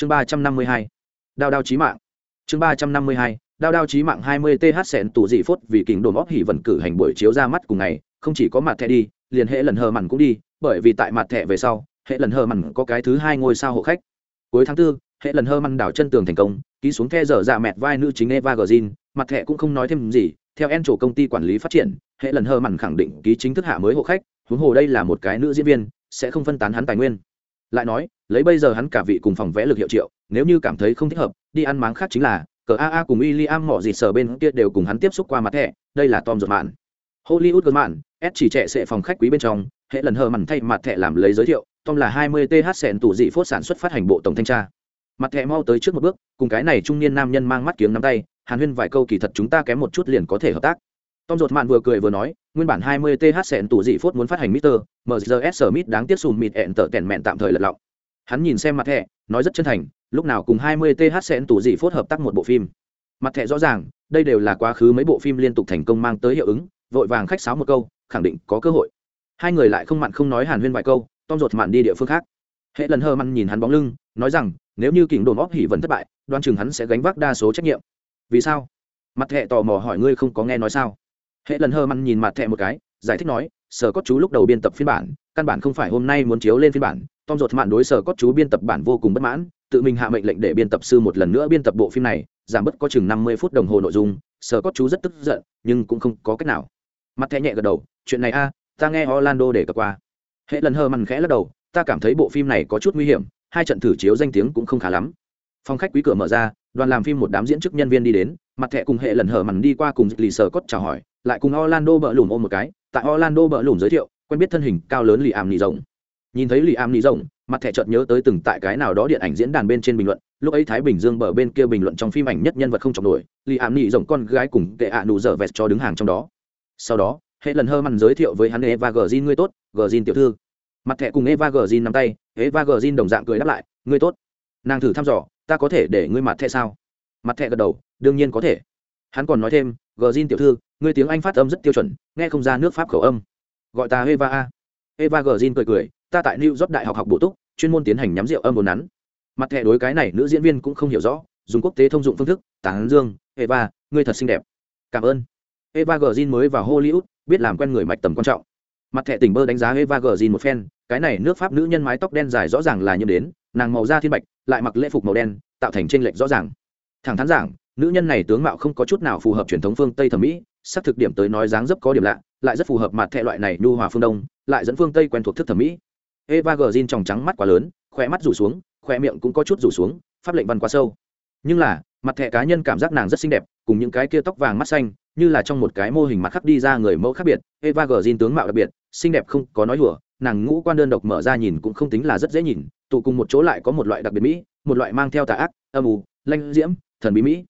chương ba trăm năm mươi hai. Đao đao chí mạng. Chương ba trăm năm mươi hai. Đao đao chí mạng hai mươi th sẹn tù dị phốt vì kính đồn óp hỉ vận cử hành buổi chiếu ra mắt cùng ngày. Không chỉ có mặt thẻ đi liền hệ lần hờ mặn cũng đi bởi vì tại mặt thẻ về sau hệ lần hờ mặn có cái thứ hai ngôi sao hộ khách. Cuối tháng 4, hệ lần hơ mặn đảo chân tường thành công ký xuống the dở dạ mẹt vai nữ chính eva gzin mặt thẻ cũng không nói thêm gì theo en chủ công ty quản lý phát triển hệ lần hơ mặn khẳng định ký chính thức hạ mới hộ khách. Huống hồ đây là một cái nữ diễn viên sẽ không phân tán hắn tài nguyên. Lại nói lấy bây giờ hắn cả vị cùng phòng vẽ lực hiệu triệu nếu như cảm thấy không thích hợp đi ăn máng khác chính là cờ aa cùng w i l l i am mỏ gì sờ bên kia đều cùng hắn tiếp xúc qua mặt thẻ đây là tom giật mạn hollywood gật mạn s chỉ trẻ sẽ phòng khách quý bên trong hệ lần hờ mặn thay mặt thẻ làm lấy giới thiệu tom là 20 th sẹn tủ dị phốt sản xuất phát hành bộ tổng thanh tra. Mặt thẻ mau tới trước một bước cùng cái này trung niên nam nhân mang mắt kiếm nắm tay hàn huyên vài câu kỳ thật chúng ta kém một chút liền có thể hợp tác. Tom giật mạn vừa cười vừa nói nguyên bản 20 th sẹn tủ dị phốt muốn phát hành Mister, s smith đáng tiếc sùn mịt ẹn tở tẻn mẹn tạm thời lật lọng hắn nhìn xem mặt thẻ, nói rất chân thành, lúc nào cùng 20 th sẹn tủ dị phốt hợp tác một bộ phim. Mặt thẻ rõ ràng, đây đều là quá khứ mấy bộ phim liên tục thành công mang tới hiệu ứng, vội vàng khách sáo một câu, khẳng định có cơ hội. Hai người lại không mặn không nói hàn huyên vài câu, tom rột mặn đi địa phương khác. Hệ lần hơ mặn nhìn hắn bóng lưng, nói rằng, nếu như kỉnh đồn óp hỉ vẫn thất bại, đoan chừng hắn sẽ gánh vác đa số trách nhiệm. Vì sao? Mặt thẹ tò mò hỏi ngươi không có nghe nói sao? Hệ lần hơ mặn nhìn mặt thẹ một cái, giải thích nói, sở có chú lúc đầu biên tập phiên bản, căn bản không phải hôm nay muốn chiếu lên phiên bản tom rột mạn đối sở cốt chú biên tập bản vô cùng bất mãn, tự mình hạ mệnh lệnh để biên tập sư một lần nữa biên tập bộ phim này, giảm bớt có chừng năm mươi phút đồng hồ nội dung, sở cốt chú rất tức giận, nhưng cũng không có cách nào. Mặt thẻ nhẹ gật đầu, chuyện này a, ta nghe orlando để cập qua. Hệ lần hờ mằn khẽ lắc đầu, ta cảm thấy bộ phim này có chút nguy hiểm, hai trận thử chiếu danh tiếng cũng không khá lắm. Phong khách quý cửa mở ra, đoàn làm phim một đám diễn chức nhân viên đi đến, mặt thẻ cùng hệ lần hờ mằn đi qua cùng lì sở cốt chào hỏi, lại cùng orlando bỡ lùm ôm một cái, tại orlando bỡ lùm giới thiệu, quen biết thân hình cao lớn lì ảm nỉ rộng nhìn thấy lì am nỉ rộng, mặt thẻ chợt nhớ tới từng tại cái nào đó điện ảnh diễn đàn bên trên bình luận, lúc ấy thái bình dương bờ bên kia bình luận trong phim ảnh nhất nhân vật không trọng nổi, lì am nỉ rộng con gái cùng kệ ạ nụ dở vẹt cho đứng hàng trong đó. Sau đó, hệ lần hơ mặn giới thiệu với hắn eva gờ zin ngươi tốt gờ zin tiểu thư. Mặt thẻ cùng eva gờ zin nắm tay, eva gờ zin đồng dạng cười đáp lại, ngươi tốt. Nàng thử thăm dò, ta có thể để ngươi mặt thẻ sao? Mặt thẻ gật đầu, đương nhiên có thể. Hắn còn nói thêm gờ zin tiểu thư, ngươi tiếng anh phát âm rất tiêu chuẩn, nghe không ra nước pháp khẩu âm. Gọi ta eva a. Eva gờ zin cười cười ta tại new york đại học học bổ túc, chuyên môn tiến hành nhắm rượu âm bồn nắn. Mặt thẻ đối cái này nữ diễn viên cũng không hiểu rõ, dùng quốc tế thông dụng phương thức, tán dương, eva, ngươi thật xinh đẹp. Cảm ơn. Eva gờ mới vào hollywood, biết làm quen người mạch tầm quan trọng. Mặt thẻ tỉnh bơ đánh giá eva gờ một phen, cái này nước pháp nữ nhân mái tóc đen dài rõ ràng là nhiễm đến, nàng màu da thiên bạch, lại mặc lễ phục màu đen, tạo thành tranh lệch rõ ràng. Thẳng thắn giảng, nữ nhân này tướng mạo không có chút nào phù hợp truyền thống phương tây thẩm mỹ sắc thực điểm tới nói dáng dấp có điểm lạ, lại rất phù hợp mặt thẻ loại này nhu hòa phương đông, lại dẫn phương tây quen thuộc thức thẩm mỹ eva gờ tròng trắng mắt quá lớn khoe mắt rủ xuống khoe miệng cũng có chút rủ xuống pháp lệnh văn quá sâu. Nhưng là mặt thẻ cá nhân cảm giác nàng rất xinh đẹp cùng những cái kia tóc vàng mắt xanh như là trong một cái mô hình mặt khắc đi ra người mẫu khác biệt eva g tướng mạo đặc biệt xinh đẹp không có nói đùa nàng ngũ quan đơn độc mở ra nhìn cũng không tính là rất dễ nhìn tụ cùng một chỗ lại có một loại đặc biệt mỹ một loại mang theo tà ác âm u, lanh diễm thần bí mỹ.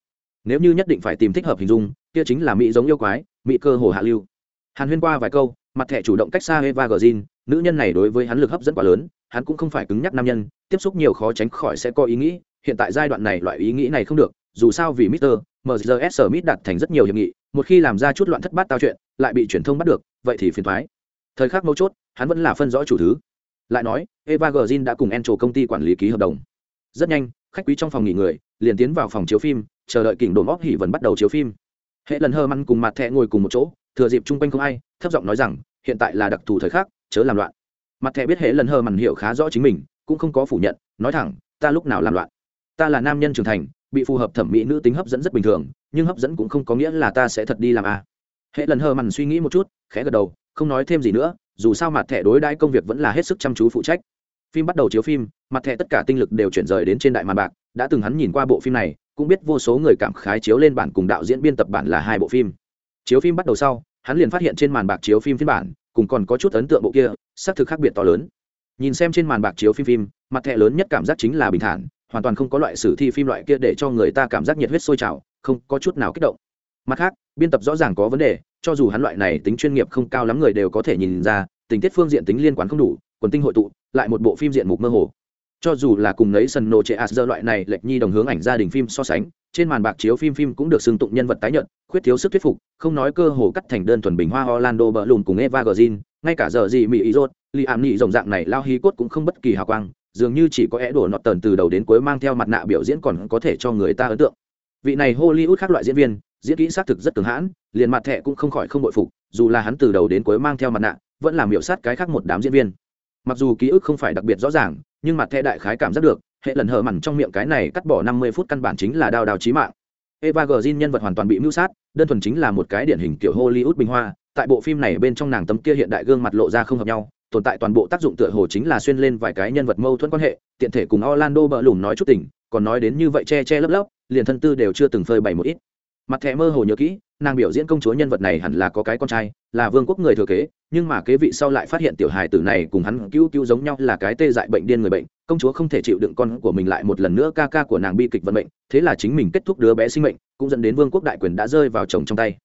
Nếu như nhất định phải tìm thích hợp hình dung kia chính là mỹ giống yêu quái mỹ cơ hồ hạ lưu. Hàn huyên qua vài câu mặt thẻ chủ động cách xa eva g nữ nhân này đối với hắn lực hấp dẫn quá lớn hắn cũng không phải cứng nhắc nam nhân tiếp xúc nhiều khó tránh khỏi sẽ có ý nghĩ hiện tại giai đoạn này loại ý nghĩ này không được dù sao vì Mr. S. Smith đạt thành rất nhiều hiệp nghị, một khi làm ra chút loạn thất bát tao chuyện, lại bị truyền thông bắt được, vậy thì phiền toái. Thời khắc mấu chốt, hắn vẫn là phân rõ chủ thứ. Lại nói, Eva Green đã cùng Encho công ty quản lý ký hợp đồng. Rất nhanh, khách quý trong phòng nghỉ người, liền tiến vào phòng chiếu phim, chờ đợi kỉnh đồn óc hỉ vẫn bắt đầu chiếu phim. Hệ lần hơ măn cùng mặt thẻ ngồi cùng một chỗ, thừa dịp chung quanh không ai, thấp giọng nói rằng, hiện tại là đặc thù thời khắc, chớ làm loạn. Mặt thẻ biết hệ lần hờ mằn hiểu khá rõ chính mình, cũng không có phủ nhận, nói thẳng, ta lúc nào làm loạn. Ta là nam nhân trưởng thành, bị phù hợp thẩm mỹ nữ tính hấp dẫn rất bình thường nhưng hấp dẫn cũng không có nghĩa là ta sẽ thật đi làm a à. hệ lần hờ mằn suy nghĩ một chút khẽ gật đầu không nói thêm gì nữa dù sao mặt thẻ đối đãi công việc vẫn là hết sức chăm chú phụ trách phim bắt đầu chiếu phim mặt thẻ tất cả tinh lực đều chuyển rời đến trên đại màn bạc đã từng hắn nhìn qua bộ phim này cũng biết vô số người cảm khái chiếu lên bản cùng đạo diễn biên tập bản là hai bộ phim chiếu phim bắt đầu sau hắn liền phát hiện trên màn bạc chiếu phim phiên bản cùng còn có chút ấn tượng bộ kia, xác thực khác biệt to lớn. Nhìn xem trên màn bạc chiếu phim phim, mặt thẻ lớn nhất cảm giác chính là bình thản, hoàn toàn không có loại sử thi phim loại kia để cho người ta cảm giác nhiệt huyết sôi trào, không có chút nào kích động. Mặt khác, biên tập rõ ràng có vấn đề, cho dù hắn loại này tính chuyên nghiệp không cao lắm người đều có thể nhìn ra, tình tiết phương diện tính liên quan không đủ, quần tinh hội tụ, lại một bộ phim diện mục mơ hồ cho dù là cùng lấy sân nổ trệ giờ loại này lệch nhi đồng hướng ảnh gia đình phim so sánh, trên màn bạc chiếu phim phim cũng được xưng tụng nhân vật tái nhận khuyết thiếu sức thuyết phục, không nói cơ hồ cắt thành đơn thuần bình hoa orlando bờ lùn cùng eva gờ ngay cả giờ gì mỹ ý rốt, li ảm nhị rộng dạng này lao hí cốt cũng không bất kỳ hào quang, dường như chỉ có é đổ nọt tần từ đầu đến cuối mang theo mặt nạ biểu diễn còn có thể cho người ta ấn tượng. Vị này hollywood khác loại diễn viên, diễn kỹ xác thực rất cường hãn, liền mặt thẻ cũng không khỏi không bội phục, dù là hắn từ đầu đến cuối mang theo mặt nạ, vẫn làm miểu sát cái khác một đám diễn viên mặc dù ký ức không phải đặc biệt rõ ràng, nhưng mặt thẻ đại khái cảm giác được, hệ lần hở mằn trong miệng cái này cắt bỏ năm mươi phút căn bản chính là đao đao chí mạng. Eva g nhân vật hoàn toàn bị mưu sát, đơn thuần chính là một cái điển hình kiểu hollywood bình hoa, tại bộ phim này bên trong nàng tấm kia hiện đại gương mặt lộ ra không hợp nhau, tồn tại toàn bộ tác dụng tựa hồ chính là xuyên lên vài cái nhân vật mâu thuẫn quan hệ, tiện thể cùng orlando bợ lùm nói chút tình, còn nói đến như vậy che che lấp lấp, liền thân tư đều chưa từng phơi bày một ít mặt thẻ mơ hồ nhớ kỹ, nàng biểu diễn công chúa nhân vật này hẳn là có cái con trai, là vương quốc người thừa kế, nhưng mà kế vị sau lại phát hiện tiểu hài tử này cùng hắn cứu cứu giống nhau là cái tê dại bệnh điên người bệnh, công chúa không thể chịu đựng con của mình lại một lần nữa ca ca của nàng bi kịch vận mệnh, thế là chính mình kết thúc đứa bé sinh mệnh, cũng dẫn đến vương quốc đại quyền đã rơi vào chồng trong tay.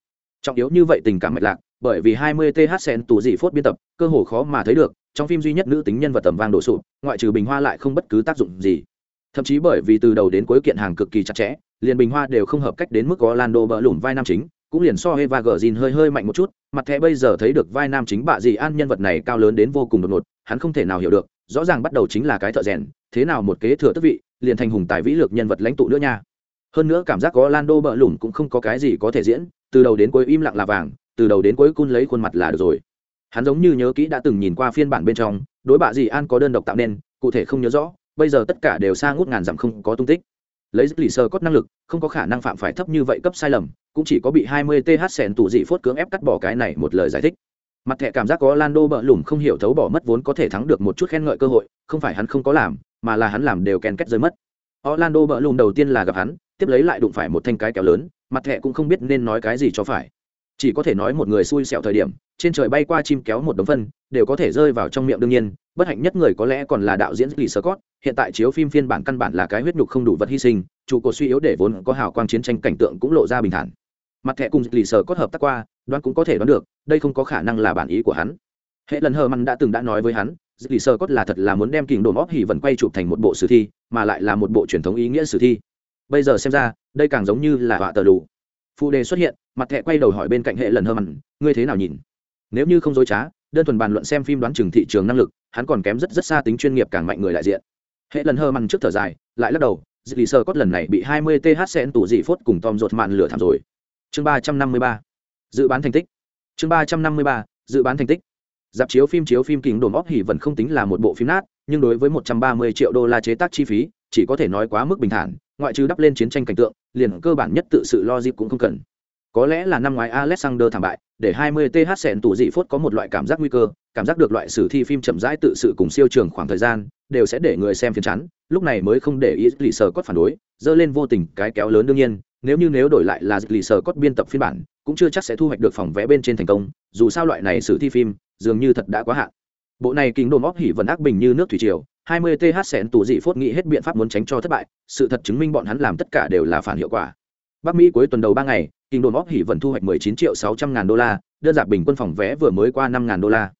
Trọng yếu như vậy tình cảm mạch lạc, bởi vì 20 th sen tù dị phốt biên tập, cơ hồ khó mà thấy được, trong phim duy nhất nữ tính nhân vật tầm vang đổ sụp, ngoại trừ bình hoa lại không bất cứ tác dụng gì. Thậm chí bởi vì từ đầu đến cuối kiện hàng cực kỳ chặt chẽ liền bình hoa đều không hợp cách đến mức Orlando bỡ lủng vai nam chính cũng liền so Eva Green hơi hơi mạnh một chút, mặt thẻ bây giờ thấy được vai nam chính bạ gì an nhân vật này cao lớn đến vô cùng đột ngột, hắn không thể nào hiểu được, rõ ràng bắt đầu chính là cái thợ rèn, thế nào một kế thừa tước vị, liền thành hùng tài vĩ lược nhân vật lãnh tụ nữa nha. Hơn nữa cảm giác có Orlando bỡ lủng cũng không có cái gì có thể diễn, từ đầu đến cuối im lặng là vàng, từ đầu đến cuối cun lấy khuôn mặt là được rồi. Hắn giống như nhớ kỹ đã từng nhìn qua phiên bản bên trong, đối bạ gì an có đơn độc tạo nên, cụ thể không nhớ rõ, bây giờ tất cả đều xa ngút ngàn dặm không có tung tích lấy lì sơ cốt năng lực, không có khả năng phạm phải thấp như vậy cấp sai lầm, cũng chỉ có bị 20 th sèn tủ dị phốt cưỡng ép cắt bỏ cái này một lời giải thích. Mặt thẻ cảm giác có lando bợ lủng không hiểu thấu bỏ mất vốn có thể thắng được một chút khen ngợi cơ hội, không phải hắn không có làm, mà là hắn làm đều kèn kết rơi mất. Orlando bợ lủng đầu tiên là gặp hắn, tiếp lấy lại đụng phải một thanh cái kéo lớn, mặt thẻ cũng không biết nên nói cái gì cho phải. Chỉ có thể nói một người xui xẹo thời điểm, trên trời bay qua chim kéo một đống phân, đều có thể rơi vào trong miệng đương nhiên bất hạnh nhất người có lẽ còn là đạo diễn Lee Scott, hiện tại chiếu phim phiên bản căn bản là cái huyết nhục không đủ vật hy sinh, trụ cột suy yếu để vốn có hào quang chiến tranh cảnh tượng cũng lộ ra bình thản. Mặt thẻ cùng Lee Scott hợp tác qua, đoán cũng có thể đoán được, đây không có khả năng là bản ý của hắn. Hệ lần hờ măn đã từng đã nói với hắn, Lee Scott là thật là muốn đem kình đồn óp hỉ vẫn quay chụp thành một bộ sử thi, mà lại là một bộ truyền thống ý nghĩa sử thi. Bây giờ xem ra, đây càng giống như là họa tờ lù. Phụ đề xuất hiện, mặt thẻ quay đầu hỏi bên cạnh hệ lần hờ măn, ngươi thế nào nhìn? Nếu như không dối trá, đơn thuần bàn luận xem phim đoán chừng thị trường năng lực hắn còn kém rất rất xa tính chuyên nghiệp càng mạnh người đại diện. Hệ lần hơ măng trước thở dài, lại lắc đầu dị lì sơ cốt lần này bị 20 th sen tủ dị phốt cùng tom rột mạn lửa thảm rồi. Chương 353 dự bán thành tích. Chương 353 dự bán thành tích. Dạp chiếu phim chiếu phim kính đồn óp hỉ vẫn không tính là một bộ phim nát, nhưng đối với 130 triệu đô la chế tác chi phí, chỉ có thể nói quá mức bình thản, ngoại trừ đắp lên chiến tranh cảnh tượng, liền cơ bản nhất tự sự lo dịp cũng không cần. Có lẽ là năm ngoái alexander thảm bại để 20 th sẹn tủ dị phốt có một loại cảm giác nguy cơ, cảm giác được loại sử thi phim chậm rãi tự sự cùng siêu trường khoảng thời gian, đều sẽ để người xem phiền chán, lúc này mới không để ý lì sờ cốt phản đối, dơ lên vô tình cái kéo lớn đương nhiên, nếu như nếu đổi lại là lì sờ cốt biên tập phiên bản, cũng chưa chắc sẽ thu hoạch được phòng vẽ bên trên thành công, dù sao loại này sử thi phim, dường như thật đã quá hạn. Bộ này kính đồn óc hỉ vẫn ác bình như nước thủy triều 20 th sẹn tủ dị phốt nghĩ hết biện pháp muốn tránh cho thất bại, sự thật chứng minh bọn hắn làm tất cả đều là phản hiệu quả. Bắc mỹ cuối tuần đầu ba ngày kinh đồn óc hỉ vẫn thu hoạch 19 triệu 600 ngàn đô la đơn giản bình quân phòng vé vừa mới qua 5 ngàn đô la.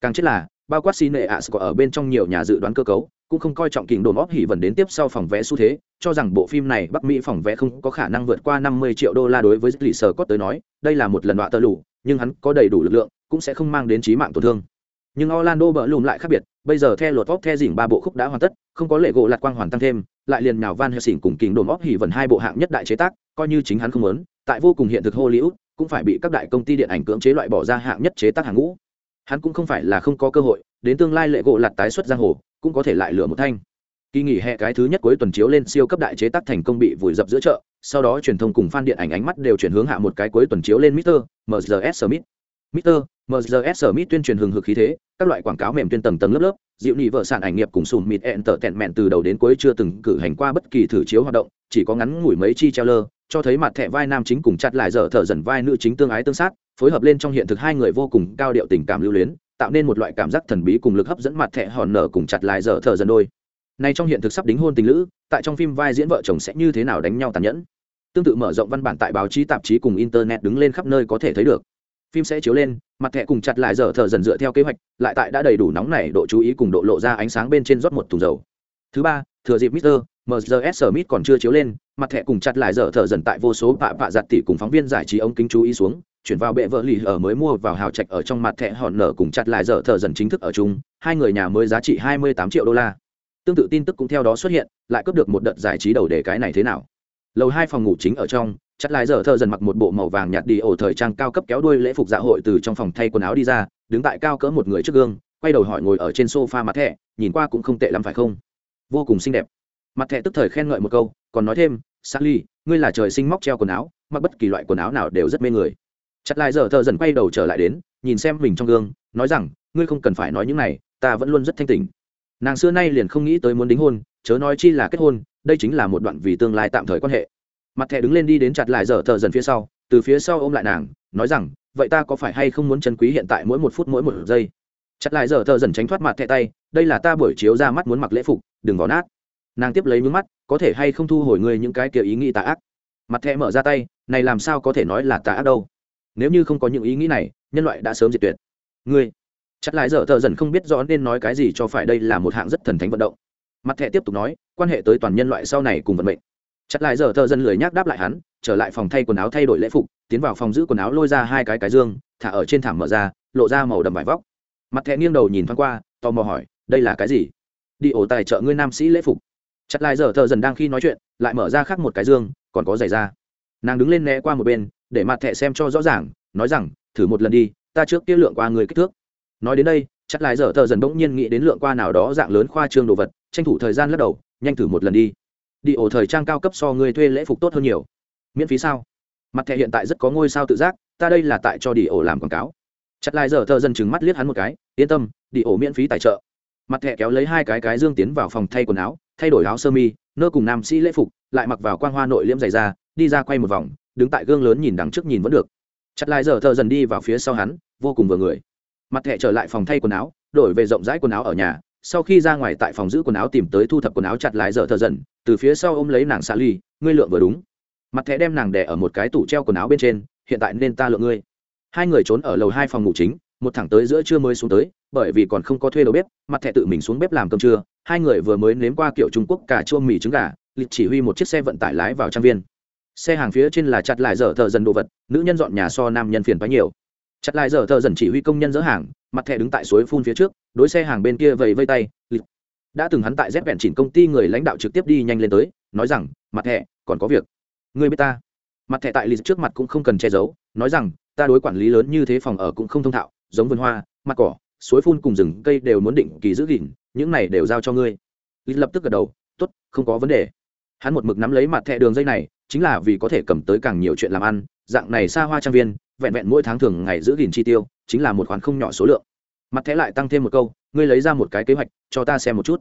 Càng chết là bao quát cine as có ở bên trong nhiều nhà dự đoán cơ cấu cũng không coi trọng kinh đồn óc hỉ vẫn đến tiếp sau phòng vé xu thế cho rằng bộ phim này bắc mỹ phòng vé không có khả năng vượt qua 50 triệu đô la đối với lì sở cốt tới nói đây là một lần đọa tơ lụ nhưng hắn có đầy đủ lực lượng cũng sẽ không mang đến chí mạng tổn thương. Nhưng Orlando bỡ lùm lại khác biệt, bây giờ theo luật óc theo dỉnh ba bộ khúc đã hoàn tất, không có lệ gỗ lạt quang hoàn tăng thêm, lại liền nhào Van Helsing cùng Kình Đồn óc hỉ vần hai bộ hạng nhất đại chế tác, coi như chính hắn không muốn, tại vô cùng hiện thực Hollywood, cũng phải bị các đại công ty điện ảnh cưỡng chế loại bỏ ra hạng nhất chế tác hàng ngũ. Hắn cũng không phải là không có cơ hội, đến tương lai lệ gỗ lạt tái xuất giang hồ, cũng có thể lại lựa một thanh. Kỳ nghỉ hè cái thứ nhất cuối tuần chiếu lên siêu cấp đại chế tác thành công bị vùi dập giữa chợ, sau đó truyền thông cùng fan điện ảnh ánh mắt đều chuyển hướng hạ một cái cuối tuần chiếu lên Mr. MZS Smith. Mr. MZS Smith tuyên truyền hừng hực khí thế, các loại quảng cáo mềm tuyên tầng tầng lớp lớp, dịu nhị vợ sản ảnh nghiệp cùng sùm mịt ẹn tở tẹn mẹn từ đầu đến cuối chưa từng cử hành qua bất kỳ thử chiếu hoạt động, chỉ có ngắn ngủi mấy chi trailer, lơ, cho thấy mặt thẻ vai nam chính cùng chặt lại dở thở dần vai nữ chính tương ái tương sát, phối hợp lên trong hiện thực hai người vô cùng cao điệu tình cảm lưu luyến, tạo nên một loại cảm giác thần bí cùng lực hấp dẫn mặt thẻ hòn nở cùng chặt lại dở thở dần đôi. Nay trong hiện thực sắp đính hôn tình lữ, tại trong phim vai diễn vợ chồng sẽ như thế nào đánh nhau tàn nhẫn. Tương tự mở rộng văn bản tại báo chí tạp chí cùng internet đứng lên khắp nơi có thể thấy được phim sẽ chiếu lên mặt thẻ cùng chặt lại giờ thở dần dựa theo kế hoạch lại tại đã đầy đủ nóng này độ chú ý cùng độ lộ ra ánh sáng bên trên rót một thùng dầu thứ ba thừa dịp Mister MZS Smith còn chưa chiếu lên, mặt thẻ cùng chặt lại giờ thở dần tại vô số bạ bạ giật tỷ cùng phóng viên giải trí ống kính chú ý xuống, chuyển vào bệ vợ lì ở mới mua vào hào trạch ở trong mặt thẻ hòn nở cùng chặt lại giờ thở dần chính thức ở chung, hai người nhà mới giá trị 28 triệu đô la. tương tự tin tức cũng theo đó xuất hiện lại cướp được một đợt giải trí đầu để cái này thế nào. Lầu hai phòng ngủ chính ở trong chặt lại giờ thở dần mặc một bộ màu vàng nhạt đi ổ thời trang cao cấp kéo đuôi lễ phục dạ hội từ trong phòng thay quần áo đi ra đứng tại cao cỡ một người trước gương quay đầu hỏi ngồi ở trên sofa mặt thẻ nhìn qua cũng không tệ lắm phải không? Vô cùng xinh đẹp mặt thẻ tức thời khen ngợi một câu, còn nói thêm, sally, ngươi là trời sinh móc treo quần áo, mặc bất kỳ loại quần áo nào đều rất mê người. Chặt lại giờ thợ dần quay đầu trở lại đến, nhìn xem mình trong gương, nói rằng, ngươi không cần phải nói những này, ta vẫn luôn rất thanh tình nàng xưa nay liền không nghĩ tới muốn đính hôn, chớ nói chi là kết hôn, đây chính là một đoạn vì tương lai tạm thời quan hệ. Mặt thẻ đứng lên đi đến chặt lại giờ thợ dần phía sau, từ phía sau ôm lại nàng, nói rằng, vậy ta có phải hay không muốn chân quý hiện tại mỗi một phút mỗi một giây? Chặt lại giờ thợ dần tránh thoát mặt thẻ tay, đây là ta buổi chiếu ra mắt muốn mặc lễ phục, đừng vỏ nát nàng tiếp lấy mướn mắt, có thể hay không thu hồi ngươi những cái kiểu ý nghĩ tà ác? Mặt thẻ mở ra tay, này làm sao có thể nói là tà ác đâu? Nếu như không có những ý nghĩ này, nhân loại đã sớm diệt tuyệt. Ngươi chắc lại giờ thợ dần không biết rõ nên nói cái gì cho phải đây là một hạng rất thần thánh vận động. Mặt thẻ tiếp tục nói, quan hệ tới toàn nhân loại sau này cùng vận mệnh. Chắc lại giờ thợ dần lười nhác đáp lại hắn, trở lại phòng thay quần áo thay đổi lễ phục, tiến vào phòng giữ quần áo lôi ra hai cái cái dương, thả ở trên thảm mở ra, lộ ra màu đầm vải vóc. Mặt thẻ nghiêng đầu nhìn thoáng qua, tò mò hỏi, đây là cái gì? Đi ổ tài trợ ngươi nam sĩ lễ phục chặt lại giờ thợ dần đang khi nói chuyện, lại mở ra khác một cái dương, còn có giày da. Nàng đứng lên né qua một bên, để mặt thẻ xem cho rõ ràng, nói rằng, thử một lần đi, ta trước kia lượng qua người kích thước. Nói đến đây, chặt lại giờ thợ dần bỗng nhiên nghĩ đến lượng qua nào đó dạng lớn khoa trương đồ vật, tranh thủ thời gian lắc đầu, nhanh thử một lần đi. Đi ổ thời trang cao cấp so người thuê lễ phục tốt hơn nhiều. Miễn phí sao? Mặt thẻ hiện tại rất có ngôi sao tự giác, ta đây là tại cho đi ổ làm quảng cáo. Chặt lại giờ thợ dần chừng mắt liếc hắn một cái, yên tâm, đi ổ miễn phí tài trợ. Mặt thẻ kéo lấy hai cái cái dương tiến vào phòng thay quần áo thay đổi áo sơ mi, nơ cùng nam sĩ lễ phục, lại mặc vào quang hoa nội liễm dày ra đi ra quay một vòng, đứng tại gương lớn nhìn đằng trước nhìn vẫn được. Chặt lại giờ thợ dần đi vào phía sau hắn, vô cùng vừa người. Mặt thẹ trở lại phòng thay quần áo, đổi về rộng rãi quần áo ở nhà, sau khi ra ngoài tại phòng giữ quần áo tìm tới thu thập quần áo chặt lại giờ thợ dần, từ phía sau ôm lấy nàng xạ ly ngươi lượng vừa đúng. Mặt thẹ đem nàng đẻ ở một cái tủ treo quần áo bên trên, hiện tại nên ta lượng ngươi. Hai người trốn ở lầu hai phòng ngủ chính, một thẳng tới giữa trưa mới xuống tới, bởi vì còn không có thuê đầu bếp, mặt thẹ tự mình xuống bếp làm cơm trưa hai người vừa mới nếm qua kiểu trung quốc cả chua mì trứng gà, lịch chỉ huy một chiếc xe vận tải lái vào trang viên. Xe hàng phía trên là chặt lại dở thợ dần đồ vật, nữ nhân dọn nhà so nam nhân phiền quá nhiều. Chặt lại dở thợ dần chỉ huy công nhân dỡ hàng, mặt thẻ đứng tại suối phun phía trước, đối xe hàng bên kia vầy vây tay, lịch đã từng hắn tại dép vẹn chỉnh công ty người lãnh đạo trực tiếp đi nhanh lên tới, nói rằng, mặt thẻ, còn có việc. Người biết ta? Mặt thẻ tại lịch trước mặt cũng không cần che giấu, nói rằng, ta đối quản lý lớn như thế phòng ở cũng không thông thạo, giống vườn hoa, mặt cỏ, suối phun cùng rừng cây đều muốn định kỳ giữ gìn những này đều giao cho ngươi. Lý lập tức gật đầu t ố t không có vấn đề. Hắn một mực nắm lấy mặt thẻ đường dây này, chính là vì có thể cầm tới càng nhiều chuyện làm ăn, dạng này xa hoa trang viên, vẹn vẹn mỗi tháng thường ngày giữ gìn chi tiêu, chính là một khoản không nhỏ số lượng. Mặt thẻ lại tăng thêm một câu, ngươi lấy ra một cái kế hoạch, cho ta xem một chút.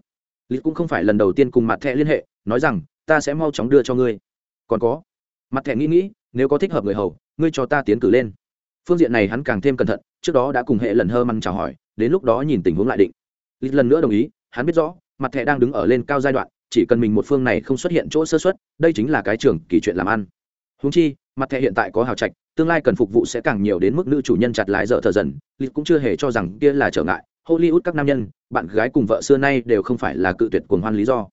Lý cũng không phải lần đầu tiên cùng mặt thẻ liên hệ, nói rằng, ta sẽ mau chóng đưa cho ngươi. Còn có. Mặt thẻ nghĩ nghĩ, nếu có thích hợp người hầu, ngươi cho ta tiến cử lên. Phương diện này hắn càng thêm cẩn thận, trước đó đã cùng hệ lần hơ măn chào hỏi, đến lúc đó nhìn tình huống lại định lít lần nữa đồng ý, hắn biết rõ, mặt thẻ đang đứng ở lên cao giai đoạn, chỉ cần mình một phương này không xuất hiện chỗ sơ xuất đây chính là cái trường kỳ chuyện làm ăn. Húng chi, mặt thẻ hiện tại có hào trạch, tương lai cần phục vụ sẽ càng nhiều đến mức nữ chủ nhân chặt lái dở thờ dần lịch cũng chưa hề cho rằng kia là trở ngại. Hollywood các nam nhân, bạn gái cùng vợ xưa nay đều không phải là cự tuyệt cuồng hoan lý do.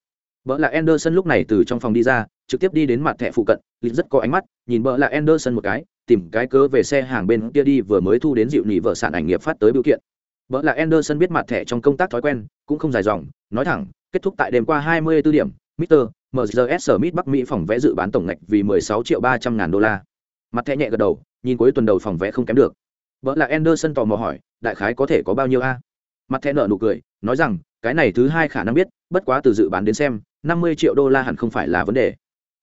Vợ là anderson lúc này từ trong phòng đi ra, trực tiếp đi đến mặt thẻ phụ cận lịch rất có ánh mắt, nhìn vợ là anderson một cái, tìm cái cớ về xe hàng bên kia đi vừa mới thu đến dịu nỉ vợ sản ảnh nghiệp phát tới biểu kiện vợ là anderson biết mặt thẻ trong công tác thói quen cũng không dài dòng nói thẳng kết thúc tại đêm qua 24 điểm Mr. MGS Smith Bắc Mỹ phòng vẽ dự bán tổng ngạch vì 16 triệu 300 ngàn đô la. Mặt thẻ nhẹ gật đầu, nhìn cuối tuần đầu phòng vẽ không kém được. Vợ là Anderson tò mò hỏi, đại khái có thể có bao nhiêu a? Mặt thẻ nở nụ cười, nói rằng, cái này thứ hai khả năng biết, bất quá từ dự bán đến xem, 50 triệu đô la hẳn không phải là vấn đề.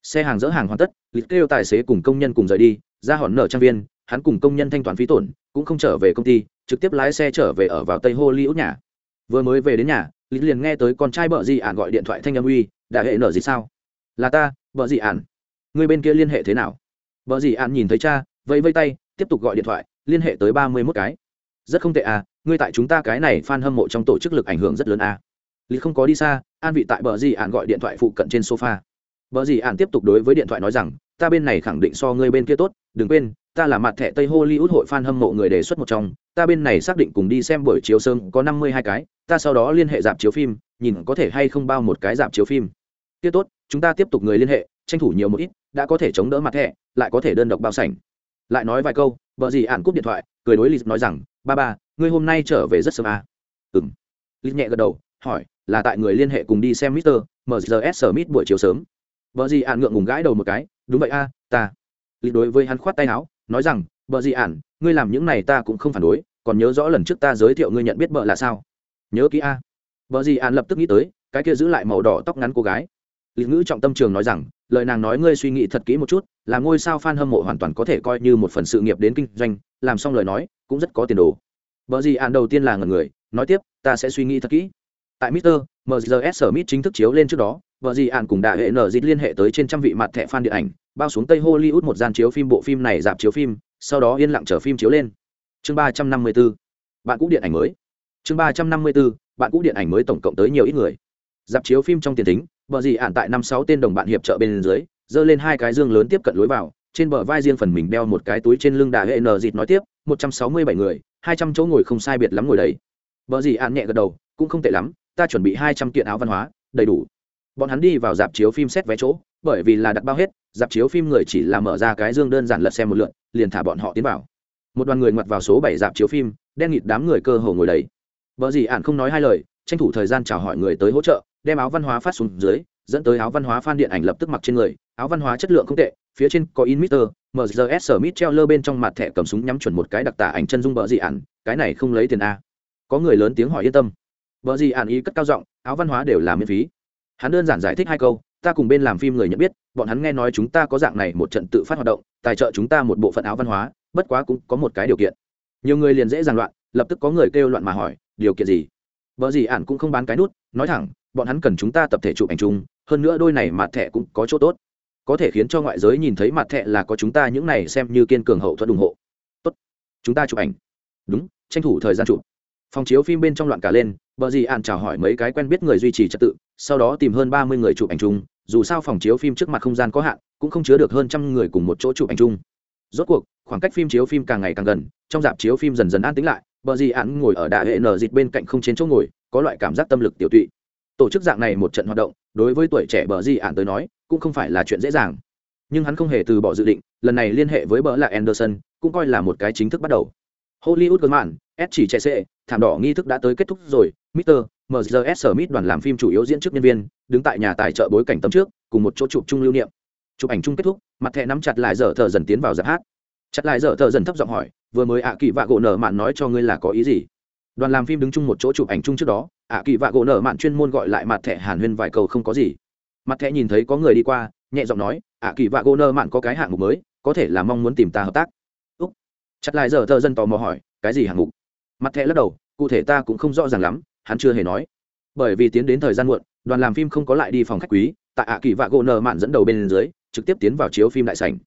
Xe hàng dỡ hàng hoàn tất, lịch kêu tài xế cùng công nhân cùng rời đi, ra hòn nở trang viên, hắn cùng công nhân thanh toán phí tổn, cũng không trở về công ty, trực tiếp lái xe trở về ở vào Tây Hollywood nhà. Vừa mới về đến nhà, lý liền nghe tới con trai bợ dị ản gọi điện thoại thanh âm uy đã hệ nở gì sao? Là ta bợ dị ản. Người bên kia liên hệ thế nào? Bợ dị ản nhìn thấy cha vẫy vây tay tiếp tục gọi điện thoại liên hệ tới ba mươi mốt cái. Rất không tệ à ngươi tại chúng ta cái này f a n hâm mộ trong tổ chức lực ảnh hưởng rất lớn à. lý không có đi xa an vị tại bờ dì ạn gọi điện thoại phụ cận trên sofa. Bờ dì ạn tiếp tục đối với điện thoại nói rằng ta bên này khẳng định so ngươi bên kia tốt đừng quên ta là mặt thẻ tây hollywood hội fan hâm mộ người đề xuất một trong ta bên này xác định cùng đi xem buổi chiếu sớm có năm mươi hai cái ta sau đó liên hệ dạp chiếu phim nhìn có thể hay không bao một cái dạp chiếu phim kia tốt chúng ta tiếp tục người liên hệ tranh thủ nhiều một ít đã có thể chống đỡ mặt thẻ lại có thể đơn độc bao sảnh lại nói vài câu vợ gì ạn cúp điện thoại cười đối lịch nói rằng ba ba ngươi hôm nay trở về rất sớm à? ừng lịch nhẹ gật đầu hỏi là tại người liên hệ cùng đi xem Mr. MGS Smith buổi chiều sớm. Vợ gì ạn ngượng ngùng gãi đầu một cái, đúng vậy a, ta. Lịch đối với hắn khoát tay áo, nói rằng, vợ gì ản ngươi làm những này ta cũng không phản đối, còn nhớ rõ lần trước ta giới thiệu ngươi nhận biết vợ là sao? Nhớ kỹ a. vợ gì ản lập tức nghĩ tới, cái kia giữ lại màu đỏ tóc ngắn cô gái. Lịch ngữ trọng tâm trường nói rằng, lời nàng nói ngươi suy nghĩ thật kỹ một chút, là ngôi sao fan hâm mộ hoàn toàn có thể coi như một phần sự nghiệp đến kinh doanh, làm xong lời nói, cũng rất có tiền đồ. vợ gì ạn đầu tiên là ngẩn người, nói tiếp, ta sẽ suy nghĩ thật kỹ tại Mr. MGS mít chính thức chiếu lên trước đó, vợ gì ạn cùng đại hệ nở dịt liên hệ tới trên trăm vị mặt thẻ fan điện ảnh, bao xuống Tây Hollywood một gian chiếu phim bộ phim này dạp chiếu phim, sau đó yên lặng chờ phim chiếu lên. Chương 354. Bạn cũ điện ảnh mới. Chương 354. Bạn cũ điện ảnh mới tổng cộng tới nhiều ít người. Dạp chiếu phim trong tiền tính, vợ gì ạn tại năm sáu tên đồng bạn hiệp trợ bên dưới, giơ lên hai cái dương lớn tiếp cận lối vào, trên bờ vai riêng phần mình đeo một cái túi trên lưng đại hệ nở dịt nói tiếp, 167 người, 200 chỗ ngồi không sai biệt lắm ngồi đấy. Vợ gì ạn nhẹ gật đầu, cũng không tệ lắm, ta chuẩn bị hai trăm kiện áo văn hóa đầy đủ bọn hắn đi vào dạp chiếu phim xét vé chỗ bởi vì là đặt bao hết dạp chiếu phim người chỉ là mở ra cái dương đơn giản lật xem một lượn liền thả bọn họ tiến vào. Một đoàn người ngoặt vào số bảy dạp chiếu phim, đen nghịt đám người cơ hồ ngồi đấy vợ gì ạn không nói hai lời, tranh thủ thời gian chào hỏi người tới hỗ trợ, đem áo văn hóa phát xuống dưới, dẫn tới áo văn hóa phan điện ảnh lập tức mặc trên người, áo văn hóa chất lượng không tệ, phía trên có in mister mrs smith treo lơ bên trong mặt thẻ cầm súng nhắm chuẩn một cái đặc tả ảnh chân dung vợ gì ạn cái này không lấy tiền a. Có người lớn tiếng hỏi yên tâm. Vợ gì ạn ý cất cao giọng, áo văn hóa đều là miễn phí. Hắn đơn giản giải thích hai câu ta cùng bên làm phim người nhận biết, bọn hắn nghe nói chúng ta có dạng này một trận tự phát hoạt động, tài trợ chúng ta một bộ phận áo văn hóa, bất quá cũng có một cái điều kiện. Nhiều người liền dễ dàng loạn, lập tức có người kêu loạn mà hỏi, điều kiện gì? Vợ gì ản cũng không bán cái nút, nói thẳng, bọn hắn cần chúng ta tập thể chụp ảnh chung, hơn nữa đôi này mặt thẻ cũng có chỗ tốt. Có thể khiến cho ngoại giới nhìn thấy mặt thẻ là có chúng ta những này xem như kiên cường hậu thuẫn ủng hộ. Tốt, chúng ta chụp ảnh. Đúng, tranh thủ thời gian chụp. Phòng chiếu phim bên trong loạn cả lên, bờ gì ạn chào hỏi mấy cái quen biết người duy trì trật tự, sau đó tìm hơn ba mươi người chụp ảnh chung dù sao phòng chiếu phim trước mặt không gian có hạn, cũng không chứa được hơn trăm người cùng một chỗ chụp ảnh chung. Rốt cuộc, khoảng cách phim chiếu phim càng ngày càng gần, trong dạp chiếu phim dần dần an tĩnh lại, bờ gì ạn ngồi ở đại hệ nở dịt bên cạnh không trên chỗ ngồi, có loại cảm giác tâm lực tiểu tụy. Tổ chức dạng này một trận hoạt động, đối với tuổi trẻ bờ gì ạn tới nói, cũng không phải là chuyện dễ dàng. Nhưng hắn không hề từ bỏ dự định, lần này liên hệ với bờ là anderson, cũng coi là một cái chính thức bắt đầu. Hollywood gần mạn s chỉ trẻ sệ, thảm đỏ nghi thức đã tới kết thúc rồi, Mister mgs smith đoàn làm phim chủ yếu diễn chức nhân viên, đứng tại nhà tài trợ bối cảnh tấm trước, cùng một chỗ chụp chung lưu niệm. Chụp ảnh chung kết thúc, mặt thẻ nắm chặt lại dở thợ dần tiến vào giáp hát. Chặt lại dở thợ dần thấp giọng hỏi, vừa mới ạ kỳ vạ gỗ nở mạn nói cho ngươi là có ý gì? Đoàn làm phim đứng chung một chỗ chụp ảnh chung trước đó ạ kỳ vạ gỗ nở mạn chuyên môn gọi lại mặt thẻ hàn huyên vài câu không có gì. Mặt thẻ nhìn thấy có người đi qua, nhẹ giọng nói ạ kỳ vạ gỗ nở mạn có cái hạng mục mới, có thể là mong muốn tìm ta hợp tác. Úc. Chặt lại dở thợ dần tò mò hỏi, cái gì hạng mục? Mặt thẻ lắc đầu, cụ thể ta cũng không rõ ràng lắm hắn chưa hề nói. Bởi vì tiến đến thời gian muộn, đoàn làm phim không có lại đi phòng khách quý, tại ạ kỳ vạ gỗ nợ mạn dẫn đầu bên dưới, trực tiếp tiến vào chiếu phim đại sảnh.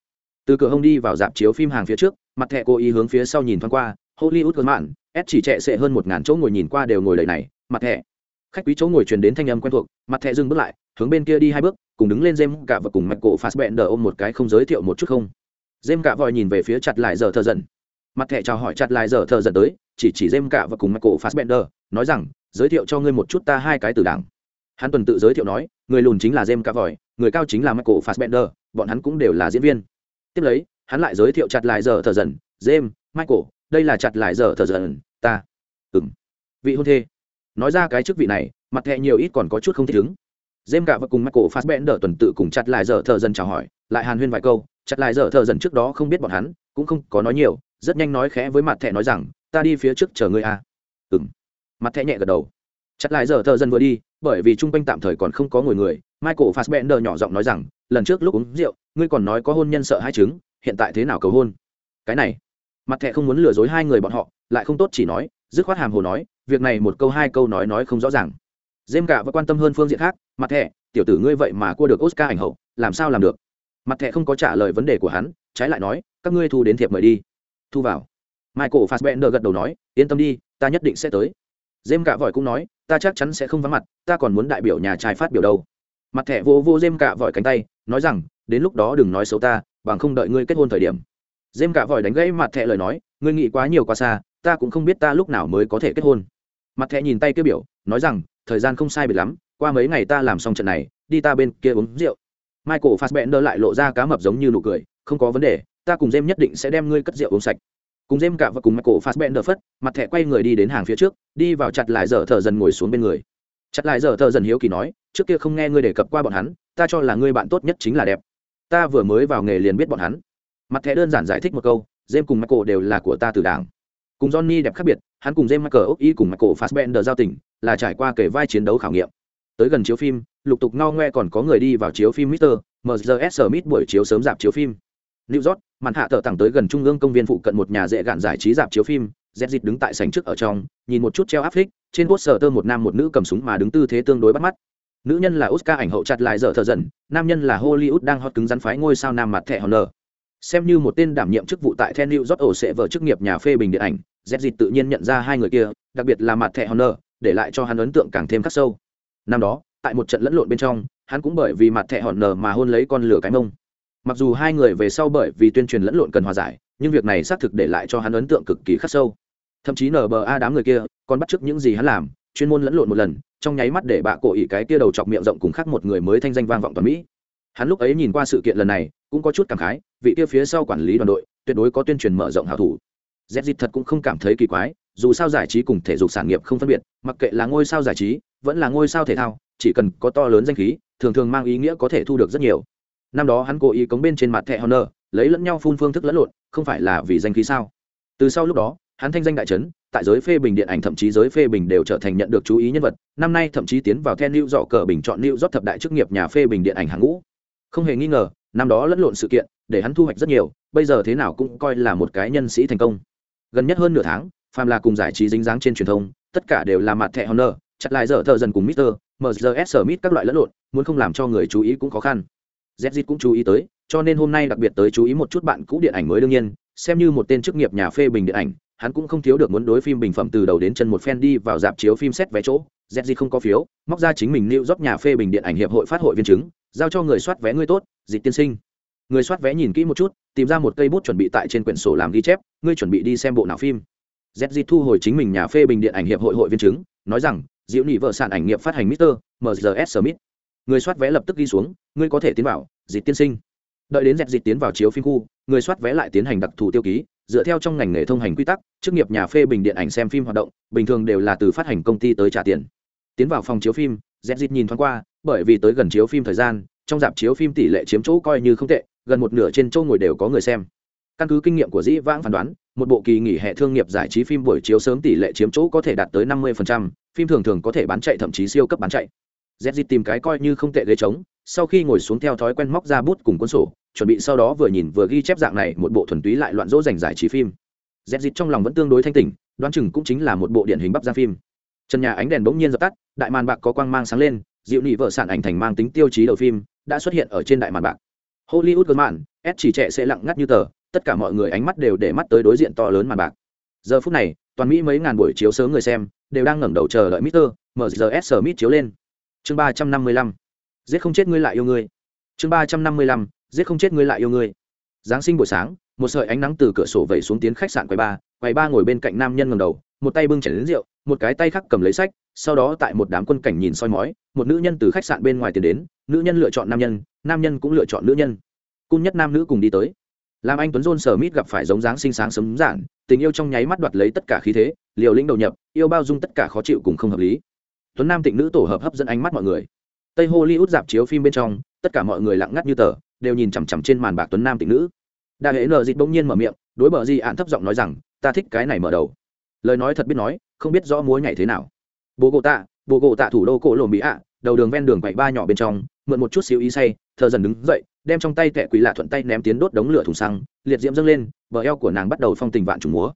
Từ cửa hông đi vào dạp chiếu phim hàng phía trước, mặt thẻ cô ý hướng phía sau nhìn thoáng qua, hollywood cơn mạn s chỉ trệ sệ hơn một ngàn chỗ ngồi nhìn qua đều ngồi đầy này, mặt thẻ. Khách quý chỗ ngồi truyền đến thanh âm quen thuộc, mặt thẻ dừng bước lại, hướng bên kia đi hai bước, cùng đứng lên dêm cả và cùng mạch cổ phạt bẹn đờ ôm một cái không giới thiệu một chút không. Dêm cả vòi nhìn về phía chặt lại giờ thờ dần mặt thẻ chào hỏi chặt lại giờ thờ dần tới, chỉ chỉ dêm cả và cùng mạch cổ phạt bẹn đờ nói rằng giới thiệu cho ngươi một chút ta hai cái từ đảng. Hắn tuần tự giới thiệu nói, người lùn chính là jem cá vòi người cao chính là michael fassbender, bọn hắn cũng đều là diễn viên. Tiếp lấy, hắn lại giới thiệu chặt lại giờ thờ dần jem michael, đây là chặt lại giờ thờ dần, ta. Ừng vị hôn thê. Nói ra cái chức vị này, mặt thẹ nhiều ít còn có chút không thích ứng. Jem cả và cùng michael fassbender tuần tự cùng chặt lại giờ thờ dần chào hỏi, lại hàn huyên vài câu, chặt lại giờ thờ dần trước đó không biết bọn hắn, cũng không có nói nhiều, rất nhanh nói khẽ với mặt thẹ nói rằng, ta đi phía trước chờ ngươi à. ừ m mặt thẹ nhẹ gật đầu. Chặt lại giờ thợ dân vừa đi, bởi vì chung quanh tạm thời còn không có ngồi người, michael fassbender nhỏ giọng nói rằng, lần trước lúc uống rượu, ngươi còn nói có hôn nhân sợ hai chứng, hiện tại thế nào cầu hôn? Cái này. Mặt thẹ không muốn lừa dối hai người bọn họ, lại không tốt chỉ nói, dứt khoát hàm hồ nói, việc này một câu hai câu nói nói không rõ ràng. Dêm cả và quan tâm hơn phương diện khác, mặt thẹ tiểu tử ngươi vậy mà cua được oscar ảnh hậu, làm sao làm được? Mặt thẹ không có trả lời vấn đề của hắn, trái lại nói, các ngươi thu đến thiệp mời đi. Thu vào. Michael fassbender gật đầu nói, yên tâm đi, ta nhất định sẽ tới dêm cạ vội cũng nói, ta chắc chắn sẽ không vắng mặt, ta còn muốn đại biểu nhà trai phát biểu đâu. Mặt thẻ vô vô dêm cạ vội cánh tay, nói rằng, đến lúc đó đừng nói xấu ta, bằng không đợi ngươi kết hôn thời điểm. Dêm cạ vội đánh gãy mặt thẻ lời nói, ngươi nghĩ quá nhiều quá xa, ta cũng không biết ta lúc nào mới có thể kết hôn. Mặt thẻ nhìn tay kia biểu, nói rằng, thời gian không sai biệt lắm, qua mấy ngày ta làm xong trận này, đi ta bên kia uống rượu. Michael fassbender lại lộ ra cá mập giống như nụ cười, không có vấn đề, ta cùng dêm nhất định sẽ đem ngươi cất rượu uống sạch cùng dêm cả và cùng michael fassbender phất mặt thẻ quay người đi đến hàng phía trước đi vào chặt lại dở thở dần ngồi xuống bên người chặt lại giờ thợ dần hiếu kỳ nói trước kia không nghe ngươi đề cập qua bọn hắn ta cho là ngươi bạn tốt nhất chính là đẹp ta vừa mới vào nghề liền biết bọn hắn mặt thẻ đơn giản giải thích một câu jem cùng michael đều là của ta từ đảng cùng johnny đẹp khác biệt hắn cùng jem michael ốc y cùng michael fassbender giao tình là trải qua kể vai chiến đấu khảo nghiệm tới gần chiếu phim lục tục ngao ngoe còn có người đi vào chiếu phim Mr. MGS Smith buổi chiếu sớm dạp chiếu phim. New York, màn hạ thợ tặng tới gần trung ương công viên phụ cận một nhà dễ gạn giải trí dạp chiếu phim, Z Dịt đứng tại sảnh trước ở trong, nhìn một chút treo áp phích, trên bốt sờ tơ một nam một nữ cầm súng mà đứng tư thế tương đối bắt mắt. Nữ nhân là Oscar ảnh hậu chặt lại dở thợ dần, nam nhân là Hollywood đang hot cứng rắn phái ngôi sao nam mặt thẻ Honor. Xem như một tên đảm nhiệm chức vụ tại then New York ổ sẽ vợ chức nghiệp nhà phê bình điện ảnh, Z Dịt tự nhiên nhận ra hai người kia, đặc biệt là mặt thẻ Honor, để lại cho hắn ấn tượng càng thêm khắc sâu. Năm đó, tại một trận lẫn lộn bên trong, hắn cũng bởi vì mặt thẻ hòn nở mà hôn lấy con lửa cái mông mặc dù hai người về sau bởi vì tuyên truyền lẫn lộn cần hòa giải, nhưng việc này xác thực để lại cho hắn ấn tượng cực kỳ khắc sâu. Thậm chí nở bờ a đám người kia còn bắt chước những gì hắn làm, chuyên môn lẫn lộn một lần, trong nháy mắt để bạ cổ ỉ cái kia đầu chọc miệng rộng cùng khác một người mới thanh danh vang vọng toàn mỹ. Hắn lúc ấy nhìn qua sự kiện lần này, cũng có chút cảm khái, vị kia phía sau quản lý đoàn đội, tuyệt đối có tuyên truyền mở rộng hảo thủ. Z dịp thật cũng không cảm thấy kỳ quái, dù sao giải trí cùng thể dục sản nghiệp không phân biệt, mặc kệ là ngôi sao giải trí, vẫn là ngôi sao thể thao, chỉ cần có to lớn danh khí, thường thường mang ý nghĩa có thể thu được rất nhiều năm đó hắn cố ý cống bên trên mặt thẻ honor lấy lẫn nhau phun phương thức lẫn lộn không phải là vì danh khí sao? Từ sau lúc đó hắn thanh danh đại trấn tại giới phê bình điện ảnh thậm chí giới phê bình đều trở thành nhận được chú ý nhân vật năm nay thậm chí tiến vào then lưu dọ cờ bình chọn lưu rót thập đại chức nghiệp nhà phê bình điện ảnh hàng ngũ. Không hề nghi ngờ năm đó lẫn lộn sự kiện để hắn thu hoạch rất nhiều bây giờ thế nào cũng coi là một cái nhân sĩ thành công. Gần nhất hơn nửa tháng phàm là cùng giải trí dính dáng trên truyền thông tất cả đều là mặt thẻ honor chặt lại dở thợ dần cùng Mister, MGS Smith các loại lẫn lộn, muốn không làm cho người chú ý cũng khó khăn. ZZ cũng chú ý tới, cho nên hôm nay đặc biệt tới chú ý một chút bạn cũ điện ảnh mới đương nhiên, xem như một tên chức nghiệp nhà phê bình điện ảnh, hắn cũng không thiếu được muốn đối phim bình phẩm từ đầu đến chân một fan đi vào dạp chiếu phim xét vé chỗ. ZZ không có phiếu, móc ra chính mình lưu rót nhà phê bình điện ảnh hiệp hội phát hội viên chứng, giao cho người soát vé ngươi tốt, dịch tiên sinh. Người soát vé nhìn kỹ một chút, tìm ra một cây bút chuẩn bị tại trên quyển sổ làm ghi chép, ngươi chuẩn bị đi xem bộ nào phim. ZZ thu hồi chính mình nhà phê bình điện ảnh hiệp hội hội viên chứng, nói rằng, diệu nhị vợ sản ảnh nghiệp phát hành Mister mrs Smith. Người soát vé lập tức ghi xuống, ngươi có thể tiến vào, dịch tiên sinh. Đợi đến dẹp dịch tiến vào chiếu phim khu, người soát vé lại tiến hành đặc thù tiêu ký, dựa theo trong ngành nghề thông hành quy tắc, chức nghiệp nhà phê bình điện ảnh xem phim hoạt động, bình thường đều là từ phát hành công ty tới trả tiền. Tiến vào phòng chiếu phim, dẹp dịch nhìn thoáng qua, bởi vì tới gần chiếu phim thời gian, trong dạp chiếu phim tỷ lệ chiếm chỗ coi như không tệ, gần một nửa trên chỗ ngồi đều có người xem. Căn cứ kinh nghiệm của Dĩ Vãng phán đoán, một bộ kỳ nghỉ hè thương nghiệp giải trí phim buổi chiếu sớm tỷ lệ chiếm chỗ có thể đạt tới 50%, phim thường thường có thể bán chạy thậm chí siêu cấp bán chạy z tìm cái coi như không tệ ghế trống, sau khi ngồi xuống theo thói quen móc ra bút cùng cuốn sổ, chuẩn bị sau đó vừa nhìn vừa ghi chép dạng này một bộ thuần túy lại loạn dỗ dành giải trí phim z trong lòng vẫn tương đối thanh tỉnh, đoán chừng cũng chính là một bộ điển hình bắp ra phim trần nhà ánh đèn bỗng nhiên dập tắt, đại màn bạc có quang mang sáng lên, dịu nị vợ sản ảnh thành mang tính tiêu chí đầu phim, đã xuất hiện ở trên đại màn bạc hollywood cơn mạn, s chỉ trẻ sẽ lặng ngắt như tờ, tất cả mọi người ánh mắt đều để mắt tới đối diện to lớn màn bạc giờ phút này, toàn mỹ mấy ngàn buổi chiếu sớm người xem, đều đang ngẩng đầu chờ đợi Mr. MGS Smith chiếu lên. Chương ba trăm năm mươi lăm Giết không chết ngươi lại yêu ngươi. Chương ba trăm năm mươi lăm Giết không chết ngươi lại yêu ngươi. Giáng sinh buổi sáng, một sợi ánh nắng từ cửa sổ vẩy xuống tiến khách sạn quầy ba, quầy ba ngồi bên cạnh nam nhân ngẩng đầu, một tay bưng chén lớn rượu, một cái tay khác cầm lấy sách, sau đó tại một đám quân cảnh nhìn soi mói, một nữ nhân từ khách sạn bên ngoài tiến đến, nữ nhân lựa chọn nam nhân, nam nhân cũng lựa chọn nữ nhân. Cung nhất nam nữ cùng đi tới. Làm anh Tuấn John Smith gặp phải giống dáng sinh sáng sớm giản, tình yêu trong nháy mắt đoạt lấy tất cả khí thế, liều lĩnh đầu nhập, yêu bao dung tất cả khó chịu cùng không hợp lý. Tuấn Nam tịnh nữ tổ hợp hấp dẫn ánh mắt mọi người. Tây Hollywood dạp chiếu phim bên trong, tất cả mọi người lặng ngắt như tờ, đều nhìn chằm chằm trên màn bạc Tuấn Nam tịnh nữ. Đại hệ nở dịch bỗng nhiên mở miệng, đối bờ gì ạn thấp giọng nói rằng, ta thích cái này mở đầu. Lời nói thật biết nói, không biết rõ múa nhảy thế nào. Bố gỗ tạ, bố gỗ tạ thủ đô cổ lồn bị ạ, đầu đường ven đường quậy ba nhỏ bên trong, mượn một chút xíu ý say, thờ dần đứng dậy, đem trong tay tệ quỷ lạ thuận tay ném tiến đốt đống lửa thùng xăng, liệt diễm dâng lên, bờ eo của nàng bắt đầu phong tình vạn trùng múa.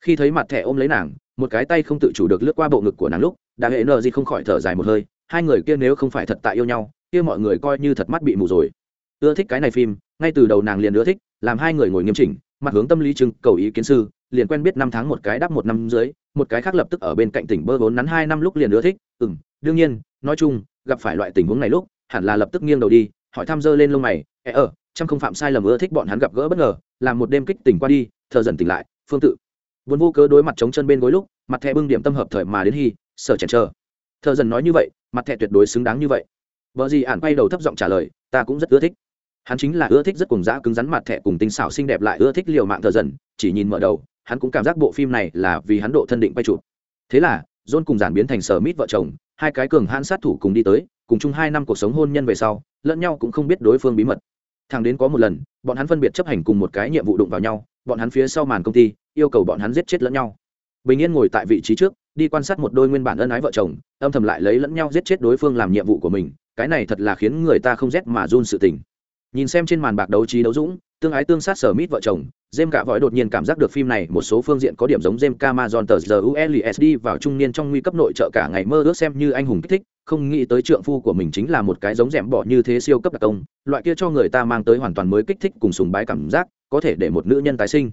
Khi thấy mặt thẻ ôm lấy nàng, một cái tay không tự chủ được lướt qua bộ ngực của nàng lúc, đã hệ nợ gì không khỏi thở dài một hơi, hai người kia nếu không phải thật tại yêu nhau, kia mọi người coi như thật mắt bị mù rồi. Ưa thích cái này phim, ngay từ đầu nàng liền ưa thích, làm hai người ngồi nghiêm chỉnh, mặt hướng tâm lý trưng cầu ý kiến sư, liền quen biết năm tháng một cái đắp một năm dưới, một cái khác lập tức ở bên cạnh tỉnh bơ vốn nắn hai năm lúc liền ưa thích, ừm, đương nhiên, nói chung, gặp phải loại tình huống này lúc, hẳn là lập tức nghiêng đầu đi, hỏi tham dơ lên lông mày, "Ê ờ, ở, trăm không phạm sai lầm ưa thích bọn hắn gặp gỡ bất ngờ, làm một đêm kích tỉnh qua đi, thờ dần tỉnh lại, phương tự vốn vô cớ đối mặt chống chân bên gối lúc mặt thẻ bưng điểm tâm hợp thời mà đến hy sở chèn chờ thợ dần nói như vậy, mặt thẻ tuyệt đối xứng đáng như vậy. Vợ gì ản quay đầu thấp giọng trả lời, ta cũng rất ưa thích. Hắn chính là ưa thích rất cùng dã cứng rắn mặt thẻ cùng tinh xảo xinh đẹp lại ưa thích liều mạng thợ dần, chỉ nhìn mở đầu, hắn cũng cảm giác bộ phim này là vì hắn độ thân định quay chụp. Thế là, john cùng giản biến thành sở mít vợ chồng, hai cái cường hãn sát thủ cùng đi tới, cùng chung hai năm cuộc sống hôn nhân về sau, lẫn nhau cũng không biết đối phương bí mật. Thằng đến có một lần, bọn hắn phân biệt chấp hành cùng một cái nhiệm vụ đụng vào nhau, bọn hắn phía sau màn công ty, yêu cầu bọn hắn giết chết lẫn nhau. Bình yên ngồi tại vị trí trước đi quan sát một đôi nguyên bản ân ái vợ chồng, âm thầm lại lấy lẫn nhau giết chết đối phương làm nhiệm vụ của mình, cái này thật là khiến người ta không rét mà run sự tình. Nhìn xem trên màn bạc đấu trí đấu dũng, tương ái tương sát sở mít vợ chồng jem cả vội đột nhiên cảm giác được phim này một số phương diện có điểm giống jem camazon tờ giờ ulisd vào trung niên trong nguy cấp nội trợ cả ngày mơ ước xem như anh hùng kích thích, không nghĩ tới trượng phu của mình chính là một cái giống rẽm bỏ như thế siêu cấp đặc công, loại kia cho người ta mang tới hoàn toàn mới kích thích cùng sùng bái cảm giác, có thể để một nữ nhân tái sinh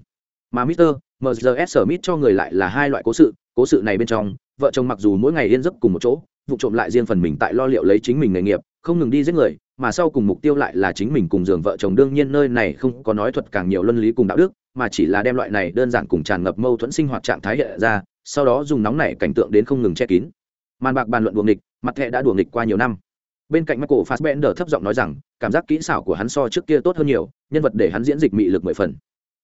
mà Mr. MGS Smith cho người lại là hai loại cố sự, cố sự này bên trong, vợ chồng mặc dù mỗi ngày yên giấc cùng một chỗ, vụ trộm lại riêng phần mình tại lo liệu lấy chính mình nghề nghiệp, không ngừng đi giết người, mà sau cùng mục tiêu lại là chính mình cùng giường vợ chồng đương nhiên nơi này không có nói thuật càng nhiều luân lý cùng đạo đức, mà chỉ là đem loại này đơn giản cùng tràn ngập mâu thuẫn sinh hoạt trạng thái hiện ra, sau đó dùng nóng này cảnh tượng đến không ngừng che kín. Màn bạc bàn luận đùa nghịch, mặt thẻ đã đùa nghịch qua nhiều năm. Bên cạnh Michael Fassbender thấp giọng nói rằng, cảm giác kỹ xảo của hắn so trước kia tốt hơn nhiều, nhân vật để hắn diễn dịch mị lực mười phần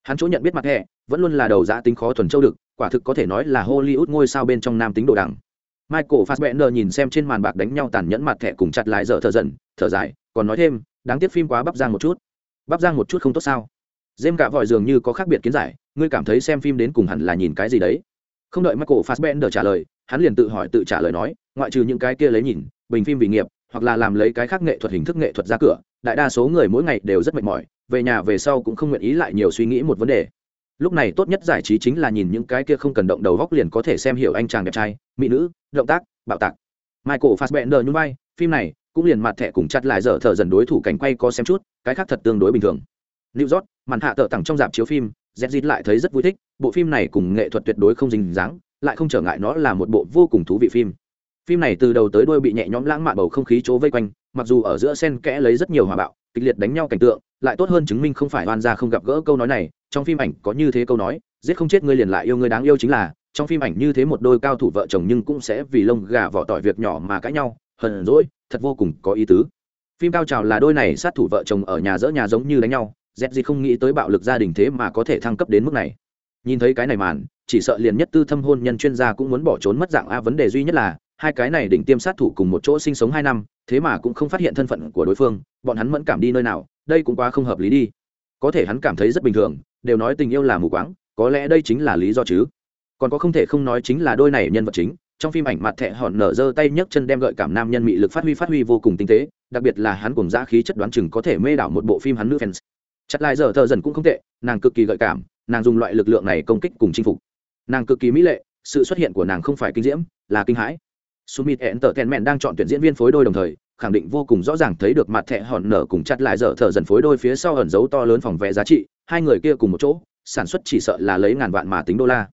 hắn chỗ nhận biết mặt thẻ vẫn luôn là đầu giã tính khó thuần châu được, quả thực có thể nói là hollywood ngôi sao bên trong nam tính đồ đẳng michael fassbender nhìn xem trên màn bạc đánh nhau tàn nhẫn mặt thẻ cùng chặt lại dở thở dần thở dài, còn nói thêm, đáng tiếc phim quá bắp giang một chút. Bắp giang một chút không tốt sao? Dêm cả vòi dường như có khác biệt kiến giải, ngươi cảm thấy xem phim đến cùng hẳn là nhìn cái gì đấy? Không đợi michael fassbender trả lời, hắn liền tự hỏi tự trả lời nói, ngoại trừ những cái kia lấy nhìn, bình phim vì nghiệp hoặc là làm lấy cái khác nghệ thuật hình thức nghệ thuật ra cửa, đại đa số người mỗi ngày đều rất mệt mỏi, về nhà về sau cũng không nguyện ý lại nhiều suy nghĩ một vấn đề. Lúc này tốt nhất giải trí chính là nhìn những cái kia không cần động đầu góc liền có thể xem hiểu anh chàng đẹp trai, mỹ nữ, động tác, bạo tạc. Michael fassbender nhún vai, phim này cũng liền mặt thẻ cùng chặt lại dở thở dần đối thủ cảnh quay có xem chút, cái khác thật tương đối bình thường. New york, màn hạ tợ tặng trong dạp chiếu phim z lại thấy rất vui thích, bộ phim này cùng nghệ thuật tuyệt đối không dính dáng, lại không trở ngại nó là một bộ vô cùng thú vị phim phim này từ đầu tới đuôi bị nhẹ nhõm lãng mạn bầu không khí chỗ vây quanh, mặc dù ở giữa sen kẽ lấy rất nhiều hòa bạo, kịch liệt đánh nhau cảnh tượng, lại tốt hơn chứng minh không phải oan ra không gặp gỡ câu nói này, trong phim ảnh có như thế câu nói, giết không chết ngươi liền lại yêu ngươi đáng yêu chính là, trong phim ảnh như thế một đôi cao thủ vợ chồng nhưng cũng sẽ vì lông gà vỏ tỏi việc nhỏ mà cãi nhau, hờn dỗi, thật vô cùng có ý tứ. Phim cao trào là đôi này sát thủ vợ chồng ở nhà dỡ nhà giống như đánh nhau z gì không nghĩ tới bạo lực gia đình thế mà có thể thăng cấp đến mức này. Nhìn thấy cái này màn, chỉ sợ liền nhất tư thâm hôn nhân chuyên gia cũng muốn bỏ trốn mất dạng a vấn đề duy nhất là hai cái này định tiêm sát thủ cùng một chỗ sinh sống hai năm, thế mà cũng không phát hiện thân phận của đối phương, bọn hắn mẫn cảm đi nơi nào, đây cũng quá không hợp lý đi. Có thể hắn cảm thấy rất bình thường, đều nói tình yêu là mù quáng, có lẽ đây chính là lý do chứ. Còn có không thể không nói chính là đôi này nhân vật chính, trong phim ảnh mặt thẹ hòn nở giơ tay nhấc chân đem gợi cảm nam nhân mị lực phát huy phát huy vô cùng tinh tế, đặc biệt là hắn cùng giã khí chất đoán chừng có thể mê đảo một bộ phim hắn nữ fans. Chặt lại giờ thợ dần cũng không tệ, nàng cực kỳ gợi cảm, nàng dùng loại lực lượng này công kích cùng chinh phục. Nàng cực kỳ mỹ lệ, sự xuất hiện của nàng không phải kinh diễm, là kinh hãi. Sumit Entertainment đang chọn tuyển diễn viên phối đôi đồng thời, khẳng định vô cùng rõ ràng thấy được mặt thẻ hòn nở cùng chặt lại dở thở dần phối đôi phía sau ẩn dấu to lớn phòng vé giá trị, hai người kia cùng một chỗ, sản xuất chỉ sợ là lấy ngàn vạn mà tính đô la.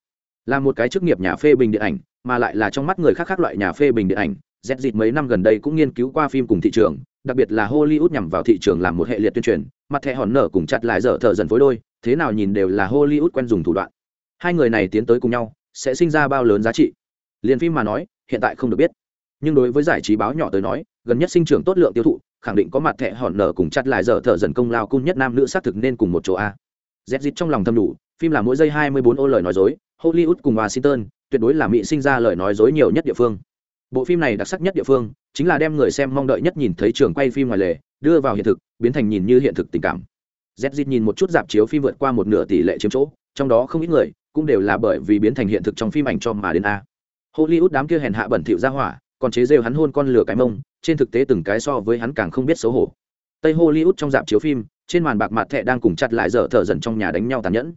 Là một cái chức nghiệp nhà phê bình điện ảnh, mà lại là trong mắt người khác khác loại nhà phê bình điện ảnh, Z dịt mấy năm gần đây cũng nghiên cứu qua phim cùng thị trường, đặc biệt là Hollywood nhằm vào thị trường làm một hệ liệt tuyên truyền, mặt thẻ hòn nở cùng chặt lại dở thở dần phối đôi, thế nào nhìn đều là Hollywood quen dùng thủ đoạn. Hai người này tiến tới cùng nhau, sẽ sinh ra bao lớn giá trị. Liên phim mà nói, hiện tại không được biết. Nhưng đối với giải trí báo nhỏ tới nói, gần nhất sinh trưởng tốt lượng tiêu thụ, khẳng định có mặt thẻ hòn nở cùng chặt lại giờ thợ dần công lao cung nhất nam nữ xác thực nên cùng một chỗ a. Z dịp trong lòng thâm đủ, phim là mỗi giây hai mươi bốn ô lời nói dối, hollywood cùng washington, tuyệt đối là mỹ sinh ra lời nói dối nhiều nhất địa phương. Bộ phim này đặc sắc nhất địa phương, chính là đem người xem mong đợi nhất nhìn thấy trường quay phim ngoài lề, đưa vào hiện thực, biến thành nhìn như hiện thực tình cảm. Z dịp nhìn một chút dạp chiếu phim vượt qua một nửa tỷ lệ chiếm chỗ, trong đó không ít người cũng đều là bởi vì biến thành hiện thực trong phim ảnh cho mà đến a hollywood đám kia hèn hạ bẩn thỉu ra hỏa, còn chế rêu hắn hôn con lửa cái mông, trên thực tế từng cái so với hắn càng không biết xấu hổ. Tây hollywood trong dạp chiếu phim, trên màn bạc mặt thẹ đang cùng chặt lại dở thở dần trong nhà đánh nhau tàn nhẫn.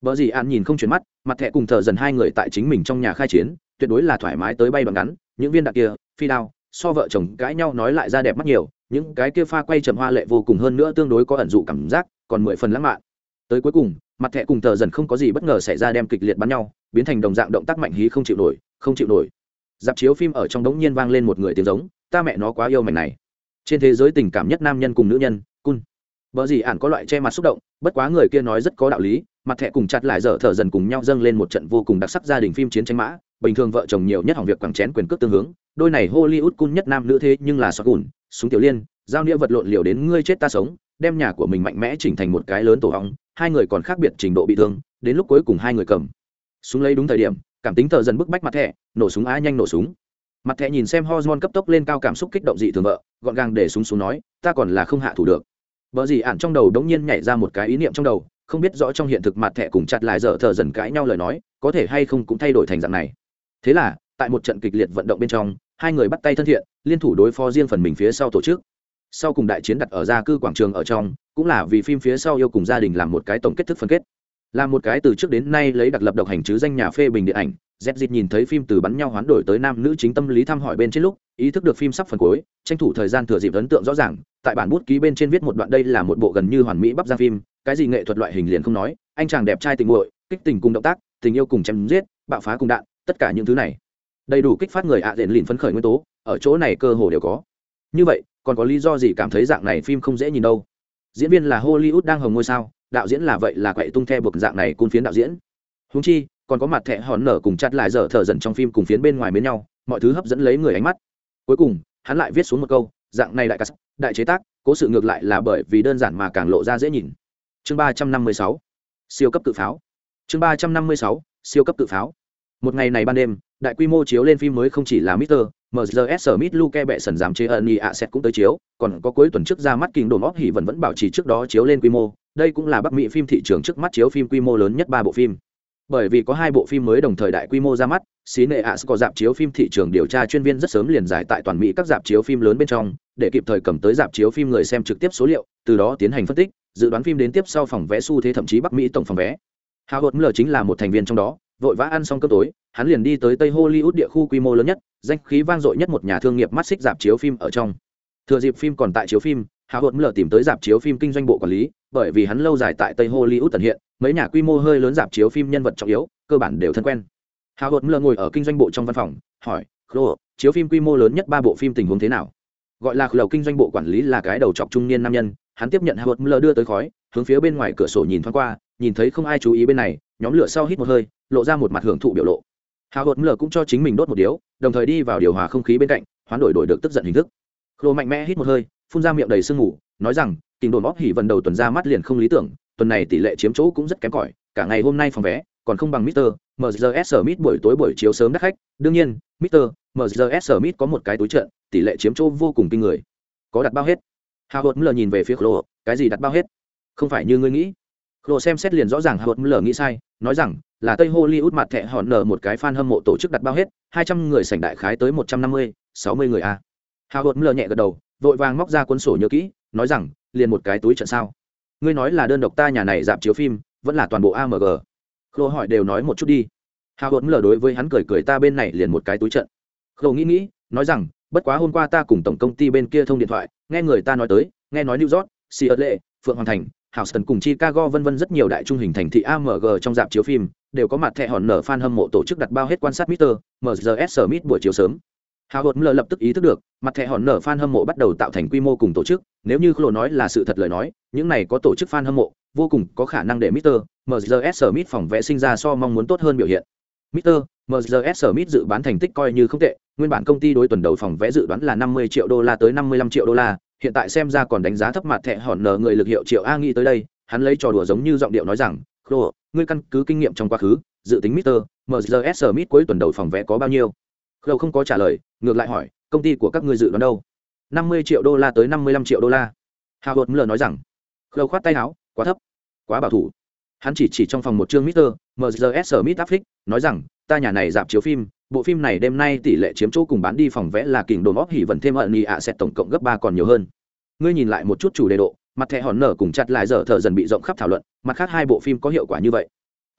Vợ gì an nhìn không chuyển mắt, mặt thẹ cùng thở dần hai người tại chính mình trong nhà khai chiến, tuyệt đối là thoải mái tới bay bằng ngắn, những viên đạn kia, phi đao, so vợ chồng cãi nhau nói lại ra đẹp mắt nhiều, những cái kia pha quay trầm hoa lệ vô cùng hơn nữa tương đối có ẩn dụ cảm giác, còn mười phần lãng mạn. Tới cuối cùng, mặt thẹ cùng thở dần không có gì bất ngờ xảy ra đem kịch liệt bắn nhau, biến thành đồng dạng động tác mạnh hí không chịu nổi không chịu nổi. Dạp chiếu phim ở trong đống nhiên vang lên một người tiếng giống, ta mẹ nó quá yêu mảnh này. Trên thế giới tình cảm nhất nam nhân cùng nữ nhân, cun. Vợ gì ản có loại che mặt xúc động, bất quá người kia nói rất có đạo lý, mặt thẹ cùng chặt lại dở thở dần cùng nhau dâng lên một trận vô cùng đặc sắc gia đình phim chiến tranh mã, bình thường vợ chồng nhiều nhất hỏng việc quảng chén quyền cước tương hướng, đôi này hollywood cun nhất nam nữ thế nhưng là xoát cùn súng tiểu liên giao nghĩa vật lộn liều đến ngươi chết ta sống, đem nhà của mình mạnh mẽ chỉnh thành một cái lớn tổ hóng, hai người còn khác biệt trình độ bị thương, đến lúc cuối cùng hai người cầm. Súng lấy đúng thời điểm cảm tính thợ dần bức bách mặt thẻ, nổ súng á nhanh nổ súng. Mặt thẻ nhìn xem hormone cấp tốc lên cao cảm xúc kích động dị thường vợ, gọn gàng để súng xuống nói, ta còn là không hạ thủ được. Vợ gì ạn trong đầu đống nhiên nhảy ra một cái ý niệm trong đầu, không biết rõ trong hiện thực mặt thẻ cùng chặt lại dở thợ dần cãi nhau lời nói, có thể hay không cũng thay đổi thành dạng này. Thế là, tại một trận kịch liệt vận động bên trong, hai người bắt tay thân thiện, liên thủ đối phó riêng phần mình phía sau tổ chức. Sau cùng đại chiến đặt ở gia cư quảng trường ở trong, cũng là vì phim phía sau yêu cùng gia đình làm một cái tổng kết thức phân kết là một cái từ trước đến nay lấy đặc lập độc hành chứ danh nhà phê bình điện ảnh, z dịt nhìn thấy phim từ bắn nhau hoán đổi tới nam nữ chính tâm lý thăm hỏi bên trên lúc, ý thức được phim sắp phần cuối, tranh thủ thời gian thừa dịp ấn tượng rõ ràng, tại bản bút ký bên trên viết một đoạn đây là một bộ gần như hoàn mỹ bắp ra phim, cái gì nghệ thuật loại hình liền không nói, anh chàng đẹp trai tình nguội kích tình cùng động tác, tình yêu cùng chém giết, bạo phá cùng đạn, tất cả những thứ này. Đầy đủ kích phát người ạ à diện lìn phấn khởi nguyên tố, ở chỗ này cơ hồ đều có. Như vậy, còn có lý do gì cảm thấy dạng này phim không dễ nhìn đâu? Diễn viên là hollywood đang hồng ngôi sao đạo diễn là vậy là quậy tung the buộc dạng này côn phiến đạo diễn. Húng chi, còn có mặt thẻ hòn nở cùng chặt lại dở thở dần trong phim cùng phiến bên ngoài mến nhau, mọi thứ hấp dẫn lấy người ánh mắt. Cuối cùng, hắn lại viết xuống một câu, dạng này đại cắt đại chế tác, cố sự ngược lại là bởi vì đơn giản mà càng lộ ra dễ nhìn. Chương ba trăm năm mươi sáu, siêu cấp tự pháo. Chương ba trăm năm mươi sáu, siêu cấp tự pháo. Một ngày này ban đêm, đại quy mô chiếu lên phim mới không chỉ là mister MZS Smith Luke bệ sần giảm chế Ernie Asset cũng tới chiếu, còn có cuối tuần trước ra mắt kinh đồn óc hỉ vẫn vẫn bảo trì trước đó chiếu lên quy mô, đây cũng là Bắc Mỹ phim thị trường trước mắt chiếu phim quy mô lớn nhất ba bộ phim. Bởi vì có hai bộ phim mới đồng thời đại quy mô ra mắt, xí nệ ạ có dạp chiếu phim thị trường điều tra chuyên viên rất sớm liền giải tại toàn Mỹ các dạp chiếu phim lớn bên trong, để kịp thời cầm tới dạp chiếu phim người xem trực tiếp số liệu, từ đó tiến hành phân tích, dự đoán phim đến tiếp sau phòng vé xu thế thậm chí Bắc Mỹ tổng phòng vé. Howard Miller chính là một thành viên trong đó, vội vã ăn xong cơm tối hắn liền đi tới tây hollywood địa khu quy mô lớn nhất, danh khí vang dội nhất một nhà thương nghiệp mắt xích dạp chiếu phim ở trong. Thừa dịp phim còn tại chiếu phim Hạ hột mờ tìm tới dạp chiếu phim kinh doanh bộ quản lý, bởi vì hắn lâu dài tại tây hollywood tận hiện, mấy nhà quy mô hơi lớn dạp chiếu phim nhân vật trọng yếu, cơ bản đều thân quen. Hạ hột mờ ngồi ở kinh doanh bộ trong văn phòng, hỏi khlo chiếu phim quy mô lớn nhất ba bộ phim tình huống thế nào? Gọi là khẩu kinh doanh bộ quản lý là cái đầu trọc trung niên nam nhân, hắn tiếp nhận Hạ howard miller đưa tới khói, hướng phía bên ngoài cửa sổ nhìn thoáng qua, nhìn thấy không ai chú ý bên này, nhóm lửa sau hít một hơi, lộ ra một mặt hưởng thụ biểu lộ hào hột mờ cũng cho chính mình đốt một điếu đồng thời đi vào điều hòa không khí bên cạnh hoán đổi đổi được tức giận hình thức khô mạnh mẽ hít một hơi phun ra miệng đầy sương mù nói rằng tình đồn bóp hỉ vần đầu tuần ra mắt liền không lý tưởng tuần này tỷ lệ chiếm chỗ cũng rất kém cỏi cả ngày hôm nay phòng vé còn không bằng Mr. MZS Smith buổi tối buổi chiếu sớm đắt khách, đương nhiên, Mr. MZS Smith có một cái túi trận, tỷ lệ chiếm chỗ vô cùng kinh người. Có đặt bao hết. Howard Muller nhìn về phía Khlo, cái gì đặt bao hết? Không phải như ngươi nghĩ. Khlo xem xét liền rõ ràng Howard Muller nghĩ sai, nói rằng, là Tây Hollywood mặt thẻ hòn nở một cái fan hâm mộ tổ chức đặt bao hết, 200 người sảnh đại khái tới 150, 60 người a. Howard Muller nhẹ gật đầu, vội vàng móc ra cuốn sổ nhớ kỹ, nói rằng, liền một cái túi trận sao? Ngươi nói là đơn độc ta nhà này dạp chiếu phim, vẫn là toàn bộ AMG. Khlo hỏi đều nói một chút đi. Howard Muller đối với hắn cười cười ta bên này liền một cái túi trận. Khlo nghĩ nghĩ, nói rằng, bất quá hôm qua ta cùng tổng công ty bên kia thông điện thoại, nghe người ta nói tới, nghe nói New York, Seattle, Phượng Hoàng Thành, Houston cùng Chicago vân vân rất nhiều đại trung hình thành thị AMG trong dạp chiếu phim, đều có mặt thẻ hòn nở fan hâm mộ tổ chức đặt bao hết quan sát Mr. MZS Smith buổi chiếu sớm. Howard Muller lập tức ý thức được, mặt thẻ hòn nở fan hâm mộ bắt đầu tạo thành quy mô cùng tổ chức, nếu như Khlo nói là sự thật lời nói, những này có tổ chức fan hâm mộ, vô cùng có khả năng để Mr. MZS Smith phòng vẽ sinh ra so mong muốn tốt hơn biểu hiện. Mr. MZS Smith dự bán thành tích coi như không tệ, nguyên bản công ty đối tuần đầu phòng vẽ dự đoán là 50 triệu đô la tới 55 triệu đô la, hiện tại xem ra còn đánh giá thấp mặt thẹ hòn nở người lực hiệu triệu A nghĩ tới đây, hắn lấy trò đùa giống như giọng điệu nói rằng, "Khlo, ngươi căn cứ kinh nghiệm trong quá khứ, dự tính Mr. MZS Smith cuối tuần đầu phòng vé có bao nhiêu?" Khlo không có trả lời, ngược lại hỏi, "Công ty của các ngươi dự đoán đâu?" 50 triệu đô la tới 55 triệu đô la. hào hột mờ nói rằng, Khlo khoát tay áo, quá thấp, quá bảo thủ. Hắn chỉ chỉ trong phòng một chương Mr. MZS Smith Affleck, nói rằng, ta nhà này dạp chiếu phim, bộ phim này đêm nay tỷ lệ chiếm chỗ cùng bán đi phòng vẽ là kình đồn óc hỉ vẫn thêm ẩn nhị ạ sẽ tổng cộng gấp ba còn nhiều hơn. Ngươi nhìn lại một chút chủ đề độ, mặt thẻ hòn nở cùng chặt lại giờ thợ dần bị rộng khắp thảo luận mặt khác hai bộ phim có hiệu quả như vậy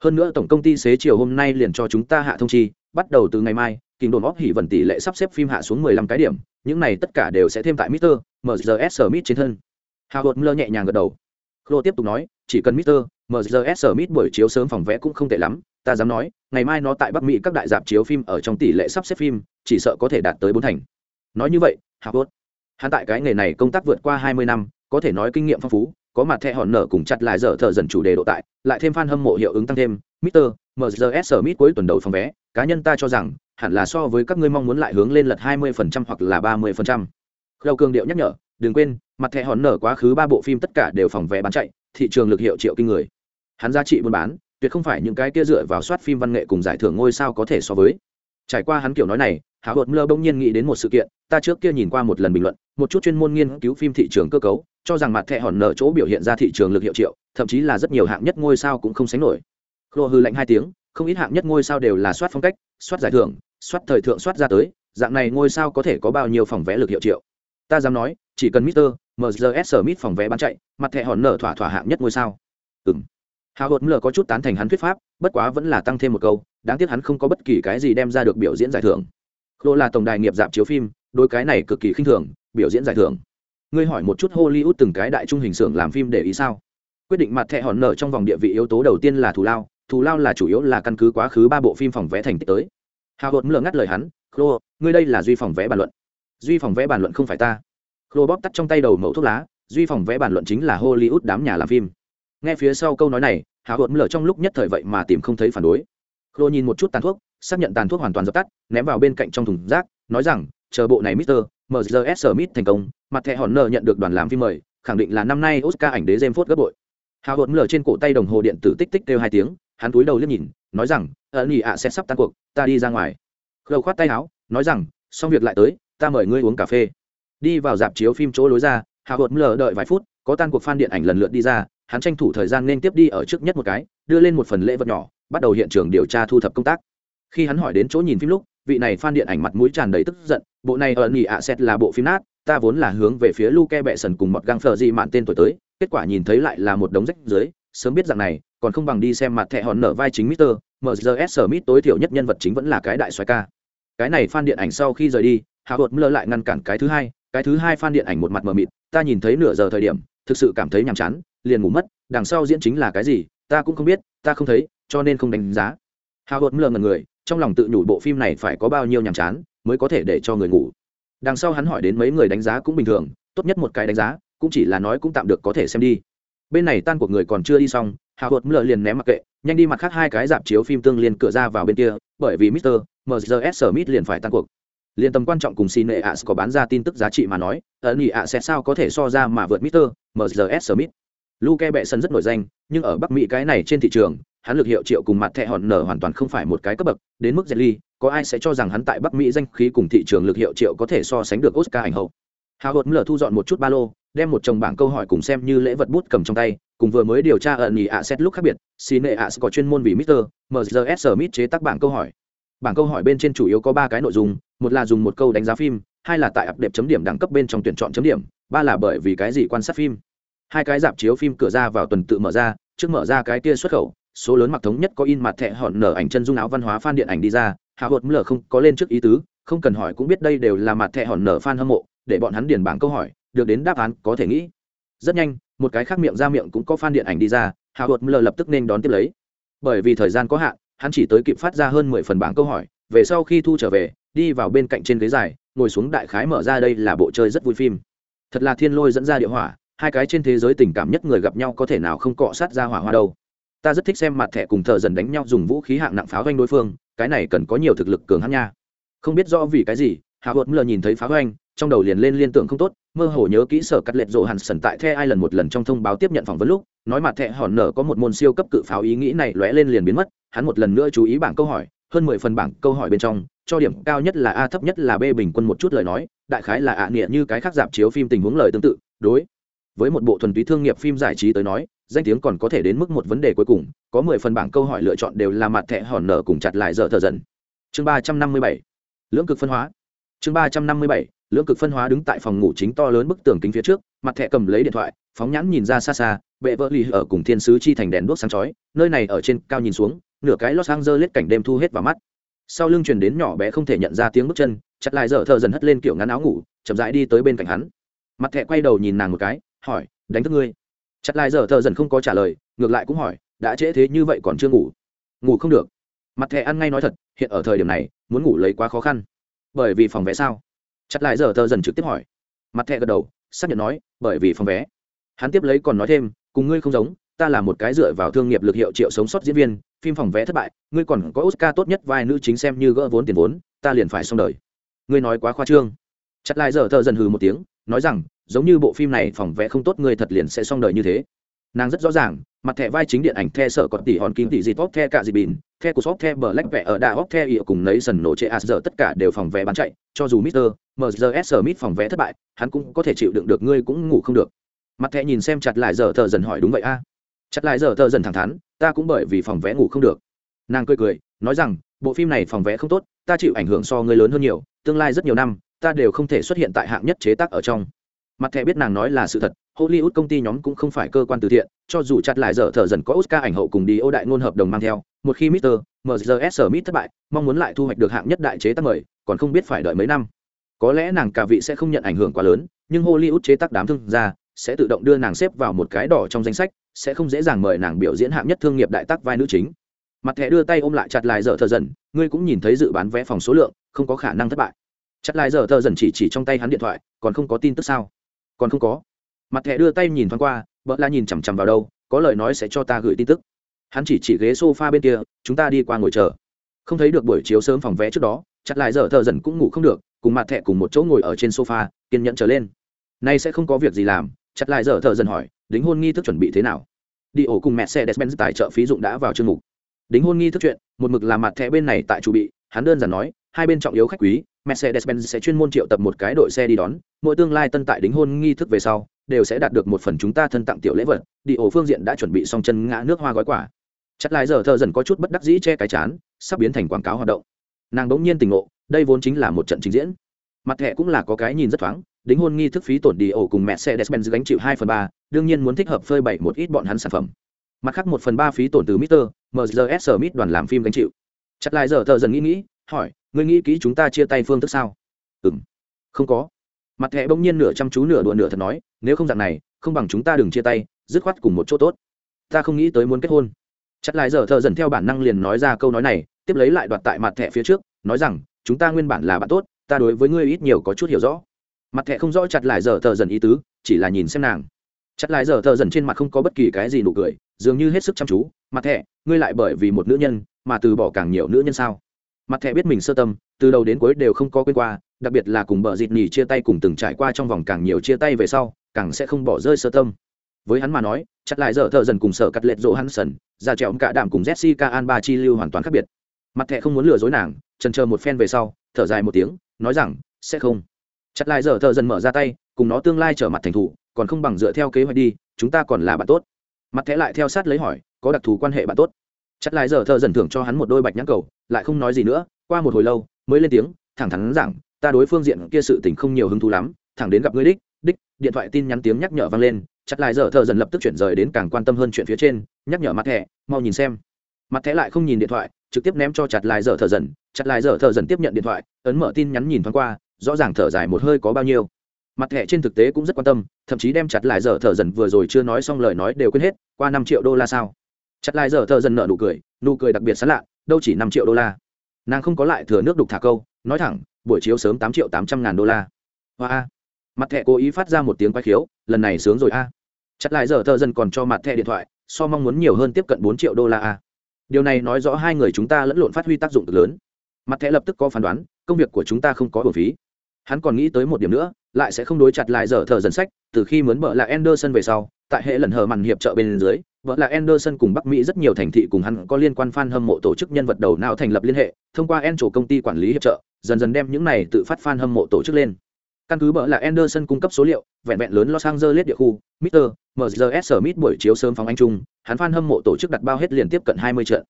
hơn nữa tổng công ty xế chiều hôm nay liền cho chúng ta hạ thông chi bắt đầu từ ngày mai Kình đồn óp hỉ vần tỷ lệ sắp xếp phim hạ xuống 15 cái điểm những này tất cả đều sẽ thêm tại Mr. MZS Smith trên thân Howard Muller nhẹ nhàng gật đầu Khlo tiếp tục nói chỉ cần Mr. MZS Smith buổi chiếu sớm phòng vẽ cũng không tệ lắm ta dám nói ngày mai nó tại Bắc Mỹ các đại dạp chiếu phim ở trong tỷ lệ sắp xếp phim chỉ sợ có thể đạt tới bốn thành nói như vậy Howard hắn tại cái nghề này công tác vượt qua 20 năm có thể nói kinh nghiệm phong phú có mặt thẻ hòn nở cùng chặt lại dở thợ dần chủ đề độ tại lại thêm fan hâm mộ hiệu ứng tăng thêm Mr. MZS Smith cuối tuần đầu phòng vé cá nhân ta cho rằng hẳn là so với các ngươi mong muốn lại hướng lên lật 20% hoặc là 30%. Đầu cường điệu nhắc nhở, đừng quên, mặt thẻ hòn nở quá khứ ba bộ phim tất cả đều phòng vé bán chạy, thị trường lực hiệu triệu kinh người. Hắn giá trị buôn bán, tuyệt không phải những cái kia dựa vào soát phim văn nghệ cùng giải thưởng ngôi sao có thể so với. Trải qua hắn kiểu nói này, hào hột mơ bỗng nhiên nghĩ đến một sự kiện ta trước kia nhìn qua một lần bình luận một chút chuyên môn nghiên cứu phim thị trường cơ cấu cho rằng mặt thẻ hòn nở chỗ biểu hiện ra thị trường lực hiệu triệu thậm chí là rất nhiều hạng nhất ngôi sao cũng không sánh nổi khô hư lạnh hai tiếng không ít hạng nhất ngôi sao đều là soát phong cách soát giải thưởng soát thời thượng soát ra tới dạng này ngôi sao có thể có bao nhiêu phòng vé lực hiệu triệu ta dám nói chỉ cần mister Mr. smith phòng vé bán chạy mặt thẻ hòn nở thỏa thỏa hạng nhất ngôi sao ừng hào hột mờ có chút tán thành hắn thuyết pháp, bất quá vẫn là tăng thêm một câu, đáng tiếc hắn không có bất kỳ cái gì đem ra được biểu diễn giải thưởng. Khô là tổng đài nghiệp dạp chiếu phim đôi cái này cực kỳ khinh thường, biểu diễn giải thưởng. Ngươi hỏi một chút hollywood từng cái đại trung hình xưởng làm phim để ý sao? Quyết định mặt thẻ hòn nở trong vòng địa vị yếu tố đầu tiên là thù lao thù lao là chủ yếu là căn cứ quá khứ ba bộ phim phòng vé thành tích tới. Hào hột mờ ngắt lời hắn, khô, ngươi đây là duy phòng vẽ bàn luận. Duy phòng vẽ bàn luận không phải ta. Khô bóp tắt trong tay đầu mẫu thuốc lá, duy phòng vẽ bàn luận chính là hollywood đám nhà làm phim nghe phía sau câu nói này, hào hột lở trong lúc nhất thời vậy mà tìm không thấy phản đối. Khô nhìn một chút tàn thuốc, xác nhận tàn thuốc hoàn toàn dập tắt, ném vào bên cạnh trong thùng rác, nói rằng, chờ bộ này, mister mrs smith thành công, mặt thẻ hòn nợ nhận được đoàn làm phim mời, khẳng định là năm nay oscar ảnh đế jem phốt gấp bội. Hào hột lở trên cổ tay đồng hồ điện tử tích tích kêu hai tiếng, hắn túi đầu liếc nhìn, nói rằng ẩn ỉ ạ, sẽ sắp tan cuộc, ta đi ra ngoài. Khâu khoát tay áo, nói rằng, xong việc lại tới, ta mời ngươi uống cà phê. Đi vào dạp chiếu phim chỗ lối ra, hào hột lở đợi vài phút, có tan cuộc phan điện ảnh lần lượt đi ra hắn tranh thủ thời gian nên tiếp đi ở trước nhất một cái đưa lên một phần lễ vật nhỏ bắt đầu hiện trường điều tra thu thập công tác khi hắn hỏi đến chỗ nhìn phim lúc vị này phan điện ảnh mặt mũi tràn đầy tức giận bộ này ở nghỉ ạ xét là bộ phim nát ta vốn là hướng về phía luke bệ sần cùng một găng phờ di mạn tên tuổi tới kết quả nhìn thấy lại là một đống rách dưới sớm biết rằng này còn không bằng đi xem mặt thẻ hòn nở vai chính Mister, MGS Smith tối thiểu nhất nhân vật chính vẫn là cái đại xoái ca. Cái này phan điện ảnh sau khi rời đi, hạ Howard mơ lại ngăn cản cái thứ hai, cái thứ hai phan điện ảnh một mặt mờ mịt, ta nhìn thấy nửa giờ thời điểm, thực sự cảm thấy nhàm chán, liền ngủ mất, đằng sau diễn chính là cái gì, ta cũng không biết, ta không thấy, cho nên không đánh giá. Howard mờ ngần người, trong lòng tự nhủ bộ phim này phải có bao nhiêu nhàm chán, mới có thể để cho người ngủ. Đằng sau hắn hỏi đến mấy người đánh giá cũng bình thường, tốt nhất một cái đánh giá, cũng chỉ là nói cũng tạm được có thể xem đi. Bên này tan cuộc người còn chưa đi xong, hào hột mờ liền ném mặc kệ nhanh đi mặt khác hai cái dạp chiếu phim tương liên cửa ra vào bên kia bởi vì mister mgs smith liền phải tan cuộc liền tầm quan trọng cùng xin nệ ạ có bán ra tin tức giá trị mà nói ấn ý ạ sẽ sao có thể so ra mà vượt mister mgs smith luke bệ sân rất nổi danh, nhưng ở bắc mỹ cái này trên thị trường, hắn lực hiệu triệu cùng mặt thẻ hòn nở hoàn toàn không phải một cái cấp bậc, đến mức ly có ai sẽ cho rằng hắn tại bắc mỹ danh khí cùng thị trường lực hiệu triệu có thể so sánh được oscar ảnh hậu? Howard Miller thu dọn một chút ba lô, đem một chồng bảng câu hỏi cùng xem như lễ vật bút cầm trong tay, cùng vừa mới điều tra ẩn nhị ạ xét lúc khác biệt, xin nệ ạ có chuyên môn vì mister mgs smith chế tác bảng câu hỏi. Bảng câu hỏi bên trên chủ yếu có ba cái nội dung, một là dùng một câu đánh giá phim, hai là tại ập đẹp chấm điểm đẳng cấp bên trong tuyển chọn chấm điểm, ba là bởi vì cái gì quan sát phim hai cái dạp chiếu phim cửa ra vào tuần tự mở ra, trước mở ra cái kia xuất khẩu, số lớn mặc thống nhất có in mặt thẻ hòn nở ảnh chân dung áo văn hóa fan điện ảnh đi ra, hạ hột mờ không có lên trước ý tứ, không cần hỏi cũng biết đây đều là mặt thẻ hòn nở fan hâm mộ, để bọn hắn điền bảng câu hỏi, được đến đáp án có thể nghĩ. Rất nhanh, một cái khác miệng ra miệng cũng có fan điện ảnh đi ra, hạ hột mờ lập tức nên đón tiếp lấy. Bởi vì thời gian có hạn, hắn chỉ tới kịp phát ra hơn mười phần bảng câu hỏi, về sau khi thu trở về, đi vào bên cạnh trên ghế dài, ngồi xuống đại khái mở ra đây là bộ chơi rất vui phim. Thật là thiên lôi dẫn ra địa hỏa hai cái trên thế giới tình cảm nhất người gặp nhau có thể nào không cọ sát ra hỏa hoa đâu. Ta rất thích xem mặt thẻ cùng thợ dần đánh nhau dùng vũ khí hạng nặng pháo doanh đối phương, cái này cần có nhiều thực lực cường hắn nha. Không biết do vì cái gì hạ vợt mờ nhìn thấy pháo doanh trong đầu liền lên liên tưởng không tốt, mơ hồ nhớ kỹ sở cắt lệch rộ hẳn sần tại the ai lần một lần trong thông báo tiếp nhận phỏng vấn lúc, nói mặt thẹ hòn nở có một môn siêu cấp cự pháo ý nghĩ này lóe lên liền biến mất, hắn một lần nữa chú ý bảng câu hỏi, hơn mười phần bảng câu hỏi bên trong, cho điểm cao nhất là a, thấp nhất là b bình quân một chút lời nói, đại khái là ạ à nghĩa như cái khác dạp chiếu phim tình huống lời tương tự, đối với một bộ thuần túy thương nghiệp phim giải trí tới nói, danh tiếng còn có thể đến mức một vấn đề cuối cùng, có mười phần bảng câu hỏi lựa chọn đều là mặt thẻ hòn nở cùng chặt lại dở thờ dần. Chương ba trăm năm mươi bảy, lưỡng cực phân hóa. Chương ba trăm năm mươi bảy, lưỡng cực phân hóa đứng tại phòng ngủ chính to lớn bức tường kính phía trước, mặt thẻ cầm lấy điện thoại, phóng nhãn nhìn ra xa xa, bệ vợ lì ở cùng thiên sứ chi thành đèn đuốc sáng chói, nơi này ở trên cao nhìn xuống, nửa cái los angeles cảnh đêm thu hết vào mắt. Sau lưng truyền đến nhỏ bé không thể nhận ra tiếng bước chân, chặt lại dở thợ dần hất lên kiểu ngắn áo ngủ, chậm rãi đi tới bên cạnh hắn. Mặt thẻ quay đầu nhìn nàng một cái hỏi, đánh thức ngươi? Chặt lại giờ thợ dần không có trả lời, ngược lại cũng hỏi, đã trễ thế như vậy còn chưa ngủ? Ngủ không được. Mặt thẻ ăn ngay nói thật, hiện ở thời điểm này, muốn ngủ lấy quá khó khăn. Bởi vì phòng vé sao? Chặt lại giờ thợ dần trực tiếp hỏi. Mặt thẻ gật đầu, xác nhận nói, bởi vì phòng vé. Hắn tiếp lấy còn nói thêm, cùng ngươi không giống, ta là một cái dựa vào thương nghiệp lực hiệu triệu sống sót diễn viên, phim phòng vé thất bại, ngươi còn có oscar tốt nhất vai nữ chính xem như gỡ vốn tiền vốn, ta liền phải xong đời. Ngươi nói quá khoa trương. Chặt lại giờ thợ dần hừ một tiếng, nói rằng giống như bộ phim này phòng vẽ không tốt người thật liền sẽ xong đời như thế nàng rất rõ ràng mặt thẻ vai chính điện ảnh the sở còn tỷ hòn kim tỷ dịp tốt the cả dịp bìn The của shop The Black vẽ ở đa hóc The ỉa cùng nấy sần nổ chế as giờ tất cả đều phòng vé bán chạy, cho dù Mr. MZS Smith phòng vé thất bại, hắn cũng có thể chịu đựng được ngươi cũng ngủ không được. Mặt thẻ nhìn xem chặt lại giờ thợ dần hỏi đúng vậy a. Chặt lại giờ thợ dần thẳng thắn, ta cũng bởi vì phòng vé ngủ không được. Nàng cười cười, nói rằng, bộ phim này phòng vé không tốt, ta chịu ảnh hưởng so ngươi lớn hơn nhiều, tương lai rất nhiều năm, ta đều không thể xuất hiện tại hạng nhất chế tác ở trong mặt thẻ biết nàng nói là sự thật, hollywood công ty nhóm cũng không phải cơ quan từ thiện, cho dù chặt lại dở thở dần có oscar ảnh hậu cùng đi ô đại ngôn hợp đồng mang theo, một khi mister mrs smith thất bại, mong muốn lại thu hoạch được hạng nhất đại chế tác mời, còn không biết phải đợi mấy năm. Có lẽ nàng cả vị sẽ không nhận ảnh hưởng quá lớn, nhưng hollywood chế tác đám thương gia sẽ tự động đưa nàng xếp vào một cái đỏ trong danh sách, sẽ không dễ dàng mời nàng biểu diễn hạng nhất thương nghiệp đại tác vai nữ chính. Mặt thẻ đưa tay ôm lại chặt lại dở thở dần, ngươi cũng nhìn thấy dự bán vé phòng số lượng, không có khả năng thất bại. Chặt lại dở thở dần chỉ chỉ trong tay hắn điện thoại, còn không có tin tức sao? Còn không có. Mặt thẻ đưa tay nhìn thoáng qua vợ la nhìn chằm chằm vào đâu, có lời nói sẽ cho ta gửi tin tức. Hắn chỉ chỉ ghế s o f a bên kia, chúng ta đi qua ngồi chờ. Không thấy được buổi chiếu sớm phòng vé trước đó, chặt lại giờ thợ dần cũng ngủ không được, cùng mặt thẻ cùng một chỗ ngồi ở trên sofa, kiên nhẫn trở lên. Nay sẽ không có việc gì làm, chặt lại giờ thợ dần hỏi, đính hôn nghi thức chuẩn bị thế nào? Đi ổ cùng mẹ xe despen tài trợ phí dụng đã vào chương mục. Đính hôn nghi thức chuyện, một mực là mặt thẻ bên này tại chủ bị, hắn đơn giản nói, hai bên trọng yếu khách quý Mercedes-Benz sẽ chuyên môn triệu tập một cái đội xe đi đón, mỗi tương lai tân tại đính hôn nghi thức về sau, đều sẽ đạt được một phần chúng ta thân tặng tiểu lễ vật. Đi ổ phương diện đã chuẩn bị xong chân ngã nước hoa gói quả. Chắc lại giờ thợ dần có chút bất đắc dĩ che cái chán, sắp biến thành quảng cáo hoạt động. Nàng đống nhiên tỉnh ngộ, đây vốn chính là một trận trình diễn. Mặt thẻ cũng là có cái nhìn rất thoáng, đính hôn nghi thức phí tổn đi ổ cùng Mercedes-Benz gánh chịu 2 phần 3, đương nhiên muốn thích hợp phơi bày một ít bọn hắn sản phẩm. Mặt khác 1 phần 3 phí tổn từ Mr. MZS Smith đoàn làm phim gánh chịu. Chắc lại giờ thợ dần nghĩ nghĩ, hỏi, ngươi nghĩ kỹ chúng ta chia tay phương thức sao? ừng không có. Mặt thẹ bỗng nhiên nửa chăm chú nửa đùa nửa thật nói, nếu không dạng này, không bằng chúng ta đừng chia tay, dứt khoát cùng một chỗ tốt. Ta không nghĩ tới muốn kết hôn. Chắc lại giờ thợ dần theo bản năng liền nói ra câu nói này, tiếp lấy lại đoạt tại mặt thẹ phía trước, nói rằng, chúng ta nguyên bản là bạn tốt, ta đối với ngươi ít nhiều có chút hiểu rõ. Mặt thẹ không rõ chặt lại giờ thợ dần ý tứ, chỉ là nhìn xem nàng. Chặt lại giờ thợ dần trên mặt không có bất kỳ cái gì nụ cười, dường như hết sức chăm chú. Mặt thẹ ngươi lại bởi vì một nữ nhân, mà từ bỏ càng nhiều nữ nhân sao? Mặt thẻ biết mình sơ tâm, từ đầu đến cuối đều không có quên qua, đặc biệt là cùng bờ dịt nhì chia tay cùng từng trải qua trong vòng càng nhiều chia tay về sau, càng sẽ không bỏ rơi sơ tâm. Với hắn mà nói, chặt lại giờ thợ dần cùng sở cắt lệch rỗ hắn sần, ra trẹo cả đảm cùng jessica an ba chi lưu hoàn toàn khác biệt. Mặt thẻ không muốn lừa dối nàng trần chờ một phen về sau, thở dài một tiếng, nói rằng, sẽ không. Chặt lại giờ thợ dần mở ra tay, cùng nó tương lai trở mặt thành thủ, còn không bằng dựa theo kế hoạch đi, chúng ta còn là bạn tốt. Mặt thẻ lại theo sát lấy hỏi, có đặc thù quan hệ bạn tốt? Chặt lại giờ thợ dần thưởng cho hắn một đôi bạch nhãn cầu lại không nói gì nữa, qua một hồi lâu, mới lên tiếng, thẳng thắn rằng, ta đối phương diện kia sự tình không nhiều hứng thú lắm, thẳng đến gặp ngươi đích đích, điện thoại tin nhắn tiếng nhắc nhở vang lên, chặt lại giờ thợ dần lập tức chuyển rời đến càng quan tâm hơn chuyện phía trên, nhắc nhở mặt thẻ, mau nhìn xem. Mặt thẻ lại không nhìn điện thoại, trực tiếp ném cho chặt lại giờ thợ dần, chặt lại giờ thợ dần tiếp nhận điện thoại, ấn mở tin nhắn nhìn thoáng qua, rõ ràng thở dài một hơi có bao nhiêu. Mặt thẻ trên thực tế cũng rất quan tâm, thậm chí đem chặt lại giờ thợ dần vừa rồi chưa nói xong lời nói đều quên hết, qua năm triệu đô la sao. Chặt lại giờ thợ dần nợ nụ cười nụ cười đặc biệt sán lạ đâu chỉ năm triệu đô la. Nàng không có lại thừa nước đục thả câu, nói thẳng, buổi chiếu sớm tám triệu tám trăm ngàn đô la. Hoa a. Mặt thẹ cố ý phát ra một tiếng quay khiếu, lần này sướng rồi a. Chặt lại giờ thợ dân còn cho mặt thẹ điện thoại, so mong muốn nhiều hơn tiếp cận bốn triệu đô la a. Điều này nói rõ hai người chúng ta lẫn lộn phát huy tác dụng cực lớn. Mặt thẹ lập tức có phán đoán, công việc của chúng ta không có bổ phí. Hắn còn nghĩ tới một điểm nữa, lại sẽ không đối chặt lại giờ thợ dần sách, từ khi mướn bợ là Anderson về sau, tại hệ lần hờ màn hiệp trợ bên dưới vợ là Anderson cùng Bắc Mỹ rất nhiều thành thị cùng hắn có liên quan fan hâm mộ tổ chức nhân vật đầu nào thành lập liên hệ, thông qua en công ty quản lý hiệp trợ, dần dần đem những này tự phát fan hâm mộ tổ chức lên căn cứ bỡ là Anderson cung cấp số liệu, vẹn vẹn lớn Los Angeles địa khu Mr. MZS Smith buổi chiếu sớm phóng anh trung hắn fan hâm mộ tổ chức đặt bao hết liền tiếp cận 20 trận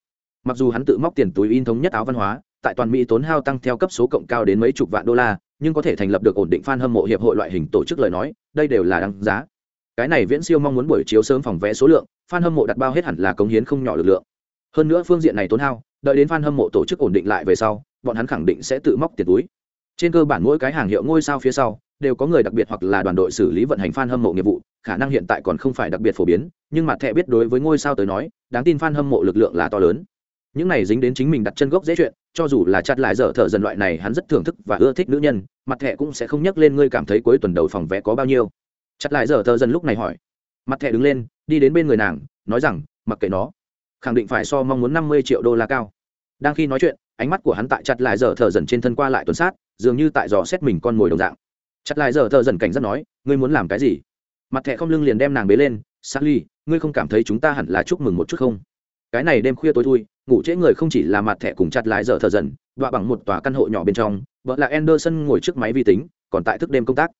mặc dù hắn tự móc tiền túi in thống nhất áo văn hóa, tại toàn mỹ tốn hao tăng theo cấp số cộng cao đến mấy chục vạn đô la, nhưng có thể thành lập được ổn định fan hâm mộ hiệp hội loại hình tổ chức lời nói, đây đều là đáng giá cái này viễn siêu mong muốn buổi chiếu sớm phòng vé số lượng phan hâm mộ đặt bao hết hẳn là cống hiến không nhỏ lực lượng. Hơn nữa phương diện này tốn hao, đợi đến phan hâm mộ tổ chức ổn định lại về sau, bọn hắn khẳng định sẽ tự móc tiền túi. Trên cơ bản mỗi cái hàng hiệu ngôi sao phía sau, đều có người đặc biệt hoặc là đoàn đội xử lý vận hành fan hâm mộ nghiệp vụ, khả năng hiện tại còn không phải đặc biệt phổ biến, nhưng mặt thẻ biết đối với ngôi sao tới nói, đáng tin fan hâm mộ lực lượng là to lớn. Những này dính đến chính mình đặt chân gốc dễ chuyện, cho dù là chặt lại dở thở dần loại này hắn rất thưởng thức và ưa thích nữ nhân, mặt thẻ cũng sẽ không nhắc lên ngươi cảm thấy cuối tuần đầu phòng vé có bao nhiêu chặt lại dở thở dần lúc này hỏi. Mặt thẻ đứng lên, đi đến bên người nàng, nói rằng, mặc kệ nó. Khẳng định phải so mong muốn năm mươi triệu đô la cao. Đang khi nói chuyện, ánh mắt của hắn tại chặt lại giờ thờ dần trên thân qua lại tuần sát, dường như tại dò xét mình con mồi đồng dạng. Chặt lại giờ thờ dần cảnh giác nói, ngươi muốn làm cái gì? Mặt thẻ không lưng liền đem nàng bế lên, sally, ngươi không cảm thấy chúng ta hẳn là chúc mừng một chút không? Cái này đêm khuya tối thui, ngủ trễ người không chỉ là mặt thẻ cùng chặt lại giờ thờ dần, đọa bằng một tòa căn hộ nhỏ bên trong, vợ là anderson ngồi trước máy vi tính, còn tại thức đêm công tác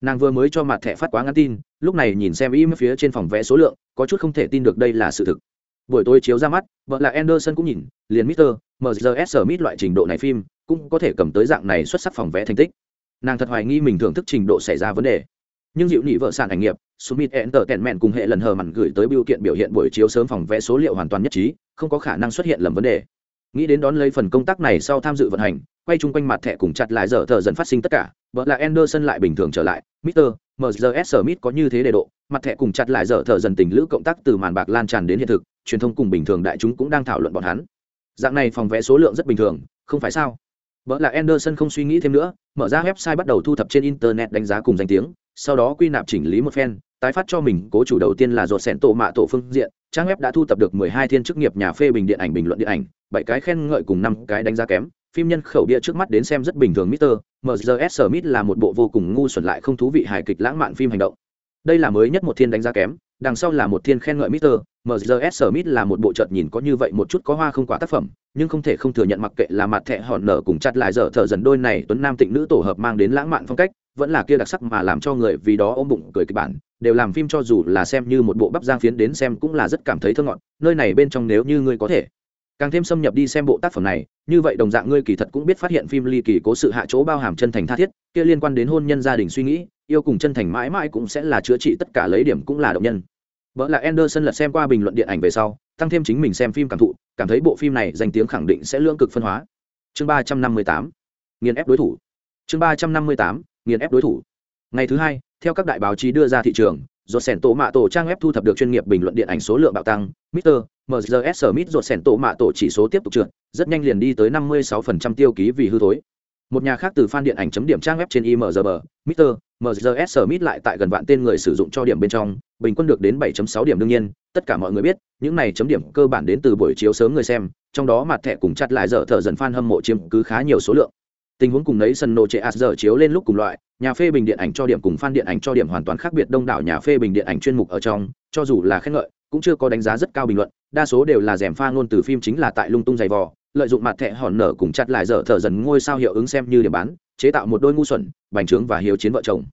nàng vừa mới cho mặt thẻ phát quá ngắn tin lúc này nhìn xem im phía trên phòng vẽ số lượng có chút không thể tin được đây là sự thực. Buổi tối chiếu ra mắt vợ là anderson cũng nhìn liền mister mgs smith loại trình độ này phim cũng có thể cầm tới dạng này xuất sắc phòng vẽ thành tích. Nàng thật hoài nghi mình thưởng thức trình độ xảy ra vấn đề. Nhưng dịu nhị vợ sản ảnh nghiệp Smith mẹn cùng hệ lần hờ mặn gửi tới biểu kiện biểu hiện buổi chiếu sớm phòng vẽ số liệu hoàn toàn nhất trí, không có khả năng xuất hiện lầm vấn đề. Nghĩ đến đón lấy phần công tác này sau tham dự vận hành, quay chung quanh mặt thẻ cùng chặt lại giờ thờ dần phát sinh tất cả, vợ là Anderson lại bình thường trở lại, Mr. MGS Smith có như thế đề độ, mặt thẻ cùng chặt lại giờ thờ dần tình lữ cộng tác từ màn bạc lan tràn đến hiện thực, truyền thông cùng bình thường đại chúng cũng đang thảo luận bọn hắn. Dạng này phòng vẽ số lượng rất bình thường, không phải sao? Vợ là Anderson không suy nghĩ thêm nữa, mở ra website bắt đầu thu thập trên internet đánh giá cùng danh tiếng, sau đó quy nạp chỉnh lý một phen, tái phát cho mình, cố chủ đầu tiên là ruột sẹn tổ mạ tổ phương diện trang web đã thu thập được 12 thiên chức nghiệp nhà phê bình điện ảnh, bình luận điện ảnh, bảy cái khen ngợi cùng năm cái đánh giá kém phim nhân khẩu bia trước mắt đến xem rất bình thường Mr. MGS Smith là một bộ vô cùng ngu xuẩn lại không thú vị hài kịch lãng mạn phim hành động đây là mới nhất một thiên đánh giá kém, đằng sau là một thiên khen ngợi Mr. MGS Smith là một bộ chợt nhìn có như vậy một chút có hoa không quả tác phẩm, nhưng không thể không thừa nhận mặc kệ là mặt thẻ hòn nở cùng chặt lại giờ thợ dần đôi này tuấn nam tịnh nữ tổ hợp mang đến lãng mạn phong cách vẫn là kia đặc sắc mà làm cho người vì đó ôm bụng cười kịch bản, đều làm phim cho dù là xem như một bộ bắp giang phiến đến xem cũng là rất cảm thấy thơ ngọn nơi này bên trong nếu như ngươi có thể càng thêm xâm nhập đi xem bộ tác phẩm này, như vậy đồng dạng ngươi kỳ thật cũng biết phát hiện phim ly kỳ cố sự hạ chỗ bao hàm chân thành tha thiết, kia liên quan đến hôn nhân gia đình suy nghĩ, yêu cùng chân thành mãi mãi cũng sẽ là chữa trị tất cả lấy điểm cũng là động nhân. Vợ là anderson lật xem qua bình luận điện ảnh về sau, tăng thêm chính mình xem phim cảm thụ, cảm thấy bộ phim này danh tiếng khẳng định sẽ lưỡng cực phân hóa. Chương ba trăm năm mươi tám, nghiền ép đối thủ. Chương ba trăm năm mươi tám nghiền ép đối thủ ngày thứ hai, theo các đại báo chí đưa ra thị trường rột sẻn tổ mạ tổ trang web thu thập được chuyên nghiệp bình luận điện ảnh số lượng bạo tăng Mr. MGS Smith rột sẻn tổ mạ tổ chỉ số tiếp tục trượt, rất nhanh liền đi tới 56% tiêu ký vì hư thối một nhà khác từ fan điện ảnh chấm điểm trang web trên imgb Mr. MGS Smith lại tại gần vạn tên người sử dụng cho điểm bên trong, bình quân được đến 7.6 điểm đương nhiên, tất cả mọi người biết, những này chấm điểm cơ bản đến từ buổi chiếu sớm người xem, trong đó mặt thẻ cùng chặt lại dở thở dần fan hâm mộ chiếm cứ khá nhiều số lượng tình huống cùng nấy sân nô trệ as giờ chiếu lên lúc cùng loại, nhà phê bình điện ảnh cho điểm cùng fan điện ảnh cho điểm hoàn toàn khác biệt đông đảo nhà phê bình điện ảnh chuyên mục ở trong, cho dù là khen ngợi, cũng chưa có đánh giá rất cao bình luận, đa số đều là rèm pha ngôn từ phim chính là tại lung tung giày vò, lợi dụng mặt thẻ hòn nở cùng chặt lại dở thở dần ngôi sao hiệu ứng xem như điểm bán, chế tạo một đôi ngu xuẩn, bành trướng và hiếu chiến vợ chồng.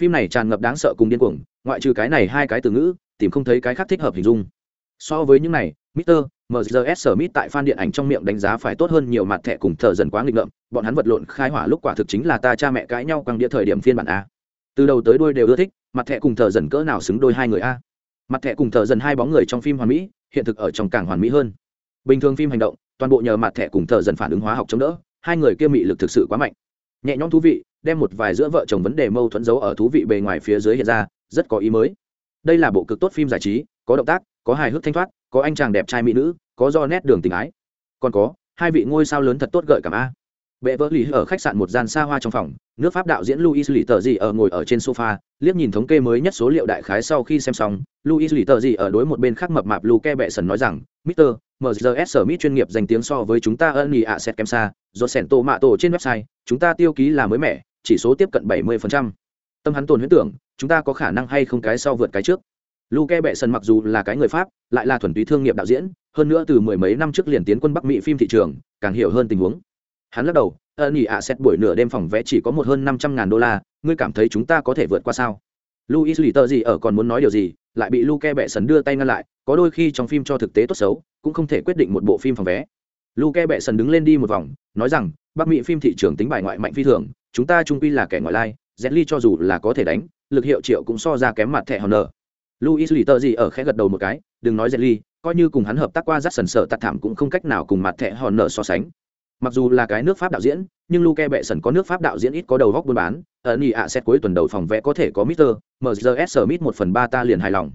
Phim này tràn ngập đáng sợ cùng điên cuồng, ngoại trừ cái này hai cái từ ngữ, tìm không thấy cái khác thích hợp hình dung. So với những này, Mister MGS Smith tại fan điện ảnh trong miệng đánh giá phải tốt hơn nhiều mặt thẻ cùng thở dần quá nghịch ngợm, bọn hắn vật lộn khai hỏa lúc quả thực chính là ta cha mẹ cãi nhau quăng đĩa thời điểm phiên bản a. Từ đầu tới đuôi đều ưa thích, mặt thẻ cùng thở dần cỡ nào xứng đôi hai người a. Mặt thẻ cùng thở dần hai bóng người trong phim hoàn mỹ, hiện thực ở trong càng hoàn mỹ hơn. Bình thường phim hành động, toàn bộ nhờ mặt thẻ cùng thở dần phản ứng hóa học chống đỡ, hai người kia mị lực thực sự quá mạnh. Nhẹ nhõm thú vị, đem một vài giữa vợ chồng vấn đề mâu thuẫn giấu ở thú vị bề ngoài phía dưới hiện ra, rất có ý mới. Đây là bộ cực tốt phim giải trí, có động tác, có hài hước thanh thoát, có anh chàng đẹp trai mỹ nữ, có do nét đường tình ái. Còn có, hai vị ngôi sao lớn thật tốt gợi cảm a. Bệ vỡ lì ở khách sạn một gian xa hoa trong phòng, nước pháp đạo diễn luis lì tờ gì ở ngồi ở trên sofa, liếc nhìn thống kê mới nhất số liệu đại khái sau khi xem xong luis lì tờ gì ở đối một bên khác mập mạp luke bệ sần nói rằng, mister mgs smith chuyên nghiệp dành tiếng so với chúng ta ân ý ạ set kém xa, do sẻn tô mạ tổ trên website, chúng ta tiêu ký là mới mẻ, chỉ số tiếp cận 70%. tâm hắn tồn huyết tưởng, chúng ta có khả năng hay không cái sau vượt cái trước? Luke bệ sần mặc dù là cái người pháp, lại là thuần túy thương nghiệp đạo diễn, hơn nữa từ mười mấy năm trước liền tiến quân bắc mỹ phim thị trường, càng hiểu hơn tình huống. Hắn lắc đầu ân ạ xét buổi nửa đêm phòng vé chỉ có một hơn năm trăm ngàn đô la, ngươi cảm thấy chúng ta có thể vượt qua sao? Luis lì tờ gì ở còn muốn nói điều gì, lại bị luke Bệ sần đưa tay ngăn lại, có đôi khi trong phim cho thực tế tốt xấu, cũng không thể quyết định một bộ phim phòng vé. Luke Bệ sần đứng lên đi một vòng, nói rằng, bắc mỹ phim thị trường tính bài ngoại mạnh phi thường, chúng ta trung quy là kẻ ngoại lai zetli cho dù là có thể đánh, lực hiệu triệu cũng so ra kém mặt thẻ honor luis lì tờ gì ở khẽ gật đầu một cái, đừng nói zetli coi như cùng hắn hợp tác qua rất sần sợ tạt thảm cũng không cách nào cùng mặt thẻ hòn nở so sánh. Mặc dù là cái nước pháp đạo diễn, nhưng luke bệ sần có nước pháp đạo diễn ít có đầu góc buôn bán. Ở nhị ạ xét cuối tuần đầu phòng vẽ có thể có mister mgs smith một phần ba ta liền hài lòng.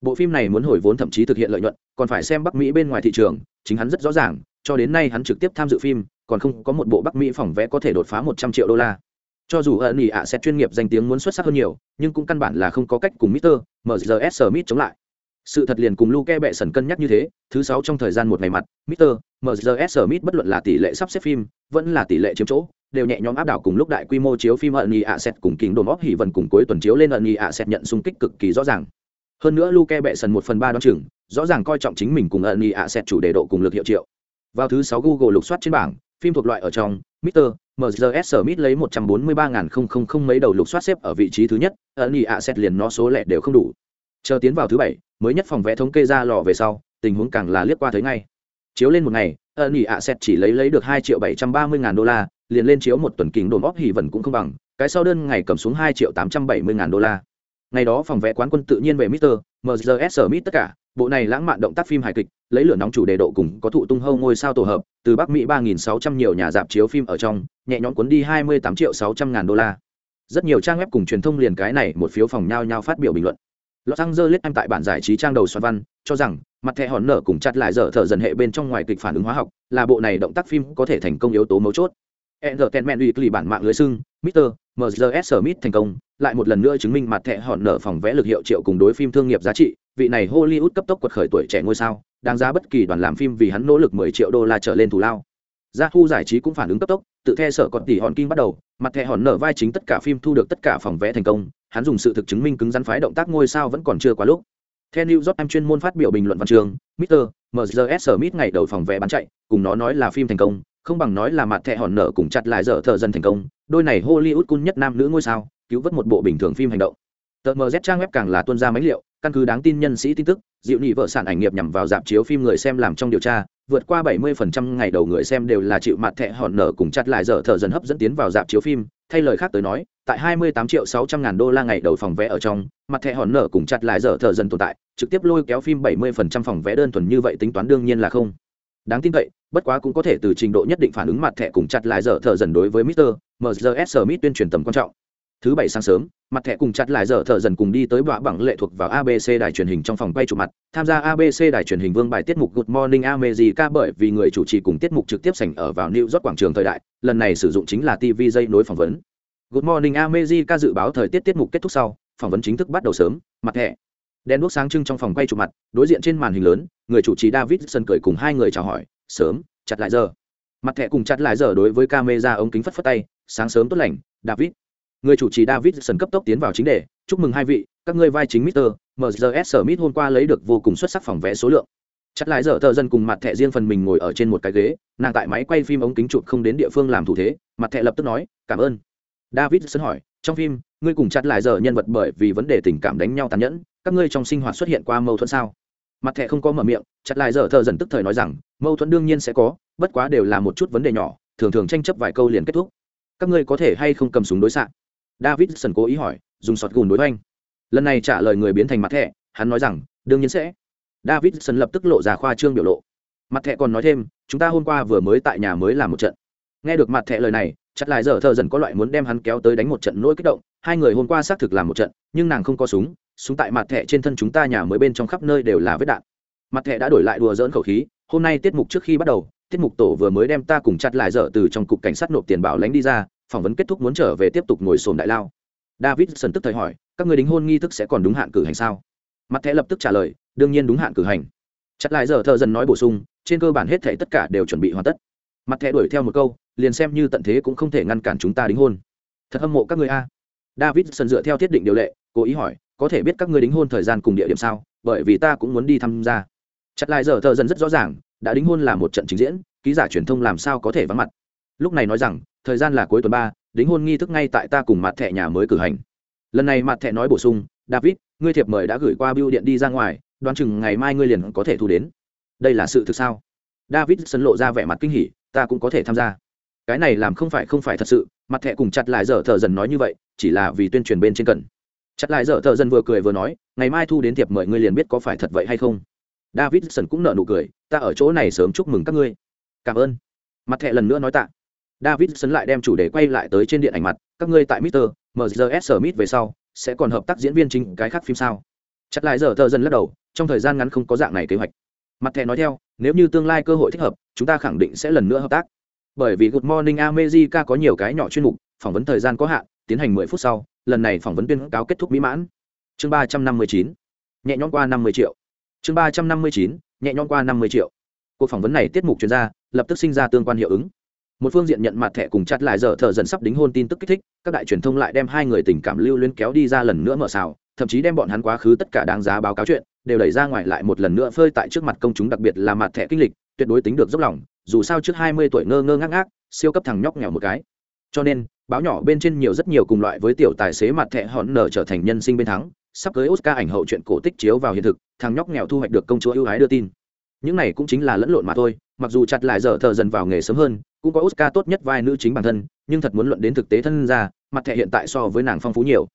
Bộ phim này muốn hồi vốn thậm chí thực hiện lợi nhuận, còn phải xem bắc mỹ bên ngoài thị trường, chính hắn rất rõ ràng, cho đến nay hắn trực tiếp tham dự phim, còn không có một bộ bắc mỹ phòng vẽ có thể đột phá một trăm triệu đô la cho dù ở ỉ ạ xét chuyên nghiệp danh tiếng muốn xuất sắc hơn nhiều nhưng cũng căn bản là không có cách cùng mister mgs smith chống lại sự thật liền cùng Luke bệ sần cân nhắc như thế, thứ sáu trong thời gian một ngày mặt, Mr. MGS Smith bất luận là tỷ lệ sắp xếp phim, vẫn là tỷ lệ chiếm chỗ, đều nhẹ nhõm áp đảo cùng lúc đại quy mô chiếu phim ẩn nhị ạ set cùng kính đồn óp hỉ vần cùng cuối tuần chiếu lên ẩn nhị ạ set nhận xung kích cực kỳ rõ ràng. Hơn nữa Luke bệ sần một phần ba đoán chừng, rõ ràng coi trọng chính mình cùng ẩn nhị ạ set chủ đề độ cùng lực hiệu triệu. vào thứ sáu google lục soát trên bảng phim thuộc loại ở trong Mr. MGS Smith lấy 143.000 mấy đầu lục soát xếp ở vị trí thứ nhất, ẩn ý ạ xét liền nó số lẻ đều không đủ. Chờ tiến vào thứ bảy, mới nhất phòng vẽ thống kê ra lò về sau, tình huống càng là liếc qua thấy ngay. Chiếu lên một ngày, ẩn ý ạ xét chỉ lấy lấy được 2 triệu 730 ngàn đô la, liền lên chiếu một tuần kính đồn óp hỉ vẫn cũng không bằng, cái sau đơn ngày cầm xuống 2 triệu 870 ngàn đô la. Ngày đó phòng vẽ quán quân tự nhiên về Mr. MGS Smith tất cả, bộ này lãng mạn động tác phim hài kịch lấy lửa nóng chủ đề độ cùng có thụ tung hâu ngôi sao tổ hợp từ bắc mỹ ba nghìn sáu trăm nhiều nhà dạp chiếu phim ở trong nhẹ nhõm cuốn đi hai mươi tám triệu sáu trăm ngàn đô la. Rất nhiều trang web cùng truyền thông liền cái này một phiếu phòng nhau nhau phát biểu bình luận. Los Angeles em tại bản giải trí trang đầu soạn văn cho rằng mặt thẻ hòn nở cùng chặt lại dở thở dần hệ bên trong ngoài kịch phản ứng hóa học là bộ này động tác phim có thể thành công yếu tố mấu chốt. Entertainment Weekly bản mạng lưới sưng, Mr. MGS Smith thành công lại một lần nữa chứng minh mặt thẻ hòn nở phòng vẽ lực hiệu triệu cùng đối phim thương nghiệp giá trị vị này hollywood cấp tốc quật khởi tuổi trẻ ngôi sao đáng giá bất kỳ đoàn làm phim vì hắn nỗ lực 10 triệu đô la trở lên thù lao gia thu giải trí cũng phản ứng cấp tốc tự the sở còn tỷ hòn kinh bắt đầu mặt thẻ hòn nở vai chính tất cả phim thu được tất cả phòng vẽ thành công hắn dùng sự thực chứng minh cứng rắn phái động tác ngôi sao vẫn còn chưa quá lúc theo New York em chuyên môn phát biểu bình luận văn trường, Mr. MGS Smith ngày đầu phòng vé bán chạy, cùng nó nói là phim thành công, không bằng nói là mặt thẻ hòn nở cùng chặt lại dở thợ dân thành công, đôi này Hollywood cun nhất nam nữ ngôi sao, cứu vớt một bộ bình thường phim hành động. Tờ MZ trang web càng là tuân ra mấy liệu, căn cứ đáng tin nhân sĩ tin tức dịu nhị vợ sản ảnh nghiệp nhằm vào dạp chiếu phim người xem làm trong điều tra vượt qua 70% ngày đầu người xem đều là chịu mặt thẻ hòn nở cùng chặt lại giờ thợ dần hấp dẫn tiến vào dạp chiếu phim thay lời khác tới nói tại 28 triệu 600 ngàn đô la ngày đầu phòng vé ở trong mặt thẻ hòn nở cùng chặt lại giờ thợ dần tồn tại trực tiếp lôi kéo phim 70% phòng vé đơn thuần như vậy tính toán đương nhiên là không đáng tin cậy, bất quá cũng có thể từ trình độ nhất định phản ứng mặt thẻ cùng chặt lại giờ thợ dần đối với Mr. MGS Smith tuyên truyền tầm quan trọng. Thứ bảy sáng sớm, mặt thẻ cùng chặt lại giờ thợ dần cùng đi tới bọa bằng lệ thuộc vào abc đài truyền hình trong phòng quay chụp mặt. Tham gia abc đài truyền hình vương bài tiết mục good morning america bởi vì người chủ trì cùng tiết mục trực tiếp sảnh ở vào new york quảng trường thời đại, lần này sử dụng chính là tv dây nối phỏng vấn. Good morning america dự báo thời tiết tiết mục kết thúc sau, phỏng vấn chính thức bắt đầu sớm, mặt thẻ đèn đuốc sáng trưng trong phòng quay chụp mặt, đối diện trên màn hình lớn, người chủ trì david sân cười cùng hai người chào hỏi, sớm, chặt lại giờ. Mặt thẻ cùng chặt lại giờ đối với camera ống kính phất phất tay, sáng sớm tốt lành, david. Người chủ trì david sân cấp tốc tiến vào chính đề, chúc mừng hai vị, các ngươi vai chính mister mrs smith hôm qua lấy được vô cùng xuất sắc phòng vé số lượng. Chặt lại giờ thợ dân cùng mặt thẻ riêng phần mình ngồi ở trên một cái ghế, nàng tại máy quay phim ống kính chụp không đến địa phương làm thủ thế, mặt thẻ lập tức nói, cảm ơn david sân hỏi, trong phim, ngươi cùng chặt lại giờ nhân vật bởi vì vấn đề tình cảm đánh nhau tàn nhẫn, các ngươi trong sinh hoạt xuất hiện qua mâu thuẫn sao? Mặt thẻ không có mở miệng, chặt lại giờ thợ dần tức thời nói rằng, mâu thuẫn đương nhiên sẽ có, bất quá đều là một chút vấn đề nhỏ, thường thường tranh chấp vài câu liền kết thúc. Các ngươi có thể hay không cầm súng đối xạ? David sân cố ý hỏi, dùng sọt gùn đối oanh lần này trả lời người biến thành mặt thẻ, hắn nói rằng, đương nhiên sẽ. David sân lập tức lộ ra khoa trương biểu lộ. Mặt thẻ còn nói thêm, chúng ta hôm qua vừa mới tại nhà mới làm một trận nghe được mặt thẻ lời này, chặt lại giờ thợ dần có loại muốn đem hắn kéo tới đánh một trận nỗi kích động. Hai người hôm qua xác thực làm một trận, nhưng nàng không có súng súng tại mặt thẻ trên thân chúng ta nhà mới bên trong khắp nơi đều là vết đạn. Mặt thẻ đã đổi lại đùa dỡn khẩu khí, hôm nay tiết mục trước khi bắt đầu, tiết mục tổ vừa mới đem ta cùng chặt lại dở từ trong cục cảnh sát nộp tiền bảo lánh đi ra, phỏng vấn kết thúc muốn trở về tiếp tục ngồi sồn đại lao. David sần tức thời hỏi, các người đính hôn nghi thức sẽ còn đúng hạn cử hành sao? Mặt thẻ lập tức trả lời, đương nhiên đúng hạn cử hành. Chặt lại giờ thợ dần nói bổ sung, trên cơ bản hết thể tất cả đều chuẩn bị hoàn tất. Mặt thẻ đuổi theo một câu liền xem như tận thế cũng không thể ngăn cản chúng ta đính hôn. Thật hâm mộ các người a. David sân dựa theo thiết định điều lệ, cố ý hỏi, có thể biết các người đính hôn thời gian cùng địa điểm sao? Bởi vì ta cũng muốn đi tham gia. Chặt lại giờ thợ dần rất rõ ràng, đã đính hôn là một trận trình diễn, ký giả truyền thông làm sao có thể vắng mặt. Lúc này nói rằng, thời gian là cuối tuần ba, đính hôn nghi thức ngay tại ta cùng mặt thẻ nhà mới cử hành. Lần này mặt thẻ nói bổ sung, david, ngươi thiệp mời đã gửi qua bưu điện đi ra ngoài, đoán chừng ngày mai ngươi liền có thể thu đến. Đây là sự thực sao? David sân lộ ra vẻ mặt kinh hỉ, ta cũng có thể tham gia cái này làm không phải không phải thật sự, mặt thẻ cùng chặt lại dở thợ dần nói như vậy, chỉ là vì tuyên truyền bên trên cần. Chặt lại dở thợ dần vừa cười vừa nói, ngày mai thu đến thiệp mời ngươi liền biết có phải thật vậy hay không. David sân cũng nợ nụ cười, ta ở chỗ này sớm chúc mừng các ngươi. Cảm ơn. Mặt thẻ lần nữa nói tạ. David sân lại đem chủ đề quay lại tới trên điện ảnh mặt, các ngươi tại mister mrs smith về sau, sẽ còn hợp tác diễn viên chính cái khác phim sao? Chặt lại dở thợ dần lắc đầu, trong thời gian ngắn không có dạng này kế hoạch. Mặt thẻ nói theo, nếu như tương lai cơ hội thích hợp, chúng ta khẳng định sẽ lần nữa hợp tác bởi vì good morning america có nhiều cái nhỏ chuyên mục, phỏng vấn thời gian có hạn, tiến hành mười phút sau, lần này phỏng vấn tuyên cáo kết thúc mỹ mãn. Chương ba trăm năm mươi chín, nhẹ nhõm qua năm mươi triệu. Chương ba trăm năm mươi chín, nhẹ nhõm qua năm mươi triệu. Cuộc phỏng vấn này tiết mục chuyên gia, lập tức sinh ra tương quan hiệu ứng. Một phương diện nhận mặt thẻ cùng chặt lại giờ thợ dần sắp đính hôn tin tức kích thích, các đại truyền thông lại đem hai người tình cảm lưu luyến kéo đi ra lần nữa mở xào, thậm chí đem bọn hắn quá khứ tất cả đáng giá báo cáo chuyện, đều đẩy ra ngoài lại một lần nữa phơi tại trước mặt công chúng, đặc biệt là mặt thẻ kinh lịch tuyệt đối tính được dốc lòng, dù sao trước hai mươi tuổi ngơ ngơ ngác ngác, siêu cấp thằng nhóc nghèo một cái. Cho nên, báo nhỏ bên trên nhiều rất nhiều cùng loại với tiểu tài xế mặt thẹ hòn nở trở thành nhân sinh bên thắng, sắp tới oscar ảnh hậu chuyện cổ tích chiếu vào hiện thực, thằng nhóc nghèo thu hoạch được công chúa ưu ái đưa tin. Những này cũng chính là lẫn lộn mà thôi, mặc dù chặt lại giờ thợ dần vào nghề sớm hơn, cũng có oscar tốt nhất vai nữ chính bản thân, nhưng thật muốn luận đến thực tế thân ra, mặt thẻ hiện tại so với nàng phong phú nhiều.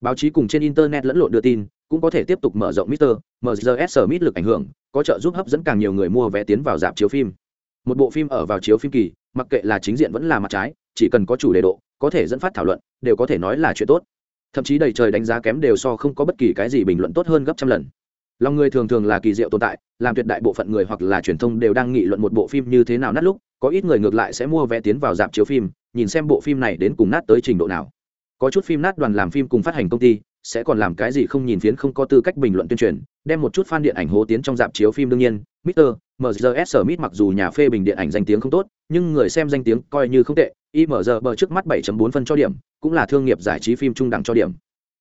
Báo chí cùng trên internet lẫn lộn đưa tin cũng có thể tiếp tục mở rộng Mr. MGS Smith lực ảnh hưởng, có trợ giúp hấp dẫn càng nhiều người mua vé tiến vào dạp chiếu phim. Một bộ phim ở vào chiếu phim kỳ, mặc kệ là chính diện vẫn là mặt trái, chỉ cần có chủ đề độ, có thể dẫn phát thảo luận, đều có thể nói là chuyện tốt. Thậm chí đầy trời đánh giá kém đều so không có bất kỳ cái gì bình luận tốt hơn gấp trăm lần. Lòng người thường thường là kỳ diệu tồn tại, làm tuyệt đại bộ phận người hoặc là truyền thông đều đang nghị luận một bộ phim như thế nào nát lúc, có ít người ngược lại sẽ mua vé tiến vào dạp chiếu phim, nhìn xem bộ phim này đến cùng nát tới trình độ nào. Có chút phim nát đoàn làm phim cùng phát hành công ty, sẽ còn làm cái gì không nhìn phiến không có tư cách bình luận tuyên truyền, đem một chút fan điện ảnh hố tiến trong dạp chiếu phim đương nhiên Mr. MGS Smith mặc dù nhà phê bình điện ảnh danh tiếng không tốt, nhưng người xem danh tiếng coi như không tệ IMG bờ trước mắt 7.4 phân cho điểm, cũng là thương nghiệp giải trí phim trung đẳng cho điểm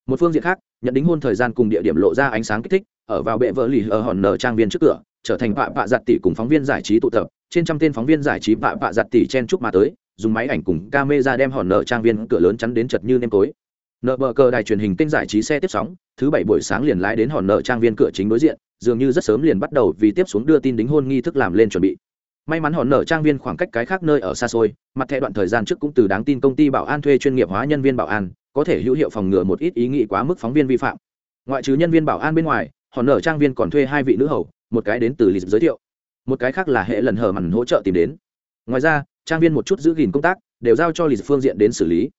một phương diện khác, nhận đính hôn thời gian cùng địa điểm lộ ra ánh sáng kích thích, ở vào bệ vợ lì ở hòn nở trang viên trước cửa, trở thành bạ bạ giặt tỷ cùng phóng viên giải trí tụ tập, trên trăm tên phóng viên giải trí bạ bạ giặt tỷ chen chúc mà tới, dùng máy ảnh cùng camera đem hòn nở trang viên cửa lớn chắn đến chật như nêm tối nợ bờ cờ đài truyền hình kênh giải trí xe tiếp sóng, thứ bảy buổi sáng liền lái đến hòn nợ trang viên cửa chính đối diện, dường như rất sớm liền bắt đầu vì tiếp xuống đưa tin đính hôn nghi thức làm lên chuẩn bị. May mắn hòn nợ trang viên khoảng cách cái khác nơi ở xa xôi, mặt thẻ đoạn thời gian trước cũng từ đáng tin công ty bảo an thuê chuyên nghiệp hóa nhân viên bảo an, có thể hữu hiệu phòng ngừa một ít ý nghĩ quá mức phóng viên vi phạm. Ngoại trừ nhân viên bảo an bên ngoài, hòn nợ trang viên còn thuê hai vị nữ hầu, một cái đến từ lịch giới thiệu, một cái khác là hệ lần hờ mằn hỗ trợ tìm đến. Ngoài ra, trang viên một chút giữ gìn công tác, đều giao cho lịch phương diện đến xử lý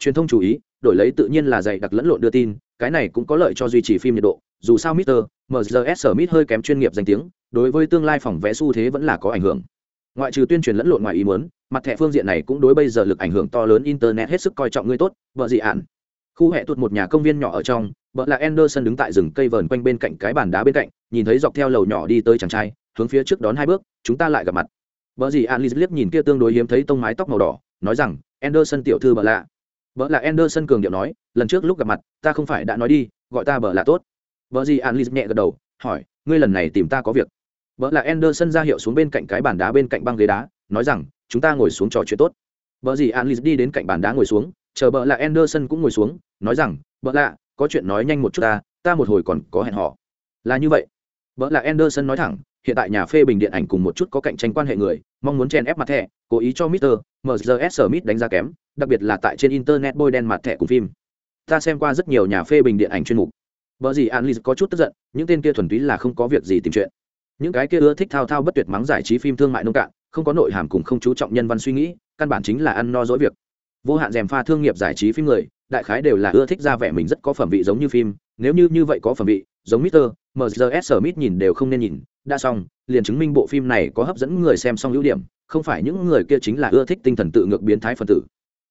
truyền thông chú ý, đổi lấy tự nhiên là dày đặc lẫn lộn đưa tin, cái này cũng có lợi cho duy trì phim nhiệt độ. Dù sao Mr. MGS Smith hơi kém chuyên nghiệp danh tiếng, đối với tương lai phòng vẽ xu thế vẫn là có ảnh hưởng. Ngoại trừ tuyên truyền lẫn lộn ngoài ý muốn, mặt thẻ phương diện này cũng đối bây giờ lực ảnh hưởng to lớn internet hết sức coi trọng người tốt, vợ dị ạn. Khu hệ tuột một nhà công viên nhỏ ở trong, vợ là anderson đứng tại rừng cây vờn quanh bên cạnh cái bàn đá bên cạnh, nhìn thấy dọc theo lầu nhỏ đi tới chàng trai, hướng phía trước đón hai bước, chúng ta lại gặp mặt. Vợ dị ạn liếc nhìn kia tương đối hiếm thấy tông mái tóc màu đỏ, nói rằng, anderson tiểu thư vợ lạ vợ là anderson cường điệu nói, lần trước lúc gặp mặt, ta không phải đã nói đi, gọi ta bợ là tốt. Vợ gì an nhẹ gật đầu, hỏi, ngươi lần này tìm ta có việc. Vợ là anderson ra hiệu xuống bên cạnh cái bàn đá bên cạnh băng ghế đá, nói rằng, chúng ta ngồi xuống trò chuyện tốt. Vợ gì an đi đến cạnh bàn đá ngồi xuống, chờ vợ là anderson cũng ngồi xuống, nói rằng, vợ lạ, có chuyện nói nhanh một chút ta ta một hồi còn có hẹn họ là như vậy. Vợ là anderson nói thẳng, hiện tại nhà phê bình điện ảnh cùng một chút có cạnh tranh quan hệ người, mong muốn chen ép mặt thẻ, cố ý cho Mr. MGS Smith đánh giá kém đặc biệt là tại trên internet bôi đen mặt thẻ của phim. Ta xem qua rất nhiều nhà phê bình điện ảnh chuyên mục. Vợ gì an có chút tức giận, những tên kia thuần túy là không có việc gì tìm chuyện. Những cái kia ưa thích thao thao bất tuyệt mắng giải trí phim thương mại nông cạn, không có nội hàm cùng không chú trọng nhân văn suy nghĩ, căn bản chính là ăn no dỗi việc. Vô hạn dèm pha thương nghiệp giải trí phim người, đại khái đều là ưa thích ra vẻ mình rất có phẩm vị giống như phim. Nếu như như vậy có phẩm vị, giống Mr. MGS Smith nhìn đều không nên nhìn. Đã xong, liền chứng minh bộ phim này có hấp dẫn người xem xong ưu điểm, không phải những người kia chính là ưa thích tinh thần tự ngược biến thái phần tử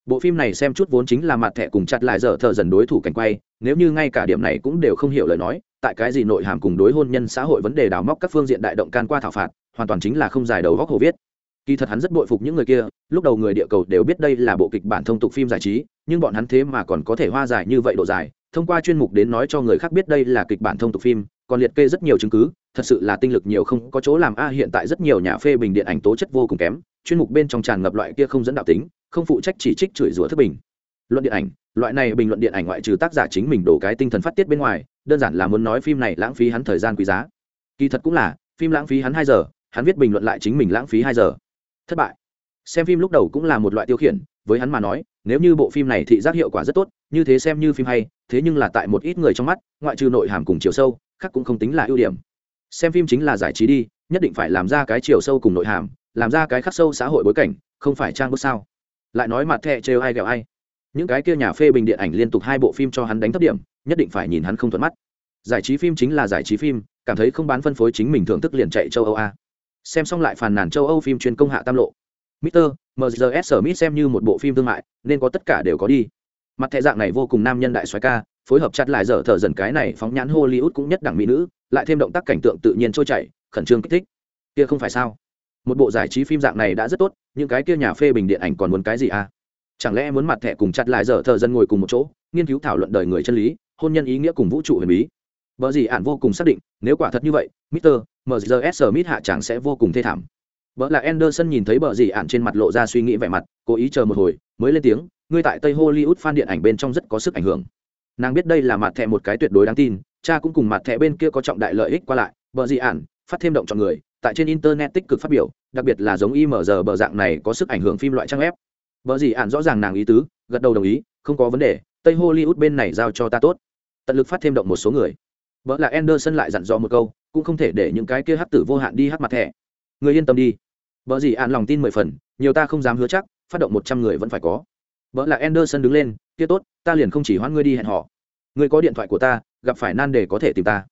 bộ phim này xem chút vốn chính là mặt thẻ cùng chặt lại dở thợ dần đối thủ cảnh quay, nếu như ngay cả điểm này cũng đều không hiểu lời nói, tại cái gì nội hàm cùng đối hôn nhân xã hội vấn đề đào móc các phương diện đại động can qua thảo phạt, hoàn toàn chính là không dài đầu góc hồ viết. Kỳ thật hắn rất bội phục những người kia, lúc đầu người địa cầu đều biết đây là bộ kịch bản thông tục phim giải trí, nhưng bọn hắn thế mà còn có thể hoa dài như vậy độ dài, thông qua chuyên mục đến nói cho người khác biết đây là kịch bản thông tục phim, còn liệt kê rất nhiều chứng cứ, thật sự là tinh lực nhiều không có chỗ làm a, hiện tại rất nhiều nhà phê bình điện ảnh tố chất vô cùng kém chuyên mục bên trong tràn ngập loại kia không dẫn đạo tính, không phụ trách chỉ trích chửi rủa thức bình. Luận điện ảnh, loại này bình luận điện ảnh ngoại trừ tác giả chính mình đổ cái tinh thần phát tiết bên ngoài, đơn giản là muốn nói phim này lãng phí hắn thời gian quý giá. Kỳ thật cũng là, phim lãng phí hắn hai giờ, hắn viết bình luận lại chính mình lãng phí hai giờ. Thất bại. Xem phim lúc đầu cũng là một loại tiêu khiển, với hắn mà nói, nếu như bộ phim này thị giác hiệu quả rất tốt, như thế xem như phim hay, thế nhưng là tại một ít người trong mắt, ngoại trừ nội hàm cùng chiều sâu, khác cũng không tính là ưu điểm. Xem phim chính là giải trí đi, nhất định phải làm ra cái chiều sâu cùng nội hàm làm ra cái khắc sâu xã hội bối cảnh không phải trang bước sao lại nói mặt thẹ trêu ai ghẹo ai những cái kia nhà phê bình điện ảnh liên tục hai bộ phim cho hắn đánh thấp điểm nhất định phải nhìn hắn không thuận mắt giải trí phim chính là giải trí phim cảm thấy không bán phân phối chính mình thưởng thức liền chạy châu âu a xem xong lại phàn nàn châu âu phim chuyên công hạ tam lộ Mr. MGS Smith xem như một bộ phim thương mại, nên có tất cả đều có đi. Mặt thẻ dạng này vô cùng nam nhân đại soái ca, phối hợp chặt lại dở thở dần cái này phóng nhãn Hollywood cũng nhất đẳng mỹ nữ, lại thêm động tác cảnh tượng tự nhiên trôi chảy, khẩn trương kích thích. Kia không phải sao? Một bộ giải trí phim dạng này đã rất tốt, những cái kia nhà phê bình điện ảnh còn muốn cái gì à? Chẳng lẽ muốn mặt thẻ cùng chặt lại giờ thờ dần ngồi cùng một chỗ, nghiên cứu thảo luận đời người chân lý, hôn nhân ý nghĩa cùng vũ trụ huyền bí. Bở gì ạn vô cùng xác định, nếu quả thật như vậy, Mr. S. Smith hạ chẳng sẽ vô cùng thê thảm vợ là anderson nhìn thấy bờ gì ạn trên mặt lộ ra suy nghĩ vẻ mặt cố ý chờ một hồi mới lên tiếng ngươi tại tây hollywood fan điện ảnh bên trong rất có sức ảnh hưởng nàng biết đây là mặt thẻ một cái tuyệt đối đáng tin cha cũng cùng mặt thẻ bên kia có trọng đại lợi ích qua lại bờ gì ạn phát thêm động chọn người tại trên internet tích cực phát biểu, đặc biệt là giống imr bờ dạng này có sức ảnh hưởng phim loại trang web. Vợ gì ạn rõ ràng nàng ý tứ, gật đầu đồng ý, không có vấn đề, tây hollywood bên này giao cho ta tốt. Tận lực phát thêm động một số người. Vợ là anderson lại dặn dò một câu, cũng không thể để những cái kia hát tử vô hạn đi hát mặt thẻ. Người yên tâm đi. Vợ gì ạn lòng tin mười phần, nhiều ta không dám hứa chắc, phát động một trăm người vẫn phải có. Vợ là anderson đứng lên, kia tốt, ta liền không chỉ hoãn ngươi đi hẹn họ ngươi có điện thoại của ta, gặp phải nan đề có thể tìm ta.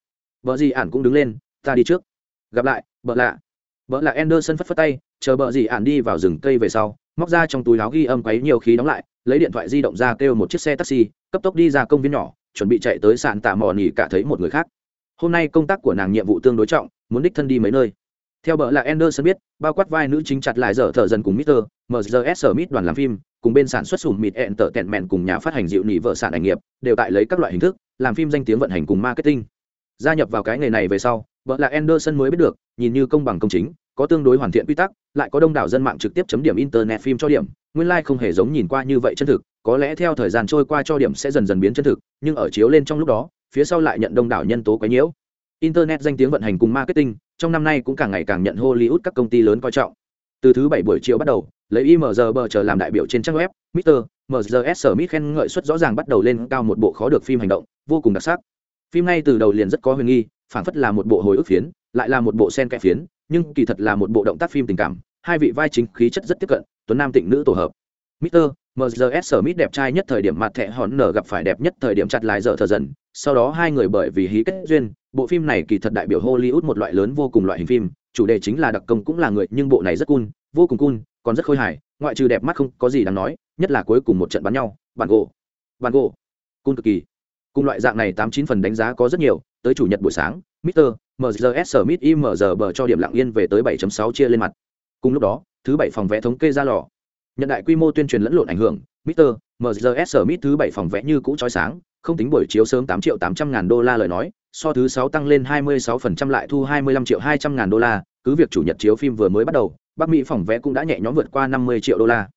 Vợ gì ạn cũng đứng lên, ta đi trước. Gặp lại bợ lạ bợ lạ anderson phất phất tay chờ bợ gì ạn đi vào rừng cây về sau móc ra trong túi áo ghi âm quấy nhiều khí đóng lại lấy điện thoại di động ra kêu một chiếc xe taxi cấp tốc đi ra công viên nhỏ chuẩn bị chạy tới sàn tạ mò nỉ cả thấy một người khác hôm nay công tác của nàng nhiệm vụ tương đối trọng muốn đích thân đi mấy nơi theo bợ là Anderson biết, bao quát vai nữ chính chặt lại dở thở dần cùng Mr. mrs Smith đoàn làm phim, cùng bên sản xuất sùm mịt ẹn tở tẹn mẹn cùng nhà phát hành dịu nỉ vợ sản ảnh nghiệp, đều tại lấy các loại hình thức, làm phim danh tiếng vận hành cùng marketing. Gia nhập vào cái nghề này về sau, vợ là Anderson mới biết được, nhìn như công bằng công chính, có tương đối hoàn thiện quy tắc, lại có đông đảo dân mạng trực tiếp chấm điểm internet phim cho điểm, nguyên lai like không hề giống nhìn qua như vậy chân thực, có lẽ theo thời gian trôi qua cho điểm sẽ dần dần biến chân thực, nhưng ở chiếu lên trong lúc đó, phía sau lại nhận đông đảo nhân tố quấy nhiễu. Internet danh tiếng vận hành cùng marketing, trong năm nay cũng càng ngày càng nhận Hollywood các công ty lớn coi trọng. Từ thứ bảy buổi chiều bắt đầu, lấy IMDB chờ làm đại biểu trên trang web, Mr. MZS Smith khen ngợi suất rõ ràng bắt đầu lên cao một bộ khó được phim hành động, vô cùng đặc sắc. Phim ngay từ đầu liền rất có huyền nghi, phảng phất là một bộ hồi ức phiến, lại là một bộ sen kẽ phiến, nhưng kỳ thật là một bộ động tác phim tình cảm, hai vị vai chính khí chất rất tiếp cận, tuấn nam tịnh nữ tổ hợp. Mr. MZS Smith đẹp trai nhất thời điểm mặt thẻ hòn nở gặp phải đẹp nhất thời điểm chặt lại dở thờ dần, sau đó hai người bởi vì hí kết duyên, bộ phim này kỳ thật đại biểu Hollywood một loại lớn vô cùng loại hình phim, chủ đề chính là đặc công cũng là người, nhưng bộ này rất cool, vô cùng cool, còn rất khôi hài, ngoại trừ đẹp mắt không có gì đáng nói, nhất là cuối cùng một trận bắn nhau, bàn gỗ. Bàn gỗ. Cool cực kỳ. Cùng loại dạng này tám chín phần đánh giá có rất nhiều, tới chủ nhật buổi sáng, Mr. MZS Smith IMG bờ cho điểm lặng yên về tới 7.6 chia lên mặt. Cùng lúc đó, thứ bảy phòng vẽ thống kê ra lò. Nhận đại quy mô tuyên truyền lẫn lộn ảnh hưởng, Mr. MZS Smith thứ bảy phòng vẽ như cũ chói sáng, không tính buổi chiếu sớm 8 triệu 800 ngàn đô la lời nói, so thứ 6 tăng lên 26% lại thu 25 triệu 200 ngàn đô la, cứ việc chủ nhật chiếu phim vừa mới bắt đầu, Bắc Mỹ phòng vẽ cũng đã nhẹ nhõm vượt qua 50 triệu đô la.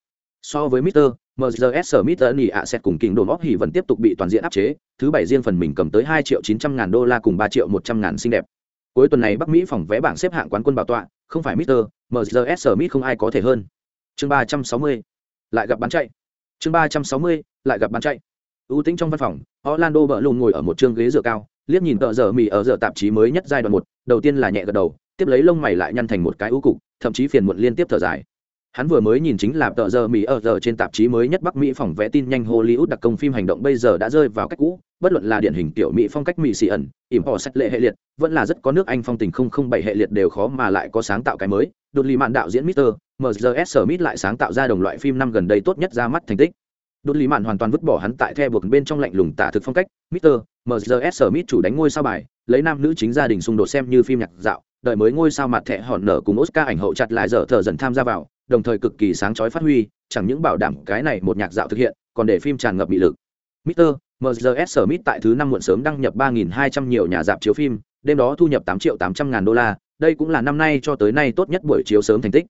So với Mr. MZS Smith Ernie Asset cùng King Dome Hỉ vẫn tiếp tục bị toàn diện áp chế, thứ bảy riêng phần mình cầm tới 2 triệu 900 ngàn đô la cùng 3 triệu 100 ngàn xinh đẹp. Cuối tuần này Bắc Mỹ phòng vé bảng xếp hạng quán quân bảo tọa, không phải Mr. MZS Smith không ai có thể hơn. Chương 360. Lại gặp bán chạy. Chương 360. Lại gặp bán chạy. U tính trong văn phòng, Orlando bợ lùn ngồi ở một chương ghế dựa cao, liếc nhìn tờ giờ mì ở giờ tạp chí mới nhất giai đoạn một đầu tiên là nhẹ gật đầu tiếp lấy lông mày lại nhăn thành một cái u cục thậm chí phiền muộn liên tiếp thở dài hắn vừa mới nhìn chính là tờ giờ mỹ ở giờ trên tạp chí mới nhất bắc mỹ phòng vẽ tin nhanh hollywood đặc công phim hành động bây giờ đã rơi vào cách cũ. Bất luận là điển hình tiểu mỹ phong cách mỹ xì ẩn, ỉm họ sách lệ hệ liệt, vẫn là rất có nước anh phong tình không không bảy hệ liệt đều khó mà lại có sáng tạo cái mới. Đột lì mạn đạo diễn mister mgs smith lại sáng tạo ra đồng loại phim năm gần đây tốt nhất ra mắt thành tích. Đột lý mạn hoàn toàn vứt bỏ hắn tại the buộc bên trong lạnh lùng tả thực phong cách. Mister mgs smith chủ đánh ngôi sao bài, lấy nam nữ chính gia đình xung đột xem như phim nhạc dạo, đợi mới ngôi sao mặt thẻ hòn nở cùng oscar ảnh hậu chặt lại dở thở dần tham gia vào đồng thời cực kỳ sáng chói phát huy, chẳng những bảo đảm cái này một nhạc dạo thực hiện, còn để phim tràn ngập bị lực. Mister mgs smith tại thứ năm muộn sớm đăng nhập 3.200 nhiều nhà dạp chiếu phim, đêm đó thu nhập 8 triệu 800 ngàn đô la, đây cũng là năm nay cho tới nay tốt nhất buổi chiếu sớm thành tích.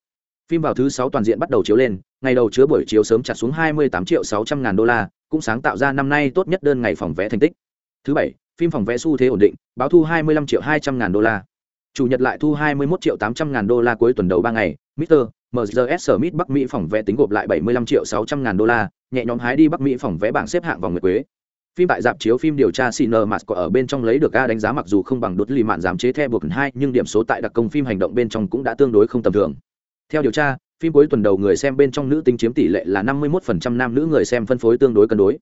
Phim vào thứ sáu toàn diện bắt đầu chiếu lên, ngày đầu chứa buổi chiếu sớm chặt xuống 28 triệu 600 ngàn đô la, cũng sáng tạo ra năm nay tốt nhất đơn ngày phòng vé thành tích. Thứ bảy, phim phòng vé xu thế ổn định, báo thu 25 triệu 200 ngàn đô la. Chủ nhật lại thu 21 triệu 800 ngàn đô la cuối tuần đầu 3 ngày. Mr. MZS Smith Bắc Mỹ phòng vé tính gộp lại 75 triệu 600 ngàn đô la, nhẹ nhõm hái đi Bắc Mỹ phòng vé bảng xếp hạng vòng nguyệt quế. Phim tại dạp chiếu phim điều tra Sinner Mars có ở bên trong lấy được A đánh giá mặc dù không bằng đột lì mạn giảm chế theo buộc hai, nhưng điểm số tại đặc công phim hành động bên trong cũng đã tương đối không tầm thường. Theo điều tra, phim cuối tuần đầu người xem bên trong nữ tính chiếm tỷ lệ là 51% nam nữ người xem phân phối tương đối cân đối.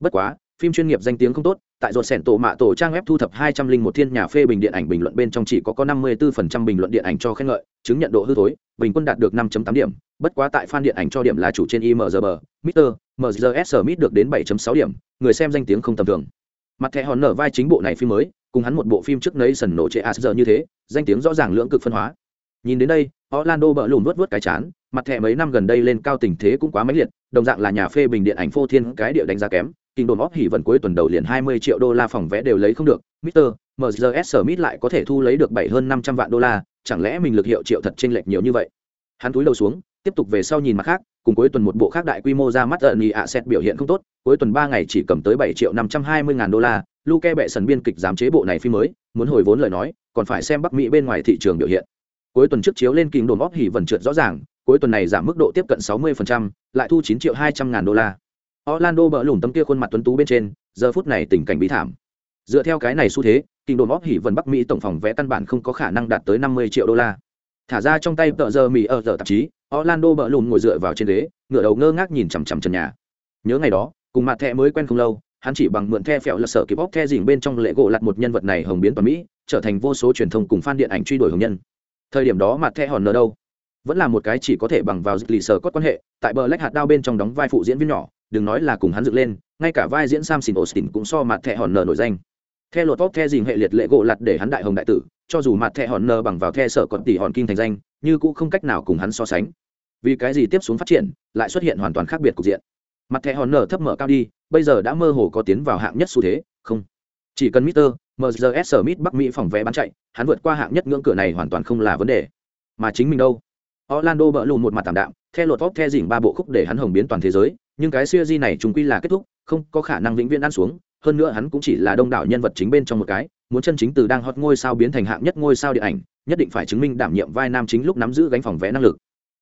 Bất quá phim chuyên nghiệp danh tiếng không tốt, tại ruột sẻn tổ mạ tổ trang web thu thập hai trăm linh một thiên nhà phê bình điện ảnh bình luận bên trong chỉ có có năm mươi 54% bình luận điện ảnh cho khen ngợi, chứng nhận độ hư thối, bình quân đạt được 5.8 điểm, bất quá tại fan điện ảnh cho điểm là chủ trên imgb mr mgs smith được đến 7.6 điểm, người xem danh tiếng không tầm thường. Mặt thẻ hòn nở vai chính bộ này phim mới, cùng hắn một bộ phim trước nấy sần nổ trệ giờ như thế, danh tiếng rõ ràng lưỡng cực phân hóa. Nhìn đến đây, orlando bỡ lùn vớt vớt cái chán, mặt thẻ mấy năm gần đây lên cao tình thế cũng quá mãnh liệt, đồng dạng là nhà phê bình điện ảnh phô thiên cái địa đánh giá kém kinh đồn óp hỉ vận cuối tuần đầu liền 20 triệu đô la phòng vé đều lấy không được Mr. MGS Smith lại có thể thu lấy được 7 hơn 500 vạn đô la chẳng lẽ mình lực hiệu triệu thật chênh lệch nhiều như vậy hắn túi đầu xuống tiếp tục về sau nhìn mặt khác cùng cuối tuần một bộ khác đại quy mô ra mắt ẩn nhị ạ xét biểu hiện không tốt cuối tuần ba ngày chỉ cầm tới 7 triệu năm trăm hai mươi ngàn đô la luke bệ sần biên kịch giám chế bộ này phim mới muốn hồi vốn lời nói còn phải xem bắc mỹ bên ngoài thị trường biểu hiện cuối tuần trước chiếu lên kinh đồn óp hỉ vần trượt rõ ràng cuối tuần này giảm mức độ tiếp cận 60%, lại thu 9 triệu 200 ngàn đô la. Orlando bỡ lủng tấm kia khuôn mặt tuấn tú bên trên, giờ phút này tình cảnh bí thảm. Dựa theo cái này xu thế, kinh đồn óp hỉ vần Bắc Mỹ tổng phòng vẽ căn bản không có khả năng đạt tới 50 triệu đô la. Thả ra trong tay tờ giờ mì ở giờ tạp chí, Orlando bỡ lủng ngồi dựa vào trên ghế, ngửa đầu ngơ ngác nhìn chằm chằm trần nhà. Nhớ ngày đó, cùng mặt thẻ mới quen không lâu, hắn chỉ bằng mượn the phèo là sở kịp bóc the dỉnh bên trong lễ gỗ lặt một nhân vật này hồng biến toàn Mỹ, trở thành vô số truyền thông cùng fan điện ảnh truy đuổi hồng nhân. Thời điểm đó mặt thẻ hòn nở đâu? vẫn là một cái chỉ có thể bằng vào dịch lì sở cốt quan hệ tại bờ lách hạt đao bên trong đóng vai phụ diễn viên nhỏ đừng nói là cùng hắn dựng lên ngay cả vai diễn sam xin austin cũng so mặt thẻ hòn nở nổi danh theo lột top the dình hệ liệt lệ gỗ lặt để hắn đại hồng đại tử cho dù mặt thẻ hòn nở bằng vào the sở còn tỷ hòn kinh thành danh như cũng không cách nào cùng hắn so sánh vì cái gì tiếp xuống phát triển lại xuất hiện hoàn toàn khác biệt cục diện mặt thẻ hòn nở thấp mở cao đi bây giờ đã mơ hồ có tiến vào hạng nhất xu thế không chỉ cần Mister mrs Smith Bắc Mỹ phòng vé bán chạy, hắn vượt qua hạng nhất ngưỡng cửa này hoàn toàn không là vấn đề. Mà chính mình đâu? Orlando bỡ lùn một mặt tạm đạm, theo lột top the dỉnh ba bộ khúc để hắn hồng biến toàn thế giới, nhưng cái series này trùng quy là kết thúc, không có khả năng vĩnh viễn ăn xuống, hơn nữa hắn cũng chỉ là đông đảo nhân vật chính bên trong một cái, muốn chân chính từ đang hot ngôi sao biến thành hạng nhất ngôi sao điện ảnh, nhất định phải chứng minh đảm nhiệm vai nam chính lúc nắm giữ gánh phòng vé năng lực.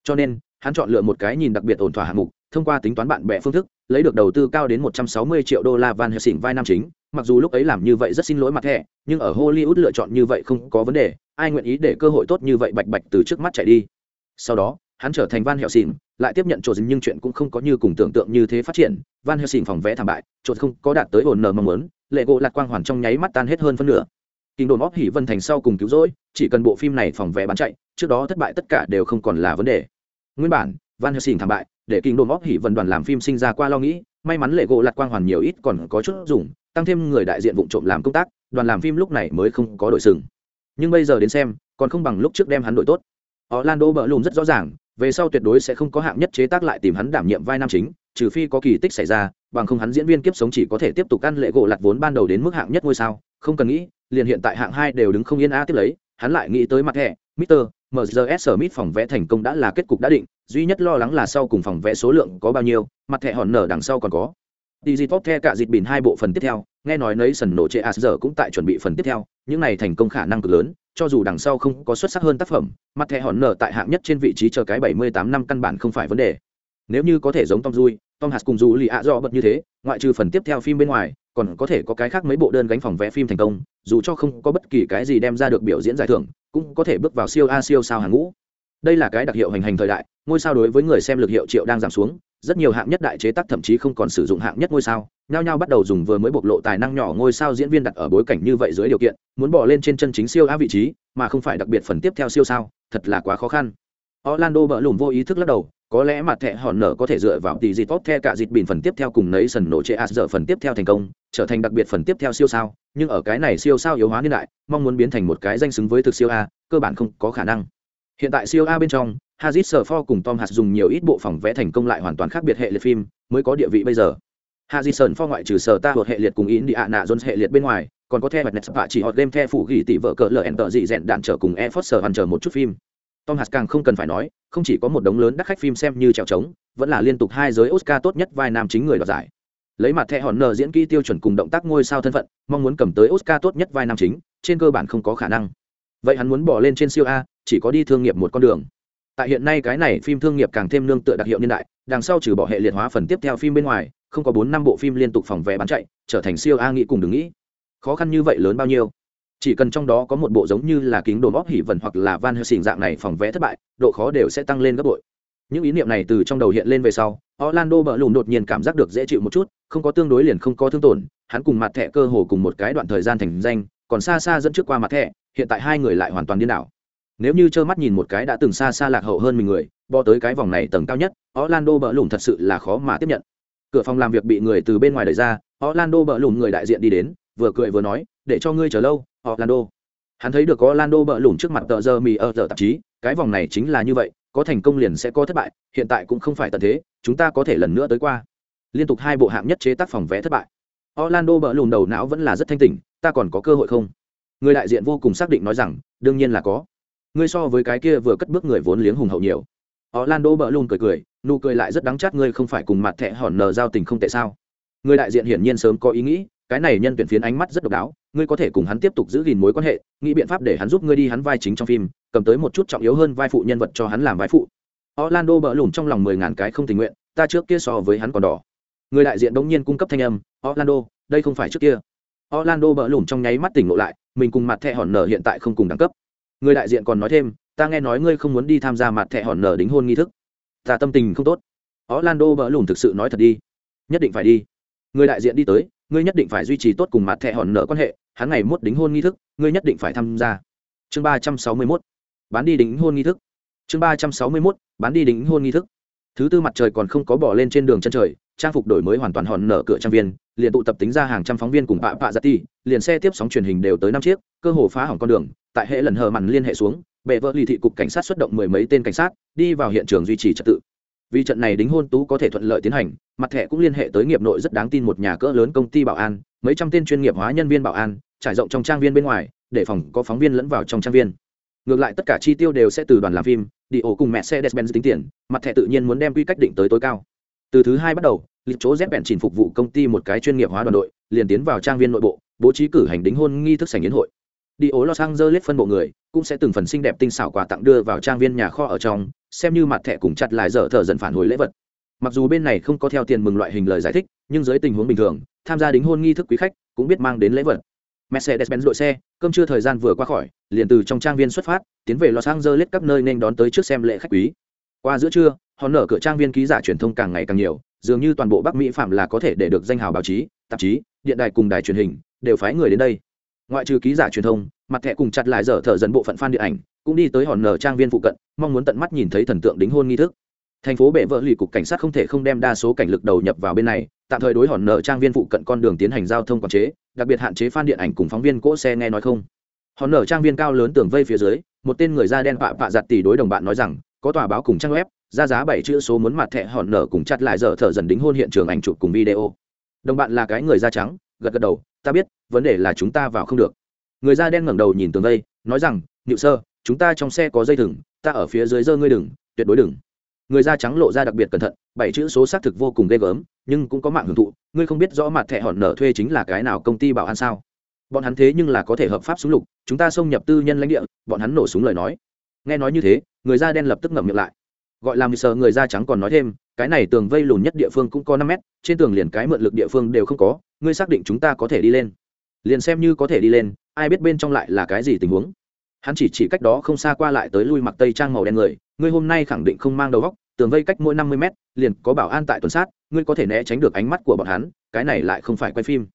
Cho nên, hắn chọn lựa một cái nhìn đặc biệt ổn thỏa hạng mục, thông qua tính toán bạn bè phương thức, lấy được đầu tư cao đến 160 triệu đô la Van Helsing vai nam chính, mặc dù lúc ấy làm như vậy rất xin lỗi mặt thẻ, nhưng ở Hollywood lựa chọn như vậy không có vấn đề, ai nguyện ý để cơ hội tốt như vậy bạch bạch từ trước mắt chạy đi sau đó hắn trở thành van hẹo xỉn lại tiếp nhận chỗ dính nhưng chuyện cũng không có như cùng tưởng tượng như thế phát triển. Van hẹo xỉn phòng vẽ thảm bại chỗ không có đạt tới ổn nở mong muốn lệ gỗ lạc quang hoàn trong nháy mắt tan hết hơn phân nửa. Kinh đồn óp hỉ vân thành sau cùng cứu rỗi chỉ cần bộ phim này phòng vé bán chạy trước đó thất bại tất cả đều không còn là vấn đề. Nguyên bản van helsing thảm bại để kinh đồn óp hỉ vân đoàn làm phim sinh ra qua lo nghĩ may mắn lệ gỗ lạc quang hoàn nhiều ít còn có chút dùng tăng thêm người đại diện vụ trộm làm công tác đoàn làm phim lúc này mới không có đội sừng. Nhưng bây giờ đến xem còn không bằng lúc trước đem hắn đội tốt. Orlando bỡ lùm rất rõ ràng, về sau tuyệt đối sẽ không có hạng nhất chế tác lại tìm hắn đảm nhiệm vai nam chính, trừ phi có kỳ tích xảy ra, bằng không hắn diễn viên kiếp sống chỉ có thể tiếp tục ăn lệ gỗ lặt vốn ban đầu đến mức hạng nhất ngôi sao, không cần nghĩ, liền hiện tại hạng hai đều đứng không yên a tiếp lấy, hắn lại nghĩ tới mặt thẻ, Mr. MZS Smith phòng vẽ thành công đã là kết cục đã định, duy nhất lo lắng là sau cùng phòng vẽ số lượng có bao nhiêu, mặt thẻ hòn nở đằng sau còn có. Digitop The cả dịp bình hai bộ phần tiếp theo, nghe nói nấy sần nổ a giờ cũng tại chuẩn bị phần tiếp theo, những này thành công khả năng cực lớn, cho dù đằng sau không có xuất sắc hơn tác phẩm, mặt thẻ hòn nở tại hạng nhất trên vị trí chờ cái bảy mươi tám năm căn bản không phải vấn đề. Nếu như có thể giống tom dui tom hạt cùng dù lì ạ do bật như thế, ngoại trừ phần tiếp theo phim bên ngoài, còn có thể có cái khác mấy bộ đơn gánh phòng vẽ phim thành công, dù cho không có bất kỳ cái gì đem ra được biểu diễn giải thưởng, cũng có thể bước vào siêu a siêu sao hàng ngũ. Đây là cái đặc hiệu hành hành thời đại, ngôi sao đối với người xem lực hiệu triệu đang giảm xuống rất nhiều hạng nhất đại chế tác thậm chí không còn sử dụng hạng nhất ngôi sao, nhao nhao bắt đầu dùng vừa mới bộc lộ tài năng nhỏ ngôi sao diễn viên đặt ở bối cảnh như vậy dưới điều kiện, muốn bỏ lên trên chân chính siêu á vị trí, mà không phải đặc biệt phần tiếp theo siêu sao, thật là quá khó khăn. Orlando bỡ lùm vô ý thức lắc đầu, có lẽ mặt thẻ hòn nở có thể dựa vào tỷ dịp tốt the cả dịp bình phần tiếp theo cùng nấy sần nổ chế as giờ phần tiếp theo thành công, trở thành đặc biệt phần tiếp theo siêu sao, nhưng ở cái này siêu sao yếu hóa niên đại, mong muốn biến thành một cái danh xứng với thực siêu a, cơ bản không có khả năng. Hiện tại siêu a bên trong hazit sở cùng tom hạt dùng nhiều ít bộ phòng vẽ thành công lại hoàn toàn khác biệt hệ liệt phim, mới có địa vị bây giờ. Hazit for ngoại trừ sở ta hoặc hệ liệt cùng in đi ạ nạ jones hệ liệt bên ngoài, còn có theo mặt netspa chỉ hot game theo phụ gỉ tỷ vợ cỡ lờ tợ dị dẹn đạn trở cùng e foster hoàn trở một chút phim. Tom Hanks càng không cần phải nói, không chỉ có một đống lớn đắt khách phim xem như trèo trống, vẫn là liên tục hai giới oscar tốt nhất vai nam chính người đoạt giải. Lấy mặt thẻ hòn nở diễn kỹ tiêu chuẩn cùng động tác ngôi sao thân phận, mong muốn cầm tới oscar tốt nhất vai nam chính, trên cơ bản không có khả năng. Vậy hắn muốn bỏ lên trên siêu a, chỉ có đi thương nghiệp một con đường tại hiện nay cái này phim thương nghiệp càng thêm nương tựa đặc hiệu niên đại, đằng sau trừ bỏ hệ liệt hóa phần tiếp theo phim bên ngoài, không có bốn năm bộ phim liên tục phòng vé bán chạy, trở thành siêu a nghĩ cùng đừng nghĩ. Khó khăn như vậy lớn bao nhiêu? Chỉ cần trong đó có một bộ giống như là kính đồ bóp hỉ vần hoặc là van helsing dạng này phòng vé thất bại, độ khó đều sẽ tăng lên gấp bội. Những ý niệm này từ trong đầu hiện lên về sau, orlando bỡ lùn đột nhiên cảm giác được dễ chịu một chút, không có tương đối liền không có thương tổn, hắn cùng mặt thẻ cơ hồ cùng một cái đoạn thời gian thành danh, còn xa xa dẫn trước qua mặt thẻ, hiện tại hai người lại hoàn toàn điên đảo nếu như trơ mắt nhìn một cái đã từng xa xa lạc hậu hơn mình người bò tới cái vòng này tầng cao nhất, orlando bỡ lùm thật sự là khó mà tiếp nhận. Cửa phòng làm việc bị người từ bên ngoài đẩy ra, orlando bỡ lùm người đại diện đi đến, vừa cười vừa nói, để cho ngươi chờ lâu, orlando. Hắn thấy được orlando bỡ lùm trước mặt tờ giờ mì ở tờ tạp chí, cái vòng này chính là như vậy, có thành công liền sẽ có thất bại, hiện tại cũng không phải tận thế, chúng ta có thể lần nữa tới qua. Liên tục hai bộ hạng nhất chế tác phòng vé thất bại. Orlando bỡ lùm đầu não vẫn là rất thanh tỉnh, ta còn có cơ hội không? Người đại diện vô cùng xác định nói rằng, đương nhiên là có ngươi so với cái kia vừa cất bước người vốn liếng hùng hậu nhiều. Orlando bỡ luôn cười cười, nụ cười lại rất đắng chát, ngươi không phải cùng mặt thẹ hòn nờ giao tình không tệ sao? Người đại diện hiển nhiên sớm có ý nghĩ, cái này nhân tuyển phiến ánh mắt rất độc đáo, ngươi có thể cùng hắn tiếp tục giữ gìn mối quan hệ, nghĩ biện pháp để hắn giúp ngươi đi hắn vai chính trong phim, cầm tới một chút trọng yếu hơn vai phụ nhân vật cho hắn làm vai phụ. Orlando bỡ lùn trong lòng mười ngàn cái không tình nguyện, ta trước kia so với hắn còn đỏ. Người đại diện đống nhiên cung cấp thanh âm, orlando, đây không phải trước kia. Orlando bỡ lùn trong nháy mắt tỉnh ngộ lại, mình cùng mặt thẹ hòn nở hiện tại không cùng đẳng cấp người đại diện còn nói thêm, ta nghe nói ngươi không muốn đi tham gia mặt thẻ hòn nở đính hôn nghi thức. Ta tâm tình không tốt. Orlando bỡ lùn thực sự nói thật đi. Nhất định phải đi. Người đại diện đi tới, ngươi nhất định phải duy trì tốt cùng mặt thẻ hòn nở quan hệ, hắn ngày mốt đính hôn nghi thức, ngươi nhất định phải tham gia. Chương ba trăm sáu mươi mốt. Bán đi đính hôn nghi thức. Chương ba trăm sáu mươi mốt. Bán đi đính hôn nghi thức. Thứ tư mặt trời còn không có bỏ lên trên đường chân trời, trang phục đổi mới hoàn toàn hòn nở cửa trang viên, liền tụ tập tính ra hàng trăm phóng viên cùng bạ bạ giặt ti liền xe tiếp sóng truyền hình đều tới năm chiếc, cơ hồ phá hỏng con đường tại hệ lần hờ mằn liên hệ xuống, bệ vợ lì thị cục cảnh sát xuất động mười mấy tên cảnh sát, đi vào hiện trường duy trì trật tự. Vì trận này đính hôn tú có thể thuận lợi tiến hành, mặt thẻ cũng liên hệ tới nghiệp nội rất đáng tin một nhà cỡ lớn công ty bảo an, mấy trăm tên chuyên nghiệp hóa nhân viên bảo an, trải rộng trong trang viên bên ngoài, để phòng có phóng viên lẫn vào trong trang viên. Ngược lại tất cả chi tiêu đều sẽ từ đoàn làm phim, đi ổ cùng mẹ xe despen tính tiền, mặt thẻ tự nhiên muốn đem quy cách định tới tối cao. Từ thứ hai bắt đầu, lịch chỗ dép bèn chỉnh phục vụ công ty một cái chuyên nghiệp hóa đoàn đội, liền tiến vào trang viên nội bộ, bố trí cử hành đính hôn nghi thức sảnh yến hội đi ố los angeles phân bộ người, cũng sẽ từng phần xinh đẹp tinh xảo quà tặng đưa vào trang viên nhà kho ở trong, xem như mặt thẻ cùng chặt lại dở thở dần phản hồi lễ vật. Mặc dù bên này không có theo tiền mừng loại hình lời giải thích, nhưng dưới tình huống bình thường, tham gia đính hôn nghi thức quý khách cũng biết mang đến lễ vật. Mercedes-benz đội xe, cơm trưa thời gian vừa qua khỏi, liền từ trong trang viên xuất phát, tiến về los angeles các nơi nên đón tới trước xem lễ khách quý. Qua giữa trưa họ nở cửa trang viên ký giả truyền thông càng ngày càng nhiều, dường như toàn bộ bắc mỹ phạm là có thể để được danh hào báo chí, tạp chí, điện đài cùng đài truyền hình, đều phái người đến đây ngoại trừ ký giả truyền thông, mặt thẻ cùng chặt lại dở thở dần bộ phận fan điện ảnh, cũng đi tới hòn nở trang viên phụ cận, mong muốn tận mắt nhìn thấy thần tượng đính hôn nghi thức. Thành phố bệ vợ lì cục cảnh sát không thể không đem đa số cảnh lực đầu nhập vào bên này, tạm thời đối hòn nở trang viên phụ cận con đường tiến hành giao thông quản chế, đặc biệt hạn chế fan điện ảnh cùng phóng viên cỗ xe nghe nói không. Hòn nở trang viên cao lớn tường vây phía dưới, một tên người da đen pạ pạ giặt tỷ đối đồng bạn nói rằng, có tòa báo cùng trang web, ra giá bảy chữ số muốn mặt thẻ hòn nở cùng chặt lại dở thở dần đính hôn hiện trường ảnh chụp cùng video. Đồng bạn là cái người da trắng gật gật đầu, ta biết, vấn đề là chúng ta vào không được. Người da đen ngẩng đầu nhìn tường vây, nói rằng nhự sơ, chúng ta trong xe có dây thừng, ta ở phía dưới dơ ngươi đừng, tuyệt đối đừng. Người da trắng lộ ra đặc biệt cẩn thận, bảy chữ số xác thực vô cùng ghê gớm, nhưng cũng có mạng hưởng thụ, ngươi không biết rõ mặt thẻ hòn nở thuê chính là cái nào công ty bảo an sao? Bọn hắn thế nhưng là có thể hợp pháp súng lục, chúng ta xông nhập tư nhân lãnh địa, bọn hắn nổ súng lời nói. Nghe nói như thế, người da đen lập tức ngậm miệng lại. Gọi làm sợ người da trắng còn nói thêm, cái này tường vây lùn nhất địa phương cũng có năm mét, trên tường liền cái mượn lực địa phương đều không có ngươi xác định chúng ta có thể đi lên. Liền xem như có thể đi lên, ai biết bên trong lại là cái gì tình huống. Hắn chỉ chỉ cách đó không xa qua lại tới lui mặc tây trang màu đen người, ngươi hôm nay khẳng định không mang đầu góc, tường vây cách mỗi năm mươi mét, liền có bảo an tại tuần sát, ngươi có thể né tránh được ánh mắt của bọn hắn, cái này lại không phải quay phim.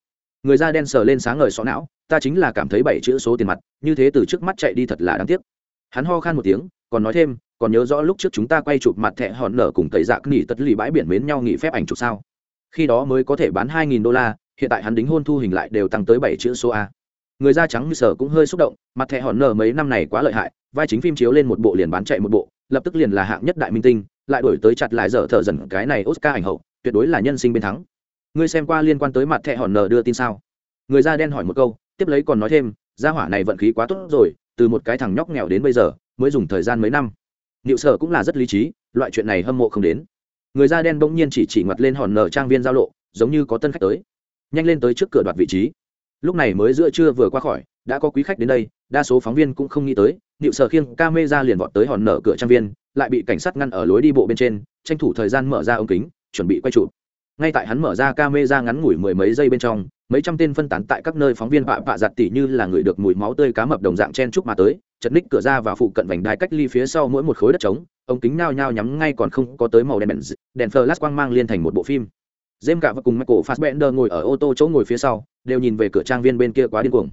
Người da đen sờ lên sáng ngời xó não, ta chính là cảm thấy bảy chữ số tiền mặt, như thế từ trước mắt chạy đi thật là đáng tiếc. Hắn ho khan một tiếng, còn nói thêm, còn nhớ rõ lúc trước chúng ta quay chụp mặt thẹ hòn nở cùng tẩy dạc nghỉ tất lì bãi biển mến nhau nghỉ phép ảnh chụp sao? Khi đó mới có thể bán hai nghìn đô la hiện tại hắn đính hôn thu hình lại đều tăng tới bảy chữ số a người da trắng như sở cũng hơi xúc động mặt thẻ hòn nở mấy năm này quá lợi hại vai chính phim chiếu lên một bộ liền bán chạy một bộ lập tức liền là hạng nhất đại minh tinh lại đổi tới chặt lại dở thợ dần cái này oscar ảnh hậu tuyệt đối là nhân sinh bên thắng ngươi xem qua liên quan tới mặt thẻ hòn nở đưa tin sao người da đen hỏi một câu tiếp lấy còn nói thêm gia hỏa này vận khí quá tốt rồi từ một cái thằng nhóc nghèo đến bây giờ mới dùng thời gian mấy năm Niệu sở cũng là rất lý trí, loại chuyện này hâm mộ không đến. Người da đen bỗng nhiên chỉ chỉ ngoặt lên hòn nở trang viên giao lộ, giống như có tân khách tới. Nhanh lên tới trước cửa đoạt vị trí. Lúc này mới giữa trưa vừa qua khỏi, đã có quý khách đến đây, đa số phóng viên cũng không nghĩ tới, nịu sở khiêng camera liền vọt tới hòn nở cửa trang viên, lại bị cảnh sát ngăn ở lối đi bộ bên trên, tranh thủ thời gian mở ra ống kính, chuẩn bị quay chụp. Ngay tại hắn mở ra camera ngắn ngủi mười mấy giây bên trong, mấy trăm tên phân tán tại các nơi phóng viên vạ vạ giặt tỉ như là người được mùi máu tươi cá mập đồng dạng chen chúc mà tới chật ních cửa ra và phụ cận vành đai cách ly phía sau mỗi một khối đất trống ống kính nao nhao nhắm ngay còn không có tới màu đen bèn đèn flash quang mang liên thành một bộ phim Jem cả và cùng Michael Fassbender ngồi ở ô tô chỗ ngồi phía sau, đều nhìn về cửa trang viên bên kia quá điên cuồng.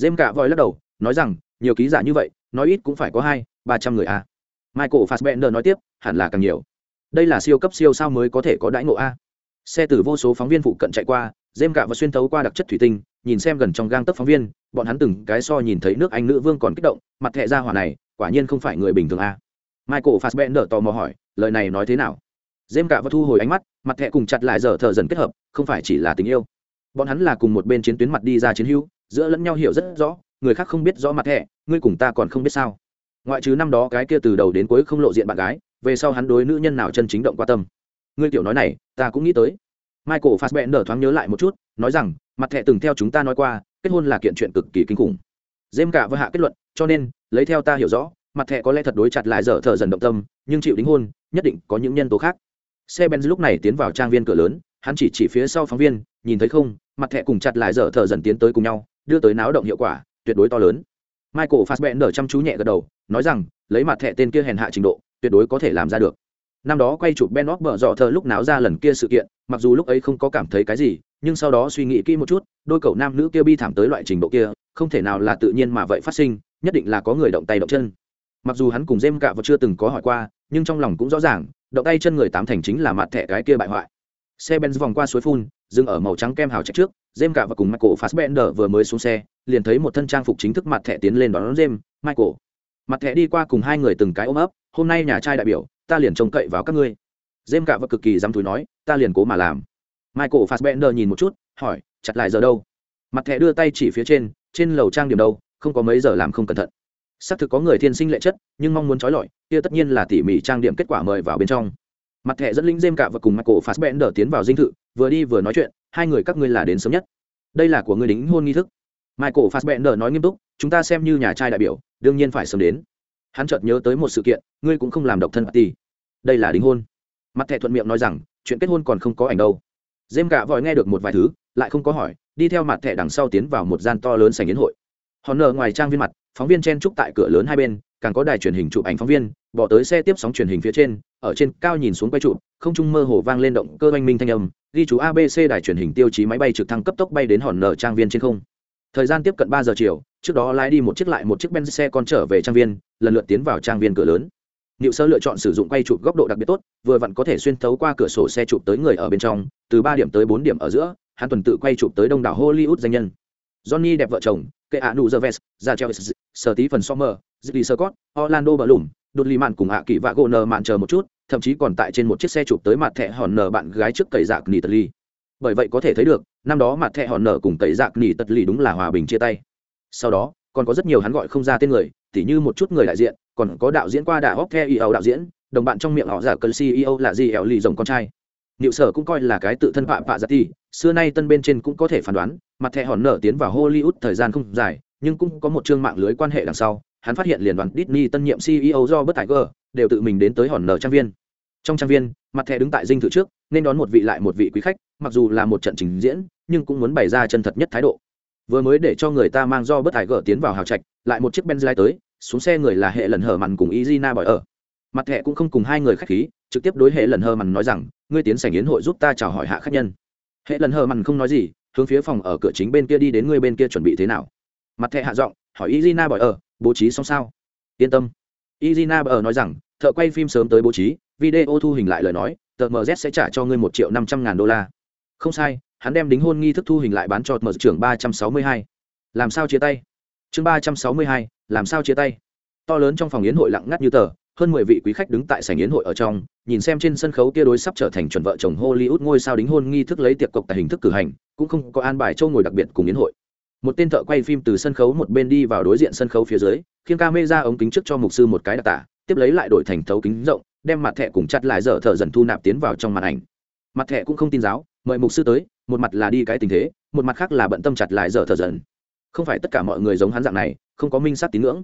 Jem cả vội lắc đầu, nói rằng, nhiều ký giả như vậy, nói ít cũng phải có hai, ba trăm người a. Michael Fassbender nói tiếp, hẳn là càng nhiều. Đây là siêu cấp siêu sao mới có thể có đãi ngộ a. Xe từ vô số phóng viên phụ cận chạy qua, Jem cả và xuyên thấu qua đặc chất thủy tinh, nhìn xem gần trong gang tấc phóng viên, bọn hắn từng cái so nhìn thấy nước Anh nữ vương còn kích động, mặt thẻ ra hỏa này, quả nhiên không phải người bình thường a. Michael Fassbender tò mò hỏi, lời này nói thế nào? Dêm cả và thu hồi ánh mắt, mặt thẹ cùng chặt lại giờ thở dần kết hợp, không phải chỉ là tình yêu. Bọn hắn là cùng một bên chiến tuyến mặt đi ra chiến hữu, giữa lẫn nhau hiểu rất rõ, người khác không biết rõ mặt thẹ ngươi cùng ta còn không biết sao? Ngoại trừ năm đó cái kia từ đầu đến cuối không lộ diện bạn gái, về sau hắn đối nữ nhân nào chân chính động qua tâm ngươi tiểu nói này ta cũng nghĩ tới michael fassbender thoáng nhớ lại một chút nói rằng mặt thẹ từng theo chúng ta nói qua kết hôn là kiện chuyện cực kỳ kinh khủng dêm cả và hạ kết luận cho nên lấy theo ta hiểu rõ mặt thẹ có lẽ thật đối chặt lại dở thợ dần động tâm nhưng chịu đính hôn nhất định có những nhân tố khác xe benz lúc này tiến vào trang viên cửa lớn, hắn chỉ chỉ phía sau phóng viên, nhìn thấy không, mặt thẻ cùng chặt lại dở thợ dần tiến tới cùng nhau, đưa tới náo động hiệu quả, tuyệt đối to lớn. Michael fassbender chăm chú nhẹ gật đầu, nói rằng, lấy mặt thẻ tên kia hèn hạ trình độ, tuyệt đối có thể làm ra được. Năm đó quay chụp ben óc bở dọ thơ lúc náo ra lần kia sự kiện, mặc dù lúc ấy không có cảm thấy cái gì, nhưng sau đó suy nghĩ kỹ một chút, đôi cậu nam nữ kia bi thảm tới loại trình độ kia, không thể nào là tự nhiên mà vậy phát sinh, nhất định là có người động tay động chân. Mặc dù hắn cùng jem cạ và chưa từng có hỏi qua, nhưng trong lòng cũng rõ ràng động tay chân người tám thành chính là mặt thẻ cái kia bại hoại. Xe benz vòng qua suối phun, dừng ở màu trắng kem hào chạy trước jem cả và cùng michael fassbender vừa mới xuống xe, liền thấy một thân trang phục chính thức mặt thẻ tiến lên đón jem michael. Mặt thẻ đi qua cùng hai người từng cái ôm ấp, hôm nay nhà trai đại biểu, ta liền trông cậy vào các ngươi. Jem cả và cực kỳ dám thúi nói, ta liền cố mà làm. Michael fassbender nhìn một chút, hỏi, chặt lại giờ đâu? Mặt thẻ đưa tay chỉ phía trên trên lầu trang điểm đâu? Không có mấy giờ làm không cẩn thận xác thực có người thiên sinh lệ chất, nhưng mong muốn trói lọi, kia tất nhiên là tỉ mỉ trang điểm kết quả mời vào bên trong. Mặt thẻ dẫn linh dêm cạ và cùng mặt cổ phạt bẽn đờ tiến vào dinh thự, vừa đi vừa nói chuyện, hai người các ngươi là đến sớm nhất. Đây là của người đính hôn nghi thức. Michael fassbender nói nghiêm túc, chúng ta xem như nhà trai đại biểu, đương nhiên phải sớm đến. Hắn chợt nhớ tới một sự kiện, ngươi cũng không làm độc thân party đây là đính hôn. Mặt thẻ thuận miệng nói rằng, chuyện kết hôn còn không có ảnh đâu. Dêm cạ vòi nghe được một vài thứ, lại không có hỏi, đi theo mặt thẻ đằng sau tiến vào một gian to lớn sành yến hội. Hòn nở ngoài trang viên mặt phóng viên chen trúc tại cửa lớn hai bên càng có đài truyền hình chụp ảnh phóng viên bỏ tới xe tiếp sóng truyền hình phía trên ở trên cao nhìn xuống quay trụ không trung mơ hồ vang lên động cơ oanh minh thanh âm ghi chú abc đài truyền hình tiêu chí máy bay trực thăng cấp tốc bay đến hòn nở trang viên trên không thời gian tiếp cận ba giờ chiều trước đó lái đi một chiếc lại một chiếc ben xe con trở về trang viên lần lượt tiến vào trang viên cửa lớn Niệu sơ lựa chọn sử dụng quay chụp góc độ đặc biệt tốt, vừa vặn có thể xuyên thấu qua cửa sổ xe chụp tới người ở bên trong, từ ba điểm tới bốn điểm ở giữa, hắn tuần tự quay chụp tới đông đảo Hollywood danh nhân. Johnny đẹp vợ chồng, kệ ạ nụ Gervais, ra treo sở tí phần Sommer, Ziggy Scott, Orlando Bloom, đột lì mạn cùng ạ kỳ vạ gồ nờ mạn chờ một chút, thậm chí còn tại trên một chiếc xe chụp tới mặt thẻ hòn nở bạn gái trước cậy dạc nỉ tật ly. Bởi vậy có thể thấy được, năm đó mặt thẻ hòn nở cùng cậy dạc nỉ tật ly đúng là hòa bình chia tay. Sau đó, còn có rất nhiều hắn gọi không ra tên người, tỉ như một chút người đại diện, còn có đạo diễn qua đà hóc theo đạo diễn đồng bạn trong miệng họ giả cơn ceo là gì eo lì rồng con trai Niệu sở cũng coi là cái tự thân vạ vạ giặt thì, xưa nay tân bên trên cũng có thể phán đoán mặt thẻ hòn nở tiến vào hollywood thời gian không dài nhưng cũng có một chương mạng lưới quan hệ đằng sau hắn phát hiện liền đoàn Disney tân nhiệm CEO do bất Tiger đều tự mình đến tới hòn nở trang viên. Trong trang viên, mặt thẻ đứng tại dinh thự trước, nên đón một vị lại một vị quý khách, mặc dù là một trận trình diễn, nhưng cũng muốn bày ra chân thật nhất thái độ. Vừa mới để cho người ta mang do bất Tiger tiến vào hào trạch, lại một chiếc Benz lai tới, xuống xe người là hệ lần hờ mặn cùng izina bỏi ở mặt thẻ cũng không cùng hai người khách khí trực tiếp đối hệ lần hờ mặn nói rằng ngươi tiến sảnh yến hội giúp ta chào hỏi hạ khách nhân. Hệ lần hờ mằn không nói gì, hướng phía phòng ở cửa chính bên kia đi đến ngươi bên kia chuẩn bị thế nào? Mặt thẻ hạ giọng, hỏi izina bởi ở, bố trí xong sao? Yên tâm. Izina bởi ở nói rằng, thợ quay phim sớm tới bố trí, video thu hình lại lời nói, tờ mz sẽ trả cho ngươi một triệu năm trăm ngàn đô la. Không sai, hắn đem đính hôn nghi thức thu hình lại bán cho mở trưởng ba trăm sáu mươi hai. Làm sao chia tay? Chương ba trăm sáu mươi hai, làm sao chia tay? To lớn trong phòng yến hội lặng ngắt như tờ hơn mười vị quý khách đứng tại sảnh yến hội ở trong, nhìn xem trên sân khấu kia đối sắp trở thành chuẩn vợ chồng hollywood ngôi sao đính hôn nghi thức lấy tiệc cộc tại hình thức cử hành, cũng không có an bài châu ngồi đặc biệt cùng yến hội. Một tên thợ quay phim từ sân khấu một bên đi vào đối diện sân khấu phía dưới, khiêng camera ống kính trước cho mục sư một cái đặc tả, tiếp lấy lại đổi thành thấu kính rộng, đem mặt thẻ cùng chặt lại dở thở dần thu nạp tiến vào trong màn ảnh. Mặt thẻ cũng không tin giáo, mời mục sư tới, một mặt là đi cái tình thế, một mặt khác là bận tâm chặt lại dở thở dần. Không phải tất cả mọi người giống hắn dạng này, không có minh sát tín ngưỡng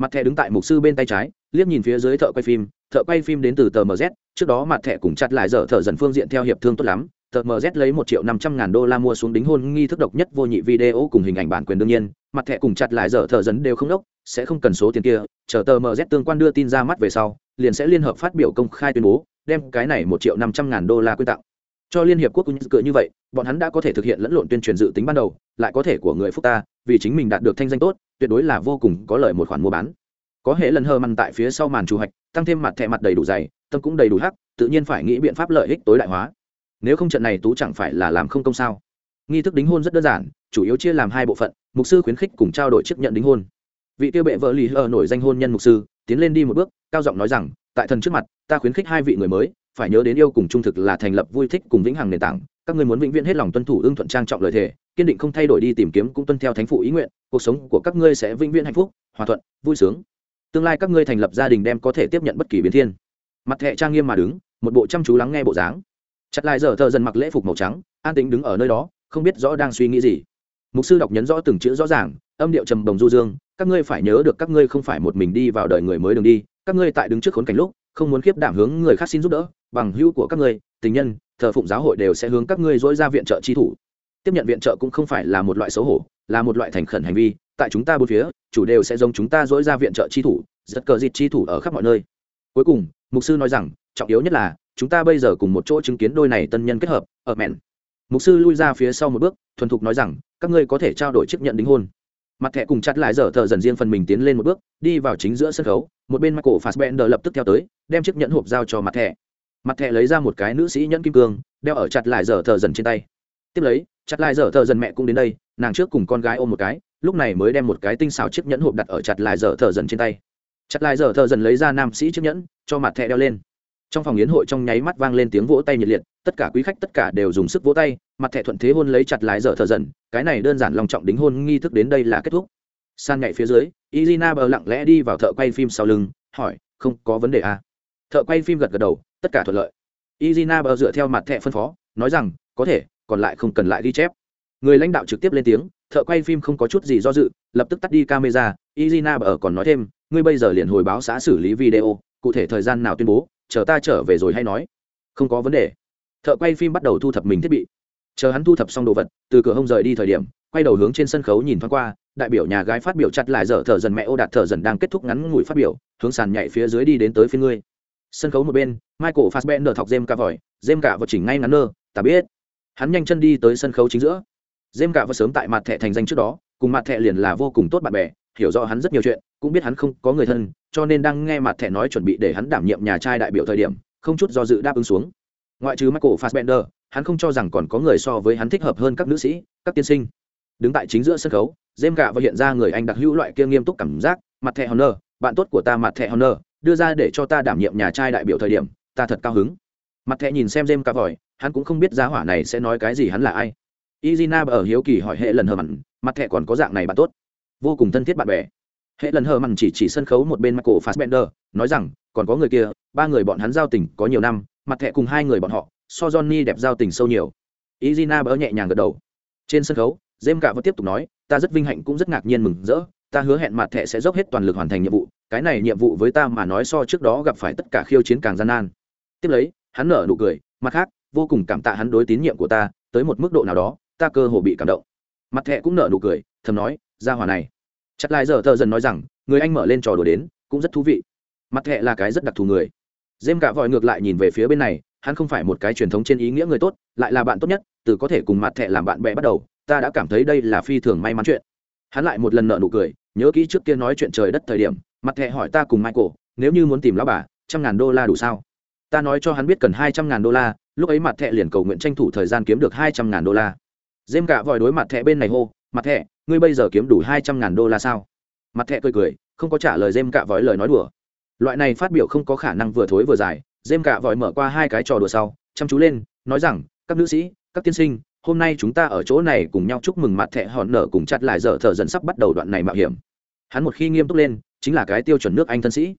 mặt thẻ đứng tại mục sư bên tay trái, liếc nhìn phía dưới thợ quay phim, thợ quay phim đến từ tờ mz trước đó mặt thẻ cùng chặt lại dở thợ dần phương diện theo hiệp thương tốt lắm, tờ mz lấy một triệu năm trăm ngàn đô la mua xuống đính hôn nghi thức độc nhất vô nhị video cùng hình ảnh bản quyền đương nhiên, mặt thẻ cùng chặt lại dở thợ dần đều không đốc, sẽ không cần số tiền kia, chờ tờ mz tương quan đưa tin ra mắt về sau, liền sẽ liên hợp phát biểu công khai tuyên bố, đem cái này một triệu năm trăm ngàn đô la quy tặng. Cho liên hiệp quốc cũng cựa như vậy bọn hắn đã có thể thực hiện lẫn lộn tuyên truyền dự tính ban đầu, lại có thể của người phúc ta, vì chính mình đạt được thanh danh tốt, tuyệt đối là vô cùng có lợi một khoản mua bán. Có hệ lần hơ mằn tại phía sau màn chủ hạch, tăng thêm mặt thẻ mặt đầy đủ dày, tâm cũng đầy đủ hắc, tự nhiên phải nghĩ biện pháp lợi ích tối đại hóa. Nếu không trận này tú chẳng phải là làm không công sao? Nghi thức đính hôn rất đơn giản, chủ yếu chia làm hai bộ phận, mục sư khuyến khích cùng trao đổi chấp nhận đính hôn. Vị tiêu bệ vợ lì hờ nổi danh hôn nhân mục sư, tiến lên đi một bước, cao giọng nói rằng, tại thần trước mặt, ta khuyến khích hai vị người mới, phải nhớ đến yêu cùng trung thực là thành lập vui thích cùng vĩnh hằng nền tảng các ngươi muốn vĩnh viễn hết lòng tuân thủ ưng thuận trang trọng lời thề, kiên định không thay đổi đi tìm kiếm cũng tuân theo thánh phụ ý nguyện, cuộc sống của các ngươi sẽ vĩnh viễn hạnh phúc, hòa thuận, vui sướng. Tương lai các ngươi thành lập gia đình đem có thể tiếp nhận bất kỳ biến thiên. Mặt thẹ trang nghiêm mà đứng, một bộ chăm chú lắng nghe bộ dáng. Chặt lại giờ thợ dần mặc lễ phục màu trắng, an tính đứng ở nơi đó, không biết rõ đang suy nghĩ gì. Mục sư đọc nhấn rõ từng chữ rõ ràng, âm điệu trầm đồng du dương, các ngươi phải nhớ được các ngươi không phải một mình đi vào đời người mới đường đi, các ngươi tại đứng trước khốn cảnh lúc không muốn khiếp đảm hướng người khác xin giúp đỡ, bằng hữu của các ngươi, tình nhân, thờ phụng giáo hội đều sẽ hướng các ngươi dỗi ra viện trợ chi thủ. Tiếp nhận viện trợ cũng không phải là một loại xấu hổ, là một loại thành khẩn hành vi. Tại chúng ta bốn phía, chủ đều sẽ giống chúng ta dỗi ra viện trợ chi thủ, rất cờ dịt chi thủ ở khắp mọi nơi. Cuối cùng, mục sư nói rằng, trọng yếu nhất là, chúng ta bây giờ cùng một chỗ chứng kiến đôi này tân nhân kết hợp, ở mẹn. Mục sư lui ra phía sau một bước, thuần thục nói rằng, các ngươi có thể trao đổi chấp nhận đính hôn mặt thẻ cùng chặt lại dở thợ dần riêng phần mình tiến lên một bước, đi vào chính giữa sân khấu, một bên michael fassbender lập tức theo tới, đem chiếc nhẫn hộp giao cho mặt thẻ. Mặt thẻ lấy ra một cái nữ sĩ nhẫn kim cương, đeo ở chặt lại dở thợ dần trên tay. Tiếp lấy, chặt lại dở thợ dần mẹ cũng đến đây, nàng trước cùng con gái ôm một cái, lúc này mới đem một cái tinh xảo chiếc nhẫn hộp đặt ở chặt lại dở thợ dần trên tay. Chặt lại dở thợ dần lấy ra nam sĩ chiếc nhẫn, cho mặt thẻ đeo lên. Trong phòng yến hội trong nháy mắt vang lên tiếng vỗ tay nhiệt liệt, tất cả quý khách tất cả đều dùng sức vỗ tay mặt thẻ thuận thế hôn lấy chặt lái dở thở dần, cái này đơn giản lòng trọng đính hôn nghi thức đến đây là kết thúc. San nhảy phía dưới izina bờ lặng lẽ đi vào thợ quay phim sau lưng, hỏi, không có vấn đề à. thợ quay phim gật gật đầu, tất cả thuận lợi. Izina bờ dựa theo mặt thẻ phân phó, nói rằng, có thể, còn lại không cần lại ghi chép. Người lãnh đạo trực tiếp lên tiếng, thợ quay phim không có chút gì do dự, lập tức tắt đi camera izina bờ còn nói thêm, ngươi bây giờ liền hồi báo xã xử lý video, cụ thể thời gian nào tuyên bố, chờ ta trở về rồi hay nói. Không có vấn đề. Thợ quay phim bắt đầu thu thập mình thiết bị chờ hắn thu thập xong đồ vật, từ cửa hông rời đi thời điểm, quay đầu hướng trên sân khấu nhìn thoáng qua, đại biểu nhà gái phát biểu chặt lại dở thở dần mẹ ô đạt thở dần đang kết thúc ngắn ngủi phát biểu, hướng sàn nhảy phía dưới đi đến tới phía ngươi. Sân khấu một bên, michael fassbender thọc jem cả vòi jem cả vào chỉnh ngay ngắn nơ, ta biết. Hắn nhanh chân đi tới sân khấu chính giữa. Jem cả vào sớm tại mặt thẻ thành danh trước đó, cùng mặt thẻ liền là vô cùng tốt bạn bè, hiểu rõ hắn rất nhiều chuyện, cũng biết hắn không có người thân, cho nên đang nghe mặt thẻ nói chuẩn bị để hắn đảm nhiệm nhà trai đại biểu thời điểm, không chút do dự đáp ứng xuống. Ngoại trừ michael fassbender hắn không cho rằng còn có người so với hắn thích hợp hơn các nữ sĩ, các tiên sinh. Đứng tại chính giữa sân khấu dêm gạ và hiện ra người anh đặc hữu loại kia nghiêm túc cảm giác, mặt thẻ honor, bạn tốt của ta mặt thẻ honor, đưa ra để cho ta đảm nhiệm nhà trai đại biểu thời điểm, ta thật cao hứng. Mặt thẻ nhìn xem dêm cà vòi, hắn cũng không biết giá hỏa này sẽ nói cái gì hắn là ai. Izina ở hiếu kỳ hỏi hệ lần hờ mặn, mặt thẻ còn có dạng này bạn tốt. Vô cùng thân thiết bạn bè. Hệ lần hờ mặn chỉ chỉ sân khấu một bên michael fassbender, nói rằng, còn có người kia, ba người bọn hắn giao tình có nhiều năm, mặt thẻ cùng hai người bọn họ so johnny đẹp giao tình sâu nhiều. Izina bỡ nhẹ nhàng gật đầu. Trên sân khấu jem cả vẫn tiếp tục nói, ta rất vinh hạnh cũng rất ngạc nhiên mừng rỡ, ta hứa hẹn mặt thẻ sẽ dốc hết toàn lực hoàn thành nhiệm vụ, cái này nhiệm vụ với ta mà nói so trước đó gặp phải tất cả khiêu chiến càng gian nan. Tiếp lấy, hắn nở nụ cười, mặt khác, vô cùng cảm tạ hắn đối tín nhiệm của ta, tới một mức độ nào đó, ta cơ hồ bị cảm động. Mặt thẻ cũng nở nụ cười, thầm nói, gia hỏa này. Chặt lại giờ thợ dần nói rằng, người anh mở lên trò đùa đến, cũng rất thú vị. Mặt thẻ là cái rất đặc thù người. James cả vội ngược lại nhìn về phía bên này hắn không phải một cái truyền thống trên ý nghĩa người tốt, lại là bạn tốt nhất, từ có thể cùng mặt thẻ làm bạn bè bắt đầu, ta đã cảm thấy đây là phi thường may mắn chuyện. Hắn lại một lần nợ nụ cười, nhớ kỹ trước kia nói chuyện trời đất thời điểm, mặt thẻ hỏi ta cùng michael, nếu như muốn tìm lão bà, trăm ngàn đô la đủ sao? Ta nói cho hắn biết cần hai trăm ngàn đô la, lúc ấy mặt thẻ liền cầu nguyện tranh thủ thời gian kiếm được hai trăm ngàn đô la. Dêm cả vòi đối mặt thẻ bên này hô, mặt thẻ, ngươi bây giờ kiếm đủ hai trăm ngàn đô la sao? Mặt thẻ cười cười, không có trả lời dêm cả vòi lời nói đùa. Loại này phát biểu không có khả năng vừa thối vừa dài dêm cả vòi mở qua hai cái trò đùa sau, chăm chú lên, nói rằng, các nữ sĩ, các tiên sinh, hôm nay chúng ta ở chỗ này cùng nhau chúc mừng mặt thẹ hòn nở cùng chặt lại dở thợ dần sắp bắt đầu đoạn này mạo hiểm. Hắn một khi nghiêm túc lên, chính là cái tiêu chuẩn nước anh thân sĩ.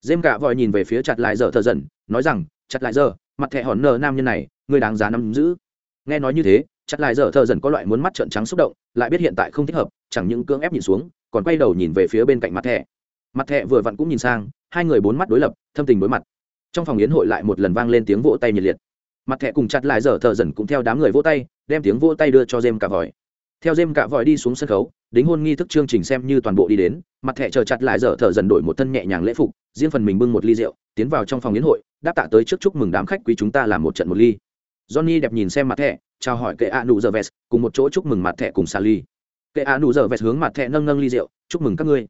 Dêm cả vòi nhìn về phía chặt lại dở thợ dần, nói rằng, chặt lại dở mặt thẹ hòn nở nam nhân này, người đáng giá nắm giữ. Nghe nói như thế, chặt lại dở thợ dần có loại muốn mắt trợn trắng xúc động, lại biết hiện tại không thích hợp, chẳng những cưỡng ép nhìn xuống, còn quay đầu nhìn về phía bên cạnh mặt thẹ. mặt thẹ vừa vặn cũng nhìn sang, hai người bốn mắt đối lập, thâm tình đối mặt trong phòng yến hội lại một lần vang lên tiếng vỗ tay nhiệt liệt. Mặt thẻ cùng chặt lại dở thợ dần cũng theo đám người vỗ tay, đem tiếng vỗ tay đưa cho jem cả vòi. Theo jem cả vòi đi xuống sân khấu, đính hôn nghi thức chương trình xem như toàn bộ đi đến, mặt thẻ chờ chặt lại dở thợ dần đổi một thân nhẹ nhàng lễ phục, riêng phần mình bưng một ly rượu, tiến vào trong phòng yến hội, đáp tạ tới trước chúc mừng đám khách quý chúng ta làm một trận một ly. Johnny đẹp nhìn xem mặt thẻ, chào hỏi kệ a nụ giờ vest, cùng một chỗ chúc mừng mặt thẻ cùng sally. Kệ a nụ giờ vest hướng mặt thẻ nâng nâng ly rượu, chúc mừng các ngươi.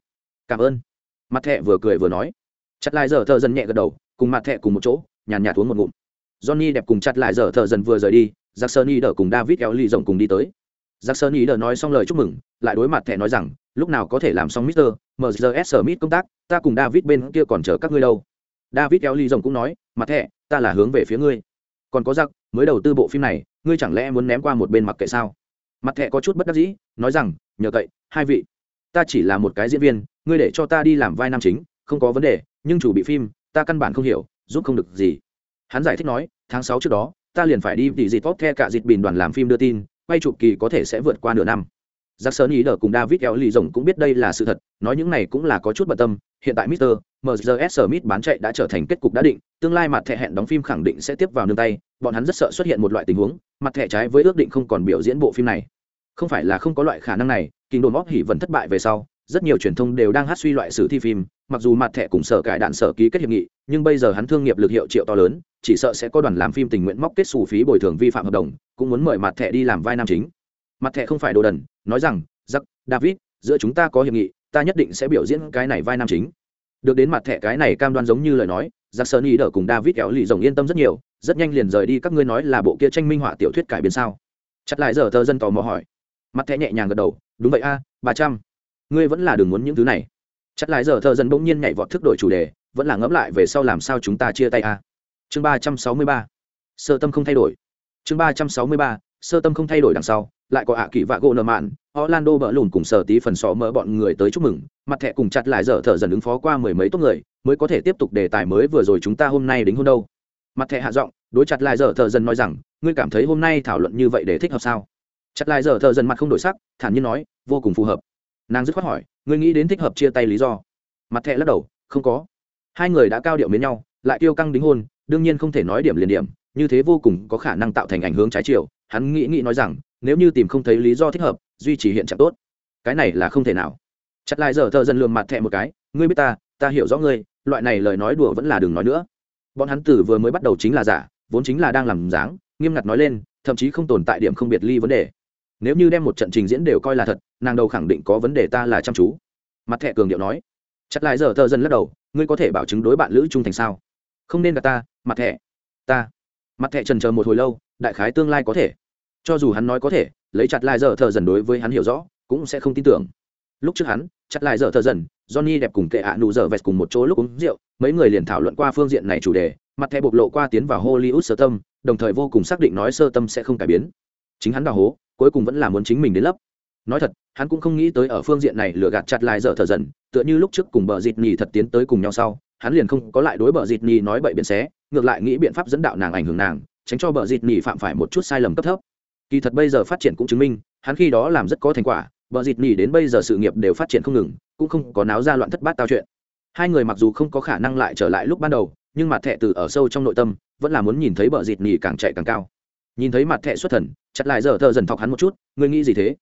Cảm ơn. Mặt thẻ vừa cười vừa nói. Chặt lại giờ thợ dần nhẹ gật đầu cùng mặt thẻ cùng một chỗ, nhàn nhạt uống một ngụm. Johnny đẹp cùng chặt lại giờ thợ dần vừa rời đi giặc sơn y đờ cùng david kéo ly rồng cùng đi tới. Giặc sơn y đờ nói xong lời chúc mừng, lại đối mặt thẻ nói rằng, lúc nào có thể làm xong mister mrs smith công tác, ta cùng david bên kia còn chờ các ngươi đâu. David kéo ly rồng cũng nói, mặt thẻ, ta là hướng về phía ngươi. Còn có giặc mới đầu tư bộ phim này, ngươi chẳng lẽ muốn ném qua một bên mặc kệ sao? Mặt thẻ có chút bất đắc dĩ, nói rằng, nhờ cậy, hai vị, ta chỉ là một cái diễn viên, ngươi để cho ta đi làm vai nam chính, không có vấn đề, nhưng chủ bị phim ta căn bản không hiểu, giúp không được gì. Hắn giải thích nói, tháng sáu trước đó, ta liền phải đi vì dịp tốt the cả dịt bình đoàn làm phim đưa tin, quay chụp kỳ có thể sẽ vượt qua nửa năm. Giặc sơn ý đờ cùng david eo lì rồng cũng biết đây là sự thật, nói những này cũng là có chút bận tâm, hiện tại mister mrs smith bán chạy đã trở thành kết cục đã định, tương lai mặt thẻ hẹn đóng phim khẳng định sẽ tiếp vào nương tay, bọn hắn rất sợ xuất hiện một loại tình huống, mặt thẻ trái với ước định không còn biểu diễn bộ phim này. Không phải là không có loại khả năng này kinh đồn óc hỉ vẫn thất bại về sau rất nhiều truyền thông đều đang hát suy loại sử thi phim, mặc dù mặt thẻ cùng sở cải đạn sở ký kết hiệp nghị, nhưng bây giờ hắn thương nghiệp lực hiệu triệu to lớn, chỉ sợ sẽ có đoàn làm phim tình nguyện móc kết xù phí bồi thường vi phạm hợp đồng, cũng muốn mời mặt thẻ đi làm vai nam chính. Mặt thẻ không phải đồ đần, nói rằng giặc david, giữa chúng ta có hiệp nghị, ta nhất định sẽ biểu diễn cái này vai nam chính. Được đến mặt thẻ cái này cam đoan giống như lời nói giặc sơn ý đỡ cùng david kéo lì rồng yên tâm rất nhiều, rất nhanh liền rời đi, các ngươi nói là bộ kia tranh minh họa tiểu thuyết cải biến sao? Chặt lại giờ thơ dân tò mò hỏi. Mặt thẻ nhẹ nhàng gật đầu, đúng vậy a ba trăm ngươi vẫn là đừng muốn những thứ này. Chặt lại giờ thợ dân bỗng nhiên nhảy vọt thức đổi chủ đề, vẫn là ngẫm lại về sau làm sao chúng ta chia tay a. Chương ba trăm sáu mươi ba. Sơ tâm không thay đổi. Chương ba trăm sáu mươi ba. Sơ tâm không thay đổi đằng sau, lại có ạ kỳ vạ gỗ nợ mạn, orlando bỡ lùn cùng sở tí phần sọ mỡ bọn người tới chúc mừng, mặt thẹ cùng chặt lại dở thở dần ứng phó qua mười mấy tốt người, mới có thể tiếp tục đề tài mới vừa rồi chúng ta hôm nay đính hôn đâu. Mặt thẹ hạ giọng, đối chặt lại dở thở dần nói rằng, ngươi cảm thấy hôm nay thảo luận như vậy để thích hợp sao? Chặt lại dở thở dần mặt không đổi sắc, thản nhiên nói, vô cùng phù hợp nàng dứt khoát hỏi, ngươi nghĩ đến thích hợp chia tay lý do? Mặt thẹ lắc đầu, không có. Hai người đã cao điệu mến nhau, lại tiêu căng đính hôn, đương nhiên không thể nói điểm liền điểm, như thế vô cùng có khả năng tạo thành ảnh hướng trái chiều. Hắn nghĩ nghĩ nói rằng, nếu như tìm không thấy lý do thích hợp, duy trì hiện trạng tốt. Cái này là không thể nào. Chặt lại giờ thợ dần lườm mặt thẹ một cái, ngươi biết ta ta hiểu rõ ngươi, loại này lời nói đùa vẫn là đừng nói nữa. Bọn hắn tử vừa mới bắt đầu chính là giả, vốn chính là đang làm dáng, nghiêm ngặt nói lên, thậm chí không tồn tại điểm không biệt ly vấn đề nếu như đem một trận trình diễn đều coi là thật, nàng đầu khẳng định có vấn đề ta là chăm chú. Mặt thẹ cường điệu nói. Chặt lại giờ thợ dần lắc đầu, ngươi có thể bảo chứng đối bạn lữ trung thành sao? Không nên gặp ta, mặt thẹ ta. Mặt thẹ trần chờ một hồi lâu, đại khái tương lai có thể. Cho dù hắn nói có thể, lấy chặt lại giờ thợ dần đối với hắn hiểu rõ, cũng sẽ không tin tưởng. Lúc trước hắn, chặt lại giờ thợ dần johnny đẹp cùng kệ ạ nụ giờ vẹt cùng một chỗ lúc uống rượu, mấy người liền thảo luận qua phương diện này chủ đề, mặt thẻ bộc lộ qua tiến vào hollywood sơ tâm, đồng thời vô cùng xác định nói sơ tâm sẽ không cải biến. Chính hắn đào hố cuối cùng vẫn là muốn chính mình đến lấp. Nói thật, hắn cũng không nghĩ tới ở phương diện này lừa gạt chặt lại dở thở dần, tựa như lúc trước cùng bờ dịt nhì thật tiến tới cùng nhau sau, hắn liền không có lại đối bờ dịt nhì nói bậy biện xé, ngược lại nghĩ biện pháp dẫn đạo nàng ảnh hưởng nàng, tránh cho bờ dịt nhì phạm phải một chút sai lầm cấp thấp. Kỳ thật bây giờ phát triển cũng chứng minh, hắn khi đó làm rất có thành quả, bờ dịt nỉ đến bây giờ sự nghiệp đều phát triển không ngừng, cũng không có náo ra loạn thất bát tao chuyện. Hai người mặc dù không có khả năng lại trở lại lúc ban đầu, nhưng mặt thẹ từ ở sâu trong nội tâm, vẫn là muốn nhìn thấy bờ dịt nỉ càng chạy càng cao nhìn thấy mặt thẹ xuất thần, chặt lại giờ thợ dần thọc hắn một chút, ngươi nghĩ gì thế?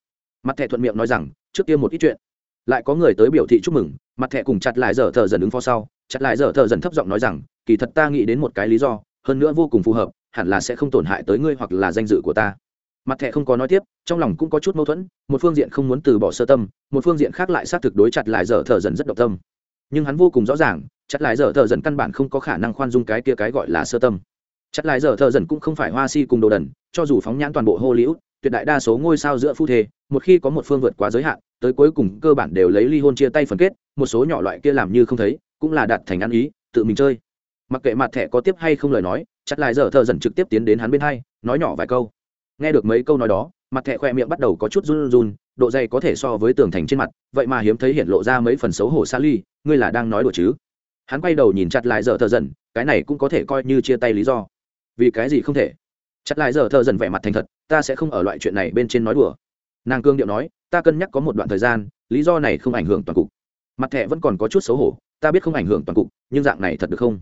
Mặt thẹ thuận miệng nói rằng, trước kia một ít chuyện. Lại có người tới biểu thị chúc mừng, mặt thẹ cùng chặt lại giờ thợ dần ứng phó sau, chặt lại giờ thợ dần thấp giọng nói rằng, kỳ thật ta nghĩ đến một cái lý do, hơn nữa vô cùng phù hợp, hẳn là sẽ không tổn hại tới ngươi hoặc là danh dự của ta. Mặt thẻ không có nói tiếp, trong lòng cũng có chút mâu thuẫn, một phương diện không muốn từ bỏ sơ tâm, một phương diện khác lại xác thực đối chặt lại dở thợ dần rất độc tâm. Nhưng hắn vô cùng rõ ràng, chặt lại dở thợ dần căn bản không có khả năng khoan dung cái kia cái gọi là sơ tâm chặt lại dở thợ dần cũng không phải hoa si cùng đồ đần, cho dù phóng nhãn toàn bộ hollywood, tuyệt đại đa số ngôi sao giữa phu thê, một khi có một phương vượt quá giới hạn, tới cuối cùng cơ bản đều lấy ly hôn chia tay phần kết, một số nhỏ loại kia làm như không thấy, cũng là đặt thành ăn ý, tự mình chơi. Mặc kệ mặt thẻ có tiếp hay không lời nói chặt lại dở thợ dần trực tiếp tiến đến hắn bên hai, nói nhỏ vài câu. Nghe được mấy câu nói đó, mặt thẻ khoe miệng bắt đầu có chút run run, độ dày có thể so với tường thành trên mặt, vậy mà hiếm thấy hiện lộ ra mấy phần xấu hổ xa ly, ngươi là đang nói đùa chứ? Hắn quay đầu nhìn chặt lại giờ thợ dần, cái này cũng có thể coi như chia tay lý do vì cái gì không thể? Chặt lại giờ thợ dần vẻ mặt thành thật, ta sẽ không ở loại chuyện này bên trên nói đùa. Nàng cương điệu nói, ta cân nhắc có một đoạn thời gian, lý do này không ảnh hưởng toàn cục. Mặt thẻ vẫn còn có chút xấu hổ, ta biết không ảnh hưởng toàn cục, nhưng dạng này thật được không?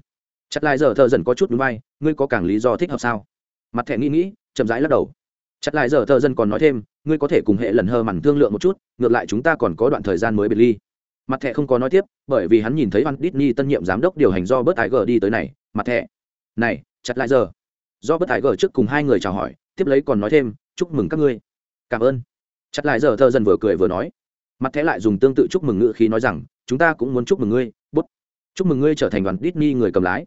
Chặt lại giờ thợ dần có chút núi bay ngươi có càng lý do thích hợp sao? Mặt thẻ nghĩ nghĩ, chậm rãi lắc đầu. Chặt lại giờ thợ dân còn nói thêm, ngươi có thể cùng hệ lần hơ mằn thương lượng một chút, ngược lại chúng ta còn có đoạn thời gian mới biệt ly. Mặt thẻ không có nói tiếp, bởi vì hắn nhìn thấy Van Disney tân nhiệm giám đốc điều hành do bớt tài g đi tới này. Mặt thẻ, này, chặt lại giờ do Bất tài Gờ trước cùng hai người chào hỏi, tiếp lấy còn nói thêm, chúc mừng các ngươi. Cảm ơn. Chặt lại giờ thợ dần vừa cười vừa nói. Mặt thẻ lại dùng tương tự chúc mừng ngữ khí nói rằng, chúng ta cũng muốn chúc mừng ngươi, bút. Chúc mừng ngươi trở thành đoàn Disney người cầm lái.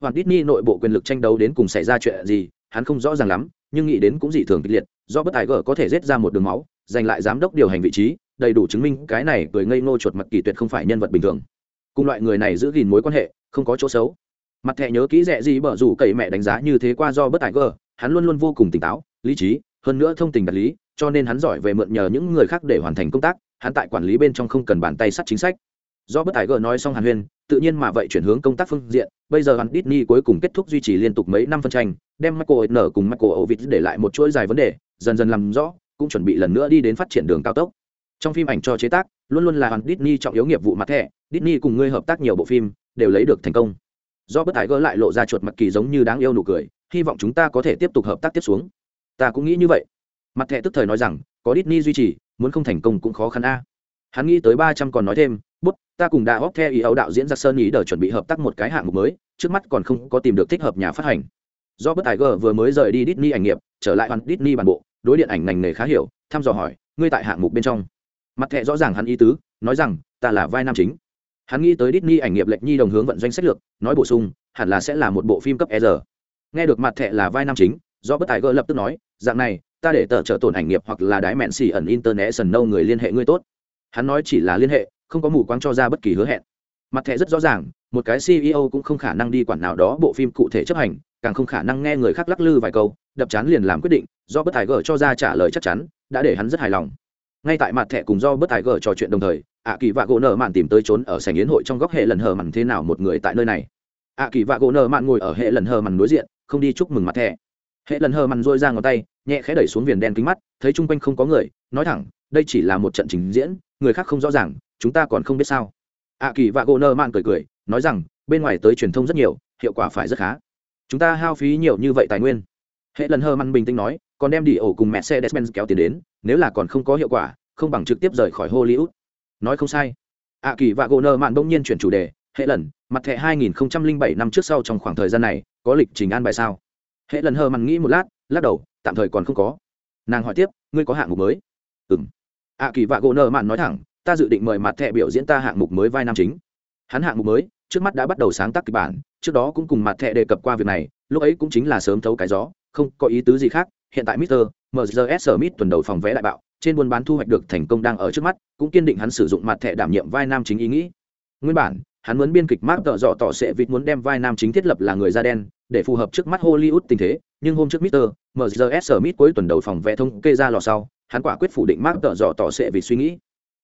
Đoàn Disney nội bộ quyền lực tranh đấu đến cùng xảy ra chuyện gì, hắn không rõ ràng lắm, nhưng nghĩ đến cũng dị thường kịch liệt, do bất tài Gờ có thể rết ra một đường máu, giành lại giám đốc điều hành vị trí, đầy đủ chứng minh cái này cười ngây ngô chuột mặt kỳ tuyệt không phải nhân vật bình thường. Cùng loại người này giữ gìn mối quan hệ, không có chỗ xấu mặt thẻ nhớ kỹ rẻ gì bở rủ cậy mẹ đánh giá như thế qua do bất tài gở hắn luôn luôn vô cùng tỉnh táo, lý trí, hơn nữa thông tình đạt lý, cho nên hắn giỏi về mượn nhờ những người khác để hoàn thành công tác, hắn tại quản lý bên trong không cần bàn tay sắt chính sách. Do bất tài gờ nói xong hàn huyên, tự nhiên mà vậy chuyển hướng công tác phương diện, bây giờ hắn Disney cuối cùng kết thúc duy trì liên tục mấy năm phân tranh, đem Michael nở cùng Michael Ovid để lại một chuỗi dài vấn đề, dần dần làm rõ, cũng chuẩn bị lần nữa đi đến phát triển đường cao tốc. Trong phim ảnh cho chế tác, luôn luôn là hắn Disney trọng yếu nghiệp vụ mặt thẻ, Disney cùng ngươi hợp tác nhiều bộ phim, đều lấy được thành công do bất tài gỡ lại lộ ra chuột mặt kỳ giống như đáng yêu nụ cười, hy vọng chúng ta có thể tiếp tục hợp tác tiếp xuống. Ta cũng nghĩ như vậy. Mặt thẻ tức thời nói rằng, có Disney duy trì, muốn không thành công cũng khó khăn a. Hắn nghĩ tới ba trăm còn nói thêm, bút, ta cùng đã hóc theo ý ấu đạo diễn giặc sơn ý đờ chuẩn bị hợp tác một cái hạng mục mới, trước mắt còn không có tìm được thích hợp nhà phát hành. Do bất tài g vừa mới rời đi Disney ảnh nghiệp, trở lại hoàn Disney bản bộ, đối điện ảnh ngành nghề khá hiểu, thăm dò hỏi, ngươi tại hạng mục bên trong? Mặt thẻ rõ ràng hắn ý tứ, nói rằng, ta là vai nam chính hắn nghĩ tới Disney ảnh nghiệp lệnh nhi đồng hướng vận doanh sách lược, nói bổ sung, hẳn là sẽ là một bộ phim cấp e r. Nghe được mặt thẻ là vai nam chính do bất tài gỡ lập tức nói, dạng này, ta để tờ trợ tổn ảnh nghiệp hoặc là đái mẹn xì ẩn internet nâu người liên hệ ngươi tốt. Hắn nói chỉ là liên hệ, không có mù quáng cho ra bất kỳ hứa hẹn. Mặt thẻ rất rõ ràng, một cái ceo cũng không khả năng đi quản nào đó bộ phim cụ thể chấp hành, càng không khả năng nghe người khác lắc lư vài câu, đập chán liền làm quyết định do bất tài gỡ cho ra trả lời chắc chắn, đã để hắn rất hài lòng ngay tại mặt thẻ cùng do bất tài gở trò chuyện đồng thời ạ kỳ vạ gỗ nở mạn tìm tới trốn ở sảnh yến hội trong góc hệ lần hờ mặn thế nào một người tại nơi này. Ạ kỳ vạ gỗ nở mạn ngồi ở hệ lần hờ mặn đối diện, không đi chúc mừng mặt thẻ. Hệ lần hờ mặn dôi ra ngón tay, nhẹ khẽ đẩy xuống viền đen kính mắt, thấy chung quanh không có người, nói thẳng, đây chỉ là một trận trình diễn, người khác không rõ ràng, chúng ta còn không biết sao. Ạ kỳ vạ gỗ nở mạn cười cười, nói rằng, bên ngoài tới truyền thông rất nhiều, hiệu quả phải rất khá. Chúng ta hao phí nhiều như vậy tài nguyên. Hệ lần hờ măn bình tĩnh nói còn đem đi ổ cùng mẹ xe despen kéo tiền đến, nếu là còn không có hiệu quả, không bằng trực tiếp rời khỏi hollywood. Nói không sai. Ạ kỳ và gỗ mạn bỗng nhiên chuyển chủ đề, hệ lần, mặt thẻ 2007 năm trước sau trong khoảng thời gian này, có lịch trình an bài sao? Hệ lần hờ mặn nghĩ một lát, lắc đầu, tạm thời còn không có. Nàng hỏi tiếp, ngươi có hạng mục mới? Ừng ạ kỳ vạ gỗ mạn nói thẳng, ta dự định mời mặt thẻ biểu diễn ta hạng mục mới vai nam chính. Hắn hạng mục mới, trước mắt đã bắt đầu sáng tác kịch bản, trước đó cũng cùng mặt thẻ đề cập qua việc này, lúc ấy cũng chính là sớm thấu cái gió, không có ý tứ gì khác hiện tại Mr. MZS Smith tuần đầu phòng vé đại bạo, trên buôn bán thu hoạch được thành công đang ở trước mắt, cũng kiên định hắn sử dụng mặt thẻ đảm nhiệm vai nam chính ý nghĩ. Nguyên bản, hắn muốn biên kịch Mark tỏ rõ tỏ sẽ vịt muốn đem vai nam chính thiết lập là người da đen, để phù hợp trước mắt Hollywood tình thế, nhưng hôm trước Mr. MZS Smith cuối tuần đầu phòng vé thông kê ra lò sau, hắn quả quyết phủ định Mark tỏ rõ tỏ sẽ vì suy nghĩ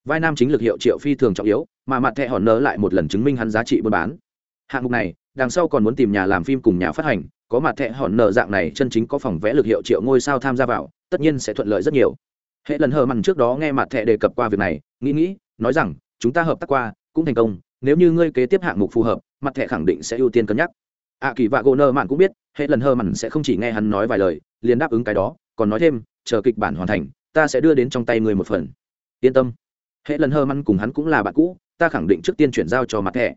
vai nam chính lực hiệu triệu phi thường trọng yếu mà mặt thẻ hòn nở lại một lần chứng minh hắn giá trị buôn bán hạng mục này đằng sau còn muốn tìm nhà làm phim cùng nhà phát hành có mặt thẻ hòn nở dạng này chân chính có phòng vẽ lực hiệu triệu ngôi sao tham gia vào, tất nhiên sẽ thuận lợi rất nhiều. Hệ lần hờ mặn trước đó nghe mặt thẻ đề cập qua việc này, nghĩ nghĩ, nói rằng, chúng ta hợp tác qua, cũng thành công, nếu như ngươi kế tiếp hạng mục phù hợp, mặt thẻ khẳng định sẽ ưu tiên cân nhắc. Ạ kỳ vạ gỗ nợ mạn cũng biết, hệ lần hờ mặn sẽ không chỉ nghe hắn nói vài lời, liền đáp ứng cái đó, còn nói thêm, chờ kịch bản hoàn thành, ta sẽ đưa đến trong tay ngươi một phần. Yên tâm. Hệ lần hơ măn cùng hắn cũng là bạn cũ, ta khẳng định trước tiên chuyển giao cho mặt thẻ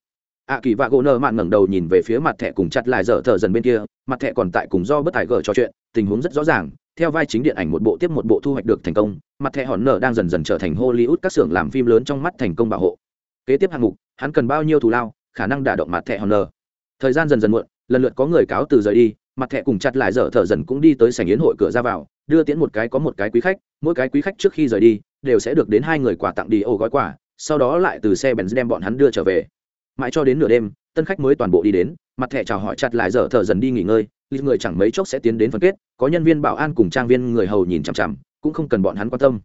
ạ kỳ vạ gỗ nợ mạn ngẩng đầu nhìn về phía mặt thẻ cùng chặt lại dở thở dần bên kia, mặt thẻ còn tại cùng do bất tài gở trò chuyện, tình huống rất rõ ràng, theo vai chính điện ảnh một bộ tiếp một bộ thu hoạch được thành công, mặt thẻ hòn nợ đang dần dần trở thành hollywood các xưởng làm phim lớn trong mắt thành công bảo hộ. Kế tiếp hạng mục, hắn cần bao nhiêu thù lao, khả năng đả động mặt thẻ hòn nợ. Thời gian dần dần muộn, lần lượt có người cáo từ rời đi, mặt thẻ cùng chặt lại dở thở dần cũng đi tới sảnh yến hội cửa ra vào, đưa tiễn một cái có một cái quý khách, mỗi cái quý khách trước khi rời đi, đều sẽ được đến hai người quà tặng đi ô gói quà, sau đó lại từ xe bèn đem bọn hắn đưa trở về mãi cho đến nửa đêm, tân khách mới toàn bộ đi đến, mặt thẻ chào hỏi chặt lại dở thở dần đi nghỉ ngơi lịch người chẳng mấy chốc sẽ tiến đến phân kết, có nhân viên bảo an cùng trang viên người hầu nhìn chằm chằm, cũng không cần bọn hắn quan tâm.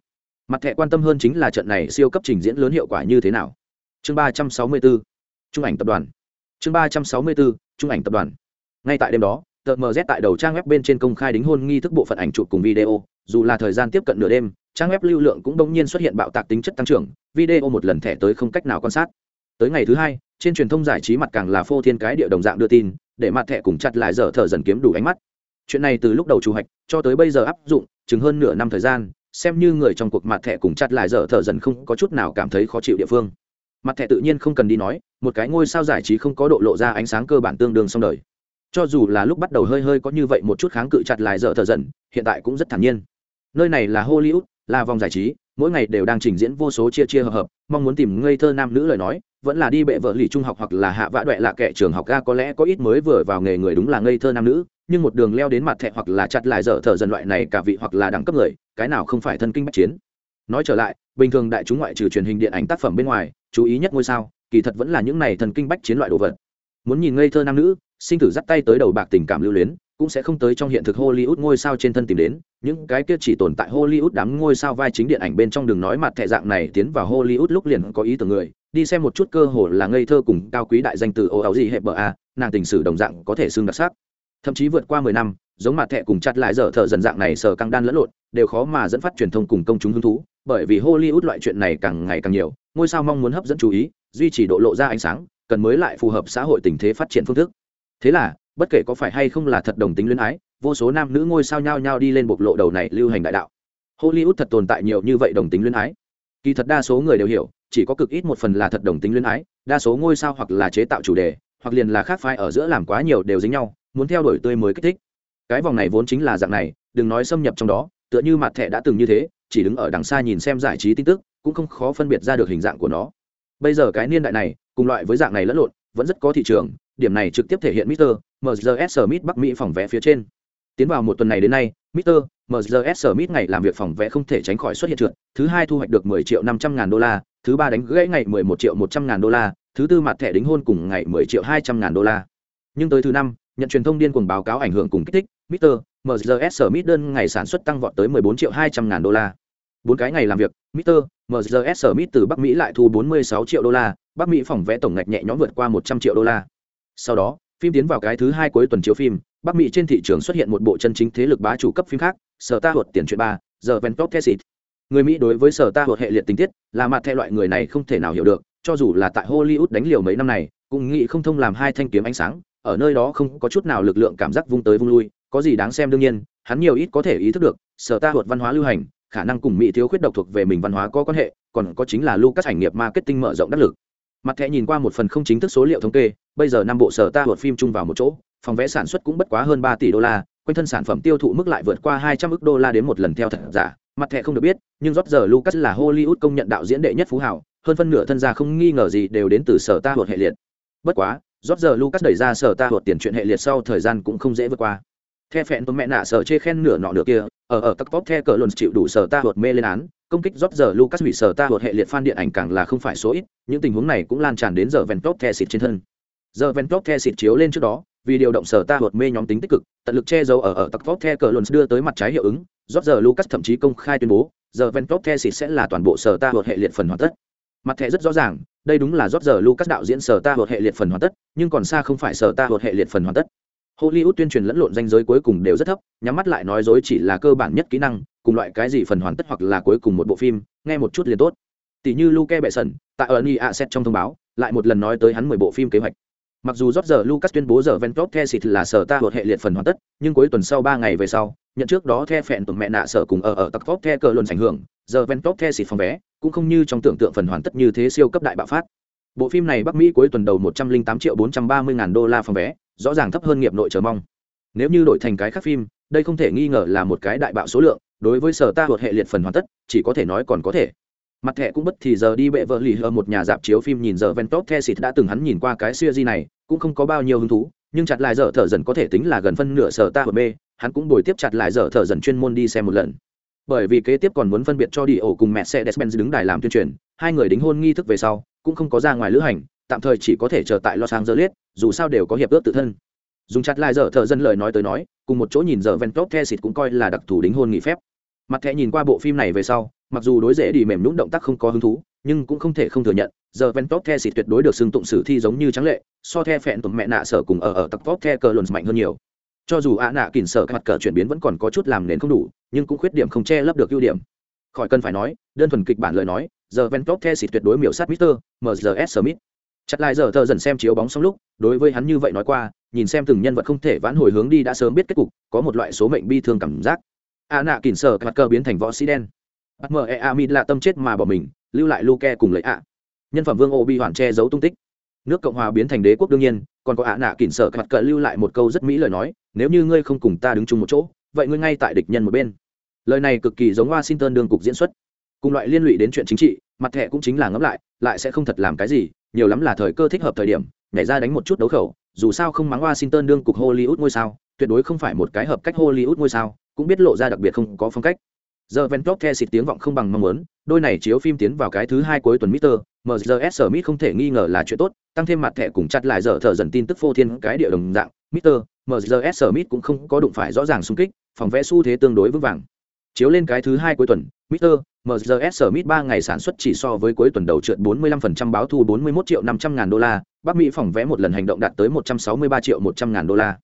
Mặt thẻ quan tâm hơn chính là trận này siêu cấp trình diễn lớn hiệu quả như thế nào. Chương ba trăm sáu mươi bốn, trung ảnh tập đoàn. Chương ba trăm sáu mươi bốn, trung ảnh tập đoàn. Ngay tại đêm đó, tờ mz tại đầu trang web bên trên công khai đính hôn nghi thức bộ phận ảnh chụp cùng video, dù là thời gian tiếp cận nửa đêm, trang web lưu lượng cũng bỗng nhiên xuất hiện bạo tạc tính chất tăng trưởng, video một lần thẻ tới không cách nào quan sát tới ngày thứ hai, trên truyền thông giải trí mặt càng là phô thiên cái địa đồng dạng đưa tin, để mặt thẻ cùng chặt lại giờ thở dần kiếm đủ ánh mắt. Chuyện này từ lúc đầu chủ hạch cho tới bây giờ áp dụng, chừng hơn nửa năm thời gian, xem như người trong cuộc mặt thẻ cùng chặt lại giờ thở dần không có chút nào cảm thấy khó chịu địa phương. Mặt thẻ tự nhiên không cần đi nói, một cái ngôi sao giải trí không có độ lộ ra ánh sáng cơ bản tương đương xong đời. Cho dù là lúc bắt đầu hơi hơi có như vậy một chút kháng cự chặt lại dở thở dần, hiện tại cũng rất thản nhiên. Nơi này là hollywood, là vòng giải trí, mỗi ngày đều đang trình diễn vô số chia chia hợp hợp, mong muốn tìm ngây thơ nam nữ lời nói vẫn là đi bệ vợ lì trung học hoặc là hạ vã đoẹ lạ kệ trường học ga, có lẽ có ít mới vừa vào nghề người đúng là ngây thơ nam nữ, nhưng một đường leo đến mặt thẹ hoặc là chặt lại dở thở dần loại này cả vị hoặc là đẳng cấp người, cái nào không phải thân kinh bách chiến. Nói trở lại, bình thường đại chúng ngoại trừ truyền hình điện ảnh tác phẩm bên ngoài, chú ý nhất ngôi sao, kỳ thật vẫn là những này thần kinh bách chiến loại đồ vật. Muốn nhìn ngây thơ nam nữ, sinh tử dắt tay tới đầu bạc tình cảm lưu luyến cũng sẽ không tới trong hiện thực hollywood ngôi sao trên thân tìm đến, những cái kia chỉ tồn tại hollywood đám ngôi sao vai chính điện ảnh bên trong đường nói mặt thẻ dạng này tiến vào hollywood lúc liền có ý tưởng người, đi xem một chút cơ hội là ngây thơ cùng cao quý đại danh từ ô áo gì hẹp bờ a, nàng tình sử đồng dạng có thể xưng đặc sắc. Thậm chí vượt qua mười năm, giống mặt thẻ cùng chặt lại dở thợ dần dạng này sờ căng đan lẫn lộn, đều khó mà dẫn phát truyền thông cùng công chúng hứng thú, bởi vì hollywood loại chuyện này càng ngày càng nhiều, ngôi sao mong muốn hấp dẫn chú ý, duy trì độ lộ ra ánh sáng, cần mới lại phù hợp xã hội tình thế phát triển phương thức. Thế là bất kể có phải hay không là thật đồng tính luyến ái, vô số nam nữ ngôi sao nhao nhao đi lên bộc lộ đầu này lưu hành đại đạo. Hollywood thật tồn tại nhiều như vậy đồng tính luyến ái. Kỳ thật đa số người đều hiểu, chỉ có cực ít một phần là thật đồng tính luyến ái, đa số ngôi sao hoặc là chế tạo chủ đề, hoặc liền là khác phái ở giữa làm quá nhiều đều dính nhau, muốn theo đuổi tươi mới kích thích. Cái vòng này vốn chính là dạng này, đừng nói xâm nhập trong đó, tựa như mặt thẻ đã từng như thế, chỉ đứng ở đằng xa nhìn xem giải trí tin tức, cũng không khó phân biệt ra được hình dạng của nó. Bây giờ cái niên đại này, cùng loại với dạng này lẫn lộn, vẫn rất có thị trường, điểm này trực tiếp thể hiện Mr mrs Smith Bắc Mỹ phòng vé phía trên. Tiến vào một tuần này đến nay, Mr. mrs Smith ngày làm việc phòng vé không thể tránh khỏi xuất hiện trượt, thứ hai thu hoạch được 10 triệu 500 ngàn đô la, thứ ba đánh gãy ngày 11 triệu 100 ngàn đô la, thứ tư mặt thẻ đính hôn cùng ngày 10 triệu 200 ngàn đô la. Nhưng tới thứ năm, nhận truyền thông điên cuồng báo cáo ảnh hưởng cùng kích thích, Mr. mrs Smith đơn ngày sản xuất tăng vọt tới 14 triệu 200 ngàn đô la. Bốn cái ngày làm việc, Mr. mrs Smith từ Bắc Mỹ lại thu 46 triệu đô la, Bắc Mỹ phòng vé tổng ngạch nhẹ nhõm vượt qua 100 triệu đô la sau đó phim tiến vào cái thứ hai cuối tuần chiếu phim, bắc mỹ trên thị trường xuất hiện một bộ chân chính thế lực bá chủ cấp phim khác, sở ta hột tiền chuyện ba giờ ventok tessit người mỹ đối với sở ta hột hệ liệt tình tiết, là mặt theo loại người này không thể nào hiểu được, cho dù là tại hollywood đánh liều mấy năm này, cũng nghĩ không thông làm hai thanh kiếm ánh sáng, ở nơi đó không có chút nào lực lượng cảm giác vung tới vung lui, có gì đáng xem đương nhiên, hắn nhiều ít có thể ý thức được, sở ta hột văn hóa lưu hành, khả năng cùng mỹ thiếu khuyết độc thuộc về mình văn hóa có quan hệ, còn có chính là lucas ảnh nghiệp marketing mở rộng đắc lực. Mặt thẻ nhìn qua một phần không chính thức số liệu thống kê bây giờ năm bộ sở ta hột phim chung vào một chỗ, phòng vẽ sản xuất cũng bất quá hơn ba tỷ đô la, quanh thân sản phẩm tiêu thụ mức lại vượt qua hai trăm ước đô la đến một lần theo thật giả. Mặt thẻ không được biết, nhưng rót giờ lucas là hollywood công nhận đạo diễn đệ nhất phú hảo hơn phân nửa thân gia không nghi ngờ gì đều đến từ sở ta hột hệ liệt. Bất quá rót giờ lucas đẩy ra sở ta hột tiền chuyện hệ liệt sau thời gian cũng không dễ vượt qua. The phẹn tôm mẹ nạ sở chê khen nửa nọ nửa kia, ở ở các top the cờ luận chịu đủ sở ta hột mê lên án, công kích rót giờ lucas hủy sở ta hột hệ liệt fan điện ảnh càng là không phải số ít, những tình huống này cũng lan tràn đến giờ ven top the xịt trên thân giờ ven top the xịt chiếu lên trước đó vì điều động sở ta hột mê nhóm tính tích cực tận lực che giấu ở ở tặc top the cờ luận đưa tới mặt trái hiệu ứng rót giờ lucas thậm chí công khai tuyên bố giờ ven top the xịt sẽ là toàn bộ sở ta hột hệ liệt phần hoàn tất. Mặt thẻ rất rõ ràng đây đúng là rót giờ lucas đạo diễn sở ta hột hệ liệt phần hoàn tất nhưng còn xa không phải sở ta hột hệ liệt phần hoàn tất. Hollywood tuyên truyền lẫn lộn danh giới cuối cùng đều rất thấp nhắm mắt lại nói dối chỉ là cơ bản nhất kỹ năng cùng loại cái gì phần hoàn tất hoặc là cuối cùng một bộ phim nghe một chút liền tốt. Tỷ như luke bệ sẩn, tại ernie set trong thông báo lại một lần nói tới hắn mười bộ phim kế hoạch mặc dù rót giờ lucas tuyên bố giờ ventok the xịt là sở ta thuộc hệ liệt phần hoàn tất, nhưng cuối tuần sau ba ngày về sau, nhận trước đó the phẹn tụm mẹ nạ sở cùng ở ở tặc top the cờ luôn ảnh hưởng, giờ ventok the xịt phòng vé, cũng không như trong tưởng tượng phần hoàn tất như thế siêu cấp đại bạo phát. Bộ phim này bắc mỹ cuối tuần đầu một trăm linh tám triệu bốn trăm ba mươi ngàn đô la phòng vé, rõ ràng thấp hơn nghiệp nội chờ mong. Nếu như đổi thành cái khác phim, đây không thể nghi ngờ là một cái đại bạo số lượng, đối với sở ta thuộc hệ liệt phần hoàn tất, chỉ có thể nói còn có thể mặt thẻ cũng bất thì giờ đi bệ vợ lì hơ một nhà dạp chiếu phim nhìn giờ ventos the xịt đã từng hắn nhìn qua cái siêu di này, cũng không có bao nhiêu hứng thú, nhưng chặt lại giờ thở dần có thể tính là gần phân nửa sở ta ở mê hắn cũng bồi tiếp chặt lại giờ thở dần chuyên môn đi xem một lần. Bởi vì kế tiếp còn muốn phân biệt cho đi ổ cùng mẹ xe Despenz đứng đài làm tuyên truyền, hai người đính hôn nghi thức về sau, cũng không có ra ngoài lữ hành, tạm thời chỉ có thể chờ tại los angeles, dù sao đều có hiệp ước tự thân. Dùng chặt lại giờ thợ dân lời nói tới nói, cùng một chỗ nhìn giờ ventok the xịt cũng coi là đặc thù đính hôn nghỉ phép. Mặt thẻ nhìn qua bộ phim này về sau mặc dù đối dễ đi mềm nhũng động tác không có hứng thú, nhưng cũng không thể không thừa nhận giờ ventok the xịt tuyệt đối được xưng tụng sử thi giống như trắng lệ, so the phẹn tụm mẹ nạ sở cùng ở ở tập top the cờ luận mạnh hơn nhiều. Cho dù ạ nạ kỉnh sở các mặt cờ chuyển biến vẫn còn có chút làm nền không đủ, nhưng cũng khuyết điểm không che lấp được ưu điểm. Khỏi cần phải nói, đơn thuần kịch bản lời nói giờ ventok the xịt tuyệt đối miểu sát mister mrs smith chặt lại giờ thợ dần xem chiếu bóng xong lúc, đối với hắn như vậy nói qua, nhìn xem từng nhân vật không thể vãn hồi hướng đi đã sớm biết kết cục, có một loại số mệnh bi thương cảm giác. Ạ nạ kỉnh sở mặt cờ biến thành võ sĩ đen bắt mờ e a là tâm chết mà bỏ mình, lưu lại luke cùng lấy ạ. Nhân phẩm vương ô bi hoàn che giấu tung tích. Nước cộng hòa biến thành đế quốc đương nhiên, còn có ạ nạ kỉnh sở mặt cờ lưu lại một câu rất mỹ lời nói, nếu như ngươi không cùng ta đứng chung một chỗ, vậy ngươi ngay tại địch nhân một bên. Lời này cực kỳ giống washington đương cục diễn xuất. Cùng loại liên lụy đến chuyện chính trị, mặt thẻ cũng chính là ngẫm lại lại sẽ không thật làm cái gì, nhiều lắm là thời cơ thích hợp thời điểm, nhảy ra đánh một chút đấu khẩu, dù sao không mắng washington đương cục hollywood ngôi sao, tuyệt đối không phải một cái hợp cách hollywood ngôi sao, cũng biết lộ ra đặc biệt không có phong cách giờ ven top the xịt tiếng vọng không bằng mong muốn đôi này chiếu phim tiến vào cái thứ hai cuối tuần mister mrs smith không thể nghi ngờ là chuyện tốt tăng thêm mặt thẻ cùng chặt lại giờ thợ dần tin tức phô thiên cái địa đồng dạng mister mgs smith cũng không có đụng phải rõ ràng xung kích phòng vẽ xu thế tương đối vững vàng chiếu lên cái thứ hai cuối tuần Mr. MGS Smith ba ngày sản xuất chỉ so với cuối tuần đầu trượt 45% báo thu 41 triệu 500 ngàn đô la, Bắc Mỹ phòng vẽ một lần hành động đạt tới 163 triệu 100 ngàn đô la.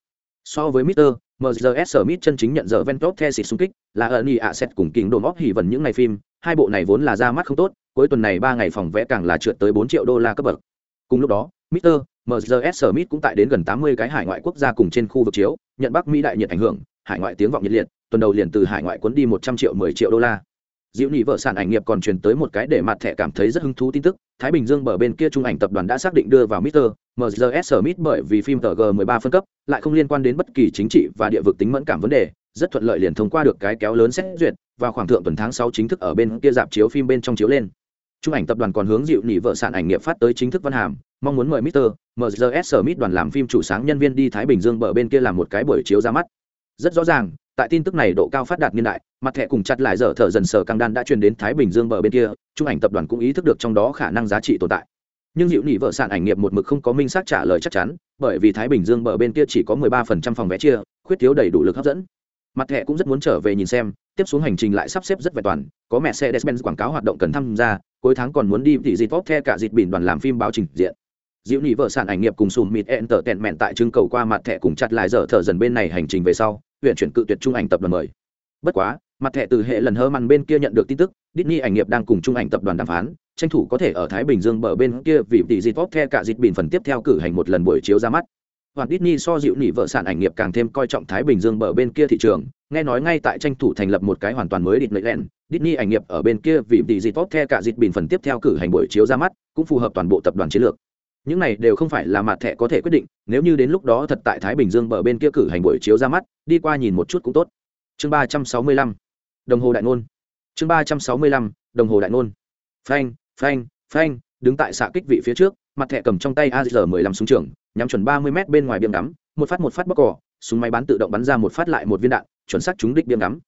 So với Mister. MGS Smith chân chính nhận giờ Ventos Thesis xung kích, là Ernie Asset cùng kính đồ móc hỉ vần những ngày phim, hai bộ này vốn là ra mắt không tốt, cuối tuần này 3 ngày phòng vẽ càng là trượt tới 4 triệu đô la cấp bậc. Cùng lúc đó, Mr. MGS Smith cũng tại đến gần 80 cái hải ngoại quốc gia cùng trên khu vực chiếu, nhận Bắc Mỹ đại nhiệt ảnh hưởng, hải ngoại tiếng vọng nhiệt liệt, tuần đầu liền từ hải ngoại cuốn đi 100 triệu 10 triệu đô la diệu nhị vợ sản ảnh nghiệp còn truyền tới một cái để mặt thẻ cảm thấy rất hứng thú tin tức thái bình dương bờ bên kia trung ảnh tập đoàn đã xác định đưa vào mister mgs smith bởi vì phim tờ g 13 phân cấp, lại không liên quan đến bất kỳ chính trị và địa vực tính mẫn cảm vấn đề, rất thuận lợi liền thông qua được cái kéo lớn xét duyệt và khoảng thượng tuần tháng 6 chính thức ở bên kia dạp chiếu phim bên trong chiếu lên. Trung ảnh tập đoàn còn hướng dịu nhị vợ sản ảnh nghiệp phát tới chính thức văn hàm, mong muốn mời mister mgs smith đoàn làm phim chủ sáng nhân viên đi thái bình dương bờ bên kia làm một cái buổi chiếu ra mắt. Rất rõ ràng tại tin tức này độ cao phát đạt niên đại mặt thẻ cùng chặt lại dở thở dần sở căng đan đã truyền đến thái bình dương bờ bên kia trung ảnh tập đoàn cũng ý thức được trong đó khả năng giá trị tồn tại. Nhưng hiệu nị vợ sản ảnh nghiệp một mực không có minh xác trả lời chắc chắn bởi vì thái bình dương bờ bên kia chỉ có 13% phòng vé chia khuyết thiếu đầy đủ lực hấp dẫn. Mặt thẻ cũng rất muốn trở về nhìn xem tiếp xuống hành trình lại sắp xếp rất vẹn toàn có mẹ xe despen quảng cáo hoạt động cần tham gia cuối tháng còn muốn đi thị dịp pop the cả dịp bình đoàn làm phim báo trình diện. Diệu Nị vợ sản ảnh nghiệp cùng Sùm Mịt Entertainment tại trưng cầu qua mặt thẻ cùng chặt lại dở thở dần bên này hành trình về sau, huyện chuyển cự tuyệt trung ảnh tập đoàn mời. Bất quá, mặt thẻ từ hệ lần hơ màn bên kia nhận được tin tức, Disney ảnh nghiệp đang cùng trung ảnh tập đoàn đàm phán, tranh thủ có thể ở Thái Bình Dương bờ bên kia vì tỷ dịp tốt the cả dịp bình phần tiếp theo cử hành một lần buổi chiếu ra mắt. Hoàn Disney so dịu nỉ vợ sản ảnh nghiệp càng thêm coi trọng Thái Bình Dương bờ bên kia thị trường, nghe nói ngay tại tranh thủ thành lập một cái hoàn toàn mới Disneyland, Disney ảnh nghiệp ở bên kia vì tỷ dịp tốt the cả dịp bình phần tiếp theo cử hành buổi chiếu ra mắt, cũng phù hợp toàn bộ tập đoàn chiến lược những này đều không phải là mặt thẻ có thể quyết định, nếu như đến lúc đó thật tại thái bình dương bờ bên kia cử hành buổi chiếu ra mắt, đi qua nhìn một chút cũng tốt. Chương ba trăm sáu mươi lăm, đồng hồ đại ngôn. Chương ba trăm sáu mươi lăm, đồng hồ đại ngôn. Phanh phanh phanh, đứng tại xạ kích vị phía trước, mặt thẻ cầm trong tay az mười lăm súng trường, nhắm chuẩn ba mươi m bên ngoài biếm đắm một phát một phát bóc cỏ súng máy bắn tự động bắn ra một phát lại một viên đạn, chuẩn xác trúng đích biếm đắm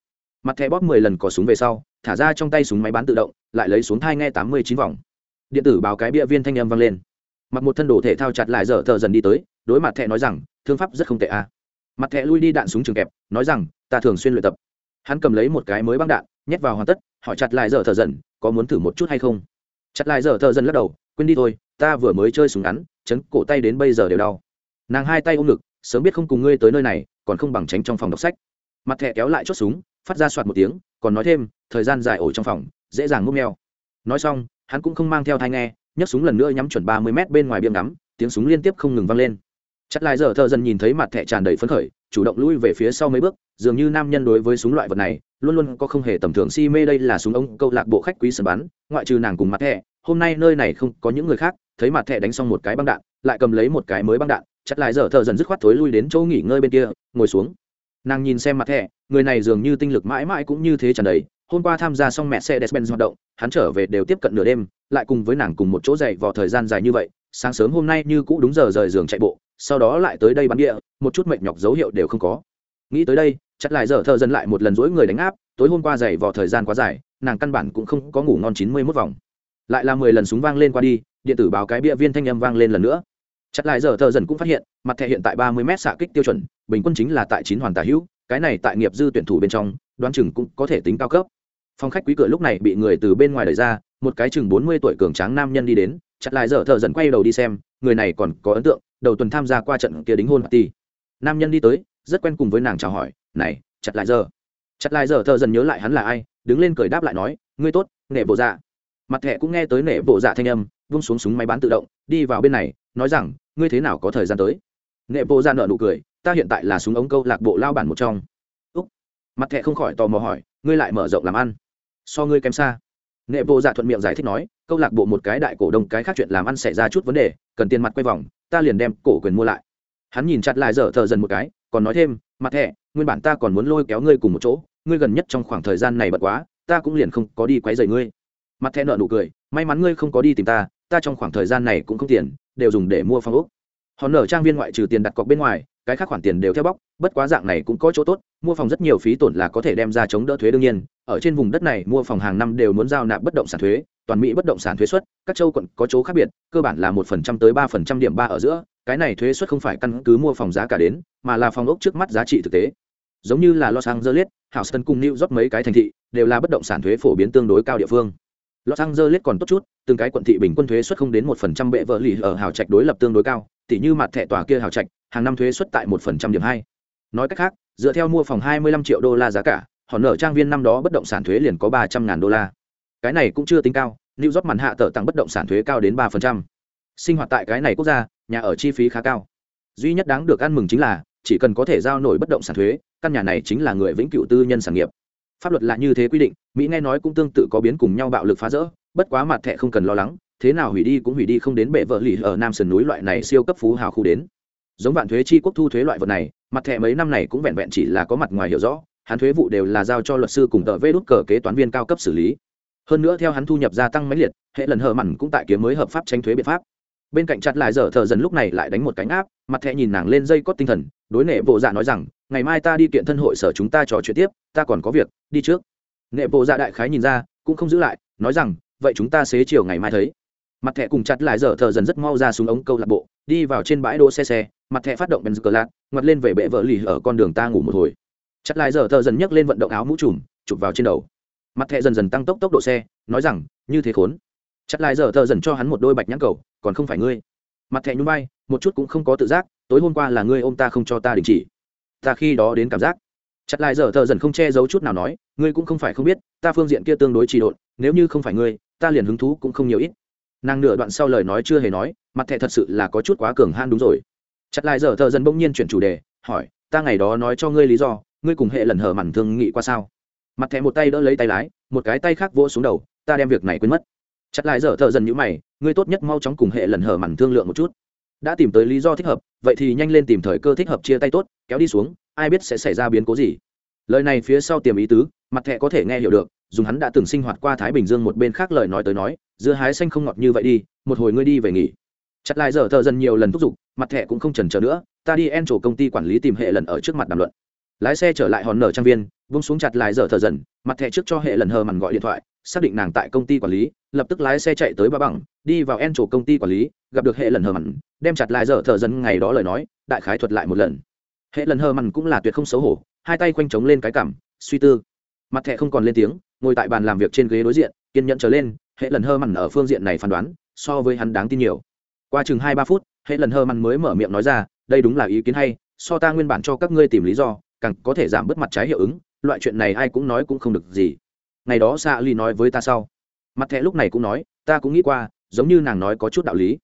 mặt thẻ bóp mười lần cỏ súng về sau, thả ra trong tay súng máy bắn tự động, lại lấy xuống thai nghe tám mươi chín vòng. Điện tử báo cái bia viên thanh âm vang lên mặc một thân đồ thể thao chặt lại dở thợ dần đi tới, đối mặt thẹ nói rằng, thương pháp rất không tệ a à. mặt thẹ lui đi đạn súng trường kẹp, nói rằng, ta thường xuyên luyện tập. Hắn cầm lấy một cái mới băng đạn, nhét vào hoàn tất, hỏi chặt lại dở thợ dần, có muốn thử một chút hay không? Chặt lại dở thợ dần lắc đầu, quên đi thôi, ta vừa mới chơi súng ngắn, chấn cổ tay đến bây giờ đều đau. Nàng hai tay ôm ngực, sớm biết không cùng ngươi tới nơi này, còn không bằng tránh trong phòng đọc sách. Mặt thẹ kéo lại chốt súng, phát ra soạt một tiếng, còn nói thêm, thời gian dài ổ trong phòng, dễ dàng múc meo. Nói xong, hắn cũng không mang theo thai nghe nhấc súng lần nữa nhắm chuẩn ba mươi m bên ngoài biếng ngắm, tiếng súng liên tiếp không ngừng vang lên. Chặt lại giờ thợ dần nhìn thấy mặt thẻ tràn đầy phấn khởi, chủ động lui về phía sau mấy bước, dường như nam nhân đối với súng loại vật này, luôn luôn có không hề tầm thường si mê đây là súng ông câu lạc bộ khách quý sân bắn, ngoại trừ nàng cùng mặt thẻ, hôm nay nơi này không có những người khác, thấy mặt thẻ đánh xong một cái băng đạn, lại cầm lấy một cái mới băng đạn, chặt lại giờ thợ dần dứt khoát thối lui đến chỗ nghỉ ngơi bên kia, ngồi xuống. Nàng nhìn xem mặt thẻ, người này dường như tinh lực mãi mãi cũng như thế tràn đầy hôm qua tham gia xong mẹ xe despen hoạt động, hắn trở về đều tiếp cận nửa đêm, lại cùng với nàng cùng một chỗ dậy vào thời gian dài như vậy, sáng sớm hôm nay như cũ đúng giờ rời giường chạy bộ, sau đó lại tới đây bắn địa, một chút mệt nhọc dấu hiệu đều không có. Nghĩ tới đây, chặt lại giờ thợ dần lại một lần dỗi người đánh áp, tối hôm qua dậy vào thời gian quá dài, nàng căn bản cũng không có ngủ ngon chín mươi 91 vòng. Lại là mười lần súng vang lên qua đi, điện tử báo cái bịa viên thanh âm vang lên lần nữa. Chặt lại giờ thợ dần cũng phát hiện, mặt thẻ hiện tại ba mươi m xạ kích tiêu chuẩn, bình quân chính là tại chín hoàn tả hữu, cái này tại nghiệp dư tuyển thủ bên trong, đoán chừng cũng có thể tính cao cấp phòng khách quý cửa lúc này bị người từ bên ngoài đẩy ra, một cái chừng bốn mươi tuổi cường tráng nam nhân đi đến, chặt lại dở thợ dần quay đầu đi xem, người này còn có ấn tượng, đầu tuần tham gia qua trận kia đính hôn party. Nam nhân đi tới, rất quen cùng với nàng chào hỏi, này, chặt lại giờ. Chặt lại giờ thợ dần nhớ lại hắn là ai, đứng lên cười đáp lại nói, ngươi tốt, nể bộ dạ. Mặt thẻ cũng nghe tới nể bộ dạ thanh âm, vung xuống súng máy bán tự động, đi vào bên này, nói rằng, ngươi thế nào có thời gian tới? Nệ bộ dạ nợ nụ cười, ta hiện tại là súng ống câu lạc bộ lao bản một trong. Úc. Mặt thẹ không khỏi tò mò hỏi ngươi lại mở rộng làm ăn. So ngươi kém xa. Nệ bộ dạ thuận miệng giải thích nói, câu lạc bộ một cái đại cổ đông, cái khác chuyện làm ăn xảy ra chút vấn đề, cần tiền mặt quay vòng, ta liền đem cổ quyền mua lại. Hắn nhìn chặt lại dở thợ dần một cái, còn nói thêm, mặt thẻ nguyên bản ta còn muốn lôi kéo ngươi cùng một chỗ, ngươi gần nhất trong khoảng thời gian này bật quá, ta cũng liền không có đi quấy rầy ngươi. Mặt thẻ nợ nụ cười, may mắn ngươi không có đi tìm ta ta trong khoảng thời gian này cũng không tiền, đều dùng để mua phòng ốc. Hòn nở trang viên ngoại trừ tiền đặt cọc bên ngoài, cái khác khoản tiền đều theo bóc, bất quá dạng này cũng có chỗ tốt mua phòng rất nhiều phí tổn là có thể đem ra chống đỡ thuế đương nhiên, ở trên vùng đất này mua phòng hàng năm đều muốn giao nạp bất động sản thuế, toàn mỹ bất động sản thuế suất, các châu quận có chỗ khác biệt, cơ bản là một phần trăm tới ba phần trăm điểm ba ở giữa, cái này thuế suất không phải căn cứ mua phòng giá cả đến, mà là phòng ốc trước mắt giá trị thực tế. Giống như là los angeles, houston cùng new york mấy cái thành thị, đều là bất động sản thuế phổ biến tương đối cao địa phương. Los angeles còn tốt chút, từng cái quận thị bình quân thuế suất không đến một phần trăm bệ vợ lì ở hào trạch đối lập tương đối cao, tỉ như mặt thẻ tòa kia hào trạch, hàng năm thuế suất tại một phần trăm điểm hai. Nói cách khác dựa theo mua phòng hai mươi lăm triệu đô la giá cả, họ nở trang viên năm đó bất động sản thuế liền có ba trăm ngàn đô la. Cái này cũng chưa tính cao, new york màn hạ tờ tăng bất động sản thuế cao đến 3%. sinh hoạt tại cái này quốc gia, nhà ở chi phí khá cao. Duy nhất đáng được ăn mừng chính là, chỉ cần có thể giao nổi bất động sản thuế, căn nhà này chính là người vĩnh cửu tư nhân sản nghiệp. Pháp luật là như thế quy định, mỹ nghe nói cũng tương tự có biến cùng nhau bạo lực phá rỡ, bất quá mặt thẻ không cần lo lắng, thế nào hủy đi cũng hủy đi không đến bệ vợ lì ở nam sườn núi loại này siêu cấp phú hào khu đến giống vạn thuế chi quốc thu thuế loại vật này, mặt thẻ mấy năm này cũng vẹn vẹn chỉ là có mặt ngoài hiểu rõ, hắn thuế vụ đều là giao cho luật sư cùng tờ vê đút cờ kế toán viên cao cấp xử lý. Hơn nữa theo hắn thu nhập gia tăng mấy liệt, hệ lần hờ mặn cũng tại kiếm mới hợp pháp tranh thuế biện pháp. Bên cạnh chặt lại dở thợ dần lúc này lại đánh một cánh áp, mặt thẹ nhìn nàng lên dây cót tinh thần, đối nệ bộ dạ nói rằng, ngày mai ta đi kiện thân hội sở chúng ta trò chuyện tiếp, ta còn có việc, đi trước. Nệ bộ dạ đại khái nhìn ra, cũng không giữ lại, nói rằng, vậy chúng ta xế chiều ngày mai thấy mặt thẹ cùng chặt lại giờ thờ dần rất mau ra xuống ống câu lạc bộ, đi vào trên bãi đỗ xe xe, mặt thẹ phát động benz cờ lạc ngoặt lên về bệ vợ lì ở con đường ta ngủ một hồi. Chặt lại giờ thờ dần nhấc lên vận động áo mũ trùm, chụp vào trên đầu. Mặt thẹ dần dần tăng tốc tốc độ xe, nói rằng, như thế khốn. Chặt lại giờ thờ dần cho hắn một đôi bạch nhãn cầu, còn không phải ngươi. Mặt thẹ nhún bay một chút cũng không có tự giác, tối hôm qua là ngươi ôm ta không cho ta đình chỉ. Ta khi đó đến cảm giác. Chặt lại giờ thợ dần không che giấu chút nào nói, ngươi cũng không phải không biết, ta phương diện kia tương đối trì độn, nếu như không phải ngươi, ta liền hứng thú cũng không nhiều ít nàng nửa đoạn sau lời nói chưa hề nói, mặt thẻ thật sự là có chút quá cường han đúng rồi. Chặt lại dở thợ dần bỗng nhiên chuyển chủ đề, hỏi, ta ngày đó nói cho ngươi lý do, ngươi cùng hệ lần hờ mặn thương nghị qua sao? Mặt thẻ một tay đỡ lấy tay lái, một cái tay khác vỗ xuống đầu, ta đem việc này quên mất. Chặt lại dở thợ dần nhữ mày, ngươi tốt nhất mau chóng cùng hệ lần hờ mặn thương lượng một chút. Đã tìm tới lý do thích hợp, vậy thì nhanh lên tìm thời cơ thích hợp chia tay tốt, kéo đi xuống, ai biết sẽ xảy ra biến cố gì. Lời này phía sau tiềm ý tứ mặt thẹ có thể nghe hiểu được, dùng hắn đã từng sinh hoạt qua thái bình dương một bên khác lời nói tới nói, dưa hái xanh không ngọt như vậy đi, một hồi ngươi đi về nghỉ. Chặt lại dở thợ dần nhiều lần thúc giục, mặt thẹ cũng không chần chờ nữa, ta đi en chỗ công ty quản lý tìm hệ lần ở trước mặt đàm luận. Lái xe trở lại hòn nở trang viên vung xuống chặt lại dở thợ dần, mặt thẹ trước cho hệ lần hờ mằn gọi điện thoại, xác định nàng tại công ty quản lý, lập tức lái xe chạy tới ba bằng, đi vào en chỗ công ty quản lý, gặp được hệ lần hờ mằn đem chặt lại dở thợ dần ngày đó lời nói, đại khái thuật lại một lần. Hệ lần hờ mằn cũng là tuyệt không xấu hổ, hai tay quanh trống lên cái cảm, suy tư mặt thẹ không còn lên tiếng, ngồi tại bàn làm việc trên ghế đối diện, kiên nhẫn trở lên, hệ lần hơ mằn ở phương diện này phán đoán, so với hắn đáng tin nhiều. Qua chừng hai ba phút, hệ lần hơ mằn mới mở miệng nói ra, đây đúng là ý kiến hay, so ta nguyên bản cho các ngươi tìm lý do, càng có thể giảm bớt mặt trái hiệu ứng, loại chuyện này ai cũng nói cũng không được gì. Ngày đó xa ly nói với ta sau. Mặt thẹ lúc này cũng nói, ta cũng nghĩ qua, giống như nàng nói có chút đạo lý.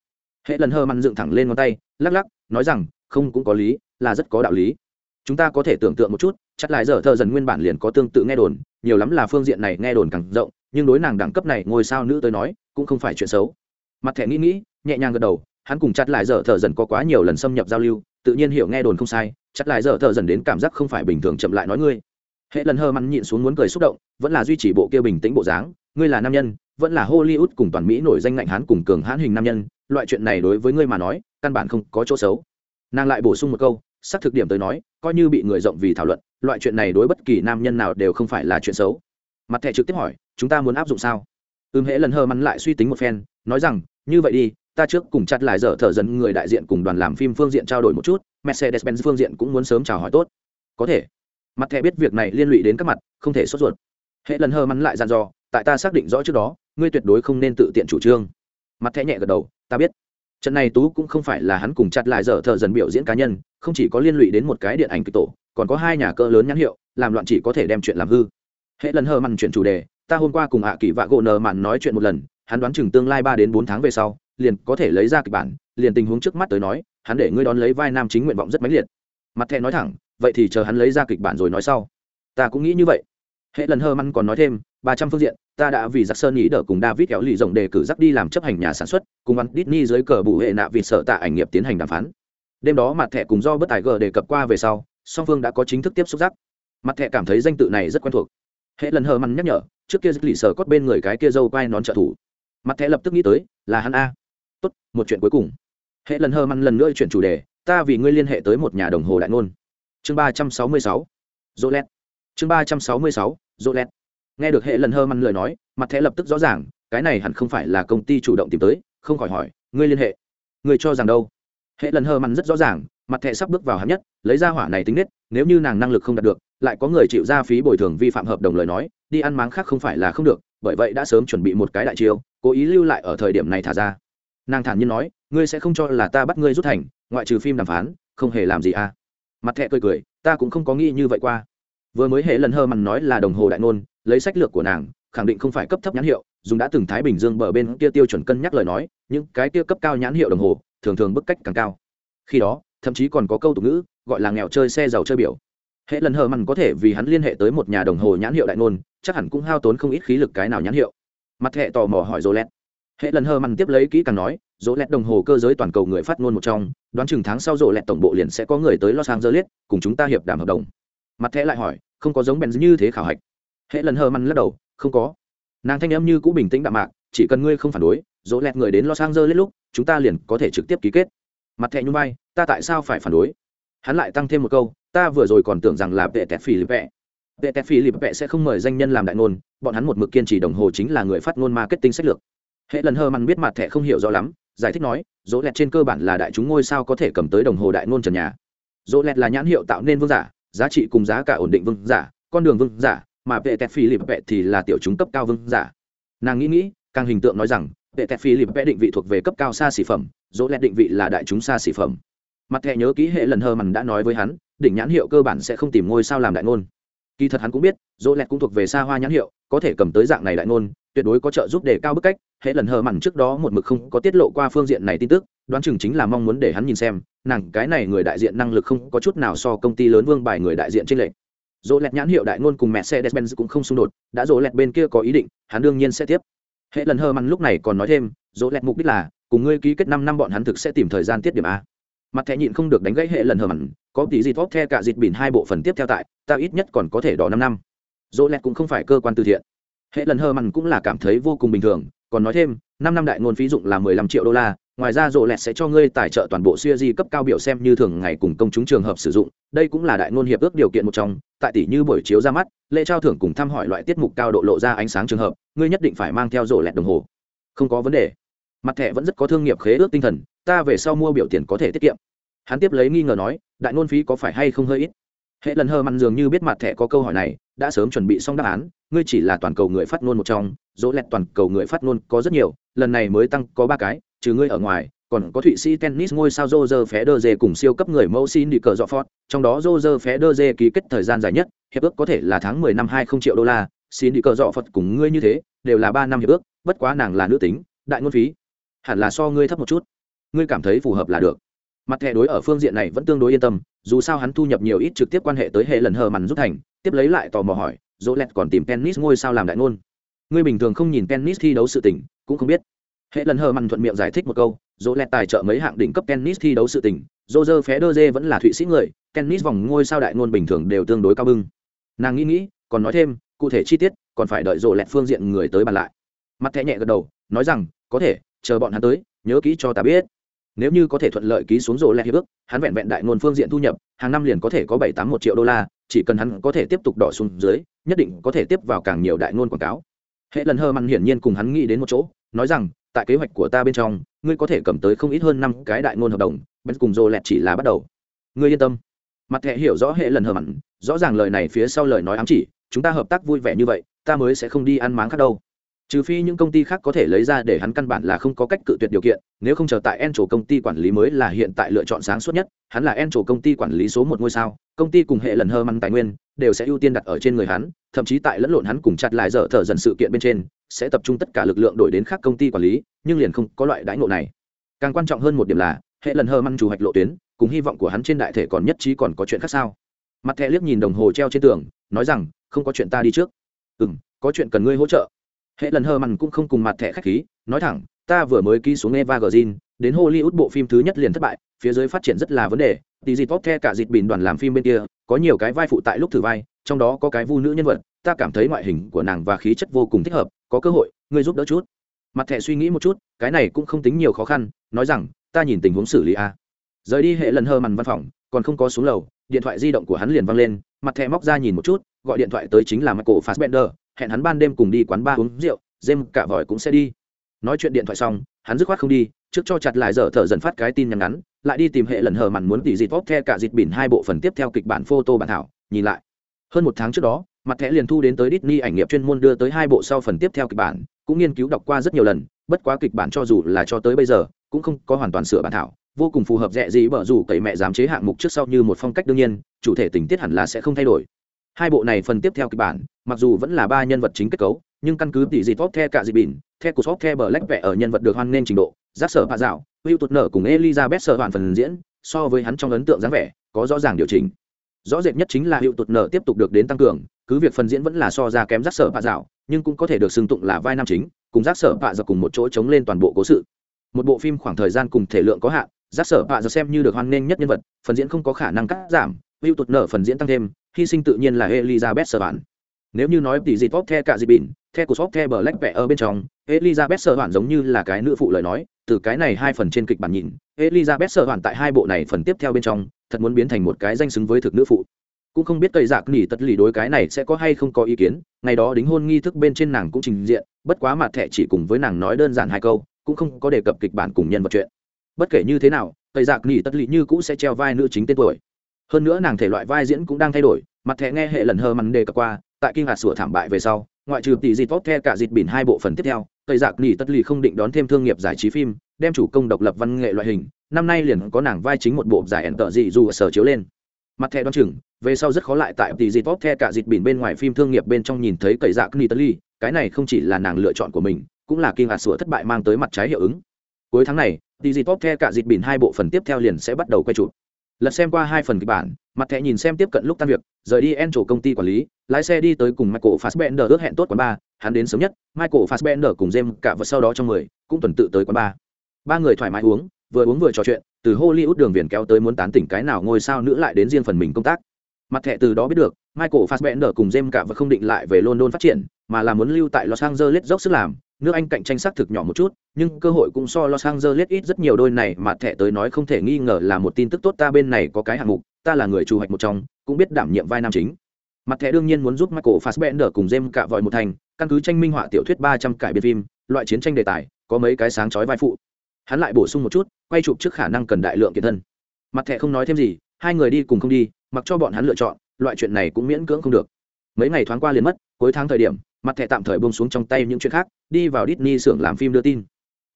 Hệ lần hơ mằn dựng thẳng lên ngón tay, lắc lắc, nói rằng, không cũng có lý, là rất có đạo lý chúng ta có thể tưởng tượng một chút, chắc lại giờ thợ dần nguyên bản liền có tương tự nghe đồn, nhiều lắm là phương diện này nghe đồn càng rộng, nhưng đối nàng đẳng cấp này ngôi sao nữ tới nói, cũng không phải chuyện xấu. Mặt thẻ nghĩ nghĩ, nhẹ nhàng gật đầu, hắn cùng chặt lại giờ thợ dần có quá nhiều lần xâm nhập giao lưu, tự nhiên hiểu nghe đồn không sai chặt lại giờ thợ dần đến cảm giác không phải bình thường chậm lại nói ngươi. Hệ lần hơ mắn nhịn xuống muốn cười xúc động, vẫn là duy trì bộ kia bình tĩnh bộ dáng, ngươi là nam nhân, vẫn là hollywood cùng toàn mỹ nổi danh ngạnh hán cùng cường hãn hình nam nhân, loại chuyện này đối với ngươi mà nói, căn bản không có chỗ xấu. Nàng lại bổ sung một câu xác thực điểm tới nói, coi như bị người rộng vì thảo luận, loại chuyện này đối bất kỳ nam nhân nào đều không phải là chuyện xấu. Mặt thẻ trực tiếp hỏi, chúng ta muốn áp dụng sao? Ưm hễ lần hơ mắn lại suy tính một phen, nói rằng, như vậy đi, ta trước cùng chặt lại dở thợ dần người đại diện cùng đoàn làm phim phương diện trao đổi một chút mercedes benz phương diện cũng muốn sớm chào hỏi tốt. Có thể. Mặt thẻ biết việc này liên lụy đến các mặt, không thể sốt ruột. Hệ lần hơ mắn lại dặn dò, tại ta xác định rõ trước đó, ngươi tuyệt đối không nên tự tiện chủ trương. Mặt thẻ nhẹ gật đầu, ta biết trận này tú cũng không phải là hắn cùng chặt lại dở thợ dần biểu diễn cá nhân, không chỉ có liên lụy đến một cái điện ảnh kịch tổ, còn có hai nhà cỡ lớn nhãn hiệu, làm loạn chỉ có thể đem chuyện làm hư. Hệ lần hờ mặn chuyện chủ đề, ta hôm qua cùng ạ kỳ vạ gỗ nờ mặn nói chuyện một lần, hắn đoán chừng tương lai ba đến bốn tháng về sau, liền có thể lấy ra kịch bản, liền tình huống trước mắt tới nói, hắn để ngươi đón lấy vai nam chính nguyện vọng rất mãnh liệt. Mặt thẹ nói thẳng, vậy thì chờ hắn lấy ra kịch bản rồi nói sau. Ta cũng nghĩ như vậy. Hệ lần hơ măn còn nói thêm ba trăm phương diện, ta đã vì giặc sơn nghĩ đỡ cùng david kéo lì rộng đề cử giặc đi làm chấp hành nhà sản xuất, cùng bắn Disney dưới cờ bù hệ nạ vì sợ tạ ảnh nghiệp tiến hành đàm phán. Đêm đó mặt thẻ cùng do bất tài g đề cập qua về sau, song phương đã có chính thức tiếp xúc giặc. Mặt thẻ cảm thấy danh tự này rất quen thuộc. Hệ lần hờ măn nhắc nhở, trước kia lì sở cốt bên người cái kia dâu quai nón trợ thủ. Mặt thẻ lập tức nghĩ tới, là hắn a. Tốt, một chuyện cuối cùng. Hệ lần hờ măn lần nữa chuyển chủ đề, ta vì ngươi liên hệ tới một nhà đồng hồ đại ngôn. Chương ba trăm sáu mươi sáu dô lét. Chương ba trăm sáu mươi sáu dô lét nghe được hệ lần hơ măn lời nói, mặt thẻ lập tức rõ ràng, cái này hẳn không phải là công ty chủ động tìm tới, không khỏi hỏi, ngươi liên hệ? Ngươi cho rằng đâu? Hệ lần hơ măn rất rõ ràng, mặt thẻ sắp bước vào hạng nhất, lấy ra hỏa này tính nết, nếu như nàng năng lực không đạt được, lại có người chịu ra phí bồi thường vi phạm hợp đồng lời nói, đi ăn máng khác không phải là không được, bởi vậy đã sớm chuẩn bị một cái đại chiêu, cố ý lưu lại ở thời điểm này thả ra. Nàng thản nhiên nói, ngươi sẽ không cho là ta bắt ngươi rút thành, ngoại trừ phim đàm phán, không hề làm gì à? Mặt thẹ cười cười, ta cũng không có nghĩ như vậy qua. Vừa mới hệ lần hơ mằn nói là đồng hồ đại ngôn lấy sách lược của nàng, khẳng định không phải cấp thấp nhãn hiệu, dùng đã từng thái bình dương bờ bên kia tiêu chuẩn cân nhắc lời nói, những cái kia cấp cao nhãn hiệu đồng hồ, thường thường bức cách càng cao. Khi đó, thậm chí còn có câu tục ngữ, gọi là nghèo chơi xe giàu chơi biểu. Hệ lần hờ mằn có thể vì hắn liên hệ tới một nhà đồng hồ nhãn hiệu đại ngôn, chắc hẳn cũng hao tốn không ít khí lực cái nào nhãn hiệu. Mặt hệ tò mò hỏi dỗ lẹt hệ lần hờ mằn tiếp lấy kỹ càng nói dỗ lẹt đồng hồ cơ giới toàn cầu người phát ngôn một trong, đoán chừng tháng sau dỗ lẹt tổng bộ liền sẽ có người tới los angeles, cùng chúng ta hiệp đàm hợp đồng. Mặt hệ lại hỏi, không có giống bèn như thế khảo hạch hệ lần hờ măn lắc đầu, không có. Nàng thanh em như cũ bình tĩnh đạm mạc, chỉ cần ngươi không phản đối, dỗ lẹt người đến los angeles lúc, chúng ta liền có thể trực tiếp ký kết. Mặt thẹn nhung bay, ta tại sao phải phản đối? Hắn lại tăng thêm một câu, ta vừa rồi còn tưởng rằng là vệ tẹt phi lịp vẹ. Vệ tẹt phi lịp vẹ sẽ không mời danh nhân làm đại ngôn, bọn hắn một mực kiên trì đồng hồ chính là người phát ngôn marketing sách lược. Hệ lần hơ măn biết mặt thẻ không hiểu rõ lắm, giải thích nói, dỗ lẹt trên cơ bản là đại chúng ngôi sao có thể cầm tới đồng hồ đại ngôn trần nhà. Dỗ lẹt là nhãn hiệu tạo nên vương giả, giá trị cùng giá cả ổn định vương giả, con đường vương giả mà vệ tẹt phi lip vệ thì là tiểu chúng cấp cao vương giả. Nàng nghĩ nghĩ, càng hình tượng nói rằng, vệ tẹt phi lip vệ định vị thuộc về cấp cao xa xỉ phẩm, dỗ lẹt định vị là đại chúng xa xỉ phẩm. Mặt thẻ nhớ kỹ hệ lần hơ mằn đã nói với hắn, đỉnh nhãn hiệu cơ bản sẽ không tìm ngôi sao làm đại ngôn. Kỳ thật hắn cũng biết, dỗ lẹt cũng thuộc về xa hoa nhãn hiệu, có thể cầm tới dạng này đại ngôn, tuyệt đối có trợ giúp để cao bức cách. Hệ lần hờ mặn trước đó một mực không có tiết lộ qua phương diện này tin tức, đoán chừng chính là mong muốn để hắn nhìn xem, nàng cái này người đại diện năng lực không có chút nào so công ty lớn vương bài người đại diện trên lệnh dỗ lẹt nhãn hiệu đại ngôn cùng mẹ xe despenz cũng không xung đột, đã dỗ lẹt bên kia có ý định, hắn đương nhiên sẽ tiếp. Hệ lần hơ mặn lúc này còn nói thêm, dỗ lẹt mục đích là, cùng ngươi ký kết năm năm bọn hắn thực sẽ tìm thời gian tiết điểm a. Mặt thẻ nhịn không được đánh gãy hệ lần hờ mặn có tí gì tốt the cả dịt bỉn hai bộ phần tiếp theo tại, ta ít nhất còn có thể đỏ năm năm. Dỗ lẹt cũng không phải cơ quan từ thiện. Hệ lần hờ mặn cũng là cảm thấy vô cùng bình thường, còn nói thêm, năm năm đại ngôn phí dụng là mười lăm triệu đô la, ngoài ra dỗ lẹt sẽ cho ngươi tài trợ toàn bộ siêu di cấp cao biểu xem như thường ngày cùng công chúng trường hợp sử dụng, đây cũng là đại ngôn hiệp ước điều kiện một trong tại tỷ như buổi chiếu ra mắt, lễ trao thưởng cùng thăm hỏi loại tiết mục cao độ lộ ra ánh sáng trường hợp, ngươi nhất định phải mang theo rổ lẹt đồng hồ. Không có vấn đề. Mặt thẻ vẫn rất có thương nghiệp khế ước tinh thần, ta về sau mua biểu tiền có thể tiết kiệm. Hắn tiếp lấy nghi ngờ nói, đại ngôn phí có phải hay không hơi ít? Hệ lần hờ mặn dường như biết mặt thẻ có câu hỏi này, đã sớm chuẩn bị xong đáp án, ngươi chỉ là toàn cầu người phát ngôn một trong dỗ lẹt toàn cầu người phát ngôn có rất nhiều, lần này mới tăng có ba cái, trừ ngươi ở ngoài còn có thụy sĩ tennis ngôi sao Roger Federer cùng siêu cấp người mẫu xin đi cờ dọ Ford, trong đó Roger Federer ký kết thời gian dài nhất, hiệp ước có thể là tháng 10 năm 20 triệu đô la, xin đi cờ dọ Ford cùng ngươi như thế, đều là 3 năm hiệp ước, bất quá nàng là nữ tính, đại ngôn phí, hẳn là so ngươi thấp một chút. Ngươi cảm thấy phù hợp là được. Mặt thẻ đối ở phương diện này vẫn tương đối yên tâm, dù sao hắn thu nhập nhiều ít trực tiếp quan hệ tới hệ lần hờ mằn rút thành, tiếp lấy lại tò mò hỏi, dỗ lẹt còn tìm tennis ngôi sao làm đại ngôn ngươi bình thường không nhìn tennis thi đấu sự tình cũng không biết hệ lần hờ màn thuận miệng giải thích một câu dỗ lẹt tài trợ mấy hạng đỉnh cấp tennis thi đấu sự tình roger federer vẫn là thụy sĩ người, tennis vòng ngôi sao đại ngôn bình thường đều tương đối cao bưng. Nàng nghĩ nghĩ, còn nói thêm, cụ thể chi tiết, còn phải đợi dỗ lẹt phương diện người tới bàn lại. Mặt thẻ nhẹ gật đầu, nói rằng, có thể, chờ bọn hắn tới, nhớ kỹ cho ta biết. Nếu như có thể thuận lợi ký xuống rổ lẹ hiệp ước, hắn vẹn vẹn đại ngôn phương diện thu nhập, hàng năm liền có thể có bảy tám một triệu đô la, chỉ cần hắn có thể tiếp tục đỏ xuống dưới, nhất định có thể tiếp vào càng nhiều đại ngôn quảng cáo. Hệ lần hơ mặn hiển nhiên cùng hắn nghĩ đến một chỗ, nói rằng tại kế hoạch của ta bên trong, ngươi có thể cầm tới không ít hơn năm cái đại ngôn hợp đồng bên cùng rổ lẹt chỉ là bắt đầu. Ngươi yên tâm. Mặt hệ hiểu rõ hệ lần hờ mặn, rõ ràng lời này phía sau lời nói ám chỉ, chúng ta hợp tác vui vẻ như vậy, ta mới sẽ không đi ăn máng khác đâu trừ phi những công ty khác có thể lấy ra để hắn căn bản là không có cách cự tuyệt điều kiện, nếu không chờ tại en trổ công ty quản lý mới là hiện tại lựa chọn sáng suốt nhất, hắn là en trổ công ty quản lý số một ngôi sao, công ty cùng hệ lần hơ măng tài nguyên, đều sẽ ưu tiên đặt ở trên người hắn, thậm chí tại lẫn lộn hắn cùng chặt lại dở thở dần sự kiện bên trên, sẽ tập trung tất cả lực lượng đổi đến khác công ty quản lý, nhưng liền không có loại đãi ngộ này. Càng quan trọng hơn một điểm là, hệ lần hơ măng chủ hoạch lộ tuyến, cùng hy vọng của hắn trên đại thể còn nhất trí còn có chuyện khác sao? Mặt thẹ liếc nhìn đồng hồ treo trên tường, nói rằng, không có chuyện ta đi trước. Ừ có chuyện cần ngươi hỗ trợ hệ lần hờ mằn cũng không cùng mặt thẻ khách khí, nói thẳng, ta vừa mới ký xuống eva gờ đến hollywood bộ phim thứ nhất liền thất bại, phía dưới phát triển rất là vấn đề tỷ dịp tốt the cả dịp bình đoàn làm phim bên kia, có nhiều cái vai phụ tại lúc thử vai, trong đó có cái vu nữ nhân vật, ta cảm thấy ngoại hình của nàng và khí chất vô cùng thích hợp, có cơ hội, ngươi giúp đỡ chút. Mặt thẻ suy nghĩ một chút, cái này cũng không tính nhiều khó khăn, nói rằng, ta nhìn tình huống xử lý a. Rời đi hệ lần hơ mằn văn phòng, còn không có xuống lầu, điện thoại di động của hắn liền văng lên, mặt thẻ móc ra nhìn một chút, gọi điện thoại tới chính là michael fassbender hẹn hắn ban đêm cùng đi quán bar uống rượu dêm cả vòi cũng sẽ đi. Nói chuyện điện thoại xong, hắn dứt khoát không đi, trước cho chặt lại giờ thở dần phát cái tin nhắn ngắn, lại đi tìm hệ lần hờ mặn muốn tỉ dịt vóc the cả dịt bỉn hai bộ phần tiếp theo kịch bản photo bản thảo, nhìn lại. Hơn một tháng trước đó, mặt thẻ liền thu đến tới Disney ảnh nghiệp chuyên môn đưa tới hai bộ sau phần tiếp theo kịch bản, cũng nghiên cứu đọc qua rất nhiều lần, bất quá kịch bản cho dù là cho tới bây giờ, cũng không có hoàn toàn sửa bản thảo, vô cùng phù hợp dễ gì bở dù cậy mẹ dám chế hạng mục trước sau như một phong cách đương nhiên, chủ thể tình tiết hẳn là sẽ không thay đổi hai bộ này phần tiếp theo kịch bản, mặc dù vẫn là ba nhân vật chính kết cấu, nhưng căn cứ tỷ dị tốt the cả dị bỉn, the của tốt the bờ lách vẽ ở nhân vật được hoan nên trình độ, giác sở hạ dạo hữu tụt nở cùng elizabeth sở hoàn phần diễn, so với hắn trong ấn tượng dáng vẻ, có rõ ràng điều chỉnh. Rõ rệt nhất chính là hữu tụt nở tiếp tục được đến tăng cường, cứ việc phần diễn vẫn là so ra kém giác sở hạ dạo, nhưng cũng có thể được xưng tụng là vai nam chính, cùng giác sở hạ dạo cùng một chỗ chống lên toàn bộ cố sự. Một bộ phim khoảng thời gian cùng thể lượng có hạn, giác sở hạ dạo xem như được hoan nghênh nhất nhân vật, phần diễn không có khả năng cắt giảm hữu tụt nở phần diễn tăng thêm hy sinh tự nhiên là elizabeth sở bản nếu như nói tỷ dịp tốt the cả dịp bỉn the của shop the black vẽ ở bên trong, elizabeth sở giống như là cái nữ phụ lời nói, từ cái này hai phần trên kịch bản nhìn, elizabeth sở tại hai bộ này phần tiếp theo bên trong, thật muốn biến thành một cái danh xứng với thực nữ phụ. Cũng không biết cây giặc nỉ tật lì đối cái này sẽ có hay không có ý kiến, ngày đó đính hôn nghi thức bên trên nàng cũng trình diện, bất quá mặt thẻ chỉ cùng với nàng nói đơn giản hai câu, cũng không có đề cập kịch bản cùng nhân vật chuyện. Bất kể như thế nào, cây giặc nỉ tật lì như cũ sẽ treo vai nữ chính tên tuổi hơn nữa nàng thể loại vai diễn cũng đang thay đổi, mặt thẻ nghe hệ lần hơ mắn đề cập qua, tại kinh hạt sửa thảm bại về sau, ngoại trừ tỷ dịt tốt the cả dịt bỉn hai bộ phần tiếp theo cây giặc nỉ tất lì không định đón thêm thương nghiệp giải trí phim, đem chủ công độc lập văn nghệ loại hình, năm nay liền có nàng vai chính một bộ giải ẩn tợ dị dù ở sở chiếu lên. Mặt thẻ đoán chừng, về sau rất khó lại tại tỷ dịt tốt the cả dịt bỉn bên ngoài phim thương nghiệp bên trong nhìn thấy cây giặc nỉ tất lì, cái này không chỉ là nàng lựa chọn của mình, cũng là kinh hạt sửa thất bại mang tới mặt trái hiệu ứng. Cuối tháng này, tỷ dịt tốt the cả dịt bỉn hai bộ phần tiếp theo liền sẽ bắt đầu quay chụp lật xem qua hai phần kịch bản, mặt thẻ nhìn xem tiếp cận lúc tan việc, rời đi en chỗ công ty quản lý, lái xe đi tới cùng michael fassbender ước hẹn tốt quán ba hắn đến sớm nhất, michael fassbender cùng jem cả vợ sau đó trong mười, cũng tuần tự tới quán ba ba người thoải mái uống, vừa uống vừa trò chuyện, từ hollywood đường viền kéo tới muốn tán tỉnh cái nào ngôi sao nữ lại đến riêng phần mình công tác. Mặt thẻ từ đó biết được, michael fassbender cùng jem cả vợ không định lại về london phát triển, mà là muốn lưu tại los angeles dốc sức làm nước Anh cạnh tranh xác thực nhỏ một chút, nhưng cơ hội cũng so Los Angeles ít rất nhiều đôi này mà thẻ tới nói không thể nghi ngờ là một tin tức tốt ta bên này có cái hạng mục, ta là người chủ hoạch một trong, cũng biết đảm nhiệm vai nam chính. Mặt thẻ đương nhiên muốn giúp Michael Fassbender cùng James cả vội một thành, căn cứ tranh minh họa tiểu thuyết 300 cải biên phim, loại chiến tranh đề tài, có mấy cái sáng chói vai phụ. Hắn lại bổ sung một chút, quay chụp trước khả năng cần đại lượng kiện thân. Mặt thẻ không nói thêm gì, hai người đi cùng không đi, mặc cho bọn hắn lựa chọn, loại chuyện này cũng miễn cưỡng không được. Mấy ngày thoáng qua liền mất, cuối tháng thời điểm, mặt thẻ tạm thời buông xuống trong tay những chuyện khác, đi vào Disney xưởng làm phim đưa tin.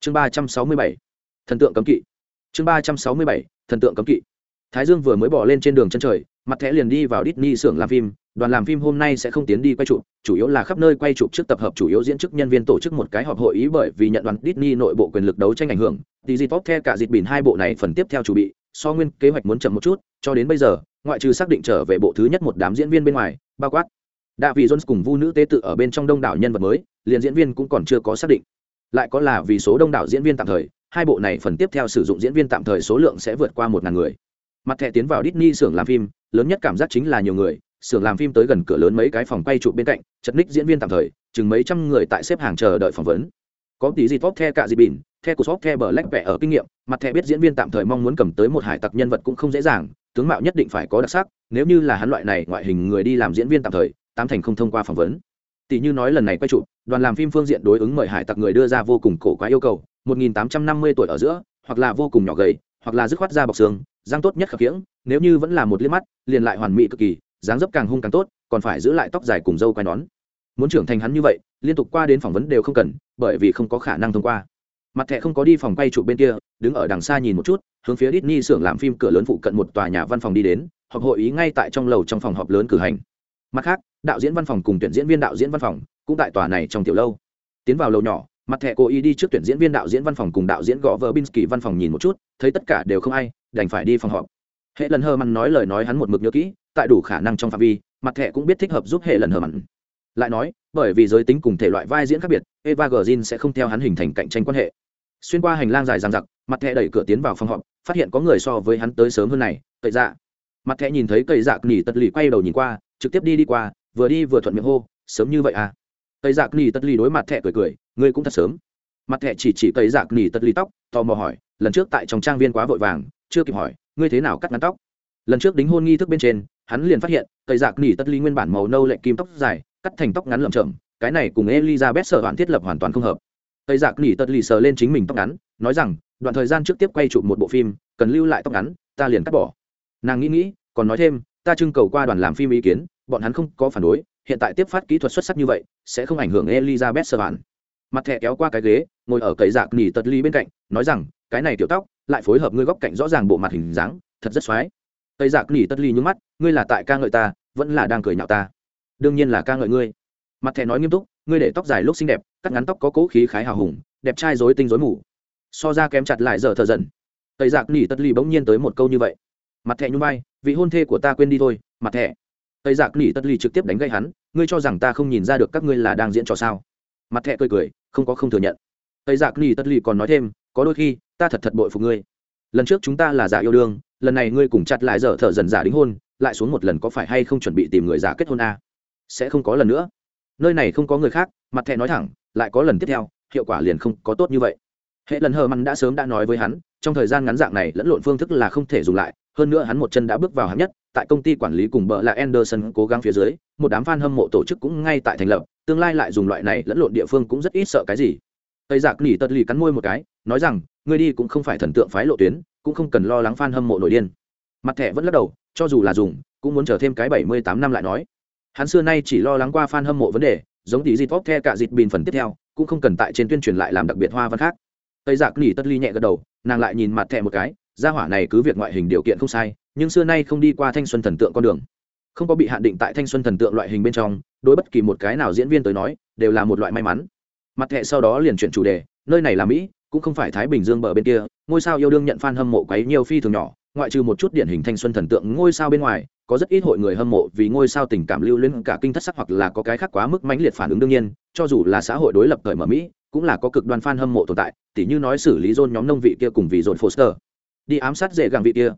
Chương ba trăm sáu mươi bảy, thần tượng cấm kỵ. Chương ba trăm sáu mươi bảy, thần tượng cấm kỵ. Thái dương vừa mới bỏ lên trên đường chân trời, mặt thẻ liền đi vào Disney xưởng làm phim, đoàn làm phim hôm nay sẽ không tiến đi quay chụp, chủ yếu là khắp nơi quay chụp trước tập hợp chủ yếu diễn chức nhân viên tổ chức một cái họp hội ý bởi vì nhận đoàn Disney nội bộ quyền lực đấu tranh ảnh hưởng. Thì dịp tốt cả dịp bỉn hai bộ này phần tiếp theo chủ bị, so nguyên kế hoạch muốn chậm một chút, cho đến bây giờ, ngoại trừ xác định trở về bộ thứ nhất một đám diễn viên bên ngoài, bao quát đạ vị jones cùng vu nữ tế tự ở bên trong đông đảo nhân vật mới, liền diễn viên cũng còn chưa có xác định. Lại có là vì số đông đảo diễn viên tạm thời, hai bộ này phần tiếp theo sử dụng diễn viên tạm thời số lượng sẽ vượt qua một ngàn người. Mặt thẻ tiến vào Disney xưởng làm phim, lớn nhất cảm giác chính là nhiều người, xưởng làm phim tới gần cửa lớn mấy cái phòng quay trụ bên cạnh, chật ních diễn viên tạm thời, chừng mấy trăm người tại xếp hàng chờ đợi phỏng vấn. Có tí gì tốt the cả gì bỉn, the của shop the bờ lách vẽ ở kinh nghiệm, mặt thẻ biết diễn viên tạm thời mong muốn cầm tới một hải tặc nhân vật cũng không dễ dàng, tướng mạo nhất định phải có đặc sắc, nếu như là hắn loại này ngoại hình người đi làm diễn viên tạm thời tám thành không thông qua phỏng vấn. Tỷ như nói lần này quay chụp, đoàn làm phim phương diện đối ứng mời hải tặc người đưa ra vô cùng cổ quá yêu cầu 1850 tuổi ở giữa, hoặc là vô cùng nhỏ gầy, hoặc là dứt khoát ra bọc xương, răng tốt nhất khập khiễng, nếu như vẫn là một liếc mắt, liền lại hoàn mỹ cực kỳ, dáng dấp càng hung càng tốt, còn phải giữ lại tóc dài cùng râu quai nón. Muốn trưởng thành hắn như vậy, liên tục qua đến phỏng vấn đều không cần, bởi vì không có khả năng thông qua. Mặt thẻ không có đi phòng quay chụp bên kia, đứng ở đằng xa nhìn một chút, hướng phía Disney xưởng làm phim cửa lớn phụ cận một tòa nhà văn phòng đi đến, họp hội ý ngay tại trong lầu trong phòng họp lớn cử hành mặt khác, đạo diễn văn phòng cùng tuyển diễn viên đạo diễn văn phòng cũng tại tòa này trong tiểu lâu. Tiến vào lầu nhỏ, mặt thẻ cố ý đi trước tuyển diễn viên đạo diễn văn phòng cùng đạo diễn gõ vợ binsky văn phòng nhìn một chút, thấy tất cả đều không ai, đành phải đi phòng họp. Hệ lần hờ mặn nói lời nói hắn một mực nhớ kỹ, tại đủ khả năng trong phạm vi, mặt thẻ cũng biết thích hợp giúp hệ lần hờ mặn lại nói, bởi vì giới tính cùng thể loại vai diễn khác biệt, eva g sẽ không theo hắn hình thành cạnh tranh quan hệ. Xuyên qua hành lang dài dằng dặc, mặt thẻ đẩy cửa tiến vào phòng họp, phát hiện có người so với hắn tới sớm hơn này, cậy dạ. Mặt thẻ nhìn thấy cậy dạ nghỉ tật lì quay đầu nhìn qua trực tiếp đi đi qua, vừa đi vừa thuận miệng hô, sớm như vậy à? Tây giặc nỉ tất ly đối mặt thẹ cười cười, ngươi cũng thật sớm. Mặt thẹ chỉ chỉ tây giặc nỉ tất ly tóc, tò mò hỏi, lần trước tại trong trang viên quá vội vàng, chưa kịp hỏi, ngươi thế nào cắt ngắn tóc? Lần trước đính hôn nghi thức bên trên, hắn liền phát hiện, tây giặc nỉ tất ly nguyên bản màu nâu lệnh kim tóc dài, cắt thành tóc ngắn lẩm chậm cái này cùng elizabeth sợ hoàn thiết lập hoàn toàn không hợp. Tây giặc nỉ tất ly sờ lên chính mình tóc ngắn, nói rằng, đoạn thời gian trước tiếp quay chụp một bộ phim, cần lưu lại tóc ngắn, ta liền cắt bỏ. Nàng nghĩ nghĩ, còn nói thêm ta trưng cầu qua đoàn làm phim ý kiến, bọn hắn không có phản đối, hiện tại tiếp phát kỹ thuật xuất sắc như vậy, sẽ không ảnh hưởng elizabeth sơ bản mặt thẻ kéo qua cái ghế, ngồi ở cậy dạc nỉ tật ly bên cạnh, nói rằng, cái này tiểu tóc, lại phối hợp ngươi góc cạnh rõ ràng bộ mặt hình dáng, thật rất x o á i cậy dạc nỉ tật ly nhúng mắt, ngươi là tại ca ngợi ta, vẫn là đang cười nhạo ta? Đương nhiên là ca ngợi ngươi. Mặt thẻ nói nghiêm túc, ngươi để tóc dài lúc xinh đẹp, cắt ngắn tóc có cố khí khái hào hùng, đẹp trai dối tinh dối mù. So ra kém chặt lại giờ thợ dần tây dạc nỉ tất ly bỗng nhiên tới một câu như vậy mặt thẻ nhung vai, vị hôn thê của ta quên đi thôi, mặt thẻ. Tây giặc nỉ tất ly trực tiếp đánh gây hắn, ngươi cho rằng ta không nhìn ra được các ngươi là đang diễn trò sao? Mặt thẻ cười cười, không có không thừa nhận. Tây giặc nỉ tất ly còn nói thêm, có đôi khi, ta thật thật bội phục ngươi. Lần trước chúng ta là giả yêu đương, lần này ngươi cùng chặt lại dở thở dần giả đính hôn, lại xuống một lần có phải hay không chuẩn bị tìm người giả kết hôn a à? sẽ không có lần nữa. Nơi này không có người khác, mặt thẻ nói thẳng, lại có lần tiếp theo, hiệu quả liền không có tốt như vậy. Hệ lần hờ măn đã sớm đã nói với hắn, trong thời gian ngắn dạng này lẫn lộn phương thức là không thể dùng lại hơn nữa hắn một chân đã bước vào hạng nhất, tại công ty quản lý cùng bợ là anderson cố gắng phía dưới, một đám fan hâm mộ tổ chức cũng ngay tại thành lập, tương lai lại dùng loại này lẫn lộn địa phương cũng rất ít sợ cái gì. Tây giặc nỉ tật lì cắn môi một cái, nói rằng, ngươi đi cũng không phải thần tượng phái lộ tuyến, cũng không cần lo lắng fan hâm mộ nổi điên. Mặt thẻ vẫn lắc đầu, cho dù là dùng, cũng muốn chờ thêm cái bảy mươi tám năm lại nói. Hắn xưa nay chỉ lo lắng qua fan hâm mộ vấn đề, giống tí dịp pop the cả dịp bình phần tiếp theo, cũng không cần tại trên tuyên truyền lại làm đặc biệt hoa văn khác. Tây giặc nỉ tất ly nhẹ gật đầu, nàng lại nhìn mặt thẹ một cái gia hỏa này cứ việc ngoại hình điều kiện không sai, nhưng xưa nay không đi qua thanh xuân thần tượng con đường. Không có bị hạn định tại thanh xuân thần tượng loại hình bên trong, đối bất kỳ một cái nào diễn viên tới nói, đều là một loại may mắn. Mặt thẹ sau đó liền chuyển chủ đề, nơi này là mỹ, cũng không phải thái bình dương bờ bên kia, ngôi sao yêu đương nhận f a n hâm mộ quấy nhiều phi thường nhỏ, ngoại trừ một chút điển hình thanh xuân thần tượng ngôi sao bên ngoài, có rất ít hội người hâm mộ vì ngôi sao tình cảm lưu luyến cả kinh thất sắc hoặc là có cái khác quá mức mãnh liệt phản ứng đương nhiên, cho dù là xã hội đối lập cởi mở mỹ, cũng là có cực đoan fan hâm mộ tồn tại, tỉ như nói xử lý dôn nhóm nông vị kia cùng vì dồn foster đi ám sát dễ gàng vị kia.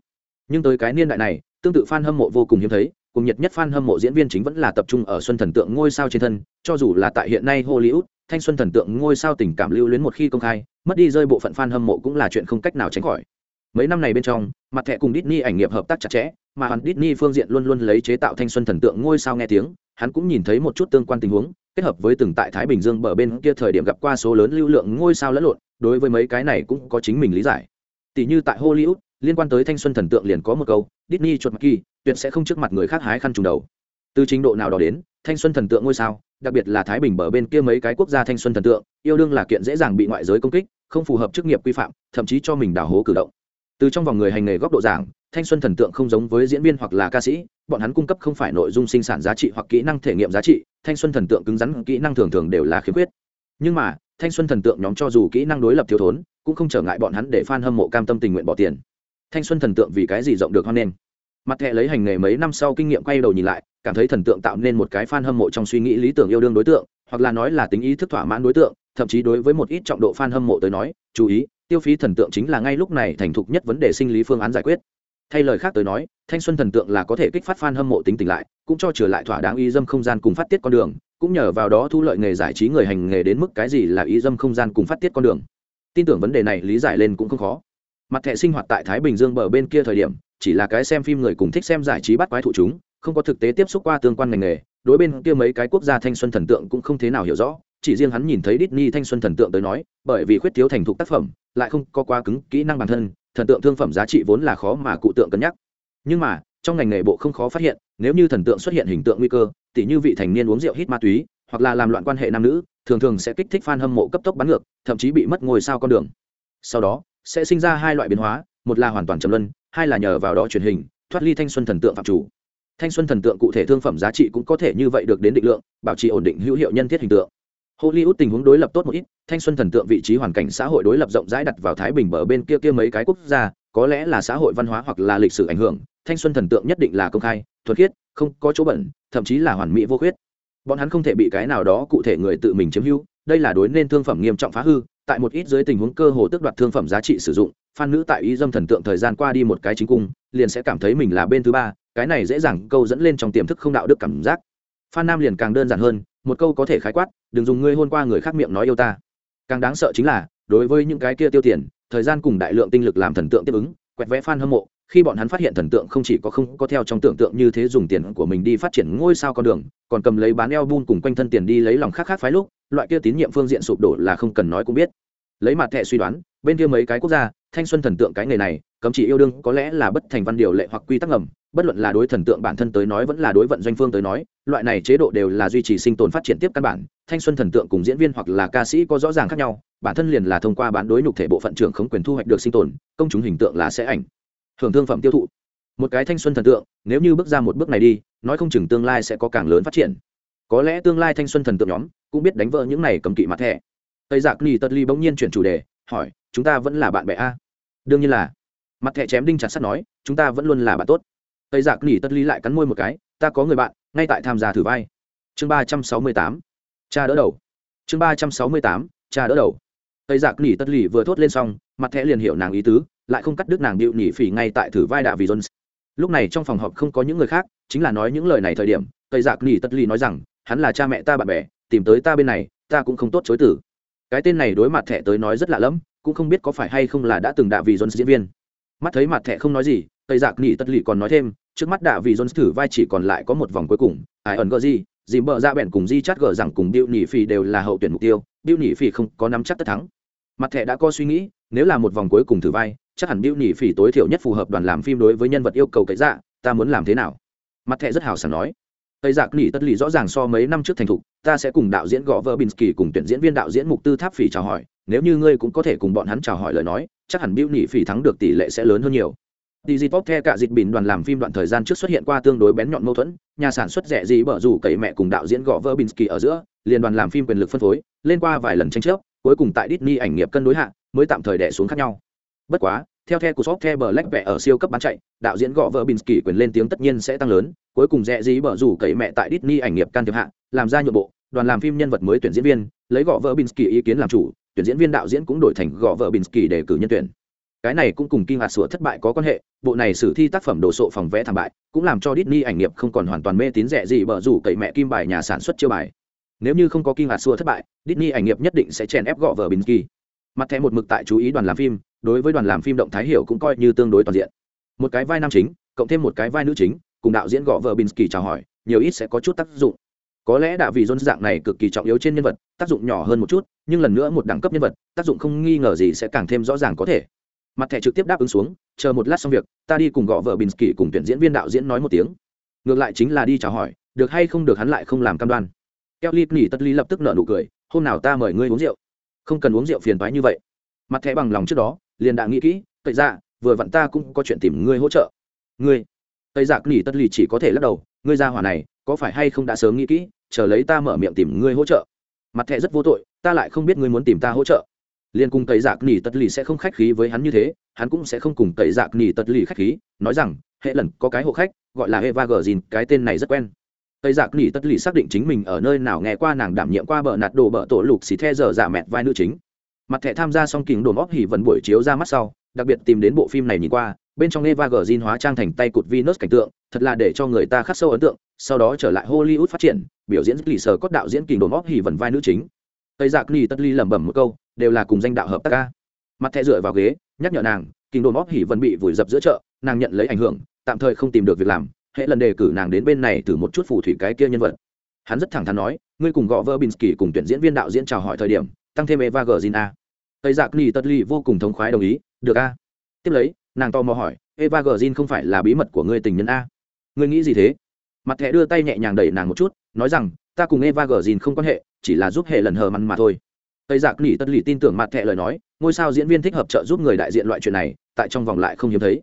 Nhưng tới cái niên đại này, tương tự fan hâm mộ vô cùng hiếm thấy, cùng nhiệt nhất fan hâm mộ diễn viên chính vẫn là tập trung ở xuân thần tượng ngôi sao trên thân, cho dù là tại hiện nay hollywood, thanh xuân thần tượng ngôi sao tình cảm lưu luyến một khi công khai, mất đi rơi bộ phận fan hâm mộ cũng là chuyện không cách nào tránh khỏi. Mấy năm này bên trong, mặt thẻ cùng Disney ảnh nghiệp hợp tác chặt chẽ, mà hắn Disney phương diện luôn luôn lấy chế tạo thanh xuân thần tượng ngôi sao nghe tiếng, hắn cũng nhìn thấy một chút tương quan tình huống, kết hợp với từng tại thái bình dương bờ bên kia thời điểm gặp qua số lớn lưu lượng ngôi sao lẫn lộn, đối với mấy cái này cũng có chính mình lý giải tỷ như tại hollywood, liên quan tới thanh xuân thần tượng liền có một câu, Disney chuột mặt kỳ, tuyệt sẽ không trước mặt người khác hái khăn trùng đầu. Từ trình độ nào đó đến, thanh xuân thần tượng ngôi sao, đặc biệt là thái bình bờ bên kia mấy cái quốc gia thanh xuân thần tượng, yêu đương là kiện dễ dàng bị ngoại giới công kích, không phù hợp chức nghiệp quy phạm, thậm chí cho mình đào hố cử động. Từ trong vòng người hành nghề góc độ giảng, thanh xuân thần tượng không giống với diễn viên hoặc là ca sĩ, bọn hắn cung cấp không phải nội dung sinh sản giá trị hoặc kỹ năng thể nghiệm giá trị, thanh xuân thần tượng cứng rắn, kỹ năng thường thường đều là khiếm khuyết. Nhưng mà, thanh xuân thần tượng nhóm cho dù kỹ năng đối lập thiếu thốn cũng không trở ngại bọn hắn để f a n hâm mộ cam tâm tình nguyện bỏ tiền. Thanh xuân thần tượng vì cái gì rộng được hoan nghênh? Mặt thẹ lấy hành nghề mấy năm sau kinh nghiệm quay đầu nhìn lại, cảm thấy thần tượng tạo nên một cái f a n hâm mộ trong suy nghĩ lý tưởng yêu đương đối tượng, hoặc là nói là tính ý thức thỏa mãn đối tượng, thậm chí đối với một ít trọng độ f a n hâm mộ tới nói, chú ý, tiêu phí thần tượng chính là ngay lúc này thành thục nhất vấn đề sinh lý phương án giải quyết. Thay lời khác tới nói, thanh xuân thần tượng là có thể kích phát f a n hâm mộ tính tỉnh lại, cũng cho trở lại thỏa đáng y dâm không gian cùng phát tiết con đường, cũng nhờ vào đó thu lợi nghề giải trí người hành nghề đến mức cái gì là y dâm không gian cùng phát tiết con đường tin tưởng vấn đề này lý giải lên cũng không khó mặt thẻ sinh hoạt tại thái bình dương bờ bên kia thời điểm chỉ là cái xem phim người cùng thích xem giải trí bắt quái thụ chúng không có thực tế tiếp xúc qua tương quan ngành nghề đối bên kia mấy cái quốc gia thanh xuân thần tượng cũng không thế nào hiểu rõ chỉ riêng hắn nhìn thấy Disney thanh xuân thần tượng tới nói, bởi vì khuyết thiếu thành thục tác phẩm, lại không có quá cứng kỹ năng bản thân, thần tượng thương phẩm giá trị vốn là khó mà cụ tượng cân nhắc. Nhưng mà, trong ngành nghề bộ không khó phát hiện, nếu như thần tượng xuất hiện hình tượng nguy cơ, tỉ như vị thành niên uống rượu hít ma túy, hoặc là làm loạn quan hệ nam nữ, thường thường sẽ kích thích fan hâm mộ cấp tốc bắn ngược, thậm chí bị mất ngôi sao con đường. Sau đó, sẽ sinh ra hai loại biến hóa, một là hoàn toàn trầm luân, hai là nhờ vào đó truyền hình, thoát ly thanh xuân thần tượng phạm chủ. Thanh xuân thần tượng cụ thể thương phẩm giá trị cũng có thể như vậy được đến định lượng, bảo trì ổn định hữu hiệu nhân thiết hình tượng hollywood tình huống đối lập tốt một ít thanh xuân thần tượng vị trí hoàn cảnh xã hội đối lập rộng rãi đặt vào thái bình bờ bên kia kia mấy cái quốc gia có lẽ là xã hội văn hóa hoặc là lịch sử ảnh hưởng thanh xuân thần tượng nhất định là công khai thuật khiết không có chỗ bẩn thậm chí là hoàn mỹ vô khuyết bọn hắn không thể bị cái nào đó cụ thể người tự mình chiếm hữu, đây là đối nên thương phẩm nghiêm trọng phá hư, tại một ít dưới tình huống cơ hồ tước đoạt thương phẩm giá trị sử dụng, phan nữ tại ý dâm thần tượng thời gian qua đi một cái chính cung, liền sẽ cảm thấy mình là bên thứ ba, cái này dễ dàng câu dẫn lên trong tiềm thức không đạo đức cảm giác. Phan nam liền càng đơn giản hơn, một câu có thể khái quát, đừng dùng ngươi hôn qua người khác miệng nói yêu ta. Càng đáng sợ chính là, đối với những cái kia tiêu tiền, thời gian cùng đại lượng tinh lực làm thần tượng tiếp ứng, quẹt vẽ fan hâm mộ khi bọn hắn phát hiện thần tượng không chỉ có không có theo trong tưởng tượng như thế dùng tiền của mình đi phát triển ngôi sao con đường, còn cầm lấy bán eo bun cùng quanh thân tiền đi lấy lòng khác khác phái lúc, loại kia tín nhiệm phương diện sụp đổ là không cần nói cũng biết. Lấy mặt thẻ suy đoán, bên kia mấy cái quốc gia, thanh xuân thần tượng cái nghề này, cấm chỉ yêu đương có lẽ là bất thành văn điều lệ hoặc quy tắc ngầm, bất luận là đối thần tượng bản thân tới nói vẫn là đối vận doanh phương tới nói, loại này chế độ đều là duy trì sinh tồn phát triển tiếp căn bản, thanh xuân thần tượng cùng diễn viên hoặc là ca sĩ có rõ ràng khác nhau, bản thân liền là thông qua bán đối nhục thể bộ phận trưởng không quyền thu hoạch được sinh tồn, công chúng hình tượng là sẽ ảnh hưởng thương phẩm tiêu thụ. Một cái thanh xuân thần tượng, nếu như bước ra một bước này đi, nói không chừng tương lai sẽ có càng lớn phát triển. Có lẽ tương lai thanh xuân thần tượng nhóm cũng biết đánh vỡ những này cầm kỵ mặt thẻ. Tây giặc ni tật ly bỗng nhiên chuyển chủ đề, hỏi, chúng ta vẫn là bạn bè a? Đương nhiên là. Mặt thẻ chém đinh chặt sắt nói, chúng ta vẫn luôn là bạn tốt. Tây giặc ni tật ly lại cắn môi một cái, ta có người bạn, ngay tại tham gia thử vai. Chương ba trăm sáu mươi tám, cha đỡ đầu. Chương ba trăm sáu mươi tám, cha đỡ đầu. Tây giặc ni tật ly vừa thốt lên xong, mặt thẻ liền hiểu nàng ý tứ lại không cắt đứt nàng điệu nhỉ phỉ ngay tại thử vai đạ vì jones. Lúc này trong phòng họp không có những người khác, chính là nói những lời này thời điểm, tây giặc ni tật ly nói rằng, hắn là cha mẹ ta bạn bè, tìm tới ta bên này, ta cũng không tốt chối tử cái tên này đối mặt thẻ tới nói rất lạ lẫm, cũng không biết có phải hay không là đã từng đạ vì jones diễn viên. Mắt thấy mặt thẻ không nói gì, tây giặc nỉ tất ly còn nói thêm, trước mắt đạ vì jones thử vai chỉ còn lại có một vòng cuối cùng, ai ẩn gờ gì, dìm bờ ra bẹn cùng di chát gờ rằng cùng điệu nỉ phì đều là hậu tuyển mục tiêu, điệu nỉ phì không có nắm chắc tất thắng. Mặt thẻ đã có suy nghĩ, nếu là một vòng cuối cùng thử vai chắc hẳn biểu nỉ phỉ tối thiểu nhất phù hợp đoàn làm phim đối với nhân vật yêu cầu cậy dạ ta muốn làm thế nào? Mặt thẻ rất hào sảng nói. Tây giặc nỉ tất lì rõ ràng so mấy năm trước thành thục ta sẽ cùng đạo diễn gõ vợ binsky cùng tuyển diễn viên đạo diễn mục tư tháp phỉ chào hỏi nếu như ngươi cũng có thể cùng bọn hắn chào hỏi lời nói chắc hẳn biểu nỉ phỉ thắng được tỷ lệ sẽ lớn hơn nhiều. Digi The theo cả dịch bình đoàn làm phim đoạn thời gian trước xuất hiện qua tương đối bén nhọn mâu thuẫn, nhà sản xuất rẻ gì bở rủ cậy mẹ cùng đạo diễn gõ vợ Binsky ở giữa, liên đoàn làm phim quyền lực phân phối, lên qua vài lần tranh chấp, cuối cùng tại Disney ảnh nghiệp cân đối hạ, mới tạm thời đè xuống khác nhau. Bất quá, theo theo của shop theo Black vẽ ở siêu cấp bán chạy, đạo diễn gõ vợ Binsky quyền lên tiếng tất nhiên sẽ tăng lớn, cuối cùng rẽ gì bở rủ cậy mẹ tại Disney ảnh nghiệp can thiệp hạ, làm ra nhượng bộ, đoàn làm phim nhân vật mới tuyển diễn viên, lấy gõ vợ Binsky ý kiến làm chủ, tuyển diễn viên đạo diễn cũng đổi thành gõ vợ Binsky để cử nhân tuyển. Cái này cũng cùng kinh hạt sửa thất bại có quan hệ bộ này sử thi tác phẩm đồ sộ phòng vẽ thảm bại cũng làm cho Disney ảnh nghiệp không còn hoàn toàn mê tín rẻ gì bở rủ cậy mẹ kim bài nhà sản xuất chiêu bài. Nếu như không có kinh hạt sửa thất bại Disney ảnh nghiệp nhất định sẽ chèn ép gọ vợ bình kỳ. Mặt thẻ một mực tại chú ý đoàn làm phim đối với đoàn làm phim động thái hiểu cũng coi như tương đối toàn diện. Một cái vai nam chính, cộng thêm một cái vai nữ chính, cùng đạo diễn gõ vợ bình kỳ chào hỏi, nhiều ít sẽ có chút tác dụng. Có lẽ đã vì dôn dạng này cực kỳ trọng yếu trên nhân vật, tác dụng nhỏ hơn một chút, nhưng lần nữa một đẳng cấp nhân vật, tác dụng không nghi ngờ gì sẽ càng thêm rõ ràng có thể. Mặt thẻ trực tiếp đáp ứng xuống, chờ một lát xong việc, ta đi cùng gõ vợ bình kỳ cùng tuyển diễn viên đạo diễn nói một tiếng. Ngược lại chính là đi chào hỏi, được hay không được hắn lại không làm cam đoan. Keo ly nỉ tất ly lập tức nợ nụ cười, hôm nào ta mời ngươi uống rượu? Không cần uống rượu phiền toái như vậy. Mặt thẻ bằng lòng trước đó liền đã nghĩ kỹ tây dạ vừa vặn ta cũng có chuyện tìm ngươi hỗ trợ. Ngươi? Tây dạ nghỉ tất lì chỉ có thể lắc đầu, ngươi ra hỏa này, có phải hay không đã sớm nghĩ kỹ, chờ lấy ta mở miệng tìm ngươi hỗ trợ? Mặt thẹ rất vô tội, ta lại không biết ngươi muốn tìm ta hỗ trợ. Liền cùng tẩy dạ giặc nỉ tật lì sẽ không khách khí với hắn như thế, hắn cũng sẽ không cùng tẩy dạ giặc nỉ tật lì khách khí, nói rằng, hệ lần, có cái hộ khách, gọi là eva gờ dìn cái tên này rất quen. Tẩy dạ giặc nỉ tật lì xác định chính mình ở nơi nào nghe qua nàng đảm nhiệm qua bờ nạt đồ bờ tổ lục xì the giờ giả mẹt vai nữ chính mặt thẻ tham gia xong kình đồn óp hỉ vần buổi chiếu ra mắt sau, đặc biệt tìm đến bộ phim này nhìn qua, bên trong eva gờ hóa trang thành tay cụt venus cảnh tượng, thật là để cho người ta khắc sâu ấn tượng, sau đó trở lại hollywood phát triển, biểu diễn lì sờ cốt đạo diễn kình đồn óp hỉ vần vai nữ chính. Tây giặc ni tất ly lẩm bẩm một câu, đều là cùng danh đạo hợp tác ca. Mặt thẻ dựa vào ghế, nhắc nhở nàng kình đồn óp hỉ vẫn bị vùi dập giữa chợ, nàng nhận lấy ảnh hưởng, tạm thời không tìm được việc làm hệ lần đề cử nàng đến bên này thử một chút phù thủy cái kia nhân vật. Hắn rất thẳng thắn nói, ngươi cùng gõ vơ binsky cùng tuyển diễn viên đạo diễn chào hỏi thời điểm tăng thêm eva gờ a tây dạ giặc ni tất ly vô cùng thống khoái đồng ý, được a. Tiếp lấy, nàng to mò hỏi, eva gờ không phải là bí mật của ngươi tình nhân a? Ngươi nghĩ gì thế? Mặt thẻ đưa tay nhẹ nhàng đẩy nàng một chút, nói rằng, ta cùng eva gờ không quan hệ, chỉ là giúp hệ lần hờ mặn mà thôi. Tây giặc nỉ tật lì tin tưởng mặt thẻ lời nói, ngôi sao diễn viên thích hợp trợ giúp người đại diện loại chuyện này, tại trong vòng lại không hiếm thấy.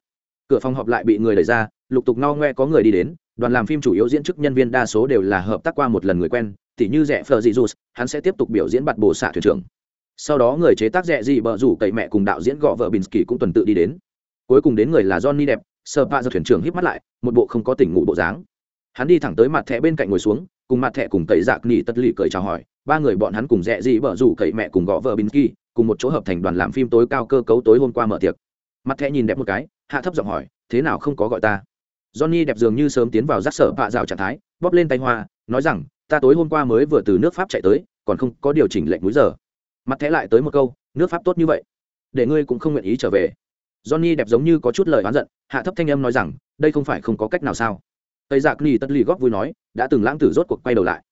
Cửa phòng họp lại bị người đẩy ra, lục tục no ngoe có người đi đến đoàn làm phim chủ yếu diễn chức nhân viên đa số đều là hợp tác qua một lần người quen tỉ như rẻ phờ dị dù hắn sẽ tiếp tục biểu diễn bạt bồ xạ thuyền trưởng sau đó người chế tác rẻ dị bờ rủ cậy mẹ cùng đạo diễn gọ vợ binsky cũng tuần tự đi đến cuối cùng đến người là johnny đẹp sơ pa do thuyền trưởng híp mắt lại một bộ không có tỉnh ngủ bộ dáng hắn đi thẳng tới mặt thẻ bên cạnh ngồi xuống cùng mặt thẻ cùng cậy dạc nỉ tất lì cởi chào hỏi ba người bọn hắn cùng rẽ dị bở rủ cậy mẹ cùng gõ vợ Binsky, cùng một chỗ hợp thành đoàn làm phim tối cao cơ cấu tối hôm qua mở tiệc. Mặt thẻ nhìn đẹp một cái, hạ thấp giọng hỏi, thế nào không có gọi ta? Johnny đẹp dường như sớm tiến vào rắc sở vạ rào trạng thái, bóp lên tay hoa, nói rằng, ta tối hôm qua mới vừa từ nước Pháp chạy tới, còn không có điều chỉnh lệnh múi giờ. Mặt thẻ lại tới một câu, nước Pháp tốt như vậy, để ngươi cũng không nguyện ý trở về. Johnny đẹp giống như có chút lời oán giận, hạ thấp thanh âm nói rằng, đây không phải không có cách nào sao? Tây dạ Giặc Nỉ tất lì góp vui nói, đã từng lãng tử rốt cuộc quay đầu lại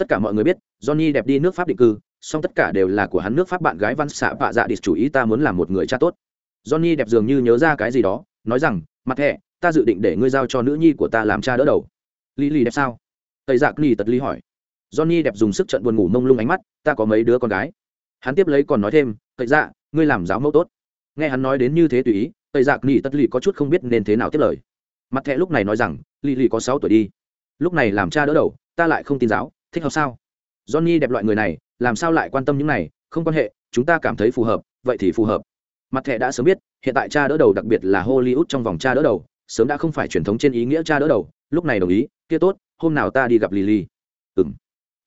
tất cả mọi người biết johnny đẹp đi nước pháp định cư song tất cả đều là của hắn nước pháp bạn gái văn xạ bạ dạ đi chủ ý ta muốn làm một người cha tốt johnny đẹp dường như nhớ ra cái gì đó nói rằng mặt thẻ ta dự định để ngươi giao cho nữ nhi của ta làm cha đỡ đầu. Lý lý đẹp sao? Tây dạ ni tật lý hỏi. Johnny đẹp dùng sức trận buồn ngủ mông lung ánh mắt, ta có mấy đứa con gái. Hắn tiếp lấy còn nói thêm, tây dạ ngươi làm giáo mẫu tốt. Nghe hắn nói đến như thế tùy ý, tây dạ ni tật lý có chút không biết nên thế nào tiếp lời. Mặt thẻ lúc này nói rằng lý lý có sáu tuổi đi. Lúc này làm cha đỡ đầu, ta lại không tin giáo, thích hợp sao? Johnny đẹp loại người này, làm sao lại quan tâm những này? Không quan hệ, chúng ta cảm thấy phù hợp, vậy thì phù hợp. Mặt thẻ đã sớm biết, hiện tại cha đỡ đầu đặc biệt là hollywood trong vòng cha đỡ đầu sớm đã không phải truyền thống trên ý nghĩa cha đỡ đầu, lúc này đồng ý, kia tốt, hôm nào ta đi gặp lily. Ừ m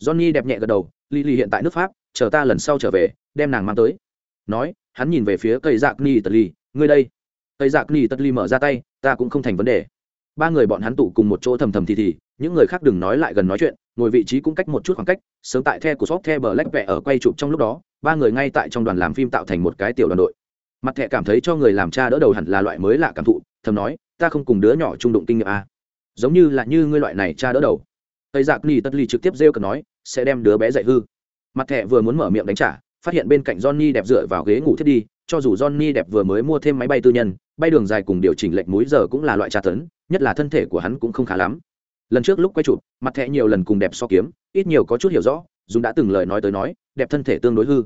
johnny đẹp nhẹ gật đầu, lily hiện tại nước pháp, chờ ta lần sau trở về, đem nàng mang tới. Nói, hắn nhìn về phía cây dạc ni tật ly ngươi đây. Cây dạc ni tật ly mở ra tay, ta cũng không thành vấn đề. Ba người bọn hắn tụ cùng một chỗ thầm thầm thì thì, những người khác đừng nói lại gần nói chuyện, ngồi vị trí cũng cách một chút khoảng cách, sớm tại the của shop the bờ lách ở quay chụp trong lúc đó, ba người ngay tại trong đoàn làm phim tạo thành một cái tiểu đoàn đội. Mặt thẹ cảm thấy cho người làm cha đỡ đầu hẳn là loại mới lạ cảm thụ, thầm nói ta không cùng đứa nhỏ trung đụng kinh nghiệm à. giống như là như ngươi loại này cha đỡ đầu. Tây giặc ni tất ly trực tiếp rêu cần nói, sẽ đem đứa bé dạy hư. Mặt thẹ vừa muốn mở miệng đánh trả, phát hiện bên cạnh johnny đẹp dựa vào ghế ngủ thiết đi, cho dù johnny đẹp vừa mới mua thêm máy bay tư nhân, bay đường dài cùng điều chỉnh lệnh múi giờ cũng là loại tra tấn, nhất là thân thể của hắn cũng không khá lắm. Lần trước lúc quay chụp, mặt thẹ nhiều lần cùng đẹp so kiếm, ít nhiều có chút hiểu rõ dùng đã từng lời nói tới nói, đẹp thân thể tương đối hư.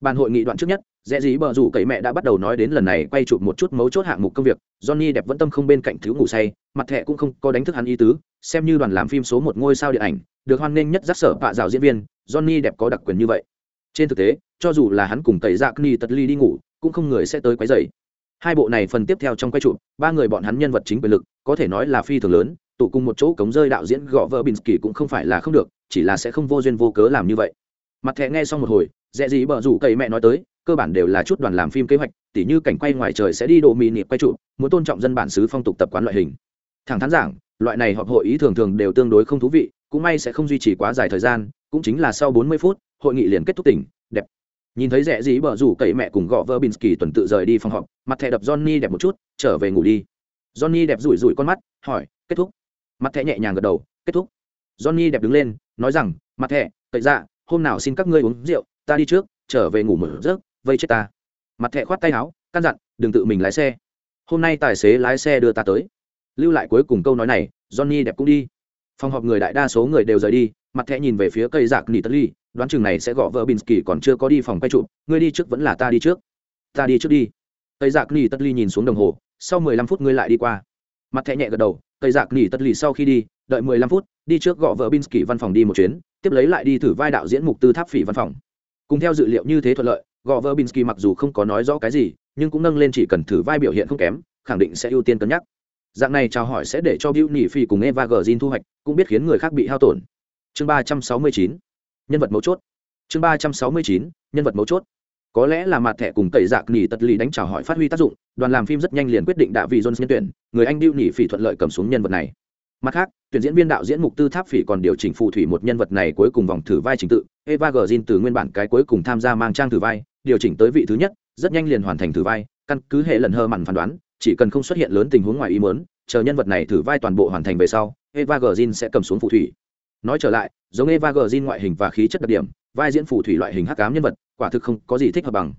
Bàn hội nghị đoạn trước nhất dễ dĩ bờ rủ cậy mẹ đã bắt đầu nói đến lần này quay chụp một chút mấu chốt hạng mục công việc. Johnny đẹp vẫn tâm không bên cạnh thiếu ngủ say, mặt thẹ cũng không có đánh thức hắn ý tứ, xem như đoàn làm phim số một ngôi sao điện ảnh, được hoan nghênh nhất giác sở bạ rào diễn viên, johnny đẹp có đặc quyền như vậy. Trên thực tế, cho dù là hắn cùng tẩy dạ ni tật ly đi ngủ, cũng không người sẽ tới quấy dày hai bộ này phần tiếp theo trong quay chụp, ba người bọn hắn nhân vật chính quyền lực, có thể nói là phi thường lớn, tụ cùng một chỗ cống rơi đạo diễn gõ vợ binsky cũng không phải là không được, chỉ là sẽ không vô duyên vô cớ làm như vậy. Mặt thẹ nghe xong một hồi dễ gì bờ rủ cậy mẹ nói tới cơ bản đều là chút đoàn làm phim kế hoạch, tỉ như cảnh quay ngoài trời sẽ đi độ mì nịp quay trụ, muốn tôn trọng dân bản xứ phong tục tập quán loại hình. Thẳng thắn giảng, loại này họp hội ý thường thường đều tương đối không thú vị, cũng may sẽ không duy trì quá dài thời gian, cũng chính là sau 40 phút, hội nghị liền kết thúc tỉnh, đẹp. Nhìn thấy rẻ dí bờ rủ cậy mẹ cùng gõ vơ binsky tuần tự rời đi phòng họp, mặt thẻ đập johnny đẹp một chút, trở về ngủ đi. Johnny đẹp rủi rủi con mắt, hỏi, kết thúc? Mặt thẻ nhẹ nhàng gật đầu, kết thúc. Johnny đẹp đứng lên, nói rằng, mặt thẻ, cậy ra hôm nào xin các ngươi uống rượu, ta đi trước, trở về ngủ một giấc vây chết ta. Mặt thẹ khoát tay áo, căn dặn, đừng tự mình lái xe. Hôm nay tài xế lái xe đưa ta tới. Lưu lại cuối cùng câu nói này, johnny đẹp cũng đi. Phòng họp người đại đa số người đều rời đi, mặt thẹ nhìn về phía cây giặc nỉ tất ly, đoán chừng này sẽ gõ vợ binsky còn chưa có đi phòng quay trụ, ngươi đi trước vẫn là ta đi trước. Ta đi trước đi. Cây giặc nỉ tất ly nhìn xuống đồng hồ, sau mười lăm phút ngươi lại đi qua. Mặt thẹ nhẹ gật đầu, cây giặc nỉ tất ly sau khi đi, đợi mười lăm phút, đi trước gõ vợ binsky văn phòng đi một chuyến, tiếp lấy lại đi thử vai đạo diễn mục tư tháp phỉ văn phòng. Cùng theo dự liệu như thế thuận lợi gò vơ binsky mặc dù không có nói rõ cái gì nhưng cũng nâng lên chỉ cần thử vai biểu hiện không kém khẳng định sẽ ưu tiên cân nhắc dạng này chào hỏi sẽ để cho Bill Nỉ Phi cùng Eva Green thu hoạch, cũng biết khiến người khác bị hao tổn. Chương ba trăm sáu mươi chín nhân vật mấu chốt. Chương ba trăm sáu mươi chín nhân vật mấu chốt. Có lẽ là mặt thẻ cùng tẩy dạc nỉ tật lì đánh chào hỏi phát huy tác dụng, đoàn làm phim rất nhanh liền quyết định đạo vị Jones nhân tuyển, người anh Bill Nỉ Phi thuận lợi cầm xuống nhân vật này mặt khác tuyển diễn viên đạo diễn mục tư tháp phỉ còn điều chỉnh phù thủy một nhân vật này cuối cùng vòng thử vai trình tự eva g từ nguyên bản cái cuối cùng tham gia mang trang thử vai, điều chỉnh tới vị thứ nhất, rất nhanh liền hoàn thành thử vai. Căn cứ hệ lần hơ mặn phán đoán, chỉ cần không xuất hiện lớn tình huống ngoài ý muốn, chờ nhân vật này thử vai toàn bộ hoàn thành về sau, eva g sẽ cầm xuống phù thủy. Nói trở lại, giống eva g ngoại hình và khí chất đặc điểm, vai diễn phù thủy loại hình hắc ám nhân vật, quả thực không có gì thích hợp bằng.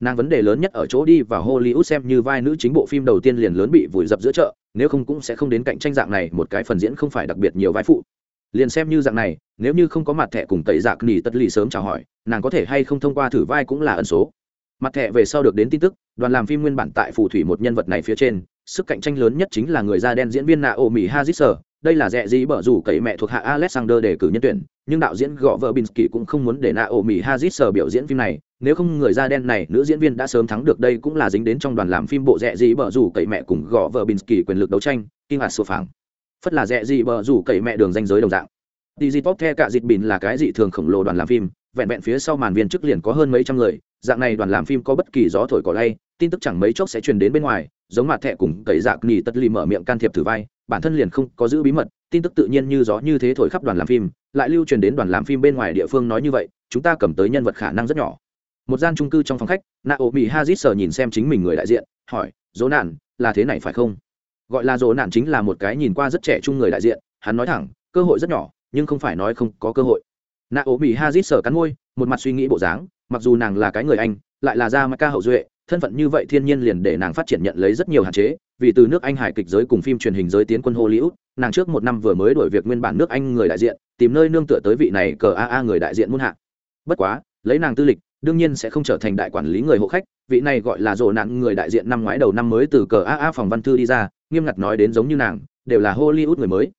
Nàng vấn đề lớn nhất ở chỗ đi vào hollywood xem như vai nữ chính bộ phim đầu tiên liền lớn bị vùi dập giữa chợ, nếu không cũng sẽ không đến cạnh tranh dạng này, một cái phần diễn không phải đặc biệt nhiều vai phụ liền xem như dạng này, nếu như không có mặt thẻ cùng tẩy dạc nỉ tất lì sớm chào hỏi, nàng có thể hay không thông qua thử vai cũng là ẩn số. Mặt thẻ về sau được đến tin tức, đoàn làm phim nguyên bản tại phù thủy một nhân vật này phía trên, sức cạnh tranh lớn nhất chính là người da đen diễn viên naomi hazisser đây là rẻ gì bở rủ cậy mẹ thuộc hạ alexander để cử nhân tuyển, nhưng đạo diễn gõ vợ binsky cũng không muốn để naomi hazisser biểu diễn phim này, nếu không người da đen này, nữ diễn viên đã sớm thắng được đây cũng là dính đến trong đoàn làm phim bộ rẻ gì bở rủ cậy mẹ cùng gõ vợ binsky quyền lực đấu tranh, kinh ngạc sổ phẳng phất là rẻ gì bờ rủ cậy mẹ đường danh giới đồng dạng Digipop The cả dịt bìn là cái dị thường khổng lồ đoàn làm phim, vẹn vẹn phía sau màn viên chức liền có hơn mấy trăm người, dạng này đoàn làm phim có bất kỳ gió thổi cỏ lay, tin tức chẳng mấy chốc sẽ truyền đến bên ngoài, giống mặt thẻ cùng cậy dạc nhì tất lì mở miệng can thiệp thử vai, bản thân liền không có giữ bí mật, tin tức tự nhiên như gió như thế thổi khắp đoàn làm phim, lại lưu truyền đến đoàn làm phim bên ngoài địa phương nói như vậy, chúng ta cầm tới nhân vật khả năng rất nhỏ. Một gian trung cư trong phòng khách, Naomi Hazit nhìn xem chính mình người đại diện, hỏi, "Dỗ nạn, là thế này phải không?" Gọi là dỗ nạn chính là một cái nhìn qua rất trẻ trung người đại diện, hắn nói thẳng, cơ hội rất nhỏ, nhưng không phải nói không có cơ hội. Naomi Hazit cắn môi, một mặt suy nghĩ bộ dáng mặc dù nàng là cái người anh lại là gia ca hậu duệ thân phận như vậy thiên nhiên liền để nàng phát triển nhận lấy rất nhiều hạn chế vì từ nước anh hài kịch giới cùng phim truyền hình giới tiến quân hollywood nàng trước một năm vừa mới đổi việc nguyên bản nước anh người đại diện tìm nơi nương tựa tới vị này cờ aa người đại diện muôn hạ bất quá lấy nàng tư lịch đương nhiên sẽ không trở thành đại quản lý người hộ khách vị này gọi là rồ nạn người đại diện năm ngoái đầu năm mới từ cờ aa phòng văn thư đi ra nghiêm ngặt nói đến giống như nàng, đều là hollywood người mới.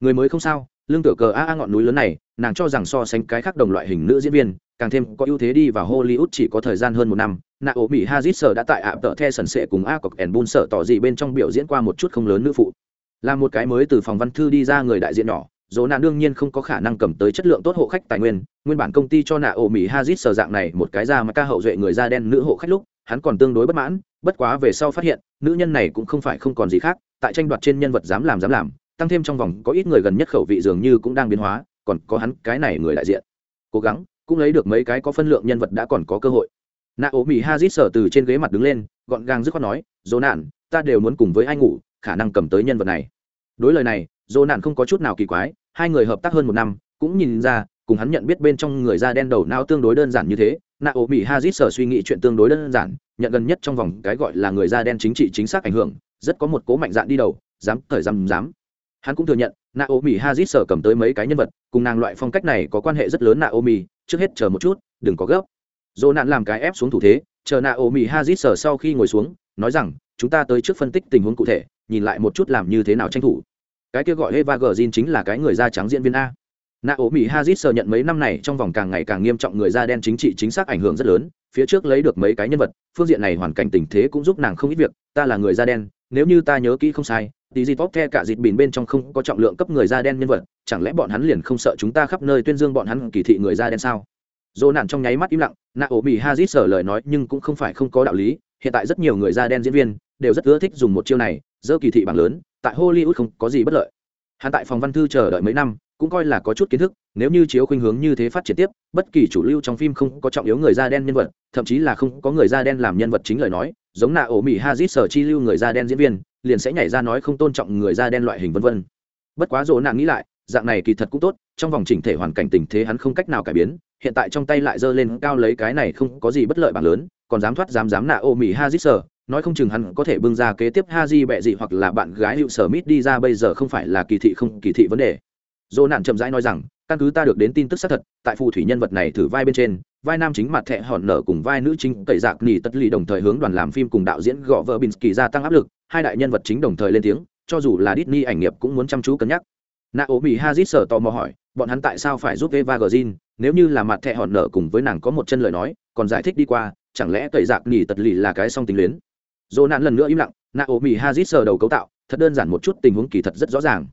Người mới không sao, lương tựa cờ A ngọn núi lớn này, nàng cho rằng so sánh cái khác đồng loại hình nữ diễn viên, càng thêm có ưu thế đi vào hollywood chỉ có thời gian hơn một năm. Nạ ổ mỹ hazit sở đã tại ạ tợ the sần sệ cùng a cọc ẻn bun sợ tỏ gì bên trong biểu diễn qua một chút không lớn nữ phụ. Là một cái mới từ phòng văn thư đi ra người đại diện nhỏ, dỗ nạn đương nhiên không có khả năng cầm tới chất lượng tốt hộ khách tài nguyên. Nguyên bản công ty cho nạ ổ mỹ hazit sở dạng này, một cái ra mà ca hậu duệ người da đen nữ hộ khách lúc hắn còn tương đối bất mãn, bất quá về sau phát hiện, nữ nhân này cũng không phải không còn gì khác, tại tranh đoạt trên nhân vật dám làm dám làm, tăng thêm trong vòng có ít người gần nhất khẩu vị dường như cũng đang biến hóa, còn có hắn cái này người đại diện. Cố gắng, cũng lấy được mấy cái có phân lượng nhân vật đã còn có cơ hội. Nạ ố mỹ hazit sở từ trên ghế mặt đứng lên, gọn gàng dứt khoát nói, dỗ nạn, ta đều muốn cùng với anh ngủ, khả năng cầm tới nhân vật này. Đối lời này, dỗ nạn không có chút nào kỳ quái, hai người hợp tác hơn một năm, cũng nhìn ra, cùng hắn nhận biết bên trong người da đen đầu não tương đối đơn giản như thế nạ ố mỹ hazit sở suy nghĩ chuyện tương đối đơn giản, nhận gần nhất trong vòng cái gọi là người da đen chính trị chính xác ảnh hưởng, rất có một cố mạnh dạn đi đầu, dám, thời dám dám. Hắn cũng thừa nhận, naomi hazit sở cầm tới mấy cái nhân vật, cùng nàng loại phong cách này có quan hệ rất lớn naomi, trước hết chờ một chút, đừng có gấp. Dỗ nạn làm cái ép xuống thủ thế, chờ naomi hazit sở sau khi ngồi xuống, nói rằng, chúng ta tới trước phân tích tình huống cụ thể, nhìn lại một chút làm như thế nào tranh thủ. Cái kia gọi eva gờ chính là cái người da trắng diễn viên a. Naomi Hazit sở nhận mấy năm này trong vòng càng ngày càng nghiêm trọng người da đen chính trị chính xác ảnh hưởng rất lớn, phía trước lấy được mấy cái nhân vật, phương diện này hoàn cảnh tình thế cũng giúp nàng không ít việc, ta là người da đen, nếu như ta nhớ kỹ không sai, tí gì tốt the cả dịt bìn bên trong không có trọng lượng cấp người da đen nhân vật chẳng lẽ bọn hắn liền không sợ chúng ta khắp nơi tuyên dương bọn hắn kỳ thị người da đen sao? Dỗ nạn trong nháy mắt im lặng nạ ổ mỹ hazit sở lời nói nhưng cũng không phải không có đạo lý hiện tại rất nhiều người da đen diễn viên đều rất ưa thích dùng một chiêu này dỡ kỳ thị bảng lớn tại hollywood không có gì bất lợi. Hắn tại phòng văn thư chờ đợi mấy năm cũng coi là có chút kiến thức, nếu như chiếu khuynh hướng như thế phát triển tiếp, bất kỳ chủ lưu trong phim không có trọng yếu người da đen nhân vật, thậm chí là không có người da đen làm nhân vật chính lời nói, giống nạ ổ mỹ hazit sở chi lưu người da đen diễn viên, liền sẽ nhảy ra nói không tôn trọng người da đen loại hình vân vân. Bất quá dỗ nạn nghĩ lại, dạng này kỳ thật cũng tốt, trong vòng chỉnh thể hoàn cảnh tình thế hắn không cách nào cải biến, hiện tại trong tay lại giơ lên cao lấy cái này không có gì bất lợi bằng lớn, còn dám thoát dám dám nạ ô mỹ hazit sở, nói không chừng hắn có thể bưng ra kế tiếp haji bẹ dị hoặc là bạn gái hữu sở mít đi ra bây giờ không phải là kỳ thị không kỳ thị vấn đề dỗ nạn chậm rãi nói rằng căn cứ ta được đến tin tức xác thật tại phù thủy nhân vật này thử vai bên trên vai nam chính mặt thẹ hòn nở cùng vai nữ chính cậy dạc nỉ tất lì đồng thời hướng đoàn làm phim cùng đạo diễn gõ vợ binsky gia tăng áp lực hai đại nhân vật chính đồng thời lên tiếng cho dù là Disney ảnh nghiệp cũng muốn chăm chú cân nhắc Naomi Hazit sở tò mò hỏi, bọn hắn tại sao phải giúp Eva Green, nếu như là mặt thẹ hòn nở cùng với nàng có một chân lời nói, còn giải thích đi qua, chẳng lẽ cậy dạc nỉ tật lì là cái song tính luyến. Dỗ nạn lần nữa im lặng, Naomi Hazit sở đầu cấu tạo, thật đơn giản một chút tình huống kỳ thật rất rõ ràng.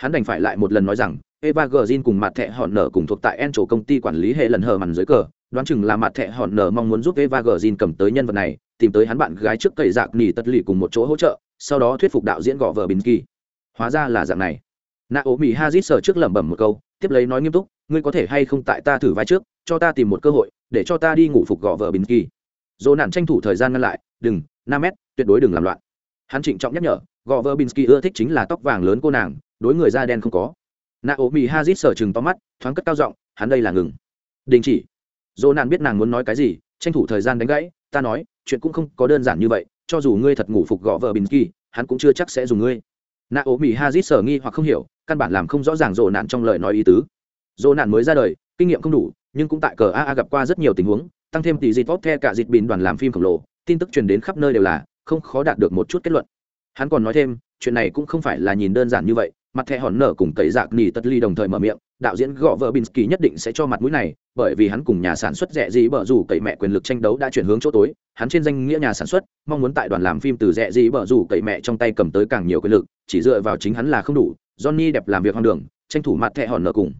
Hắn đành phải lại một lần nói rằng, Eva Green cùng mặt thẹ hòn nở cùng thuộc tại Encho công ty quản lý hệ lần hờ màn dưới cờ, đoán chừng là mặt thẹ hòn nở mong muốn giúp Eva Green cầm tới nhân vật này, tìm tới hắn bạn gái trước cậy dạc nỉ tật lì cùng một chỗ hỗ trợ, sau đó thuyết phục đạo diễn gõ vợ bình kỳ hóa ra là dạng này. Nạ ố mỹ hazit sờ trước lẩm bẩm một câu tiếp lấy nói nghiêm túc ngươi có thể hay không tại ta thử vai trước cho ta tìm một cơ hội để cho ta đi ngủ phục gõ vợ bình kỳ dỗ nạn tranh thủ thời gian ngăn lại đừng năm mét tuyệt đối đừng làm loạn. Hắn trịnh trọng nhắc nhở gò vơ binsky ưa thích chính là tóc vàng lớn cô nàng đối người da đen không có. Nạ ố mì hazit sở chừng to mắt, thoáng cất cao giọng, hắn đây là ngừng. Đình chỉ. Dỗ nạn biết nàng muốn nói cái gì, tranh thủ thời gian đánh gãy, ta nói, chuyện cũng không có đơn giản như vậy, cho dù ngươi thật ngủ phục gõ vợ bình kỳ, hắn cũng chưa chắc sẽ dùng ngươi. Nạ ố mì hazit sở nghi hoặc không hiểu, căn bản làm không rõ ràng dỗ nạn trong lời nói ý tứ. Dỗ nạn mới ra đời, kinh nghiệm không đủ, nhưng cũng tại cờ a gặp qua rất nhiều tình huống, tăng thêm tỷ dịt tốt the cả dịt bình đoàn làm phim khổng lồ, tin tức truyền đến khắp nơi đều là không khó đạt được một chút kết luận. Hắn còn nói thêm, chuyện này cũng không phải là nhìn đơn giản như vậy mặt thẻ hòn nở cùng cậy dạc nỉ tất ly đồng thời mở miệng, đạo diễn gõ vợ binsky nhất định sẽ cho mặt mũi này, bởi vì hắn cùng nhà sản xuất rẻ gì bở rủ cậy mẹ quyền lực tranh đấu đã chuyển hướng chỗ tối, hắn trên danh nghĩa nhà sản xuất, mong muốn tại đoàn làm phim từ rẻ gì bở rủ cậy mẹ trong tay cầm tới càng nhiều quyền lực, chỉ dựa vào chính hắn là không đủ, johnny đẹp làm việc hoang đường, tranh thủ mặt thẻ hòn nở cùng.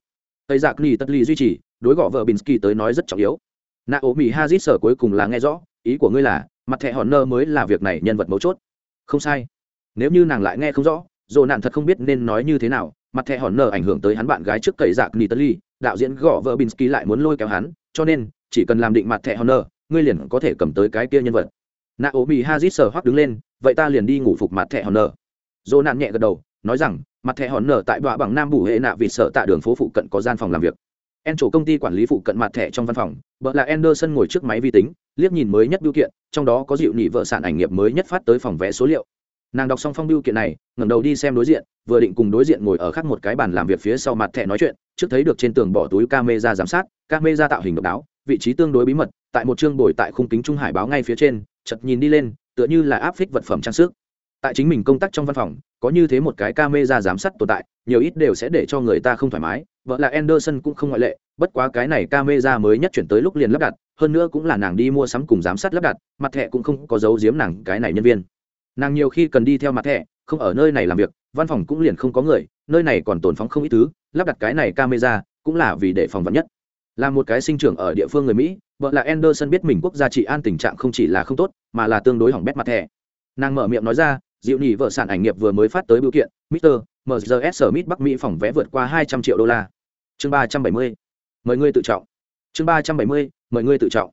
Cậy dạc nỉ tất ly duy trì, đối gõ vợ binsky tới nói rất trọng yếu. Naomi hazit sở cuối cùng là nghe rõ, ý của ngươi là, mặt thẻ hòn nơ mới là việc này nhân vật mấu chốt. Không sai. Nếu như nàng lại nghe không rõ dồ nạn thật không biết nên nói như thế nào, mặt thẻ hòn nở ảnh hưởng tới hắn bạn gái trước cậy dạc nitali, đạo diễn gõ vợ binsky lại muốn lôi kéo hắn, cho nên, chỉ cần làm định mặt thẻ hòn nở, ngươi liền có thể cầm tới cái kia nhân vật. Nạ ốm bị hazit sờ hoắc đứng lên, vậy ta liền đi ngủ phục mặt thẻ hòn nở. Dồ nạn nhẹ gật đầu, nói rằng, mặt thẻ hòn nở tại đọa bằng nam bù hệ nạ vì sợ tạ đường phố phụ cận có gian phòng làm việc. En chỗ công ty quản lý phụ cận mặt thẻ trong văn phòng vợ là anderson ngồi trước máy vi tính, liếc nhìn mới nhất biểu kiện, trong đó có dịu nhị vợ sản ảnh nghiệp mới nhất phát tới phòng vẽ số liệu nàng đọc xong phong biêu kiện này, ngẩng đầu đi xem đối diện, vừa định cùng đối diện ngồi ở khác một cái bàn làm việc phía sau mặt thẻ nói chuyện, trước thấy được trên tường bỏ túi camera giám sát, camera tạo hình độc đáo, vị trí tương đối bí mật, tại một chương bồi tại khung kính trung hải báo ngay phía trên chật nhìn đi lên, tựa như là áp phích vật phẩm trang sức. Tại chính mình công tác trong văn phòng, có như thế một cái camera giám sát tồn tại, nhiều ít đều sẽ để cho người ta không thoải mái, vợ là anderson cũng không ngoại lệ, bất quá cái này camera mới nhất chuyển tới lúc liền lắp đặt, hơn nữa cũng là nàng đi mua sắm cùng giám sát lắp đặt, mặt thẻ cũng không có dấu giếm nàng cái này nhân viên nàng nhiều khi cần đi theo mặt thẻ, không ở nơi này làm việc, văn phòng cũng liền không có người, nơi này còn tồn phóng không ít thứ, lắp đặt cái này camera cũng là vì để phòng vật nhất. Là một cái sinh trưởng ở địa phương người mỹ, vợ là anderson biết mình quốc gia trị an tình trạng không chỉ là không tốt, mà là tương đối hỏng bét mặt thẻ. Nàng mở miệng nói ra dịu nhị vợ sản ảnh nghiệp vừa mới phát tới biểu kiện mr mgs smith bắc mỹ phòng vé vượt qua hai trăm triệu đô la. Chương ba trăm bảy mươi, mời ngươi tự trọng. Chương ba trăm bảy mươi, mời ngươi tự trọng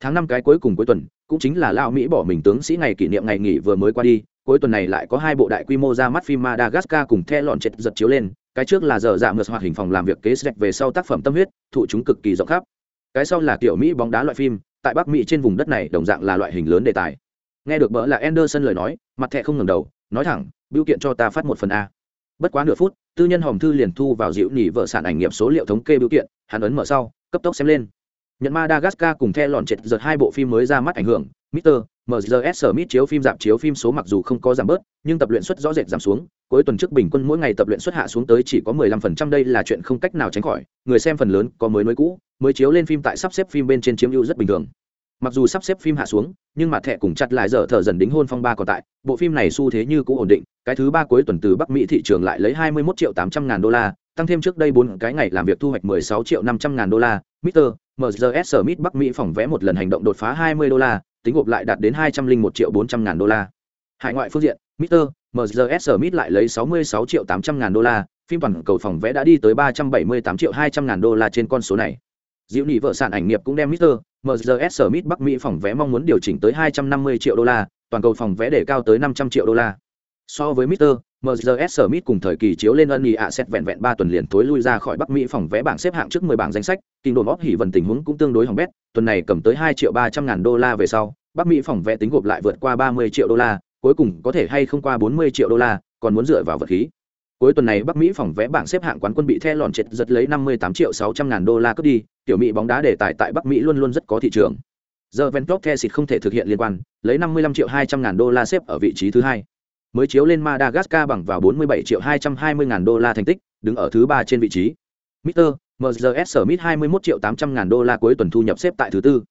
tháng năm cái cuối cùng cuối tuần, cũng chính là lao mỹ bỏ mình tướng sĩ ngày kỷ niệm ngày nghỉ vừa mới qua đi, cuối tuần này lại có hai bộ đại quy mô ra mắt phim madagascar cùng the lọn chệt giật chiếu lên, cái trước là giờ dạ giảm ngược hoạt hình phòng làm việc kế sách về sau tác phẩm tâm huyết, thụ chúng cực kỳ rộng khắp. Cái sau là kiểu mỹ bóng đá loại phim, tại bắc mỹ trên vùng đất này đồng dạng là loại hình lớn đề tài. Nghe được bỡ là anderson lời nói, mặt thẹ không ngừng đầu, nói thẳng biểu kiện cho ta phát một phần a. Bất quá nửa phút, tư nhân hòm thư liền thu vào dịu nỉ vợ sản ảnh nghiệp số liệu thống kê biểu kiện, hắn ấn mở sau, cấp tốc xem lên nhận madagascar cùng the lòn chệt giật hai bộ phim mới ra mắt ảnh hưởng Mr. MGS Smith chiếu phim giảm chiếu phim số mặc dù không có giảm bớt, nhưng tập luyện suất rõ rệt giảm xuống, cuối tuần trước bình quân mỗi ngày tập luyện suất hạ xuống tới chỉ có 15% đây là chuyện không cách nào tránh khỏi, người xem phần lớn có mới mới cũ, mới chiếu lên phim tại sắp xếp phim bên trên chiếm ưu rất bình thường. Mặc dù sắp xếp phim hạ xuống, nhưng mà thẻ cùng chặt lại giờ thở dần đính hôn phong ba còn tại, bộ phim này xu thế như cũ ổn định, cái thứ ba cuối tuần từ Bắc Mỹ thị trường lại lấy 21 triệu 800 ngàn đô la, tăng thêm trước đây bốn cái ngày làm việc thu hoạch 16 triệu 500 ngàn đô la, Mister. MGS Smith Bắc Mỹ phòng vẽ một lần hành động đột phá 20 đô la, tính gộp lại đạt đến 201 triệu 400 ngàn đô la. Hải ngoại phương diện, Mr. MGS Smith lại lấy 66 triệu 800 ngàn đô la, phim toàn cầu phòng vẽ đã đi tới 378 triệu 200 ngàn đô la trên con số này. Diệu nỉ vợ sản ảnh nghiệp cũng đem Mr. MGS Smith Bắc Mỹ phòng vé mong muốn điều chỉnh tới 250 triệu đô la, toàn cầu phòng vé để cao tới 500 triệu đô la. So với Mr. MGS Smith cùng thời kỳ chiếu lên ân ý ạ xét vẹn vẹn 3 tuần liền tối lui ra khỏi Bắc Mỹ phòng vé bảng xếp hạng trước 10 bảng danh sách, kinh đồn óp hỉ vần tình huống cũng tương đối hỏng bét, tuần này cầm tới 2 triệu 300 ngàn đô la về sau, Bắc Mỹ phòng vé tính gộp lại vượt qua 30 triệu đô la, cuối cùng có thể hay không qua 40 triệu đô la, còn muốn dựa vào vật khí. Cuối tuần này Bắc Mỹ phòng vé bảng xếp hạng quán quân bị The lọn triệt giật lấy 58 triệu 600 ngàn đô la cướp đi, tiểu Mỹ bóng đá đề tài tại Bắc Mỹ luôn luôn rất có thị trường. Giờ Ventok Thesit không thể thực hiện liên quan, lấy 55 triệu 200 ngàn đô la xếp ở vị trí thứ hai. Mới chiếu lên Madagascar bằng vào 47 triệu 220 ngàn đô la thành tích, đứng ở thứ ba trên vị trí. Mr. MGS Smith 21 triệu 800 ngàn đô la cuối tuần thu nhập xếp tại thứ tư.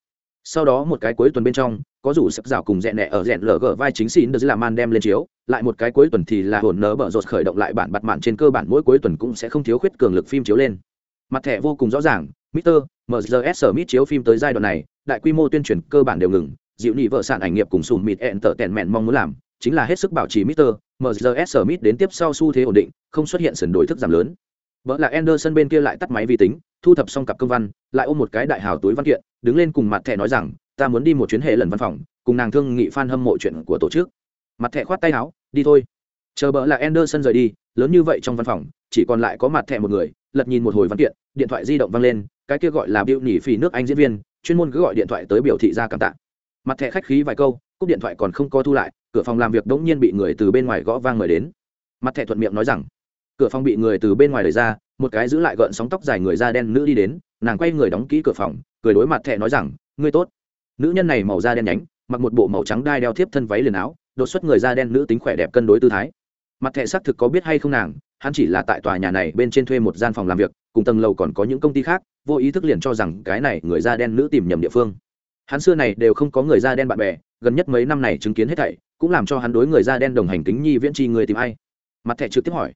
Sau đó một cái cuối tuần bên trong, có rủ sập rào cùng rẽ nẹ ở rẽn lở gở vai chính xin được là man đem lên chiếu, lại một cái cuối tuần thì là hồn nở bở rột khởi động lại bản bặt mạn trên cơ bản mỗi cuối tuần cũng sẽ không thiếu khuyết cường lực phim chiếu lên. Mặt thẻ vô cùng rõ ràng, Mr. MGS Smith chiếu phim tới giai đoạn này, đại quy mô tuyên truyền cơ bản đều ngừng, dịu nhị vợ sản ảnh nghiệp cùng sùn mịt ẹn tở tèn mẹn mong muốn làm, chính là hết sức bảo trì Mr. MGS Smith đến tiếp sau xu thế ổn định, không xuất hiện sườn đổi thức giảm lớn. Vỡ là Anderson bên kia lại tắt máy vi tính, thu thập xong cặp công văn, lại ôm một cái đại hào túi văn kiện, đứng lên cùng mặt thẻ nói rằng, ta muốn đi một chuyến hệ lần văn phòng, cùng nàng thương nghị fan hâm mộ chuyện của tổ chức. Mặt thẻ khoát tay áo, đi thôi. Chờ bỡ là Anderson rời đi, lớn như vậy trong văn phòng, chỉ còn lại có mặt thẻ một người, lật nhìn một hồi văn kiện, điện thoại di động vang lên, cái kia gọi là biểu nhỉ phì nước Anh diễn viên, chuyên môn cứ gọi điện thoại tới biểu thị ra cảm tạ. Mặt thẻ khách khí vài câu, cúp điện thoại còn không có thu lại, cửa phòng làm việc đống nhiên bị người từ bên ngoài gõ vang mời đến. Mặt thẻ thuận miệng nói rằng, cửa phòng bị người từ bên ngoài đẩy ra, một cái giữ lại gợn sóng tóc dài người da đen nữ đi đến, nàng quay người đóng kỹ cửa phòng, cười đối mặt thẻ nói rằng, ngươi tốt. Nữ nhân này màu da đen nhánh, mặc một bộ màu trắng đai đeo thiếp thân váy liền áo, đột xuất người da đen nữ tính khỏe đẹp cân đối tư thái. Mặt thẻ xác thực có biết hay không nàng, hắn chỉ là tại tòa nhà này bên trên thuê một gian phòng làm việc, cùng tầng lầu còn có những công ty khác, vô ý thức liền cho rằng cái này người da đen nữ tìm nhầm địa phương. Hắn xưa này đều không có người da đen bạn bè, gần nhất mấy năm này chứng kiến hết thảy, cũng làm cho hắn đối người da đen đồng hành kính nhi viễn chi người tìm ai. Mặt thẻ trực tiếp hỏi.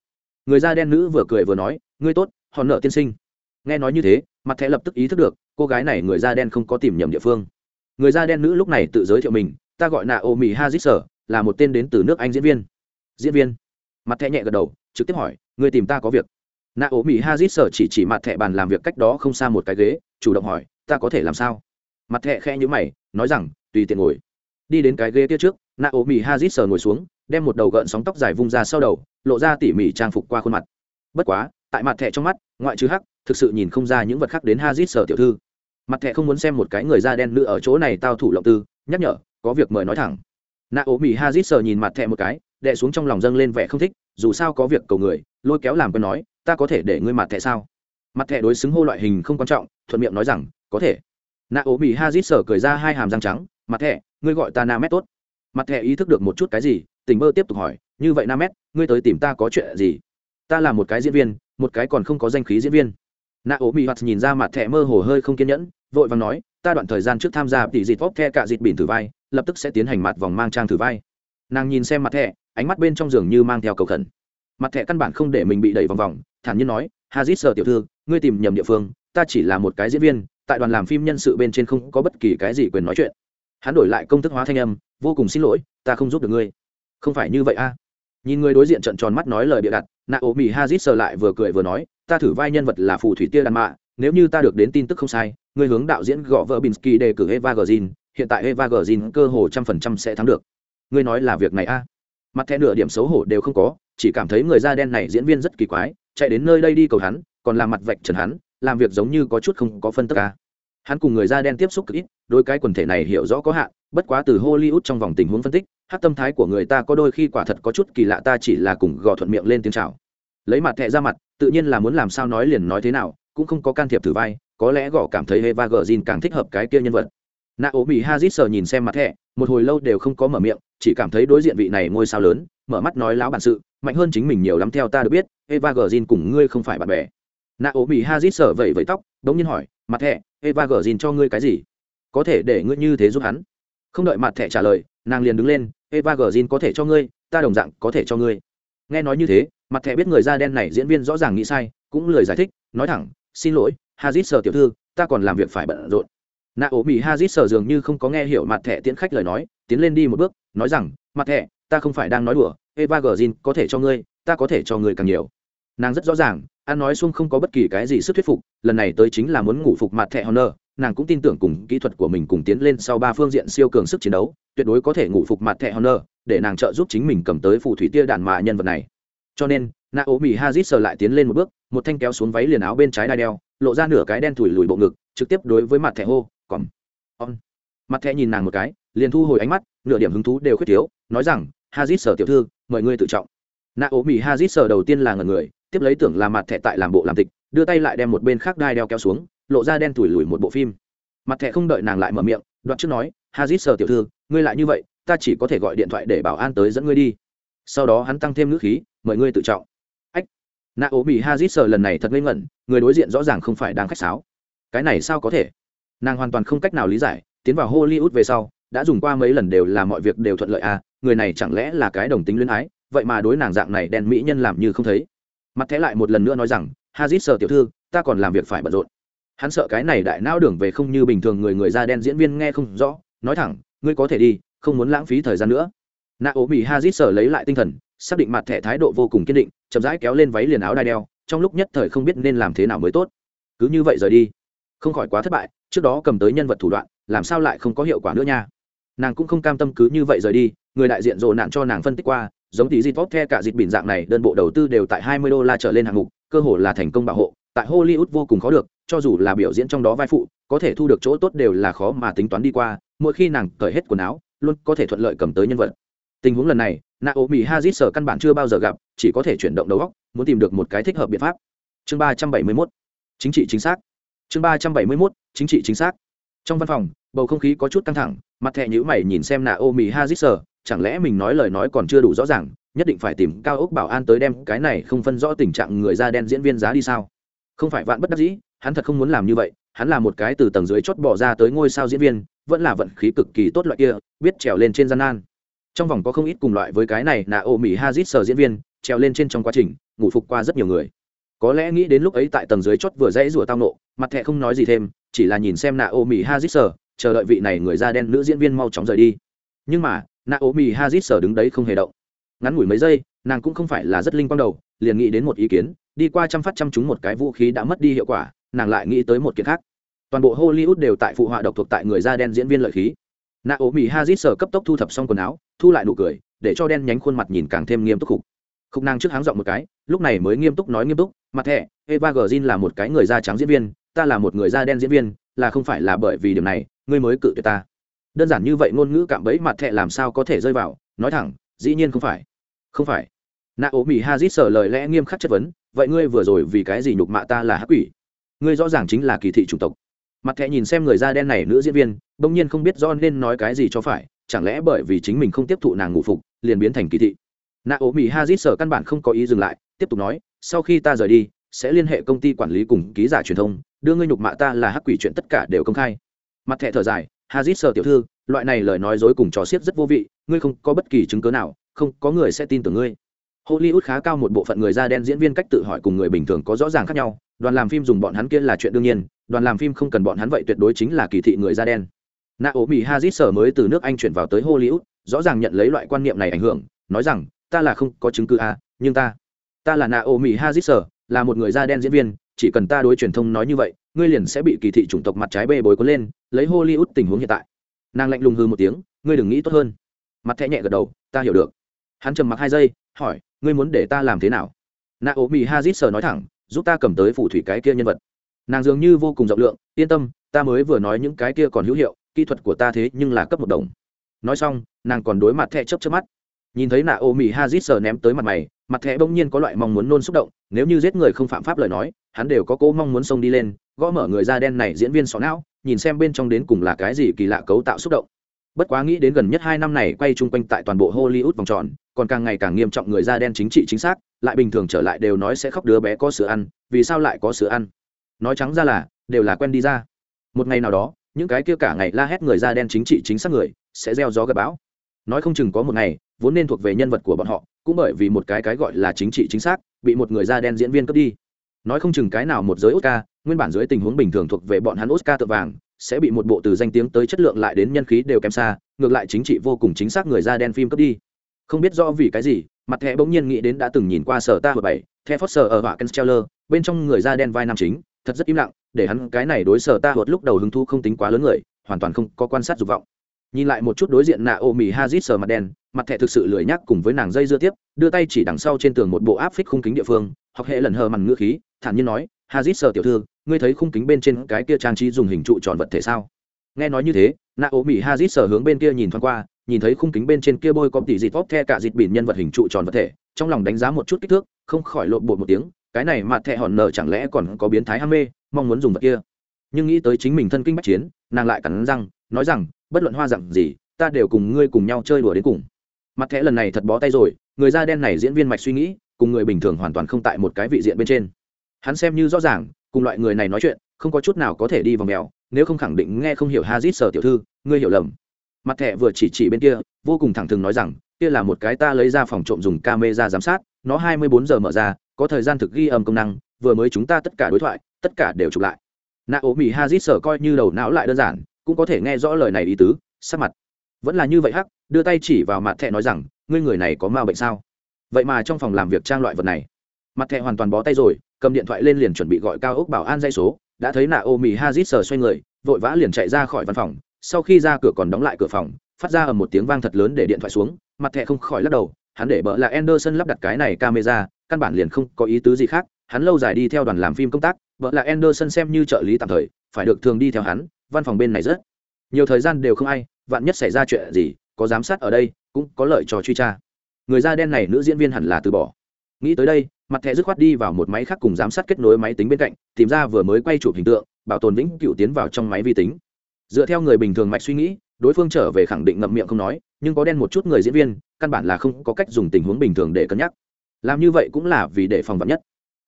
Người da đen nữ vừa cười vừa nói, ngươi tốt, hòn nợ tiên sinh. Nghe nói như thế, mặt thẻ lập tức ý thức được, cô gái này người da đen không có tìm nhầm địa phương. Người da đen nữ lúc này tự giới thiệu mình, ta gọi là Omi Hazit là một tên đến từ nước Anh diễn viên. Diễn viên? Mặt thẻ nhẹ gật đầu, trực tiếp hỏi, người tìm ta có việc? nạ ố mỹ hazit sở chỉ chỉ mặt thẻ bàn làm việc cách đó không xa một cái ghế chủ động hỏi ta có thể làm sao mặt thẻ khe nhữ mày nói rằng tùy tiện ngồi đi đến cái ghế kia trước nạ ố mỹ hazit Sờ ngồi xuống, đem một đầu gợn sóng tóc dài vung ra sau đầu, lộ ra tỉ mỉ trang phục qua khuôn mặt. Bất quá, tại mặt thẻ trong mắt, ngoại trừ hắc, thực sự nhìn không ra những vật khác đến hazit Sờ tiểu thư. Mặt thẻ không muốn xem một cái người da đen nữ ở chỗ này tao thủ lộng tư, nhắc nhở, có việc mời nói thẳng. Nạ ố mỹ hazit Sờ nhìn mặt thẻ một cái đệ xuống trong lòng dâng lên vẻ không thích, dù sao có việc cầu người, lôi kéo làm quen nói, ta có thể để ngươi mặt thẻ sao? Mặt thẻ đối xứng hô loại hình không quan trọng, thuận miệng nói rằng, có thể. Nạ ố mỹ hazit Sờ cười ra hai hàm răng trắng, mặt thẻ, ngươi gọi ta na mét tốt mặt thẻ ý thức được một chút cái gì, tình mơ tiếp tục hỏi, như vậy nam mét ngươi tới tìm ta có chuyện gì? Ta là một cái diễn viên, một cái còn không có danh khí diễn viên. Nạ ố mỹ hoạt nhìn ra mặt thẻ mơ hồ hơi không kiên nhẫn, vội vàng nói, ta đoạn thời gian trước tham gia tỷ dịt vóc the cả dịt bỉn thử vai, lập tức sẽ tiến hành mặt vòng mang trang thử vai. Nàng nhìn xem mặt thẻ, ánh mắt bên trong giường như mang theo cầu khẩn. Mặt thẻ căn bản không để mình bị đẩy vòng vòng, thản nhiên nói, hazit sợ tiểu thư, ngươi tìm nhầm địa phương, ta chỉ là một cái diễn viên, tại đoàn làm phim nhân sự bên trên không có bất kỳ cái gì quyền nói chuyện. Hắn đổi lại công thức hóa thanh âm vô cùng xin lỗi, ta không giúp được ngươi. Không phải như vậy a. Nhìn người đối diện trận tròn mắt nói lời bịa đặt nạ ô mỹ hazit sờ lại vừa cười vừa nói, ta thử vai nhân vật là phù thủy tia đàn mạ, nếu như ta được đến tin tức không sai người hướng đạo diễn gõ vợ binsky đề cử eva grzin hiện tại eva grzin cơ hồ trăm phần trăm sẽ thắng được. Ngươi nói là việc này a? Mặt thẻ nửa điểm xấu hổ đều không có, chỉ cảm thấy người da đen này diễn viên rất kỳ quái, chạy đến nơi đây đi cầu hắn, còn làm mặt vạch trần hắn, làm việc giống như có chút không có phân tất cả hắn cùng người da đen tiếp xúc cực ít, đôi cái quần thể này hiểu rõ có hạn, bất quá từ hollywood trong vòng tình huống phân tích, hát tâm thái của người ta có đôi khi quả thật có chút kỳ lạ ta chỉ là cùng gò thuận miệng lên tiếng chào. Lấy mặt thẹ ra mặt, tự nhiên là muốn làm sao nói liền nói thế nào, cũng không có can thiệp thử vai, có lẽ gò cảm thấy eva gờ zin càng thích hợp cái kia nhân vật. Nạ ố mỹ hazit sờ nhìn xem mặt thẹ, một hồi lâu đều không có mở miệng, chỉ cảm thấy đối diện vị này ngôi sao lớn, mở mắt nói láo bản sự, mạnh hơn chính mình nhiều lắm theo ta được biết, eva gờ zin cùng ngươi không phải bạn bè. Nạ ố mỹ hazit sờ vẩy vẩy tóc, đống nhiên hỏi mặt thẹ eva gờ dìn cho ngươi cái gì? Có thể để ngươi như thế giúp hắn. Không đợi mặt thẹ trả lời, nàng liền đứng lên, eva gờ dìn có thể cho ngươi, ta đồng dạng có thể cho ngươi. Nghe nói như thế, mặt thẹ biết người da đen này diễn viên rõ ràng nghĩ sai, cũng lời giải thích, nói thẳng, xin lỗi, hazit sờ tiểu thư, ta còn làm việc phải bận rộn. Nạ ổ mỹ hazit sờ dường như không có nghe hiểu mặt thẹ tiễn khách lời nói, tiến lên đi một bước, nói rằng, mặt thẹ ta không phải đang nói đùa, eva gờ dìn có thể cho ngươi, ta có thể cho ngươi càng nhiều. Nàng rất rõ ràng an nói xuông không có bất kỳ cái gì sức thuyết phục, lần này tới chính là muốn ngủ phục mặt thẻ honor, nàng cũng tin tưởng cùng kỹ thuật của mình cùng tiến lên sau ba phương diện siêu cường sức chiến đấu, tuyệt đối có thể ngủ phục mặt thẻ honor, để nàng trợ giúp chính mình cầm tới phù thủy tia đạn mạ nhân vật này. Cho nên na ố mỹ hazit sờ lại tiến lên một bước, một thanh kéo xuống váy liền áo bên trái đai đeo, lộ ra nửa cái đen thủi lùi bộ ngực, trực tiếp đối với mặt thẻ hô, còn on. Mặt thẻ nhìn nàng một cái, liền thu hồi ánh mắt, nửa điểm hứng thú đều khuyết thiếu, nói rằng hazit sờ tiểu thư, mời ngươi tự trọng. Na ố mỹ hazit sờ đầu tiên là ngần người tiếp lấy tưởng là mặt thẻ tại làm bộ làm tịch, đưa tay lại đem một bên khác đai đeo kéo xuống, lộ ra đen thủi lùi một bộ phim. Mặt thẻ không đợi nàng lại mở miệng, đoạn trước nói, hazit sờ tiểu thư, ngươi lại như vậy, ta chỉ có thể gọi điện thoại để bảo an tới dẫn ngươi đi. Sau đó hắn tăng thêm ngữ khí, mời ngươi tự trọng. Ách. Nạ ố bị hazit sờ lần này thật ngây ngẩn, người đối diện rõ ràng không phải đang khách sáo. Cái này sao có thể? Nàng hoàn toàn không cách nào lý giải, tiến vào hollywood về sau, đã dùng qua mấy lần đều là mọi việc đều thuận lợi à người này chẳng lẽ là cái đồng tính luyến ái, vậy mà đối nàng dạng này đen mỹ nhân làm như không thấy mặt thẻ lại một lần nữa nói rằng, hazit sợ tiểu thư, ta còn làm việc phải bận rộn. Hắn sợ cái này đại não đường về không như bình thường người người da đen diễn viên nghe không rõ, nói thẳng, ngươi có thể đi, không muốn lãng phí thời gian nữa. Nạ ố bị hazit sợ lấy lại tinh thần, xác định mặt thẻ thái độ vô cùng kiên định, chậm rãi kéo lên váy liền áo đai đeo, trong lúc nhất thời không biết nên làm thế nào mới tốt. Cứ như vậy rời đi. Không khỏi quá thất bại, trước đó cầm tới nhân vật thủ đoạn, làm sao lại không có hiệu quả nữa nha? Nàng cũng không cam tâm cứ như vậy rời đi, người đại diện rồ nạn cho nàng phân tích qua giống tí dịp vóc the cả dịp bỉn dạng này, đơn bộ đầu tư đều tại 20 đô la trở lên hạng mục, cơ hội là thành công bảo hộ. Tại hollywood vô cùng khó được, cho dù là biểu diễn trong đó vai phụ, có thể thu được chỗ tốt đều là khó mà tính toán đi qua, mỗi khi nàng cởi hết quần áo, luôn có thể thuận lợi cầm tới nhân vật. Tình huống lần này, naomi hazit sở căn bản chưa bao giờ gặp, chỉ có thể chuyển động đầu óc, muốn tìm được một cái thích hợp biện pháp. Chương 371 chính trị chính xác. Chương 371 chính trị chính xác. Trong văn phòng, bầu không khí có chút căng thẳng, mặt thẹ nhữ mày nhìn xem naomi hazit sở chẳng lẽ mình nói lời nói còn chưa đủ rõ ràng, nhất định phải tìm cao ốc bảo an tới đem cái này không phân rõ tình trạng người da đen diễn viên giá đi sao? Không phải vạn bất đắc dĩ, hắn thật không muốn làm như vậy, hắn là một cái từ tầng dưới chót bỏ ra tới ngôi sao diễn viên, vẫn là vận khí cực kỳ tốt loại kia, biết trèo lên trên gian nan. Trong vòng có không ít cùng loại với cái này là ô mỹ hazit sờ diễn viên, trèo lên trên trong quá trình, ngủ phục qua rất nhiều người. Có lẽ nghĩ đến lúc ấy tại tầng dưới chót vừa dãy rủa tao nộ, mặt thẹ không nói gì thêm, chỉ là nhìn xem nạ ô mỹ hazit sờ chờ đợi vị này người da đen nữ diễn viên mau chóng rời đi. Nhưng mà naomi hazit sở đứng đấy không hề động. Ngắn ngủi mấy giây, nàng cũng không phải là rất linh quang đầu, liền nghĩ đến một ý kiến, đi qua chăm phát chăm chúng một cái vũ khí đã mất đi hiệu quả, nàng lại nghĩ tới một kiện khác. Toàn bộ hollywood đều tại phụ họa độc thuộc tại người da đen diễn viên lợi khí. Naomi hazit sở cấp tốc thu thập xong quần áo, thu lại nụ cười, để cho đen nhánh khuôn mặt nhìn càng thêm nghiêm túc khục. Khúc nàng trước háng giọng một cái, lúc này mới nghiêm túc nói nghiêm túc, mặt thẻ, eva g là một cái người da trắng diễn viên, ta là một người da đen diễn viên, là không phải là bởi vì điều này, ngươi mới cự tuyệt ta đơn giản như vậy ngôn ngữ cạm bẫy mặt thẹ làm sao có thể rơi vào? Nói thẳng, dĩ nhiên không phải. Không phải. Nạ ố mỹ hazit sở lời lẽ nghiêm khắc chất vấn, vậy ngươi vừa rồi vì cái gì nhục mạ ta là hắc quỷ? Ngươi rõ ràng chính là kỳ thị chủng tộc. Mặt thẹ nhìn xem người da đen này nữ diễn viên, bỗng nhiên không biết do nên nói cái gì cho phải, chẳng lẽ bởi vì chính mình không tiếp thụ nàng ngủ phục, liền biến thành kỳ thị. Nạ ố mỹ hazit sở căn bản không có ý dừng lại, tiếp tục nói, sau khi ta rời đi, sẽ liên hệ công ty quản lý cùng ký giả truyền thông, đưa ngươi nhục mạ ta là hắc quỷ chuyện tất cả đều công khai. Mặt thẹ thở dài hazit sở tiểu thư loại này lời nói dối cùng trò xiết rất vô vị ngươi không có bất kỳ chứng cớ nào không có người sẽ tin tưởng ngươi. Hollywood khá cao một bộ phận người da đen diễn viên cách tự hỏi cùng người bình thường có rõ ràng khác nhau đoàn làm phim dùng bọn hắn kia là chuyện đương nhiên đoàn làm phim không cần bọn hắn vậy tuyệt đối chính là kỳ thị người da đen. Naomi hazit sở mới từ nước anh chuyển vào tới hollywood rõ ràng nhận lấy loại quan niệm này ảnh hưởng nói rằng ta là không có chứng cứ à, nhưng ta ta là naomi hazit sở là một người da đen diễn viên chỉ cần ta đối truyền thông nói như vậy, ngươi liền sẽ bị kỳ thị chủng tộc mặt trái bê bối có lên, lấy hollywood tình huống hiện tại. Nàng lạnh lùng hư một tiếng, ngươi đừng nghĩ tốt hơn. Mặt thẹ nhẹ gật đầu, ta hiểu được. Hắn trầm mặc hai giây, hỏi, ngươi muốn để ta làm thế nào? Naomi hazit sờ nói thẳng, giúp ta cầm tới phù thủy cái kia nhân vật. Nàng dường như vô cùng rộng lượng, yên tâm, ta mới vừa nói những cái kia còn hữu hiệu, kỹ thuật của ta thế nhưng là cấp một đồng. Nói xong, nàng còn đối mặt thẹ chấp chấp mắt nhìn thấy naomi hazit sờ ném tới mặt mày, mặt thẻ bỗng nhiên có loại mong muốn nôn xúc động, nếu như giết người không phạm pháp lời nói, hắn đều có cố mong muốn xông đi lên, gõ mở người da đen này diễn viên xó não, nhìn xem bên trong đến cùng là cái gì kỳ lạ cấu tạo xúc động. Bất quá nghĩ đến gần nhất hai năm này quay chung quanh tại toàn bộ hollywood vòng tròn, còn càng ngày càng nghiêm trọng người da đen chính trị chính xác, lại bình thường trở lại đều nói sẽ khóc đứa bé có sữa ăn, vì sao lại có sữa ăn? Nói trắng ra là, đều là quen đi ra. Một ngày nào đó, những cái kia cả ngày la hét người da đen chính trị chính xác người, sẽ gieo gió gặp bão. Nói không chừng có một ngày vốn nên thuộc về nhân vật của bọn họ, cũng bởi vì một cái cái gọi là chính trị chính xác, bị một người da đen diễn viên cướp đi. Nói không chừng cái nào một giới oscar, nguyên bản dưới tình huống bình thường thuộc về bọn hắn oscar tự vàng, sẽ bị một bộ từ danh tiếng tới chất lượng lại đến nhân khí đều kém xa, ngược lại chính trị vô cùng chính xác người da đen phim cướp đi. Không biết rõ vì cái gì, mặt thẻ bỗng nhiên nghĩ đến đã từng nhìn qua sở ta hồi bảy, the foster ở họa kensteller bên trong người da đen vai nam chính, thật rất im lặng, để hắn cái này đối sở ta hột lúc đầu hứng thu không tính quá lớn người, hoàn toàn không có quan sát dục vọng nhìn lại một chút đối diện nạ ô mì hazit sờ mặt đen, mặt thẻ thực sự lười nhắc cùng với nàng dây dưa tiếp, đưa tay chỉ đằng sau trên tường một bộ áp phích khung kính địa phương, học hệ lần hờ mằn ngữ khí, thản nhiên nói hazit sờ tiểu thư, ngươi thấy khung kính bên trên cái kia trang trí dùng hình trụ tròn vật thể sao? Nghe nói như thế nạ ô mì hazit sờ hướng bên kia nhìn thoáng qua, nhìn thấy khung kính bên trên kia bôi có tỷ dịt vót the cả dịt bỉn nhân vật hình trụ tròn vật thể, trong lòng đánh giá một chút kích thước, không khỏi lộn bột một tiếng, cái này mặt thẻ hòn nở chẳng lẽ còn có biến thái ham mê, mong muốn dùng vật kia. Nhưng nghĩ tới chính mình thân kinh bách chiến, nàng lại cắn răng, nói rằng bất luận hoa dặn gì, ta đều cùng ngươi cùng nhau chơi đùa đến cùng. Mặt thẻ lần này thật bó tay rồi, người da đen này diễn viên mạch suy nghĩ, cùng người bình thường hoàn toàn không tại một cái vị diện bên trên. Hắn xem như rõ ràng, cùng loại người này nói chuyện, không có chút nào có thể đi vào mèo, nếu không khẳng định nghe không hiểu hazit sở tiểu thư, ngươi hiểu lầm. Mặt thẻ vừa chỉ chỉ bên kia, vô cùng thẳng thừng nói rằng, kia là một cái ta lấy ra phòng trộm dùng camera giám sát, nó hai mươi bốn giờ mở ra, có thời gian thực ghi âm công năng, vừa mới chúng ta tất cả đối thoại, tất cả đều chụp lại. Nạ ố mỹ hazit sở coi như đầu não lại đơn giản cũng có thể nghe rõ lời này ý tứ, sắc mặt. Vẫn là như vậy hắc, đưa tay chỉ vào mặt thẻ nói rằng, ngươi người này có ma bệnh sao? Vậy mà trong phòng làm việc trang loại vật này. Mặt thẻ hoàn toàn bó tay rồi, cầm điện thoại lên liền chuẩn bị gọi cao ốc bảo an dây số, đã thấy nạ ô mì hazit sờ xoay người, vội vã liền chạy ra khỏi văn phòng, sau khi ra cửa còn đóng lại cửa phòng, phát ra ở một tiếng vang thật lớn để điện thoại xuống, mặt thẻ không khỏi lắc đầu, hắn để bỡ là Anderson lắp đặt cái này camera, căn bản liền không có ý tứ gì khác, hắn lâu dài đi theo đoàn làm phim công tác vợ là Anderson xem như trợ lý tạm thời, phải được thường đi theo hắn văn phòng bên này rất. Nhiều thời gian đều không ai, vạn nhất xảy ra chuyện gì, có giám sát ở đây, cũng có lợi cho truy tra. Người da đen này nữ diễn viên hẳn là từ bỏ. Nghĩ tới đây, mặt thẻ dứt khoát đi vào một máy khác cùng giám sát kết nối máy tính bên cạnh, tìm ra vừa mới quay chụp hình tượng, bảo tồn vĩnh cựu tiến vào trong máy vi tính. Dựa theo người bình thường mạch suy nghĩ, đối phương trở về khẳng định ngậm miệng không nói, nhưng có đen một chút người diễn viên, căn bản là không có cách dùng tình huống bình thường để cân nhắc. Làm như vậy cũng là vì để phòng vật nhất.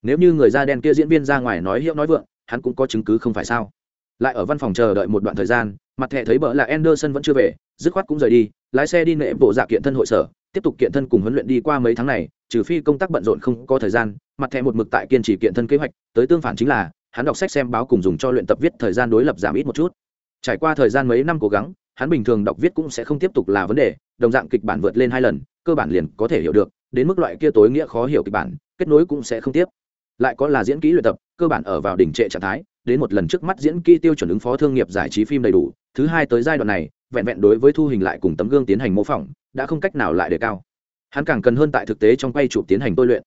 Nếu như người da đen kia diễn viên ra ngoài nói hiệu nói vượng, hắn cũng có chứng cứ không phải sao? Lại ở văn phòng chờ đợi một đoạn thời gian, mặt thẻ thấy bỡ là Anderson vẫn chưa về, dứt khoát cũng rời đi, lái xe đi nệ bộ dạ kiện thân hội sở, tiếp tục kiện thân cùng huấn luyện đi qua mấy tháng này, trừ phi công tác bận rộn không có thời gian, mặt thẻ một mực tại kiên trì kiện thân kế hoạch, tới tương phản chính là, hắn đọc sách xem báo cùng dùng cho luyện tập viết thời gian đối lập giảm ít một chút. Trải qua thời gian mấy năm cố gắng, hắn bình thường đọc viết cũng sẽ không tiếp tục là vấn đề, đồng dạng kịch bản vượt lên hai lần, cơ bản liền có thể hiểu được, đến mức loại kia tối nghĩa khó hiểu kịch bản, kết nối cũng sẽ không tiếp. Lại có là diễn kỹ luyện tập, cơ bản ở vào đỉnh trệ trạng thái đến một lần trước mắt diễn kỹ tiêu chuẩn ứng phó thương nghiệp giải trí phim đầy đủ thứ hai tới giai đoạn này vẹn vẹn đối với thu hình lại cùng tấm gương tiến hành mô phỏng đã không cách nào lại đề cao hắn càng cần hơn tại thực tế trong quay chụp tiến hành tôi luyện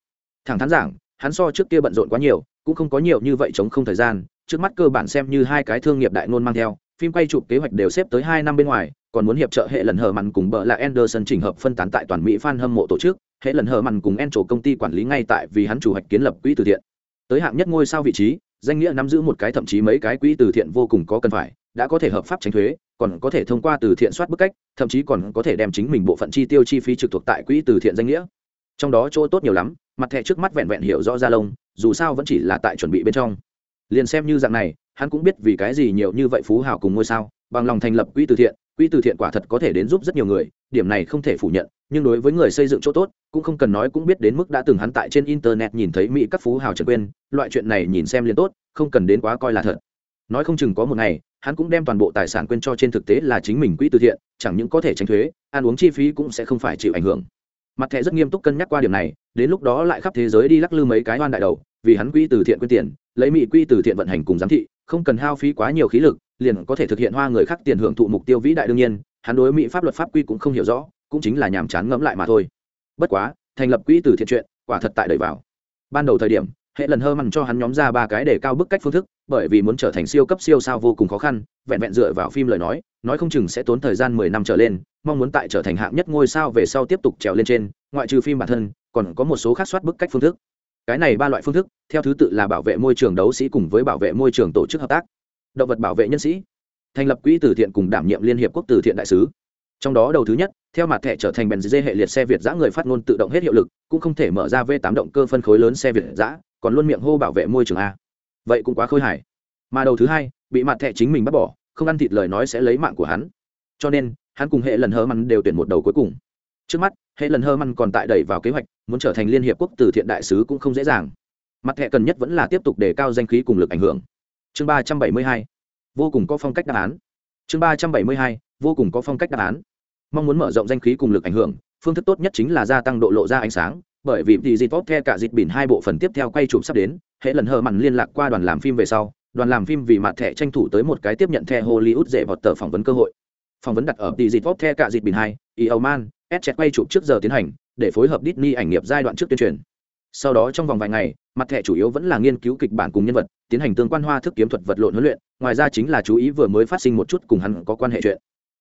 thẳng thắn giảng hắn so trước kia bận rộn quá nhiều cũng không có nhiều như vậy chống không thời gian trước mắt cơ bản xem như hai cái thương nghiệp đại ngôn mang theo phim quay chụp kế hoạch đều xếp tới hai năm bên ngoài còn muốn hiệp trợ hệ lần hờ mặn cùng bợ là Anderson chỉnh hợp phân tán tại toàn Mỹ fan hâm mộ tổ chức, hệ lần hờ mặn cùng Encho công ty quản lý ngay tại vì hắn chủ hoạch kiến lập quỹ từ thiện. Tới hạng nhất ngôi sao vị trí, danh nghĩa nắm giữ một cái thậm chí mấy cái quỹ từ thiện vô cùng có cần phải, đã có thể hợp pháp tránh thuế, còn có thể thông qua từ thiện soát bức cách, thậm chí còn có thể đem chính mình bộ phận chi tiêu chi phí trực thuộc tại quỹ từ thiện danh nghĩa. Trong đó chỗ tốt nhiều lắm, mặt thẻ trước mắt vẹn vẹn hiểu rõ ra lông, dù sao vẫn chỉ là tại chuẩn bị bên trong. Liền xem như dạng này, hắn cũng biết vì cái gì nhiều như vậy phú hào cùng ngôi sao, bằng lòng thành lập quỹ từ thiện, quỹ từ thiện quả thật có thể đến giúp rất nhiều người, điểm này không thể phủ nhận, nhưng đối với người xây dựng chỗ tốt, cũng không cần nói cũng biết đến mức đã từng hắn tại trên internet nhìn thấy mỹ các phú hào trần quên, loại chuyện này nhìn xem liền tốt, không cần đến quá coi là thật. Nói không chừng có một ngày, hắn cũng đem toàn bộ tài sản quên cho trên thực tế là chính mình quỹ từ thiện, chẳng những có thể tránh thuế, ăn uống chi phí cũng sẽ không phải chịu ảnh hưởng. Mặt thẻ rất nghiêm túc cân nhắc qua điểm này, đến lúc đó lại khắp thế giới đi lắc lư mấy cái oan đại đầu, vì hắn quỹ từ thiện quyên tiền, lấy mỹ quỹ từ thiện vận hành cùng giám thị, không cần hao phí quá nhiều khí lực liền có thể thực hiện hoa người khác tiền hưởng thụ mục tiêu vĩ đại đương nhiên, hắn đối mỹ pháp luật pháp quy cũng không hiểu rõ, cũng chính là nhàm chán ngẫm lại mà thôi. Bất quá, thành lập quỹ từ thiện chuyện, quả thật tại đời vào. Ban đầu thời điểm, hệ lần hơ mặn cho hắn nhóm ra ba cái để cao bức cách phương thức, bởi vì muốn trở thành siêu cấp siêu sao vô cùng khó khăn, vẹn vẹn dựa vào phim lời nói nói không chừng sẽ tốn thời gian mười năm trở lên, mong muốn tại trở thành hạng nhất ngôi sao về sau tiếp tục trèo lên trên, ngoại trừ phim bản thân, còn có một số khác soát bức cách phương thức. Cái này ba loại phương thức, theo thứ tự là bảo vệ môi trường đấu sĩ cùng với bảo vệ môi trường tổ chức hợp tác động vật bảo vệ nhân sĩ, thành lập quỹ từ thiện cùng đảm nhiệm liên hiệp quốc từ thiện đại sứ. Trong đó đầu thứ nhất, theo mặt thẻ trở thành bèn dê hệ liệt xe việt giã người phát ngôn tự động hết hiệu lực, cũng không thể mở ra v tám động cơ phân khối lớn xe việt giã, còn luôn miệng hô bảo vệ môi trường a. Vậy cũng quá khôi hài. Mà đầu thứ hai, bị mặt thẻ chính mình bắt bỏ, không ăn thịt lời nói sẽ lấy mạng của hắn. Cho nên, hắn cùng hệ lần hơ măn đều tuyển một đầu cuối cùng. Trước mắt, hệ lần hơ măn còn tại đẩy vào kế hoạch, muốn trở thành liên hiệp quốc từ thiện đại sứ cũng không dễ dàng. Mặt thẻ cần nhất vẫn là tiếp tục đề cao danh khí cùng lực ảnh hưởng chương ba trăm bảy mươi hai, vô cùng có phong cách đáp án. Chương ba trăm bảy mươi hai, vô cùng có phong cách đáp án. Mong muốn mở rộng danh khí cùng lực ảnh hưởng, phương thức tốt nhất chính là gia tăng độ lộ ra ánh sáng, bởi vì thì dịp tốt theo cả dịp bỉn hai bộ phần tiếp theo quay chụp sắp đến, hệ lần hờ mặn liên lạc qua đoàn làm phim về sau, đoàn làm phim vì mặt thẻ tranh thủ tới một cái tiếp nhận theo hollywood dễ vọt tờ phỏng vấn cơ hội. Phỏng vấn đặt ở thì dịp tốt theo cả dịp bỉn hai e man, s quay chụp trước giờ tiến hành, để phối hợp Disney ảnh nghiệp giai đoạn trước tuyên truyền sau đó trong vòng vài ngày, mặt thẻ chủ yếu vẫn là nghiên cứu kịch bản cùng nhân vật, tiến hành tương quan hoa thức kiếm thuật vật lộn huấn luyện, ngoài ra chính là chú ý vừa mới phát sinh một chút cùng hắn có quan hệ chuyện.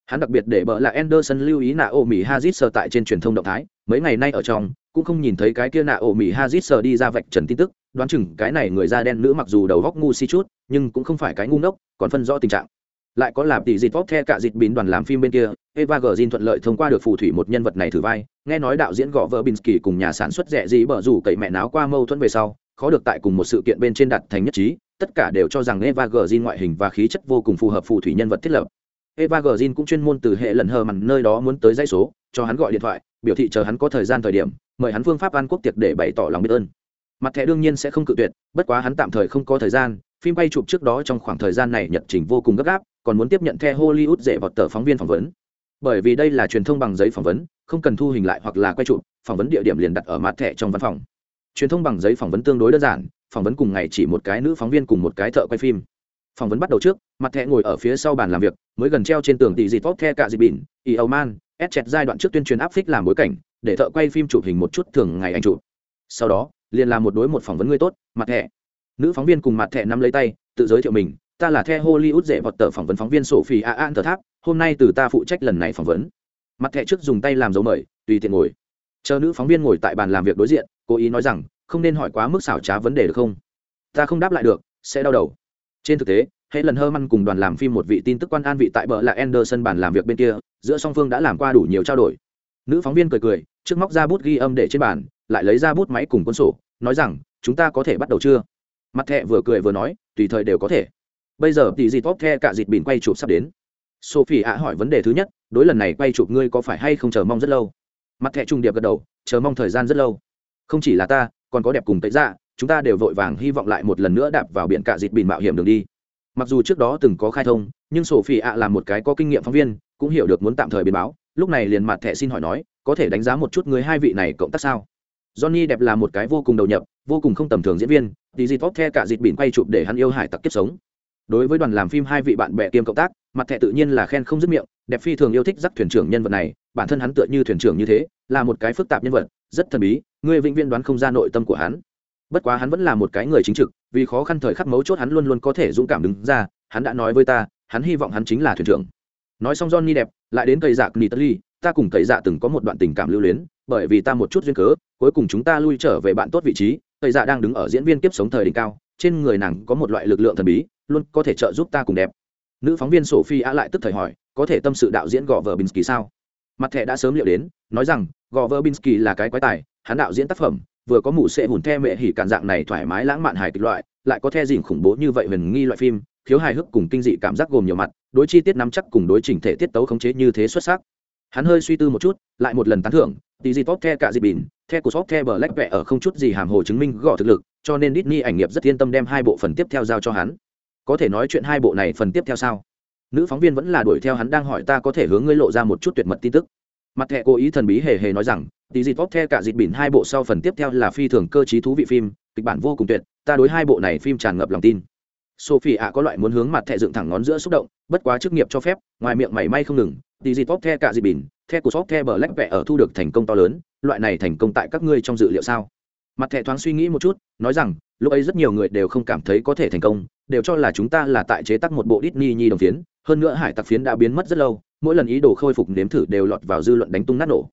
Hắn đặc biệt để bỡ là Anderson lưu ý nạ ô mỹ Hazit sơ tại trên truyền thông động thái, mấy ngày nay ở trong, cũng không nhìn thấy cái kia nạ ô mỹ Hazit sơ đi ra vạch trần tin tức, đoán chừng cái này người da đen nữ mặc dù đầu góc ngu si chút, nhưng cũng không phải cái ngu ngốc, còn phân rõ tình trạng lại có làm tỷ dịt vóc the cả dịt bín đoàn làm phim bên kia, eva gờ thuận lợi thông qua được phù thủy một nhân vật này thử vai. Nghe nói đạo diễn gõ vợ binsky cùng nhà sản xuất rẻ gì bở rủ cậy mẹ náo qua mâu thuẫn về sau, khó được tại cùng một sự kiện bên trên đặt thành nhất trí, tất cả đều cho rằng eva gờ ngoại hình và khí chất vô cùng phù hợp phù thủy nhân vật thiết lập. Eva gờ cũng chuyên môn từ hệ lần hờ mặn nơi đó muốn tới dây số, cho hắn gọi điện thoại, biểu thị chờ hắn có thời gian thời điểm, mời hắn phương pháp ăn quốc tiệc để bày tỏ lòng biết ơn. Mặt thẻ đương nhiên sẽ không cự tuyệt, bất quá hắn tạm thời không có thời gian, phim bay chụp trước đó trong khoảng thời gian này nhật trình vô cùng gấp gáp còn muốn tiếp nhận theo hollywood dễ vọt tờ phóng viên phỏng vấn. Bởi vì đây là truyền thông bằng giấy phỏng vấn, không cần thu hình lại hoặc là quay chụp, phỏng vấn địa điểm liền đặt ở mặt thẻ trong văn phòng. Truyền thông bằng giấy phỏng vấn tương đối đơn giản, phỏng vấn cùng ngày chỉ một cái nữ phóng viên cùng một cái thợ quay phim. Phỏng vấn bắt đầu trước, mặt thẻ ngồi ở phía sau bàn làm việc, mới gần treo trên tường tỷ dịt tốt the cả dịp bỉn y âu man ép chẹt giai đoạn trước tuyên truyền áp phích làm bối cảnh, để thợ quay phim chụp hình một chút thường ngày anh chụp. Sau đó, liền làm một đối một phỏng vấn người tốt, mặt thẻ. Nữ phóng viên cùng mặt thẻ nắm lấy tay, tự giới thiệu mình ta là the hollywood dễ vọt tờ phỏng vấn phóng viên sophie a an tờ tháp, hôm nay từ ta phụ trách lần này phỏng vấn. Mặt thẻ trước dùng tay làm dấu mời, tùy tiện ngồi. Chờ nữ phóng viên ngồi tại bàn làm việc đối diện, cố ý nói rằng, không nên hỏi quá mức xảo trá vấn đề được không? Ta không đáp lại được, sẽ đau đầu. Trên thực tế hệ lần hơ măn cùng đoàn làm phim một vị tin tức quan an vị tại bờ là anderson bàn làm việc bên kia, giữa song phương đã làm qua đủ nhiều trao đổi. Nữ phóng viên cười cười, trước móc ra bút ghi âm để trên bàn, lại lấy ra bút máy cùng cuốn sổ, nói rằng, chúng ta có thể bắt đầu chưa? Mặt thẹ vừa cười vừa nói, tùy thời đều có thể bây giờ tỷ dịp tốt the cả dịt bỉn quay chụp sắp đến. Sophie ạ hỏi vấn đề thứ nhất, đối lần này quay chụp ngươi có phải hay không chờ mong rất lâu? Mặt thẹ trung điệp gật đầu, chờ mong thời gian rất lâu. Không chỉ là ta, còn có đẹp cùng tệ ra chúng ta đều vội vàng hy vọng lại một lần nữa đạp vào biển cả dịt bỉn mạo hiểm đường đi. Mặc dù trước đó từng có khai thông, nhưng sophie ạ là một cái có kinh nghiệm phóng viên, cũng hiểu được muốn tạm thời biến báo, lúc này liền mặt thẹ xin hỏi nói, có thể đánh giá một chút người hai vị này cộng tác sao? Johnny đẹp là một cái vô cùng đầu nhập, vô cùng không tầm thường diễn viên Tỷ dịp tốt the cả dịt bỉn quay chụp để hắn yêu hải tặc kiếp sống đối với đoàn làm phim hai vị bạn bè kiêm cộng tác, mặt thẻ tự nhiên là khen không dứt miệng, đẹp phi thường yêu thích dắt thuyền trưởng nhân vật này, bản thân hắn tựa như thuyền trưởng như thế, là một cái phức tạp nhân vật, rất thần bí, người vĩnh viên đoán không ra nội tâm của hắn. Bất quá hắn vẫn là một cái người chính trực, vì khó khăn thời khắc mấu chốt hắn luôn luôn có thể dũng cảm đứng ra, hắn đã nói với ta, hắn hy vọng hắn chính là thuyền trưởng. Nói xong johnny đẹp, lại đến cây dạ nitali, ta cùng cây dạ từng có một đoạn tình cảm lưu luyến, bởi vì ta một chút duyên cớ, cuối cùng chúng ta lui trở về bạn tốt vị trí, cây dạ đang đứng ở diễn viên kiếp sống thời đỉnh cao, trên người nàng có một loại lực lượng thần bí luôn có thể trợ giúp ta cùng đẹp. Nữ phóng viên sophie a lại tức thời hỏi, có thể tâm sự đạo diễn gò vờ binsky sao? Mặt thẻ đã sớm liệu đến, nói rằng, gò vờ binsky là cái quái tài, hắn đạo diễn tác phẩm, vừa có mù sệ hùn the mẹ hỉ cản dạng này thoải mái lãng mạn hài kịch loại, lại có the dình khủng bố như vậy huyền nghi loại phim, thiếu hài hước cùng kinh dị cảm giác gồm nhiều mặt, đối chi tiết nắm chắc cùng đối chỉnh thể tiết tấu khống chế như thế xuất sắc. Hắn hơi suy tư một chút, lại một lần tán thưởng tí gì tốt the cả dịp bỉn, the của shop the bờ lách vẹ ở không chút gì hàm hồ chứng minh gõ thực lực, cho nên Disney ảnh nghiệp rất yên tâm đem hai bộ phần tiếp theo giao cho hắn có thể nói chuyện hai bộ này phần tiếp theo sao? Nữ phóng viên vẫn là đuổi theo hắn đang hỏi ta có thể hướng ngươi lộ ra một chút tuyệt mật tin tức. Mặt thẹ cố ý thần bí hề hề nói rằng, tí dịp tốt the cả dịp bỉn hai bộ sau phần tiếp theo là phi thường cơ t thú vị phim, kịch bản vô cùng tuyệt, ta đối hai bộ này phim tràn ngập lòng tin. Sophie ạ có loại muốn hướng mặt thẹ dựng thẳng ngón giữa xúc động, bất quá chức nghiệp cho phép, ngoài miệng mảy may không ngừng, tí dịp tốt the cả dịp bỉn, the của shop the bờ lách vẹ ở thu được thành công to lớn, loại này thành công tại các ngươi trong dự liệu sao? Mặt thẹ thoáng suy nghĩ một chút, nói rằng lúc ấy rất nhiều người đều không cảm thấy có thể thành công, đều cho là chúng ta là tại chế tác một bộ Disney nhi đồng phiến. Hơn nữa hải tặc phiến đã biến mất rất lâu, mỗi lần ý đồ khôi phục nếm thử đều lọt vào dư luận đánh tung nát nổ.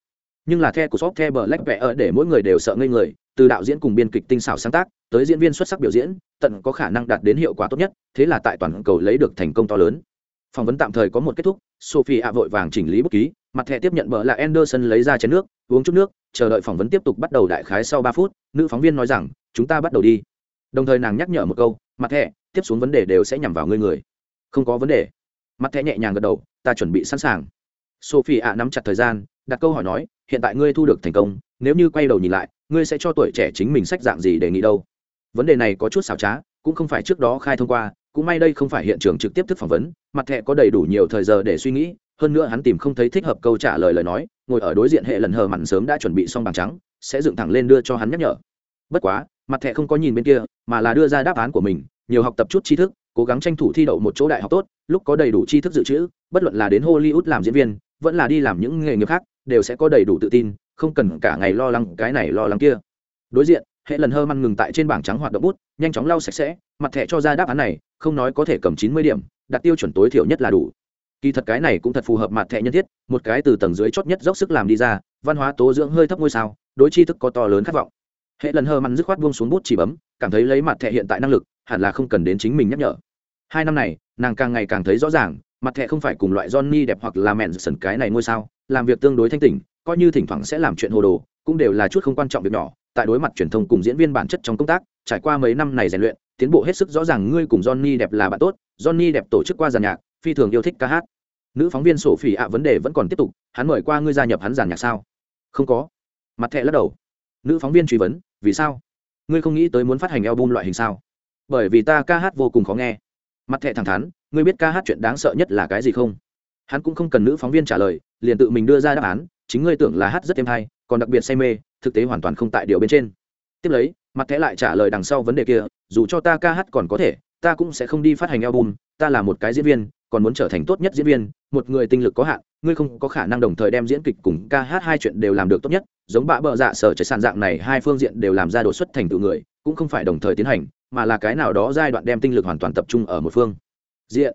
Nhưng là the của shop, the black vẽ ở để mỗi người đều sợ ngây người, từ đạo diễn cùng biên kịch tinh xảo sáng tác, tới diễn viên xuất sắc biểu diễn, tận có khả năng đạt đến hiệu quả tốt nhất, thế là tại toàn cầu lấy được thành công to lớn. Phỏng vấn tạm thời có một kết thúc, sophie ạ vội vàng chỉnh lý bút ký, mặt thẻ tiếp nhận bờ là anderson lấy ra chén nước, uống chút nước, chờ đợi phỏng vấn tiếp tục bắt đầu đại khái sau ba phút, nữ phóng viên nói rằng, chúng ta bắt đầu đi đồng thời nàng nhắc nhở một câu, mặt thẻ, tiếp xuống vấn đề đều sẽ nhằm vào ngươi người. Không có vấn đề. Mặt thẻ nhẹ nhàng gật đầu, ta chuẩn bị sẵn sàng. Sophie ạ nắm chặt thời gian, đặt câu hỏi nói, hiện tại ngươi thu được thành công, nếu như quay đầu nhìn lại, ngươi sẽ cho tuổi trẻ chính mình sách dạng gì đề nghị đâu? Vấn đề này có chút xảo trá, cũng không phải trước đó khai thông qua, cũng may đây không phải hiện trường trực tiếp thức phỏng vấn, mặt thẻ có đầy đủ nhiều thời giờ để suy nghĩ, hơn nữa hắn tìm không thấy thích hợp câu trả lời lời nói, ngồi ở đối diện hệ lần hờ mặn sớm đã chuẩn bị xong bằng trắng, sẽ dựng thẳng lên đưa cho hắn nhắc nhở. Bất quá mặt thẻ không có nhìn bên kia, mà là đưa ra đáp án của mình, nhiều học tập chút tri thức, cố gắng tranh thủ thi đậu một chỗ đại học tốt, lúc có đầy đủ tri thức dự trữ, bất luận là đến hollywood làm diễn viên, vẫn là đi làm những nghề nghiệp khác, đều sẽ có đầy đủ tự tin, không cần cả ngày lo lắng cái này lo lắng kia. Đối diện, hệ lần hơ măn ngừng tại trên bảng trắng hoạt động bút, nhanh chóng lau sạch sẽ, mặt thẻ cho ra đáp án này, không nói có thể cầm chín mươi điểm, đặt tiêu chuẩn tối thiểu nhất là đủ. Kỳ thật cái này cũng thật phù hợp mặt thẻ nhân thiết, một cái từ tầng dưới chót nhất dốc sức làm đi ra, văn hóa tố dưỡng hơi thấp ngôi sao, đối chi thức có to lớn khát vọng hệ lần hơ mặn dứt khoát buông xuống bút chỉ bấm, cảm thấy lấy mặt thẻ hiện tại năng lực, hẳn là không cần đến chính mình nhắc nhở. Hai năm này, nàng càng ngày càng thấy rõ ràng, mặt thẻ không phải cùng loại johnny đẹp hoặc là mẹn sần cái này ngôi sao, làm việc tương đối thanh tỉnh, coi như thỉnh thoảng sẽ làm chuyện hồ đồ, cũng đều là chút không quan trọng việc nhỏ. Tại đối mặt truyền thông cùng diễn viên bản chất trong công tác, trải qua mấy năm này rèn luyện, tiến bộ hết sức rõ ràng ngươi cùng johnny đẹp là bạn tốt, johnny đẹp tổ chức qua giàn nhạc, phi thường yêu thích ca hát. Nữ phóng viên sổ phỉ ạ vấn đề vẫn còn tiếp tục, hắn mời qua ngươi gia nhập hắn giàn nhạc sao? Không có. Mặt thẹ lắc đầu nữ phóng viên truy vấn, vì sao? Ngươi không nghĩ tới muốn phát hành album loại hình sao? Bởi vì ta ca hát vô cùng khó nghe. Mặt thẹ thẳng thắn, ngươi biết ca hát chuyện đáng sợ nhất là cái gì không? Hắn cũng không cần nữ phóng viên trả lời, liền tự mình đưa ra đáp án, chính ngươi tưởng là hát rất êm hay, còn đặc biệt say mê, thực tế hoàn toàn không tại điều bên trên. Tiếp lấy, mặt thẻ lại trả lời đằng sau vấn đề kia, dù cho ta ca hát còn có thể, ta cũng sẽ không đi phát hành album, ta là một cái diễn viên, còn muốn trở thành tốt nhất diễn viên một người tinh lực có hạn, ngươi không có khả năng đồng thời đem diễn kịch cùng ca hát hai chuyện đều làm được tốt nhất, giống bạ bợ dạ sở trái sàn dạng này, hai phương diện đều làm ra đột xuất thành tựu người, cũng không phải đồng thời tiến hành, mà là cái nào đó giai đoạn đem tinh lực hoàn toàn tập trung ở một phương. Diện.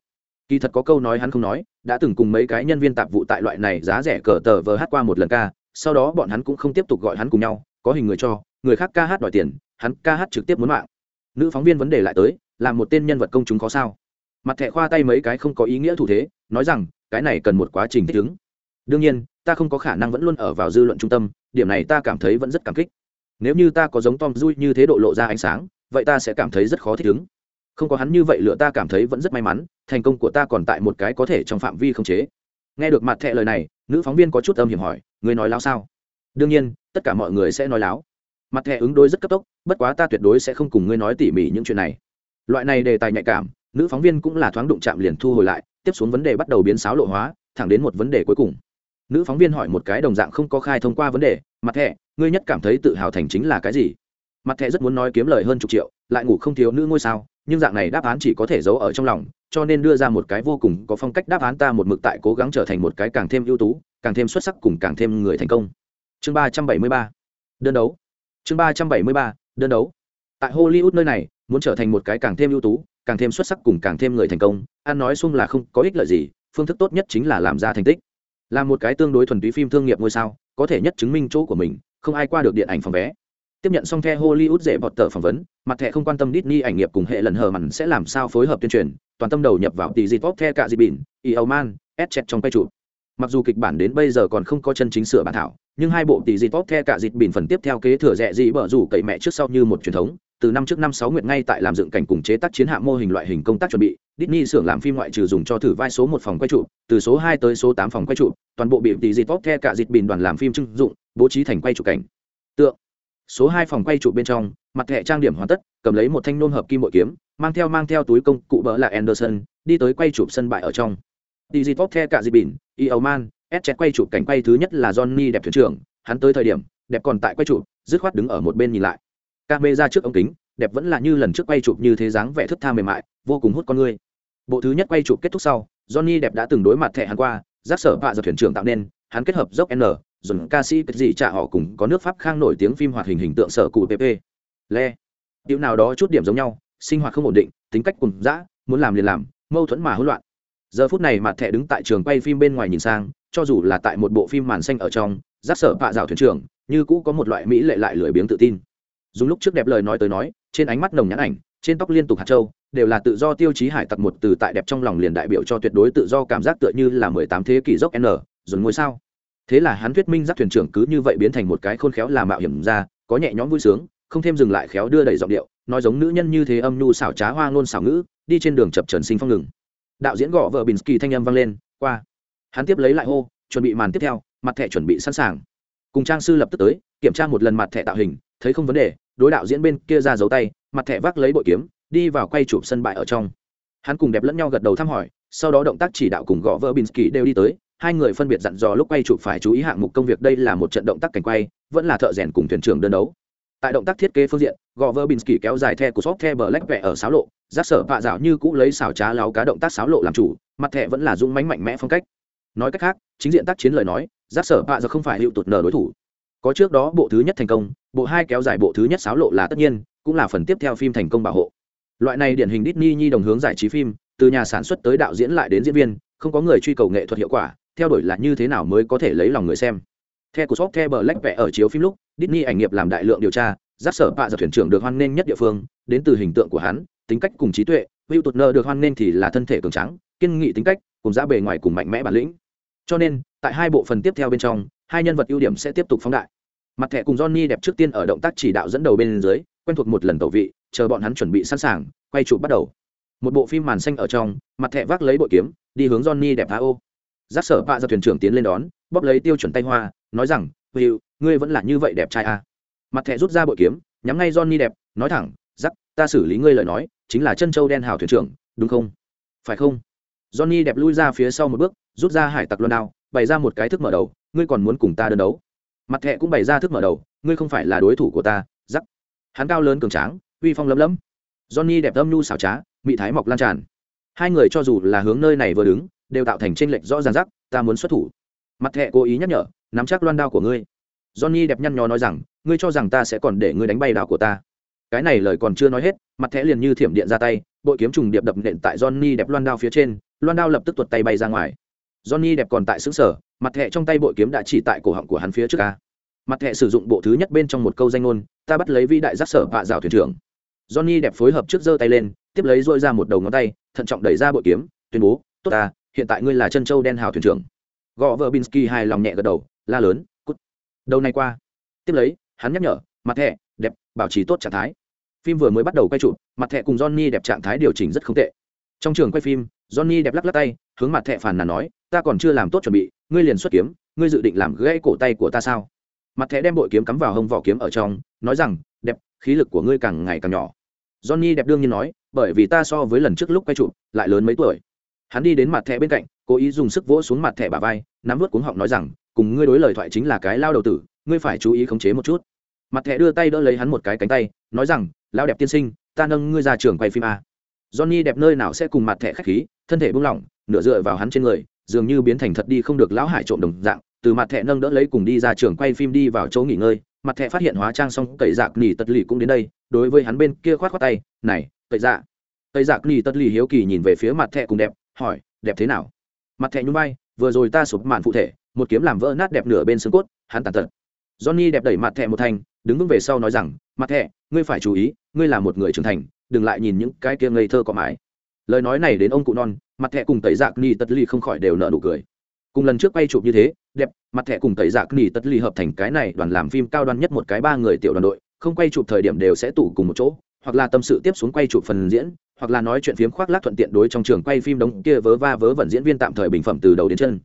Kỳ thật có câu nói hắn không nói, đã từng cùng mấy cái nhân viên tạp vụ tại loại này giá rẻ cờ tờ vờ hát qua một lần ca, sau đó bọn hắn cũng không tiếp tục gọi hắn cùng nhau, có hình người cho, người khác ca hát đòi tiền, hắn ca hát trực tiếp muốn mạng. Nữ phóng viên vấn đề lại tới, là một tên nhân vật công chúng có sao? Mặt thẻ khoa tay mấy cái không có ý nghĩa thủ thế, nói rằng cái này cần một quá trình thích ứng. Đương nhiên, ta không có khả năng vẫn luôn ở vào dư luận trung tâm, điểm này ta cảm thấy vẫn rất cảm kích. Nếu như ta có giống tom dui như thế độ lộ ra ánh sáng, vậy ta sẽ cảm thấy rất khó thích ứng. Không có hắn như vậy lựa ta cảm thấy vẫn rất may mắn, thành công của ta còn tại một cái có thể trong phạm vi không chế. Nghe được mặt thẹ lời này, nữ phóng viên có chút âm hiểm hỏi người nói láo sao? Đương nhiên, tất cả mọi người sẽ nói láo. Mặt thẹ ứng đối rất cấp tốc, bất quá ta tuyệt đối sẽ không cùng ngươi nói tỉ mỉ những chuyện này. Loại này đề tài nhạy cảm, nữ phóng viên cũng là thoáng đụng chạm liền thu hồi lại tiếp xuống vấn đề bắt đầu biến sáo lộ hóa, thẳng đến một vấn đề cuối cùng. Nữ phóng viên hỏi một cái đồng dạng không có khai thông qua vấn đề, mặt thẹ ngươi nhất cảm thấy tự hào thành chính là cái gì? Mặt thẹ rất muốn nói kiếm lời hơn chục triệu, lại ngủ không thiếu nữ ngôi sao, nhưng dạng này đáp án chỉ có thể giấu ở trong lòng, cho nên đưa ra một cái vô cùng có phong cách đáp án ta một mực tại cố gắng trở thành một cái càng thêm ưu tú, càng thêm xuất sắc cùng càng thêm người thành công. Chương ba trăm bảy mươi ba. Đơn đấu. Chương ba trăm bảy mươi ba, đơn đấu. Tại hollywood nơi này, muốn trở thành một cái càng thêm ưu tú càng thêm xuất sắc cùng càng thêm người thành công, ăn nói xung là không có ích lợi gì, phương thức tốt nhất chính là làm ra thành tích. Là một cái tương đối thuần túy phim thương nghiệp ngôi sao, có thể nhất chứng minh chỗ của mình, không ai qua được điện ảnh phòng vé. Tiếp nhận xong the hollywood dễ bọt tờ phỏng vấn, mặt thẻ không quan tâm Disney ảnh nghiệp cùng hệ lần hờ mặn sẽ làm sao phối hợp tuyên truyền, toàn tâm đầu nhập vào tỷ dịp pop the cả dịp bỉn e man, s trong quay trụ mặc dù kịch bản đến bây giờ còn không có chân chính sửa bản thảo, nhưng hai bộ tỷ dịp pop the cả dịp bỉn phần tiếp theo kế thừa rẻ dị bở rủ cậy mẹ trước sau như một truyền thống từ năm trước năm sáu nguyệt ngay tại làm dựng cảnh cùng chế tác chiến hạm mô hình loại hình công tác chuẩn bị Disney xưởng làm phim ngoại trừ dùng cho thử vai số một phòng quay trụ từ số hai tới số tám phòng quay trụ toàn bộ bị tỷ dịp tốt theo cả dịt bình đoàn làm phim trưng dụng bố trí thành quay trụ cảnh. Tượng số hai phòng quay trụ bên trong mặt thẻ trang điểm hoàn tất cầm lấy một thanh nôn hợp kim bội kiếm mang theo mang theo túi công cụ bỡ là anderson đi tới quay chụp sân bãi ở trong. Đi dịp tốt cả dịt bình, Eoman, âu man chẹt quay chụp cảnh quay thứ nhất là johnny đẹp thuyền trưởng hắn tới thời điểm đẹp còn tại quay trụ, dứt khoát đứng ở một bên nhìn lại camera trước ống kính, đẹp vẫn là như lần trước quay chụp như thế dáng vẻ thức tha mềm mại, vô cùng hút con người. Bộ thứ nhất quay chụp kết thúc sau, johnny đẹp đã từng đối mặt thẻ hắn qua, giác sở vạ giờ thuyền trưởng tạo nên, hắn kết hợp dốc n dồn ca sĩ cái gì trả họ cùng có nước pháp khang nổi tiếng phim hoạt hình hình tượng sở cụ pp le. Điều nào đó chút điểm giống nhau, sinh hoạt không ổn định, tính cách cùng dã, muốn làm liền làm, mâu thuẫn mà hỗn loạn. Giờ phút này mặt thẻ đứng tại trường quay phim bên ngoài nhìn sang, cho dù là tại một bộ phim màn xanh ở trong, giác sở vạ dạo thuyền trưởng, như cũ có một loại mỹ lệ lại lười biếng tự tin dùng lúc trước đẹp lời nói tới nói, trên ánh mắt nồng nhãn ảnh, trên tóc liên tục hạt trâu, đều là tự do tiêu chí hải tặc một từ tại đẹp trong lòng liền đại biểu cho tuyệt đối tự do cảm giác tựa như là mười tám thế kỷ dốc n, dồn ngôi sao. Thế là hắn thuyết minh giác thuyền trưởng cứ như vậy biến thành một cái khôn khéo là mạo hiểm ra, có nhẹ nhõm vui sướng, không thêm dừng lại khéo đưa đẩy giọng điệu, nói giống nữ nhân như thế âm nhu xảo trá hoa ngôn xảo ngữ, đi trên đường chập trần sinh phong ngừng. Đạo diễn gõ vợ bình kỳ thanh âm vang lên, qua. Hắn tiếp lấy lại hô, chuẩn bị màn tiếp theo, mặt thẻ chuẩn bị sẵn sàng cùng trang sư lập tức tới, kiểm tra một lần mặt thẻ tạo hình, thấy không vấn đề, đối đạo diễn bên kia ra giấu tay, mặt thẻ vác lấy bội kiếm, đi vào quay chụp sân bãi ở trong. Hắn cùng đẹp lẫn nhau gật đầu thăm hỏi, sau đó động tác chỉ đạo cùng gõ vỡ bình đều đi tới, hai người phân biệt dặn dò lúc quay chụp phải chú ý hạng mục công việc đây là một trận động tác cảnh quay, vẫn là thợ rèn cùng thuyền trưởng đơn đấu. Tại động tác thiết kế phương diện gò vơ binsky kéo dài the của shop the black vẽ ở sáo lộ giác sở vạ dạo như cũ lấy xảo trá láo cá động tác sáo lộ làm chủ, mặt thẻ vẫn là dung mánh mạnh mẽ phong cách. Nói cách khác, chính diện tác chiến lời nói giác sở bạ giờ không phải hiệu tụt nở đối thủ. Có trước đó bộ thứ nhất thành công, bộ hai kéo dài bộ thứ nhất xáo lộ là tất nhiên, cũng là phần tiếp theo phim thành công bảo hộ. Loại này điển hình Disney nhi đồng hướng giải trí phim, từ nhà sản xuất tới đạo diễn lại đến diễn viên, không có người truy cầu nghệ thuật hiệu quả, theo đuổi là như thế nào mới có thể lấy lòng người xem. Theo của shop theo bờ lách vẽ ở chiếu phim lúc, Disney ảnh nghiệp làm đại lượng điều tra, giác sở bạ giật thuyền trưởng được hoan nghênh nhất địa phương, đến từ hình tượng của hắn, tính cách cùng trí tuệ, hữu tụt nơ được hoan nghênh thì là thân thể cường trắng kiên nghị tính cách, cùng giá bề ngoài cùng mạnh mẽ bản lĩnh. Cho nên tại hai bộ phần tiếp theo bên trong, hai nhân vật ưu điểm sẽ tiếp tục phóng đại. Mặt thẻ cùng johnny đẹp trước tiên ở động tác chỉ đạo dẫn đầu bên dưới, quen thuộc một lần tẩu vị, chờ bọn hắn chuẩn bị sẵn sàng, quay chụp bắt đầu. Một bộ phim màn xanh ở trong, mặt thẻ vác lấy bội kiếm, đi hướng johnny đẹp tha ô giác sở bạ ra thuyền trưởng tiến lên đón, bóp lấy tiêu chuẩn tay hoa, nói rằng, hữu, ngươi vẫn là như vậy đẹp trai à. mặt thẻ rút ra bội kiếm, nhắm ngay johnny đẹp, nói thẳng giắc ta xử lý ngươi lời nói, chính là chân châu đen hào thuyền trưởng, đúng không? Phải không? Johnny đẹp lui ra phía sau một bước, rút ra hải tặc luân đao bày ra một cái thức mở đầu, ngươi còn muốn cùng ta đơn đấu? Mặt thẹ cũng bày ra thức mở đầu, ngươi không phải là đối thủ của ta, giắc. Hắn cao lớn cường tráng, uy phong lấm lấm. Johnny đẹp âm nhu xảo trá, mị thái mọc lan tràn. Hai người cho dù là hướng nơi này vừa đứng, đều tạo thành tranh lệch rõ ràng rắc ta muốn xuất thủ. Mặt thẹ cố ý nhắc nhở, nắm chắc loan đao của ngươi. Johnny đẹp nhăn nhó nói rằng, ngươi cho rằng ta sẽ còn để ngươi đánh bay đao của ta. Cái này lời còn chưa nói hết, mặt thẹ liền như thiểm điện ra tay, bội kiếm trùng điệp đập nện tại johnny đẹp loan đao phía trên, loan đao lập tức tuột tay bay ra ngoài johnny đẹp còn tại xứng sở mặt hệ trong tay bội kiếm đã chỉ tại cổ họng của hắn phía trước a. mặt hệ sử dụng bộ thứ nhất bên trong một câu danh ngôn, ta bắt lấy vĩ đại giác sở vạ rào thuyền trưởng. Johnny đẹp phối hợp trước giơ tay lên, tiếp lấy dội ra một đầu ngón tay, thận trọng đẩy ra bội kiếm, tuyên bố, tốt ta, hiện tại ngươi là chân châu đen hào thuyền trưởng. Gõ vợ binsky hài lòng nhẹ gật đầu, la lớn, cút. Đầu này qua. Tiếp lấy, hắn nhắc nhở, mặt thẻ, đẹp, bảo trì tốt trạng thái. Phim vừa mới bắt đầu quay chụp, mặt thẻ cùng johnny đẹp trạng thái điều chỉnh rất không tệ. Trong trường quay phim johnny đẹp lắc lắc tay hướng mặt thẻ phàn nàn nói ta còn chưa làm tốt chuẩn bị ngươi liền xuất kiếm ngươi dự định làm gãy cổ tay của ta sao? Mặt thẻ đem bội kiếm cắm vào hông vỏ kiếm ở trong nói rằng đẹp khí lực của ngươi càng ngày càng nhỏ. Johnny đẹp đương nhiên nói bởi vì ta so với lần trước lúc quay trụ, lại lớn mấy tuổi. Hắn đi đến mặt thẻ bên cạnh cố ý dùng sức vỗ xuống mặt thẻ bả vai nắm vuốt cuống họng nói rằng cùng ngươi đối lời thoại chính là cái lao đầu tử ngươi phải chú ý khống chế một chút. Mặt thẻ đưa tay đỡ lấy hắn một cái cánh tay nói rằng lao đẹp tiên sinh ta nâng ngươi ra trường quay phim a. Johnny đẹp nơi nào sẽ cùng mặt thẻ khách khí thân thể buông lỏng, nửa dựa vào hắn trên người, dường như biến thành thật đi không được lão hải trộm đồng dạng, từ mặt thẻ nâng đỡ lấy cùng đi ra trường quay phim đi vào chỗ nghỉ ngơi, mặt thẻ phát hiện hóa trang xong cậy dạc nỉ tật lì cũng đến đây, đối với hắn bên kia khoát khoát tay, này, cậy dạ. Cậy dạc nỉ tật lì hiếu kỳ nhìn về phía mặt thẻ cùng đẹp, hỏi, đẹp thế nào? Mặt thẻ nhún vai, vừa rồi ta sụp màn phụ thể, một kiếm làm vỡ nát đẹp nửa bên xương cốt, hắn tàn tật. Johnny đẹp đẩy mặt thẻ một thành, đứng vững về sau nói rằng, mặt thẻ, ngươi phải chú ý, ngươi là một người trưởng thành, đừng lại nhìn những cái kia ngây thơ có mái lời nói này đến ông cụ non, mặt thẻ cùng tẩy dạc ni tất ly không khỏi đều nợ nụ cười. Cùng lần trước quay chụp như thế, đẹp, mặt thẻ cùng tẩy dạc ni tất ly hợp thành cái này đoàn làm phim cao đoan nhất một cái ba người tiểu đoàn đội, không quay chụp thời điểm đều sẽ tụ cùng một chỗ, hoặc là tâm sự tiếp xuống quay chụp phần diễn, hoặc là nói chuyện phiếm khoác lác thuận tiện đối trong trường quay phim đống kia vớ va vớ vẩn diễn viên tạm thời bình phẩm từ đầu đến chân.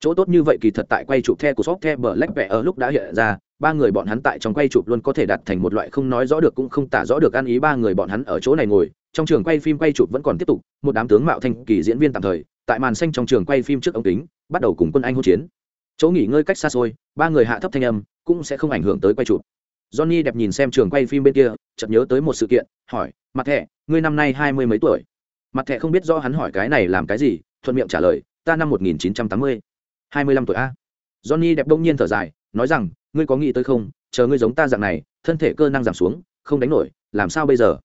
Chỗ tốt như vậy kỳ thật tại quay chụp the của shop the bờ lách vẽ ở lúc đã hiện ra, ba người bọn hắn tại trong quay chụp luôn có thể đặt thành một loại không nói rõ được cũng không tả rõ được ăn ý ba người bọn hắn ở chỗ này ngồi trong trường quay phim quay chụp vẫn còn tiếp tục, một đám tướng mạo thanh kỳ diễn viên tạm thời, tại màn xanh trong trường quay phim trước ống kính, bắt đầu cùng quân anh hỗn chiến. Chỗ nghỉ ngơi cách xa xôi, ba người hạ thấp thanh âm, cũng sẽ không ảnh hưởng tới quay chụp. Johnny đẹp nhìn xem trường quay phim bên kia, chợt nhớ tới một sự kiện, hỏi, mặt thẻ, ngươi năm nay hai mươi mấy tuổi? Mặt thẻ không biết do hắn hỏi cái này làm cái gì, thuận miệng trả lời, ta năm một nghìn chín trăm tám mươi. Hai mươi lăm tuổi a? Johnny đẹp đông nhiên thở dài, nói rằng, ngươi có nghĩ tới không? Chờ ngươi giống ta dạng này, thân thể cơ năng giảm xuống, không đánh nổi, làm sao bây giờ?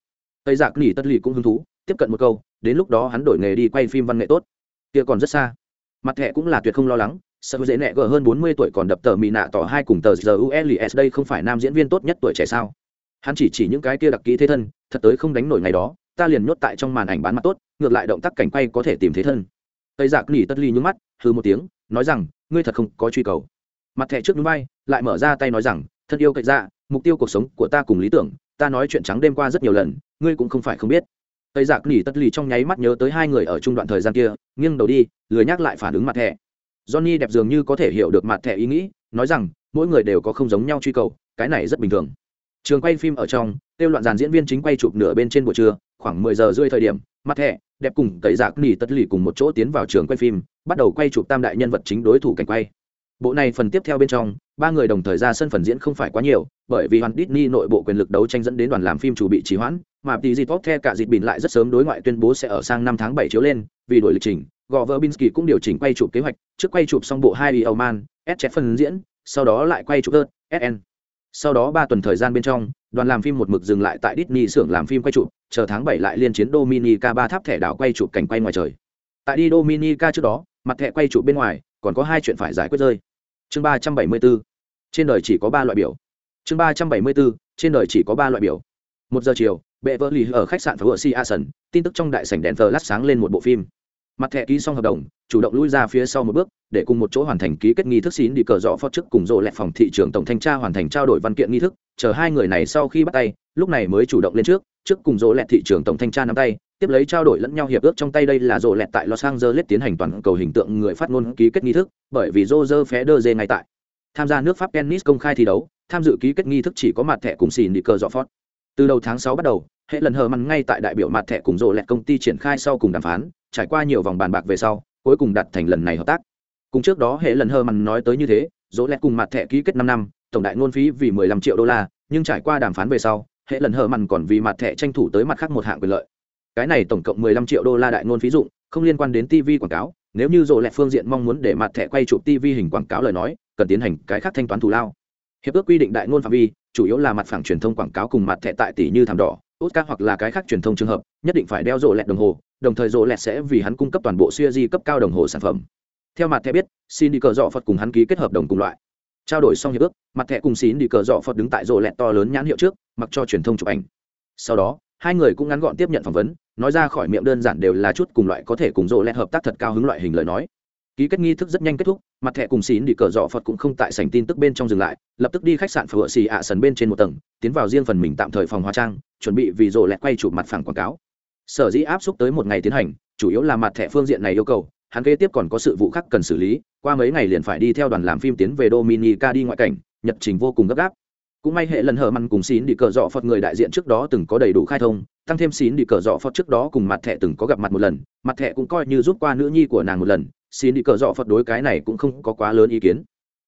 Tây giặc nỉ tất lì cũng hứng thú, tiếp cận một câu, đến lúc đó hắn đổi nghề đi quay phim văn nghệ tốt. Kia còn rất xa. Mặt thẻ cũng là tuyệt không lo lắng, sợ dễ nẹ gờ hơn bốn mươi tuổi còn đập tờ mì nạ tỏ hai cùng tờ giờ uls đây không phải nam diễn viên tốt nhất tuổi trẻ sao? Hắn chỉ chỉ những cái kia đặc kỹ thế thân, thật tới không đánh nổi ngày đó, ta liền nhốt tại trong màn ảnh bán mặt tốt, ngược lại động tác cảnh quay có thể tìm thế thân. Tây giặc nỉ tất ly nhúng mắt hư một tiếng, nói rằng, ngươi thật không có truy cầu. Mặt thẻ trước núi bay, lại mở ra tay nói rằng, thân yêu cậy ra mục tiêu cuộc sống của ta cùng lý tưởng, ta nói chuyện trắng đêm qua rất nhiều lần ngươi cũng không phải không biết. Tây giặc nỉ tất lì trong nháy mắt nhớ tới hai người ở trung đoạn thời gian kia, nghiêng đầu đi, lười nhắc lại phản ứng mặt thẻ. Johnny đẹp dường như có thể hiểu được mặt thẻ ý nghĩ, nói rằng, mỗi người đều có không giống nhau truy cầu, cái này rất bình thường. Trường quay phim ở trong tiêu loạn dàn diễn viên chính quay chụp nửa bên trên buổi trưa, khoảng mười giờ rưỡi thời điểm, mặt thẻ, đẹp cùng tẩy giặc nỉ tất lì cùng một chỗ tiến vào trường quay phim, bắt đầu quay chụp tam đại nhân vật chính đối thủ cảnh quay bộ này phần tiếp theo bên trong, ba người đồng thời ra sân phần diễn không phải quá nhiều, bởi vì hoàn Disney nội bộ quyền lực đấu tranh dẫn đến đoàn làm phim chủ bị trì hoãn, mà tỷ dịp tốt theo cả dịp bình lại rất sớm đối ngoại tuyên bố sẽ ở sang năm tháng bảy chiếu lên, vì đổi lịch trình gò vợ binsky cũng điều chỉnh quay chụp kế hoạch, trước quay chụp xong bộ hai e man, s phần diễn, sau đó lại quay chụp ớt sn sau đó ba tuần thời gian bên trong, đoàn làm phim một mực dừng lại tại Disney xưởng làm phim quay chụp, chờ tháng bảy lại liên chiến Dominica ba tháp thẻ đảo quay chụp cảnh quay ngoài trời. Tại đi Dominica trước đó, mặt thẻ quay chụp bên ngoài còn có hai chuyện phải giải quyết rơi. Chương ba trăm bảy mươi bốn, trên đời chỉ có ba loại biểu. Chương ba trăm bảy mươi bốn, trên đời chỉ có ba loại biểu. Một giờ chiều, bệ vợ lì ở khách sạn phải si ason tin tức trong đại sảnh đèn thờ lát sáng lên một bộ phim mặt thẻ ký xong hợp đồng, chủ động lui ra phía sau một bước, để cùng một chỗ hoàn thành ký kết nghi thức xín đi cờ rõ phó chức cùng rộ lẹt phòng thị trường tổng thanh tra hoàn thành trao đổi văn kiện nghi thức, chờ hai người này sau khi bắt tay, lúc này mới chủ động lên trước trước cùng rộ lẹt thị trường tổng thanh tra nắm tay, tiếp lấy trao đổi lẫn nhau hiệp ước trong tay đây là rộ lẹt tại los angeles tiến hành toàn cầu hình tượng người phát ngôn ký kết nghi thức, bởi vì roger phé đơ dê ngay tại. Tham gia nước pháp tennis công khai thi đấu, tham dự ký kết nghi thức chỉ có mặt thẻ cùng xỉn đi cờ rõ phót từ đầu tháng sáu bắt đầu, hệ lần hờ mặn ngay tại đại biểu mặt thẻ cùng rộ lẹt công ty triển khai sau cùng đàm phán trải qua nhiều vòng bàn bạc về sau cuối cùng đặt thành lần này hợp tác. Cùng trước đó hệ lần hờ mặn nói tới như thế dỗ lẹt cùng mặt thẻ ký kết năm năm tổng đại ngôn phí vì mười lăm triệu đô la nhưng trải qua đàm phán về sau hệ lần hờ mặn còn vì mặt thẻ tranh thủ tới mặt khác một hạng quyền lợi. Cái này tổng cộng mười lăm triệu đô la đại ngôn phí dụng không liên quan đến tv quảng cáo nếu như rộ lẹt phương diện mong muốn để mặt thẻ quay chụp tv hình quảng cáo lời nói cần tiến hành cái khác thanh toán thù lao. Hiệp ước quy định đại ngôn phạm vi chủ yếu là mặt phẳng truyền thông quảng cáo cùng mặt thẻ tại tỷ như thảm đỏ Oscar hoặc là cái khác truyền thông trường hợp, nhất định phải đeo rộ lẹt đồng hồ, đồng thời rộ lẹt sẽ vì hắn cung cấp toàn bộ siêu di cấp cao đồng hồ sản phẩm. Theo mặt thẻ biết, xin đi cờ dọ Phật cùng hắn ký kết hợp đồng cùng loại. Trao đổi xong hiệp ước, mặt thẻ cùng xin đi cờ dọ Phật đứng tại rộ lẹt to lớn nhãn hiệu trước, mặc cho truyền thông chụp ảnh. Sau đó, hai người cũng ngắn gọn tiếp nhận phỏng vấn, nói ra khỏi miệng đơn giản đều là chút cùng loại có thể cùng rộ lẹt hợp tác thật cao hứng loại hình lời nói ký kết nghi thức rất nhanh kết thúc mặt thẻ cùng xín đi cờ dọ phật cũng không tại sảnh tin tức bên trong dừng lại lập tức đi khách sạn phở xì ạ sần bên trên một tầng tiến vào riêng phần mình tạm thời phòng hóa trang chuẩn bị vì rộ lẹt quay chụp mặt phẳng quảng cáo sở dĩ áp xúc tới một ngày tiến hành, chủ yếu là mặt thẻ phương diện này yêu cầu, hắn kế tiếp còn có sự vụ khác cần xử lý, qua mấy ngày liền phải đi theo đoàn làm phim tiến về dominica đi ngoại cảnh, nhật trình vô cùng gấp gáp. Cũng may hệ lần hờ măn cùng xín đi cờ dọ phật người đại diện trước đó từng có đầy đủ khai thông, tăng thêm xín đi cờ dọ phật trước đó cùng mặt thẻ từng có gặp mặt một lần, mặt thẻ cũng coi như giúp qua nữ nhi của nàng một lần, xín đi cờ dọ phật đối cái này cũng không có quá lớn ý kiến.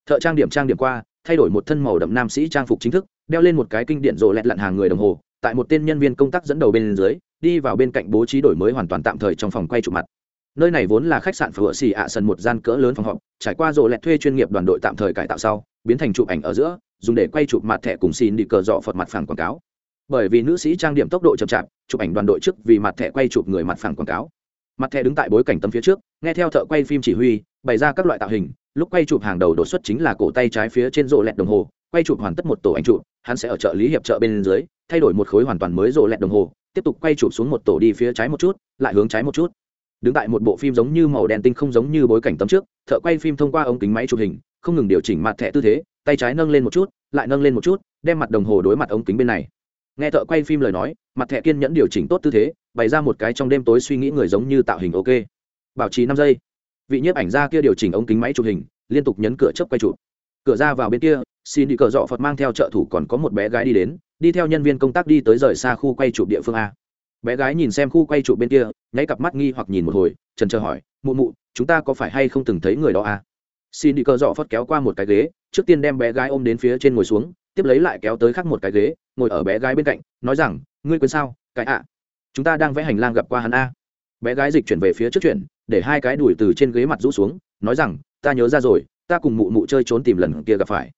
Thợ trang điểm trang điểm qua, thay đổi một thân màu đậm nam sĩ trang phục chính thức, đeo lên một cái kinh điện rộ lẹt lặn hàng người đồng hồ, tại một tên nhân viên công tác dẫn đầu bên dưới đi vào bên cạnh bố trí đổi mới hoàn toàn tạm thời trong phòng quay chụp mặt. Nơi này vốn là khách sạn phở xì ạ sân một gian cỡ lớn phòng họp, trải qua rộ lẹt thuê chuyên nghiệp đoàn đội tạm thời cải tạo sau, biến thành chụp ảnh ở giữa, dùng để quay chụp mặt thẻ cùng xin đi cờ dọ phật mặt phẳng quảng cáo. Bởi vì nữ sĩ trang điểm tốc độ chậm chạp, chụp ảnh đoàn đội trước vì mặt thẻ quay chụp người mặt phẳng quảng cáo. Mặt thẻ đứng tại bối cảnh tấm phía trước, nghe theo thợ quay phim chỉ huy, bày ra các loại tạo hình, lúc quay chụp hàng đầu đột xuất chính là cổ tay trái phía trên rộ lẹt đồng hồ, quay chụp hoàn tất một tổ ảnh chụp, hắn sẽ ở chợ lý hiệp chợ bên dưới thay đổi một khối hoàn toàn mới rộ lẹt đồng hồ, tiếp tục quay chụp xuống một tổ đi phía trái một chút, lại hướng trái một chút. Đứng tại một bộ phim giống như màu đen tinh không giống như bối cảnh tấm trước, thợ quay phim thông qua ống kính máy chụp hình, không ngừng điều chỉnh mặt thẻ tư thế, tay trái nâng lên một chút, lại nâng lên một chút, đem mặt đồng hồ đối mặt ống kính bên này. Nghe thợ quay phim lời nói, mặt thẻ kiên nhẫn điều chỉnh tốt tư thế, bày ra một cái trong đêm tối suy nghĩ người giống như tạo hình ok. Bảo trì năm giây. Vị nhiếp ảnh gia kia điều chỉnh ống kính máy chụp hình, liên tục nhấn cửa chớp quay chụp. Cửa ra vào bên kia, xin đi cờ dọ phật mang theo trợ thủ còn có một bé gái đi đến đi theo nhân viên công tác đi tới rời xa khu quay chụp địa phương a. Bé gái nhìn xem khu quay chụp bên kia, nháy cặp mắt nghi hoặc nhìn một hồi, trần chờ hỏi, mụ mụ, chúng ta có phải hay không từng thấy người đó à xin đi cờ dọ phất kéo qua một cái ghế, trước tiên đem bé gái ôm đến phía trên ngồi xuống, tiếp lấy lại kéo tới khác một cái ghế, ngồi ở bé gái bên cạnh, nói rằng, ngươi quên sao, cái ạ, chúng ta đang vẽ hành lang gặp qua hắn a. Bé gái dịch chuyển về phía trước chuyển, để hai cái đùi từ trên ghế mặt rũ xuống, nói rằng, ta nhớ ra rồi, ta cùng mụ mụ chơi trốn tìm lần kia gặp phải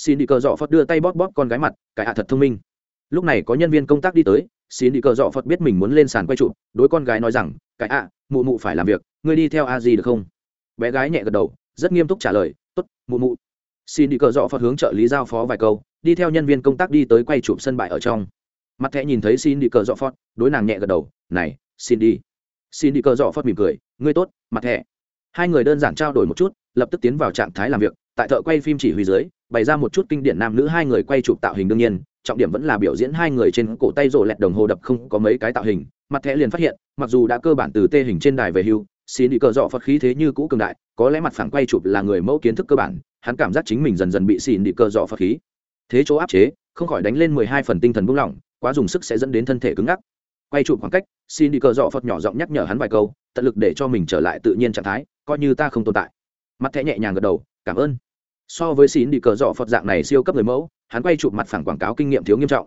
xin đi cờ dọ phật đưa tay bóp bóp con gái mặt, cái ạ thật thông minh. Lúc này có nhân viên công tác đi tới, xin đi cờ dọ phật biết mình muốn lên sàn quay trụ, đối con gái nói rằng, cái ạ, mụ mụ phải làm việc, ngươi đi theo a gì được không? Bé gái nhẹ gật đầu, rất nghiêm túc trả lời, tốt, mụ mụ. Xin đi cờ dọ phật hướng trợ lý giao phó vài câu, đi theo nhân viên công tác đi tới quay chụp sân bãi ở trong. Mặt thẹ nhìn thấy xin đi cờ dọ phật, đối nàng nhẹ gật đầu, này, xin đi. Xin đi cờ dọ phật mỉm cười, ngươi tốt, mặt thẹ hai người đơn giản trao đổi một chút, lập tức tiến vào trạng thái làm việc, tại thợ quay phim chỉ huy dưới bày ra một chút kinh điển nam nữ hai người quay chụp tạo hình đương nhiên, trọng điểm vẫn là biểu diễn hai người trên cổ tay rổ lẹt đồng hồ đập không có mấy cái tạo hình, mặt thẻ liền phát hiện, mặc dù đã cơ bản từ tê hình trên đài về hưu, xin đi cờ dọ phật khí thế như cũ cường đại, có lẽ mặt phẳng quay chụp là người mẫu kiến thức cơ bản, hắn cảm giác chính mình dần dần bị xin đi cờ dọ phật khí. Thế chỗ áp chế, không khỏi đánh lên mười hai phần tinh thần buông lỏng, quá dùng sức sẽ dẫn đến thân thể cứng ngắc. Quay chụp khoảng cách, xin đi cờ dọ phật nhỏ giọng nhắc nhở hắn vài câu, tận lực để cho mình trở lại tự nhiên trạng thái, coi như ta không tồn tại. Mặt thẻ nhẹ nhàng gật đầu, cảm ơn so với xin đi cờ dọ phật dạng này siêu cấp người mẫu, hắn quay chụp mặt phẳng quảng cáo kinh nghiệm thiếu nghiêm trọng.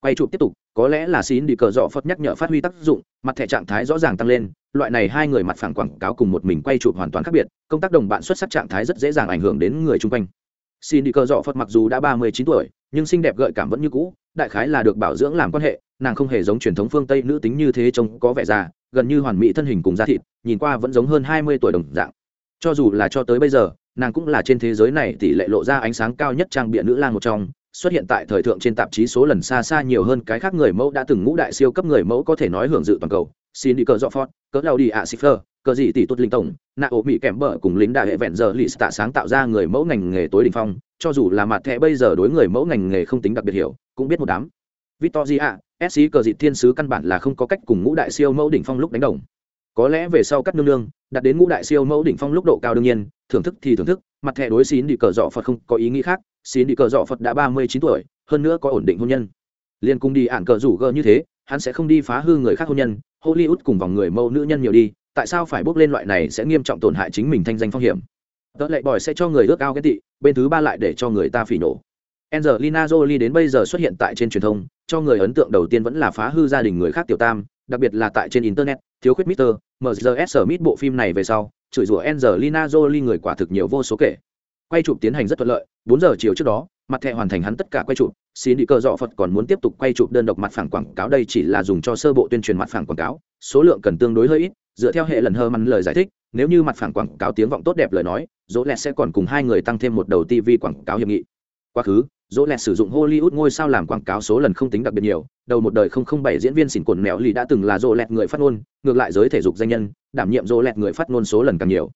Quay chụp tiếp tục, có lẽ là xin đi cờ dọ phật nhắc nhở phát huy tác dụng, mặt thẻ trạng thái rõ ràng tăng lên, loại này hai người mặt phẳng quảng cáo cùng một mình quay chụp hoàn toàn khác biệt, công tác đồng bạn xuất sắc trạng thái rất dễ dàng ảnh hưởng đến người chung quanh. Xin đi cờ dọ phật mặc dù đã ba mươi chín tuổi, nhưng xinh đẹp gợi cảm vẫn như cũ, đại khái là được bảo dưỡng làm quan hệ, nàng không hề giống truyền thống phương tây nữ tính như thế trông có vẻ già, gần như hoàn mỹ thân hình cùng da thịt, nhìn qua vẫn giống hơn hai mươi tuổi đồng dạng. Cho dù là cho tới bây giờ nàng cũng là trên thế giới này tỷ lệ lộ ra ánh sáng cao nhất trang bịa nữ lang một trong, xuất hiện tại thời thượng trên tạp chí số lần xa xa nhiều hơn cái khác người mẫu đã từng ngũ đại siêu cấp người mẫu có thể nói hưởng dự toàn cầu. Xin đi cờ dọ phót cỡ lao đi ạ shiffer cờ gì tỷ tốt linh tổng, nạ ổ mỹ kèm bờ cùng lính đại hệ vẹn giờ lì tạ sáng tạo ra người mẫu ngành nghề tối đỉnh phong, cho dù là mặt thẻ bây giờ đối người mẫu ngành nghề không tính đặc biệt hiểu, cũng biết một đám. Victoria sc cờ dị thiên sứ căn bản là không có cách cùng ngũ đại siêu mẫu đỉnh phong lúc đánh đồng. Có lẽ về sau cắt nương nương đặt đến ngũ đại siêu mẫu đỉnh phong lúc độ cao đương nhiên thưởng thức thì thưởng thức mặt thẻ đối xín đi cờ dọ phật không có ý nghĩ khác Xín đi cờ dọ phật đã ba mươi chín tuổi hơn nữa có ổn định hôn nhân liên cung đi ạn cờ rủ gơ như thế hắn sẽ không đi phá hư người khác hôn nhân hollywood cùng vòng người mẫu nữ nhân nhiều đi tại sao phải bước lên loại này sẽ nghiêm trọng tổn hại chính mình thanh danh phong hiểm tớ lệ bòi sẽ cho người ước ao ghét tị bên thứ ba lại để cho người ta phỉ nổ Angelina Jolie đến bây giờ xuất hiện tại trên truyền thông, cho người ấn tượng đầu tiên vẫn là phá hư gia đình người khác tiểu tam, đặc biệt là tại trên internet, thiếu khuyết Mr. MZS Smith bộ phim này về sau, chửi rủa Angelina Jolie người quả thực nhiều vô số kể. Quay chụp tiến hành rất thuận lợi, 4 giờ chiều trước đó, mặt thẻ hoàn thành hắn tất cả quay chụp, xin đi cờ dọ Phật còn muốn tiếp tục quay chụp đơn độc mặt phẳng quảng cáo đây chỉ là dùng cho sơ bộ tuyên truyền mặt phẳng quảng cáo, số lượng cần tương đối hơi ít, dựa theo hệ lần hơ mắn lời giải thích, nếu như mặt phẳng quảng cáo tiếng vọng tốt đẹp lời nói, dỗ lẹt sẽ còn cùng hai người tăng thêm một đầu TV quảng cáo hiệp nghị. Quá khứ, dỗ lẹt sử dụng Hollywood ngôi sao làm quảng cáo số lần không tính đặc biệt nhiều, đầu một đời không không bảy diễn viên xỉn cồn mèo lì đã từng là dỗ lẹt người phát ngôn, ngược lại giới thể dục danh nhân, đảm nhiệm dỗ lẹt người phát ngôn số lần càng nhiều.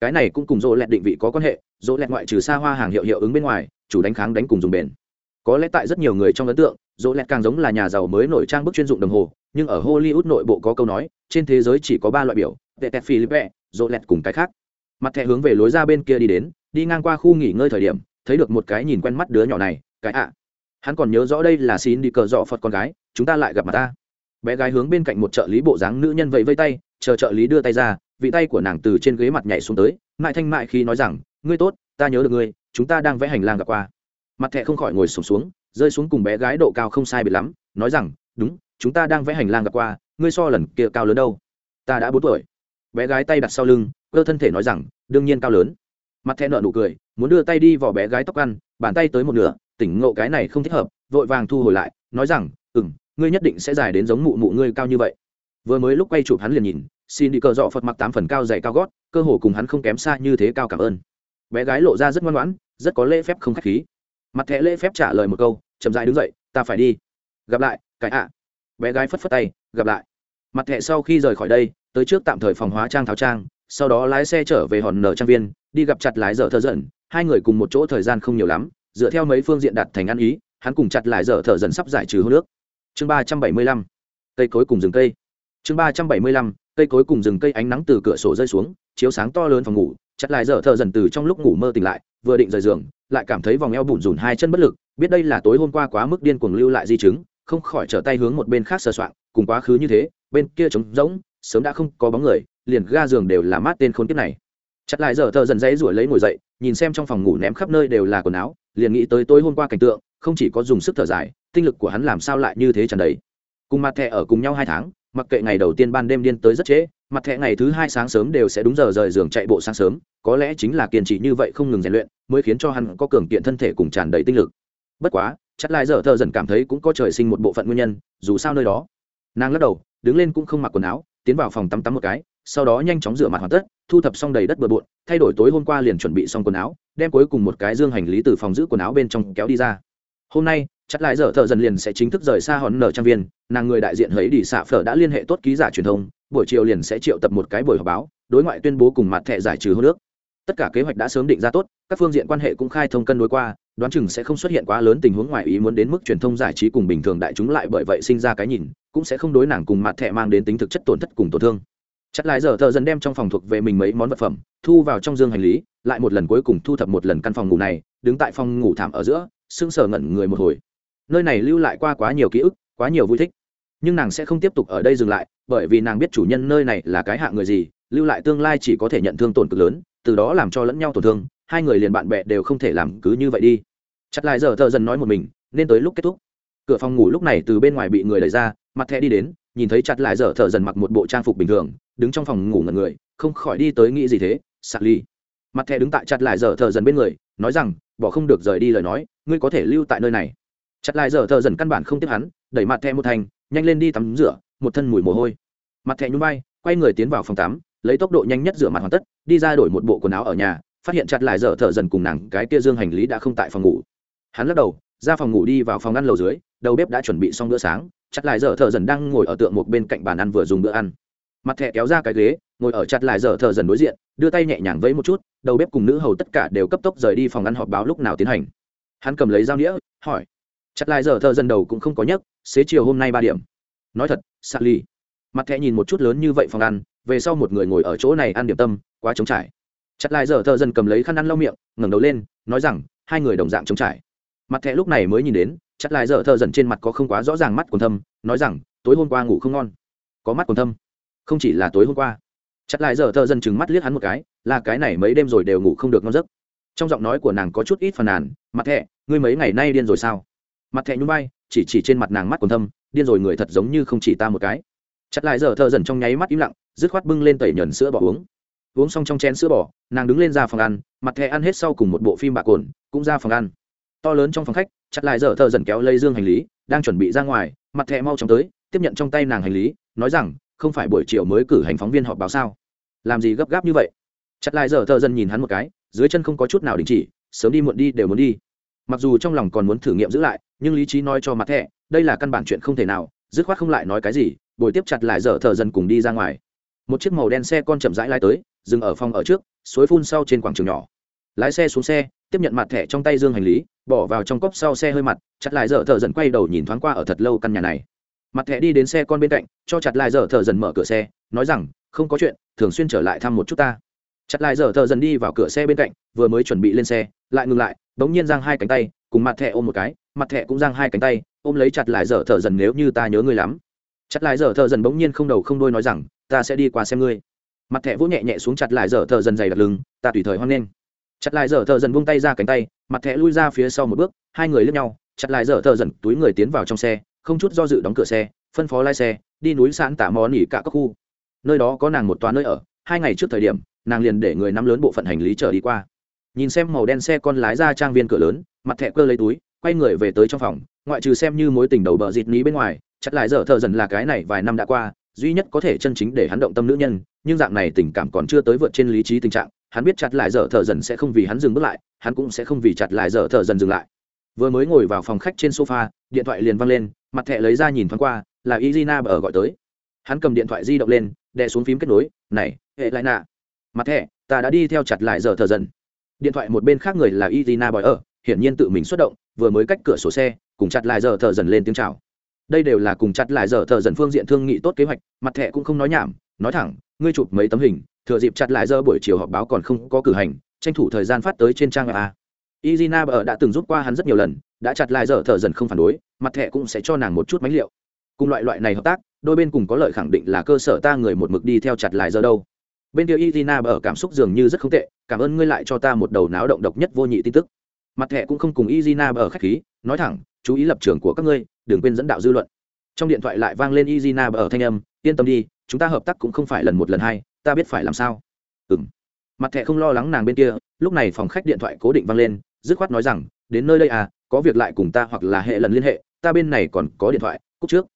Cái này cũng cùng dỗ lẹt định vị có quan hệ dỗ lẹt ngoại trừ xa hoa hàng hiệu hiệu ứng bên ngoài chủ đánh kháng đánh cùng dùng bền. Có lẽ tại rất nhiều người trong ấn tượng dỗ lẹt càng giống là nhà giàu mới nổi trang bức chuyên dụng đồng hồ nhưng ở hollywood nội bộ có câu nói trên thế giới chỉ có ba loại biểu tệ tẹt philippe dỗ lẹt cùng cái khác. Mặt thẻ hướng về lối ra bên kia đi đến đi ngang qua khu nghỉ ngơi thời điểm thấy được một cái nhìn quen mắt đứa nhỏ này cái ạ. Hắn còn nhớ rõ đây là xin đi cờ dọ phật con gái chúng ta lại gặp mặt ta. Bé gái hướng bên cạnh một trợ lý bộ dáng nữ nhân vẫy vây tay chờ trợ lý đưa tay ra vị tay của nàng từ trên ghế mặt nhảy xuống tới mại thanh mại khi nói rằng ngươi tốt ta nhớ được ngươi chúng ta đang vẽ hành lang gặp qua. Mặt thẹ không khỏi ngồi sụp xuống, xuống rơi xuống cùng bé gái độ cao không sai bị lắm nói rằng đúng chúng ta đang vẽ hành lang gặp qua ngươi so lần kia cao lớn đâu. Ta đã bốn tuổi. Bé gái tay đặt sau lưng cơ thân thể nói rằng đương nhiên cao lớn. Mặt thẹ nợ nụ cười muốn đưa tay đi vỏ bé gái tóc ăn, bàn tay tới một nửa, tỉnh ngộ cái này không thích hợp, vội vàng thu hồi lại, nói rằng ừ m ngươi nhất định sẽ dài đến giống mụ mụ ngươi cao như vậy. Vừa mới lúc quay chụp hắn liền nhìn, xin đi cờ dọ phật mặc tám phần cao dày cao gót, cơ hồ cùng hắn không kém xa như thế cao cảm ơn. Bé gái lộ ra rất ngoan ngoãn, rất có lễ phép không k h á c h khí. Mặt thẻ lễ phép trả lời một câu, chậm dại đứng dậy, ta phải đi. Gặp lại, cái ạ. Bé gái phất phất tay, gặp lại. Mặt thẻ sau khi rời khỏi đây, tới trước tạm thời phòng hóa trang tháo trang sau đó lái xe trở về hòn nở trang viên, đi gặp chặt lái dở thợ dần. Hai người cùng một chỗ thời gian không nhiều lắm, dựa theo mấy phương diện đặt thành ăn ý, hắn cùng chặt lại dở thợ dần sắp giải trừ hô nước. Chương ba trăm bảy mươi lăm, cây cối cùng rừng cây. Chương ba trăm bảy mươi lăm, cây cối cùng rừng cây ánh nắng từ cửa sổ rơi xuống, chiếu sáng to lớn phòng ngủ. Chặt lại dở thợ dần từ trong lúc ngủ mơ tỉnh lại, vừa định rời giường, lại cảm thấy vòng eo bủn rủn hai chân bất lực, biết đây là tối hôm qua quá mức điên cuồng lưu lại di chứng, không khỏi trở tay hướng một bên khác sờ soạn cùng quá khứ như thế, bên kia trống rỗng, sớm đã không có bóng người liền ga giường đều là mát tên khốn kiếp này. Chặt lại giờ thợ dần dãy ruổi lấy ngồi dậy, nhìn xem trong phòng ngủ ném khắp nơi đều là quần áo, liền nghĩ tới tối hôm qua cảnh tượng, không chỉ có dùng sức thở dài, tinh lực của hắn làm sao lại như thế tràn đầy. Cùng mặt thẻ ở cùng nhau hai tháng, mặc kệ ngày đầu tiên ban đêm điên tới rất trễ, mặt thẻ ngày thứ hai sáng sớm đều sẽ đúng giờ rời giường chạy bộ sáng sớm, có lẽ chính là kiên trì như vậy không ngừng rèn luyện, mới khiến cho hắn có cường kiện thân thể cùng tràn đầy tinh lực. Bất quá chắc lại giờ thợ dần cảm thấy cũng có trời sinh một bộ phận nguyên nhân, dù sao nơi đó. Nàng lắc đầu, đứng lên cũng không mặc quần áo, tiến vào phòng tắm tắm một cái sau đó nhanh chóng rửa mặt hoàn tất, thu thập xong đầy đất bừa bộn, thay đổi tối hôm qua liền chuẩn bị xong quần áo, đem cuối cùng một cái dương hành lý từ phòng giữ quần áo bên trong kéo đi ra. Hôm nay, chắc lại giờ thợ dần liền sẽ chính thức rời xa hòn nở trang viên, nàng người đại diện hấy đi xạ phở đã liên hệ tốt ký giả truyền thông, buổi chiều liền sẽ triệu tập một cái buổi họp báo, đối ngoại tuyên bố cùng mặt thẻ giải trừ hô nước tất cả kế hoạch đã sớm định ra tốt, các phương diện quan hệ cũng khai thông cân đối qua, đoán chừng sẽ không xuất hiện quá lớn tình huống ngoài ý muốn đến mức truyền thông giải trí cùng bình thường đại chúng lại bởi vậy sinh ra cái nhìn, cũng sẽ không đối nàng cùng mặt thẻ mang đến tính thực chất tổn thất cùng tổn thương chắc lại giờ thợ dần đem trong phòng thuộc về mình mấy món vật phẩm, thu vào trong dương hành lý, lại một lần cuối cùng thu thập một lần căn phòng ngủ này, đứng tại phòng ngủ thảm ở giữa sưng sờ ngẩn người một hồi. Nơi này lưu lại qua quá nhiều ký ức, quá nhiều vui thích. Nhưng nàng sẽ không tiếp tục ở đây dừng lại, bởi vì nàng biết chủ nhân nơi này là cái hạ người gì, lưu lại tương lai chỉ có thể nhận thương tổn cực lớn, từ đó làm cho lẫn nhau tổn thương, hai người liền bạn bè đều không thể làm cứ như vậy đi. Chặt lại giờ thợ dần nói một mình, nên tới lúc kết thúc. Cửa phòng ngủ lúc này từ bên ngoài bị người đẩy ra, mặt thẻ đi đến, nhìn thấy chặt lại giờ thợ dần mặc một bộ trang phục bình thường đứng trong phòng ngủ ngẩn người, không khỏi đi tới nghĩ gì thế, sạc ly. Mặt thẻ đứng tại chặt lại giờ thợ dần bên người, nói rằng, bỏ không được rời đi lời nói, ngươi có thể lưu tại nơi này. Chặt lại giờ thợ dần căn bản không tiếp hắn, đẩy mặt thẻ một thành, nhanh lên đi tắm rửa, một thân mùi mồ hôi. Mặt thẻ nhún bay quay người tiến vào phòng tắm, lấy tốc độ nhanh nhất rửa mặt hoàn tất, đi ra đổi một bộ quần áo ở nhà, phát hiện chặt lại giờ thợ dần cùng nàng, cái kia dương hành lý đã không tại phòng ngủ. Hắn lắc đầu, ra phòng ngủ đi vào phòng ăn lầu dưới, đầu bếp đã chuẩn bị xong bữa sáng, chặt lại giờ thợ dần đang ngồi ở tượng một bên cạnh bàn ăn vừa dùng bữa ăn mặt thẻ kéo ra cái ghế, ngồi ở chặt lại giờ thờ dần đối diện, đưa tay nhẹ nhàng vẫy một chút, đầu bếp cùng nữ hầu tất cả đều cấp tốc rời đi phòng ăn họp báo lúc nào tiến hành. Hắn cầm lấy dao đĩa hỏi, chặt lại giờ thờ dần đầu cũng không có nhấc, xế chiều hôm nay ba điểm. Nói thật sạc ly mặt thẻ nhìn một chút lớn như vậy phòng ăn, về sau một người ngồi ở chỗ này ăn điểm tâm, quá trống trải. Chặt lại giờ thợ dần cầm lấy khăn ăn lau miệng, ngẩng đầu lên, nói rằng, hai người đồng dạng trống trải. Mặt thẻ lúc này mới nhìn đến, chặt lại giờ thợ dần trên mặt có không quá rõ ràng mắt còn thâm, nói rằng, tối hôm qua ngủ không ngon. Có mắt còn thâm? Không chỉ là tối hôm qua. Chặt lại giờ thợ dần chừng mắt liếc hắn một cái, là cái này mấy đêm rồi đều ngủ không được ngon giấc. Trong giọng nói của nàng có chút ít phàn nàn, mặt thẹ ngươi mấy ngày nay điên rồi sao? Mặt thẹ nhún bay chỉ chỉ trên mặt nàng mắt còn thâm, điên rồi người thật giống như không chỉ ta một cái. Chặt lại giờ thợ dần trong nháy mắt im lặng, dứt khoát bưng lên tẩy nhẫn sữa bỏ uống. Uống xong trong chén sữa bò, nàng đứng lên ra phòng ăn, mặt thẹ ăn hết sau cùng một bộ phim bạc cồn, cũng ra phòng ăn. To lớn trong phòng khách, chặt lại giờ thợ dần kéo lây dương hành lý, đang chuẩn bị ra ngoài, mặt thẹ mau chóng tới, tiếp nhận trong tay nàng hành lý, nói rằng không phải buổi chiều mới cử hành phóng viên họp báo sao? Làm gì gấp gáp như vậy? Chặt lại giờ thợ dần nhìn hắn một cái, dưới chân không có chút nào đình chỉ, sớm đi muộn đi đều muốn đi. Mặc dù trong lòng còn muốn thử nghiệm giữ lại, nhưng lý trí nói cho mặt thẻ, đây là căn bản chuyện không thể nào, dứt khoát không lại nói cái gì, buổi tiếp chặt lại giờ thợ dần cùng đi ra ngoài. Một chiếc màu đen xe con chậm rãi lai tới, dừng ở phòng ở trước, suối phun sau trên quảng trường nhỏ. Lái xe xuống xe, tiếp nhận mặt thẻ trong tay dương hành lý, bỏ vào trong cốc sau xe hơi mặt, chặt lại dở thợ dần quay đầu nhìn thoáng qua ở thật lâu căn nhà này mặt thẻ đi đến xe con bên cạnh, cho chặt lại dở thợ dần mở cửa xe, nói rằng, không có chuyện, thường xuyên trở lại thăm một chút ta. Chặt lại dở thợ dần đi vào cửa xe bên cạnh, vừa mới chuẩn bị lên xe, lại ngừng lại bỗng nhiên giang hai cánh tay, cùng mặt thẻ ôm một cái, mặt thẻ cũng giang hai cánh tay, ôm lấy chặt lại dở thợ dần nếu như ta nhớ ngươi lắm. Chặt lại dở thợ dần bỗng nhiên không đầu không đôi nói rằng, ta sẽ đi qua xem ngươi. Mặt thẻ vỗ nhẹ nhẹ xuống chặt lại dở thợ dần dày đặt lưng, ta tùy thời hoan nghênh. Chặt lại dở thợ dần buông tay ra cánh tay, mặt thẻ lui ra phía sau một bước, hai người lướt nhau, chặt lại dở thợ dần túi người tiến vào trong xe không chút do dự đóng cửa xe, phân phó lái xe, đi núi sạn tả mò nỉ cả các khu. Nơi đó có nàng một toa nơi ở, hai ngày trước thời điểm, nàng liền để người nắm lớn bộ phận hành lý trở đi qua. Nhìn xem màu đen xe con lái ra trang viên cửa lớn, mặt thẹ cơ lấy túi, quay người về tới trong phòng, ngoại trừ xem như mối tình đầu bờ dịt ní bên ngoài chặt lại dở thợ dần là cái này vài năm đã qua, duy nhất có thể chân chính để hắn động tâm nữ nhân, nhưng dạng này tình cảm còn chưa tới vượt trên lý trí tình trạng, hắn biết chặt lại dở thợ dần sẽ không vì hắn dừng bước lại, hắn cũng sẽ không vì chặt lại dở thợ dần dừng lại vừa mới ngồi vào phòng khách trên sofa, điện thoại liền văng lên, mặt thẹ lấy ra nhìn thoáng qua, là izina ở gọi tới. Hắn cầm điện thoại di động lên, đè xuống phím kết nối, này, hệ lại nạ. Mặt thẹ ta đã đi theo chặt lại giờ thờ dần. Điện thoại một bên khác người là izina bòi ở hiển nhiên tự mình xuất động, vừa mới cách cửa sổ xe, cùng chặt lại giờ thờ dần lên tiếng chào. Đây đều là cùng chặt lại giờ thờ dần phương diện thương nghị tốt kế hoạch, mặt thẹ cũng không nói nhảm, nói thẳng, ngươi chụp mấy tấm hình, thừa dịp chặt lại giờ buổi chiều họp báo còn không có cử hành, tranh thủ thời gian phát tới trên trang a izina bờ đã từng rút qua hắn rất nhiều lần, đã chặt lại giờ thở dần không phản đối, mặt thẻ cũng sẽ cho nàng một chút mánh liệu. Cùng loại loại này hợp tác, đôi bên cùng có lợi khẳng định là cơ sở ta người một mực đi theo chặt lại giờ đâu. Bên kia izina Bờ cảm xúc dường như rất không tệ, cảm ơn ngươi lại cho ta một đầu náo động độc nhất vô nhị tin tức. Mặt thẻ cũng không cùng izina Bờ khách khí, nói thẳng, chú ý lập trường của các ngươi, đừng quên dẫn đạo dư luận. Trong điện thoại lại vang lên izina Bờ thanh âm, yên tâm đi, chúng ta hợp tác cũng không phải lần một lần hai, ta biết phải làm sao. Ừ m mặt thẻ không lo lắng nàng bên kia, lúc này phòng khách điện thoại cố định vang lên dứt khoát nói rằng, đến nơi đây à có việc lại cùng ta hoặc là hệ lần liên hệ, ta bên này còn có điện thoại cúc trước.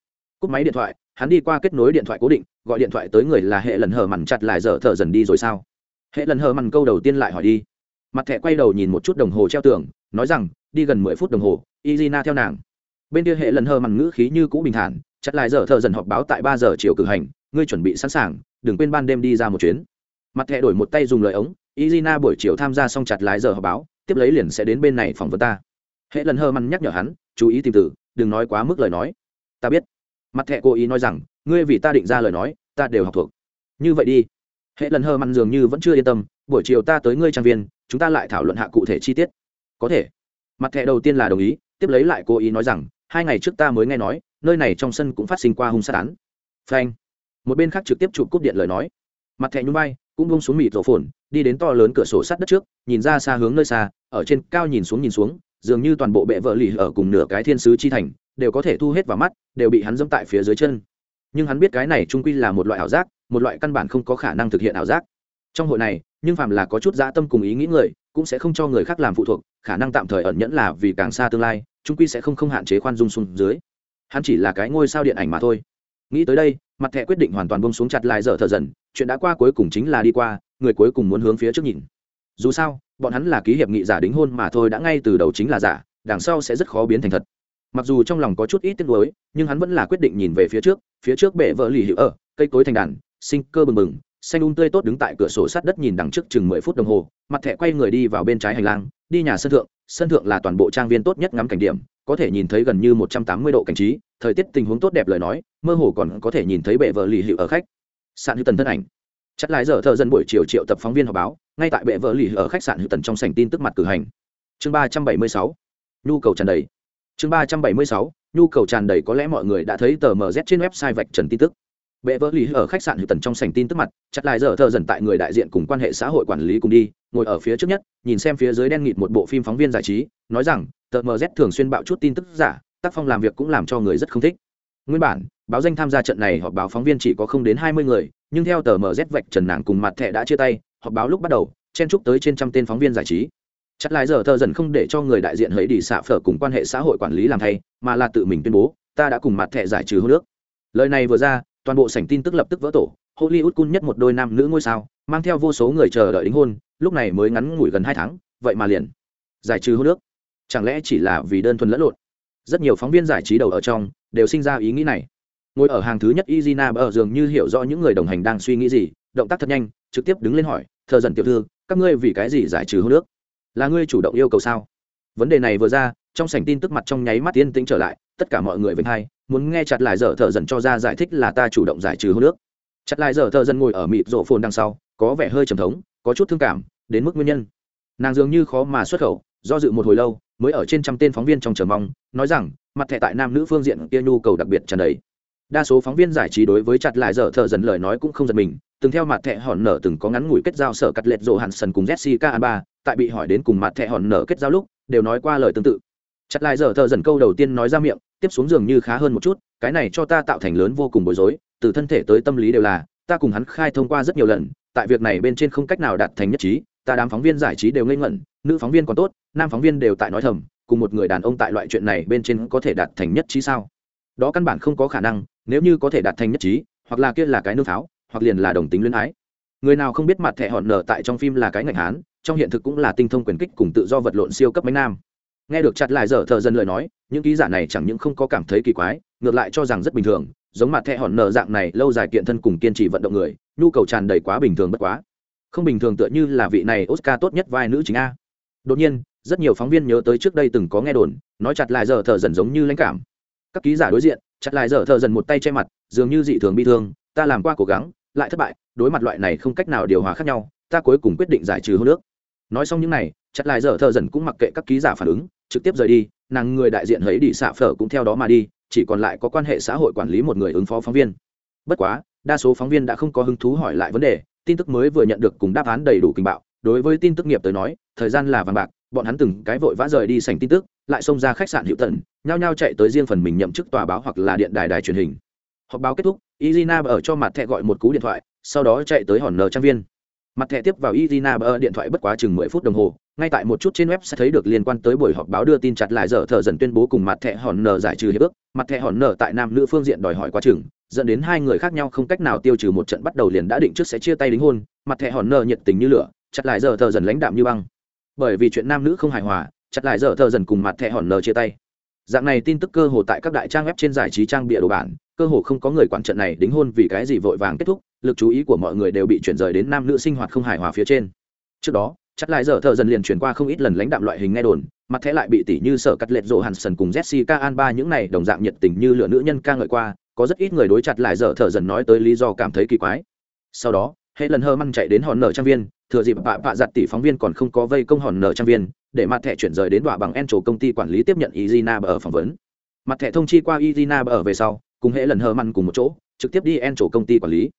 Cúc máy điện thoại, hắn đi qua kết nối điện thoại cố định, gọi điện thoại tới người là hệ lần hờ mằn chặt lại giờ thở dần đi rồi sao? Hệ lần hờ mằn câu đầu tiên lại hỏi đi. Mặt thẻ quay đầu nhìn một chút đồng hồ treo tường, nói rằng, đi gần mười phút đồng hồ izina theo nàng. Bên kia hệ lần hờ mằn ngữ khí như cũ bình thản, chặt lại giờ thợ dần họp báo tại ba giờ chiều cử hành, ngươi chuẩn bị sẵn sàng, đừng quên ban đêm đi ra một chuyến. Mặt thẻ đổi một tay dùng lời ống izina buổi chiều tham gia xong chặt lái giờ họp báo tiếp lấy liền sẽ đến bên này phỏng vấn ta. Hệ lần hơ măn nhắc nhở hắn, chú ý tìm từ, đừng nói quá mức lời nói. Ta biết. Mặt thẹ cố ý nói rằng, ngươi vì ta định ra lời nói, ta đều học thuộc. Như vậy đi. Hệ lần hơ măn dường như vẫn chưa yên tâm, buổi chiều ta tới ngươi trang viên, chúng ta lại thảo luận hạ cụ thể chi tiết. Có thể. Mặt thẹ đầu tiên là đồng ý, tiếp lấy lại cố ý nói rằng, hai ngày trước ta mới nghe nói, nơi này trong sân cũng phát sinh qua hung sát án. Phanh. Một bên khác trực tiếp chụp cúp điện lời nói. Mặt thẹ nhún bay cũng bông xuống mịt rổ phồn, đi đến to lớn cửa sổ sắt đất trước, nhìn ra xa hướng nơi xa, ở trên cao nhìn xuống nhìn xuống, dường như toàn bộ bệ vợ lì ở cùng nửa cái thiên sứ chi thành, đều có thể thu hết vào mắt, đều bị hắn dẫm tại phía dưới chân. Nhưng hắn biết cái này trung quy là một loại ảo giác, một loại căn bản không có khả năng thực hiện ảo giác. Trong hội này, nhưng phàm là có chút dã tâm cùng ý nghĩ người, cũng sẽ không cho người khác làm phụ thuộc, khả năng tạm thời ẩn nhẫn là vì càng xa tương lai, trung quy sẽ không không hạn chế khoan dung xuống dưới. Hắn chỉ là cái ngôi sao điện ảnh mà thôi nghĩ tới đây, mặt thẻ quyết định hoàn toàn bông xuống chặt lại dở thở dần, chuyện đã qua cuối cùng chính là đi qua, người cuối cùng muốn hướng phía trước nhìn. Dù sao, bọn hắn là ký hiệp nghị giả đính hôn mà thôi đã ngay từ đầu chính là giả, đằng sau sẽ rất khó biến thành thật. Mặc dù trong lòng có chút ít tiếc nuối, nhưng hắn vẫn là quyết định nhìn về phía trước phía trước bệ vợ lì hữu ở, cây cối thành đàn, sinh cơ bừng bừng, xanh un tươi tốt đứng tại cửa sổ sát đất nhìn đằng trước chừng mười phút đồng hồ, mặt thẻ quay người đi vào bên trái hành lang, đi nhà sân thượng sân thượng là toàn bộ trang viên tốt nhất ngắm cảnh điểm, có thể nhìn thấy gần như một trăm tám mươi độ cảnh trí thời tiết tình huống tốt đẹp lời nói, mơ hồ còn có thể nhìn thấy bệ vợ lì hiệu ở khách. Sạn hữu tần thân ảnh. Chắc lại giờ thợ dân buổi chiều triệu tập phóng viên họp báo, ngay tại bệ vợ lì ở khách sạn hữu tần trong sảnh tin tức mặt cử hành. Chương ba trăm bảy mươi sáu. Nhu cầu tràn đầy. Chương ba trăm bảy mươi sáu. Nhu cầu tràn đầy có lẽ mọi người đã thấy tờ mz trên website vạch trần tin tức. Bệ vợ lý ở khách sạn hữu tần trong sảnh tin tức mặt chặt lại giờ thợ dần tại người đại diện cùng quan hệ xã hội quản lý cùng đi, ngồi ở phía trước nhất, nhìn xem phía dưới đen nghịt một bộ phim phóng viên giải trí, nói rằng, tờ mz thường xuyên bạo chút tin tức giả tác phong làm việc cũng làm cho người rất không thích. Nguyên bản, báo danh tham gia trận này họp báo phóng viên chỉ có không đến hai mươi người, nhưng theo tờ mz vạch trần nàng cùng mặt thẻ đã chia tay, họp báo lúc bắt đầu, chen chúc tới trên trăm tên phóng viên giải trí. Chắc lại giờ thợ dần không để cho người đại diện hấy đi xạ phở cùng quan hệ xã hội quản lý làm thay, mà là tự mình tuyên bố, ta đã cùng mặt thẻ giải trừ hô nước lời này vừa ra, toàn bộ sảnh tin tức lập tức vỡ tổ, hollywood cun nhất một đôi nam nữ ngôi sao, mang theo vô số người chờ đợi đính hôn, lúc này mới ngắn ngủi gần hai tháng, vậy mà liền giải trừ hô nước chẳng lẽ chỉ là vì đơn thuần lẫn lộn? Rất nhiều phóng viên giải trí đầu ở trong đều sinh ra ý nghĩ này. Ngồi ở hàng thứ nhất izina ở dường như hiểu rõ những người đồng hành đang suy nghĩ gì, động tác thật nhanh, trực tiếp đứng lên hỏi, thờ dần tiểu thư, các ngươi vì cái gì giải trừ hô nước là ngươi chủ động yêu cầu sao? Vấn đề này vừa ra, trong sảnh tin tức mặt trong nháy mắt yên tĩnh trở lại, tất cả mọi người vĩnh hai, muốn nghe chặt lại dở thợ dần cho ra giải thích là ta chủ động giải trừ hô nước chặt lại dở thợ dần ngồi ở mịt rộ phồn đằng sau, có vẻ hơi trầm thống, có chút thương cảm, đến mức nguyên nhân. Nàng dường như khó mà xuất khẩu, do dự một hồi lâu mới ở trên trăm tên phóng viên trong chờ mong, nói rằng, mặt thẻ tại nam nữ phương diện kia nhu cầu đặc biệt tràn đầy. Đa số phóng viên giải trí đối với chặt lại dở thợ dần lời nói cũng không giật mình, từng theo mặt thẻ hòn nở từng có ngắn ngủi kết giao sở cắt lệch rộ hàn sần cùng jessica alba, tại bị hỏi đến cùng mặt thẻ hòn nở kết giao lúc, đều nói qua lời tương tự. Chặt lại giờ thợ dần câu đầu tiên nói ra miệng, tiếp xuống giường như khá hơn một chút, cái này cho ta tạo thành lớn vô cùng bối rối, từ thân thể tới tâm lý đều là, ta cùng hắn khai thông qua rất nhiều lần, tại việc này bên trên không cách nào đạt thành nhất trí, ta đám phóng viên giải trí đều ngây ngẩn nữ phóng viên còn tốt, nam phóng viên đều tại nói thầm, cùng một người đàn ông tại loại chuyện này bên trên có thể đạt thành nhất trí sao? Đó căn bản không có khả năng, nếu như có thể đạt thành nhất trí, hoặc là kia là cái nương pháo, hoặc liền là đồng tính luyến ái. Người nào không biết mặt thẻ hòn nở tại trong phim là cái ngạch hán, trong hiện thực cũng là tinh thông quyền kích cùng tự do vật lộn siêu cấp bánh nam. Nghe được chặt lại dở thợ dân lời nói, những ký giả này chẳng những không có cảm thấy kỳ quái, ngược lại cho rằng rất bình thường, giống mặt thẻ hòn nở dạng này lâu dài kiện thân cùng kiên trì vận động người, nhu cầu tràn đầy quá bình thường bất quá. Không bình thường tựa như là vị này oscar tốt nhất vai nữ chính a đột nhiên, rất nhiều phóng viên nhớ tới trước đây từng có nghe đồn, nói chặt lại giờ thợ dần giống như lãnh cảm. Các ký giả đối diện, chặt lại giờ thợ dần một tay che mặt, dường như dị thường bi thương, ta làm qua cố gắng, lại thất bại, đối mặt loại này không cách nào điều hòa khác nhau, ta cuối cùng quyết định giải trừ hô nước nói xong những này, chặt lại giờ thợ dần cũng mặc kệ các ký giả phản ứng, trực tiếp rời đi, nàng người đại diện thấy đi xạ phở cũng theo đó mà đi, chỉ còn lại có quan hệ xã hội quản lý một người ứng phó phóng viên. Bất quá, đa số phóng viên đã không có hứng thú hỏi lại vấn đề, tin tức mới vừa nhận được cùng đáp án đầy đủ kinh bạo đối với tin tức nghiệp tới nói, thời gian là vàng bạc, bọn hắn từng cái vội vã rời đi sảnh tin tức, lại xông ra khách sạn hiệu tận, nhao nhao chạy tới riêng phần mình nhậm chức tòa báo hoặc là điện đài đài truyền hình. Họp báo kết thúc izina ở cho mặt thẻ gọi một cú điện thoại, sau đó chạy tới hòn nờ trang viên. Mặt thẻ tiếp vào izina ở điện thoại bất quá chừng mười phút đồng hồ, ngay tại một chút trên web sẽ thấy được liên quan tới buổi họp báo đưa tin chặt lại giờ thợ dần tuyên bố cùng mặt thẻ hòn nờ giải trừ hiệp ước. Mặt thẻ hòn nờ tại nam nữ phương diện đòi hỏi quá chừng, dẫn đến hai người khác nhau không cách nào tiêu trừ một trận bắt đầu liền đã định trước sẽ chia tay đính hôn. Mặt thẻ hòn nờ nhiệt tình như lửa chặt lại giờ thợ dần lãnh đạm như băng. Bởi vì chuyện nam nữ không hài hòa, chặt lại giờ thợ dần cùng mặt thẻ hòn lờ chia tay. Dạng này tin tức cơ hồ tại các đại trang web trên giải trí trang bịa đồ bản, cơ hồ không có người quản trận này đính hôn vì cái gì vội vàng kết thúc, lực chú ý của mọi người đều bị chuyển rời đến nam nữ sinh hoạt không hài hòa phía trên. Trước đó chắc lại giờ thợ dần liền chuyển qua không ít lần lãnh đạm loại hình nghe đồn, mặt thẻ lại bị tỷ như sở cắt lệch rộ hàn sần cùng jessica ba những này đồng dạng nhiệt tình như lửa nữ nhân ca ngợi qua, có rất ít người đối chặt lại giờ thợ dần nói tới lý do cảm thấy kỳ quái. Sau đó hệ lần hơ măng chạy đến hòn nở trang viên, thừa dịp bạ bạ giặt tỷ phóng viên còn không có vây công hòn nở trang viên, để mặt thẻ chuyển rời đến đọa bằng en trổ công ty quản lý tiếp nhận izina ở phỏng vấn. Mặt thẻ thông chi qua izina ở về sau, cùng hệ lần hơ măng cùng một chỗ, trực tiếp đi en trổ công ty quản lý.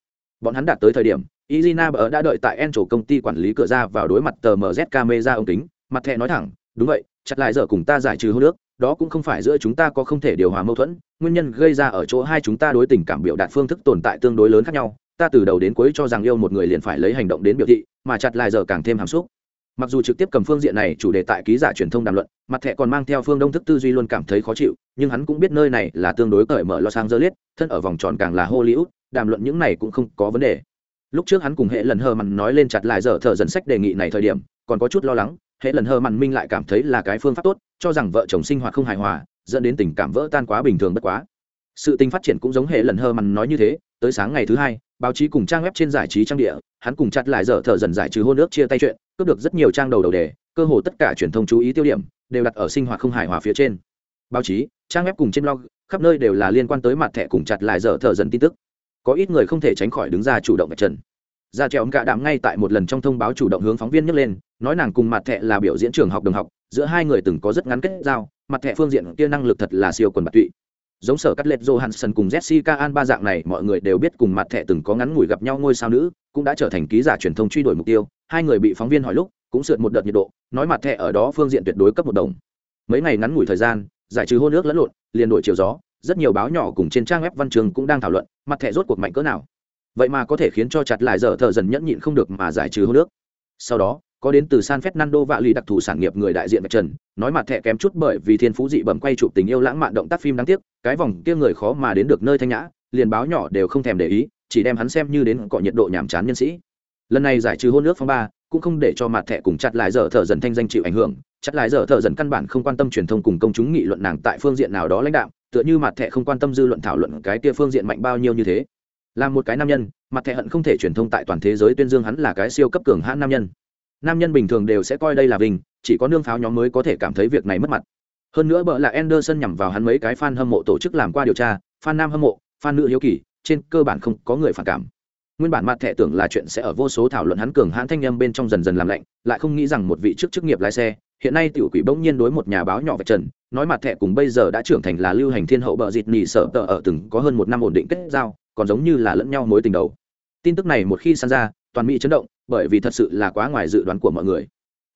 Bọn hắn đạt tới thời điểm, izina ở đã đợi tại en trổ công ty quản lý cửa ra vào đối mặt tờ mz camera ống kính. Mặt thẻ nói thẳng, đúng vậy, chặt lại giờ cùng ta giải trừ hô nước đó cũng không phải giữa chúng ta có không thể điều hòa mâu thuẫn, nguyên nhân gây ra ở chỗ hai chúng ta đối tình cảm biểu đạt phương thức tồn tại tương đối lớn khác nhau ta từ đầu đến cuối cho rằng yêu một người liền phải lấy hành động đến biểu thị, mà chặt lại giờ càng thêm hàm xúc. Mặc dù trực tiếp cầm phương diện này chủ đề tại ký giả truyền thông đàm luận, mặt thẻ còn mang theo phương đông thức tư duy luôn cảm thấy khó chịu, nhưng hắn cũng biết nơi này là tương đối cởi mở lo sang dơ liết thân ở vòng tròn càng là hollywood, đàm luận những này cũng không có vấn đề. Lúc trước hắn cùng hệ lần hờ mặn nói lên chặt lại giờ thợ dần sách đề nghị này thời điểm, còn có chút lo lắng, hệ lần hờ mặn minh lại cảm thấy là cái phương pháp tốt, cho rằng vợ chồng sinh hoạt không hài hòa, dẫn đến tình cảm vỡ tan quá bình thường bất quá. Sự tình phát triển cũng giống hệ lần hờ mặn nói như thế, tới sáng ngày thứ hai báo chí cùng trang web trên giải trí trang địa, hắn cùng chặt lại dở thở dần giải trừ hôn ước chia tay chuyện, cướp được rất nhiều trang đầu đầu đề, cơ hồ tất cả truyền thông chú ý tiêu điểm, đều đặt ở sinh hoạt không hài hòa phía trên. Báo chí, trang web cùng trên blog, khắp nơi đều là liên quan tới mặt thẻ cùng chặt lại dở thở dần tin tức. Có ít người không thể tránh khỏi đứng ra chủ động vạch trần. Ra trèo cả đạm ngay tại một lần trong thông báo chủ động hướng phóng viên nhắc lên, nói nàng cùng mặt thẻ là biểu diễn trường học đồng học, giữa hai người từng có rất ngắn kết giao, mặt thẻ phương diện kia năng lực thật là siêu quần bạc tụy giống sở cắt lệch johansson cùng jessica an ba dạng này mọi người đều biết cùng mặt thẻ từng có ngắn ngủi gặp nhau ngôi sao nữ cũng đã trở thành ký giả truyền thông truy đuổi mục tiêu. Hai người bị phóng viên hỏi lúc cũng sượt một đợt nhiệt độ nói mặt thẻ ở đó phương diện tuyệt đối cấp một đồng. Mấy ngày ngắn ngủi thời gian giải trừ hôn nước lẫn lộn liền đổi chiều gió rất nhiều báo nhỏ cùng trên trang web văn trường cũng đang thảo luận mặt thẻ rốt cuộc mạnh cỡ nào. Vậy mà có thể khiến cho chặt lại giờ thợ dần nhẫn nhịn không được mà giải trừ hôn nước sau đó có đến từ San Fernando vạ lì đặc thù sản nghiệp người đại diện Bạch Trần, nói mặt thẻ kém chút bởi vì thiên phú dị bẩm quay chụp tình yêu lãng mạn động tác phim đáng tiếc, cái vòng kia người khó mà đến được nơi thanh nhã, liền báo nhỏ đều không thèm để ý, chỉ đem hắn xem như đến cọ nhiệt độ nhàm chán nhân sĩ. Lần này giải trừ hôn nước phong ba, cũng không để cho mặt thẻ cùng chặt lại dở thợ dần thanh danh chịu ảnh hưởng, chặt lại dở thợ dần căn bản không quan tâm truyền thông cùng công chúng nghị luận nàng tại phương diện nào đó lãnh đạo, tựa như mặt thẻ không quan tâm dư luận thảo luận cái kia phương diện mạnh bao nhiêu như thế. Là một cái nam nhân, mặt thẻ hận không thể truyền thông tại toàn thế giới tuyên dương hắn là cái siêu cấp cường hãn nam nhân nam nhân bình thường đều sẽ coi đây là vinh chỉ có nương pháo nhóm mới có thể cảm thấy việc này mất mặt hơn nữa bợ là anderson nhằm vào hắn mấy cái fan hâm mộ tổ chức làm qua điều tra, fan nam hâm mộ, fan nữ hiếu kỳ, trên cơ bản không có người phản cảm. Nguyên bản mặt thẻ tưởng là chuyện sẽ ở vô số thảo luận hắn cường hãn thanh â bên trong dần dần làm lạnh, lại không nghĩ rằng một vị chức chức nghiệp lái xe, hiện nay tiểu quỷ bỗng nhiên đối một nhà báo nhỏ vạch trần, nói mặt thẻ cùng bây giờ đã trưởng thành là lưu hành thiên hậu bợ dịt nỉ sợ tờ ở từng có hơn một năm ổn định kết giao, còn giống như là lẫn nhau mối tình đầu. Tin tức này một khi san ra, toàn mỹ chấn động, bởi vì thật sự là quá ngoài dự đoán của mọi người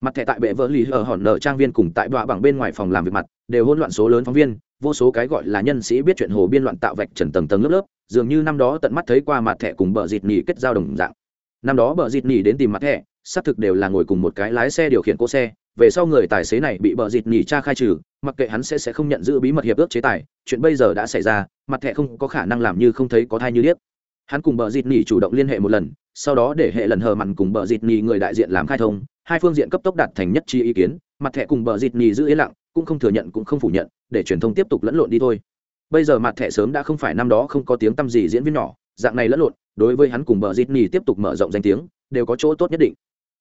mặt thẻ tại bệ vỡ lì ở hòn nợ trang viên cùng tại đọa bằng bên ngoài phòng làm việc mặt, đều hỗn loạn số lớn phóng viên, vô số cái gọi là nhân sĩ biết chuyện hồ biên loạn tạo vạch trần tầng tầng lớp lớp, dường như năm đó tận mắt thấy qua mặt thẻ cùng bờ dịt nhì kết giao đồng dạng. Năm đó bờ dịt nhì đến tìm mặt thẻ, xác thực đều là ngồi cùng một cái lái xe điều khiển cỗ xe, về sau người tài xế này bị bờ dịt nhì tra khai trừ, mặc kệ hắn sẽ sẽ không nhận giữ bí mật hiệp ước chế tài, chuyện bây giờ đã xảy ra, mặt thẻ không có khả năng làm như không thấy có thai như điếc. Hắn cùng bờ dịt nhì chủ động liên hệ một lần, sau đó để hệ lần hờ mặn cùng bờ dịt nhì người đại diện làm khai thông hai phương diện cấp tốc đạt thành nhất trí ý kiến mặt thẻ cùng bờ dịt nhì giữ yên lặng cũng không thừa nhận cũng không phủ nhận để truyền thông tiếp tục lẫn lộn đi thôi bây giờ mặt thẻ sớm đã không phải năm đó không có tiếng tăm gì diễn viên nhỏ dạng này lẫn lộn đối với hắn cùng bờ dịt nhì tiếp tục mở rộng danh tiếng đều có chỗ tốt nhất định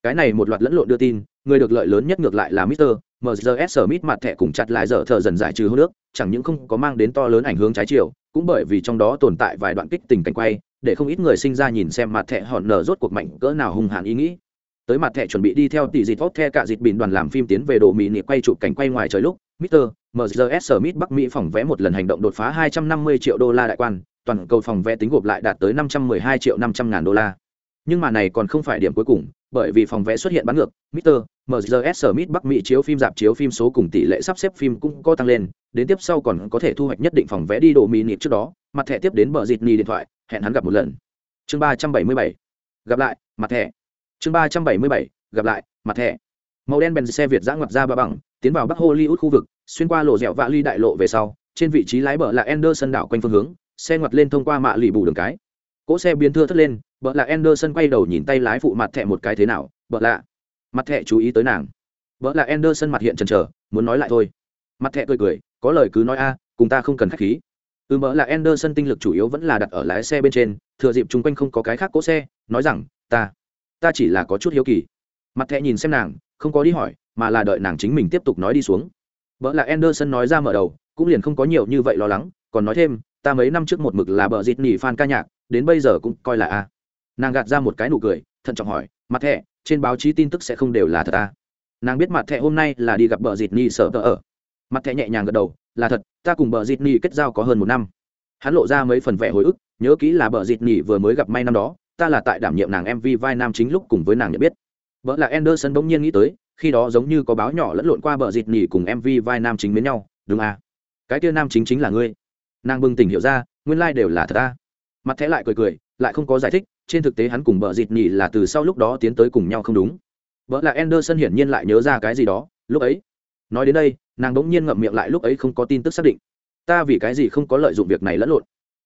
cái này một loạt lẫn lộn đưa tin người được lợi lớn nhất ngược lại là Mr. MGS Smith mặt thẻ cùng chặt lại dở thờ dần giải trừ hô nước, chẳng những không có mang đến to lớn ảnh hưởng trái chiều, cũng bởi vì trong đó tồn tại vài đoạn kích tình cảnh quay, để không ít người sinh ra nhìn xem mặt thẻ hòn nở rốt cuộc mạnh cỡ nào hung hãn ý nghĩ. Tới mặt thẻ chuẩn bị đi theo tỷ dịt tốt the cả dịt bình đoàn làm phim tiến về đồ mỹ nị quay chụp cảnh quay ngoài trời lúc, Mr. MGS Smith Bắc Mỹ phòng vé một lần hành động đột phá 250 triệu đô la đại quan, toàn cầu phòng vé tính gộp lại đạt tới 512 triệu 500 ngàn đô la. Nhưng mà này còn không phải điểm cuối cùng, bởi vì phòng vé xuất hiện bán ngược, Mr. MGS Smith Bắc Mỹ chiếu phim dạp chiếu phim số cùng tỷ lệ sắp xếp phim cũng có tăng lên, đến tiếp sau còn có thể thu hoạch nhất định phòng vé đi đồ mì nịp trước đó, mặt thẻ tiếp đến bờ dịt ni điện thoại, hẹn hắn gặp một lần. Chương 377. Gặp lại, mặt thẻ. Chương 377. Gặp lại, mặt thẻ. Màu đen bèn xe Việt giã ngoặt ra ba bằng, tiến vào Bắc Hollywood khu vực, xuyên qua lộ dẻo vạ ly đại lộ về sau, trên vị trí lái bờ là Anderson đảo quanh phương hướng, xe ngoặt lên thông qua mạ lì bù đường cái. Cỗ xe biến thưa thất lên, bờ là Anderson quay đầu nhìn tay lái phụ mặt thẻ một cái thế nào, bờ lạ mặt thẻ chú ý tới nàng bờ là anderson mặt hiện chần chờ muốn nói lại thôi mặt thẻ cười cười có lời cứ nói a cùng ta không cần khách khí ừ bờ là anderson tinh lực chủ yếu vẫn là đặt ở lái xe bên trên thừa dịp chung quanh không có cái khác cỗ xe nói rằng ta ta chỉ là có chút hiếu kỳ. Mặt thẹ nhìn xem nàng, không có đi hỏi, mà là đợi nàng chính mình tiếp tục nói đi xuống. Vợ là anderson nói ra mở đầu, cũng liền không có nhiều như vậy lo lắng, còn nói thêm, ta mấy năm trước một mực là bờ dịt nỉ fan ca nhạc, đến bây giờ cũng coi là a. Nàng gạt ra một cái nụ cười, thận trọng hỏi, mặt thẹ trên báo chí tin tức sẽ không đều là thật a. nàng biết mặt thẹ hôm nay là đi gặp bờ dịt nỉ sợ tờ ở. Mặt thẹ nhẹ nhàng gật đầu, là thật, ta cùng bờ dịt nỉ kết giao có hơn một năm. Hắn lộ ra mấy phần vẽ hồi ức, nhớ kỹ là bờ dịt nỉ vừa mới gặp may năm đó ta là tại đảm nhiệm nàng mv vai nam chính lúc cùng với nàng nhận biết. Vợ là anderson bỗng nhiên nghĩ tới, khi đó giống như có báo nhỏ lẫn lộn qua bờ dịt nỉ cùng mv vai nam chính với nhau, đúng à? Cái kia nam chính chính là ngươi. Nàng bừng tỉnh hiểu ra, nguyên lai、like、đều là thật ta. Mặt thẻ lại cười cười, lại không có giải thích, trên thực tế hắn cùng bờ dịt nhỉ là từ sau lúc đó tiến tới cùng nhau không đúng. Vợ là anderson hiển nhiên lại nhớ ra cái gì đó, lúc ấy. Nói đến đây, nàng đỗng nhiên ngậm miệng lại, lúc ấy không có tin tức xác định. Ta vì cái gì không có lợi dụng việc này lẫn lộn?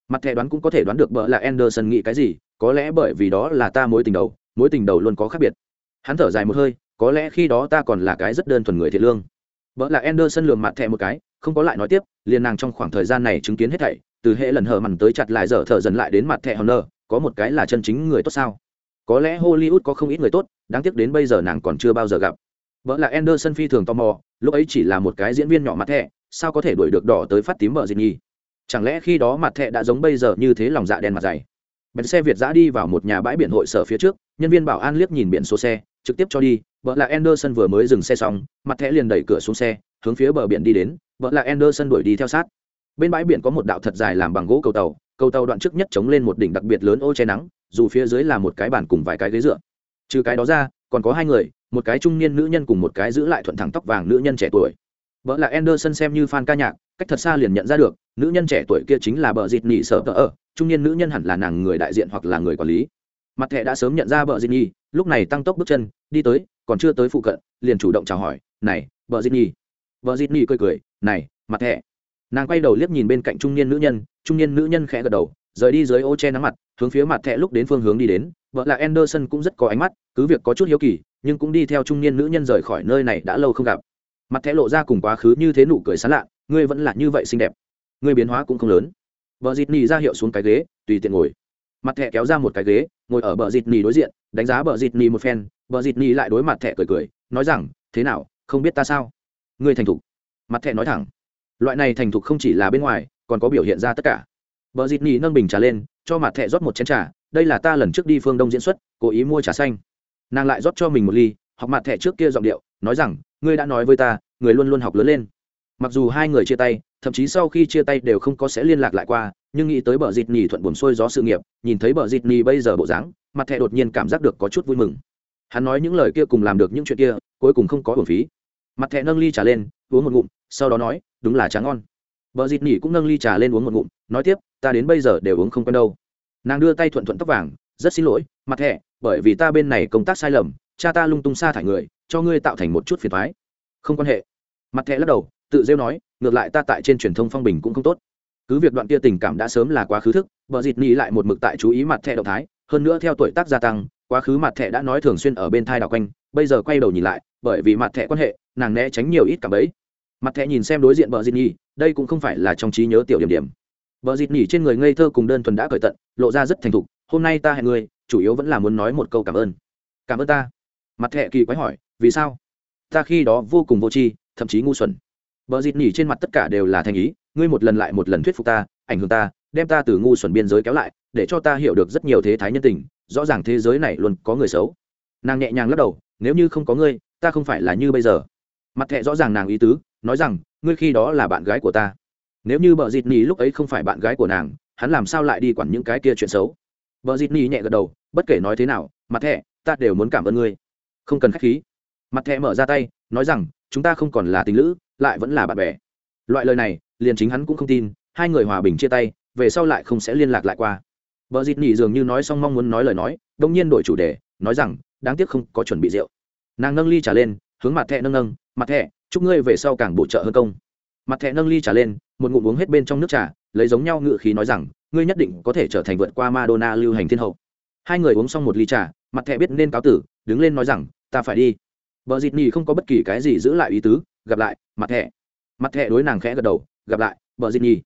Mặt thẻ đoán cũng có thể đoán được bợ là anderson nghĩ cái gì, có lẽ bởi vì đó là ta mối tình đầu, mối tình đầu luôn có khác biệt. Hắn thở dài một hơi, có lẽ khi đó ta còn là cái rất đơn thuần người thiệt lương. Bợ là anderson lườm mặt thẻ một cái, không có lại nói tiếp, liền nàng trong khoảng thời gian này chứng kiến hết thảy, từ hệ lần hở mằn tới chặt lại dở thở dần lại đến mặt thẻ honor, có một cái là chân chính người tốt sao? Có lẽ hollywood có không ít người tốt, đáng tiếc đến bây giờ nàng còn chưa bao giờ gặp. Vợ là anderson phi thường tò mò, lúc ấy chỉ là một cái diễn viên nhỏ mặt thẻ, sao có thể đuổi được đỏ tới phát tím vợ gì nhi? Chẳng lẽ khi đó mặt thẹ đã giống bây giờ như thế lòng dạ đen mặt dày? Bến xe việt giã đi vào một nhà bãi biển hội sở phía trước, nhân viên bảo an liếc nhìn biển số xe, trực tiếp cho đi, vợ là anderson vừa mới dừng xe xong, mặt thẹ liền đẩy cửa xuống xe, hướng phía bờ biển đi đến, vợ là anderson đuổi đi theo sát. Bên bãi biển có một đạo thật dài làm bằng gỗ cầu tàu cầu tàu đoạn trước nhất chống lên một đỉnh đặc biệt lớn ô che nắng, dù phía dưới là một cái bàn cùng vài cái ghế dựa. Trừ cái đó ra, còn có hai người, một cái trung niên nữ nhân cùng một cái giữ lại thuận thẳng tóc vàng nữ nhân trẻ tuổi. Vợ là anderson xem như fan ca nhạc cách thật xa liền nhận ra được, nữ nhân trẻ tuổi kia chính là bờ dịt nhị sợ tờ ở, trung niên nữ nhân hẳn là nàng người đại diện hoặc là người quản lý. Mặt thẻ đã sớm nhận ra bờ dịt nhị, lúc này tăng tốc bước chân, đi tới, còn chưa tới phụ cận, liền chủ động chào hỏi, này, bờ dịt nhị. Bờ dịt nhị cười cười, này, mặt thẻ. Nàng quay đầu liếc nhìn bên cạnh trung niên nữ nhân, trung niên nữ nhân khẽ gật đầu, rời đi dưới ô che nắng mặt, hướng phía mặt thẹ lúc đến phương hướng đi đến. Vợ là anderson cũng rất có ánh mắt, cứ việc có chút hiếu kỳ, nhưng cũng đi theo trung niên nữ nhân rời khỏi nơi này đã lâu không gặp. Mặt thẹ lộ ra cùng quá khứ như thế nụ cười sán lạ ngươi vẫn là như vậy xinh đẹp. Ngươi biến hóa cũng không lớn. Vợ dịt nỉ ra hiệu xuống cái ghế tùy tiện ngồi. Mặt thẹ kéo ra một cái ghế ngồi ở bờ dịt nỉ đối diện đánh giá bờ dịt nỉ một phen bờ dịt nỉ lại đối mặt thẹ cười cười nói rằng thế nào không biết ta sao? Ngươi thành thục. Mặt thẹ nói thẳng loại này thành thục không chỉ là bên ngoài còn có biểu hiện ra tất cả. Bờ dịt Nỉ nâng bình trà lên, cho mặt thẻ rót một chén trà, đây là ta lần trước đi phương Đông diễn xuất, cố ý mua trà xanh. Nàng lại rót cho mình một ly, học mặt thẻ trước kia giọng điệu, nói rằng, ngươi đã nói với ta, người luôn luôn học lớn lên. Mặc dù hai người chia tay, thậm chí sau khi chia tay đều không có sẽ liên lạc lại qua, nhưng nghĩ tới bờ dịt nhì thuận buồn xuôi gió sự nghiệp, nhìn thấy bờ dịt nhì bây giờ bộ dáng, mặt thẹ đột nhiên cảm giác được có chút vui mừng. Hắn nói những lời kia cùng làm được những chuyện kia, cuối cùng không có uổng phí. Mặt thẹ nâng ly trà lên, uống một ngụm, sau đó nói, đúng là trà ngon. Bờ dịt nhì cũng nâng ly trà lên uống một ngụm, nói tiếp, ta đến bây giờ đều uống không quen đâu nàng đưa tay thuận thuận tóc vàng rất xin lỗi mặt thẹ bởi vì ta bên này công tác sai lầm cha ta lung tung xa thải người cho ngươi tạo thành một chút phiền thoái không quan hệ mặt thẹ lắc đầu tự rêu nói ngược lại ta tại trên truyền thông phong bình cũng không tốt. Cứ việc đoạn kia tình cảm đã sớm là quá khứ thức vợ dịt ni lại một mực tại chú ý mặt thẹ động thái hơn nữa theo tuổi tác gia tăng quá khứ mặt thẹ đã nói thường xuyên ở bên thai đào quanh bây giờ quay đầu nhìn lại bởi vì mặt thẹ quan hệ nàng né tránh nhiều ít cả bấy mặt thẹ nhìn xem đối diện vợ dịt ni đây cũng không phải là trong trí nhớ tiểu điểm điểm. Vợ dịt nhỉ trên người ngây thơ cùng đơn thuần đã cởi tận lộ ra rất thành thục hôm nay ta hẹn người, chủ yếu vẫn là muốn nói một câu cảm ơn. Cảm ơn ta. Mặt thẹ kỳ quái hỏi vì sao? Ta khi đó vô cùng vô tri thậm chí ngu xuẩn. Bờ dịt nhỉ trên mặt tất cả đều là thành ý, ngươi một lần lại một lần thuyết phục ta, ảnh hưởng ta, đem ta từ ngu xuẩn biên giới kéo lại, để cho ta hiểu được rất nhiều thế thái nhân tình, rõ ràng thế giới này luôn có người xấu. Nàng nhẹ nhàng lắc đầu, nếu như không có ngươi, ta không phải là như bây giờ. Mặt thẹ rõ ràng nàng ý tứ, nói rằng, ngươi khi đó là bạn gái của ta. Nếu như bờ dịt nỉ lúc ấy không phải bạn gái của nàng, hắn làm sao lại đi quản những cái kia chuyện xấu? Bờ dịt nỉ nhẹ gật đầu, bất kể nói thế nào, mặt thẹ, ta đều muốn cảm ơn ngươi. Không cần khách khí. Mặt thẹ mở ra tay, nói rằng, chúng ta không còn là tình lữ lại vẫn là bạn bè. Loại lời này, liền chính hắn cũng không tin, hai người hòa bình chia tay, về sau lại không sẽ liên lạc lại qua. Vợ dịt nỉ dường như nói xong mong muốn nói lời nói, đông nhiên đổi chủ đề, nói rằng, đáng tiếc không có chuẩn bị rượu. Nàng nâng ly trả lên, hướng mặt thẹ nâng nâng, mặt thẹ chúc ngươi về sau càng bổ trợ hơn công. Mặt thẹ nâng ly trả lên, một ngụm uống hết bên trong nước trà, lấy giống nhau ngự khí nói rằng, ngươi nhất định có thể trở thành vượt qua madonna lưu hành thiên hậu. Hai người uống xong một ly trà, mặt thẹ biết nên cáo tử, đứng lên nói rằng, ta phải đi. Vợ dịt nỉ không có bất kỳ cái gì giữ lại ý tứ gặp lại mặt thẹ mặt thẹ đối nàng khẽ gật đầu gặp lại bờ dịt nhì,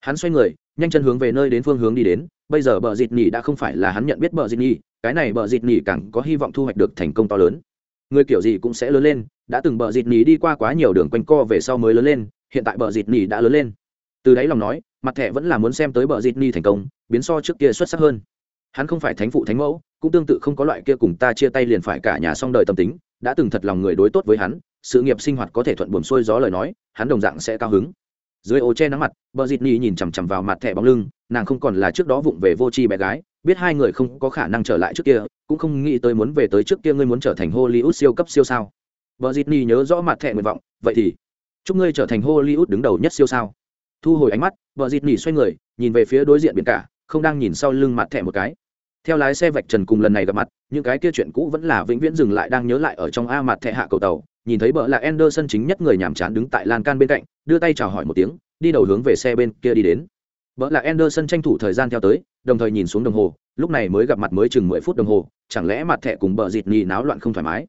hắn xoay người nhanh chân hướng về nơi đến phương hướng đi đến. Bây giờ bờ dịt nhì đã không phải là hắn nhận biết bờ dịt nhì, cái này bờ dịt nhì càng có hy vọng thu hoạch được thành công to lớn. Người kiểu gì cũng sẽ lớn lên đã từng bờ dịt nhì đi qua quá nhiều đường quanh co về sau mới lớn lên hiện tại bờ dịt nhì đã lớn lên. Từ đáy lòng nói mặt thẻ vẫn là muốn xem tới bờ dịt nhì thành công biến so trước kia xuất sắc hơn. Hắn không phải thánh phụ thánh mẫu cũng tương tự không có loại kia cùng ta chia tay liền phải cả nhà xong đời tâm tính đã từng thật lòng người đối tốt với hắn sự nghiệp sinh hoạt có thể thuận buồm xuôi gió lời nói, hắn đồng dạng sẽ cao hứng. Dưới ô che nắng mặt, bờ dịt nỉ nhìn chằm chằm vào mặt thẻ bóng lưng, nàng không còn là trước đó vụng về vô tri bé gái, biết hai người không có khả năng trở lại trước kia, cũng không nghĩ tới muốn về tới trước kia ngươi muốn trở thành hollywood siêu cấp siêu sao. Vợ dịt nỉ nhớ rõ mặt thẻ nguyện vọng, vậy thì, chúc ngươi trở thành hollywood đứng đầu nhất siêu sao. Thu hồi ánh mắt vợ dịt nỉ xoay người, nhìn về phía đối diện biển cả, không đang nhìn sau lưng mặt thẻ một cái. Theo lái xe vạch trần cùng lần này gặp mặt, những cái kia chuyện cũ vẫn là vĩnh viễn dừng lại, đang nhớ lại ở trong a mặt thẻ hạ cầu tàu nhìn thấy bợ là Anderson chính nhất người nhàm chán đứng tại lan can bên cạnh, đưa tay chào hỏi một tiếng, đi đầu hướng về xe bên kia đi đến. Bợ là Anderson tranh thủ thời gian theo tới, đồng thời nhìn xuống đồng hồ, lúc này mới gặp mặt mới chừng mười phút đồng hồ, chẳng lẽ mặt thẻ cùng bợ dịt nhì náo loạn không thoải mái.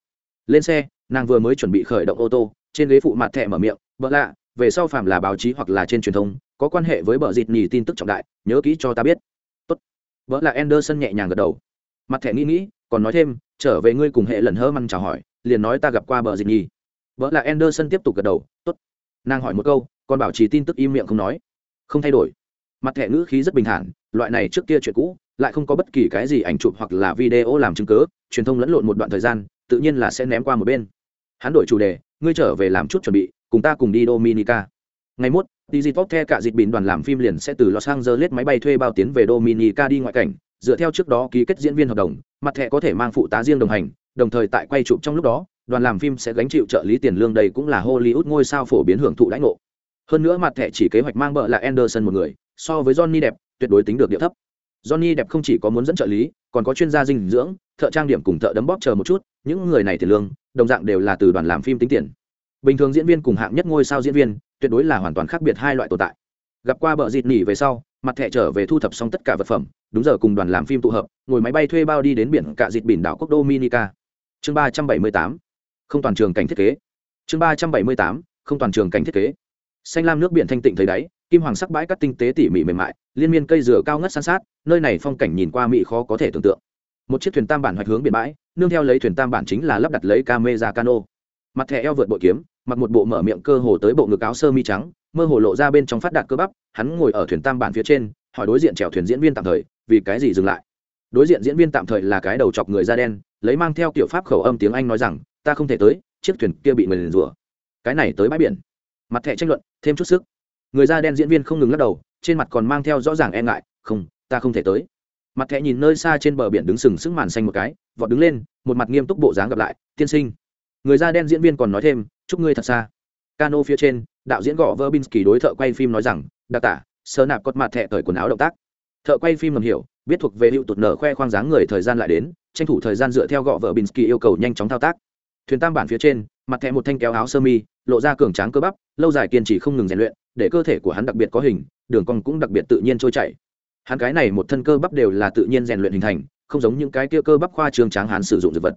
Lên xe, nàng vừa mới chuẩn bị khởi động ô tô, trên ghế phụ mặt thẻ mở miệng, "Bợ lạ, về sau phàm là báo chí hoặc là trên truyền thông, có quan hệ với bợ dịt nhì tin tức trọng đại, nhớ kỹ cho ta biết." Tốt. Bợ là Anderson nhẹ nhàng gật đầu. Mặt thẻ nghĩ nghĩ, còn nói thêm, trở về ngươi cùng hệ lần hơ măng chào hỏi, liền nói ta gặp qua bờ dịt nhi. Vợ là anderson tiếp tục gật đầu, tốt. Nàng hỏi một câu, còn bảo trì tin tức im miệng không nói. Không thay đổi. Mặt thẻ ngữ khí rất bình thản, loại này trước kia chuyện cũ, lại không có bất kỳ cái gì ảnh chụp hoặc là video làm chứng cớ truyền thông lẫn lộn một đoạn thời gian, tự nhiên là sẽ ném qua một bên. Hắn đổi chủ đề, ngươi trở về làm chút chuẩn bị, cùng ta cùng đi dominica. Ngày mốt, digitop the cả dịp bỉn đoàn làm phim liền sẽ từ los angeles máy bay thuê bao tiến về dominica đi ngoại cảnh, dựa theo trước đó ký kết diễn viên hợp đồng, mặt thẻ có thể mang phụ tá riêng đồng hành đồng thời tại quay chụp trong lúc đó, đoàn làm phim sẽ gánh chịu trợ lý tiền lương đây cũng là hollywood ngôi sao phổ biến hưởng thụ đãi ngộ. Hơn nữa mặt thẻ chỉ kế hoạch mang vợ là anderson một người, so với johnny đẹp tuyệt đối tính được địa thấp. Johnny đẹp không chỉ có muốn dẫn trợ lý, còn có chuyên gia dinh dưỡng, thợ trang điểm cùng thợ đấm bóp chờ một chút, những người này tiền lương, đồng dạng đều là từ đoàn làm phim tính tiền. Bình thường diễn viên cùng hạng nhất ngôi sao diễn viên, tuyệt đối là hoàn toàn khác biệt hai loại tồn tại. Gặp qua bờ dịt nỉ về sau, mặt thẻ trở về thu thập xong tất cả vật phẩm, đúng giờ cùng đoàn làm phim tụ hợp, ngồi máy bay thuê bao đi đến biển cả dịt biển đảo quốc dominica chương ba trăm bảy mươi tám, không toàn trường cảnh thiết kế. Chương ba trăm bảy mươi tám, không toàn trường cảnh thiết kế. Xanh lam nước biển thanh tịnh thấy đáy, kim hoàng sắc bãi cắt tinh tế tỉ mỉ mềm mại, liên miên cây dừa cao ngất san sát, nơi này phong cảnh nhìn qua mỹ khó có thể tưởng tượng. Một chiếc thuyền tam bản hoạch hướng biển bãi, nương theo lấy thuyền tam bản chính là lắp đặt lấy ca mê ra cano. Mặt thẻ eo vượt bội kiếm, mặc một bộ mở miệng cơ hồ tới bộ ngực áo sơ mi trắng, mơ hồ lộ ra bên trong phát đạt cơ bắp, hắn ngồi ở thuyền tam bản phía trên, hỏi đối diện chèo thuyền diễn viên tạm thời, vì cái gì dừng lại? Đối diện diễn viên tạm thời là cái đầu chọc người da đen lấy mang theo kiểu pháp khẩu âm tiếng anh nói rằng, ta không thể tới, chiếc thuyền kia bị người liền rủa. Cái này tới bãi biển. Mặt thẻ tranh luận, thêm chút sức. Người da đen diễn viên không ngừng lắc đầu, trên mặt còn mang theo rõ ràng e ngại, không, ta không thể tới. Mặt thẻ nhìn nơi xa trên bờ biển đứng sừng sững màn xanh một cái, vọt đứng lên, một mặt nghiêm túc bộ dáng gặp lại, tiên sinh. Người da đen diễn viên còn nói thêm, chúc ngươi thật xa. Cano phía trên, đạo diễn gõ vơ binsky đối thợ quay phim nói rằng đặc tả sơ nạp cột mặt thẻ cởi quần áo động tác. Thợ quay phim ngầm hiểu, biết thuộc về hiệu tụt nở khoe khoang dáng người thời gian lại đến tranh thủ thời gian dựa theo gọ vợ binsky yêu cầu nhanh chóng thao tác. Thuyền tam bản phía trên, mặt thẹ một thanh kéo áo sơ mi, lộ ra cường tráng cơ bắp, lâu dài kiên trì không ngừng rèn luyện, để cơ thể của hắn đặc biệt có hình, đường cong cũng đặc biệt tự nhiên trôi chảy. Hắn cái này một thân cơ bắp đều là tự nhiên rèn luyện hình thành, không giống những cái kia cơ bắp khoa trương tráng hắn sử dụng dược vật.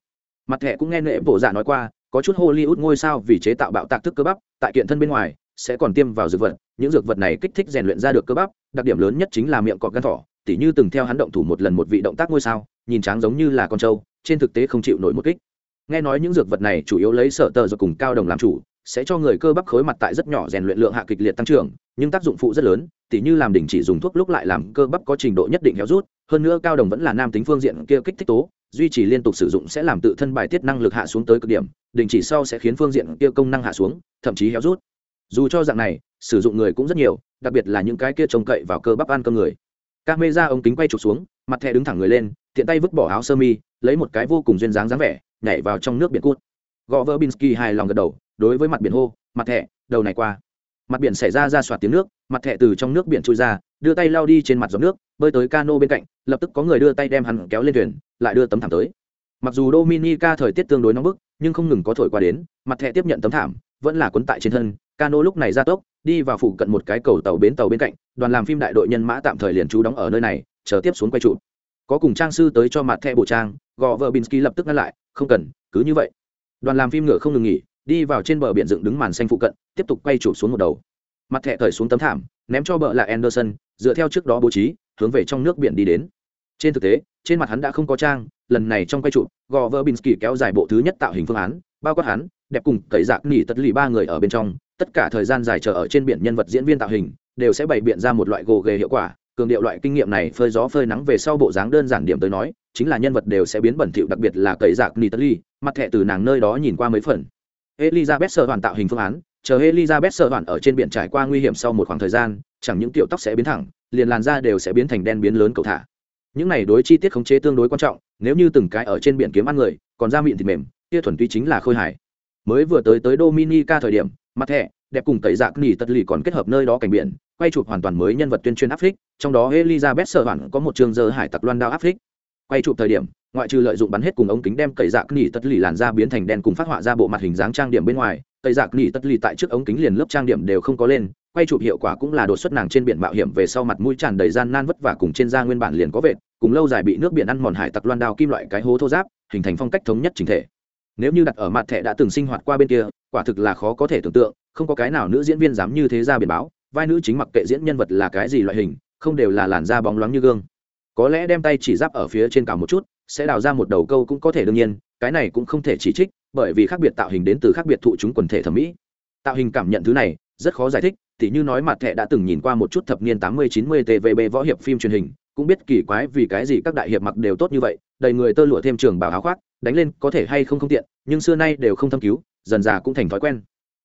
Mặt thẹ cũng nghe nệ bộ dạ nói qua, có chút hollywood ngôi sao vì chế tạo bạo tạc thức cơ bắp, tại kiện thân bên ngoài, sẽ còn tiêm vào dược vật. Những dược vật này kích thích rèn luyện ra được cơ bắp, đặc điểm lớn nhất chính là miệng cọp gan thỏ, tỉ như từng theo hắn động thủ một lần một vị động tác ngôi sao nhìn tráng giống như là con trâu, trên thực tế không chịu nổi một kích. Nghe nói những dược vật này chủ yếu lấy sở tờ rồi cùng cao đồng làm chủ, sẽ cho người cơ bắp khối mặt tại rất nhỏ rèn luyện lượng hạ kịch liệt tăng trưởng, nhưng tác dụng phụ rất lớn, tỉ như làm đình chỉ dùng thuốc lúc lại làm cơ bắp có trình độ nhất định héo rút, hơn nữa cao đồng vẫn là nam tính phương diện kia kích thích tố, duy trì liên tục sử dụng sẽ làm tự thân bài tiết năng lực hạ xuống tới cực điểm đình chỉ sau sẽ khiến phương diện kia công năng hạ xuống, thậm chí héo rút. Dù cho dạng này, sử dụng người cũng rất nhiều, đặc biệt là những cái kia trông cậy vào cơ bắp ăn cơm người. Các mê ra ống kính quay trục xuống, mặt thẻ đứng thẳng người lên tiện tay vứt bỏ áo sơ mi, lấy một cái vô cùng duyên dáng dáng vẻ, nhảy vào trong nước biển cút. Gõ vỡ binsky hài lòng gật đầu, đối với mặt biển hô, mặt thẻ, đầu này qua. Mặt biển xảy ra ra soạt tiếng nước, mặt thẻ từ trong nước biển trôi ra, đưa tay lao đi trên mặt giọt nước, bơi tới cano bên cạnh, lập tức có người đưa tay đem hắn kéo lên thuyền, lại đưa tấm thảm tới. Mặc dù dominica thời tiết tương đối nóng bức, nhưng không ngừng có thổi qua đến, mặt thẻ tiếp nhận tấm thảm, vẫn là quấn tại trên thân. Cano lúc này ra tốc, đi vào phụ cận một cái cầu tàu bến tàu bên cạnh, đoàn làm phim đại đội nhân mã tạm thời liền trú đóng ở nơi này, chờ tiếp xuống quay trụ có cùng trang sư tới cho mặt thẻ bộ trang, gò vợ binsky lập tức ngăn lại, không cần, cứ như vậy. Đoàn làm phim ngựa không ngừng nghỉ, đi vào trên bờ biển dựng đứng màn xanh phụ cận, tiếp tục quay chụp xuống một đầu. Mặt thẻ thời xuống tấm thảm, ném cho bờ là anderson, dựa theo trước đó bố trí, hướng về trong nước biển đi đến. Trên thực tế, trên mặt hắn đã không có trang, lần này trong quay chụp, gò vợ binsky kéo dài bộ thứ nhất tạo hình phương án, bao quát hắn, đẹp cùng cậy dạc nỉ tất lì ba người ở bên trong, tất cả thời gian dài chờ ở trên biển nhân vật diễn viên tạo hình, đều sẽ bày biện ra một loại gồ ghề hiệu quả cường điệu loại kinh nghiệm này phơi gió phơi nắng về sau bộ dáng đơn giản điểm tới nói, chính là nhân vật đều sẽ biến bẩn thỉu, đặc biệt là cậy dạc nitaly mặt thẻ từ nàng nơi đó nhìn qua mấy phần. Elizabeth sơ hoàn tạo hình phương án, chờ elizabeth sơ hoàn ở trên biển trải qua nguy hiểm sau một khoảng thời gian, chẳng những tiểu tóc sẽ biến thẳng, liền làn da đều sẽ biến thành đen biến lớn cầu thả. Những này đối chi tiết khống chế tương đối quan trọng, nếu như từng cái ở trên biển kiếm ăn người, còn da mịn thịt mềm, kia thuần tuy chính là khôi hài. Mới vừa tới tới dominica thời điểm, mặt thẻ, đẹp cùng tẩy dạc nỉ tật lì còn kết hợp nơi đó cảnh biển quay chụp hoàn toàn mới nhân vật tuyên truyền áp phích trong đó elizabeth sợ hẳn có một trường giờ hải tặc loan đao áp phích quay chụp thời điểm, ngoại trừ lợi dụng bắn hết cùng ống kính đem cậy dạc nỉ tất lì làn da biến thành đen cùng phát họa ra bộ mặt hình dáng trang điểm bên ngoài cậy dạc nỉ tất lì tại trước ống kính liền lớp trang điểm đều không có lên, quay chụp hiệu quả cũng là đột xuất nàng trên biển mạo hiểm về sau mặt mũi tràn đầy gian nan vất vả cùng trên da nguyên bản liền có vệt, cùng lâu dài bị nước biển ăn mòn hải tặc loan đao kim loại cái hố thô giáp, hình thành phong cách thống nhất chính thể. Nếu như đặt ở mặt thẻ đã từng sinh hoạt qua bên kia, quả thực là khó có thể tưởng tượng, không có cái nào nữ diễn viên dám như thế ra biển báo vai nữ chính mặc kệ diễn nhân vật là cái gì loại hình, không đều là làn da bóng loáng như gương. Có lẽ đem tay chỉ giáp ở phía trên cào một chút, sẽ đào ra một đầu câu cũng có thể đương nhiên, cái này cũng không thể chỉ trích, bởi vì khác biệt tạo hình đến từ khác biệt thụ chúng quần thể thẩm mỹ. Tạo hình cảm nhận thứ này, rất khó giải thích, tỉ như nói mặt thẻ đã từng nhìn qua một chút thập niên tám mươi, chín mươi tvb võ hiệp phim truyền hình, cũng biết kỳ quái vì cái gì các đại hiệp mặc đều tốt như vậy, đầy người tơ lụa thêm trường bảo áo khoác, đánh lên có thể hay không không tiện, nhưng xưa nay đều không thâm cứu, dần già cũng thành thói quen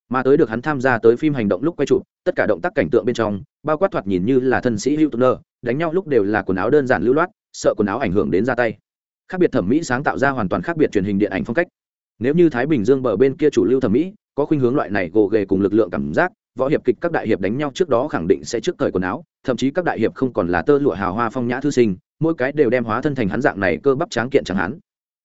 mà tới được hắn tham gia tới phim hành động lúc quay trụ, tất cả động tác cảnh tượng bên trong bao quát thoạt nhìn như là thân sĩ hữu tuner đánh nhau lúc đều là quần áo đơn giản lưu loát sợ quần áo ảnh hưởng đến ra tay. Khác biệt thẩm mỹ sáng tạo ra hoàn toàn khác biệt truyền hình điện ảnh phong cách. Nếu như thái bình dương bờ bên kia chủ lưu thẩm mỹ có khuynh hướng loại này gồ ghề cùng lực lượng cảm giác võ hiệp kịch các đại hiệp đánh nhau trước đó khẳng định sẽ trước thời quần áo thậm chí các đại hiệp không còn là tơ lụa hào hoa phong nhã thư sinh mỗi cái đều đem hóa thân thành hắn dạng này cơ bắp tráng kiện chẳng hắn.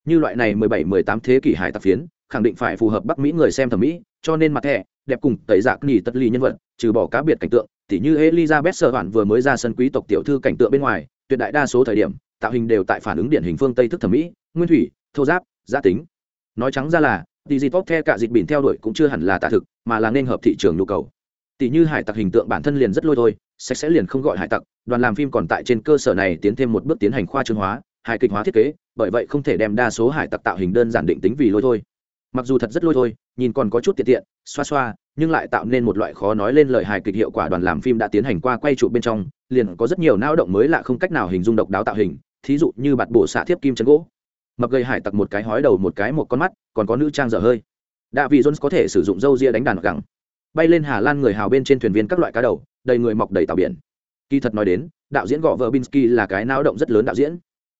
Như loại này mười bảy mười tám thế kỷ hải tặc phiến khẳng định phải phù hợp bắc mỹ người xem thẩm mỹ, cho nên mặt thẻ đẹp cùng tẩy dạc nghỉ tất ly nhân vật, trừ bỏ cá biệt cảnh tượng, tỉ như elizabeth sơ hoàn vừa mới ra sân quý tộc tiểu thư cảnh tượng bên ngoài, tuyệt đại đa số thời điểm, tạo hình đều tại phản ứng điển hình phương tây thức thẩm mỹ, nguyên thủy, thô giáp gia tính. Nói trắng ra là, tỷ dịp tốt theo cả dịp bỉn theo đuổi cũng chưa hẳn là tạ thực, mà là nên hợp thị trường nhu cầu. Tỷ như hải tặc hình tượng bản thân liền rất lôi thôi, sạch sẽ liền không gọi hải tặc, đoàn làm phim còn tại trên cơ sở này tiến thêm một bước tiến hành khoa trương hóa, hài kịch hóa thiết kế, bởi vậy không thể đem đa số hải tặc tạo hình đơn giản định tính vì lôi thôi mặc dù thật rất lôi thôi, nhìn còn có chút tiện tiện, xoa xoa, nhưng lại tạo nên một loại khó nói lên lời hài kịch hiệu quả đoàn làm phim đã tiến hành qua quay trụ bên trong, liền có rất nhiều nao động mới lạ không cách nào hình dung độc đáo tạo hình, thí dụ như bạt bổ xạ thiếp kim chân gỗ. Mập gây hải tặc một cái hói đầu một cái một con mắt, còn có nữ trang dở hơi. Đạ vị jones có thể sử dụng râu ria đánh đàn gẳng. Bay lên hà lan người hào bên trên thuyền viên các loại cá đầu, đầy người mọc đầy tàu biển. Kỳ thật nói đến, đạo diễn gõ vợ binsky là cái nao động rất lớn đạo diễn.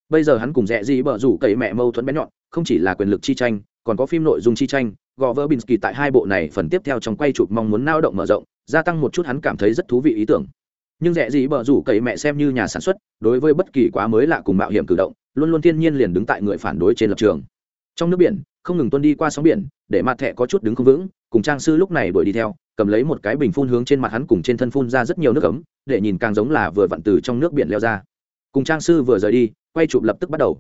Bây giờ hắn cùng rẽ gì bở rủ cậy mẹ mâu thuẫn bé nhọn, không chỉ là quyền lực chi tranh còn có phim nội dung chi tranh gò vỡ binsky tại hai bộ này phần tiếp theo trong quay chụp mong muốn lao động mở rộng, gia tăng một chút hắn cảm thấy rất thú vị ý tưởng. Nhưng rẻ gì bờ rủ cậy mẹ xem như nhà sản xuất, đối với bất kỳ quá mới lạ cùng mạo hiểm cử động, luôn luôn thiên nhiên liền đứng tại người phản đối trên lập trường. Trong nước biển, không ngừng tuân đi qua sóng biển, để mặt thẹ có chút đứng không vững, cùng trang sư lúc này đuổi đi theo, cầm lấy một cái bình phun hướng trên mặt hắn cùng trên thân phun ra rất nhiều nước ấm, để nhìn càng giống là vừa vặn từ trong nước biển leo ra. Cùng trang sư vừa rời đi, quay chụp lập tức bắt đầu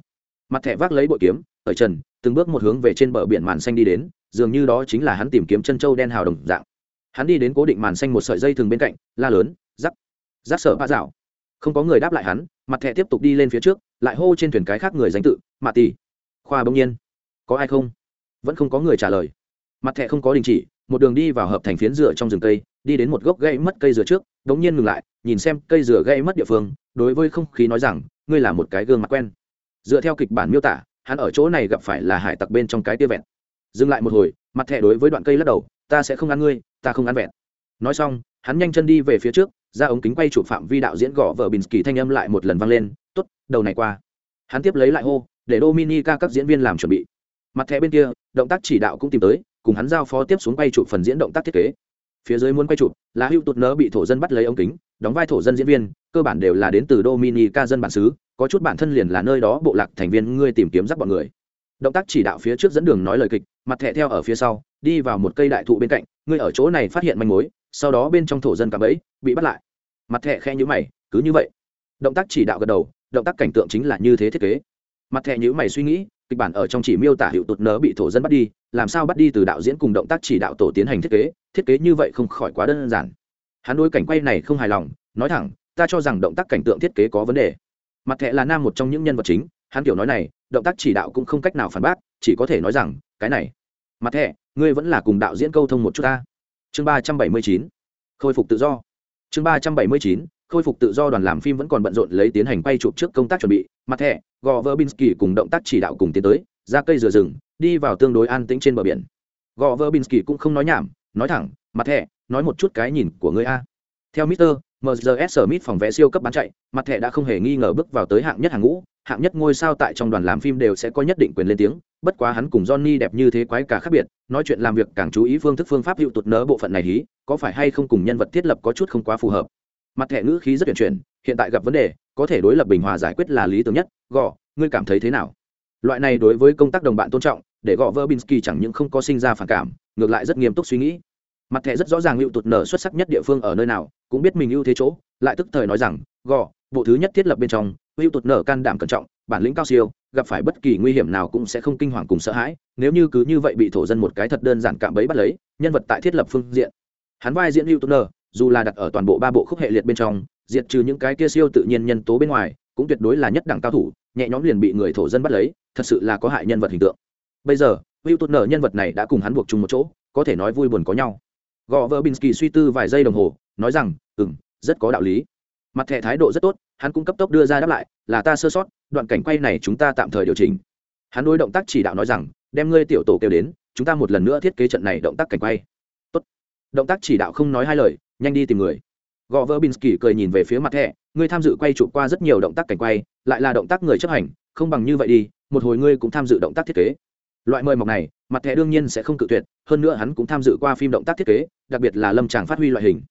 mặt thẻ vác lấy bội kiếm, ở trần, từng bước một hướng về trên bờ biển màn xanh đi đến, dường như đó chính là hắn tìm kiếm chân châu đen hào đồng dạng. Hắn đi đến cố định màn xanh một sợi dây thường bên cạnh, la lớn, giắc giắc sở ba dạo. Không có người đáp lại hắn, mặt thẻ tiếp tục đi lên phía trước, lại hô trên thuyền cái khác người danh tự, mạ tỷ khoa bỗng nhiên, có ai không? Vẫn không có người trả lời. Mặt thẻ không có đình chỉ, một đường đi vào hợp thành phiến dừa trong rừng cây, đi đến một gốc gây mất cây dừa trước, đống nhiên ngừng lại, nhìn xem cây dừa gây mất địa phương, đối với không khí nói rằng, ngươi là một cái gương mặt quen dựa theo kịch bản miêu tả, hắn ở chỗ này gặp phải là hải tặc bên trong cái tia vẹn. Dừng lại một hồi, mặt thẹ đối với đoạn cây lắc đầu, ta sẽ không ăn ngươi, ta không ăn vẹn. Nói xong, hắn nhanh chân đi về phía trước, ra ống kính quay chụp phạm vi đạo diễn gõ vợ bình kỳ thanh âm lại một lần vang lên t ố t đầu này qua. Hắn tiếp lấy lại hô, để dominica các diễn viên làm chuẩn bị. Mặt thẻ bên kia, động tác chỉ đạo cũng tìm tới, cùng hắn giao phó tiếp xuống quay chụp phần diễn động tác thiết kế. Phía dưới muốn quay chụp là hữu tụt nớ bị thổ dân bắt lấy ống kính, đóng vai thổ dân diễn viên, cơ bản đều là đến từ dominica dân bản xứ có chút bản thân liền là nơi đó bộ lạc thành viên, ngươi tìm kiếm rắc bọn người. Động tác chỉ đạo phía trước dẫn đường nói lời kịch, mặt thẻ theo ở phía sau, đi vào một cây đại thụ bên cạnh, ngươi ở chỗ này phát hiện manh mối, sau đó bên trong thổ dân cạm ấy bị bắt lại. Mặt thẻ khe nhữ mày, cứ như vậy. Động tác chỉ đạo gật đầu, động tác cảnh tượng chính là như thế thiết kế. Mặt thẻ nhữ mày suy nghĩ, kịch bản ở trong chỉ miêu tả hiệu tụt nớ bị thổ dân bắt đi, làm sao bắt đi từ đạo diễn cùng động tác chỉ đạo tổ tiến hành thiết kế thiết kế như vậy không khỏi quá đơn giản. Hắn đối cảnh quay này không hài lòng, nói thẳng, ta cho rằng động tác cảnh tượng thiết kế có vấn đề mặt thẻ là nam một trong những nhân vật chính, hắn kiểu nói này, động tác chỉ đạo cũng không cách nào phản bác, chỉ có thể nói rằng, cái này. Mặt thẻ, ngươi vẫn là cùng đạo diễn câu thông một chút ta. Chương ba trăm bảy mươi chín, khôi phục tự do. Chương ba trăm bảy mươi chín, khôi phục tự do đoàn làm phim vẫn còn bận rộn lấy tiến hành quay chụp trước công tác chuẩn bị. Mặt thẻ gò vơ binsky cùng động tác chỉ đạo cùng tiến tới, ra cây dừa rừng, đi vào tương đối an tĩnh trên bờ biển. Gò vơ binsky cũng không nói nhảm, nói thẳng, mặt thẻ, nói một chút cái nhìn của ngươi a theo mister mrs smith phòng vé siêu cấp bán chạy mặt thẻ đã không hề nghi ngờ bước vào tới hạng nhất hàng ngũ hạng nhất ngôi sao tại trong đoàn làm phim đều sẽ có nhất định quyền lên tiếng bất quá hắn cùng johnny đẹp như thế quái cả khác biệt nói chuyện làm việc càng chú ý phương thức phương pháp hiệu tụt nỡ bộ phận này hí có phải hay không cùng nhân vật thiết lập có chút không quá phù hợp. Mặt thẻ ngữ khí rất chuyển chuyển hiện tại gặp vấn đề có thể đối lập bình hòa giải quyết là lý tưởng nhất Gò, ngươi cảm thấy thế nào? Loại này đối với công tác đồng bạn tôn trọng để gò vơ binsky chẳng những không có sinh ra phản cảm ngược lại rất nghiêm túc suy nghĩ. Mặt thẻ rất rõ ràng hữu tụt nở xuất sắc nhất địa phương ở nơi nào cũng biết mình ưu thế chỗ, lại tức thời nói rằng gõ bộ thứ nhất thiết lập bên trong, hữu tụt nở can đảm cẩn trọng, bản lĩnh cao siêu, gặp phải bất kỳ nguy hiểm nào cũng sẽ không kinh hoàng cùng sợ hãi, nếu như cứ như vậy bị thổ dân một cái thật đơn giản cạm bẫy bắt lấy, nhân vật tại thiết lập phương diện. Hắn vai diễn hữu tụt nở, dù là đặt ở toàn bộ ba bộ khúc hệ liệt bên trong, diệt trừ những cái kia siêu tự nhiên nhân tố bên ngoài, cũng tuyệt đối là nhất đẳng cao thủ, nhẹ nhõm liền bị người thổ dân bắt lấy, thật sự là có hại nhân vật hình tượng. Bây giờ, hữu tụt nở nhân vật này đã cùng hắn buộc chung một chỗ, có thể nói vui buồn có nhau. Gò vợ binsky suy tư vài giây đồng hồ nói rằng ừ m rất có đạo lý. Mặt thẻ thái độ rất tốt, hắn cũng cấp tốc đưa ra đáp lại, là ta sơ sót, đoạn cảnh quay này chúng ta tạm thời điều chỉnh. Hắn đối động tác chỉ đạo nói rằng, đem ngươi tiểu tổ kêu đến, chúng ta một lần nữa thiết kế trận này động tác cảnh quay. Tốt. động tác chỉ đạo không nói hai lời, nhanh đi tìm người. Gò vợ binsky cười nhìn về phía mặt thẻ, ngươi tham dự quay chụp qua rất nhiều động tác cảnh quay, lại là động tác người chấp hành, không bằng như vậy đi, một hồi ngươi cũng tham dự động tác thiết kế. Loại mời mọc này, mặt thẻ đương nhiên sẽ không cự tuyệt, hơn nữa hắn cũng tham dự qua phim động tác thiết kế, đặc biệt là lâm tràng phát huy loại hình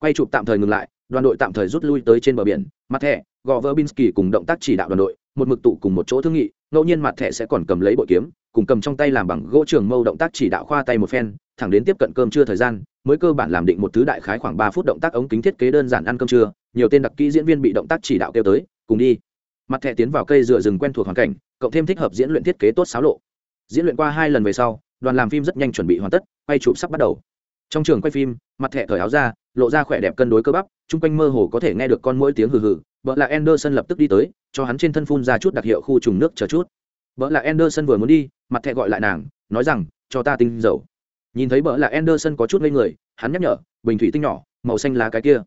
quay chụp tạm thời ngừng lại, đoàn đội tạm thời rút lui tới trên bờ biển. Mặt thẻ gò vơ binsky cùng động tác chỉ đạo đoàn đội, một mực tụ cùng một chỗ thương nghị, ngẫu nhiên mặt thẻ sẽ còn cầm lấy bội kiếm, cùng cầm trong tay làm bằng gỗ trường mâu động tác chỉ đạo khoa tay một phen, thẳng đến tiếp cận cơm trưa thời gian, mới cơ bản làm định một thứ đại khái khoảng ba phút động tác ống kính thiết kế đơn giản ăn cơm trưa, nhiều tên đặc kỹ diễn viên bị động tác chỉ đạo kêu tới, cùng đi. Mặt thẻ tiến vào cây dựa rừng quen thuộc hoàn cảnh, cộng thêm thích hợp diễn luyện thiết kế tốt xáo lộ. Diễn luyện qua hai lần về sau, đoàn làm phim rất nhanh chuẩn bị hoàn tất, quay chụp sắp bắt đầu. Trong trường quay phim, mặt thẻ cởi áo ra lộ ra khỏe đẹp cân đối cơ bắp, chung quanh mơ hồ có thể nghe được con mỗi tiếng hừ hừ, vợ là anderson lập tức đi tới, cho hắn trên thân phun ra chút đặc hiệu khu trùng nước chờ chút. Vợ là anderson vừa muốn đi, mặt thẻ gọi lại nàng, nói rằng, cho ta tinh dầu. Nhìn thấy vợ là anderson có chút ngây người, hắn nhắc nhở, bình thủy tinh nhỏ, màu xanh lá cái kia.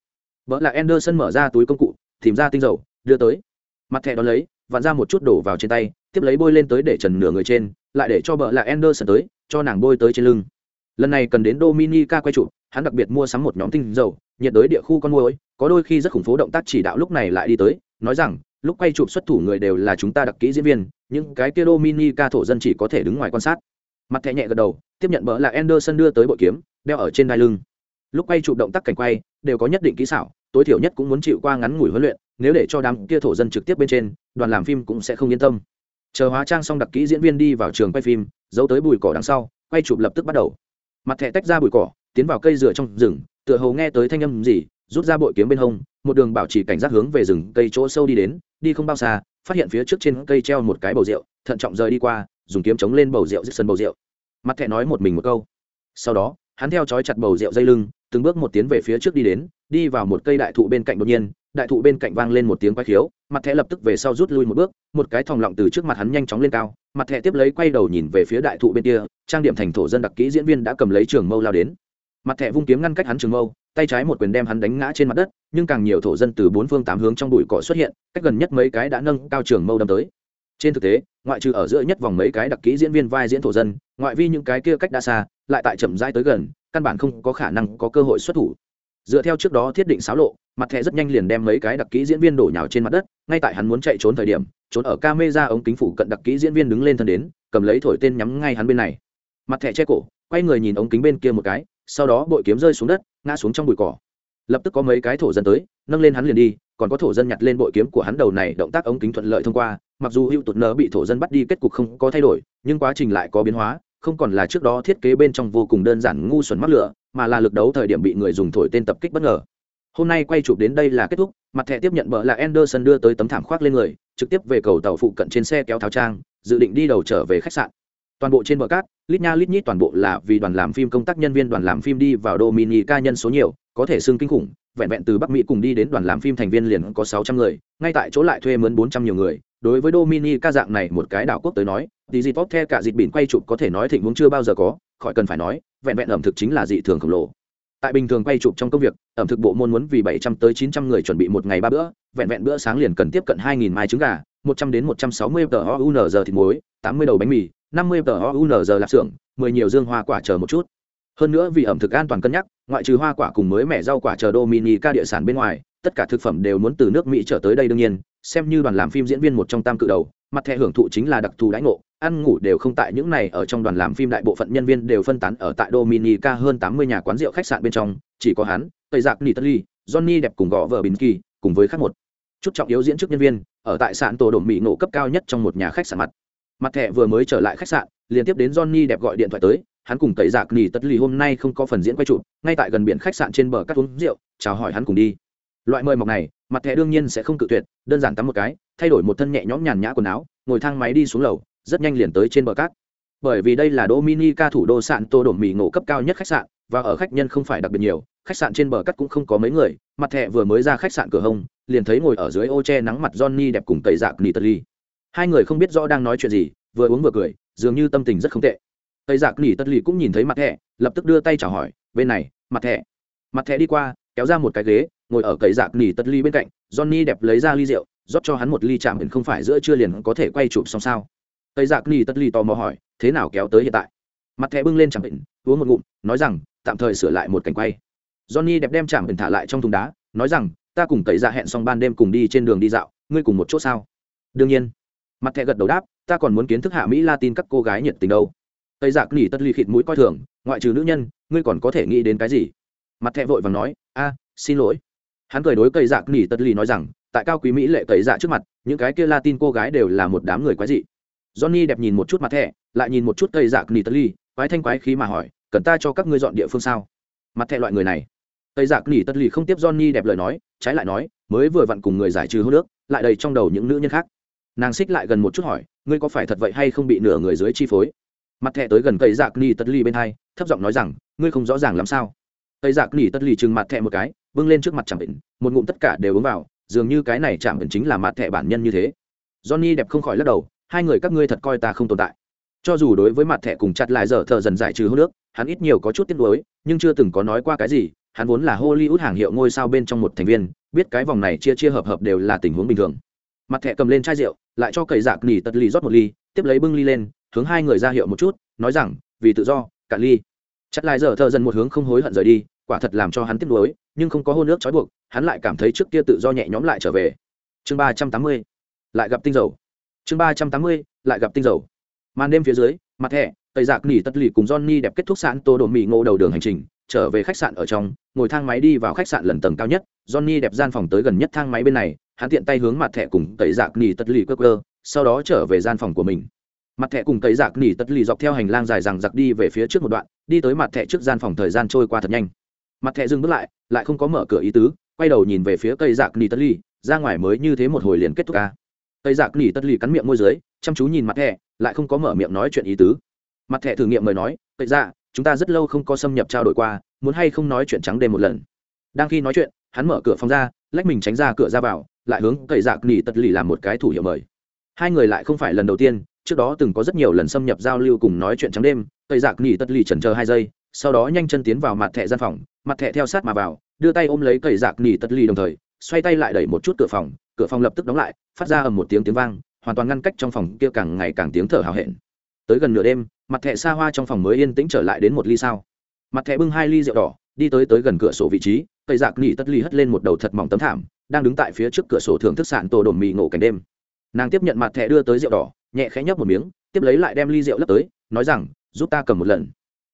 Vợ là anderson mở ra túi công cụ, tìm ra tinh dầu, đưa tới. Mặt thẻ đón lấy, vặn ra một chút đổ vào trên tay, tiếp lấy bôi lên tới để trần nửa người trên, lại để cho vợ là anderson tới, cho nàng bôi tới trên lưng. Lần này cần đến dominica quay chụp hắn đặc biệt mua sắm một nhóm tinh dầu, nhiệt đới địa khu con môi có đôi khi rất khủng phố động tác chỉ đạo lúc này lại đi tới, nói rằng, lúc quay chụp xuất thủ người đều là chúng ta đặc kỹ diễn viên, những cái kia dominica thổ dân chỉ có thể đứng ngoài quan sát. Mặt thẹ nhẹ gật đầu, tiếp nhận bỡ là anderson đưa tới bội kiếm, đeo ở trên đai lưng. Lúc quay chụp động tác cảnh quay, đều có nhất định kỹ xảo, tối thiểu nhất cũng muốn chịu qua ngắn ngủi huấn luyện, nếu để cho đám kia thổ dân trực tiếp bên trên, đoàn làm phim cũng sẽ không yên tâm. Chờ hóa trang xong đặc kỹ diễn viên đi vào trường quay phim, giấu tới bụi cỏ đằng sau, quay chụp lập tức bắt đầu. Mặt thẻ tách ra bụi cỏ tiến vào cây dừa trong rừng, tựa hồ nghe tới thanh âm gì, rút ra bội kiếm bên hông, một đường bảo trì cảnh giác hướng về rừng cây chỗ sâu đi đến, đi không bao xa, phát hiện phía trước trên cây treo một cái bầu rượu, thận trọng rời đi qua, dùng kiếm chống lên bầu rượu giết sân bầu rượu. Mặt thẻ nói một mình một câu. Sau đó, hắn theo chói chặt bầu rượu dây lưng, từng bước một tiến về phía trước đi đến, đi vào một cây đại thụ bên cạnh đột nhiên, đại thụ bên cạnh vang lên một tiếng quay khiếu, mặt thẻ lập tức về sau rút lui một bước, một cái thòng lọng từ trước mặt hắn nhanh chóng lên cao, mặt thẻ tiếp lấy quay đầu nhìn về phía đại thụ bên kia, trang điểm thành thổ dân đặc kỹ diễn viên đã cầm lấy trường mâu lao đến mặt thẻ vung kiếm ngăn cách hắn trường mâu, tay trái một quyền đem hắn đánh ngã trên mặt đất, nhưng càng nhiều thổ dân từ bốn phương tám hướng trong bụi cỏ xuất hiện, cách gần nhất mấy cái đã nâng cao trường mâu đâm tới. Trên thực tế, ngoại trừ ở giữa nhất vòng mấy cái đặc kỹ diễn viên vai diễn thổ dân, ngoại vi những cái kia cách đã xa, lại tại chậm rãi tới gần, căn bản không có khả năng có cơ hội xuất thủ. Dựa theo trước đó thiết định xáo lộ, mặt thẻ rất nhanh liền đem mấy cái đặc kỹ diễn viên đổ nhào trên mặt đất, ngay tại hắn muốn chạy trốn thời điểm, trốn ở ca mê ra ống kính phủ cận đặc kỹ diễn viên đứng lên thân đến, cầm lấy thổi tên nhắm ngay hắn bên này. Mặt thẻ che cổ, quay người nhìn ống kính bên kia một cái sau đó bội kiếm rơi xuống đất, ngã xuống trong bụi cỏ. Lập tức có mấy cái thổ dân tới, nâng lên hắn liền đi, còn có thổ dân nhặt lên bội kiếm của hắn đầu này, động tác ống kính thuận lợi thông qua, mặc dù hữu tụt nở bị thổ dân bắt đi, kết cục không có thay đổi, nhưng quá trình lại có biến hóa, không còn là trước đó thiết kế bên trong vô cùng đơn giản ngu xuẩn mắc lửa, mà là lực đấu thời điểm bị người dùng thổi tên tập kích bất ngờ. Hôm nay quay chụp đến đây là kết thúc, mặt thẻ tiếp nhận bờ là anderson đưa tới tấm thảm khoác lên người, trực tiếp về cầu tàu phụ cận trên xe kéo tháo trang, dự định đi đầu trở về khách sạn toàn bộ trên bờ cát, lít nha lít nhít toàn bộ là vì đoàn làm phim công tác nhân viên đoàn làm phim đi vào dominica nhân số nhiều, có thể xưng kinh khủng, vẹn vẹn từ bắc mỹ cùng đi đến đoàn làm phim thành viên liền có sáu trăm người, ngay tại chỗ lại thuê mướn bốn trăm nhiều người. Đối với dominica dạng này một cái đảo quốc tới nói, thì dịp the cả dịp biển quay chụp có thể nói thịnh vốn chưa bao giờ có, khỏi cần phải nói, vẹn vẹn ẩm thực chính là dị thường khổng lồ. Tại bình thường quay chụp trong công việc, ẩm thực bộ môn muốn vì bảy trăm tới chín trăm người chuẩn bị một ngày ba bữa, vẹn vẹn bữa sáng liền cần tiếp cận hai nghìn mai trứng gà, một trăm đến một trăm sáu mươi tờ ounz thịt muối, tám mươi đầu bánh mì năm mươi tờ ounz lạp xưởng, mười nhiều dương hoa quả chờ một chút. Hơn nữa vì ẩm thực an toàn cân nhắc, ngoại trừ hoa quả cùng mới mẻ rau quả chờ dominica địa sản bên ngoài, tất cả thực phẩm đều muốn từ nước mỹ trở tới đây đương nhiên, xem như đoàn làm phim diễn viên một trong tam cự đầu, mặt thẻ hưởng thụ chính là đặc thù đãi ngộ, ăn ngủ đều không tại những này ở trong đoàn làm phim đại bộ phận nhân viên đều phân tán ở tại dominica hơn tám mươi nhà quán rượu khách sạn bên trong, chỉ có hắn, tây giặc nitali johnny đẹp cùng gõ vợ bình kỳ, cùng với khác một. Chút trọng yếu diễn chức nhân viên, ở tại sạn tổ đồn mỹ nổ cấp cao nhất trong một nhà khách sạn mặt mặt thẻ vừa mới trở lại khách sạn liên tiếp đến johnny đẹp gọi điện thoại tới, hắn cùng tẩy giặc nghỉ tất lì hôm nay không có phần diễn quay chụp, ngay tại gần biển khách sạn trên bờ cắt uống rượu, chào hỏi hắn cùng đi loại mời mọc này, mặt thẻ đương nhiên sẽ không cự tuyệt, đơn giản tắm một cái, thay đổi một thân nhẹ nhõm nhàn nhã quần áo, ngồi thang máy đi xuống lầu, rất nhanh liền tới trên bờ cát bởi vì đây là dominica thủ đô sạn tô đổ mì ngộ cấp cao nhất khách sạn, và ở khách nhân không phải đặc biệt nhiều, khách sạn trên bờ cát cũng không có mấy người, mặt thẻ vừa mới ra khách sạn cửa hông, liền thấy ngồi ở dưới ô che nắng mặt johnny đẹp cùng tẩy dạc lì hai người không biết rõ đang nói chuyện gì, vừa uống vừa cười, dường như tâm tình rất không tệ. Tây dạ giặc nỉ tất lì cũng nhìn thấy mặt thẻ, lập tức đưa tay chào hỏi, bên này, mặt thẻ. Mặt thẻ đi qua, kéo ra một cái ghế, ngồi ở cậy giặc nỉ tất Lì bên cạnh, johnny đẹp lấy ra ly rượu, rót cho hắn một ly chạm hình không phải giữa chưa liền có thể quay chụp xong sao? Tây dạ giặc nỉ tất Lì tò mò hỏi, thế nào kéo tới hiện tại? Mặt thẻ bưng lên chạm hình uống một ngụm, nói rằng, tạm thời sửa lại một cảnh quay. Johnny đẹp đem chạm hình thả lại trong thùng đá, nói rằng, ta cùng cậy ra dạ hẹn xong ban đêm cùng đi trên đường đi dạo, ngươi cùng một chỗ sao? Đương nhiên mặt thẹ gật đầu đáp, ta còn muốn kiến thức hạ mỹ latin các cô gái nhiệt tình đâu. Tây giặc nỉ tất ly khịt mũi coi thường, ngoại trừ nữ nhân, ngươi còn có thể nghĩ đến cái gì? Mặt thẹ vội và nói, a, xin lỗi. Hắn cười đối cây giặc nỉ tất ly nói rằng, tại cao quý mỹ lệ tẩy dạ trước mặt, những cái kia latin cô gái đều là một đám người quái dị. Johnny đẹp nhìn một chút mặt thẹ lại nhìn một chút cây giặc nỉ tất ly quái thanh quái khí mà hỏi, cần ta cho các ngươi dọn địa phương sao? Mặt thẹ loại người này. Tây giặc nỉ tất ly không tiếp johnny đẹp lời nói, trái lại nói, mới vừa vặn cùng người giải trừ hô nước lại đầy trong đầu những nữ nhân khác nàng xích lại gần một chút hỏi, ngươi có phải thật vậy hay không bị nửa người dưới chi phối? Mặt thẹ tới gần cây giặc ni tất ly bên hai, thấp giọng nói rằng, ngươi không rõ ràng làm sao? Cây giặc ni tất ly chừng mặt thẹ một cái bưng lên trước mặt chạm bệnh một ngụm tất cả đều uống vào, dường như cái này chạm bệnh chính là mặt thẹ bản nhân như thế. Johnny đẹp không khỏi lắc đầu, hai người các ngươi thật coi ta không tồn tại. Cho dù đối với mặt thẹ cùng chặt lại giờ thợ dần giải trừ hô nước, hắn ít nhiều có chút tiếc nuối, nhưng chưa từng có nói qua cái gì, hắn vốn là hollywood hàng hiệu ngôi sao bên trong một thành viên, biết cái vòng này chia chia hợp hợp đều là tình huống bình thường. Mặt thẹ cầm lên chai rượu lại cho cầy giặc nỉ tật lì rót một ly, tiếp lấy bưng ly lên, hướng hai người ra hiệu một chút, nói rằng, vì tự do, cả ly. Chặt lại giờ thợ dần một hướng không hối hận rời đi, quả thật làm cho hắn tiếc nuối, nhưng không có hôn nước trói buộc, hắn lại cảm thấy trước kia tự do nhẹ nhõm lại trở về. Chương ba trăm tám mươi, lại gặp tinh dầu. Chương ba trăm tám mươi, lại gặp tinh dầu. Màn đêm phía dưới, mặt thẻ tây giặc nỉ tất lì cùng johnny đẹp kết thúc sẵn tô đồ mì ngô đầu đường hành trình, trở về khách sạn ở trong, ngồi thang máy đi vào khách sạn lần tầng cao nhất, johnny đẹp gian phòng tới gần nhất thang máy bên này hắn tiện tay hướng mặt thẻ cùng tẩy dạc nỉ tất lì cơ cơ sau đó trở về gian phòng của mình. Mặt thẻ cùng tẩy dạc nỉ tất lì dọc theo hành lang dài rằng giặc đi về phía trước một đoạn, đi tới mặt thẻ trước gian phòng thời gian trôi qua thật nhanh. Mặt thẻ dừng bước lại lại không có mở cửa ý tứ, quay đầu nhìn về phía cây dạc nỉ tất lì, ra ngoài mới như thế một hồi liền kết thúc ca. Cây dạc nỉ tất lì cắn miệng môi dưới, chăm chú nhìn mặt thẻ, lại không có mở miệng nói chuyện ý tứ. Mặt thẻ thử nghiệm mời nói cây dạ chúng ta rất lâu không có xâm nhập trao đổi qua, muốn hay không nói chuyện trắng đêm một lần? Đang khi nói chuyện, hắn mở cửa phòng ra, lách mình tránh ra cửa ra vào lại hướng cậy dạc nỉ tật lì làm một cái thủ hiệu mời. Hai người lại không phải lần đầu tiên, trước đó từng có rất nhiều lần xâm nhập giao lưu cùng nói chuyện trắng đêm, cậy dạc nỉ tật lì chần chờ hai giây, sau đó nhanh chân tiến vào mặt thẻ gian phòng, mặt thẻ theo sát mà vào, đưa tay ôm lấy cậy dạc nỉ tật lì đồng thời, xoay tay lại đẩy một chút cửa phòng cửa phòng lập tức đóng lại, phát ra ầm một tiếng tiếng vang, hoàn toàn ngăn cách trong phòng kia càng ngày càng tiếng thở hào hẹn. Tới gần nửa đêm, mặt thẻ xa hoa trong phòng mới yên tĩnh trở lại đến một ly sao. Mặt thẻ bưng hai ly rượu đỏ, đi tới tới gần cửa sổ vị trí cây dạc nỉ tất ly hất lên một đầu thật mỏng tấm thảm đang đứng tại phía trước cửa sổ thưởng thức sạn tổ đồn mì ngộ cảnh đêm. Nàng tiếp nhận mặt thẻ đưa tới rượu đỏ, nhẹ khẽ nhấp một miếng, tiếp lấy lại đem ly rượu lấp tới, nói rằng, giúp ta cầm một lần.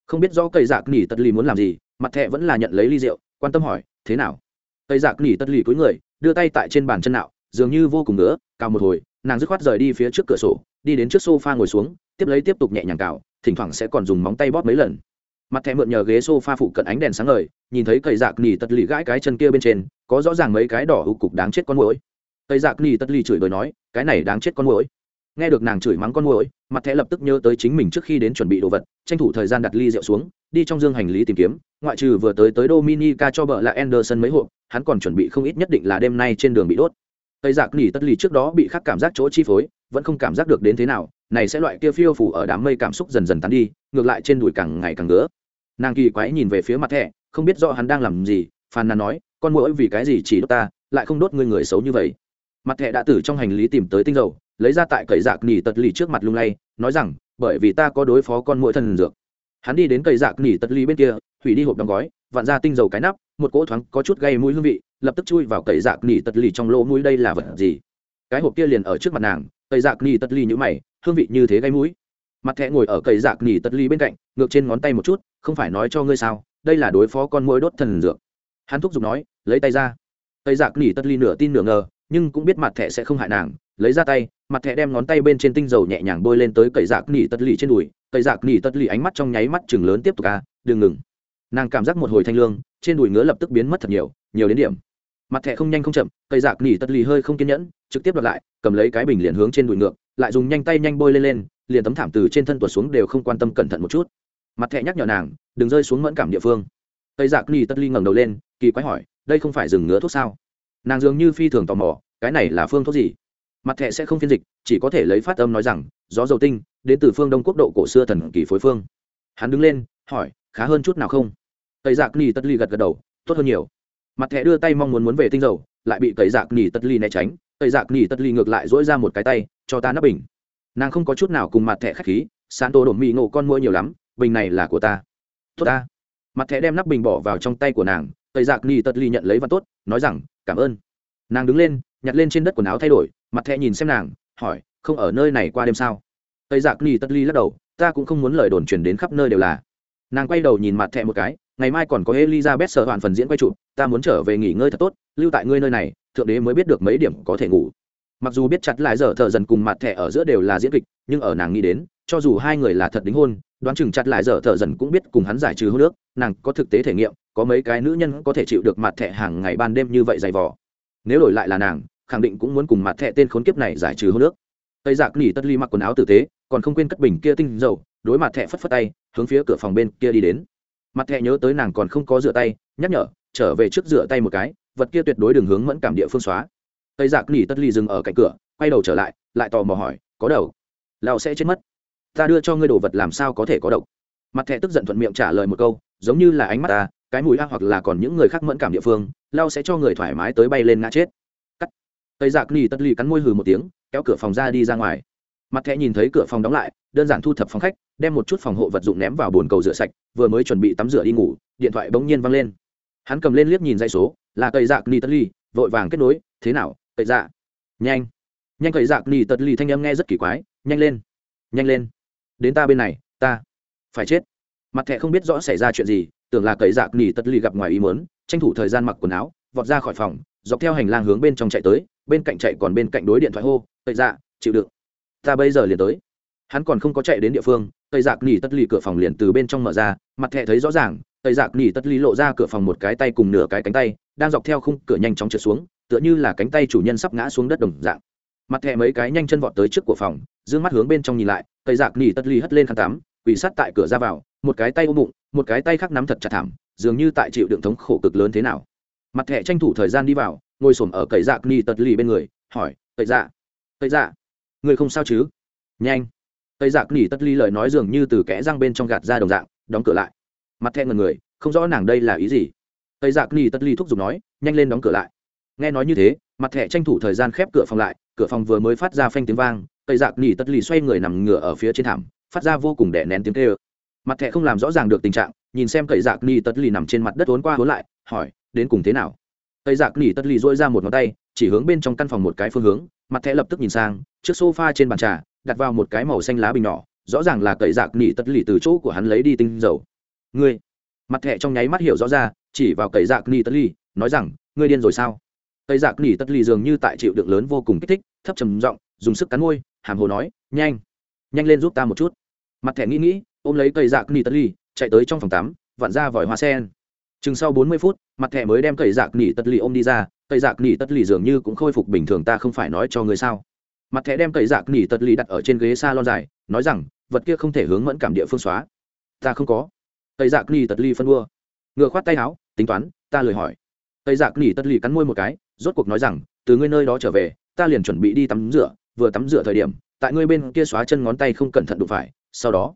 Không biết do cây dạc nỉ tất lì muốn làm gì, mặt thẻ vẫn là nhận lấy ly rượu, quan tâm hỏi, thế nào? Cây dạc nỉ tất lì cúi người, đưa tay tại trên bàn chân nạo, dường như vô cùng nữa cào một hồi, nàng dứt khoát rời đi phía trước cửa sổ, đi đến trước sofa ngồi xuống, tiếp lấy tiếp tục nhẹ nhàng cào, thỉnh thoảng sẽ còn dùng móng tay bóp mấy lần mặt thẻ mượn nhờ ghế sofa phụ cận ánh đèn sáng ngời, nhìn thấy cây dạc nỉ tật lì gãi cái chân kia bên trên, có rõ ràng mấy cái đỏ hữu cục đáng chết con mũi cây dạc nỉ tật lì chửi bới nói, cái này đáng chết con mũi nghe được nàng chửi mắng con mũi mặt thẻ lập tức nhớ tới chính mình trước khi đến chuẩn bị đồ vật, tranh thủ thời gian đặt ly rượu xuống, đi trong dương hành lý tìm kiếm, ngoại trừ vừa tới tới dominica cho vợ là anderson mấy hộp, hắn còn chuẩn bị không ít nhất định là đêm nay trên đường bị đốt. Cây dạc nỉ tật lì trước đó bị khắc cảm giác chỗ chi phối, vẫn không cảm giác được đến thế nào này sẽ loại kia phiêu phủ ở đám mây cảm xúc dần dần tán đi, ngược lại trên đùi càng ngày càng ngứa. Nàng kỳ quái nhìn về phía mặt thẻ, không biết rõ hắn đang làm gì, phàn nàn nói, con mũi vì cái gì chỉ đốt ta, lại không đốt người người xấu như vậy? Mặt thẻ đã từ trong hành lý tìm tới tinh dầu, lấy ra tại cậy dạc nỉ tật lì trước mặt lung lay, nói rằng, bởi vì ta có đối phó con mũi thần dược. Hắn đi đến cậy dạc nỉ tật lì bên kia, hủy đi hộp đóng gói, vặn ra tinh dầu cái nắp, một cỗ thoáng có chút gây mũi hương vị, lập tức chui vào cậy dạc nỉ tật lì trong lỗ mũi, đây là vật gì? Cái hộp kia liền ở trước mặt nàng cậy dạc nỉ tật lì như mày hương vị như thế gây mũi. Mặt thẹ ngồi ở cậy dạc nỉ tật lì bên cạnh, ngược trên ngón tay một chút, không phải nói cho ngươi sao, đây là đối phó con mũi đốt thần dược. Hắn thúc giục nói, lấy tay ra. Cậy dạc nỉ tật lì nửa tin nửa ngờ, nhưng cũng biết mặt thẹ sẽ không hại nàng, lấy ra tay, mặt thẹ đem ngón tay bên trên tinh dầu nhẹ nhàng bôi lên tới cậy dạc nỉ tật lì trên đùi. Cậy dạc nỉ tật lì ánh mắt trong nháy mắt chừng lớn tiếp tục à đừng ngừng. Nàng cảm giác một hồi thanh lương, trên đùi ngứa lập tức biến mất thật nhiều nhiều đến điểm mặt thẻ không nhanh không chậm, cây giặc nỉ tật lì hơi không kiên nhẫn, trực tiếp đoạt lại, cầm lấy cái bình liền hướng trên đùi ngược, lại dùng nhanh tay nhanh bôi lên lên, liền tấm thảm từ trên thân tuột xuống đều không quan tâm cẩn thận một chút. Mặt thẻ nhắc nhở nàng, đừng rơi xuống mẫn cảm địa phương. Cây giặc nỉ tật lì ngẩng đầu lên, kỳ quái hỏi, đây không phải rừng ngứa thuốc sao? Nàng dường như phi thường tò mò, cái này là phương thuốc gì? Mặt thẻ sẽ không phiên dịch, chỉ có thể lấy phát âm nói rằng, gió dầu tinh, đến từ phương đông quốc độ cổ xưa thần kỳ phối phương. Hắn đứng lên, hỏi, khá hơn chút nào không? Tây giặc nỉ tất ly gật gật đầu, tốt hơn nhiều mặt thẻ đưa tay mong muốn muốn về tinh dầu, lại bị tẩy dạc nỉ tất ly né tránh. Tẩy dạc nỉ tất ly ngược lại dỗi ra một cái tay, cho ta nắp bình. Nàng không có chút nào cùng mặt thẻ khách khí, sán tô đổ mì ngộ con mua nhiều lắm, bình này là của ta. Tốt ta. Mặt thẻ đem nắp bình bỏ vào trong tay của nàng tẩy dạc nỉ tất ly nhận lấy và tốt, nói rằng, cảm ơn. Nàng đứng lên, nhặt lên trên đất quần áo thay đổi, mặt thẻ nhìn xem nàng, hỏi, không ở nơi này qua đêm sao? Tây dạc nỉ tất ly lắc đầu, ta cũng không muốn lời đồn truyền đến khắp nơi đều là. Nàng quay đầu nhìn mặt thẹ một cái ngày mai còn có elizabeth sợ hoàn phần diễn quay chụp, ta muốn trở về nghỉ ngơi thật tốt, lưu tại ngươi nơi này, thượng đế mới biết được mấy điểm có thể ngủ. Mặc dù biết chặt lại giờ thợ dần cùng mặt thẻ ở giữa đều là diễn kịch, nhưng ở nàng nghĩ đến, cho dù hai người là thật đính hôn, đoán chừng chặt lại giờ thợ dần cũng biết cùng hắn giải trừ hôn nước nàng có thực tế thể nghiệm, có mấy cái nữ nhân có thể chịu được mặt thẻ hàng ngày ban đêm như vậy dày vò. Nếu đổi lại là nàng, khẳng định cũng muốn cùng mặt thẻ tên khốn kiếp này giải trừ hôn nước tây giặc nỉ tất ly mặc quần áo tử tế, còn không quên cất bình kia tinh dầu, đối mặt thẻ phất phất tay, hướng phía cửa phòng bên kia đi đến mặt thẹ nhớ tới nàng còn không có rửa tay, nhắc nhở, trở về trước rửa tay một cái, vật kia tuyệt đối đường hướng mẫn cảm địa phương xóa. Tây giặc nỉ tất ly dừng ở cạnh cửa, quay đầu trở lại lại tò mò hỏi, có đầu lão sẽ chết mất. Ta đưa cho ngươi đồ vật làm sao có thể có độc? Mặt thẹ tức giận thuận miệng trả lời một câu, giống như là ánh mắt ta, cái mùi a hoặc là còn những người khác mẫn cảm địa phương lao sẽ cho người thoải mái tới bay lên ngã chết. Cắt. Tây giặc nỉ tất ly cắn môi hừ một tiếng, kéo cửa phòng ra đi ra ngoài mặt thẻ nhìn thấy cửa phòng đóng lại, đơn giản thu thập phòng khách, đem một chút phòng hộ vật dụng ném vào bồn cầu rửa sạch, vừa mới chuẩn bị tắm rửa đi ngủ, điện thoại bỗng nhiên văng lên. Hắn cầm lên liếc nhìn dây số, là cây dạc ni tất ly vội vàng kết nối, thế nào cây dạ? Nhanh. Nhanh cây dạc ni tất ly thanh âm nghe rất kỳ quái, nhanh lên nhanh lên, đến ta bên này, ta phải chết. Mặt thẻ không biết rõ xảy ra chuyện gì, tưởng là cây dạc ni tất ly gặp ngoài ý mớn tranh thủ thời gian mặc quần áo, vọt ra khỏi phòng, dọc theo hành lang hướng bên trong chạy tới, bên cạnh chạy còn bên cạnh đối điện thoại hô cây dạ chịu đựng ta bây giờ liền tới. Hắn còn không có chạy đến địa phương, tây giặc nỉ tất ly cửa phòng liền từ bên trong mở ra, mặt thẹ thấy rõ ràng, tây giặc nỉ tất ly lộ ra cửa phòng một cái tay cùng nửa cái cánh tay, đang dọc theo khung cửa nhanh chóng trượt xuống, tựa như là cánh tay chủ nhân sắp ngã xuống đất đồng dạng. Mặt thẹ mấy cái nhanh chân vọt tới trước của phòng d mắt hướng bên trong nhìn lại, tây giặc nỉ tất ly hất lên khăn tắm, quỳ sát tại cửa ra vào, một cái tay ôm bụng, một cái tay khác nắm thật chặt thảm, dường như tại chịu đựng thống khổ cực lớn thế nào. Mặt thẹ tranh thủ thời gian đi vào, ngồi s ở cậy dạc nỉ tất Lì bên người, hỏi cậy dạ cậy dạ ngươi không sao chứ? Nhanh. Tây dạ giặc nỉ tất ly lời nói dường như từ kẽ răng bên trong gạt ra đồng dạng, đóng cửa lại. Mặt thẹn ngần người, không rõ nàng đây là ý gì. Tây dạ giặc nỉ tất ly thúc giục nói, nhanh lên đóng cửa lại. Nghe nói như thế, mặt thẹ tranh thủ thời gian khép cửa phòng lại, cửa phòng vừa mới phát ra phanh tiếng vang, tây dạ giặc nỉ tất ly xoay người nằm ngửa ở phía trên thảm, phát ra vô cùng đẻ nén tiếng kêu. Mặt thẹ không làm rõ ràng được tình trạng, nhìn xem cậy giặc nỉ tất ly nằm trên mặt đất vốn qua vốn lại, hỏi, đến cùng thế nào? Tây giặc nỉ tất ly dỗi ra một ngón tay, chỉ hướng bên trong căn phòng một cái phương hướng mặt thẻ lập tức nhìn sang, trước sofa trên bàn trà, đặt vào một cái màu xanh lá bình nhỏ, rõ ràng là cậy dạc nỉ tất lì từ chỗ của hắn lấy đi tinh dầu. Ngươi, mặt thẻ trong nháy mắt hiểu rõ ra, chỉ vào cậy dạc nỉ tất lì nói rằng, ngươi điên rồi sao? Cậy dạc nỉ tất lì dường như tại chịu đựng lớn vô cùng kích thích, thấp trầm giọng, dùng sức cắn môi, hàm hồ nói, nhanh nhanh lên giúp ta một chút. Mặt thẻ nghĩ nghĩ, ôm lấy cậy dạc nỉ tất lì chạy tới trong phòng tắm, vặn ra vòi hoa sen. Chừng sau bốn mươi phút, mặt thẻ mới đem cậy dạc nỉ tất lì ôm đi ra cây dạc nỉ tất lì dường như cũng khôi phục bình thường, ta không phải nói cho người sao? Mặt thẻ đem cây dạc nỉ tật lì đặt ở trên ghế s a lon dài, nói rằng, vật kia không thể hướng mẫn cảm địa phương xóa. Ta không có. Cây dạc nỉ tật lì phân đua ngựa khoát tay áo, tính toán, ta lời hỏi. Cây dạc nỉ tật lì cắn môi một cái, rốt cuộc nói rằng, từ ngươi nơi đó trở về, ta liền chuẩn bị đi tắm rửa, vừa tắm rửa thời điểm, tại ngươi bên kia xóa chân ngón tay không cẩn thận đụng phải, sau đó,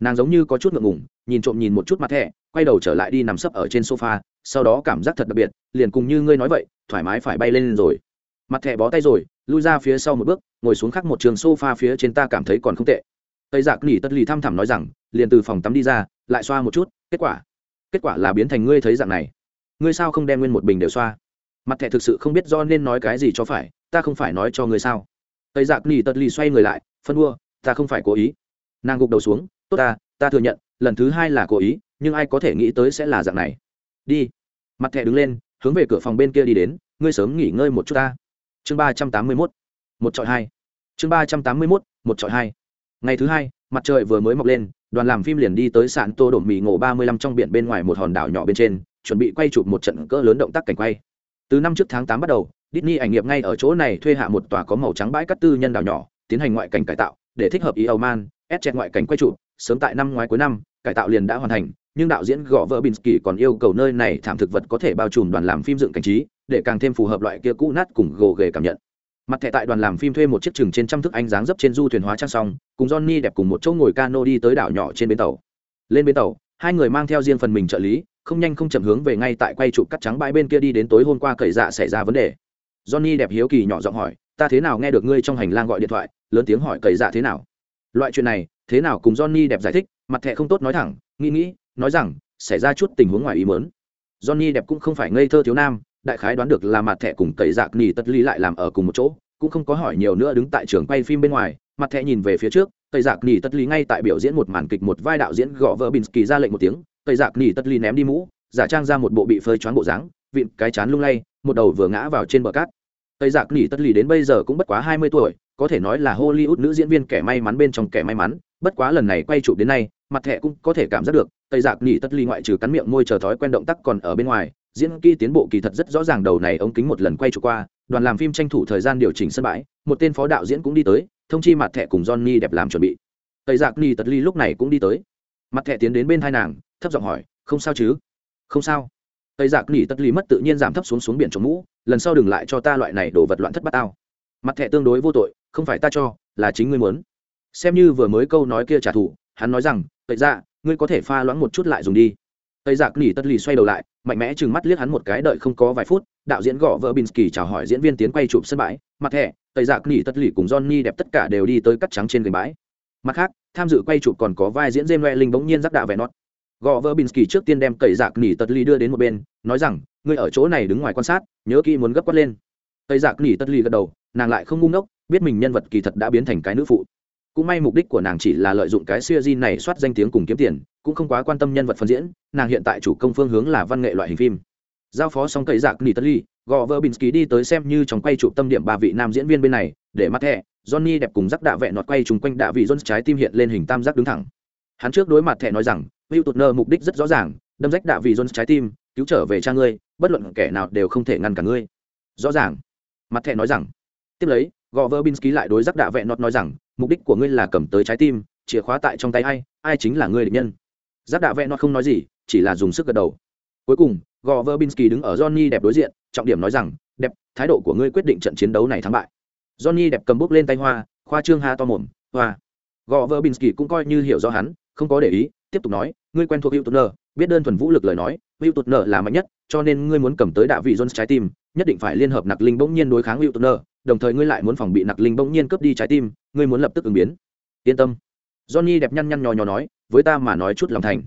nàng giống như có chút ngượng ngùng, nhìn trộm nhìn một chút mặt thẻ, quay đầu trở lại đi nằm sấp ở trên sofa sau đó cảm giác thật đặc biệt, liền cùng như ngươi nói vậy, thoải mái phải bay lên rồi. Mặt thẻ bó tay rồi, lui ra phía sau một bước, ngồi xuống khắc một trường sofa phía trên ta cảm thấy còn không tệ. Tây dạ giặc nỉ tất lì thăm thẳm nói rằng, liền từ phòng tắm đi ra, lại xoa một chút, kết quả? Kết quả là biến thành ngươi thấy dạng này. Ngươi sao không đem nguyên một bình đều xoa? Mặt thẻ thực sự không biết do nên nói cái gì cho phải, ta không phải nói cho ngươi sao? Tây dạ giặc nỉ tất lì xoay người lại, phân đua ta không phải cố ý. Nàng gục đầu xuống, tốt ta ta thừa nhận, lần thứ hai là cố ý, nhưng ai có thể nghĩ tới sẽ là dạng này? Đi. Mặt thẻ đứng lên, hướng về cửa phòng bên kia đi đến, ngươi sớm nghỉ ngơi một chút ta. Chương ba trăm tám mươi mốt, một trọi hai. Chương ba trăm tám mươi mốt, một trọi hai. Ngày thứ hai, mặt trời vừa mới mọc lên, đoàn làm phim liền đi tới sạn tô đổ mì ngộ ba mươi lăm trong biển bên ngoài một hòn đảo nhỏ bên trên, chuẩn bị quay chụp một trận cỡ lớn động tác cảnh quay. Từ năm trước tháng tám bắt đầu, Disney ảnh nghiệp ngay ở chỗ này thuê hạ một tòa có màu trắng bãi cát tư nhân đảo nhỏ, tiến hành ngoại cảnh cải tạo, để thích hợp ý âu man ép ngoại cảnh quay chụp, sớm tại năm ngoái cuối năm cải tạo liền đã hoàn thành, nhưng đạo diễn gõ vợ Binsky còn yêu cầu nơi này thảm thực vật có thể bao trùm đoàn làm phim dựng cảnh trí, để càng thêm phù hợp loại kia cũ nát cùng gồ ghề cảm nhận. Mặt thẻ tại đoàn làm phim thuê một chiếc chừng trên trăm thước ánh dáng dấp trên du thuyền hóa trang xong, cùng johnny đẹp cùng một chỗ ngồi cano đi tới đảo nhỏ trên bến tàu. Lên bến tàu, hai người mang theo riêng phần mình trợ lý, không nhanh không chậm hướng về ngay tại quay trụ cắt trắng bãi bên kia đi đến tối hôm qua cậy dạ xảy ra vấn đề. Johnny đẹp hiếu kỳ nhỏ giọng hỏi, ta thế nào nghe được ngươi trong hành lang gọi điện thoại? Lớn tiếng hỏi, cậy dạ thế nào? Loại chuyện này, thế nào cùng johnny đẹp giải thích mặt thẻ không tốt nói thẳng, nghĩ nghĩ, nói rằng, xảy ra chút tình huống ngoài ý mớn johnny đẹp cũng không phải ngây thơ thiếu nam, đại khái đoán được là mặt thẻ cùng cậy dạc nỉ tất ly lại làm ở cùng một chỗ, cũng không có hỏi nhiều nữa đứng tại trường quay phim bên ngoài, mặt thẻ nhìn về phía trước cậy dạc nỉ tất ly ngay tại biểu diễn một màn kịch một vai đạo diễn gõ vợ binsky ra lệnh một tiếng cậy dạc nỉ tất ly ném đi mũ, giả trang ra một bộ bị phơi choáng bộ dáng, vịn cái chán lung lay, một đầu vừa ngã vào trên bờ cát. Cậy dạc nỉ tất ly đến bây giờ cũng bất quá hai mươi tuổi, có thể nói là hollywood nữ diễn viên kẻ may mắn bên trong kẻ may mắn bất quá lần này quay chụp đến nay, mặt thẻ cũng có thể cảm giác được, tây giặc nỉ tất ly ngoại trừ cắn miệng môi chờ thói quen động tác còn ở bên ngoài, diễn kỹ tiến bộ kỳ thật rất rõ ràng đầu này ống kính một lần quay chụp qua, đoàn làm phim tranh thủ thời gian điều chỉnh sân bãi, một tên phó đạo diễn cũng đi tới, thông chi mặt thẻ cùng johnny đẹp làm chuẩn bị. Tây giặc nỉ tất ly lúc này cũng đi tới. Mặt thẻ tiến đến bên hai nàng, thấp giọng hỏi, không sao chứ? Không sao. Tây giặc nỉ tất ly mất tự nhiên giảm thấp xuống xuống biển trống mũ, lần sau đừng lại cho ta loại này đổ vật loạn thất bát tao. Mặt thẻ tương đối vô tội, không phải ta cho, là chính ngươi muốn xem như vừa mới câu nói kia trả thù, hắn nói rằng, tẩy dạ ngươi có thể pha loãng một chút lại dùng đi. Tây giặc lì tất lì xoay đầu lại, mạnh mẽ chừng mắt liếc hắn một cái đợi không có vài phút, đạo diễn gõ vợ binsky chào hỏi diễn viên tiến quay chụp sân bãi, mặt thẻ tây giặc lì tất lì cùng johnny đẹp tất cả đều đi tới cắt trắng trên gành bãi. Mặt khác, tham dự quay chụp còn có vai diễn dêm loe linh bỗng nhiên giáp đạo vẻ nót gõ vợ binsky trước tiên đem cậy giặc lì tất lì đưa đến một bên, nói rằng, ngươi ở chỗ này đứng ngoài quan sát, nhớ kỹ muốn gấp quát lên. Tây giặc lì tất lì gật đầu, nàng lại không ngu ngốc, biết mình nhân vật kỳ thật đã biến thành cái nữ phụ cũng may mục đích của nàng chỉ là lợi dụng cái siêu di này soát danh tiếng cùng kiếm tiền, cũng không quá quan tâm nhân vật phân diễn, nàng hiện tại chủ công phương hướng là văn nghệ loại hình phim. Giao phó xong cậy giặc nỉ tất ly gò vơ binsky đi tới xem như trong quay chụp tâm điểm ba vị nam diễn viên bên này, để mắt thẻ johnny đẹp cùng rắc đạ vẹn nọt quay chung quanh đạ vị jones trái tim hiện lên hình tam giác đứng thẳng. Hắn trước đối mặt thẻ nói rằng hữu tụt nơ mục đích rất rõ ràng, đâm rách đạ vị jones trái tim, cứu trở về cha ngươi, bất luận kẻ nào đều không thể ngăn cả ngươi. Rõ ràng. Mặt thẻ nói rằng, tiếp lấy gò vơ binsky lại đối Giác đạ vẹn nọt nói rằng, mục đích của ngươi là cầm tới trái tim, chìa khóa tại trong tay ai ai chính là ngươi địch nhân. Giác đạ vẹn nọt không nói gì, chỉ là dùng sức gật đầu. Cuối cùng, gò vơ binsky đứng ở johnny đẹp đối diện, trọng điểm nói rằng đẹp thái độ của ngươi quyết định trận chiến đấu này thắng bại. Johnny đẹp cầm bút lên tay hoa, khoa trương ha to mồm, hoa. Gò vơ binsky cũng coi như hiểu rõ hắn, không có để ý, tiếp tục nói, ngươi quen thuộc hữu tụt nơ biết đơn thuần vũ lực lời nói hữu tụt nơ là mạnh nhất, cho nên ngươi muốn cầm tới đạ vị jones trái tim, nhất định phải liên hợp nặc linh bỗng nhiên đối kháng hữu tụt nơ đồng thời ngươi lại muốn phòng bị nặc linh bỗng nhiên cướp đi trái tim, ngươi muốn lập tức ứng biến. Yên tâm. Johnny đẹp nhăn nhăn nhò nhò nói, với ta mà nói chút lòng thành.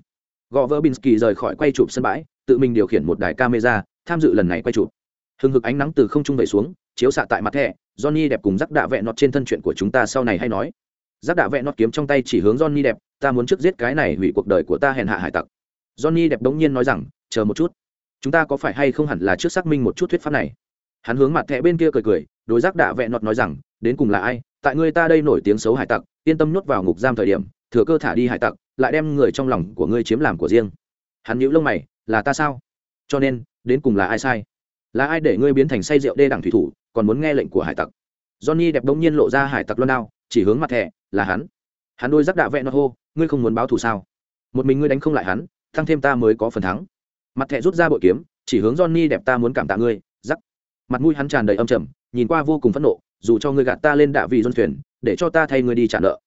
Gò vỡ binsky rời khỏi quay chụp sân bãi, tự mình điều khiển một đài camera, tham dự lần này quay chụp. Hừng hực ánh nắng từ không trung về xuống, chiếu xạ tại mặt thẻ, johnny đẹp cùng rắc đạ vẹn nọt trên thân chuyện của chúng ta sau này hay nói. Rắc đạ vẹn nọt kiếm trong tay chỉ hướng johnny đẹp, ta muốn trước giết cái này hủy cuộc đời của ta hèn hạ hải tặc. Johnny đẹp đống nhiên nói rằng, chờ một chút. Chúng ta có phải hay không hẳn là trước xác minh một chút thuyết pháp này? Hắn hướng mặt thẻ bên kia cười cười đối giác đạ vẹn nọt nói rằng, đến cùng là ai? Tại người ta đây nổi tiếng xấu hải tặc, yên tâm nhốt vào ngục giam thời điểm, thừa cơ thả đi hải tặc, lại đem người trong lòng của ngươi chiếm làm của riêng. Hắn nhíu lông mày, là ta sao? Cho nên, đến cùng là ai sai? Là ai để ngươi biến thành say rượu đê đẳng thủy thủ, còn muốn nghe lệnh của hải tặc? Johnny đẹp đông nhiên lộ ra hải tặc luôn nào chỉ hướng mặt thẻ, là hắn. Hắn đôi giác đạ vẹn nọt hô, ngươi không muốn báo thù sao? Một mình ngươi đánh không lại hắn, thăng thêm ta mới có phần thắng. Mặt thẻ rút ra bội kiếm, chỉ hướng johnny đẹp ta muốn cảm tạ ngươi giắc mặt mũi hắn tràn đầy âm trầm, nhìn qua vô cùng phẫn nộ, dù cho ngươi gạt ta lên đạ vị dân thuyền, để cho ta thay ngươi đi trả nợ.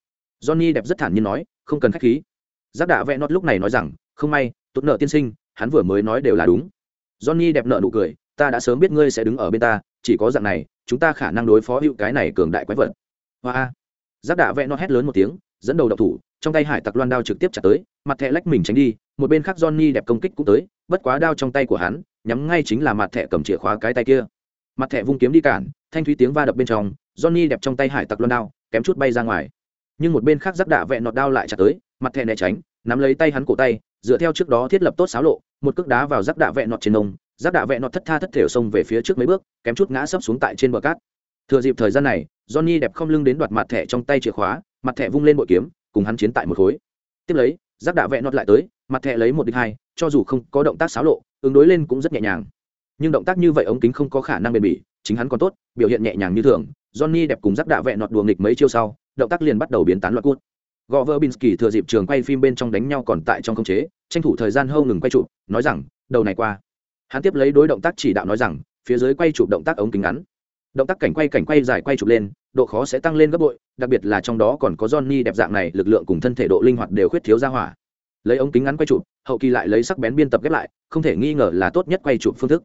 Johnny đẹp rất thản nhiên nói, không cần khách khí. Giác đạ vẽ nót lúc này nói rằng, không may tốt nợ tiên sinh, hắn vừa mới nói đều là đúng. Johnny đẹp nợ nụ cười, ta đã sớm biết ngươi sẽ đứng ở bên ta, chỉ có dạng này, chúng ta khả năng đối phó hữu cái này cường đại quái vật. Hoa giác đạ vẽ nót hét lớn một tiếng, dẫn đầu độc thủ, trong tay hải tặc loan đao trực tiếp chặt tới, mặt thẹ lách mình tránh đi, một bên khác johnny đẹp công kích cũng tới, bất quá đao trong tay của hắn, nhắm ngay chính là mặt thẹ cầm chìa khóa cái tay kia mặt thẻ vung kiếm đi cản, thanh thúy tiếng va đập bên trong, johnny đẹp trong tay hải tặc loan đao, kém chút bay ra ngoài. Nhưng một bên khác giáp đạ vẹn nọt đao lại chặt tới, mặt thẻ né tránh, nắm lấy tay hắn cổ tay, dựa theo trước đó thiết lập tốt xáo lộ, một cước đá vào giáp đạ vẹn nọt trên nông, giáp đạ vẹn nọt thất tha thất thểu xông về phía trước mấy bước, kém chút ngã sấp xuống tại trên bờ cát. Thừa dịp thời gian này, johnny đẹp không lưng đến đoạt mặt thẻ trong tay chìa khóa, mặt thẻ vung lên bội kiếm, cùng hắn chiến tại một khối. Tiếp lấy, giáp đạ vẹn nọt lại tới, mặt thẻ lấy một địch hai, cho dù không có động tác xáo lộ, ứng đối lên cũng rất nhẹ nhàng nhưng động tác như vậy ống kính không có khả năng bền bỉ, chính hắn còn tốt, biểu hiện nhẹ nhàng như thường. Johnny đẹp cùng giáp đạ vẹn nọt đùa nghịch mấy chiêu sau, động tác liền bắt đầu biến tán loạn cút gò vơ binsky thừa dịp trường quay phim bên trong đánh nhau còn tại trong không chế, tranh thủ thời gian hâu ngừng quay chụp, nói rằng, đầu này qua. Hắn tiếp lấy đối động tác chỉ đạo nói rằng, phía dưới quay chụp động tác ống kính ngắn. Động tác cảnh quay cảnh quay dài quay chụp lên, độ khó sẽ tăng lên gấp bội, đặc biệt là trong đó còn có johnny đẹp dạng này, lực lượng cùng thân thể độ linh hoạt đều khuyết thiếu ra hỏa. Lấy ống kính ngắn quay chụp, hậu kỳ lại lấy sắc bén biên tập ghép lại, không thể nghi ngờ là tốt nhất quay chụp phương thức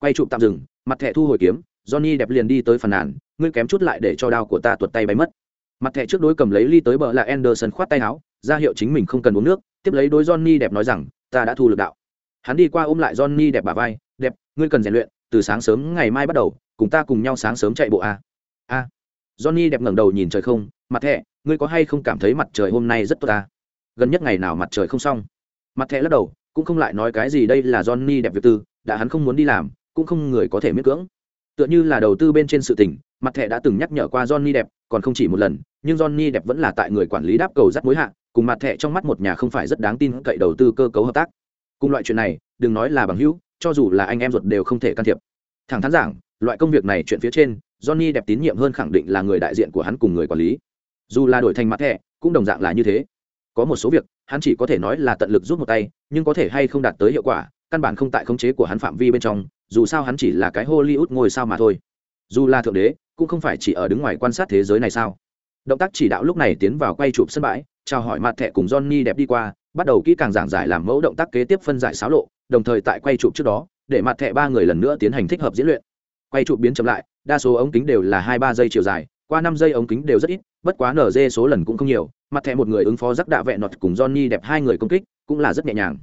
quay chụp tạm dừng, mặt thẻ thu hồi kiếm, johnny đẹp liền đi tới phần nàn, ngươi kém chút lại để cho đao của ta tuột tay bay mất. Mặt thẻ trước đối cầm lấy ly tới bờ là anderson khoát tay áo, ra hiệu chính mình không cần uống nước, tiếp lấy đối johnny đẹp nói rằng, ta đã thu lực đạo. Hắn đi qua ôm lại johnny đẹp bà vai, đẹp, ngươi cần rèn luyện, từ sáng sớm ngày mai bắt đầu, cùng ta cùng nhau sáng sớm chạy bộ a a johnny đẹp ngẩng đầu nhìn trời không, mặt thẻ, ngươi có hay không cảm thấy mặt trời hôm nay rất tốt ta gần nhất ngày nào mặt trời không xong? Mặt thẻ lắc đầu, cũng không lại nói cái gì đây là johnny đẹp việc tư, đã hắn không muốn đi làm cũng không người có thể miễn cưỡng. Tựa như là đầu tư bên trên sự tình, mặt thẻ đã từng nhắc nhở qua johnny đẹp còn không chỉ một lần, nhưng johnny đẹp vẫn là tại người quản lý đáp cầu dắt mối hạ, cùng mặt thẻ trong mắt một nhà không phải rất đáng tin cậy đầu tư cơ cấu hợp tác. Cùng loại chuyện này, đừng nói là bằng hữu, cho dù là anh em ruột đều không thể can thiệp. Thẳng thắn giảng, loại công việc này chuyện phía trên, johnny đẹp tín nhiệm hơn khẳng định là người đại diện của hắn cùng người quản lý. Dù là đổi thành mặt thẻ, cũng đồng dạng là như thế. Có một số việc, hắn chỉ có thể nói là tận lực rút một tay, nhưng có thể hay không đạt tới hiệu quả, căn bản không tại khống chế của hắn phạm vi bên trong dù sao hắn chỉ là cái hollywood ngôi sao mà thôi. Dù là thượng đế, cũng không phải chỉ ở đứng ngoài quan sát thế giới này sao? Động tác chỉ đạo lúc này tiến vào quay chụp sân bãi, chào hỏi mặt thẻ cùng johnny đẹp đi qua, bắt đầu kỹ càng giảng giải làm mẫu động tác kế tiếp phân giải xáo lộ, đồng thời tại quay chụp trước đó, để mặt thẻ ba người lần nữa tiến hành thích hợp diễn luyện. Quay chụp biến chậm lại, đa số ống kính đều là hai ba giây chiều dài, qua năm giây ống kính đều rất ít, bất quá nở dê số lần cũng không nhiều, mặt thẻ một người ứng phó rắc đạ vẹn nọt cùng johnny đẹp hai người công kích, cũng là rất nhẹ nhàng.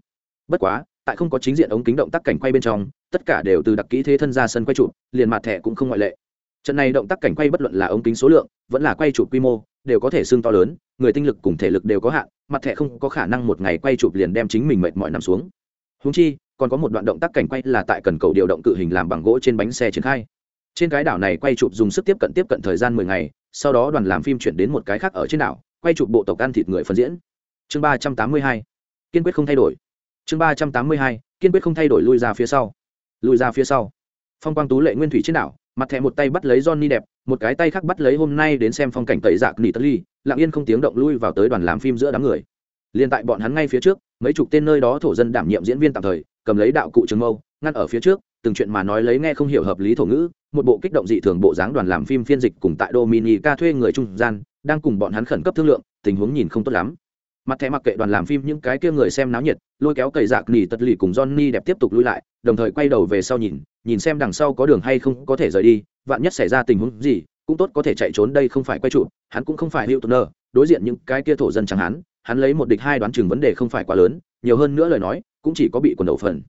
Bất quá, tại không có chính diện ống kính động tác cảnh quay bên trong tất cả đều từ đặc kỹ thế thân ra sân quay chụp, liền mặt thẻ cũng không ngoại lệ. Trận này động tác cảnh quay bất luận là ống kính số lượng, vẫn là quay chụp quy mô, đều có thể xương to lớn, người tinh lực cùng thể lực đều có hạn, mặt thẻ không có khả năng một ngày quay chụp liền đem chính mình mệt mỏi nằm xuống. Húng chi, còn có một đoạn động tác cảnh quay là tại cần cầu điều động cự hình làm bằng gỗ trên bánh xe triển khai. Trên cái đảo này quay chụp dùng sức tiếp cận tiếp cận thời gian mười ngày, sau đó đoàn làm phim chuyển đến một cái khác ở trên đảo, quay chụp bộ tộc ăn thịt người phân diễn. Chương ba trăm tám mươi hai, kiên quyết không thay đổi. Chương ba trăm tám mươi hai, kiên quyết không thay đổi lui ra phía sau lùi ra phía sau. Phong quang tú lệ nguyên thủy trên đảo, mặt thẻ một tay bắt lấy johnny đẹp, một cái tay khác bắt lấy hôm nay đến xem phong cảnh tẩy dạc nỉ tất ly, lặng yên không tiếng động lui vào tới đoàn làm phim giữa đám người. Liền tại bọn hắn ngay phía trước, mấy chục tên nơi đó thổ dân đảm nhiệm diễn viên tạm thời, cầm lấy đạo cụ trường mâu, ngăn ở phía trước, từng chuyện mà nói lấy nghe không hiểu hợp lý thổ ngữ, một bộ kích động dị thường bộ dáng đoàn làm phim phiên dịch cùng tại dominica thuê người trung gian, đang cùng bọn hắn khẩn cấp thương lượng, tình huống nhìn không tốt lắm mặt thẻ mặc kệ đoàn làm phim những cái kia người xem náo nhiệt, lôi kéo cầy dạc nỉ tật lì cùng johnny đẹp tiếp tục lui lại, đồng thời quay đầu về sau nhìn nhìn xem đằng sau có đường hay không có thể rời đi, vạn nhất xảy ra tình huống gì, cũng tốt có thể chạy trốn đây không phải quay trụ hắn cũng không phải hữu tuner đối diện những cái kia thổ dân chẳng hắn hắn lấy một địch hai đoán chừng vấn đề không phải quá lớn, nhiều hơn nữa lời nói, cũng chỉ có bị quần đầu phần.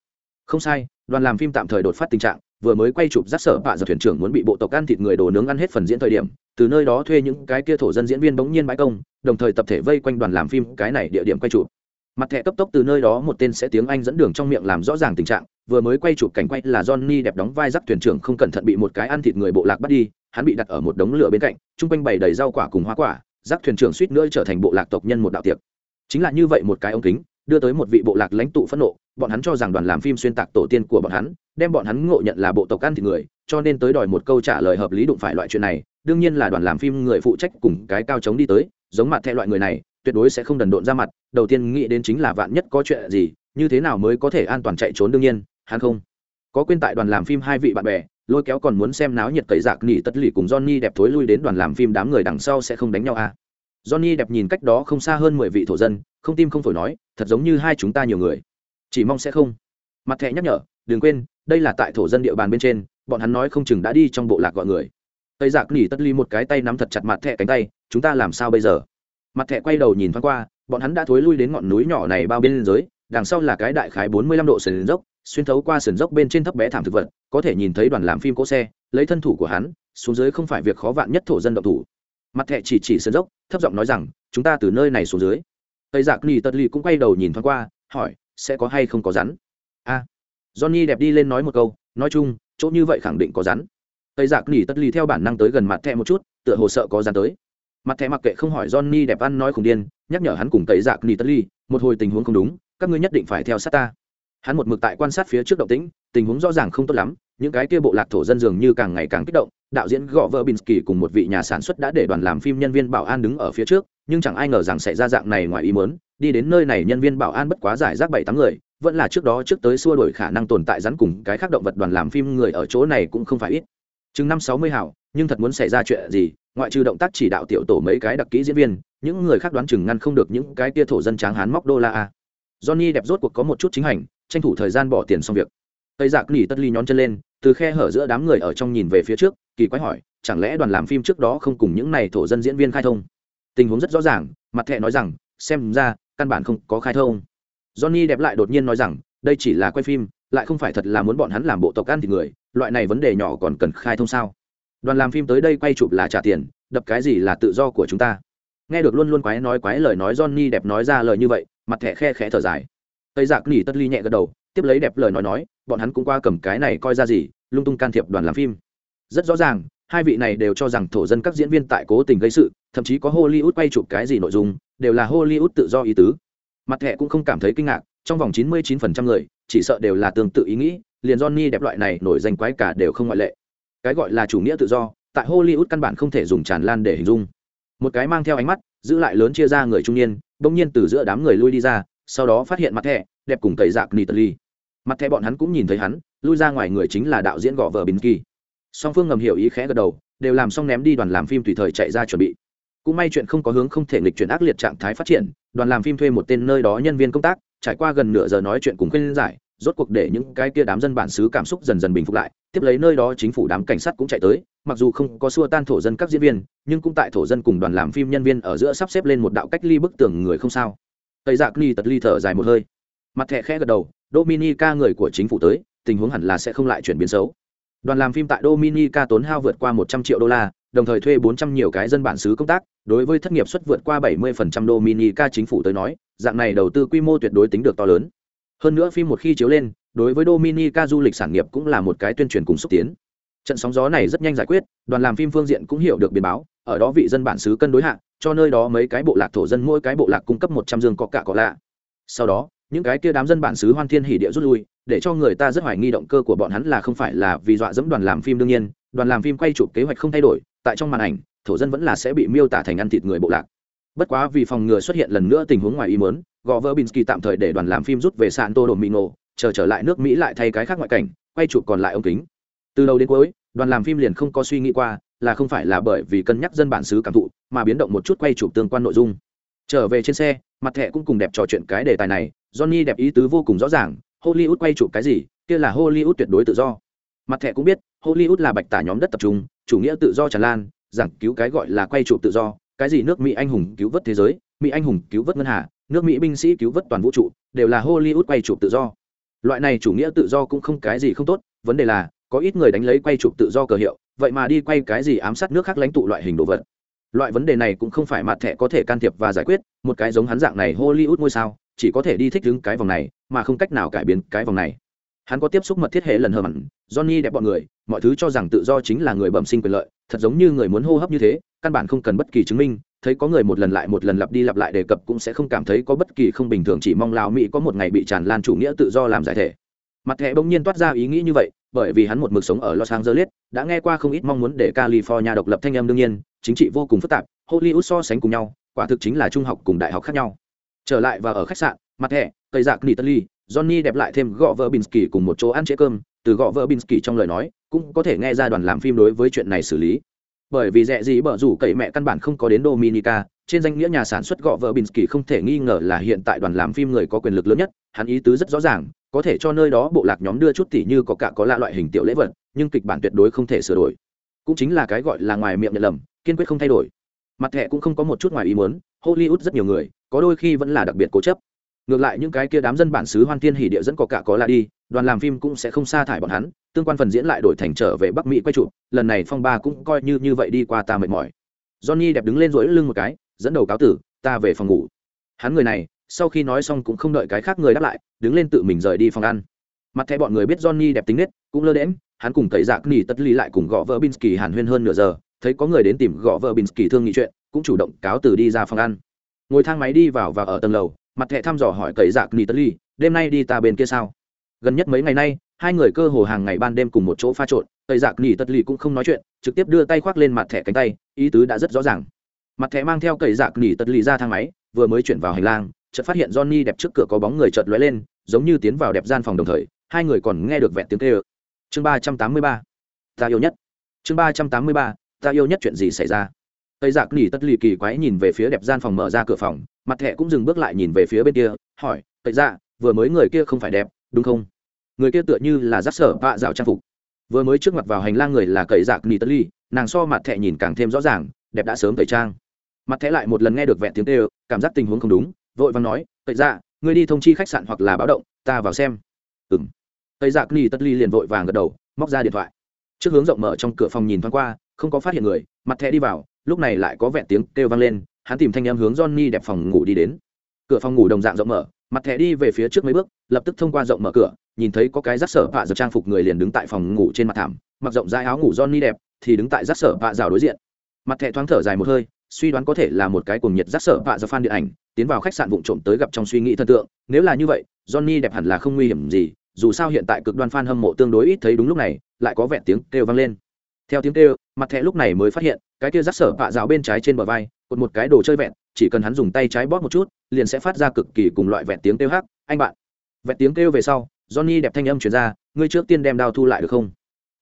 Không sai, đoàn làm phim tạm thời đột phát tình trạng vừa mới quay chụp rắc sở bạ giờ thuyền trưởng muốn bị bộ tộc ăn thịt người đồ nướng ăn hết phần diễn thời điểm, từ nơi đó thuê những cái kia thổ dân diễn viên bỗng nhiên bãi công, đồng thời tập thể vây quanh đoàn làm phim cái này địa điểm quay chụp. Mặt thẻ cấp tốc từ nơi đó một tên sẽ tiếng anh dẫn đường trong miệng làm rõ ràng tình trạng, vừa mới quay chụp cảnh quay là johnny đẹp đóng vai rắc thuyền trưởng không cẩn thận bị một cái ăn thịt người bộ lạc bắt đi, hắn bị đặt ở một đống lửa bên cạnh, chung quanh bày đầy rau quả cùng hoa quả rắc thuyền trưởng suýt nữa trở thành bộ lạc tộc nhân một đạo tiệc. Chính là như vậy một cái ống kính đưa tới một vị bộ lạc lãnh tụ phẫn nộ, bọn hắn cho rằng đoàn làm phim xuyên tạc tổ tiên của bọn hắn, đem bọn hắn ngộ nhận là bộ tộc ăn thịt người, cho nên tới đòi một câu trả lời hợp lý đụng phải loại chuyện này, đương nhiên là đoàn làm phim người phụ trách cùng cái cao chống đi tới, giống mặt theo loại người này, tuyệt đối sẽ không đần độn ra mặt, đầu tiên nghĩ đến chính là vạn nhất có chuyện gì, như thế nào mới có thể an toàn chạy trốn đương nhiên, hắn không có quên tại đoàn làm phim hai vị bạn bè, lôi kéo còn muốn xem náo nhiệt cậy dạc nỉ tất lì cùng johnny đẹp thối lui đến đoàn làm phim đám người đằng sau sẽ không đánh nhau à. johnny đẹp nhìn cách đó không xa hơn mười vị thổ dân không tim không phổi nói, thật giống như hai chúng ta nhiều người. Chỉ mong sẽ không. Mặt thẹ nhắc nhở, đừng quên, đây là tại thổ dân địa bàn bên trên, bọn hắn nói không chừng đã đi trong bộ lạc gọi người. Tây dạ giặc nỉ tất ly một cái tay nắm thật chặt mặt thẹ cánh tay, chúng ta làm sao bây giờ? Mặt thẹ quay đầu nhìn thoáng qua, bọn hắn đã thối lui đến ngọn núi nhỏ này bao bên dưới đằng sau là cái đại khái bốn mươi lăm độ sườn dốc, xuyên thấu qua sườn dốc bên trên thấp bé thảm thực vật, có thể nhìn thấy đoàn làm phim cỗ xe, lấy thân thủ của hắn, xuống dưới không phải việc khó vạn nhất thổ dân động thủ. Mặt thẹ chỉ chỉ sườn dốc, thấp giọng nói rằng, chúng ta từ nơi này xuống dưới tây giặc nỉ Tật Lì cũng quay đầu nhìn thoáng qua, hỏi, sẽ có hay không có rắn? A. Johnny đẹp đi lên nói một câu, nói chung, chỗ như vậy khẳng định có rắn. Tây giặc nỉ Tật Lì theo bản năng tới gần mặt thẹ một chút, tựa hồ sợ có rắn tới. Mặt thẹ mặc kệ không hỏi johnny đẹp ăn nói khủng điên, nhắc nhở hắn cùng tây giặc nỉ Tật Lì. một hồi tình huống không đúng, các ngươi nhất định phải theo sát ta hắn một mực tại quan sát phía trước động tĩnh, tình huống rõ ràng không tốt lắm, những cái kia bộ lạc thổ dân dường như càng ngày càng kích động, đạo diễn gõ vợ binsky cùng một vị nhà sản xuất đã để đoàn làm phim nhân viên bảo an đứng ở phía trước, nhưng chẳng ai ngờ rằng sẽ ra dạng này ngoài ý muốn, đi đến nơi này nhân viên bảo an bất quá giải rác bảy tám người, vẫn là trước đó trước tới xua đổi khả năng tồn tại rắn cùng cái khác động vật đoàn làm phim người ở chỗ này cũng không phải ít. Chừng năm sáu mươi hảo, nhưng thật muốn xảy ra chuyện gì, ngoại trừ động tác chỉ đạo tiểu tổ mấy cái đặc kỹ diễn viên, những người khác đoán chừng ngăn không được những cái tia thổ dân tráng hán móc đô la a. Johnny đẹp rốt cuộc có một chút chính hành tranh thủ thời gian bỏ tiền xong việc. Tây dạ giặc nỉ tất ly nhón chân lên, từ khe hở giữa đám người ở trong nhìn về phía trước, kỳ quái hỏi, chẳng lẽ đoàn làm phim trước đó không cùng những này thổ dân diễn viên khai thông? Tình huống rất rõ ràng, mặt thẹ nói rằng, xem ra, căn bản không có khai thông. Johnny đẹp lại đột nhiên nói rằng, đây chỉ là quay phim, lại không phải thật là muốn bọn hắn làm bộ tộc ăn thịt người, loại này vấn đề nhỏ còn cần khai thông sao? Đoàn làm phim tới đây quay chụp là trả tiền, đập cái gì là tự do của chúng ta? Nghe được luôn luôn quái nói quái lời nói, johnny đẹp nói ra lời như vậy, mặt thẻ khe khẽ thở dài tây dạ giặc nỉ tất ly nhẹ gật đầu, tiếp lấy đẹp lời nói nói, bọn hắn cũng qua cầm cái này coi ra gì, lung tung can thiệp đoàn làm phim. Rất rõ ràng, hai vị này đều cho rằng thổ dân các diễn viên tại cố tình gây sự, thậm chí có hollywood quay chụp cái gì nội dung, đều là hollywood tự do ý tứ. Mặt thẹ cũng không cảm thấy kinh ngạc, trong vòng 99% người, chỉ sợ đều là tương tự ý nghĩ, liền johnny đẹp loại này nổi danh quái cả đều không ngoại lệ. Cái gọi là chủ nghĩa tự do, tại hollywood căn bản không thể dùng tràn lan để hình dung. Một cái mang theo ánh mắt, giữ lại lớn chia ra người trung niên, bỗng nhiên từ giữa đám người lui đi ra sau đó phát hiện mặt thẻ, đẹp cùng tẩy dạc nitali mặt thẻ bọn hắn cũng nhìn thấy hắn, lui ra ngoài người chính là đạo diễn gõ vờ bình kỳ. Song phương ngầm hiểu ý khẽ gật đầu, đều làm xong ném đi đoàn làm phim tùy thời chạy ra chuẩn bị. Cũng may chuyện không có hướng không thể nghịch chuyển ác liệt trạng thái phát triển, đoàn làm phim thuê một tên nơi đó nhân viên công tác, trải qua gần nửa giờ nói chuyện cùng khuyên giải, rốt cuộc để những cái kia đám dân bản xứ cảm xúc dần dần bình phục lại, tiếp lấy nơi đó chính phủ đám cảnh sát cũng chạy tới, mặc dù không có xua tan thổ dân các diễn viên, nhưng cũng tại thổ dân cùng đoàn làm phim nhân viên ở giữa sắp xếp lên một đạo cách ly bức tường người không sao tây dạ ni tật ly thở dài một hơi. Mặt thẹ khẽ gật đầu, dominica người của chính phủ tới, tình huống hẳn là sẽ không lại chuyển biến xấu. Đoàn làm phim tại dominica tốn hao vượt qua một trăm triệu đô la, đồng thời thuê 400 nhiều cái dân bản xứ công tác, đối với thất nghiệp suất vượt qua 70% dominica chính phủ tới nói, dạng này đầu tư quy mô tuyệt đối tính được to lớn. Hơn nữa phim một khi chiếu lên, đối với dominica du lịch sản nghiệp cũng là một cái tuyên truyền cùng xúc tiến. Trận sóng gió này rất nhanh giải quyết, đoàn làm phim phương diện cũng hiểu được biến báo, ở đó vị dân bản xứ cân đối hạn cho nơi đó mấy cái bộ lạc thổ dân mỗi cái bộ lạc cung cấp một trăm dương có cả có lạ. Sau đó, những cái kia đám dân bản xứ hoan thiên hỉ địa rút lui, để cho người ta rất hoài nghi động cơ của bọn hắn là không phải là vì dọa dẫm đoàn làm phim đương nhiên, đoàn làm phim quay chụp kế hoạch không thay đổi, tại trong màn ảnh, thổ dân vẫn là sẽ bị miêu tả thành ăn thịt người bộ lạc. Bất quá vì phòng ngừa xuất hiện lần nữa tình huống ngoài ý muốn gò vơ binsky tạm thời để đoàn làm phim rút về sàn tô đồ mỹ nổ chờ trở lại nước mỹ lại thay cái khác ngoại cảnh, quay chụp còn lại ống kính. Từ đầu đến cuối, đoàn làm phim liền không có suy nghĩ qua là không phải là bởi vì cân nhắc dân bản xứ cảm thụ, mà biến động một chút quay chụp tương quan nội dung. Trở về trên xe, mặt thẻ cũng cùng đẹp trò chuyện cái đề tài này, johnny đẹp ý tứ vô cùng rõ ràng, hollywood quay chụp cái gì, kia là hollywood tuyệt đối tự do. Mặt thẻ cũng biết, hollywood là bạch tả nhóm đất tập trung, chủ nghĩa tự do tràn lan, giảng cứu cái gọi là quay chụp tự do, cái gì nước mỹ anh hùng cứu vớt thế giới, mỹ anh hùng cứu vớt ngân hà, nước mỹ binh sĩ cứu vớt toàn vũ trụ, đều là hollywood quay chụp tự do. Loại này chủ nghĩa tự do cũng không cái gì không tốt, vấn đề là, có ít người đánh lấy quay chụp tự do cờ hiệu vậy mà đi quay cái gì ám sát nước khác lãnh tụ loại hình đồ vật? Loại vấn đề này cũng không phải mặt thẻ có thể can thiệp và giải quyết, một cái giống hắn dạng này hollywood ngôi sao, chỉ có thể đi thích đứng cái vòng này, mà không cách nào cải biến cái vòng này. Hắn có tiếp xúc mật thiết hệ lần hờ mặn, johnny đẹp bọn người, mọi thứ cho rằng tự do chính là người bẩm sinh quyền lợi, thật giống như người muốn hô hấp như thế, căn bản không cần bất kỳ chứng minh, thấy có người một lần lại một lần lặp đi lặp lại đề cập cũng sẽ không cảm thấy có bất kỳ không bình thường, chỉ mong lào mỹ có một ngày bị tràn lan chủ nghĩa tự do làm giải thể. Mặt thẻ bỗng nhiên toát ra ý nghĩ như vậy bởi vì hắn một mực sống ở los angeles, đã nghe qua không ít mong muốn để california độc lập thanh em đương nhiên, chính trị vô cùng phức tạp, hollywood so sánh cùng nhau, quả thực chính là trung học cùng đại học khác nhau. Trở lại và ở khách sạn, mặt thẻ cây dạc nitaly johnny đẹp lại thêm gõ vợ binsky cùng một chỗ ăn chế cơm, từ gõ vợ binsky trong lời nói, cũng có thể nghe ra đoàn làm phim đối với chuyện này xử lý. Bởi vì rẻ gì bở rủ cậy mẹ căn bản không có đến dominica, trên danh nghĩa nhà sản xuất gõ vợ binsky không thể nghi ngờ là hiện tại đoàn làm phim người có quyền lực lớn nhất, hắn ý tứ rất rõ ràng có thể cho nơi đó bộ lạc nhóm đưa chút tỷ như có cả có lạ loại hình tiểu lễ vật, nhưng kịch bản tuyệt đối không thể sửa đổi. Cũng chính là cái gọi là ngoài miệng nhận lầm, kiên quyết không thay đổi. Mặt thẻ cũng không có một chút ngoài ý muốn, hollywood rất nhiều người, có đôi khi vẫn là đặc biệt cố chấp. Ngược lại những cái kia đám dân bản xứ hoan thiên hỉ địa dẫn có cả có lạ đi, đoàn làm phim cũng sẽ không sa thải bọn hắn, tương quan phần diễn lại đổi thành trở về bắc mỹ quay chụp, lần này phong ba cũng coi như như vậy đi qua ta mệt mỏi. Johnny đẹp đứng lên rỗi lưng một cái, dẫn đầu cáo tử, ta về phòng ngủ. Hắn người này sau khi nói xong cũng không đợi cái khác người đáp lại, đứng lên tự mình rời đi phòng ăn. Mặt thẻ bọn người biết johnny đẹp tính nết, cũng lơ đễm hắn cùng cậy dạc nỉ tất ly lại cùng gõ vợ binsky hàn huyên hơn nửa giờ, thấy có người đến tìm gõ vợ binsky thương nghị chuyện, cũng chủ động cáo từ đi ra phòng ăn. Ngồi thang máy đi vào và ở tầng lầu, mặt thẻ thăm dò hỏi cậy dạc nỉ tất ly, đêm nay đi ta bên kia sao? Gần nhất mấy ngày nay, hai người cơ hồ hàng ngày ban đêm cùng một chỗ pha trộn, cậy dạc nỉ tất ly cũng không nói chuyện, trực tiếp đưa tay khoác lên mặt thẻ cánh tay, ý tứ đã rất rõ ràng. Mặt thẻ mang theo cậy dạc nỉ tất ly ra thang máy, vừa mới chuyển vào hành lang chợt phát hiện Johnny đẹp trước cửa có bóng người chợt lóe lên, giống như tiến vào đẹp gian phòng đồng thời, hai người còn nghe được vẹn tiếng kêu. Chương ba trăm tám mươi ba, ta yêu nhất. Chương ba trăm tám mươi ba, ta yêu nhất chuyện gì xảy ra? Tây Dạ Nghị tất lì kỳ quái nhìn về phía đẹp gian phòng mở ra cửa phòng, mặt thẻ cũng dừng bước lại nhìn về phía bên kia, hỏi, "Tây Dạ, vừa mới người kia không phải đẹp, đúng không?" Người kia tựa như là giáp sở vạ dạo trang phục. Vừa mới trước mặt vào hành lang người là cậy Dạ Nghị tất lì, nàng so mặt thẻ nhìn càng thêm rõ ràng, đẹp đã sớm tẩy trang. Mặt thẻ lại một lần nghe được vẹn tiếng kêu, cảm giác tình huống không đúng, vội vàng nói tây dạ ngươi đi thông chi khách sạn hoặc là báo động, ta vào xem. Ừ m tây dạ ni tất ly liền vội vàng gật đầu, móc ra điện thoại. Trước hướng rộng mở trong cửa phòng nhìn thoáng qua, không có phát hiện người, mặt thẻ đi vào, lúc này lại có vẹn tiếng kêu vang lên, hắn tìm thanh em hướng johnny đẹp phòng ngủ đi đến. Cửa phòng ngủ đồng dạng rộng mở, mặt thẻ đi về phía trước mấy bước, lập tức thông qua rộng mở cửa, nhìn thấy có cái rắc sở vạ giật trang phục người liền đứng tại phòng ngủ trên mặt thảm, mặc rộng dài áo ngủ johnny đẹp, thì đứng tại rắc sở vạ rào đối diện. Mặt thẻ thoáng thở dài một hơi, suy đoán có thể là một cái cuồng nhiệt rắc sở vạ giật phan điện ảnh tiến vào khách sạn vụng trộm tới gặp trong suy nghĩ thần tượng. Nếu là như vậy, johnny đẹp hẳn là không nguy hiểm gì, dù sao hiện tại cực đoan fan hâm mộ tương đối ít thấy đúng lúc này, lại có vẹn tiếng kêu vang lên. Theo tiếng kêu, mặt thẻ lúc này mới phát hiện, cái kia rắc sở vạ rào bên trái trên bờ vai, cột một cái đồ chơi vẹn, chỉ cần hắn dùng tay trái bóp một chút, liền sẽ phát ra cực kỳ cùng loại vẹn tiếng kêu hát anh bạn, vẹn tiếng kêu về sau, johnny đẹp thanh âm chuyển ra, ngươi trước tiên đem đao thu lại được không?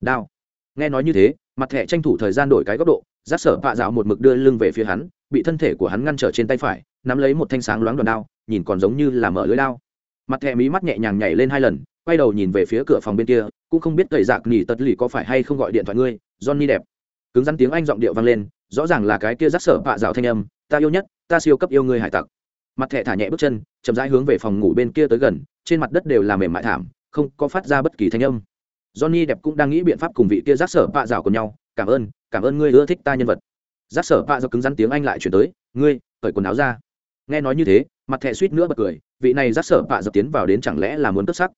Đao. Nghe nói như thế, mặt thẻ tranh thủ thời gian đổi cái góc độ, rắc sở vạ rào một mực đưa lưng về phía hắn, bị thân thể của hắn ngăn trở trên tay phải nắm lấy một thanh sáng loáng đòn đao, nhìn còn giống như là mở lưới đao. Mặt thẹ mí mắt nhẹ nhàng nhảy lên hai lần, quay đầu nhìn về phía cửa phòng bên kia, cũng không biết cậy dạc nỉ tật lì có phải hay không gọi điện thoại ngươi, johnny đẹp. Cứng rắn tiếng anh giọng điệu vang lên, rõ ràng là cái kia rắc sở bạ rào thanh âm, ta yêu nhất, ta siêu cấp yêu ngươi hải tặc. Mặt thẹ thả nhẹ bước chân, chậm rãi hướng về phòng ngủ bên kia tới gần, trên mặt đất đều là mềm mại thảm, không có phát ra bất kỳ thanh âm. Johnny đẹp cũng đang nghĩ biện pháp cùng vị kia rắc sở bạ rào cùng nhau, cảm ơn cảm ơn ngươi ưa thích ta nhân vật. Rắc sở bạ rào cứng rắn tiếng anh lại chuyển tới, ngươi, cởi quần áo ra nghe nói như thế, mặt thẹ suýt nữa bật cười, vị này giác sở bạ dập tiến vào đến chẳng lẽ là muốn cất sắc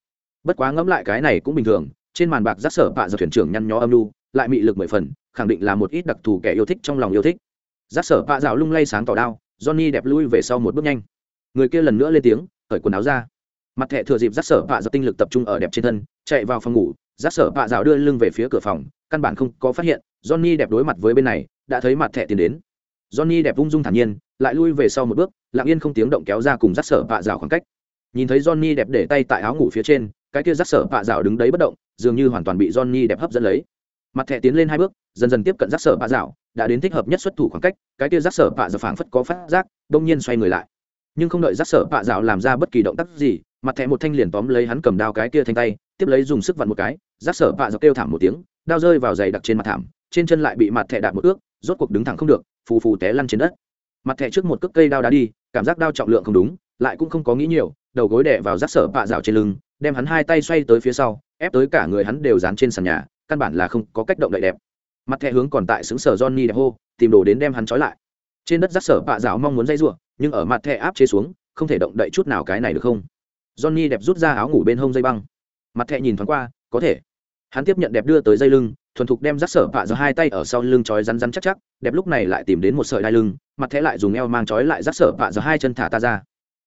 bất quá ngẫm lại cái này cũng bình thường, trên màn bạc giác sở bạ dập thuyền trưởng nhăn nhó âm lu lại mị lực mười phần, khẳng định là một ít đặc thù kẻ yêu thích trong lòng yêu thích. Giác sở bạ dạo lung lay sáng tỏ đao, johnny đẹp lui về sau một bước nhanh. Người kia lần nữa lên tiếng, cởi quần áo ra. Mặt thẹ thừa dịp giác sở bạ dập tinh lực tập trung ở đẹp trên thân, chạy vào phòng ngủ giác sở bạ dạo đưa lưng về phía cửa phòng, căn bản không có phát hiện, johnny đẹp đối mặt với bên này, đã thấy mặt thẹ tiến đến. Johnny đẹp ung dung thản nhiên, lại lui về sau một bước lặng yên không tiếng động kéo ra cùng rắc sở vạ rào khoảng cách. Nhìn thấy johnny đẹp để tay tại áo ngủ phía trên, cái kia rắc sở vạ rào đứng đấy bất động, dường như hoàn toàn bị johnny đẹp hấp dẫn lấy. Mặt thẻ tiến lên hai bước, dần dần tiếp cận rắc sở vạ rào, đã đến thích hợp nhất xuất thủ khoảng cách, cái kia rắc sở vạ rào phảng phất có phát giác, đông nhiên xoay người lại. Nhưng không đợi rắc sở vạ rào làm ra bất kỳ động tác gì, mặt thẻ một thanh liền tóm lấy hắn cầm đao cái kia thanh tay, tiếp lấy dùng sức vặn một cái, rắc sở vạ rào kêu thảm một tiếng, đao rơi vào giày đặc trên mặt thảm, trên chân lại bị mặt thẻ đạp một ước, rốt cuộc đứng thẳng không được, phù phù té lăn trên đất. Mặt thẻ trước một cước cây đao đá đi cảm giác đao trọng lượng không đúng, lại cũng không có nghĩ nhiều, đầu gối đè vào rác sở bạ rào trên lưng, đem hắn hai tay xoay tới phía sau, ép tới cả người hắn đều dán trên sàn nhà, căn bản là không có cách động đậy đẹp. Mặt thẹ hướng còn tại xứng sở johnny đẹp hô, tìm đồ đến đem hắn trói lại. Trên đất rác sở bạ rào mong muốn dây ruộng nhưng ở mặt thẹ áp chế xuống, không thể động đậy chút nào cái này được không? Johnny đẹp rút ra áo ngủ bên hông dây băng. Mặt thẹ nhìn thoáng qua, có thể. Hắn tiếp nhận đẹp đưa tới dây lưng thuần thục đem rắc sở bạ giơ hai tay ở sau lưng trói rắn rắn chắc chắc, đẹp lúc này lại tìm đến một sợi đai lưng, mặt thẻ lại dùng eo mang trói lại rắc sở bạ giơ hai chân thả ta ra.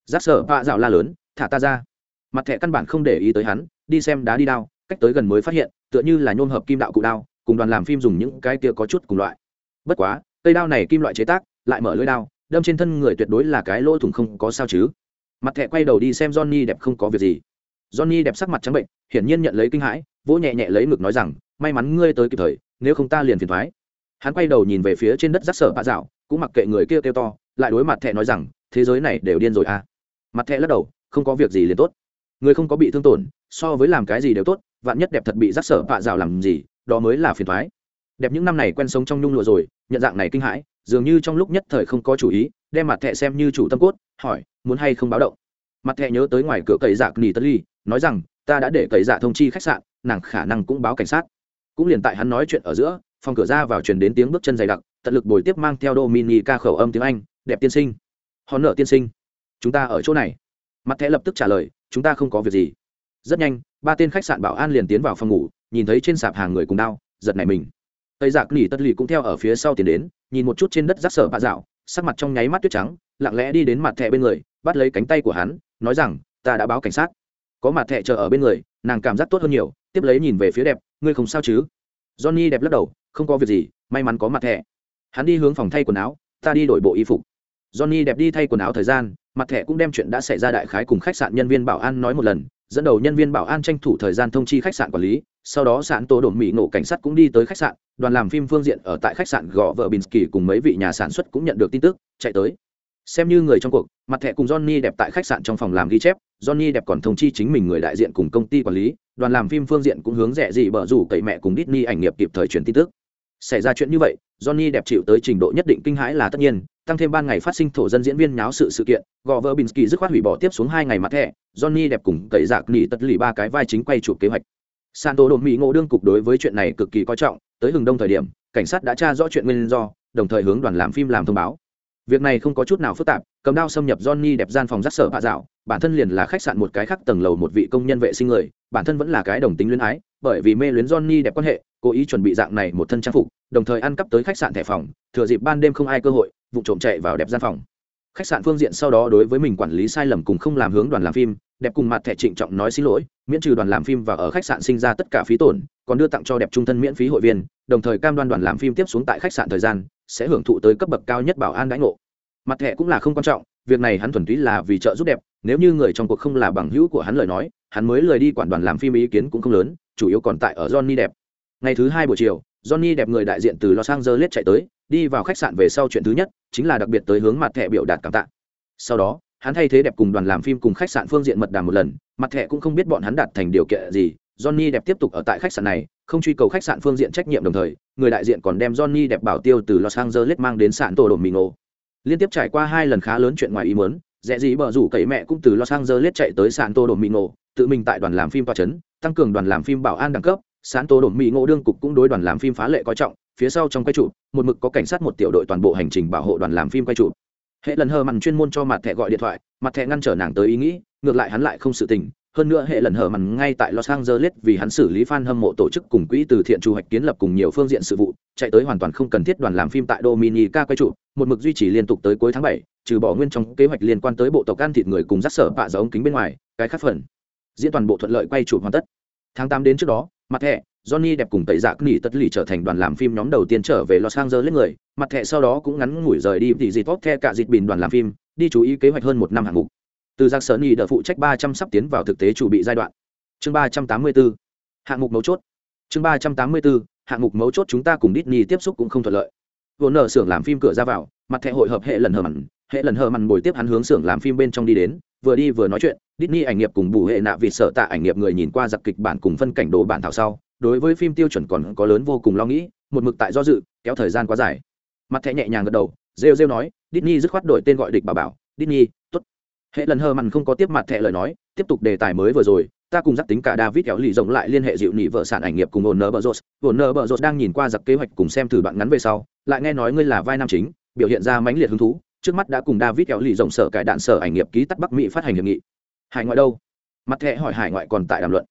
Rắc sở bạ dạo la lớn, thả ta ra. Mặt thẻ căn bản không để ý tới hắn, đi xem đá đi đao, cách tới gần mới phát hiện, tựa như là nhôm hợp kim đạo cụ đao, cùng đoàn làm phim dùng những cái kia có chút cùng loại. Bất quá, cây đao này kim loại chế tác, lại mở lưỡi đao, đâm trên thân người tuyệt đối là cái lỗ thủng không có sao chứ. Mặt thẹ quay đầu đi xem johnny đẹp không có việc gì. Johnny đẹp sắc mặt trắng bệnh, hiển nhiên nhận lấy kinh hãi, vỗ nhẹ nhẹ lấy ngực nói rằng may mắn ngươi tới kịp thời, nếu không ta liền phiền thoái. Hắn quay đầu nhìn về phía trên đất rác sở bạ dạo, cũng mặc kệ người kia kêu to, lại đối mặt thẹ nói rằng, thế giới này đều điên rồi à? Mặt thẹ lắc đầu, không có việc gì liền tốt. Người không có bị thương tổn, so với làm cái gì đều tốt, vạn nhất đẹp thật bị rác sở bạ dạo làm gì, đó mới là phiền thoái. Đẹp những năm này quen sống trong nhung lụa rồi, nhận dạng này kinh hãi, dường như trong lúc nhất thời không có chủ ý, đem mặt thẹ xem như chủ tâm cốt, hỏi, muốn hay không báo động? Mặt thẹ nhớ tới ngoài cửa cậy dạ nỉ tất ly nói rằng, ta đã để cậy dạ thông chi khách sạn, nàng khả năng cũng báo cảnh sát cũng liền tại hắn nói chuyện ở giữa, phòng cửa ra vào truyền đến tiếng bước chân dày đặc, tận lực bồi tiếp mang theo đô mini ca khẩu âm tiếng anh, đẹp tiên sinh. Hòn nợ tiên sinh, chúng ta ở chỗ này. Mặt thẻ lập tức trả lời, chúng ta không có việc gì. Rất nhanh, ba tên khách sạn bảo an liền tiến vào phòng ngủ, nhìn thấy trên sạp hàng người cùng đau giật nảy mình. Tây giặc nỉ tất lì cũng theo ở phía sau tiến đến, nhìn một chút trên đất rác sở bạ dạo, sắc mặt trong nháy mắt tuyết trắng, lặng lẽ đi đến mặt thẻ bên người, bắt lấy cánh tay của hắn, nói rằng, ta đã báo cảnh sát. Có mặt thẻ chờ ở bên người, nàng cảm giác tốt hơn nhiều tiếp lấy nhìn về phía đẹp, ngươi không sao chứ? Johnny đẹp lắc đầu, không có việc gì, may mắn có mặt thẻ. Hắn đi hướng phòng thay quần áo, ta đi đổi bộ y phục. Johnny đẹp đi thay quần áo thời gian, mặt thẻ cũng đem chuyện đã xảy ra đại khái cùng khách sạn nhân viên bảo an nói một lần, dẫn đầu nhân viên bảo an tranh thủ thời gian thông chi khách sạn quản lý, sau đó sạn tổ đồn mỹ nổ cảnh sát cũng đi tới khách sạn, đoàn làm phim phương diện ở tại khách sạn gõ vợ binsky cùng mấy vị nhà sản xuất cũng nhận được tin tức, chạy tới xem như người trong cuộc mặt thẻ cùng johnny đẹp tại khách sạn trong phòng làm ghi chép johnny đẹp còn thông chi chính mình người đại diện cùng công ty quản lý đoàn làm phim phương diện cũng hướng rẻ gì bở rủ cậy mẹ cùng Disney ảnh nghiệp kịp thời truyền tin tức. Xảy ra chuyện như vậy, Johnny đẹp chịu tới trình độ nhất định kinh hãi là tất nhiên, tăng thêm ban ngày phát sinh thổ dân diễn viên nháo sự sự kiện, gò vơ Binsky dứt khoát hủy bỏ tiếp xuống hai ngày mặt thẻ, Johnny đẹp cùng cậy giặc nỉ tất lì ba cái vai chính quay chụp kế hoạch. Santo đồn Mỹ ngộ đương cục đối với chuyện này cực kỳ coi trọng, tới hừng đông thời điểm, cảnh sát đã tra rõ chuyện nguyên do, đồng thời hướng đoàn làm phim làm thông báo. Việc này không có chút nào phức tạp, cầm đao xâm nhập Johnny đẹp gian phòng rắc sở bạ dạo, bản thân liền là khách sạn một cái khác tầng lầu một vị công nhân vệ sinh người, bản thân vẫn là cái đồng tính luyến ái, bởi vì mê luyến Johnny đẹp quan hệ, cố ý chuẩn bị dạng này một thân trang phục, đồng thời ăn cắp tới khách sạn thẻ phòng, thừa dịp ban đêm không ai cơ hội, vụ trộm chạy vào đẹp gian phòng. Khách sạn phương diện sau đó đối với mình quản lý sai lầm cùng không làm hướng đoàn làm phim, đẹp cùng mặt thẻ trịnh trọng nói xin lỗi, miễn trừ đoàn làm phim và ở khách sạn sinh ra tất cả phí tổn, còn đưa tặng cho đẹp trung thân miễn phí hội viên, đồng thời cam đoan đoàn làm phim tiếp xuống tại khách sạn thời gian sẽ hưởng thụ tới cấp bậc cao nhất bảo an đãi ngộ. Mặt thẻ cũng là không quan trọng, việc này hắn thuần túy là vì trợ giúp đẹp, nếu như người trong cuộc không là bằng hữu của hắn lời nói hắn mới lời đi quản đoàn làm phim ý kiến cũng không lớn chủ yếu còn tại ở johnny đẹp ngày thứ hai buổi chiều johnny đẹp người đại diện từ los angeles chạy tới đi vào khách sạn về sau chuyện thứ nhất chính là đặc biệt tới hướng mặt thẻ biểu đạt cảm tạ sau đó hắn thay thế đẹp cùng đoàn làm phim cùng khách sạn phương diện mật đàm một lần mặt thẻ cũng không biết bọn hắn đạt thành điều kiện gì johnny đẹp tiếp tục ở tại khách sạn này không truy cầu khách sạn phương diện trách nhiệm đồng thời người đại diện còn đem johnny đẹp bảo tiêu từ los angeles mang đến sạn tổ đồn liên tiếp trải qua hai lần khá lớn chuyện ngoài ý muốn dễ gì bờ rủ cậy mẹ cũng từ los angeles chạy tới sạn santo Mino, tự mình tại đoàn làm phim toa chấn tăng cường đoàn làm phim bảo an đẳng cấp sạn santo Mino đương cục cũng đối đoàn làm phim phá lệ coi trọng phía sau trong quay trụ một mực có cảnh sát một tiểu đội toàn bộ hành trình bảo hộ đoàn làm phim quay trụ hệ lần hờ mặn chuyên môn cho mặt thẻ gọi điện thoại mặt thẻ ngăn trở nàng tới ý nghĩ ngược lại hắn lại không sự tình hơn nữa hệ lần hở mặn ngay tại los angeles vì hắn xử lý fan hâm mộ tổ chức cùng quỹ từ thiện chu hoạch kiến lập cùng nhiều phương diện sự vụ chạy tới hoàn toàn không cần thiết đoàn làm phim tại dominica quay trụ một mực duy trì liên tục tới cuối tháng bảy trừ bỏ nguyên trong kế hoạch liên quan tới bộ tộc ăn thịt người cùng rắc sở bạ dấu ống kính bên ngoài cái khác phần diễn toàn bộ thuận lợi quay trụ hoàn tất tháng tám đến trước đó mặt hệ Johnny đẹp cùng tẩy dạ nghỉ tất lì trở thành đoàn làm phim nhóm đầu tiên trở về Los Angeles người, mặt thẻ sau đó cũng ngắn ngủi rời đi vì dịp tốt theo cả dịp bình đoàn làm phim, đi chú ý kế hoạch hơn một năm hạng mục. Từ Giặc Sở Nhị đỡ phụ trách ba trăm sắp tiến vào thực tế chuẩn bị giai đoạn. Chương ba trăm tám mươi 384. Hạng mục mấu chốt. Chương ba trăm tám mươi 384. Hạng mục mấu chốt chúng ta cùng Disney tiếp xúc cũng không thuận lợi. Vốn nở xưởng làm phim cửa ra vào, mặt thẻ hội hợp hệ lần hờ mặn, hệ lần hờ mặn bồi tiếp hắn hướng xưởng làm phim bên trong đi đến, vừa đi vừa nói chuyện, Disney ảnh nghiệp cùng bù hệ nạ vì sợ tạ ảnh nghiệp người nhìn qua giặc kịch bản cùng phân cảnh đồ bản thảo sau, đối với phim tiêu chuẩn còn có lớn vô cùng lo nghĩ một mực tại do dự kéo thời gian quá dài mặt thẻ nhẹ nhàng gật đầu rêu rêu nói Disney dứt khoát đổi tên gọi địch bà bảo Disney hệ lần hờ mặn không có tiếp mặt thẹ lời nói, tiếp tục đề tài mới vừa rồi, ta cùng dắt tính cả David kéo lì rộng lại liên hệ dịu nị vợ sản ảnh nghiệp cùng ổn nơ bờ rột ổn nơ bờ rột đang nhìn qua giặc kế hoạch cùng xem thử đoạn ngắn về sau, lại nghe nói ngươi là vai nam chính, biểu hiện ra mãnh liệt hứng thú, trước mắt đã cùng David kéo lì rộng sở cải đạn sở ảnh nghiệp ký tắt Bắc Mỹ phát hành hiệp nghị. Hải ngoại đâu? Mặt thẹ hỏi hải ngoại còn tại đàm luận.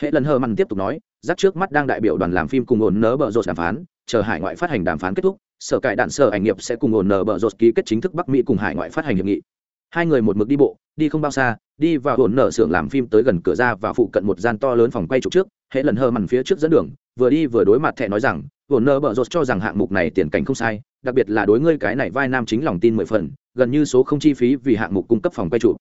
Hệ lần hờ mặn tiếp tục nói dắt trước mắt đang đại biểu đoàn làm phim cùng ổn nơ bờ rột đàm phán, chờ hải ngoại phát hành đàm phán kết thúc, sở cải đạn sở ảnh nghiệp sẽ cùng ổn nơ bờ rột ký kết chính thức bắc mỹ cùng hải ngoại phát hành hiệp nghị hai người một mực đi bộ, đi không bao xa, đi vào hồn nở xưởng làm phim tới gần cửa ra và phụ cận một gian to lớn phòng quay trục trước, hệ lần hơ mằn phía trước dẫn đường, vừa đi vừa đối mặt thẻ nói rằng hồn nở bở rột cho rằng hạng mục này tiền cảnh không sai, đặc biệt là đối ngươi cái này vai nam chính lòng tin mười phần, gần như số không chi phí vì hạng mục cung cấp phòng quay chụp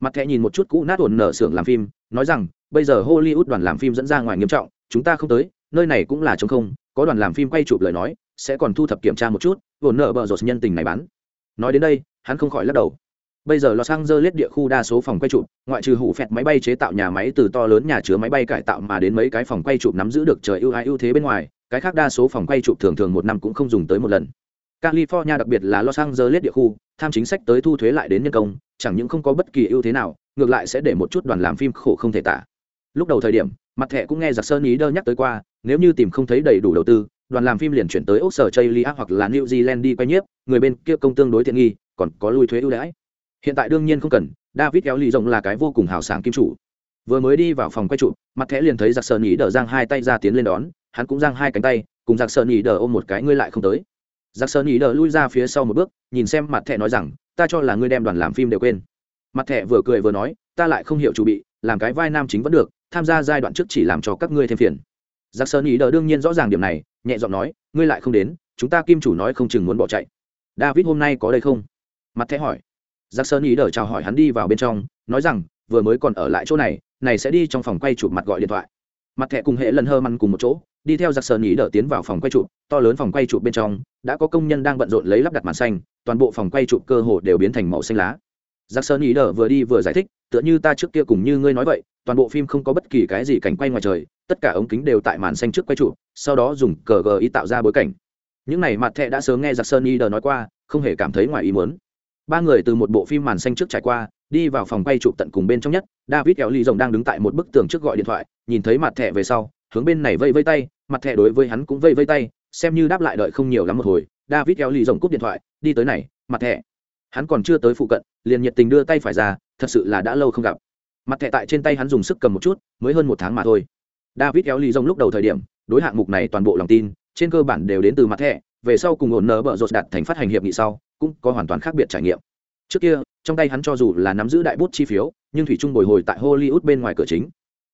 mặt thẻ nhìn một chút cũ nát hồn nở xưởng làm phim, nói rằng, bây giờ hollywood đoàn làm phim dẫn ra ngoài nghiêm trọng, chúng ta không tới, nơi này cũng là chống không, có đoàn làm phim quay chụp lời nói, sẽ còn thu thập kiểm tra một chút hồn nợ bở rột nhân tình này bán. Nói đến đây, hắn không khỏi lắc đầu bây giờ los angeles địa khu đa số phòng quay chụp, ngoại trừ hủ phẹt máy bay chế tạo nhà máy từ to lớn nhà chứa máy bay cải tạo mà đến mấy cái phòng quay chụp nắm giữ được trời ưu ái ưu thế bên ngoài, cái khác đa số phòng quay chụp thường thường một năm cũng không dùng tới một lần. California đặc biệt là los angeles địa khu, tham chính sách tới thu thuế lại đến nhân công, chẳng những không có bất kỳ ưu thế nào, ngược lại sẽ để một chút đoàn làm phim khổ không thể tả. Lúc đầu thời điểm, mặt thẻ cũng nghe giặc sơn ý đơ nhắc tới qua, nếu như tìm không thấy đầy đủ đầu tư, đoàn làm phim liền chuyển tới ốc sở chây lia hoặc là new zealand đi quay nhiếp, người bên kia công tương đối tiện nghi, còn có lui thuế ưu đãi hiện tại đương nhiên không cần, david kéo lì rộng là cái vô cùng hào sảng kim chủ. Vừa mới đi vào phòng quay trụ mặt thẻ liền thấy giặc sơn ý đờ giang hai tay ra tiến lên đón, hắn cũng giang hai cánh tay, cùng giặc sơn ý đờ ôm một cái ngươi lại không tới. Giặc sơn ý đờ lui ra phía sau một bước, nhìn xem mặt thẻ nói rằng, ta cho là ngươi đem đoàn làm phim đều quên. Mặt thẻ vừa cười vừa nói, ta lại không hiểu chủ bị, làm cái vai nam chính vẫn được, tham gia giai đoạn trước chỉ làm cho các ngươi thêm phiền. Giặc sơn ý đờ đương nhiên rõ ràng điểm này, nhẹ giọng nói, ngươi lại không đến, chúng ta kim chủ nói không chừng muốn bỏ chạy. David hôm nay có đây không? Mặt thẻ hỏi giặc sơn ý đờ chào hỏi hắn đi vào bên trong, nói rằng, vừa mới còn ở lại chỗ này này sẽ đi trong phòng quay chụp mặt gọi điện thoại. Mặt thẻ cùng hệ lần hơ măn cùng một chỗ, đi theo giặc sơn ý đờ tiến vào phòng quay chụp, to lớn phòng quay chụp bên trong, đã có công nhân đang bận rộn lấy lắp đặt màn xanh, toàn bộ phòng quay chụp cơ hồ đều biến thành màu xanh lá. Giặc sơn ý đờ vừa đi vừa giải thích, tựa như ta trước kia cùng như ngươi nói vậy, toàn bộ phim không có bất kỳ cái gì cảnh quay ngoài trời, tất cả ống kính đều tại màn xanh trước quay trụ sau đó dùng cờ gờ ý tạo ra bối cảnh. Những này mặt thẹ đã sớm nghe giặc sơn y đờ nói qua, không hề cảm thấy ngoài ý muốn ba người từ một bộ phim màn xanh trước trải qua, đi vào phòng quay chụp tận cùng bên trong nhất, david kéo ly rồng đang đứng tại một bức tường trước gọi điện thoại, nhìn thấy mặt thẻ về sau, hướng bên này vây vây tay, mặt thẻ đối với hắn cũng vây vây tay, xem như đáp lại đợi không nhiều lắm một hồi, david kéo ly rồng cúp điện thoại, đi tới này, mặt thẻ. hắn còn chưa tới phụ cận, liền nhiệt tình đưa tay phải ra, thật sự là đã lâu không gặp mặt thẻ tại trên tay hắn dùng sức cầm một chút, mới hơn một tháng mà thôi david kéo ly rồng lúc đầu thời điểm, đối hạng mục này toàn bộ lòng tin, trên cơ bản đều đến từ mặt thẻ về sau cùng ổn nở bợ rột đạt thành phát hành hiệp nghị sau, cũng có hoàn toàn khác biệt trải nghiệm. Trước kia, trong tay hắn cho dù là nắm giữ đại bút chi phiếu, nhưng thủy trung bồi hồi tại hollywood bên ngoài cửa chính.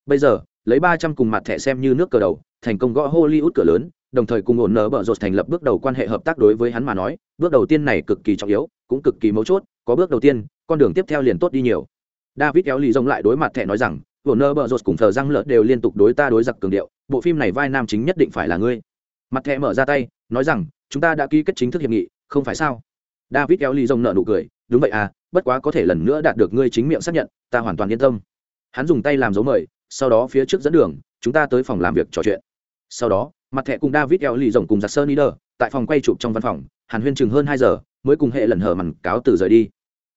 Bây giờ, lấy ba trăm cùng mặt thẻ xem như nước cờ đầu, thành công gõ hollywood cửa lớn, đồng thời cùng ổn nở bợ rột thành lập bước đầu quan hệ hợp tác đối với hắn mà nói, bước đầu tiên này cực kỳ trọng yếu, cũng cực kỳ mấu chốt, có bước đầu tiên, con đường tiếp theo liền tốt đi nhiều. David kéo lì rông lại đối mặt thẻ nói rằng, ổn nở bợ rột cùng thờ răng lợt đều liên tục đối ta đối giặc cường điệu, bộ phim này vai nam chính nhất định phải là ngươi. Mặt thẻ mở ra tay, nói rằng chúng ta đã ký kết chính thức hiệp nghị, không phải sao? David kéo ly rông nợ nụ cười, đúng vậy à bất quá có thể lần nữa đạt được ngươi chính miệng xác nhận, ta hoàn toàn yên tâm. Hắn dùng tay làm dấu mời, sau đó phía trước dẫn đường, chúng ta tới phòng làm việc trò chuyện. Sau đó, mặt thẻ cùng david kéo ly rồng cùng giặc sơn leader tại phòng quay chụp trong văn phòng, hàn huyên chừng hơn hai giờ, mới cùng hệ lần hở mằn cáo từ rời đi.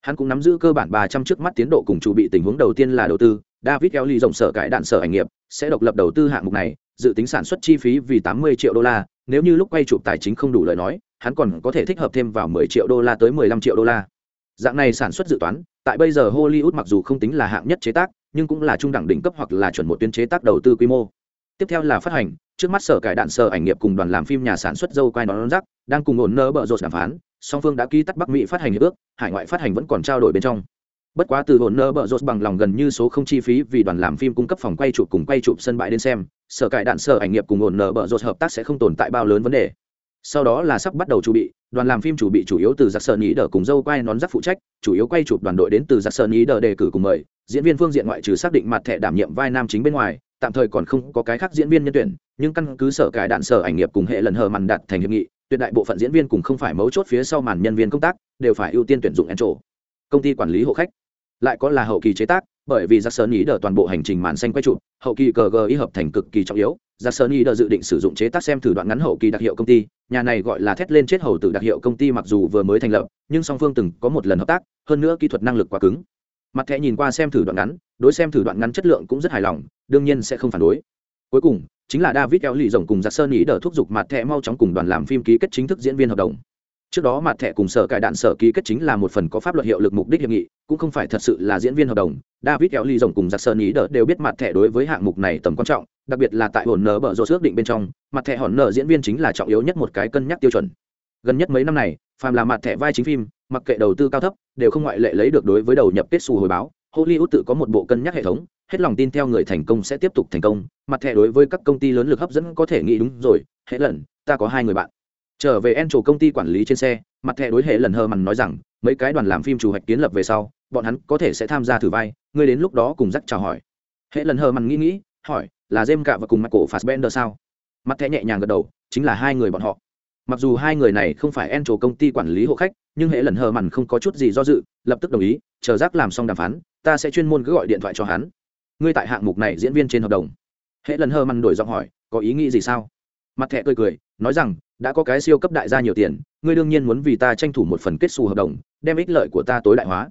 Hắn cũng nắm giữ cơ bản ba trăm trước mắt tiến độ cùng chủ bị tình huống đầu tiên là đầu tư, david kéo ly rồng sở cải đạn sở ảnh nghiệp, sẽ độc lập đầu tư hạng mục này, dự tính sản xuất chi phí vì tám mươi triệu đô la nếu như lúc quay chụp tài chính không đủ lời nói, hắn còn có thể thích hợp thêm vào 10 triệu đô la tới 15 triệu đô la. Dạng này sản xuất dự toán, tại bây giờ hollywood mặc dù không tính là hạng nhất chế tác, nhưng cũng là trung đẳng đỉnh cấp hoặc là chuẩn một tuyến chế tác đầu tư quy mô. Tiếp theo là phát hành, trước mắt sở cải đạn sở ảnh nghiệp cùng đoàn làm phim nhà sản xuất dâu quai nón rắc đang cùng ổn nơ bợ rột đàm phán, song phương đã ký tắt bắc mỹ phát hành hiệp ước, hải ngoại phát hành vẫn còn trao đổi bên trong bất quá từ hồn nơ bợ rột bằng lòng gần như số không chi phí vì đoàn làm phim cung cấp phòng quay chụp cùng quay chụp sân bãi đến xem, sở cải đạn sở ảnh nghiệp cùng hồn nơ bợ rột hợp tác sẽ không tồn tại bao lớn vấn đề. Sau đó là sắp bắt đầu chuẩn bị, đoàn làm phim chủ bị chủ yếu từ giặc sơn ý đờ cùng dâu quay nón giáp phụ trách, chủ yếu quay chụp đoàn đội đến từ giặc sơn ý đờ đề cử cùng mời, diễn viên phương diện ngoại trừ xác định mặt thẻ đảm nhiệm vai nam chính bên ngoài, tạm thời còn không có cái khác diễn viên nhân tuyển, nhưng căn cứ sở cải đạn sở ảnh nghiệp cùng hệ lần hờ màn đặt thành hiệp nghị, tuyệt đại bộ phận diễn viên cùng không phải mấu chốt phía sau màn nhân viên công tác, đều phải ưu tiên tuyển dụng en trổ công ty quản lý hộ khách lại có là hậu kỳ chế tác, bởi vì giặc sơn ý đờ toàn bộ hành trình màn xanh quay trụ hậu kỳ cờ gờ ý hợp thành cực kỳ trọng yếu. Giặc sơn ý đờ dự định sử dụng chế tác xem thử đoạn ngắn hậu kỳ đặc hiệu công ty, nhà này gọi là thét lên chết hầu từ đặc hiệu công ty mặc dù vừa mới thành lập, nhưng song phương từng có một lần hợp tác, hơn nữa kỹ thuật năng lực quá cứng. Mặt thẻ nhìn qua xem thử đoạn ngắn, đối xem thử đoạn ngắn chất lượng cũng rất hài lòng, đương nhiên sẽ không phản đối. Cuối cùng, chính là david eo lì rồng cùng giặc sơn ý đờ thúc giục mặt thẻ mau chóng cùng đoàn làm phim ký kết chính thức diễn viên hợp đồng trước đó mặt thẻ cùng sở cải đạn sở ký kết chính là một phần có pháp luật hiệu lực mục đích hiệp nghị, cũng không phải thật sự là diễn viên hợp đồng. David kéo ly rồng cùng giặc sơn ý đờ đều biết mặt thẻ đối với hạng mục này tầm quan trọng, đặc biệt là tại hồn nở bở rộ ước định bên trong, mặt thẻ hòn nở diễn viên chính là trọng yếu nhất một cái cân nhắc tiêu chuẩn. Gần nhất mấy năm này, phàm là mặt thẻ vai chính phim, mặc kệ đầu tư cao thấp, đều không ngoại lệ lấy được đối với đầu nhập kết xù hồi báo. Hollywood tự có một bộ cân nhắc hệ thống, hết lòng tin theo người thành công sẽ tiếp tục thành công. Mặt thẻ đối với các công ty lớn lực hấp dẫn có thể nghĩ đúng rồi. Hệ lần, ta có hai người bạn trở về en trổ công ty quản lý trên xe, mặt thẻ đối hệ lần hờ mằn nói rằng, mấy cái đoàn làm phim chủ hoạch kiến lập về sau, bọn hắn có thể sẽ tham gia thử vai, ngươi đến lúc đó cùng dắt chào hỏi. Hệ lần hờ mằn nghĩ nghĩ, hỏi, là jem cạ và cùng mặt cổ phạt bender sao? Mặt thẻ nhẹ nhàng gật đầu, chính là hai người bọn họ. Mặc dù hai người này không phải en trổ công ty quản lý hộ khách, nhưng hệ lần hờ mằn không có chút gì do dự, lập tức đồng ý, chờ rác làm xong đàm phán, ta sẽ chuyên môn cứ gọi điện thoại cho hắn. Ngươi tại hạng mục này diễn viên trên hợp đồng. Hệ lần hờ mằn đổi giọng hỏi, có ý nghĩ gì sao? Mặt thẻ cười cười, nói rằng đã có cái siêu cấp đại gia nhiều tiền, ngươi đương nhiên muốn vì ta tranh thủ một phần kết xù hợp đồng, đem ích lợi của ta tối đại hóa.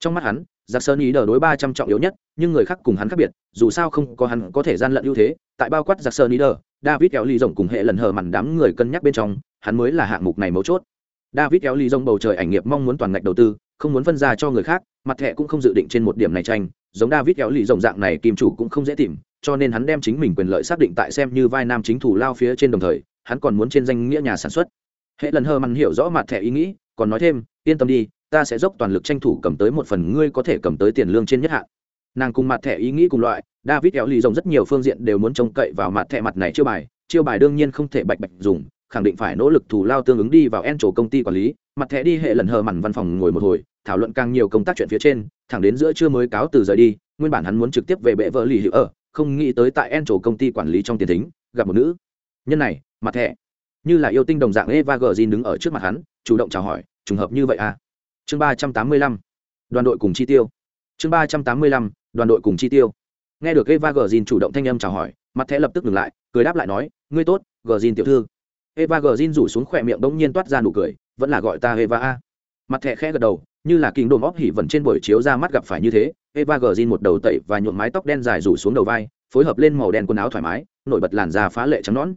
Trong mắt hắn, giặc sơn ý đờ đối ba trăm trọng yếu nhất, nhưng người khác cùng hắn khác biệt, dù sao không có hắn có thể gian lận ưu thế, tại bao quát giặc sơn ý đờ, david kéo ly rồng cùng hệ lần hờ mằn đám người cân nhắc bên trong, hắn mới là hạng mục này mấu chốt. David kéo ly rồng bầu trời ảnh nghiệp mong muốn toàn ngạch đầu tư, không muốn phân ra cho người khác, mặt thẻ cũng không dự định trên một điểm này tranh, giống david kéo ly rồng dạng này kim chủ cũng không dễ tìm, cho nên hắn đem chính mình quyền lợi xác định tại xem như vai nam chính thủ lao phía trên đồng thời hắn còn muốn trên danh nghĩa nhà sản xuất. Hệ lần hờ mằn hiểu rõ mặt thẻ ý nghĩ, còn nói thêm, yên tâm đi, ta sẽ dốc toàn lực tranh thủ cầm tới một phần ngươi có thể cầm tới tiền lương trên nhất hạn. Nàng cùng mặt thẻ ý nghĩ cùng loại, david kéo lì rồng rất nhiều phương diện đều muốn trông cậy vào mặt thẻ mặt này chiêu bài chiêu bài đương nhiên không thể bạch bạch dùng, khẳng định phải nỗ lực thù lao tương ứng đi vào en chỗ công ty quản lý. Mặt thẻ đi hệ lần hờ mằn văn phòng ngồi một hồi, thảo luận càng nhiều công tác chuyện phía trên, thẳng đến giữa trưa mới cáo từ rời đi, nguyên bản hắn muốn trực tiếp về bệ vợ lì hữu ở, không nghĩ tới tại en chỗ công ty quản lý trong tiền thính, gặp một nữ. Nhân này mặt thẻ. Như là yêu tinh đồng dạng eva gờ đứng ở trước mặt hắn, chủ động chào hỏi, trùng hợp như vậy à? Chương ba trăm tám mươi lăm. Đoàn đội cùng chi tiêu. Chương ba trăm tám mươi lăm, đoàn đội cùng chi tiêu. Nghe được eva gờ chủ động thanh âm chào hỏi, mặt thẻ lập tức ngừng lại, cười đáp lại nói, ngươi tốt gờ tiểu thư. Eva gờ rủ xuống khỏe miệng bỗng nhiên toát ra nụ cười, vẫn là gọi ta eva a. Mặt thẻ khẽ gật đầu, như là kinh đồn óp hỉ vẩn trên buổi chiếu ra mắt gặp phải như thế, eva gờ một đầu tẩy và nhuộm mái tóc đen dài rủ xuống đầu vai, phối hợp lên màu đen quần áo thoải mái, nổi bật làn da phá lệ trắng nõn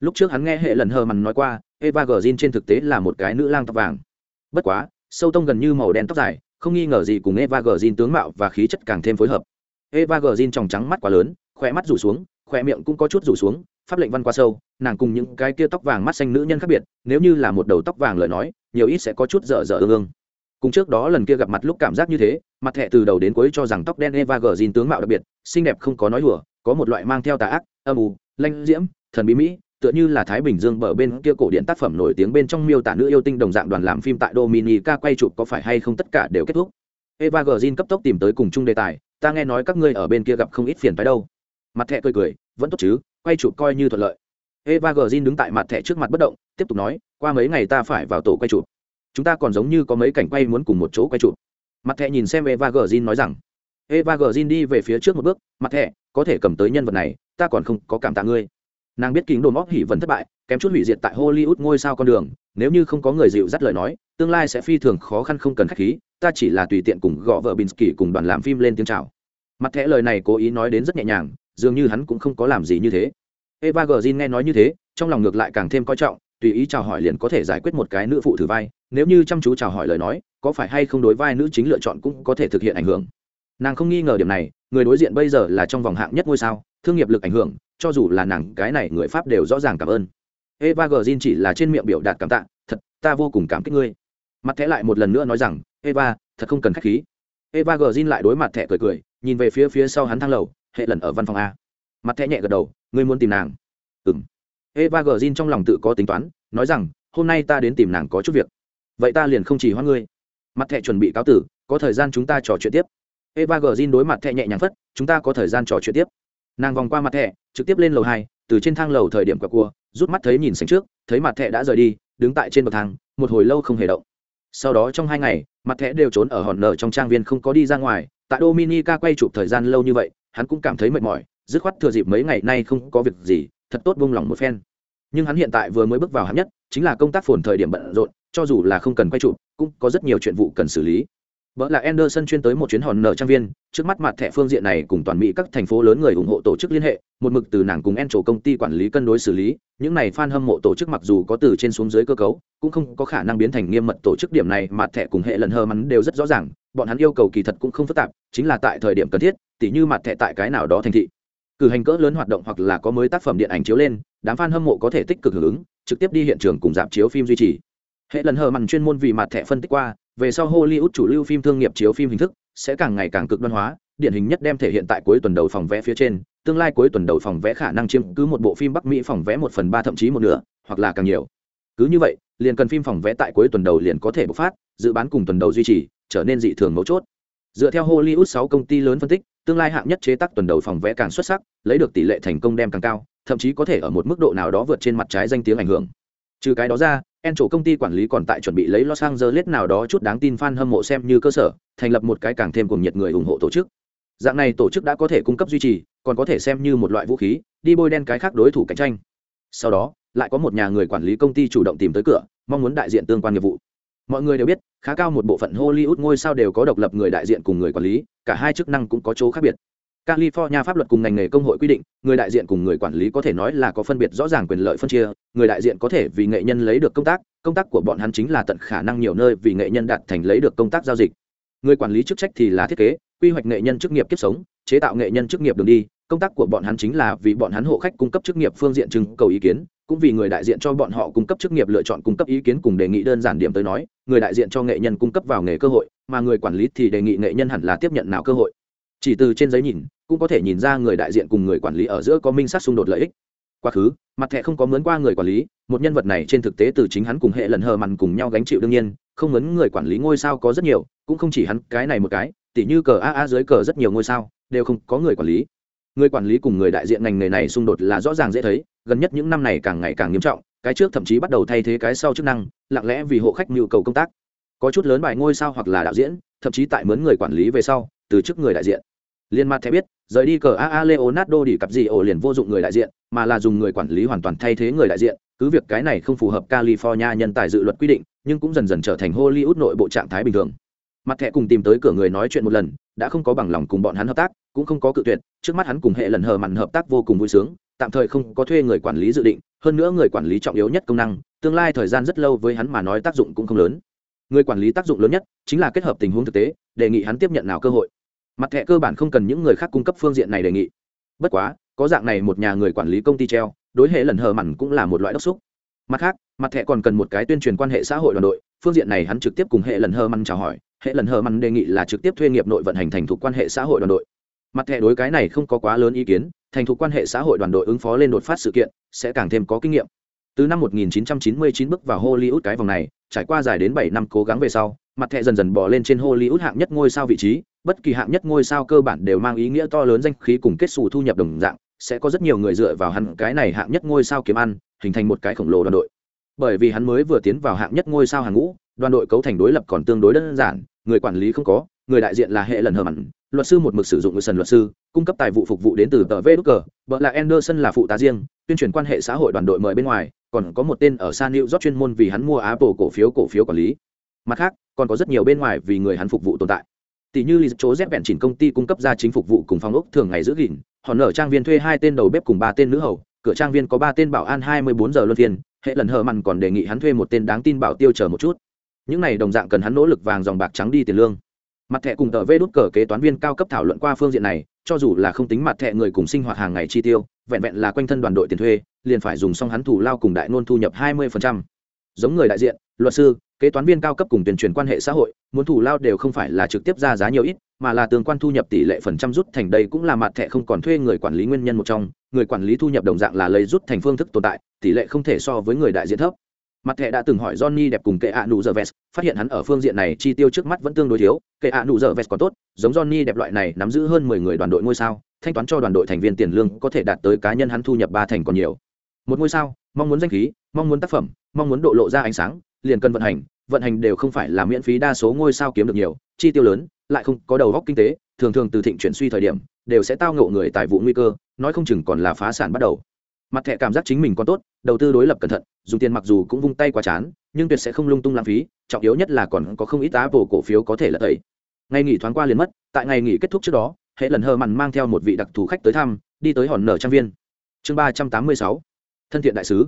lúc trước hắn nghe hệ lần hờ mằn nói qua, eva gờ trên thực tế là một cái nữ lang tóc vàng. Bất quá, sâu tông gần như màu đen tóc dài, không nghi ngờ gì cùng eva gờ tướng mạo và khí chất càng thêm phối hợp. Eva gờ tròng trắng mắt quá lớn, khỏe mắt rủ xuống, khỏe miệng cũng có chút rủ xuống, pháp lệnh văn qua sâu, nàng cùng những cái kia tóc vàng mắt xanh nữ nhân khác biệt, nếu như là một đầu tóc vàng lời nói, nhiều ít sẽ có chút dở dở ương ương. Cùng trước đó lần kia gặp mặt lúc cảm giác như thế, mặt thẹ từ đầu đến cuối cho rằng tóc đen eva gờ tướng mạo đặc biệt, xinh đẹp không có nói đùa, có một loại mang theo tà ác, âm ù lanh diễm, thần bí mỹ tựa như là thái bình dương bờ bên kia cổ điện tác phẩm nổi tiếng bên trong miêu tả nữ yêu tinh đồng dạng đoàn làm phim tại dominica quay chụp có phải hay không tất cả đều kết thúc. Eva g cấp tốc tìm tới cùng chung đề tài, ta nghe nói các ngươi ở bên kia gặp không ít phiền phái đâu. Mặt thẹ cười cười, vẫn tốt chứ, quay chụp coi như thuận lợi. Eva g đứng tại mặt thẹ trước mặt bất động, tiếp tục nói, qua mấy ngày ta phải vào tổ quay chụp. Chúng ta còn giống như có mấy cảnh quay muốn cùng một chỗ quay chụp. Mặt thẹ nhìn xem eva g nói rằng, eva g đi về phía trước một bước, mặt thẹ có thể cầm tới nhân vật này, ta còn không có cảm tạ ngươi nàng biết kính đồ móc hỉ vẫn thất bại, kém chút hủy diệt tại hollywood ngôi sao con đường, nếu như không có người dịu dắt lời nói, tương lai sẽ phi thường khó khăn không cần khách khí, ta chỉ là tùy tiện cùng gõ vợ binsky cùng đoàn làm phim lên tiếng chào. Mặt thẻ lời này cố ý nói đến rất nhẹ nhàng, dường như hắn cũng không có làm gì như thế. Eva g nghe nói như thế, trong lòng ngược lại càng thêm coi trọng, tùy ý chào hỏi liền có thể giải quyết một cái nữ phụ thử vai, nếu như chăm chú chào hỏi lời nói, có phải hay không đối vai nữ chính lựa chọn cũng có thể thực hiện ảnh hưởng. Nàng không nghi ngờ điểm này, người đối diện bây giờ là trong vòng hạng nhất ngôi sao, thương nghiệp lực ảnh hưởng cho dù là nàng cái này người pháp đều rõ ràng cảm ơn. Eva g chỉ là trên miệng biểu đạt cảm tạ, thật, ta vô cùng cảm kích ngươi. Mặt thẻ lại một lần nữa nói rằng, eva, thật không cần khách khí. Eva g lại đối mặt thẻ cười cười, nhìn về phía phía sau hắn thang lầu, hệ lần ở văn phòng a. Mặt thẻ nhẹ gật đầu, ngươi muốn tìm nàng? Ừng eva g trong lòng tự có tính toán, nói rằng, hôm nay ta đến tìm nàng có chút việc. Vậy ta liền không chỉ hoa ngươi. Mặt thẻ chuẩn bị cáo tử, có thời gian chúng ta trò chuyện tiếp. Eva g đối mặt thẻ nhẹ nhàng phất, chúng ta có thời gian trò chuyện tiếp. Nàng vòng qua mặt thẻ trực tiếp lên lầu hai, từ trên thang lầu thời điểm quả cua, rút mắt thấy nhìn sánh trước, thấy mặt thẻ đã rời đi, đứng tại trên bậc thang, một hồi lâu không hề động. Sau đó trong hai ngày, mặt thẻ đều trốn ở hòn nở trong trang viên không có đi ra ngoài, tại dominica quay chụp thời gian lâu như vậy, hắn cũng cảm thấy mệt mỏi, dứt khoát thừa dịp mấy ngày nay không có việc gì, thật tốt buông lỏng một phen. Nhưng hắn hiện tại vừa mới bước vào hắn nhất, chính là công tác phồn thời điểm bận rộn, cho dù là không cần quay chụp, cũng có rất nhiều chuyện vụ cần xử lý. Bỡ là Anderson chuyên tới một chuyến hòn nở trang viên, trước mắt mặt thẻ phương diện này cùng toàn Mỹ các thành phố lớn người ủng hộ tổ chức liên hệ, một mực từ nàng cùng En công ty quản lý cân đối xử lý, những này fan hâm mộ tổ chức mặc dù có từ trên xuống dưới cơ cấu, cũng không có khả năng biến thành nghiêm mật tổ chức điểm này, mặt thẻ cùng hệ lần hờ mắn đều rất rõ ràng, bọn hắn yêu cầu kỳ thật cũng không phức tạp, chính là tại thời điểm cần thiết, tỉ như mặt thẻ tại cái nào đó thành thị. Cử hành cỡ lớn hoạt động hoặc là có mới tác phẩm điện ảnh chiếu lên, đám fan hâm mộ có thể tích cực hưởng ứng, trực tiếp đi hiện trường cùng dạp chiếu phim duy trì. Hệ lần hờ mằn chuyên môn vì mặt thẻ phân tích qua, về sau hollywood chủ lưu phim thương nghiệp chiếu phim hình thức sẽ càng ngày càng cực đoan hóa, điển hình nhất đem thể hiện tại cuối tuần đầu phòng vé phía trên, tương lai cuối tuần đầu phòng vé khả năng chiếm cứ một bộ phim bắc mỹ phòng vé một phần ba thậm chí một nửa, hoặc là càng nhiều. Cứ như vậy, liền cần phim phòng vé tại cuối tuần đầu liền có thể bộc phát, dự bán cùng tuần đầu duy trì, trở nên dị thường mấu chốt. Dựa theo hollywood sáu công ty lớn phân tích, tương lai hạng nhất chế tác tuần đầu phòng vé càng xuất sắc, lấy được tỷ lệ thành công đem càng cao, thậm chí có thể ở một mức độ nào đó vượt trên mặt trái danh tiếng ảnh hưởng. Trừ cái đó ra en chỗ công ty quản lý còn tại chuẩn bị lấy los angeles nào đó chút đáng tin fan hâm mộ xem như cơ sở, thành lập một cái càng thêm cùng nhiệt người ủng hộ tổ chức. Dạng này tổ chức đã có thể cung cấp duy trì, còn có thể xem như một loại vũ khí, đi bôi đen cái khác đối thủ cạnh tranh. Sau đó, lại có một nhà người quản lý công ty chủ động tìm tới cửa, mong muốn đại diện tương quan nghiệp vụ. Mọi người đều biết, khá cao một bộ phận hollywood ngôi sao đều có độc lập người đại diện cùng người quản lý, cả hai chức năng cũng có chỗ khác biệt. California pháp luật cùng ngành nghề công hội quy định, người đại diện cùng người quản lý có thể nói là có phân biệt rõ ràng quyền lợi phân chia, người đại diện có thể vì nghệ nhân lấy được công tác, công tác của bọn hắn chính là tận khả năng nhiều nơi vì nghệ nhân đạt thành lấy được công tác giao dịch. Người quản lý chức trách thì là thiết kế, quy hoạch nghệ nhân chức nghiệp kiếp sống, chế tạo nghệ nhân chức nghiệp đường đi, công tác của bọn hắn chính là vì bọn hắn hộ khách cung cấp chức nghiệp phương diện trưng cầu ý kiến, cũng vì người đại diện cho bọn họ cung cấp chức nghiệp lựa chọn cung cấp ý kiến cùng đề nghị đơn giản điểm tới nói, người đại diện cho nghệ nhân cung cấp vào nghề cơ hội, mà người quản lý thì đề nghị nghệ nhân hẳn là tiếp nhận nào cơ hội chỉ từ trên giấy nhìn cũng có thể nhìn ra người đại diện cùng người quản lý ở giữa có minh sát xung đột lợi ích. Quá khứ, mặt thẻ không có mướn qua người quản lý, một nhân vật này trên thực tế từ chính hắn cùng hệ lần hờ mằn cùng nhau gánh chịu đương nhiên, không mướn người quản lý ngôi sao có rất nhiều, cũng không chỉ hắn, cái này một cái, tỉ như cờ a a dưới cờ rất nhiều ngôi sao, đều không có người quản lý. Người quản lý cùng người đại diện ngành nghề này xung đột là rõ ràng dễ thấy, gần nhất những năm này càng ngày càng nghiêm trọng, cái trước thậm chí bắt đầu thay thế cái sau chức năng, lặng lẽ vì hộ khách nhu cầu công tác. Có chút lớn bài ngôi sao hoặc là đạo diễn, thậm chí tại mướn người quản lý về sau, từ chức người đại diện liên mặt thẻ biết, rời đi cờ aa leonardo đi cặp gì ổ liền vô dụng người đại diện, mà là dùng người quản lý hoàn toàn thay thế người đại diện. Cứ việc cái này không phù hợp california nhân tài dự luật quy định, nhưng cũng dần dần trở thành hollywood nội bộ trạng thái bình thường. Mặt thẻ cùng tìm tới cửa người nói chuyện một lần, đã không có bằng lòng cùng bọn hắn hợp tác, cũng không có cự tuyệt. Trước mắt hắn cùng hệ lần hờ mặn hợp tác vô cùng vui sướng, tạm thời không có thuê người quản lý dự định, hơn nữa người quản lý trọng yếu nhất công năng, tương lai thời gian rất lâu với hắn mà nói tác dụng cũng không lớn. Người quản lý tác dụng lớn nhất chính là kết hợp tình huống thực tế, đề nghị hắn tiếp nhận nào cơ hội mặt thẻ cơ bản không cần những người khác cung cấp phương diện này đề nghị. Bất quá có dạng này một nhà người quản lý công ty treo đối hệ lần hờ mặn cũng là một loại đốc xúc. Mặt khác mặt thẻ còn cần một cái tuyên truyền quan hệ xã hội đoàn đội phương diện này hắn trực tiếp cùng hệ lần hờ mặn chào hỏi hệ lần hờ mặn đề nghị là trực tiếp thuê nghiệp nội vận hành thành thục quan hệ xã hội đoàn đội. Mặt thẻ đối cái này không có quá lớn ý kiến thành thục quan hệ xã hội đoàn đội ứng phó lên đột phát sự kiện sẽ càng thêm có kinh nghiệm. Từ năm 1999 bước vào Hollywood cái vòng này, trải qua dài đến 7 năm cố gắng về sau, mặt thẻ dần dần bò lên trên Hollywood hạng nhất ngôi sao vị trí, bất kỳ hạng nhất ngôi sao cơ bản đều mang ý nghĩa to lớn danh khí cùng kết xù thu nhập đồng dạng, sẽ có rất nhiều người dựa vào hắn cái này hạng nhất ngôi sao kiếm ăn, hình thành một cái khổng lồ đoàn đội. Bởi vì hắn mới vừa tiến vào hạng nhất ngôi sao hàng ngũ, đoàn đội cấu thành đối lập còn tương đối đơn giản, người quản lý không có, người đại diện là hệ lần hờ mặn, luật sư một mực sử dụng người sần luật sư, cung cấp tài vụ phục vụ đến từ tờ Vđ, vợ là Anderson là phụ tá riêng, tuyên truyền quan hệ xã hội đoàn đội mời bên ngoài, còn có một tên ở San New chuyên môn vì hắn mua Apple cổ phiếu cổ phiếu quản lý. Mặt khác, còn có rất nhiều bên ngoài vì người hắn phục vụ tồn tại tỷ như lý chỗ dép vẹn chỉnh công ty cung cấp ra chính phục vụ cùng phòng ốc thường ngày giữ gìn, họ nở trang viên thuê hai tên đầu bếp cùng ba tên nữ hầu, cửa trang viên có ba tên bảo an hai mươi bốn giờ luân phiên, hệ lần hờ mặn còn đề nghị hắn thuê một tên đáng tin bảo tiêu chờ một chút. Những này đồng dạng cần hắn nỗ lực vàng dòng bạc trắng đi tiền lương. Mặt thẻ cùng tờ vê đốt cờ kế toán viên cao cấp thảo luận qua phương diện này, cho dù là không tính mặt thẻ người cùng sinh hoạt hàng ngày chi tiêu, vẹn vẹn là quanh thân đoàn đội tiền thuê, liền phải dùng xong hắn thủ lao cùng đại nôn thu nhập hai mươi giống người đại diện, luật sư kế toán viên cao cấp cùng tuyên truyền quan hệ xã hội, muốn thủ lao đều không phải là trực tiếp ra giá nhiều ít, mà là tương quan thu nhập tỷ lệ phần trăm rút thành đây cũng là mặt thẻ không còn thuê người quản lý nguyên nhân một trong. Người quản lý thu nhập đồng dạng là lấy rút thành phương thức tồn tại, tỷ lệ không thể so với người đại diện thấp. Mặt thẻ đã từng hỏi johnny đẹp cùng kệ ạ nụ giờ vest, phát hiện hắn ở phương diện này chi tiêu trước mắt vẫn tương đối thiếu. Kệ ạ nụ giờ vest còn tốt, giống johnny đẹp loại này nắm giữ hơn mười người đoàn đội ngôi sao, thanh toán cho đoàn đội thành viên tiền lương có thể đạt tới cá nhân hắn thu nhập ba thành còn nhiều. Một ngôi sao, mong muốn danh khí, mong muốn tác phẩm, mong muốn độ lộ ra ánh sáng liền cần vận hành vận hành đều không phải là miễn phí đa số ngôi sao kiếm được nhiều, chi tiêu lớn, lại không có đầu góc kinh tế, thường thường từ thịnh chuyển suy thời điểm, đều sẽ tao ngộ người tài vụ nguy cơ, nói không chừng còn là phá sản bắt đầu. Mặt thẻ cảm giác chính mình còn tốt, đầu tư đối lập cẩn thận, dùng tiền mặc dù cũng vung tay quá chán, nhưng tuyệt sẽ không lung tung lãng phí, trọng yếu nhất là còn có không ít tá bộ cổ phiếu có thể là tẩy. Ngày nghỉ thoáng qua liền mất, tại ngày nghỉ kết thúc trước đó hệ lần hờ mằn mang theo một vị đặc thù khách tới thăm, đi tới hòn nở trang viên. Chương ba trăm tám mươi sáu, thân thiện đại sứ.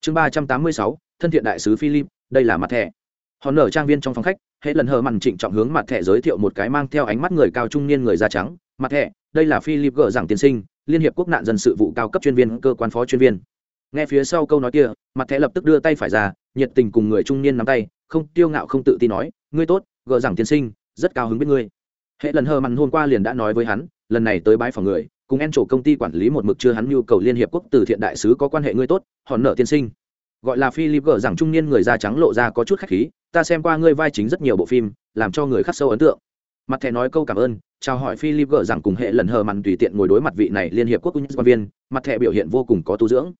Chương ba trăm tám mươi sáu, thân thiện đại sứ philip đây là mặt thẻ. Hòn nở trang viên trong phòng khách, hệ lần hờ mằn trịnh trọng hướng mặt thẻ giới thiệu một cái mang theo ánh mắt người cao trung niên người da trắng. Mặt thẻ, đây là philip Gờ giảng tiên sinh, liên hiệp quốc nạn dân sự vụ cao cấp chuyên viên, cơ quan phó chuyên viên. Nghe phía sau câu nói kia, mặt thẻ lập tức đưa tay phải ra, nhiệt tình cùng người trung niên nắm tay, không tiêu ngạo không tự tin nói, ngươi tốt, Gờ giảng tiên sinh, rất cao hứng biết ngươi. Hệ lần hờ mặn hôm qua liền đã nói với hắn, lần này tới bãi phòng người, cùng en chỗ công ty quản lý một mực chưa hắn nhu cầu liên hiệp quốc từ thiện đại sứ có quan hệ ngươi tốt, hòn nợ tiên sinh gọi là philip gở rằng trung niên người da trắng lộ ra có chút khách khí, ta xem qua ngươi vai chính rất nhiều bộ phim, làm cho người khắc sâu ấn tượng. Mặt thẻ nói câu cảm ơn, chào hỏi philip gở rằng cùng hệ lần hờ mặn tùy tiện ngồi đối mặt vị này liên hiệp quốc quan viên, mặt thẻ biểu hiện vô cùng có tu dưỡng.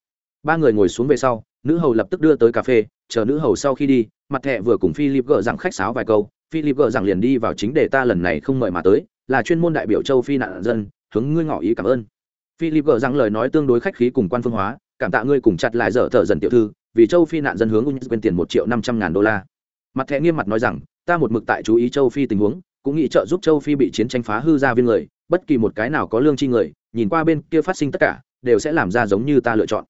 Ba người ngồi xuống về sau, nữ hầu lập tức đưa tới cà phê, chờ nữ hầu sau khi đi, mặt thẻ vừa cùng philip gở rằng khách sáo vài câu, philip gở rằng liền đi vào chính đề ta lần này không mời mà tới, là chuyên môn đại biểu châu phi nạn dân, hướng ngươi ngỏ ý cảm ơn. Philip gở rằng lời nói tương đối khách khí cùng quan phương hóa, cảm tạ ngươi cùng chặt lại dở thở dần tiểu thư vì châu phi nạn dân hướng ung quên tiền một triệu năm trăm ngàn đô la. Mặt thẻ nghiêm mặt nói rằng, ta một mực tại chú ý châu phi tình huống, cũng nghĩ trợ giúp châu phi bị chiến tranh phá hư ra viên người, bất kỳ một cái nào có lương chi người, nhìn qua bên kia phát sinh tất cả, đều sẽ làm ra giống như ta lựa chọn.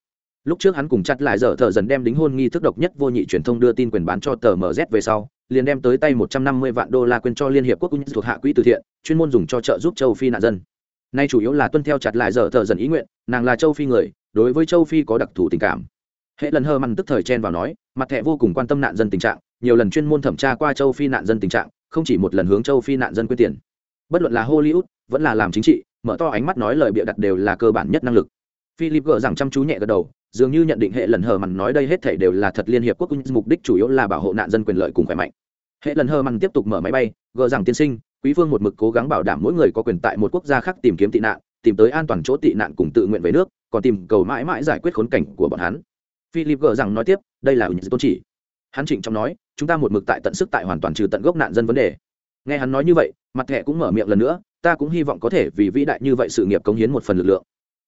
Lúc trước hắn cùng chặt lại dở thợ dần đem đính hôn nghi thức độc nhất vô nhị truyền thông đưa tin quyền bán cho tờ mz về sau, liền đem tới tay một trăm năm mươi vạn đô la quyền cho liên hiệp quốc thuộc hạ quỹ từ thiện, chuyên môn dùng cho trợ giúp châu phi nạn dân. Nay chủ yếu là tuân theo chặt lại dở thợ dần ý nguyện, nàng là châu phi người, đối với châu phi có đặc thù tình cảm hệ lần hơ mằn tức thời chen vào nói, mặt thẹ vô cùng quan tâm nạn dân tình trạng, nhiều lần chuyên môn thẩm tra qua châu phi nạn dân tình trạng, không chỉ một lần hướng châu phi nạn dân quyên tiền. Bất luận là hollywood, vẫn là làm chính trị, mở to ánh mắt nói lời bịa đặt đều là cơ bản nhất năng lực. Philip gỡ rằng chăm chú nhẹ gật đầu, dường như nhận định hệ lần hờ mằn nói đây hết thể đều là thật liên hiệp quốc mục đích chủ yếu là bảo hộ nạn dân quyền lợi cùng khỏe mạnh. Hệ lần hờ mằn tiếp tục mở máy bay, gỡ rằng tiên sinh, quý phương một mực cố gắng bảo đảm mỗi người có quyền tại một quốc gia khác tìm kiếm tị nạn, tìm tới an toàn chỗ tị nạn cùng tự nguyện về nước, còn tìm cầu mãi mãi giải quyết khốn cảnh của bọn hắn philip gờ rằng nói tiếp, đây là những tôn chỉ. Hắn trịnh trọng nói, chúng ta một mực tại tận sức tại hoàn toàn trừ tận gốc nạn dân vấn đề. Nghe hắn nói như vậy, mặt thẻ cũng mở miệng lần nữa, ta cũng hy vọng có thể vì vĩ đại như vậy sự nghiệp cống hiến một phần lực lượng.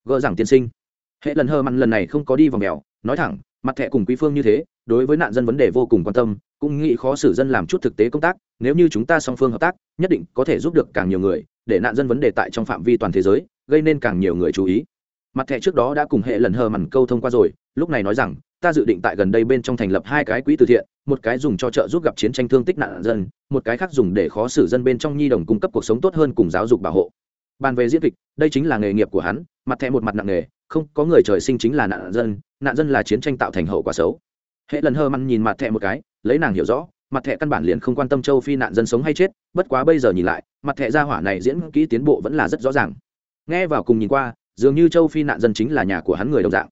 Gỡ rằng tiên sinh, hệ lần hơ mặn lần này không có đi vào mèo. Nói thẳng, mặt thẻ cùng quý phương như thế, đối với nạn dân vấn đề vô cùng quan tâm, cũng nghĩ khó xử dân làm chút thực tế công tác, nếu như chúng ta song phương hợp tác, nhất định có thể giúp được càng nhiều người, để nạn dân vấn đề tại trong phạm vi toàn thế giới, gây nên càng nhiều người chú ý. Mặt thẻ trước đó đã cùng hệ lần hờ mằn câu thông qua rồi lúc này nói rằng, ta dự định tại gần đây bên trong thành lập hai cái quỹ từ thiện, một cái dùng cho trợ giúp gặp chiến tranh thương tích nạn dân, một cái khác dùng để khó xử dân bên trong nhi đồng cung cấp cuộc sống tốt hơn cùng giáo dục bảo hộ. Bàn về diễn kịch, đây chính là nghề nghiệp của hắn, mặt thẹ một mặt nặng nghề không có người trời sinh chính là nạn dân nạn dân là chiến tranh tạo thành hậu quả xấu. Hệ lần hơ măn nhìn mặt thẹ một cái, lấy nàng hiểu rõ, mặt thẹ căn bản liền không quan tâm châu phi nạn dân sống hay chết, bất quá bây giờ nhìn lại, mặt thẹ gia hỏa này diễn kỹ tiến bộ vẫn là rất rõ ràng. Nghe vào cùng nhìn qua, dường như châu phi nạn dân chính là nhà của hắn người đồng dạng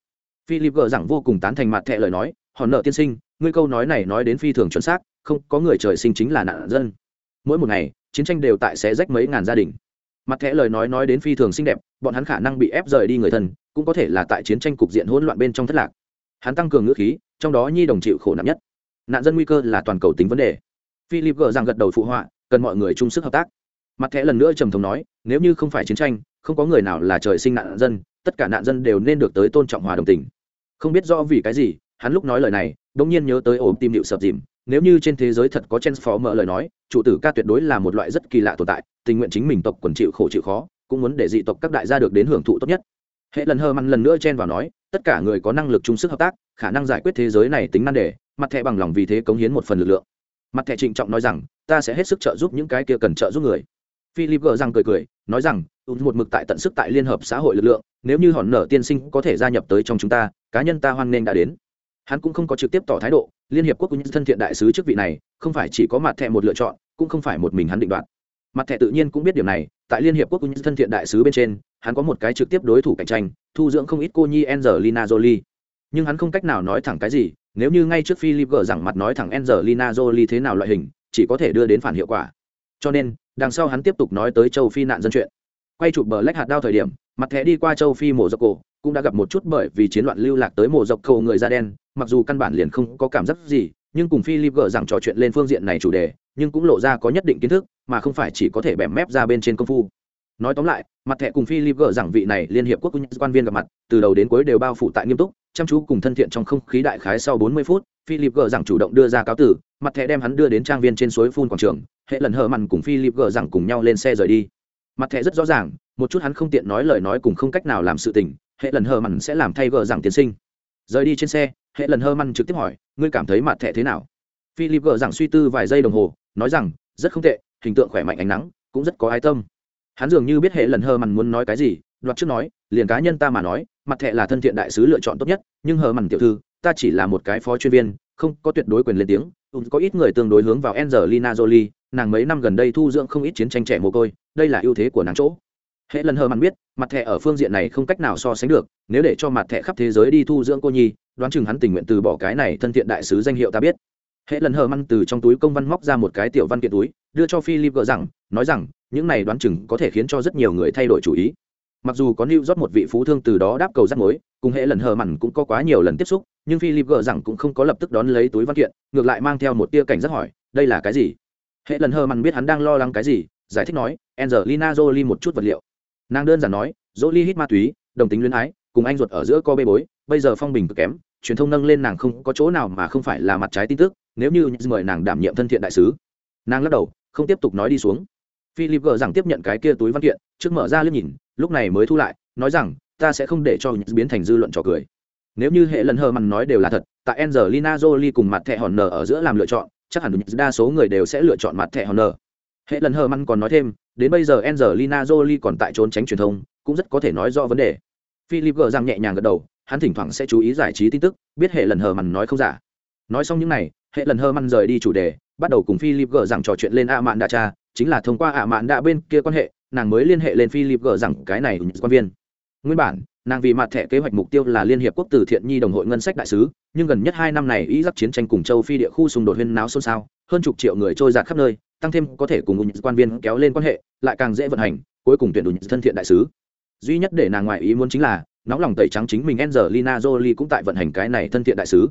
philip gờ rằng vô cùng tán thành mặt thẻ lời nói, hòn nợ tiên sinh, ngươi câu nói này nói đến phi thường chuẩn xác, không có người trời sinh chính là nạn dân. Mỗi một ngày, chiến tranh đều tại sẽ rách mấy ngàn gia đình. Mặt thẻ lời nói nói đến phi thường xinh đẹp, bọn hắn khả năng bị ép rời đi người thân, cũng có thể là tại chiến tranh cục diện hỗn loạn bên trong thất lạc. Hắn tăng cường ngữ khí, trong đó nhi đồng chịu khổ nặng nhất. Nạn dân nguy cơ là toàn cầu tính vấn đề. Philip gờ rằng gật đầu phụ họa, cần mọi người chung sức hợp tác. Mặt thẻ lần nữa trầm thống nói, nếu như không phải chiến tranh, không có người nào là trời sinh nạn dân, tất cả nạn dân đều nên được tới tôn trọng hòa đồng tình không biết do vì cái gì, hắn lúc nói lời này đ ỗ n g nhiên nhớ tới ổ tim điệu sập dìm. Nếu như trên thế giới thật có chen phó mở lời nói, chủ tử ca tuyệt đối là một loại rất kỳ lạ tồn tại, tình nguyện chính mình tộc quần chịu khổ chịu khó, cũng muốn để dị tộc các đại gia được đến hưởng thụ tốt nhất. Hệ lần hơ mặn lần nữa chen vào nói, tất cả người có năng lực chung sức hợp tác, khả năng giải quyết thế giới này tính nan đề, mặt thẻ bằng lòng vì thế cống hiến một phần lực lượng. Mặt thẻ trịnh trọng nói rằng, ta sẽ hết sức trợ giúp những cái kia cần trợ giúp người. Philip gờ rằng cười cười, nói rằng một mực tại tận sức tại liên hợp xã hội lực lượng, nếu như hòn nở tiên sinh có thể gia nhập tới trong chúng ta, cá nhân ta hoan nghênh đã đến. Hắn cũng không có trực tiếp tỏ thái độ, liên hiệp quốc của những thân thiện đại sứ chức vị này, không phải chỉ có mặt thẻ một lựa chọn, cũng không phải một mình hắn định đoạt. Mặt thẻ tự nhiên cũng biết điểm này, tại liên hiệp quốc của những thân thiện đại sứ bên trên, hắn có một cái trực tiếp đối thủ cạnh tranh, thu dưỡng không ít cô nhi angelina jolie. Nhưng hắn không cách nào nói thẳng cái gì, nếu như ngay trước philip gờ rằng mặt nói thẳng angelina jolie thế nào loại hình, chỉ có thể đưa đến phản hiệu quả. Cho nên, đằng sau hắn tiếp tục nói tới châu phi nạn dân chuyện quay chụp bờ lách hạt đao thời điểm, mặt thẻ đi qua châu phi mổ dọc cổ, cũng đã gặp một chút bởi vì chiến loạn lưu lạc tới mổ dọc cổ người da đen, mặc dù căn bản liền không có cảm giác gì, nhưng cùng philip gờ rằng trò chuyện lên phương diện này chủ đề, nhưng cũng lộ ra có nhất định kiến thức, mà không phải chỉ có thể bẻ mép ra bên trên công phu. Nói tóm lại, mặt thẻ cùng philip gờ rằng vị này liên hiệp quốc quan viên gặp mặt, từ đầu đến cuối đều bao phủ tại nghiêm túc, chăm chú cùng thân thiện trong không khí đại khái sau 40 phút, philip gờ rằng chủ động đưa ra cáo tử, mặt thẻ đem hắn đưa đến trang viên trên suối phun quảng trường, hệ lần hờ mằn cùng philip gờ rằng cùng nhau lên xe rời đi mặt thẻ rất rõ ràng, một chút hắn không tiện nói lời nói cùng không cách nào làm sự tình, hệ lần hờ mằn sẽ làm thay gờ rằng tiến sinh. Rời đi trên xe, hệ lần hơ mặn trực tiếp hỏi, ngươi cảm thấy mặt thẻ thế nào? Philip gờ rằng suy tư vài giây đồng hồ, nói rằng, rất không tệ, hình tượng khỏe mạnh ánh nắng, cũng rất có ái tâm. Hắn dường như biết hệ lần hơ mằn muốn nói cái gì, đoạt trước nói, liền cá nhân ta mà nói, mặt thẻ là thân thiện đại sứ lựa chọn tốt nhất, nhưng hờ mằn tiểu thư, ta chỉ là một cái phó chuyên viên, không có tuyệt đối quyền lên tiếng. Có ít người tương đối hướng vào angelina jolie, nàng mấy năm gần đây thu dưỡng không ít chiến tranh trẻ mồ côi đây là ưu thế của nàng chỗ. Hệ lần hờ mằn biết, mặt thẻ ở phương diện này không cách nào so sánh được, nếu để cho mặt thẻ khắp thế giới đi thu dưỡng cô nhi, đoán chừng hắn tình nguyện từ bỏ cái này thân thiện đại sứ danh hiệu ta biết. Hệ lần hờ măn từ trong túi công văn móc ra một cái tiểu văn kiện túi, đưa cho philip gỡ rằng, nói rằng, những này đoán chừng có thể khiến cho rất nhiều người thay đổi chủ ý. Mặc dù có lưu rót một vị phú thương từ đó đáp cầu rắc mối, cùng hệ lần hờ mặn cũng có quá nhiều lần tiếp xúc, nhưng philip gỡ rằng cũng không có lập tức đón lấy túi văn kiện, ngược lại mang theo một tia cảnh giác hỏi, đây là cái gì? Hệ lần hờ mặn biết hắn đang lo lắng cái gì giải thích nói, angelina jolie một chút vật liệu. Nàng đơn giản nói, jolie hít ma túy, đồng tính luyến ái, cùng anh ruột ở giữa co bê bối, bây giờ phong bình cực kém, truyền thông nâng lên nàng không có chỗ nào mà không phải là mặt trái tin tức, nếu như mời nàng đảm nhiệm thân thiện đại sứ. Nàng lắc đầu, không tiếp tục nói đi xuống. Philip gờ rằng tiếp nhận cái kia túi văn kiện, trước mở ra liếc nhìn, lúc này mới thu lại, nói rằng, ta sẽ không để cho những biến thành dư luận trò cười. Nếu như hệ lần hờ mằn nói đều là thật, tại angelina jolie cùng mặt thẻ hòn nở ở giữa làm lựa chọn, chắc hẳn đa số người đều sẽ lựa chọn mặt thẻ hòn nở hệ lần hờ măn còn nói thêm, đến bây giờ angelina jolie còn tại trốn tránh truyền thông, cũng rất có thể nói rõ vấn đề. Philip gờ rằng nhẹ nhàng gật đầu, hắn thỉnh thoảng sẽ chú ý giải trí tin tức, biết hệ lần hờ măn nói không giả. Nói xong những n à y hệ lần hờ măn rời đi chủ đề, bắt đầu cùng philip gờ rằng trò chuyện lên a mạn đa cha, chính là thông qua a mạn đa bên kia quan hệ, nàng mới liên hệ lên philip gờ rằng cái này quan viên. Nguyên bản nàng vì mặt thẻ kế hoạch mục tiêu là liên hiệp quốc từ thiện nhi đồng hội ngân sách đại sứ nhưng gần nhất hai năm này ý giáp chiến tranh cùng châu phi địa khu xung đột huyên náo xôn xao hơn chục triệu người trôi giạt khắp nơi tăng thêm có thể cùng quan viên kéo lên quan hệ lại càng dễ vận hành cuối cùng tuyển đủ thân thiện đại sứ duy nhất để nàng ngoại ý muốn chính là nóng lòng tẩy trắng chính mình Angelina Jolie cũng tại vận hành cái này thân thiện đại sứ.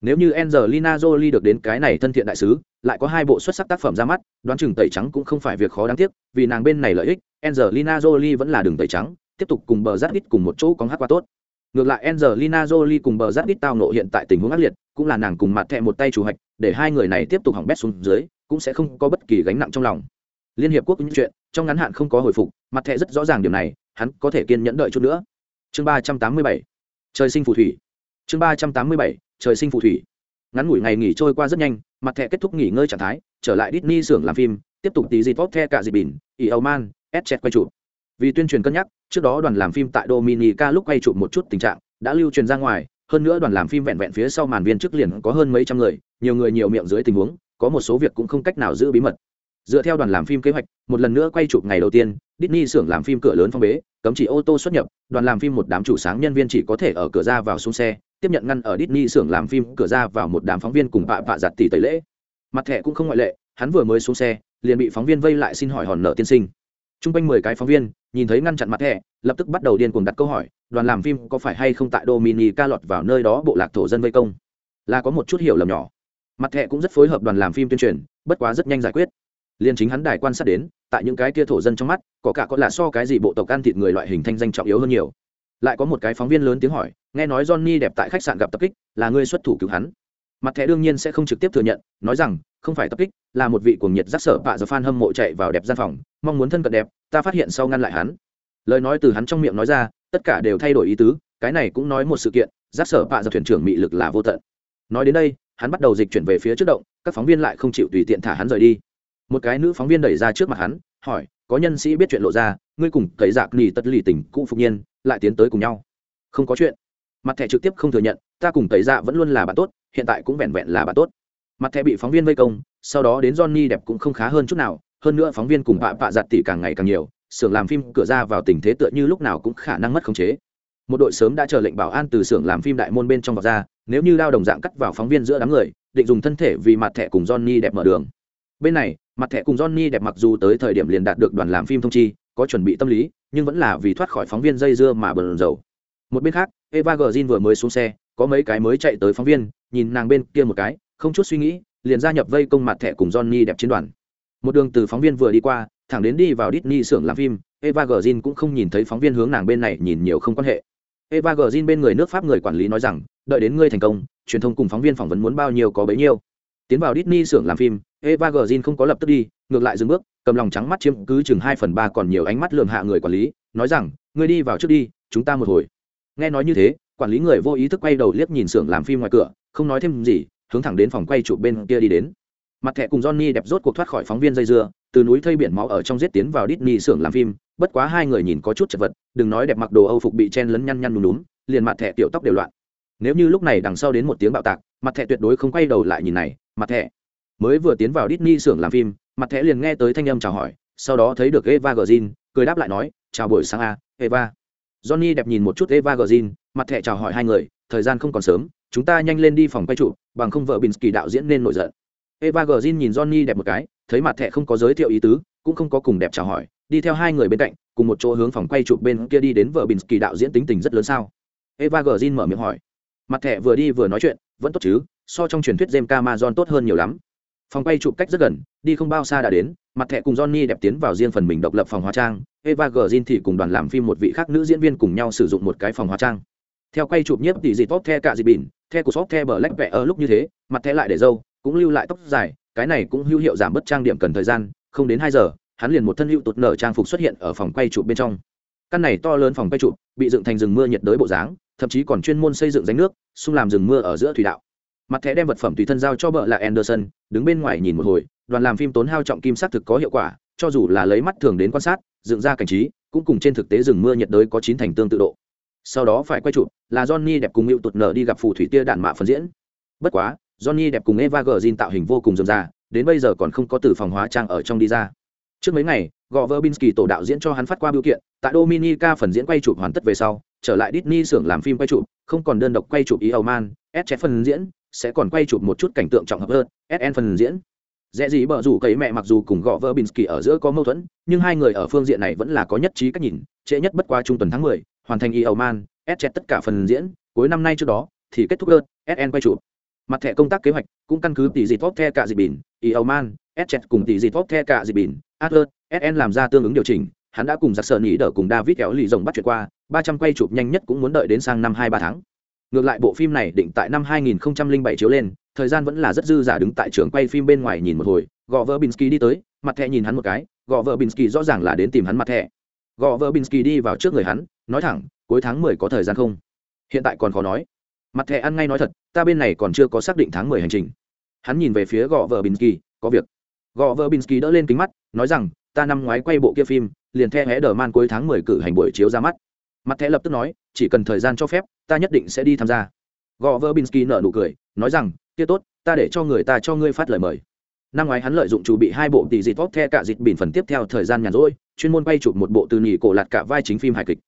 Nếu như Angelina Jolie được đến cái này thân thiện đại sứ, lại có hai bộ xuất sắc tác phẩm ra mắt, đoán chừng tẩy trắng cũng không phải việc khó đáng tiếc, vì nàng bên này lợi ích, Angelina Jolie vẫn là đường tẩy trắng, tiếp tục cùng bờ rát ít cùng một chỗ có hát qua tốt. Ngược lại Angelina Jolie cùng bờ rát ít tao nộ hiện tại tình huống ác liệt, cũng là nàng cùng mặt thẻ một tay chủ hạch, để hai người này tiếp tục hỏng bét xuống dưới, cũng sẽ không có bất kỳ gánh nặng trong lòng. Liên hiệp quốc những chuyện, trong ngắn hạn không có hồi phục, mặt thẻ rất rõ ràng điều này, hắn có thể kiên nhẫn đợi chút nữa chương ba trăm tám mươi bảy trời sinh phù thủy chương ba trăm tám mươi bảy trời sinh phù thủy ngắn ngủi ngày nghỉ trôi qua rất nhanh mặt thẻ kết thúc nghỉ ngơi trạng thái trở lại Disney xưởng làm phim tiếp tục tí gì tốt the cả dịp bỉn ỉ âu man s quay chụp vì tuyên truyền cân nhắc trước đó đoàn làm phim tại dominica lúc quay chụp một chút tình trạng, đã lưu truyền ra ngoài, hơn nữa đoàn làm phim vẹn vẹn phía sau màn viên trước liền có hơn mấy trăm người, nhiều người nhiều miệng dưới tình huống, có một số việc cũng không cách nào giữ bí mật. Dựa theo đoàn làm phim kế hoạch, một lần nữa quay chụp ngày đầu tiên, Disney xưởng làm phim cửa lớn phong bế, cấm chỉ ô tô xuất nhập, đoàn làm phim một đám chủ sáng nhân viên chỉ có thể ở cửa ra vào xuống xe, tiếp nhận ngăn ở Disney xưởng làm phim cửa ra vào một đám phóng viên cùng bạ bạ giặt tỷ tẩy lễ. Mặt thẻ cũng không ngoại lệ, hắn vừa mới xuống xe, liền bị phóng viên vây lại xin hỏi hòn nợ tiên sinh. Trung quanh mười cái phóng viên nhìn thấy ngăn chặn mặt thẻ lập tức bắt đầu điên cuồng đặt câu hỏi, đoàn làm phim có phải hay không tại dominica lọt vào nơi đó bộ lạc thổ dân vây công? Là có một chút hiểu lầm nhỏ. Mặt thẻ cũng rất phối hợp đoàn làm phim tuyên truyền, bất quá rất nhanh giải quyết. Liền chính hắn đài quan sát đến, tại những cái kia thổ dân trong mắt, có cả có là so cái gì bộ tộc ăn thịt người loại hình thanh danh trọng yếu hơn nhiều. Lại có một cái phóng viên lớn tiếng hỏi, nghe nói johnny đẹp tại khách sạn gặp tập kích, là ngươi xuất thủ cứu hắn. Mặt thẻ đương nhiên sẽ không trực tiếp thừa nhận, nói rằng không phải tập kích, là một vị cuồng nhiệt giác sở bạ giờ fan hâm mộ chạy vào đẹp gian phòng, mong muốn thân cận đẹp, ta phát hiện sau ngăn lại hắn. Lời nói từ hắn trong miệng nói ra, tất cả đều thay đổi ý tứ, cái này cũng nói một sự kiện giác sở bạ giờ thuyền trưởng mị lực là vô tận. Nói đến đây, hắn bắt đầu dịch chuyển về phía trước động, các phóng viên lại không chịu tùy tiện thả hắn rời đi. Một cái nữ phóng viên đẩy ra trước mặt hắn, hỏi, có nhân sĩ biết chuyện lộ ra, ngươi cùng cậy giặc nỉ tất lì tình cũ phục nhiên lại tiến tới cùng nhau? Không có chuyện. Mặt thẻ trực tiếp không thừa nhận, ta cùng cậy dạ vẫn luôn là bạn tốt, hiện tại cũng vẹn vẹn là bạn tốt mặt thẻ bị phóng viên vây công, sau đó đến johnny đẹp cũng không khá hơn chút nào, hơn nữa phóng viên cùng bạ bạ giặt tỉ càng ngày càng nhiều, xưởng làm phim cửa ra vào tình thế tựa như lúc nào cũng khả năng mất khống chế. Một đội sớm đã chờ lệnh bảo an từ xưởng làm phim đại môn bên trong vào ra, nếu như lao đồng dạng cắt vào phóng viên giữa đám người, định dùng thân thể vì mặt thẻ cùng johnny đẹp mở đường. Bên này, mặt thẻ cùng johnny đẹp mặc dù tới thời điểm liền đạt được đoàn làm phim thông chi, có chuẩn bị tâm lý, nhưng vẫn là vì thoát khỏi phóng viên dây dưa mà bờn dầu một bên khác, eva gờ vừa mới xuống xe, có mấy cái mới chạy tới phóng viên, nhìn nàng bên kia một cái không chút suy nghĩ, liền gia nhập vây công mặt thẻ cùng johnny đẹp chiến đoàn. Một đường từ phóng viên vừa đi qua, thẳng đến đi vào Disney xưởng làm phim, eva g cũng không nhìn thấy phóng viên hướng nàng bên này nhìn nhiều không quan hệ. Eva g bên người nước pháp người quản lý nói rằng, đợi đến ngươi thành công, truyền thông cùng phóng viên phỏng vấn muốn bao nhiêu có bấy nhiêu. Tiến vào Disney xưởng làm phim, eva g không có lập tức đi, ngược lại dừng bước, cầm lòng trắng mắt chiếm cứ chừng hai phần ba còn nhiều ánh mắt lườm hạ người quản lý, nói rằng, ngươi đi vào trước đi, chúng ta một hồi. Nghe nói như thế, quản lý người vô ý thức quay đầu liếc nhìn xưởng làm phim ngoài cửa, không nói thêm gì hướng thẳng đến phòng quay chụp bên kia đi đến. Mặt thẻ cùng johnny đẹp rốt cuộc thoát khỏi phóng viên dây dưa, từ núi thây biển máu ở trong giết tiến vào Disney xưởng làm phim, bất quá hai người nhìn có chút chật vật, đừng nói đẹp mặc đồ âu phục bị chen lấn nhăn nhăn đúng đúng liền mặt thẻ tiểu tóc đều loạn. Nếu như lúc này đằng sau đến một tiếng bạo tạc, mặt thẻ tuyệt đối không quay đầu lại nhìn này, mặt thẻ. Mới vừa tiến vào Disney xưởng làm phim, mặt thẻ liền nghe tới thanh âm chào hỏi, sau đó thấy được eva gờ cười đáp lại nói, chào buổi sáng a, eva johnny đẹp nhìn một chút eva gờ mặt thẻ chào hỏi hai người, thời gian không còn sớm, chúng ta nhanh lên đi phòng quay trụ, bằng không vợ binsky đạo diễn nên nổi giận. Eva gờ nhìn johnny đẹp một cái, thấy mặt thẻ không có giới thiệu ý tứ, cũng không có cùng đẹp chào hỏi, đi theo hai người bên cạnh, cùng một chỗ hướng phòng quay chụp bên kia đi đến vợ binsky đạo diễn tính tình rất lớn sao? Eva gờ mở miệng hỏi. Mặt thẻ vừa đi vừa nói chuyện, vẫn tốt chứ, so trong truyền thuyết James Cameron tốt hơn nhiều lắm. Phòng quay chụp cách rất gần, đi không bao xa đã đến, mặt thẻ cùng johnny đẹp tiến vào riêng phần mình độc lập phòng hóa trang eva Green thì cùng đoàn làm phim một vị khác nữ diễn viên cùng nhau sử dụng một cái phòng hóa trang. Theo quay chụp nhiếp tỷ dị tốt the cả dị bỉn, the của shop the bờ lách vẽ ở lúc như thế, mặt thẻ lại để dâu cũng lưu lại tóc dài, cái này cũng hữu hiệu giảm bớt trang điểm cần thời gian, không đến hai giờ, hắn liền một thân hữu tụt nở trang phục xuất hiện ở phòng quay chụp bên trong. Căn này to lớn phòng quay chụp, bị dựng thành rừng mưa nhiệt đới bộ dáng, thậm chí còn chuyên môn xây dựng rãnh nước, xung làm rừng mưa ở giữa thủy đạo. Mặt thẻ đem vật phẩm tùy thân giao cho vợ là anderson, đứng bên ngoài nhìn một hồi, đoàn làm phim tốn hao trọng kim sát thực có hiệu quả, cho dù là lấy mắt thường đến quan sát dựng ra cảnh trí, cũng cùng trên thực tế rừng mưa nhiệt đới có chín thành tương tự độ. Sau đó phải quay chụp, là johnny đẹp cùng hữu tụt nở đi gặp phù thủy tia đạn mạ phần diễn. Bất quá, johnny đẹp cùng eva gờ tạo hình vô cùng dườm ra đến bây giờ còn không có từ phòng hóa trang ở trong đi ra. Trước mấy ngày, gò vơ binsky tổ đạo diễn cho hắn phát qua biểu kiện, tại dominica phần diễn quay chụp hoàn tất về sau, trở lại Disney xưởng làm phim quay chụp, không còn đơn độc quay chụp ý âu man, s phần diễn, sẽ còn quay chụp một chút cảnh tượng trọng hợp hơn sn phần diễn dễ gì bờ rủ cấy mẹ mặc dù cùng gõ vợ binsky ở giữa có mâu thuẫn nhưng hai người ở phương diện này vẫn là có nhất trí cách nhìn trễ nhất bất qua trung tuần tháng 10, hoàn thành y ẩu man chẹt tất cả phần diễn cuối năm nay trước đó thì kết thúc hơn sn quay chụp. Mặt thẻ công tác kế hoạch cũng căn cứ tỷ gì tốt the cả dịp bỉn y ẩu man chẹt cùng tỷ gì tốt the cả dịp bỉn adler sn làm ra tương ứng điều chỉnh hắn đã cùng giặc sợ nhĩ đỡ cùng david kéo lì rồng bắt chuyện qua ba trăm quay chụp nhanh nhất cũng muốn đợi đến sang năm hai ba tháng. Ngược lại bộ phim này định tại năm 2007 chiếu lên thời gian vẫn là rất dư giả đứng tại trường quay phim bên ngoài nhìn một hồi, gò vợ binsky đi tới, mặt thẻ nhìn hắn một cái, gò vợ binsky rõ ràng là đến tìm hắn mặt thẻ. Gò vợ binsky đi vào trước người hắn, nói thẳng, cuối tháng 10 có thời gian không? Hiện tại còn khó nói. Mặt thẻ ăn ngay nói thật, ta bên này còn chưa có xác định tháng 10 hành trình. Hắn nhìn về phía gò vợ binsky, có việc. Gò vợ binsky đỡ lên kính mắt, nói rằng, ta năm ngoái quay bộ kia phim, liền the hé đờ man cuối tháng 10 cử hành buổi chiếu ra mắt. Mặt thẻ lập tức nói, chỉ cần thời gian cho phép, ta nhất định sẽ đi tham gia gò vơ binsky nở nụ cười, nói rằng, kia tốt, ta để cho người ta cho ngươi phát lời mời. Năm ngoái hắn lợi dụng chủ bị hai bộ tỷ dịt vóc the cả dịt bỉn phần tiếp theo thời gian nhàn rỗi, chuyên môn quay chụp một bộ từ nhì cổ lạt cả vai chính phim hài kịch.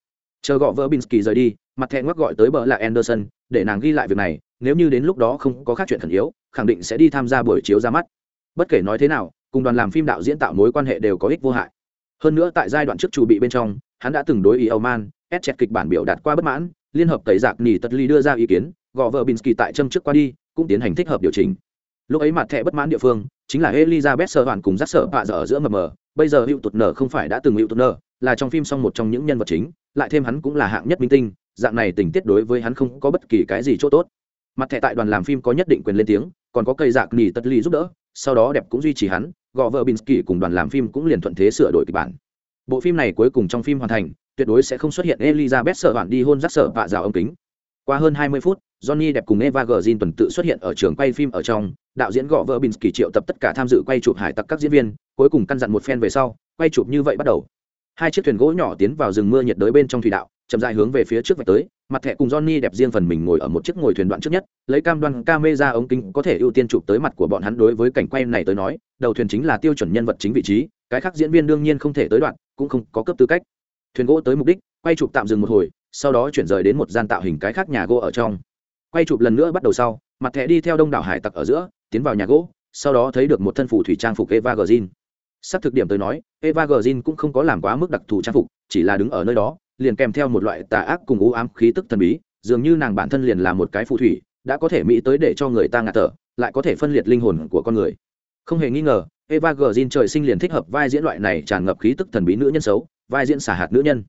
Chờ gọ vỡ binsky rời đi, mặt thẹn ngoắc gọi tới bờ là anderson, để nàng ghi lại việc này, nếu như đến lúc đó không có khác chuyện khẩn yếu, khẳng định sẽ đi tham gia buổi chiếu ra mắt. Bất kể nói thế nào, cùng đoàn làm phim đạo diễn tạo mối quan hệ đều có ích vô hại. Hơn nữa tại giai đoạn trước chủ bị bên trong, hắn đã từng đối ý âu man ép chẹt kịch bản biểu đạt qua bất mãn, liên hợp tẩy giặc nỉ tật ly đưa ra ý kiến gò vợ binsky tại châm trước qua đi, cũng tiến hành thích hợp điều chỉnh. Lúc ấy mặt thẻ bất mãn địa phương chính là elizabeth sơ hoàn cùng rắc sở bạ dở giữa mờ mờ. Bây giờ hữu tụt nở không phải đã từng hữu tụt nở, là trong phim song một trong những nhân vật chính, lại thêm hắn cũng là hạng nhất minh tinh, dạng này tình tiết đối với hắn không có bất kỳ cái gì chỗ tốt. Mặt thẻ tại đoàn làm phim có nhất định quyền lên tiếng, còn có cây dạc nỉ tật ly giúp đỡ, sau đó đẹp cũng duy trì hắn, gò vợ binsky cùng đoàn làm phim cũng liền thuận thế sửa đổi kịch bản. Bộ phim này cuối cùng trong phim hoàn thành, tuyệt đối sẽ không xuất hiện elizabeth sợ bạn đi hôn rắc sợ vạ rào ống kính qua hơn 20 phút, johnny đẹp cùng eva Green tuần tự xuất hiện ở trường quay phim ở trong, đạo diễn gõ vợ binsky triệu tập tất cả tham dự quay chụp hải tặc các diễn viên, cuối cùng căn dặn một phen về sau, quay chụp như vậy bắt đầu. Hai chiếc thuyền gỗ nhỏ tiến vào rừng mưa nhiệt đới bên trong thủy đạo, chậm dài hướng về phía trước vạch tới, mặt thẻ cùng johnny đẹp riêng phần mình ngồi ở một chiếc ngồi thuyền đoạn trước nhất, lấy cam đoan camera ống kính có thể ưu tiên chụp tới mặt của bọn hắn đối với cảnh quay này tới nói, đầu thuyền chính là tiêu chuẩn nhân vật chính vị trí, cái khác diễn viên đương nhiên không thể tới đoạn, cũng không có cấp tư cách. Thuyền gỗ tới mục đích, quay chụp tạm dừng một hồi sau đó chuyển rời đến một gian tạo hình cái khác nhà gỗ ở trong quay chụp lần nữa bắt đầu sau mặt thẻ đi theo đông đảo hải tặc ở giữa tiến vào nhà gỗ sau đó thấy được một thân phủ thủy trang phục eva gờ Sắp thực điểm tới nói, Eva Green cũng không có làm quá mức đặc thù trang phục, chỉ là đứng ở nơi đó, liền kèm theo một loại tà ác cùng u ám khí tức thần bí, dường như nàng bản thân liền là một cái phù thủy, đã có thể mỹ tới để cho người ta ngạt thở, lại có thể phân liệt linh hồn của con người. Không hề nghi ngờ, Eva Green trời sinh liền thích hợp vai diễn loại này tràn ngập khí tức thần bí nữ nhân xấu, vai diễn xả hạt nữ nhân.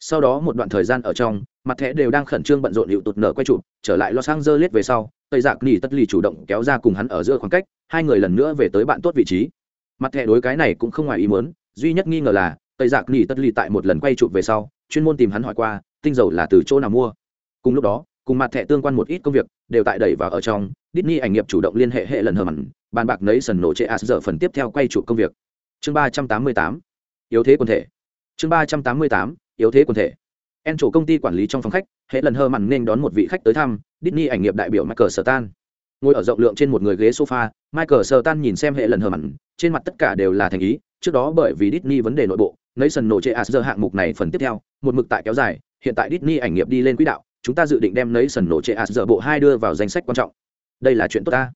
Sau đó một đoạn thời gian ở trong, mặt thẻ đều đang khẩn trương bận rộn hiệu tụt nở quay chụp, trở lại Los Angeles về sau, Tây Giặc Nỉ Tất Lì chủ động kéo ra cùng hắn ở giữa khoảng cách, hai người lần nữa về tới bạn tốt vị trí. Mặt thẻ đối cái này cũng không ngoài ý muốn duy nhất nghi ngờ là tây giặc nghỉ tất lì tại một lần quay chụp về sau chuyên môn tìm hắn hỏi qua tinh dầu là từ chỗ nào mua? Cùng lúc đó cùng mặt thẻ tương quan một ít công việc đều tại đẩy vào ở trong Disney ảnh nghiệp chủ động liên hệ hệ lần hờ mặn bàn bạc nấy sần nổ chệ as giờ phần tiếp theo quay chụp công việc. Chương ba trăm tám mươi tám yếu thế quần thể. Chương ba trăm tám mươi tám yếu thế quần thể. En chủ công ty quản lý trong phòng khách, hệ lần hờ mặn nên đón một vị khách tới thăm, Disney ảnh nghiệp đại biểu michael sở ngồi ở rộng lượng trên một người ghế sofa, michael sờ nhìn xem hệ lần hờ mặn, trên mặt tất cả đều là thành ý, trước đó bởi vì Disney vấn đề nội bộ Nation nổ chế Asger à hạng mục này phần tiếp theo, một mực tại kéo dài, hiện tại Disney ảnh nghiệp đi lên quỹ đạo, chúng ta dự định đem Nation nổ chế Asger à bộ 2 đưa vào danh sách quan trọng. Đây là chuyện tốt ta.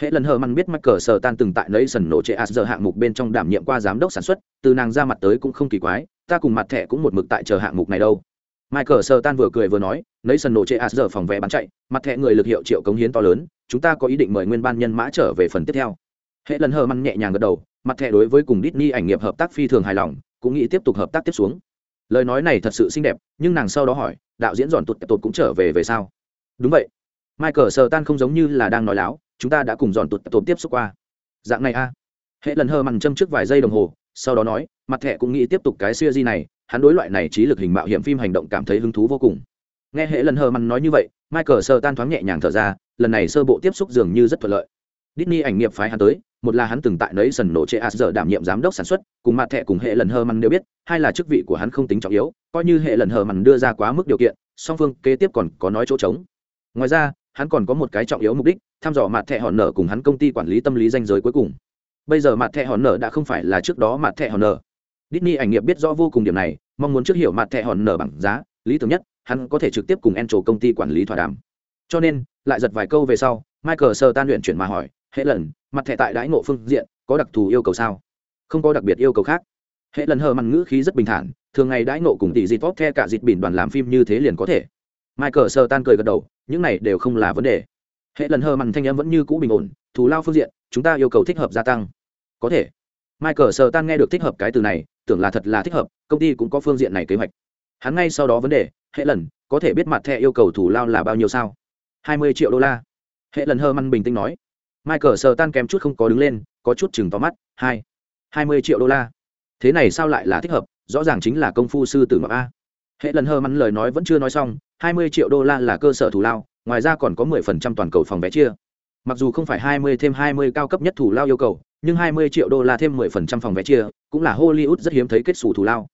Hệ lần hờ mặn biết michael sờ từng tại Nation nổ chế Asger à hạng mục bên trong đảm nhiệm qua giám đốc sản xuất, từ nàng ra mặt tới cũng không kỳ quái ta cùng mặt thẻ cũng một mực tại chờ hạng mục này đâu Michael Sơ Tan vừa cười vừa nói, lấy sân nổ chế giờ phòng vé bán chạy, mặt thẻ người lực hiệu triệu cống hiến to lớn, chúng ta có ý định mời nguyên ban nhân mã trở về phần tiếp theo. Hệ lần hờ măn nhẹ nhàng gật đầu, mặt thẻ đối với cùng Disney ảnh nghiệp hợp tác phi thường hài lòng, cũng nghĩ tiếp tục hợp tác tiếp xuống. Lời nói này thật sự xinh đẹp, nhưng nàng sau đó hỏi, đạo diễn dọn tụt tụt cũng trở về về sao? Đúng vậy. Michael Sơ Tan không giống như là đang nói láo, chúng ta đã cùng dọn tụt tụt tiếp xúc qua. Dạng này a. Hệ lần hờ mằn châm trước vài giây đồng hồ, sau đó nói, mặt thẻ cũng nghĩ tiếp tục cái siêu di này, hắn đối loại này trí lực hình mạo hiểm phim hành động cảm thấy hứng thú vô cùng. Nghe hệ lần hờ mặn nói như vậy michael sơ tan thoáng nhẹ nhàng thở ra lần này sơ bộ tiếp xúc dường như rất thuận lợi. Disney ảnh nghiệp phái hắn tới một là hắn từng tại nấy sần nổ chế as giờ đảm nhiệm giám đốc sản xuất cùng mặt thẻ cùng hệ lần hờ mằn đều biết hai là chức vị của hắn không tính trọng yếu coi như hệ lần hờ mằn đưa ra quá mức điều kiện song phương kế tiếp còn có nói chỗ trống. Ngoài ra hắn còn có một cái trọng yếu mục đích thăm dò mặt thẻ hòn nở cùng hắn công ty quản lý tâm lý danh giới cuối cùng bây giờ mặt thẻ hòn nở đã không phải là trước đó mặt thẻ hòn nở Disney ảnh nghiệp biết rõ vô cùng điểm này, mong muốn trước hiểu mặt thẻ hòn nở bằng giá, lý tưởng nhất, hắn có thể trực tiếp cùng Encho công ty quản lý thỏa đàm. Cho nên, lại giật vài câu về sau, Michael Sơ tan luyện chuyển mà hỏi, "Hệ lần, mặt thẻ tại đãi ngộ phương diện, có đặc thù yêu cầu sao?" "Không có đặc biệt yêu cầu khác." Hệ lần hờ mặn ngữ khí rất bình thản, thường ngày đãi ngộ cùng tỷ dịt tốt the cả dịt bỉn đoàn làm phim như thế liền có thể. Michael Sơ tan cười gật đầu, những này đều không là vấn đề. Hệ lần hờ mặn thanh em vẫn như cũ bình ổn, thù lao phương diện, chúng ta yêu cầu thích hợp gia tăng. Có thể. Michael sờ tan nghe được thích hợp cái từ này, tưởng là thật là thích hợp công ty cũng có phương diện này kế hoạch. Hắn ngay sau đó vấn đề hệ lần có thể biết mặt thẻ yêu cầu thủ lao là bao nhiêu sao? Hai mươi triệu đô la. Hệ lần hơ măn bình tĩnh nói. Michael sờ tan kém chút không có đứng lên có chút chừng to mắt hai hai mươi triệu đô la. Thế này sao lại là thích hợp? Rõ ràng chính là công phu sư tử mặc a. Hệ lần hơ măn lời nói vẫn chưa nói xong hai mươi triệu đô la là cơ sở thủ lao ngoài ra còn có mười phần trăm toàn cầu phòng vé chia mặc dù không phải hai mươi thêm hai mươi cao cấp nhất thủ lao yêu cầu nhưng 20 triệu đô la thêm 10% phòng vé chia, cũng là Hollywood rất hiếm thấy kết sủ thủ lao.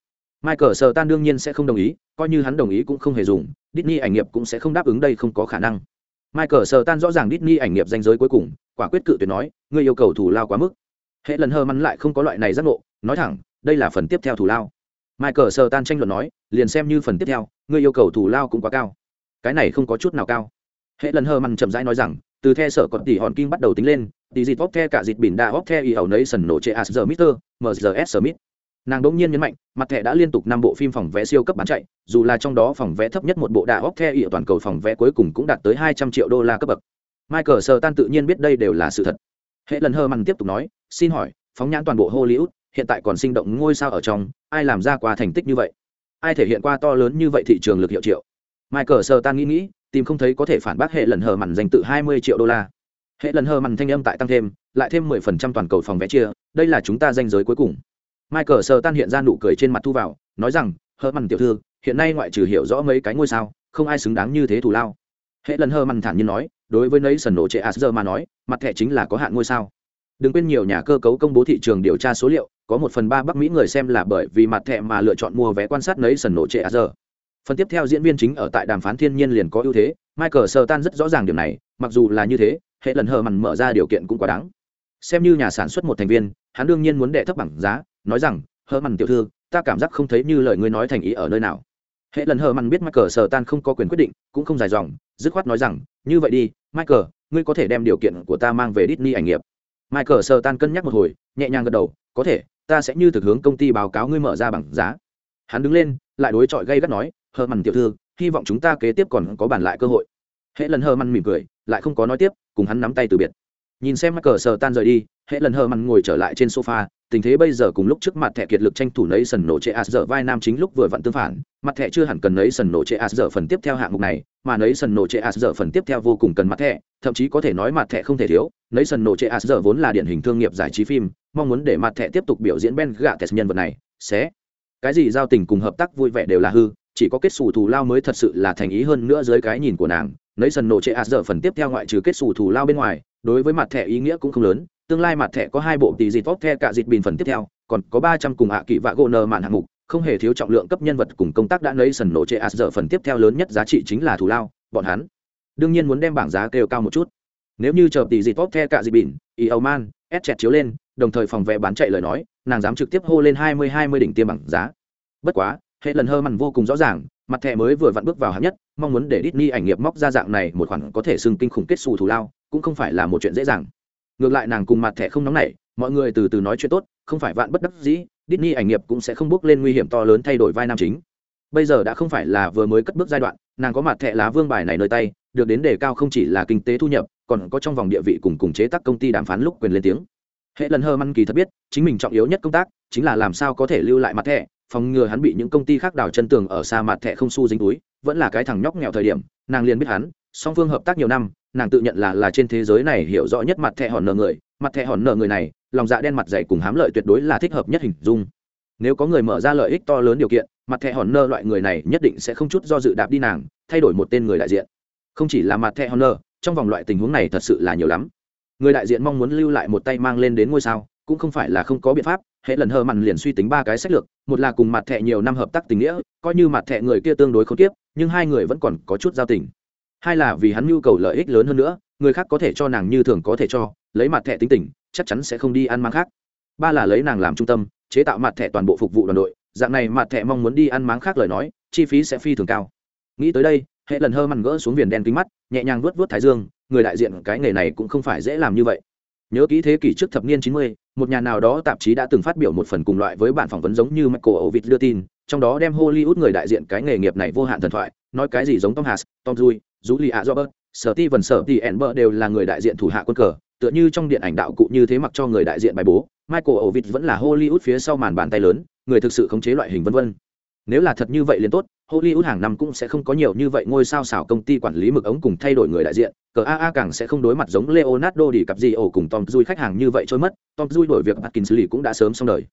Michael Sở Tan đương nhiên sẽ không đồng ý, coi như hắn đồng ý cũng không hề dùng, Disney ảnh nghiệp cũng sẽ không đáp ứng đây không có khả năng. Michael Sở Tan rõ ràng Disney ảnh nghiệp danh giới cuối cùng, quả quyết cự tuyệt nói, ngươi yêu cầu thủ lao quá mức. Hệ lần hờ mắn lại không có loại này giác ngộ, nói thẳng, đây là phần tiếp theo thủ lao. Michael Sở Tan tranh luận nói, liền xem như phần tiếp theo, ngươi yêu cầu thủ lao cũng quá cao. Cái này không có chút nào cao. Hệ lần hờ mằn chậm rãi nói rằng, từ the sở còn tỷ hòn kinh bắt đầu tính lên tỷ dịt vóc the cả dịt bỉn đa vóc the y hầu nấy sần nổ chê as giờ mister mrs smith nàng đỗng nhiên nhấn mạnh mặt thẻ đã liên tục năm bộ phim phòng vé siêu cấp bán chạy dù là trong đó phòng vé thấp nhất một bộ đa vóc the y toàn cầu phòng vé cuối cùng cũng đạt tới hai trăm triệu đô la cấp bậc. Michael sờ tan tự nhiên biết đây đều là sự thật. Hệ lần hơ mằn tiếp tục nói xin hỏi phóng nhãn toàn bộ hollywood hiện tại còn sinh động ngôi sao ở trong ai làm ra qua thành tích như vậy? Ai thể hiện qua to lớn như vậy thị trường lực hiệu triệu? Michael sờ tan nghĩ nghĩ tìm không thấy có thể phản bác hệ lần hờ mằn dành tự hai mươi triệu đô la. Hệ lần hờ mằn thanh âm tại tăng thêm, lại thêm mười phần trăm toàn cầu phòng vé chia, đây là chúng ta danh giới cuối cùng. Michael sờ tan hiện ra nụ cười trên mặt thu vào, nói rằng, hờ mằn tiểu thư, hiện nay ngoại trừ hiểu rõ mấy cái ngôi sao, không ai xứng đáng như thế thù lao. Hệ lần hờ mằn thản nhiên nói, đối với nấy sần nổ trệ asger mà nói, mặt thẻ chính là có hạn ngôi sao. Đừng quên nhiều nhà cơ cấu công bố thị trường điều tra số liệu, có một phần ba bắc mỹ người xem là bởi vì mặt thẻ mà lựa chọn mua vé quan sát nấy sần nổ trệ asger phần tiếp theo diễn viên chính ở tại đàm phán thiên nhiên liền có ưu thế, michael sơ tan rất rõ ràng điểm này, mặc dù là như thế, hệ lần hờ mằn mở ra điều kiện cũng quá đáng. Xem như nhà sản xuất một thành viên, hắn đương nhiên muốn đệ thấp bảng giá, nói rằng, hờ mằn tiểu thư, ta cảm giác không thấy như lời ngươi nói thành ý ở nơi nào. Hệ lần hờ mằn biết michael sơ tan không có quyền quyết định, cũng không dài dòng, dứt khoát nói rằng, như vậy đi, michael, ngươi có thể đem điều kiện của ta mang về Disney ảnh nghiệp. Michael sờ tan cân nhắc một hồi, nhẹ nhàng gật đầu, có thể, ta sẽ như thực hướng công ty báo cáo ngươi mở ra bảng giá. Hắn đứng lên, lại đối chọi gây gắt nói hờ mằn tiểu thư, hy vọng chúng ta kế tiếp còn có bàn lại cơ hội. Hệ lần hờ mằn mỉm cười, lại không có nói tiếp, cùng hắn nắm tay từ biệt. Nhìn xem mắc cờ sờ tan rời đi hệ lần hờ mằn ngồi trở lại trên sofa, tình thế bây giờ cùng lúc trước mặt thẻ kiệt lực tranh thủ nấy sần nổ chế as dở vai nam chính lúc vừa vặn tương phản, mặt thẻ chưa hẳn cần nấy sần nổ chế as dở phần tiếp theo hạng mục này, mà nấy sần nổ chế as dở phần tiếp theo vô cùng cần mặt thẻ, thậm chí có thể nói mặt thẻ không thể thiếu, nấy sần nổ chế as dở vốn là điển hình thương nghiệp giải trí phim, mong muốn để mặt thẻ tiếp tục biểu diễn ben gạ tes nhân vật này, sẽ. Cái gì giao tình cùng hợp tác vui vẻ đều là hư chỉ có kết xù thù lao mới thật sự là thành ý hơn nữa dưới cái nhìn của nàng. Nấy sần nổ chệ ạt giờ phần tiếp theo ngoại trừ kết xù thù lao bên ngoài, đối với mặt thẻ ý nghĩa cũng không lớn. Tương lai mặt thẻ có hai bộ tỷ dịt tốt the cả dịt bình phần tiếp theo, còn có ba trăm cùng hạ kỵ vạ gỗ nờ mạn hạng mục, không hề thiếu trọng lượng cấp nhân vật cùng công tác đã nấy sần nổ chệ ạt giờ phần tiếp theo lớn nhất giá trị chính là thù lao, bọn hắn. Đương nhiên muốn đem bảng giá kêu cao một chút. Nếu như chờ tỷ dịt tốt the cả dịt bình, y âu man ép chẹt chiếu lên, đồng thời phòng vé bán chạy lời nói, nàng dám trực tiếp hô lên hai mươi hai mươi đỉnh tiêm bảng giá. Bất quá hệ lần hơ mặn vô cùng rõ ràng, mặt thẻ mới vừa vặn bước vào hạng nhất, mong muốn để Disney ảnh nghiệp móc ra dạng này một khoản có thể xưng kinh khủng kết xù thù lao, cũng không phải là một chuyện dễ dàng. Ngược lại nàng cùng mặt thẻ không nóng nảy, mọi người từ từ nói chuyện tốt, không phải vạn bất đắc dĩ, Disney ảnh nghiệp cũng sẽ không bước lên nguy hiểm to lớn thay đổi vai nam chính. Bây giờ đã không phải là vừa mới cất bước giai đoạn, nàng có mặt thẻ lá vương bài này nơi tay, được đến đề cao không chỉ là kinh tế thu nhập, còn có trong vòng địa vị cùng cùng chế tác công ty đàm phán lúc quyền lên tiếng. Hệ lần hơ măn kỳ thật biết, chính mình trọng yếu nhất công tác, chính là làm sao có thể lưu lại mặt thẻ phòng ngừa hắn bị những công ty khác đào chân tường ở xa mặt thẻ không su dính túi, vẫn là cái thằng nhóc nghèo thời điểm, nàng liền biết hắn, song phương hợp tác nhiều năm, nàng tự nhận là là trên thế giới này hiểu rõ nhất mặt thẻ hòn nợ người, mặt thẻ hòn nợ người này, lòng dạ đen mặt dày cùng hám lợi tuyệt đối là thích hợp nhất hình dung. Nếu có người mở ra lợi ích to lớn điều kiện, mặt thẻ hòn nợ loại người này nhất định sẽ không chút do dự đạp đi nàng, thay đổi một tên người đại diện. Không chỉ là mặt thẻ hòn nợ, trong vòng loại tình huống này thật sự là nhiều lắm. Người đại diện mong muốn lưu lại một tay mang lên đến ngôi sao cũng không phải là không có biện pháp hệ lần hờ mặn liền suy tính ba cái sách lược một là cùng mặt thẹ nhiều năm hợp tác tình nghĩa coi như mặt thẹ người kia tương đối không tiếp nhưng hai người vẫn còn có chút giao tình. Hai là vì hắn nhu cầu lợi ích lớn hơn nữa người khác có thể cho nàng như thường có thể cho lấy mặt thẹ tính tình chắc chắn sẽ không đi ăn máng khác. Ba là lấy nàng làm trung tâm chế tạo mặt thẻ toàn bộ phục vụ đoàn đội dạng này mặt thẻ mong muốn đi ăn máng khác lời nói chi phí sẽ phi thường cao. Nghĩ tới đây hệ lần hơ mặn gỡ xuống viền đen kính mắt nhẹ nhàng vuốt vuốt thái dương người đại diện cái nghề này cũng không phải dễ làm như vậy. Nhớ kỹ thế kỷ trước thập niên 90, một nhà nào đó tạp chí đã từng phát biểu một phần cùng loại với bản phỏng vấn giống như Michael Ovid đưa tin, trong đó đem Hollywood người đại diện cái nghề nghiệp này vô hạn thần thoại, nói cái gì giống Tom Hanks, Tom Cruise, Julia Roberts, Steven Spielberg đều là người đại diện thủ hạ quân cờ, tựa như trong điện ảnh đạo cụ như thế mặc cho người đại diện bài bố, Michael Ovid vẫn là Hollywood phía sau màn bàn tay lớn, người thực sự khống chế loại hình vân vân. Nếu là thật như vậy liền tốt, Hollywood hàng năm cũng sẽ không có nhiều như vậy ngôi sao xảo công ty quản lý mực ống cùng thay đổi người đại diện, cờ AA càng sẽ không đối mặt giống Leonardo đi cặp gì ổ cùng Tom Cruise khách hàng như vậy trôi mất, Tom Cruise đổi việc xử lý cũng đã sớm xong đời.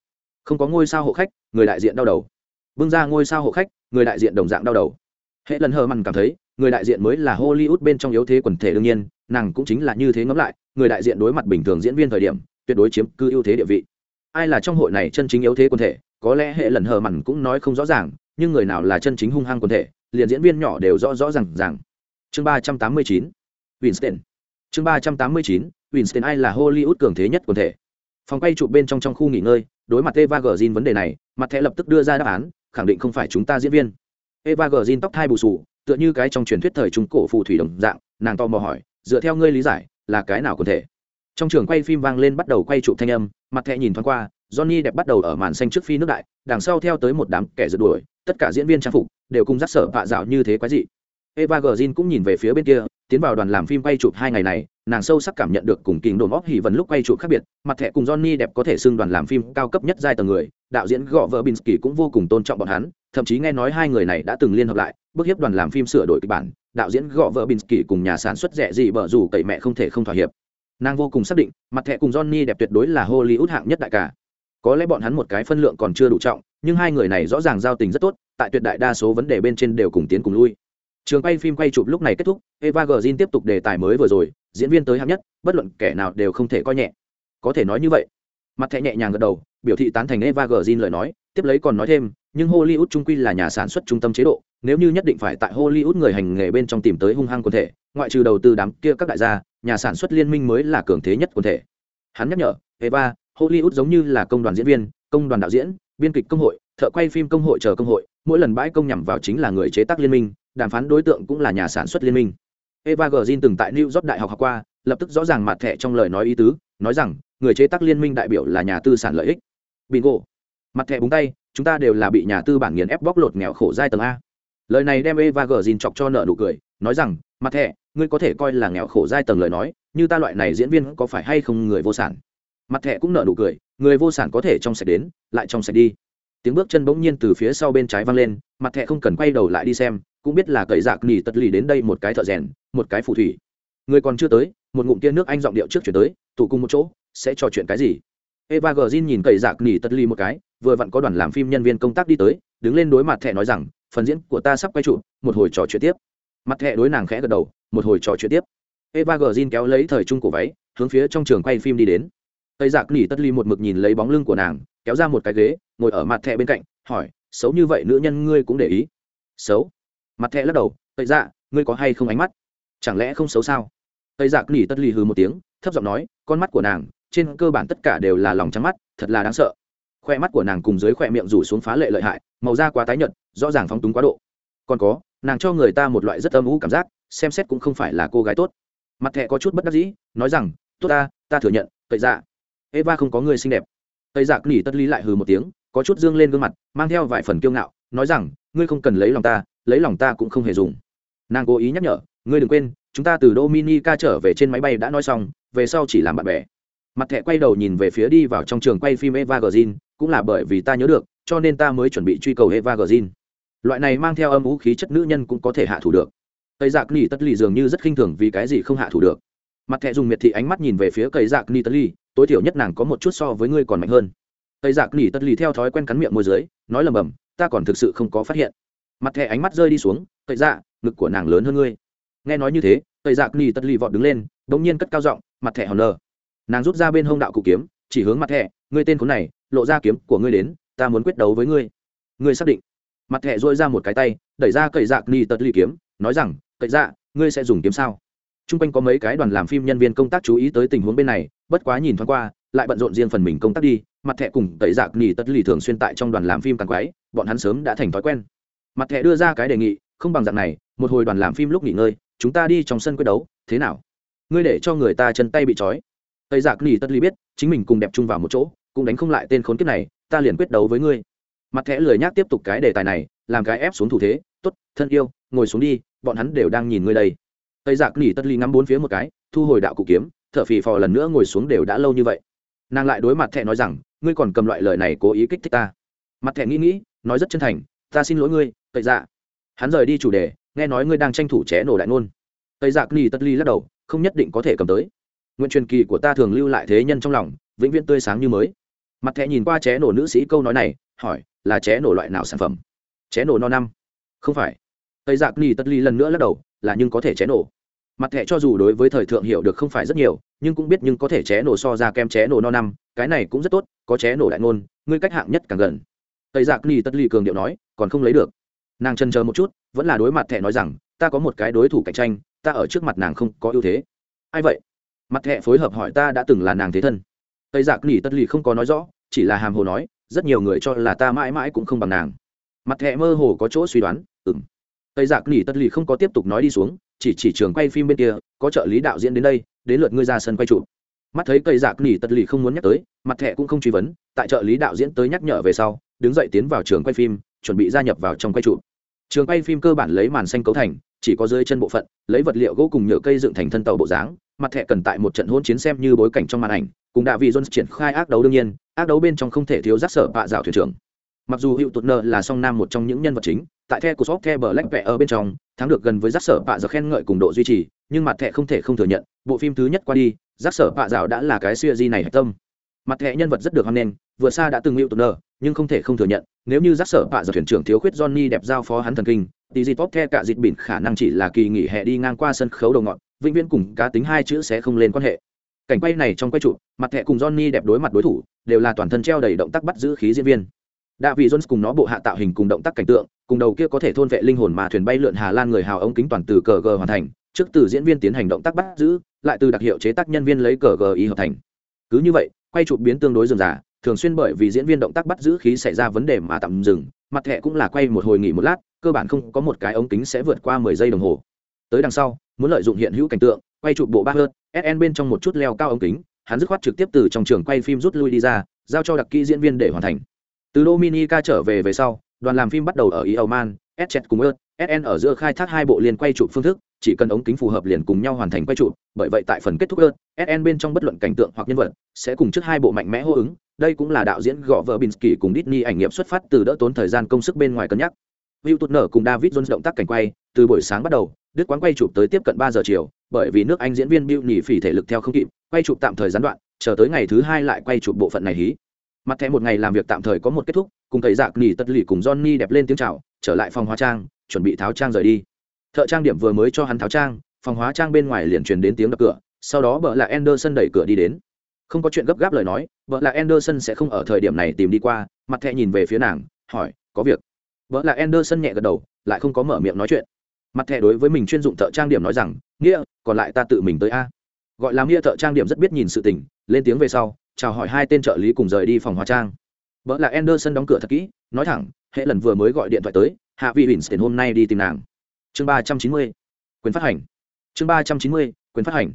Không có ngôi sao hộ khách, người đại diện đau đầu. Bưng ra ngôi sao hộ khách, người đại diện đồng dạng đau đầu. Hệ lần hờ mằn cảm thấy, người đại diện mới là Hollywood bên trong yếu thế quần thể đương nhiên, nàng cũng chính là như thế ngẫm lại, người đại diện đối mặt bình thường diễn viên thời điểm, tuyệt đối chiếm cư ưu thế địa vị. Ai là trong hội này chân chính yếu thế quần thể, có lẽ hệ lần hờ mặn cũng nói không rõ ràng, nhưng người nào là chân chính hung hăng quần thể, liền diễn viên nhỏ đều rõ rõ ràng g Chương ba trăm tám mươi chín Winston. Chương 389, Winston ai là Hollywood cường thế nhất quần thể. Phòng quay chụp bên trong trong khu nghỉ ngơi, đối mặt Eva Green vấn đề này, mặt thẻ lập tức đưa ra đáp án, khẳng định không phải chúng ta diễn viên. Eva Green tóc thai bù sù, tựa như cái trong truyền thuyết thời trung cổ phù thủy đồng dạng, nàng to mò hỏi, dựa theo ngươi lý giải, là cái nào quần thể? Trong trường quay phim vang lên bắt đầu quay chụp thanh âm, mặt thẻ nhìn thoáng qua, Johnny đẹp bắt đầu ở màn xanh trước phi nước đại, đằng sau theo tới một đám kẻ rượt đuổi, tất cả diễn viên trang phục đều cùng dắt sở vạ dạo như thế quái dị. Eva Green cũng nhìn về phía bên kia, tiến vào đoàn làm phim quay chụp hai ngày này, nàng sâu sắc cảm nhận được cùng Kình Đồn Óc Hỉ vần lúc quay chụp khác biệt, mặt thẻ cùng Johnny đẹp có thể xưng đoàn làm phim cao cấp nhất giai tầng người, đạo diễn Gọ Binsky cũng vô cùng tôn trọng bọn hắn, thậm chí nghe nói hai người này đã từng liên hợp lại, bước hiếp đoàn làm phim sửa đổi kịch bản, đạo diễn Gọ Binsky cùng nhà sản xuất rẻ gì bở rủ cậy mẹ không thể không thỏa hiệp. Nàng vô cùng xác định, mặt thẻ cùng Johnny đẹp tuyệt đối là Hollywood hạng nhất đại cả. Có lẽ bọn hắn một cái phân lượng còn chưa đủ trọng, nhưng hai người này rõ ràng giao tình rất tốt, tại tuyệt đại đa số vấn đề bên trên đều cùng tiến cùng lui. Trường quay phim quay chụp lúc này kết thúc eva g tiếp tục đề tài mới vừa rồi diễn viên tới hạng nhất bất luận kẻ nào đều không thể coi nhẹ. Có thể nói như vậy. Mặt thẻ nhẹ nhàng gật đầu biểu thị tán thành eva g lời nói tiếp lấy còn nói thêm nhưng hollywood trung quy là nhà sản xuất trung tâm chế độ nếu như nhất định phải tại hollywood người hành nghề bên trong tìm tới hung hăng quần thể ngoại trừ đầu tư đám kia các đại gia nhà sản xuất liên minh mới là cường thế nhất quần thể. Hắn nhắc nhở eva hollywood giống như là công đoàn diễn viên, công đoàn đạo diễn, biên kịch công hội, thợ quay phim công hội chờ công hội, mỗi lần bãi công nhằm vào chính là người chế tác liên minh, đàm phán đối tượng cũng là nhà sản xuất liên minh. Eva Green từng tại new york đại học học qua, lập tức rõ ràng mặt thẻ trong lời nói ý tứ, nói rằng, người chế tác liên minh đại biểu là nhà tư sản lợi ích. Bingo. Mặt thẻ búng tay, chúng ta đều là bị nhà tư bản nghiền ép bóc lột nghèo khổ giai tầng a. Lời này đem eva Green chọc cho nợ nụ cười, nói rằng, mặt thẻ, ngươi có thể coi là nghèo khổ giai tầng lời nói, như ta loại này diễn viên có phải hay không người vô sản? Mặt thẻ cũng nợ nụ cười, người vô sản có thể trong sạch đến, lại trong sạch đi. Tiếng bước chân bỗng nhiên từ phía sau bên trái văng lên, mặt thẻ không cần quay đầu lại đi xem, cũng biết là cậy dạc nỉ tật lì đến đây một cái thợ rèn, một cái phù thủy. Người còn chưa tới, một ngụm tia nước anh giọng điệu trước chuyển tới, tụ cùng một chỗ, sẽ trò chuyện cái gì? Eva gờ nhìn cậy dạc nỉ tật lì một cái, vừa vặn có đoàn làm phim nhân viên công tác đi tới, đứng lên đối mặt thẻ nói rằng, phần diễn của ta sắp quay trụ, một hồi trò chuyện tiếp. Mặt thẻ đối nàng khẽ gật đầu, một hồi trò chuyện tiếp. Eva gờ kéo lấy thời trung cổ váy, hướng phía trong trường quay phim đi đến tây giặc nỉ tất ly một mực nhìn lấy bóng lưng của nàng, kéo ra một cái ghế, ngồi ở mặt thẹ bên cạnh, hỏi, xấu như vậy nữ nhân ngươi cũng để ý? Xấu? Mặt thẹ lắc đầu, tây dạ ngươi có hay không ánh mắt? Chẳng lẽ không xấu sao? Tây giặc nỉ tất ly hừ một tiếng, thấp giọng nói, con mắt của nàng, trên cơ bản tất cả đều là lòng trắng mắt, thật là đáng sợ. Khoe mắt của nàng cùng dưới khoe miệng rủ xuống phá lệ lợi hại, màu da quá tái nhợt, rõ ràng phóng túng quá độ. Còn có, nàng cho người ta một loại rất âm ủ cảm giác, xem xét cũng không phải là cô gái tốt. Mặt thẹ có chút bất đắc dĩ, nói rằng, tốt ta ta thừa nhận cậy dạ eva không có người xinh đẹp. Tây dạ giặc nỉ tất lý lại hừ một tiếng, có chút dương lên gương mặt, mang theo vài phần kiêu ngạo, nói rằng, ngươi không cần lấy lòng ta, lấy lòng ta cũng không hề dùng. Nàng cố ý nhắc nhở, ngươi đừng quên, chúng ta từ dominica trở về trên máy bay đã nói xong, về sau chỉ làm bạn bè. Mặt thẻ quay đầu nhìn về phía đi vào trong trường quay phim eva g cũng là bởi vì ta nhớ được, cho nên ta mới chuẩn bị truy cầu eva g loại này mang theo âm vũ khí chất nữ nhân cũng có thể hạ thủ được. Tây dạ giặc ni tất lì dường như rất khinh thường vì cái gì không hạ thủ được. Mặt thẻ dùng miệt thị ánh mắt nhìn về phía cây giặc ni tất lì tối thiểu nhất nàng có một chút so với ngươi còn mạnh hơn. Tây dạ giặc nỉ tất lì theo thói quen cắn miệng môi dưới, nói lầm bầm, ta còn thực sự không có phát hiện. Mặt thẹ ánh mắt rơi đi xuống, tây dạ ngực của nàng lớn hơn ngươi. Nghe nói như thế, tây dạ giặc nỉ tất lì vọt đứng lên đ nhiên cất cao giọng, mặt thẹ hòn lờ. nàng rút ra bên hông đạo cụ kiếm, chỉ hướng mặt thẹ ngươi tên khốn này, lộ ra kiếm của ngươi đến, ta muốn quyết đấu với ngươi. Ngươi xác định. Mặt thẹ dội ra một cái tay, đẩy ra cậy dạc ni tật ly kiếm, nói rằng cậy dạ ngươi sẽ dùng kiếm sao? T r u n g quanh có mấy cái đoàn làm phim nhân viên công tác chú ý tới tình huống bên này, bất quá nhìn thoáng qua, lại bận rộn riêng phần mình công tác đi, mặt thẹ cùng tẩy giặc nghỉ tất lì thường xuyên tại trong đoàn làm phim càng quái, bọn hắn sớm đã thành thói quen. Mặt thẹ đưa ra cái đề nghị, không bằng dạng này, một hồi đoàn làm phim lúc nghỉ ngơi, chúng ta đi trong sân quyết đấu, thế nào? Ngươi để cho người ta chân tay bị trói. Tây giặc nghỉ tất ly biết, chính mình cùng đẹp chung vào một chỗ, cũng đánh không lại tên khốn kiếp này, ta liền quyết đấu với ngươi. Mặt thẻ lười nhác tiếp tục cái đề tài này, làm cái ép xuống thủ thế t ố t thân yêu, ngồi xuống đi, bọn hắn đều đang nhìn ngươi đây tây giặc nỉ tất ly ngắm bốn phía một cái, thu hồi đạo cụ kiếm t h ở phì phò lần nữa ngồi xuống đều đã lâu như vậy. Nàng lại đối mặt thẹ nói rằng, ngươi còn cầm loại lời này cố ý kích thích ta? Mặt thẹ nghĩ nghĩ, nói rất chân thành, ta xin lỗi ngươi, tây dạ hắn rời đi chủ đề, nghe nói ngươi đang tranh thủ ché nổ đại ngôn. Tây giặc nỉ tất ly lắc đầu, không nhất định có thể cầm tới. Nguyện truyền kỳ của ta thường lưu lại thế nhân trong lòng, vĩnh viễn tươi sáng như mới. Mặt thẹ nhìn qua ché nổ nữ sĩ câu nói này, hỏi, là ché nổ loại nào sản phẩm? Ché nổ no năm. Không phải. Tây giặc ni tất ly lần nữa lắc đầu, là nhưng có thể ché nổ mặt thẻ cho dù đối với thời thượng hiểu được không phải rất nhiều, nhưng cũng biết nhưng có thể ché nổ so ra kem ché nổ no năm, cái này cũng rất tốt, có ché nổ đại ngôn, ngươi cách hạng nhất càng gần. Tây giặc ni tất ly cường điệu nói, còn không lấy được. Nàng chân chờ một chút, vẫn là đối mặt thẻ nói rằng, ta có một cái đối thủ cạnh tranh, ta ở trước mặt nàng không có ưu thế. Ai vậy? Mặt thẻ phối hợp hỏi ta đã từng là nàng thế thân. Tây giặc ni tất ly không có nói rõ, chỉ là hàm hồ nói, rất nhiều người cho là ta mãi mãi cũng không bằng nàng. Mặt thẻ mơ hồ có chỗ suy đoán ừng tây giặc nỉ tất lì không có tiếp tục nói đi xuống, chỉ chỉ trường quay phim bên kia, có trợ lý đạo diễn đến đây, đến lượt ngươi ra sân quay chụp. Mắt thấy cây giặc nỉ tất lì không muốn nhắc tới, mặt thẹ cũng không truy vấn, tại trợ lý đạo diễn tới nhắc nhở về sau, đứng dậy tiến vào trường quay phim, chuẩn bị gia nhập vào trong quay trụ trường quay phim cơ bản lấy màn xanh cấu thành, chỉ có dưới chân bộ phận, lấy vật liệu gỗ cùng nhựa cây dựng thành thân tàu bộ dáng, mặt thẹ cần tại một trận hôn chiến xem như bối cảnh trong màn ảnh, cùng đạ vị jones triển khai ác đấu đương nhiên, ác đấu bên trong không thể thiếu rác sở bạ dạo thuyền trưởng mặc dù hữu tụt nợ là song nam một trong những nhân vật chính, tại the của shop the black vẽ ở bên trong, thắng được gần với giác sở bạ dạo khen ngợi cùng độ duy trì, nhưng mặt thẹ không thể không thừa nhận, bộ phim thứ nhất qua đi, giác sở bạ dạo đã là cái siêu di này hạch tâm. Mặt thẹ nhân vật rất được hoan nghênh, vừa xa đã từng hữu tụt nợ, nhưng không thể không thừa nhận, nếu như giác sở bạ giờ thuyền trưởng thiếu khuyết johnny đẹp giao phó hắn thần kinh, thì dịp bóp the cả dịp bỉn khả năng chỉ là kỳ nghỉ hè đi ngang qua sân khấu đầu ngọn, vĩnh viễn cùng cá tính hai chữ sẽ không lên quan hệ. Cảnh quay này trong quay trụ, mặt thẻ cùng johnny đẹp đối mặt đối thủ, đều là toàn thân treo đầy động tác bắt giữ khí diễn viên đạ vị jones cùng nó bộ hạ tạo hình cùng động tác cảnh tượng, cùng đầu kia có thể thôn vệ linh hồn mà thuyền bay lượn hà lan người hào ống kính toàn từ cờ g hoàn thành, trước từ diễn viên tiến hành động tác bắt giữ, lại từ đặc hiệu chế tác nhân viên lấy cờ g ý hợp thành. Cứ như vậy, quay chụp biến tương đối dườm giả thường xuyên bởi vì diễn viên động tác bắt giữ khí xảy ra vấn đề mà tạm dừng, mặt thẻ cũng là quay một hồi nghỉ một lát, cơ bản không có một cái ống kính sẽ vượt qua mười giây đồng hồ. Tới đằng sau, muốn lợi dụng hiện hữu cảnh tượng, quay chụp bộ ba hơn sn bên trong một chút leo cao ống kính, hắn dứt khoát trực tiếp từ trong trường quay phim rút lui đi ra, giao cho đặc kỹ diễn viên để hoàn thành từ dominica trở về về sau đoàn làm phim bắt đầu ở ý âu man s cùng ớt sn ở giữa khai thác hai bộ liền quay chụp phương thức chỉ cần ống kính phù hợp liền cùng nhau hoàn thành quay chụp bởi vậy tại phần kết thúc ớt sn bên trong bất luận cảnh tượng hoặc nhân vật sẽ cùng trước hai bộ mạnh mẽ hô ứng đây cũng là đạo diễn gõ vợ binsky cùng Disney ảnh nghiệm xuất phát từ đỡ tốn thời gian công sức bên ngoài cân nhắc Will Tụt nở cùng David Jones động tác cảnh quay, từ buổi sáng bắt đầu, đứt quán quay chụp tới tiếp cận ba giờ chiều, bởi vì nước Anh diễn viên Bill nhỉ phỉ thể lực theo không kịp, quay chụp tạm thời gián đoạn, chờ tới ngày thứ hai lại quay chụp bộ phận này hí. Mặt thẻ một ngày làm việc tạm thời có một kết thúc, cùng thầy Dạc nhỉ tất lì cùng Johnny đẹp lên tiếng chào, trở lại phòng hóa trang, chuẩn bị tháo trang rời đi. Thợ trang điểm vừa mới cho hắn tháo trang, phòng hóa trang bên ngoài liền truyền đến tiếng đập cửa, sau đó vợ là Anderson đẩy cửa đi đến. Không có chuyện gấp gáp lời nói, vợ là Anderson sẽ không ở thời điểm này tìm đi qua, mặt thẻ nhìn về phía nàng, hỏi, có việc vợ là anderson nhẹ gật đầu lại không có mở miệng nói chuyện mặt thẻ đối với mình chuyên dụng thợ trang điểm nói rằng nghĩa còn lại ta tự mình tới a gọi là nghĩa thợ trang điểm rất biết nhìn sự tình lên tiếng về sau chào hỏi hai tên trợ lý cùng rời đi phòng hóa trang. Vợ là anderson đóng cửa thật kỹ, nói thẳng, hệ lần vừa mới gọi điện thoại tới, hạ vị winston hôm nay đi tìm nàng. Chương ba trăm chín mươi, quyền phát hành. Chương ba trăm chín mươi, quyền phát hành.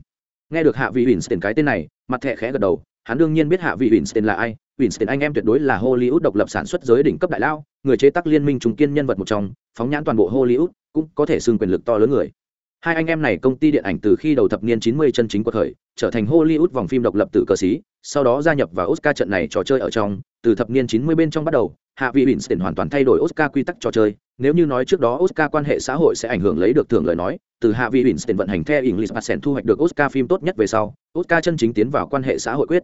Nghe được hạ vị winston cái tên này, mặt thẻ khẽ gật đầu, hắn đương nhiên biết hạ vị winston là ai. Winston anh em tuyệt đối là hollywood độc lập sản xuất giới đỉnh cấp đại lao, người chế tác liên minh trung kiên nhân vật một trong, phóng nhãn toàn bộ hollywood, cũng có thể xưng quyền lực to lớn người hai anh em này công ty điện ảnh từ khi đầu thập niên 90 chân chính của thời, trở thành hollywood vòng phim độc lập tự cờ sĩ, sau đó gia nhập vào oscar trận này trò chơi ở trong. Từ thập niên 90 bên trong bắt đầu, hạ vị winston hoàn toàn thay đổi oscar quy tắc trò chơi. Nếu như nói trước đó oscar quan hệ xã hội sẽ ảnh hưởng lấy được thưởng lời nói, từ hạ vị winston vận hành theo english patent thu hoạch được oscar phim tốt nhất về sau, oscar chân chính tiến vào quan hệ xã hội quyết.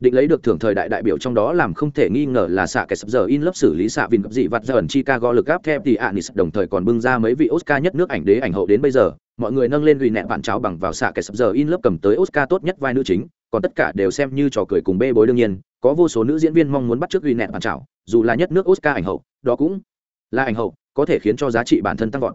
Định lấy được thưởng thời đại đại biểu trong đó làm không thể nghi ngờ là xạ kẻ sập giờ in lớp xử lý xạ vin cấp dị vặt ra ẩn chicago lực gáp theo thì anis đồng thời còn bưng ra mấy vị oscar nhất nước ảnh đế ảnh hậu đến bây giờ mọi người nâng lên ghi nẹ bạn cháo bằng vào xạ kẻ sập giờ in lớp cầm tới oscar tốt nhất vai nữ chính, còn tất cả đều xem như trò cười cùng bê bối đương nhiên, có vô số nữ diễn viên mong muốn bắt trước ghi nẹ bạn cháo dù là nhất nước oscar ảnh hậu, đó cũng là ảnh hậu, có thể khiến cho giá trị bản thân tăng vọt.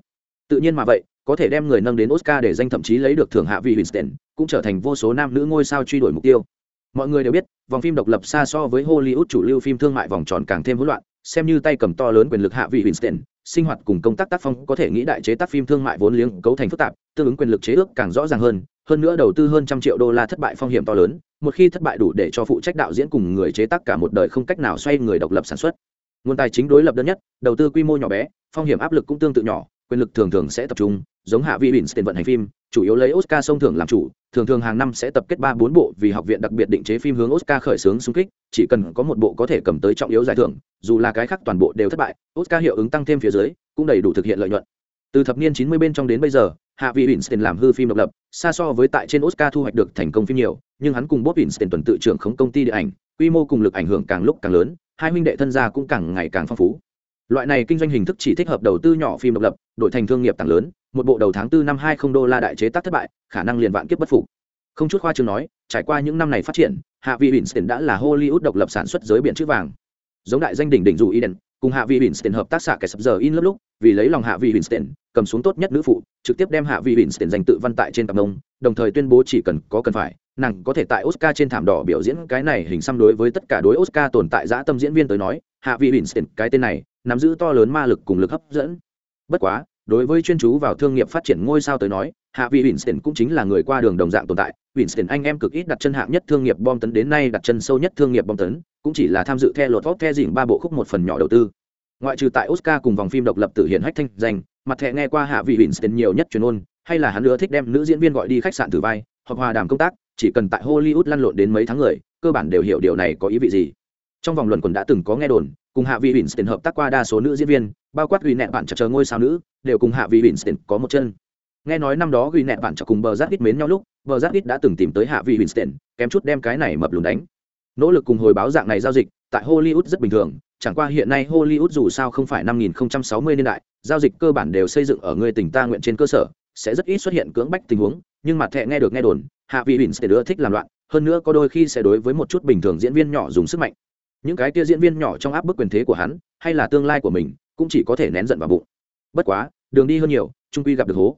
Tự nhiên mà vậy, có thể đem người nâng đến oscar để danh thậm chí lấy được thưởng hạ vị winston, cũng trở thành vô số nam nữ ngôi sao truy đuổi mục tiêu. Mọi người đều biết, vòng phim độc lập xa so với hollywood chủ lưu phim thương mại vòng tròn càng thêm hỗn loạn, xem như tay cầm to lớn quyền lực hạ vị winston sinh hoạt cùng công tác tác phong có thể nghĩ đại chế tác phim thương mại vốn liếng cấu thành phức tạp, tương ứng quyền lực chế ước càng rõ ràng hơn hơn nữa đầu tư hơn trăm triệu đô la thất bại phong hiểm to lớn, một khi thất bại đủ để cho phụ trách đạo diễn cùng người chế tác cả một đời không cách nào xoay người độc lập sản xuất. Nguồn tài chính đối lập đơn nhất, đầu tư quy mô nhỏ bé, phong hiểm áp lực cũng tương tự nhỏ, quyền lực thường thường sẽ tập trung giống hạ Vi Bỉn tiền vận hành phim, chủ yếu lấy oscar sông thưởng làm chủ, thường thường hàng năm sẽ tập kết ba bốn bộ vì học viện đặc biệt định chế phim hướng oscar khởi xướng xung kích, chỉ cần có một bộ có thể cầm tới trọng yếu giải thưởng, dù là cái khác toàn bộ đều thất bại, oscar hiệu ứng tăng thêm phía dưới, cũng đầy đủ thực hiện lợi nhuận. Từ thập niên 90 bên trong đến bây giờ, hạ vị winston làm hư phim độc lập, xa so với tại trên oscar thu hoạch được thành công phim nhiều, nhưng hắn cùng bob winston tuần tự trưởng khống công ty điện ảnh, quy mô cùng lực ảnh hưởng càng lúc càng lớn, hai huynh đệ thân gia cũng càng ngày càng phong phú loại này kinh doanh hình thức chỉ thích hợp đầu tư nhỏ phim độc lập, đổi thành thương nghiệp tăng lớn, một bộ đầu tháng tư năm hai không đô la đại chế tác thất bại, khả năng liền vạn kiếp bất phục. Không chút khoa chương nói, trải qua những năm này phát triển, hạ vị winston đã là hollywood độc lập sản xuất giới biển chữ vàng. Giống đại danh đỉnh đỉnh dù eden, cùng hạ vị winston hợp tác xạ kẻ sập giờ in lớp lúc, vì lấy lòng hạ vị winston cầm xuống tốt nhất nữ phụ, trực tiếp đem hạ vị winston dành tự văn tại trên tập nông, đồng thời tuyên bố chỉ cần có cần phải nàng có thể tại oscar trên thảm đỏ biểu diễn cái này hình xăm đối với tất cả đối oscar tồn tại dã tâm diễn viên tới nói, hạ vị winston, cái tên này, nắm giữ to lớn ma lực cùng lực hấp dẫn. Bất quá, đối với chuyên chú vào thương nghiệp phát triển ngôi sao tới nói, hạ vị winston cũng chính là người qua đường đồng dạng tồn tại. Winston anh em cực ít đặt chân hạng nhất thương nghiệp bom tấn đến nay đặt chân sâu nhất thương nghiệp bom tấn, cũng chỉ là tham dự theo lột vóc theo dỉnh ba bộ khúc một phần nhỏ đầu tư. Ngoại trừ tại oscar cùng vòng phim độc lập tự hiện hách thanh danh, mặt thẻ nghe qua hạ vị winston nhiều nhất truyền ôn hay là hắn nữa thích đem nữ diễn viên gọi đi khách sạn thử vai hoặc hòa đàm công tác chỉ cần tại hollywood lăn lộn đến mấy tháng người, cơ bản đều hiểu điều này có ý vị gì. Trong vòng luận quần đã từng có nghe đồn, cùng hạ vị winston hợp tác qua đa số nữ diễn viên, bao quát ghi nẹ bạn chặt chờ ngôi sao nữ, đều cùng hạ vị winston có một chân. Nghe nói năm đó ghi nẹ bạn chặt cùng bờ giác ít mến nhau lúc, bờ giác ít đã từng tìm tới hạ vị winston kém chút đem cái này mập lùn đánh. Nỗ lực cùng hồi báo dạng này giao dịch, tại hollywood rất bình thường, chẳng qua hiện nay hollywood dù sao không phải năm 2060 niên đại, giao dịch cơ bản đều xây dựng ở người tỉnh ta nguyện trên cơ sở, sẽ rất ít xuất hiện cưỡng bách tình huống nhưng mặt thẹ nghe được nghe đồn, hạ vị bỉn sẽ đứa thích làm loạn, hơn nữa có đôi khi sẽ đối với một chút bình thường diễn viên nhỏ dùng sức mạnh. Những cái kia diễn viên nhỏ trong áp bức quyền thế của hắn, hay là tương lai của mình, cũng chỉ có thể nén giận vào bụng. Bất quá, đường đi hơn nhiều trung quy gặp được hố.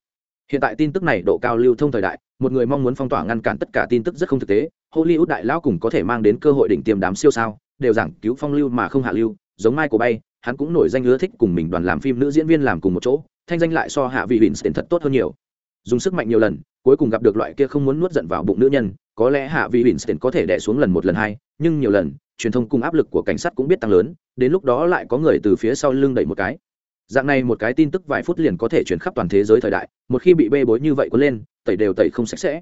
Hiện tại tin tức này độ cao lưu thông thời đại, một người mong muốn phong tỏa ngăn cản tất cả tin tức rất không thực tế, hollywood đại lão cùng có thể mang đến cơ hội đỉnh tiềm đám siêu sao, đều giảng cứu phong lưu mà không hạ lưu, giống mai của bay, hắn cũng nổi danh ưa thích cùng mình đoàn làm phim nữ diễn viên làm cùng một chỗ, thanh danh lại so hạ vị tiền thật tốt hơn nhiều dùng sức mạnh nhiều lần, cuối cùng gặp được loại kia không muốn nuốt giận vào bụng nữ nhân, có lẽ hạ vị Winston có thể đè xuống lần một lần hai, nhưng nhiều lần, truyền thông cùng áp lực của cảnh sát cũng biết tăng lớn, đến lúc đó lại có người từ phía sau lưng đẩy một cái. Dạng này một cái tin tức vài phút liền có thể chuyển khắp toàn thế giới thời đại, một khi bị bê bối như vậy có lên, tẩy đều tẩy không sạch sẽ.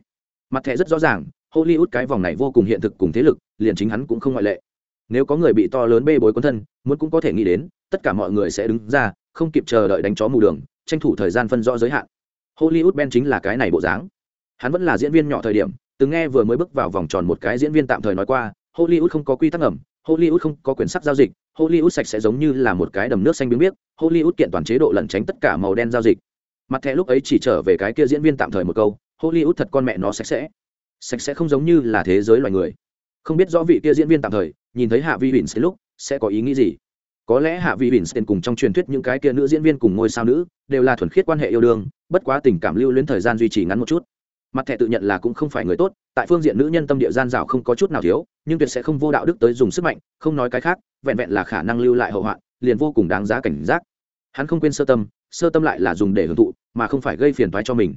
Mặt thẻ rất rõ ràng, hollywood cái vòng này vô cùng hiện thực cùng thế lực, liền chính hắn cũng không ngoại lệ. Nếu có người bị to lớn bê bối quân thân, muốn cũng có thể nghĩ đến, tất cả mọi người sẽ đứng ra, không kịp chờ đợi đánh chó mù đường, tranh thủ thời gian phân rõ giới hạn hollywood ben chính là cái này bộ dáng. Hắn vẫn là diễn viên nhỏ thời điểm, từng nghe vừa mới bước vào vòng tròn một cái diễn viên tạm thời nói qua, hollywood không có quy tắc ẩm hollywood không có quyền sắc giao dịch, hollywood sạch sẽ giống như là một cái đầm nước xanh biếng biếc, hollywood kiện toàn chế độ lẩn tránh tất cả màu đen giao dịch. Mặt thẻ lúc ấy chỉ trở về cái kia diễn viên tạm thời một câu, hollywood thật con mẹ nó sạch sẽ. Sạch sẽ không giống như là thế giới loài người. Không biết rõ vị kia diễn viên tạm thời, nhìn thấy hạ vi Winston lúc, sẽ có ý nghĩ gì? Có lẽ hạ vi Winston cùng trong truyền thuyết những cái kia nữ diễn viên cùng ngôi sao nữ, đều là thuần khiết quan hệ yêu đương bất quá tình cảm lưu luyến thời gian duy trì ngắn một chút. Mặt thẻ tự nhận là cũng không phải người tốt, tại phương diện nữ nhân tâm địa gian rào không có chút nào thiếu, nhưng tuyệt sẽ không vô đạo đức tới dùng sức mạnh, không nói cái khác, vẹn vẹn là khả năng lưu lại hậu hoạn, liền vô cùng đáng giá cảnh giác. Hắn không quên sơ tâm sơ tâm lại là dùng để hưởng thụ, mà không phải gây phiền toái cho mình.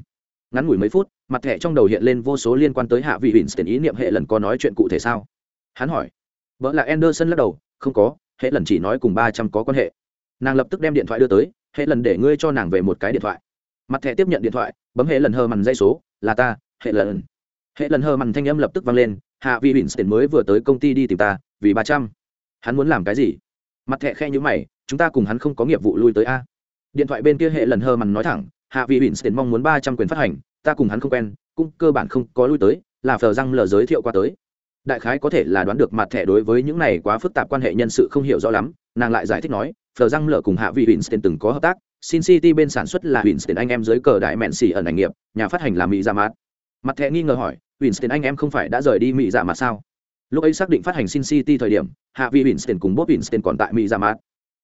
Ngắn ngủi mấy phút, mặt thẻ trong đầu hiện lên vô số liên quan tới hạ vị Winston ý niệm hệ lần có nói chuyện cụ thể sao? Hắn hỏi. Vợ là anderson lắc đầu, không có, hệ lần chỉ nói cùng ba trăm có quan hệ. Nàng lập tức đem điện thoại đưa tới, hệ lần để ngươi cho nàng về một cái điện thoại mặt thẻ tiếp nhận điện thoại, bấm hệ lần hờ mằn dây số, là ta, hệ lần. Hệ lần hờ mằn thanh âm lập tức vang lên, hạ vi bỉn Winston mới vừa tới công ty đi tìm ta, vì ba trăm. Hắn muốn làm cái gì? Mặt thẻ khe như mày, chúng ta cùng hắn không có nghiệp vụ lui tới a. Điện thoại bên kia hệ lần hờ mằn nói thẳng, hạ vi bỉn Winston mong muốn ba trăm quyền phát hành, ta cùng hắn không quen, cũng cơ bản không có lui tới, là phờ răng lờ giới thiệu qua tới. Đại khái có thể là đoán được mặt thẻ đối với những này quá phức tạp quan hệ nhân sự không hiểu rõ lắm, nàng lại giải thích nói, phờ răng lờ cùng hạ vị Winston từng có hợp tác Sin City bên sản xuất là Winston anh em dưới cờ đại mện xỉ ẩn ảnh nghiệp, nhà phát hành là Mỹ Dạ Mạt. Mặt thẻ nghi ngờ hỏi, Winston anh em không phải đã rời đi Mỹ Dạ Mạt sao? Lúc ấy xác định phát hành Sin City thời điểm, hạ Vi Winston cùng Bob Winston còn tại Mỹ Dạ Mạt.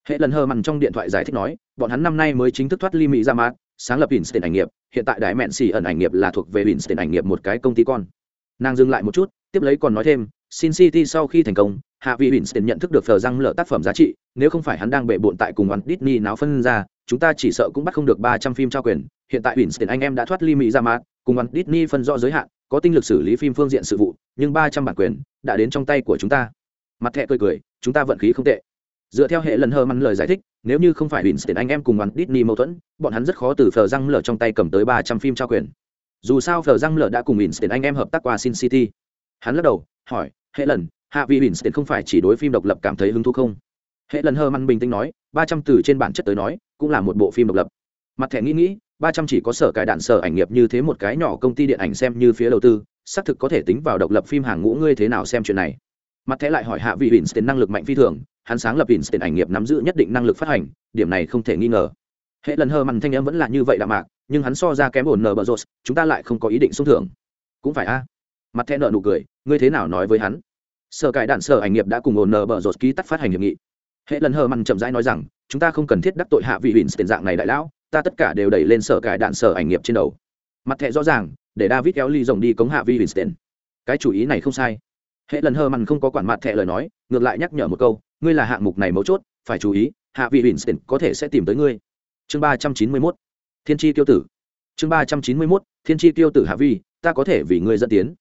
Hệ lần hơ mằn trong điện thoại giải thích nói, bọn hắn năm nay mới chính thức thoát ly Mỹ Dạ Mạt, sáng lập Winston ảnh nghiệp, hiện tại đại mện xỉ ẩn ảnh nghiệp là thuộc về Winston ảnh nghiệp một cái công ty con. Nàng dừng lại một chút, tiếp lấy còn nói thêm, Sin City sau khi thành công, hạ Vi Winston nhận thức được phở răng lở tác phẩm giá trị, nếu không phải hắn đang bệ bội tại cùng hắn Disney náo phân ra, chúng ta chỉ sợ cũng bắt không được ba trăm phim trao quyền, hiện tại Winston anh em đã thoát ly Mỹ ra mát, cùng hắn Disney phân rõ giới hạn, có tinh lực xử lý phim phương diện sự vụ, nhưng ba trăm bản quyền đã đến trong tay của chúng ta. Mặt thẻ cười cười, chúng ta vận khí không tệ. Dựa theo hệ lần hờ măn lời giải thích, nếu như không phải Winston anh em cùng hắn Disney mâu thuẫn, bọn hắn rất khó từ phờ răng lở trong tay cầm tới ba trăm phim trao quyền. Dù sao phờ răng lở đã cùng Winston anh em hợp tác qua Sin City. Hắn lắc đầu, hỏi, hệ lần, hạ vị Winston không phải chỉ đối phim độc lập cảm thấy hứng thú không? Hệ lần hơ măn bình tĩnh nói, ba trăm từ trên bản chất tới nói, cũng là một bộ phim độc lập. Mặt thẻ nghĩ nghĩ, ba trăm chỉ có sở cải đạn sở ảnh nghiệp như thế một cái nhỏ công ty điện ảnh xem như phía đầu tư, xác thực có thể tính vào độc lập phim hàng ngũ ngươi thế nào xem chuyện này. Mặt thẻ lại hỏi hạ vị Winston năng lực mạnh phi thường, hắn sáng lập Winston ảnh nghiệp nắm giữ nhất định năng lực phát hành, điểm này không thể nghi ngờ. Hệ lần hơ măn thanh em vẫn là như vậy đạm mạc, nhưng hắn so ra kém ổn nờ bờ rột, chúng ta lại không có ý định xung thưởng. Cũng phải a. Mặt thẻ nợ nụ cười, ngươi thế nào nói với hắn? sở cải đạn sở ảnh nghiệp đã cùng ổn nờ bờ rột ký tắt phát hành hiệp nghị hệ lần hờ mặn chậm rãi nói rằng, chúng ta không cần thiết đắc tội hạ vị huỳnh tiền dạng này đại lão, ta tất cả đều đẩy lên sở cải đạn sở ảnh nghiệp trên đầu. Mặt thẹ rõ ràng, để david kéo ly rồng đi cống hạ vị huỳnh tiền. Cái chủ ý này không sai. Hệ lần hờ mặn không có quản mặt thẹ lời nói, ngược lại nhắc nhở một câu, ngươi là hạng mục này mấu chốt, phải chú ý, hạ vị huỳnh tiền có thể sẽ tìm tới ngươi. Chương ba trăm chín mươi mốt. Thiên tri tiêu tử. Chương ba trăm chín mươi mốt, thiên tri tiêu tử hạ vi, ta có thể vì ngươi dẫn tiến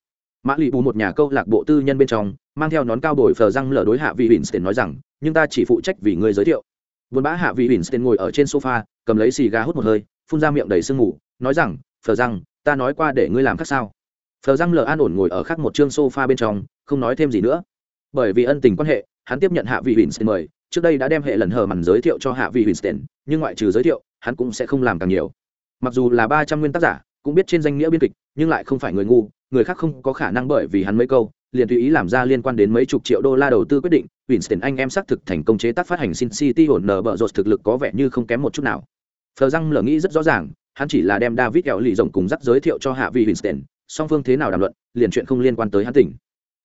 mã lì bù một nhà câu lạc bộ tư nhân bên trong, mang theo nón cao đổi phờ răng lở đối hạ vị Winston nói rằng, nhưng ta chỉ phụ trách vì ngươi giới thiệu. Buồn bã hạ vị Winston ngồi ở trên sofa, cầm lấy xì gà hút một hơi, phun ra miệng đầy sương mù, nói rằng, phờ răng, ta nói qua để ngươi làm khác sao? Phờ răng lở an ổn ngồi ở khác một chương sofa bên trong, không nói thêm gì nữa. Bởi vì ân tình quan hệ, hắn tiếp nhận hạ vị Winston mời, trước đây đã đem hệ lần hờ mằn giới thiệu cho hạ vị Winston nhưng ngoại trừ giới thiệu, hắn cũng sẽ không làm càng nhiều. Mặc dù là ba trăm nguyên tác giả cũng biết trên danh nghĩa biên kịch, nhưng lại không phải người ngu, người khác không có khả năng bởi vì hắn mấy câu, liền tùy ý làm ra liên quan đến mấy chục triệu đô la đầu tư quyết định, winston anh em xác thực thành công chế tác phát hành sin city ổn nở bợ rột thực lực có vẻ như không kém một chút nào. Phờ răng lờ nghĩ rất rõ ràng, hắn chỉ là đem david kẹo lì rồng cùng dắt giới thiệu cho hạ vị winston, song phương thế nào đàm luận, liền chuyện không liên quan tới hắn tỉnh.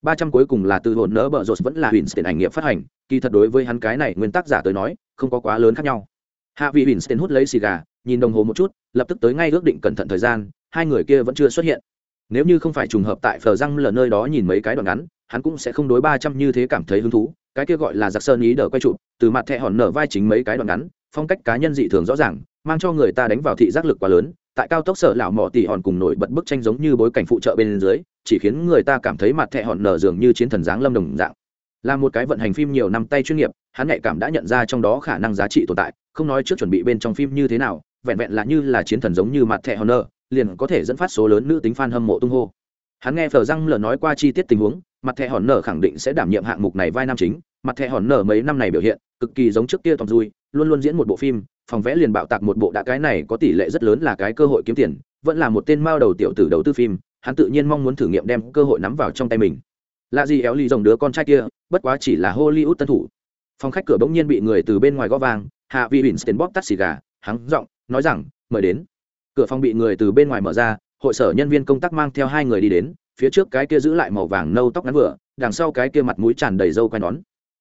Ba trăm cuối cùng là từ hồn nở bợ rột vẫn là winston ảnh nghiệp phát hành, kỳ thật đối với hắn cái này nguyên tắc giả tới nói, không có quá lớn khác nhau hạ vị winston hút lấy xì gà, nhìn đồng hồ một chút, lập tức tới ngay ước định cẩn thận thời gian, hai người kia vẫn chưa xuất hiện. Nếu như không phải trùng hợp tại phờ răng lờ nơi đó nhìn mấy cái đoạn ngắn, hắn cũng sẽ không đối ba trăm như thế cảm thấy hứng thú. Cái kia gọi là giặc sơn ý đờ quay chụp, từ mặt thẹ hòn nở vai chính mấy cái đoạn ngắn, phong cách cá nhân dị thường rõ ràng, mang cho người ta đánh vào thị giác lực quá lớn. Tại cao tốc sở lão mỏ tỉ hòn cùng nổi bật bức tranh giống như bối cảnh phụ trợ bên dưới, chỉ khiến người ta cảm thấy mặt thẹ hòn nở dường như chiến thần giáng lâm đồng dạng. Là một cái vận hành phim nhiều năm tay chuyên nghiệp, hắn nhạy cảm đã nhận ra trong đó khả năng giá trị tồn tại không nói trước chuẩn bị bên trong phim như thế nào, vẹn vẹn là như là chiến thần giống như mặt thẻ honor, liền có thể dẫn phát số lớn nữ tính fan hâm mộ tung hô. Hắn nghe phờ răng lờ nói qua chi tiết tình huống, mặt thẻ hòn nở khẳng định sẽ đảm nhiệm hạng mục này vai nam chính. Mặt thẻ hòn nở mấy năm này biểu hiện, cực kỳ giống trước kia tom dui luôn luôn diễn một bộ phim, phòng vẽ liền bạo tạc một bộ đã cái này có tỷ lệ rất lớn là cái cơ hội kiếm tiền, vẫn là một tên mao đầu tiểu tử đầu tư phim, hắn tự nhiên mong muốn thử nghiệm đem cơ hội nắm vào trong tay mình. Lạ gì éo ly dòng đứa con trai kia, bất quá chỉ là hollywood tân thủ. Phòng khách cửa bỗng nhiên bị người từ bên ngoài gõ vang hạ vi bỉn bóp tắt xì gà hắn giọng, nói rằng, mời đến. Cửa phòng bị người từ bên ngoài mở ra, hội sở nhân viên công tác mang theo hai người đi đến, phía trước cái kia giữ lại màu vàng nâu tóc ngắn vừa, đằng sau cái kia mặt mũi tràn đầy râu quai nón.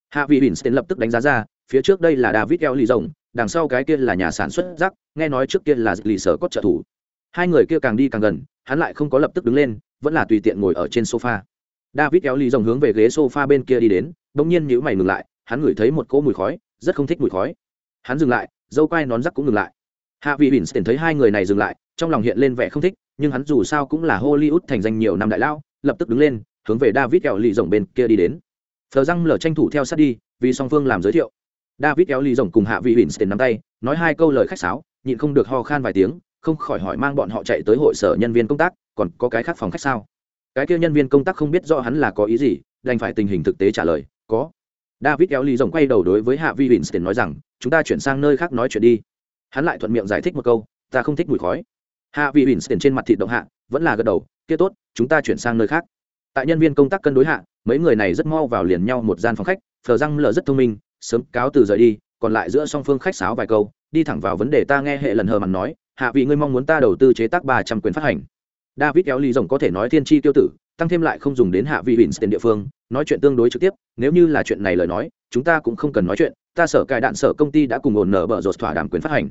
Hạ vị bỉn lập tức đánh giá ra, phía trước đây là david eo lì rồng, đằng sau cái kia là nhà sản xuất rắc nghe nói trước kia là lì sở cốt trợ thủ. Hai người kia càng đi càng gần, hắn lại không có lập tức đứng lên, vẫn là tùy tiện ngồi ở trên sofa. David eo lì rồng hướng về ghế sofa bên kia đi đến, bỗng nhiên nhíu mày ngừng lại, hắn ngửi thấy một cỗ mùi khói, rất không thích mùi khói hắn dừng lại, dâu quai nón rắc cũng ngừng lại. Hạ vị bỉn thấy hai người này dừng lại, trong lòng hiện lên vẻ không thích, nhưng hắn dù sao cũng là hollywood thành danh nhiều năm đại lao lập tức đứng lên, hướng về david kẹo lì rồng bên kia đi đến. Thờ răng lở tranh thủ theo sát đi, vì song phương làm giới thiệu. David kéo lì rồng cùng hạ vị winston nắm tay, nói hai câu lời khách sáo, nhịn không được ho khan vài tiếng, không khỏi hỏi mang bọn họ chạy tới hội sở nhân viên công tác, còn có cái khác phòng khách sao? Cái kia nhân viên công tác không biết rõ hắn là có ý gì, đành phải tình hình thực tế trả lời, có david kéo lý rồng quay đầu đối với hạ vi winston nói rằng, chúng ta chuyển sang nơi khác nói chuyện đi. Hắn lại thuận miệng giải thích một câu, ta không thích mùi khói. Hạ vi winston trên mặt thịt động hạ, vẫn là gật đầu, kia tốt, chúng ta chuyển sang nơi khác. Tại nhân viên công tác cân đối hạ, mấy người này rất mau vào liền nhau một gian phòng khách phờ răng lờ rất thông minh, sớm cáo từ rời đi, còn lại giữa song phương khách sáo vài câu, đi thẳng vào vấn đề ta nghe hệ lần hờ mằn nói, hạ vị ngươi mong muốn ta đầu tư chế tác ba trăm quyền phát hành. David kéo ly rồng có thể nói thiên tri tiêu tử tăng thêm lại không dùng đến hạ vị winston địa phương, nói chuyện tương đối trực tiếp, nếu như là chuyện này lời nói, chúng ta cũng không cần nói chuyện, ta sở cài đạn sở công ty đã cùng ổn nở bở rột thỏa đàm quyền phát hành.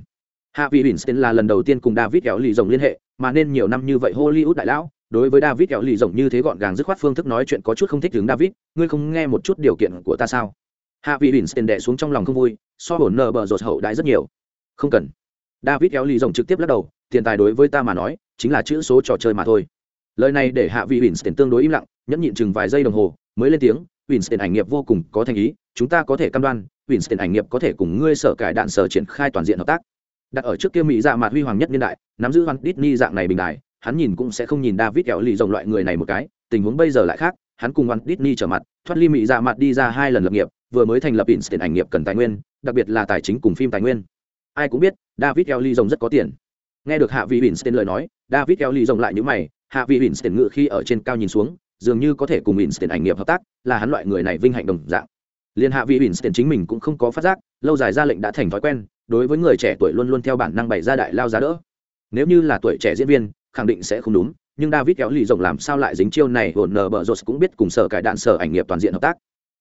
Hạ vị winston là lần đầu tiên cùng david kéo lì rồng liên hệ, mà nên nhiều năm như vậy hollywood đại lão, đối với david kéo lì rồng như thế gọn gàng dứt khoát phương thức nói chuyện có chút không thích đứng david, ngươi không nghe một chút điều kiện của ta sao? Hạ vị winston đẻ xuống trong lòng không vui, so ổn nở bở rột hậu đãi rất nhiều. Không cần. David kéo lì rồng trực tiếp lắc đầu, tiền tài đối với ta mà nói, chính là chữ số trò chơi mà thôi lời này để hạ vị winston tương đối im lặng, nhẫn nhịn chừng vài giây đồng hồ, mới lên tiếng, winston, ảnh nghiệp vô cùng có thành ý, chúng ta có thể cam đoan, winston, ảnh nghiệp có thể cùng ngươi sở cải đạn sở triển khai toàn diện hợp tác. Đặt ở trước kia mỹ dạ mạt huy hoàng nhất niên đại, nắm giữ hoàn Disney dạng này bình đại hắn nhìn cũng sẽ không nhìn David kẹo lì rồng loại người này một cái, tình huống bây giờ lại khác, hắn cùng hoàn Disney trở mặt, thoát ly mỹ dạ mạt đi ra hai lần lập nghiệp, vừa mới thành lập Instant ảnh nghiệp cần tài nguyên, đặc biệt là tài chính cùng phim tài nguyên. Ai cũng biết, David kẹo lì rồng rất có tiền. Nghe được hạ vị Instant lời nói, David kẹo lì rồng lại những mày hạ vị Instant ngự khi ở trên cao nhìn xuống, dường như có thể cùng Instant ảnh nghiệp hợp tác, là hắn loại người này vinh hạnh đồng dạng. Liên hạ vị Winston chính mình cũng không có phát giác, lâu dài ra lệnh đã thành thói quen, đối với người trẻ tuổi luôn luôn theo bản năng bày ra đại lao giá đỡ. Nếu như là tuổi trẻ diễn viên, khẳng định sẽ không đúng, nhưng david kéo lì rộng làm sao lại dính chiêu này hồn nờ bờ rột cũng biết cùng sở cải đạn sở ảnh nghiệp toàn diện hợp tác.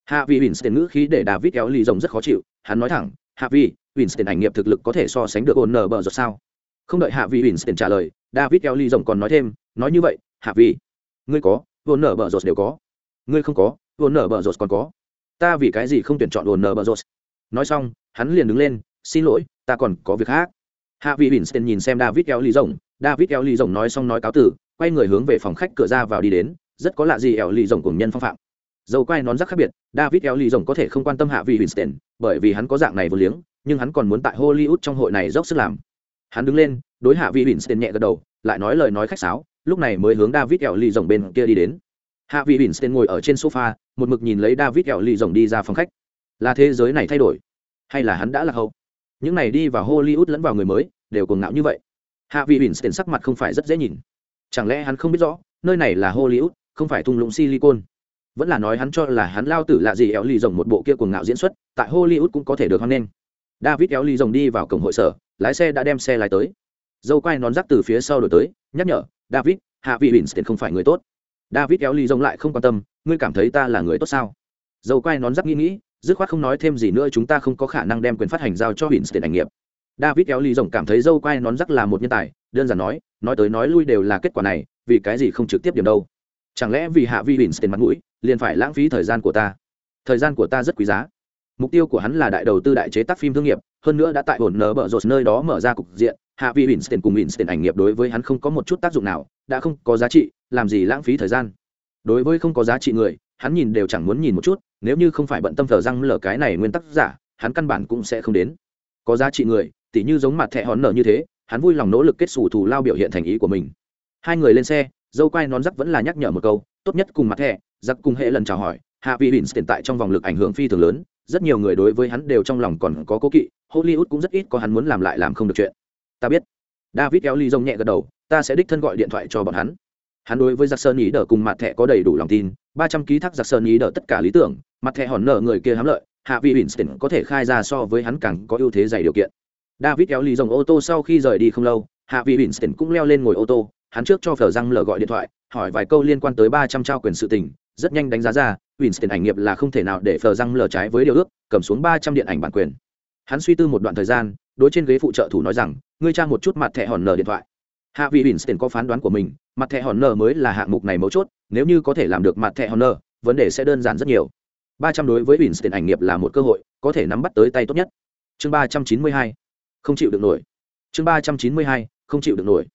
Hạ vị winston ngữ khí để david kéo lì rộng rất khó chịu, hắn nói thẳng, hạ vị, winston ảnh nghiệp thực lực có thể so sánh được hồn nờ bờ rột sao? Không đợi hạ vị winston trả lời, david kéo lì rộng còn nói thêm nói như vậy, hạ vị ngươi có hồn nở bờ rột đều có. Ngươi không có hồn nở bờ rột còn có. Ta vì cái gì không tuyển chọn hồn nở bờ rột? Nói xong, hắn liền đứng lên, xin lỗi, ta còn có việc khác. Hạ vị winston nhìn xem david eo lì rồng. David eo lì rồng nói xong nói cáo tử, quay người hướng về phòng khách cửa ra vào đi đến, rất có lạ gì eo lì rồng cùng nhân phong phạm. Dầu quay nón rắc khác biệt, david eo lì rồng có thể không quan tâm hạ vị winston bởi vì hắn có dạng này vô liếng, nhưng hắn còn muốn tại hollywood trong hội này dốc sức làm. Hắn đứng lên, đối hạ vị winston nhẹ gật đầu, lại nói lời nói khách sáo lúc này mới hướng david kẹo lì rồng bên kia đi đến. Hạ vị winston ngồi ở trên sofa, một mực nhìn lấy david kẹo lì rồng đi ra phòng khách. Là thế giới này thay đổi? Hay là hắn đã là hậu? Những này đi vào hollywood lẫn vào người mới, đều cuồng ngạo như vậy. Hạ vị bỉn tiền sắc mặt không phải rất dễ nhìn. Chẳng lẽ hắn không biết rõ, nơi này là hollywood, không phải thung lũng silicon? Vẫn là nói hắn cho là hắn lao tử là gì éo lì rồng một bộ kia cuồng ngạo diễn xuất, tại hollywood cũng có thể được hoan nghênh. David éo lì rồng đi vào cổng hội sở, lái xe đã đem xe lái tới. Dâu quay nón rắc từ phía sau đổi tới, nhắc nhở david, hạ vị winston không phải người tốt. David kéo ly rồng lại không quan tâm, ngươi cảm thấy ta là người tốt sao? Dâu quay nón rắc nghĩ nghĩ, dứt khoát không nói thêm gì nữa, chúng ta không có khả năng đem quyền phát hành giao cho winston ảnh nghiệp. David kéo ly rồng cảm thấy dâu quay nón rắc là một nhân tài, đơn giản nói nói tới nói lui đều là kết quả này, vì cái gì không trực tiếp điểm đâu? Chẳng lẽ vì hạ vi winston mặt mũi, liền phải lãng phí thời gian của ta? Thời gian của ta rất quý giá. Mục tiêu của hắn là đại đầu tư đại chế tác phim thương nghiệp, hơn nữa đã tại hồn nở bở rột nơi đó mở ra cục diện hạ vi winston cùng winston ảnh nghiệp đối với hắn không có một chút tác dụng nào, đã không có giá trị, làm gì lãng phí thời gian. Đối với không có giá trị người, hắn nhìn đều chẳng muốn nhìn một chút, nếu như không phải bận tâm thờ răng lở cái này nguyên tắc giả, hắn căn bản cũng sẽ không đến. Có giá trị người, tỉ như giống mặt thẻ hòn nở như thế, hắn vui lòng nỗ lực kết xù thù lao biểu hiện thành ý của mình. Hai người lên xe, dâu quai nón rắc vẫn là nhắc nhở một câu, tốt nhất cùng mặt thẻ, giặc cùng hệ lần chào hỏi, hạ vị Winston tiền tại trong vòng lực ảnh hưởng phi thường lớn, rất nhiều người đối với hắn đều trong lòng còn có cố kỵ, hollywood cũng rất ít có hắn muốn làm lại làm không được chuyện ta biết. David kéo ly rông nhẹ gật đầu, ta sẽ đích thân gọi điện thoại cho bọn hắn. Hắn đối với giặc sơn ý đỡ cùng mặt thẻ có đầy đủ lòng tin, ba trăm ký thác giặc sơn ý đỡ tất cả lý tưởng, mặt thẻ hòn nợ người kia hám lợi, hạ vị winston có thể khai ra so với hắn càng có ưu thế dày điều kiện. David kéo ly rông ô tô sau khi rời đi không lâu, hạ vị winston cũng leo lên ngồi ô tô, hắn trước cho phở răng lờ gọi điện thoại, hỏi vài câu liên quan tới ba trăm trao quyền sự tình, rất nhanh đánh giá ra, winston ảnh nghiệp là không thể nào để phở răng lờ trái với điều ước, cầm xuống ba trăm điện ảnh bản quyền hắn suy tư một đoạn thời gian, đối trên ghế phụ trợ thủ nói rằng, ngươi trang một chút mặt thẻ hòn nờ điện thoại. Hạ vị winston có phán đoán của mình, mặt thẻ hòn nờ mới là hạng mục này mấu chốt, nếu như có thể làm được mặt thẻ hòn nờ, vấn đề sẽ đơn giản rất nhiều. Ba trăm đối với winston ảnh nghiệp là một cơ hội, có thể nắm bắt tới tay tốt nhất. Chương ba trăm chín mươi hai, không chịu được nổi. Chương ba trăm chín mươi hai, không chịu được nổi.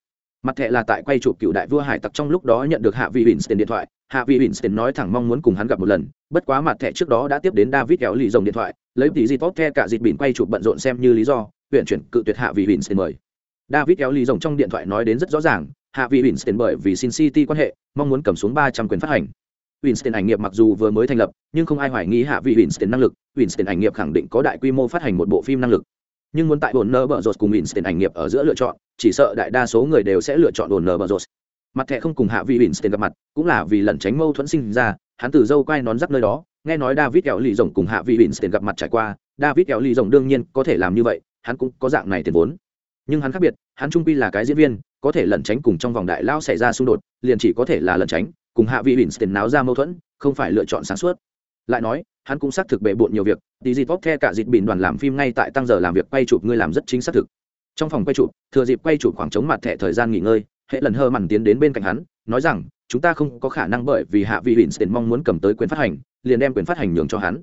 Mặt thẻ là tại quay chụp cựu đại vua hải tặc trong lúc đó nhận được hạ vị winston điện thoại hạ vị winston nói thẳng mong muốn cùng hắn gặp một lần bất quá mặt thẻ trước đó đã tiếp đến david kéo lì rồng điện thoại lấy tí gì tốt the cả dịp bỉn quay chụp bận rộn xem như lý do huyện chuyển cự tuyệt hạ vị winston mời david kéo lì rồng trong điện thoại nói đến rất rõ ràng hạ vị winston bởi vì sin city quan hệ mong muốn cầm xuống ba trăm quyền phát hành Winston ảnh nghiệp mặc dù vừa mới thành lập, nhưng không ai hoài nghi hạ vị Winston năng lực, Winston ảnh nghiệp khẳng định có đại quy mô phát hành một bộ phim năng lực nhưng muốn tại Warner Bros bờ rột cùng Winston ảnh nghiệp ở giữa lựa chọn, chỉ sợ đại đa số người đều sẽ lựa chọn Warner Bros. bờ rột. Mặt thẻ không cùng hạ vị tiền gặp mặt, cũng là vì lẩn tránh mâu thuẫn sinh ra, hắn từ dâu quay nón rắc nơi đó, nghe nói David kéo lì rồng cùng hạ vị tiền gặp mặt trải qua, David kéo lì rồng đương nhiên có thể làm như vậy, hắn cũng có dạng này tiền vốn. Nhưng hắn khác biệt, hắn trung quy là cái diễn viên, có thể lẩn tránh cùng trong vòng đại lao xảy ra xung đột, liền chỉ có thể là lẩn tránh, cùng hạ vị tiền náo ra mâu thuẫn, không phải lựa chọn sáng suốt lại nói hắn cũng xác thực bề bộn nhiều việc đi dịp vóc the cả dịp bỉn đoàn làm phim ngay tại tăng giờ làm việc quay chụp ngươi làm rất chính xác thực trong phòng quay chụp thừa dịp quay chụp khoảng trống mặt thẻ thời gian nghỉ ngơi hệ lần hơ mằn tiến đến bên cạnh hắn nói rằng chúng ta không có khả năng bởi vì hạ vị winston mong muốn cầm tới quyền phát hành liền đem quyền phát hành nhường cho hắn.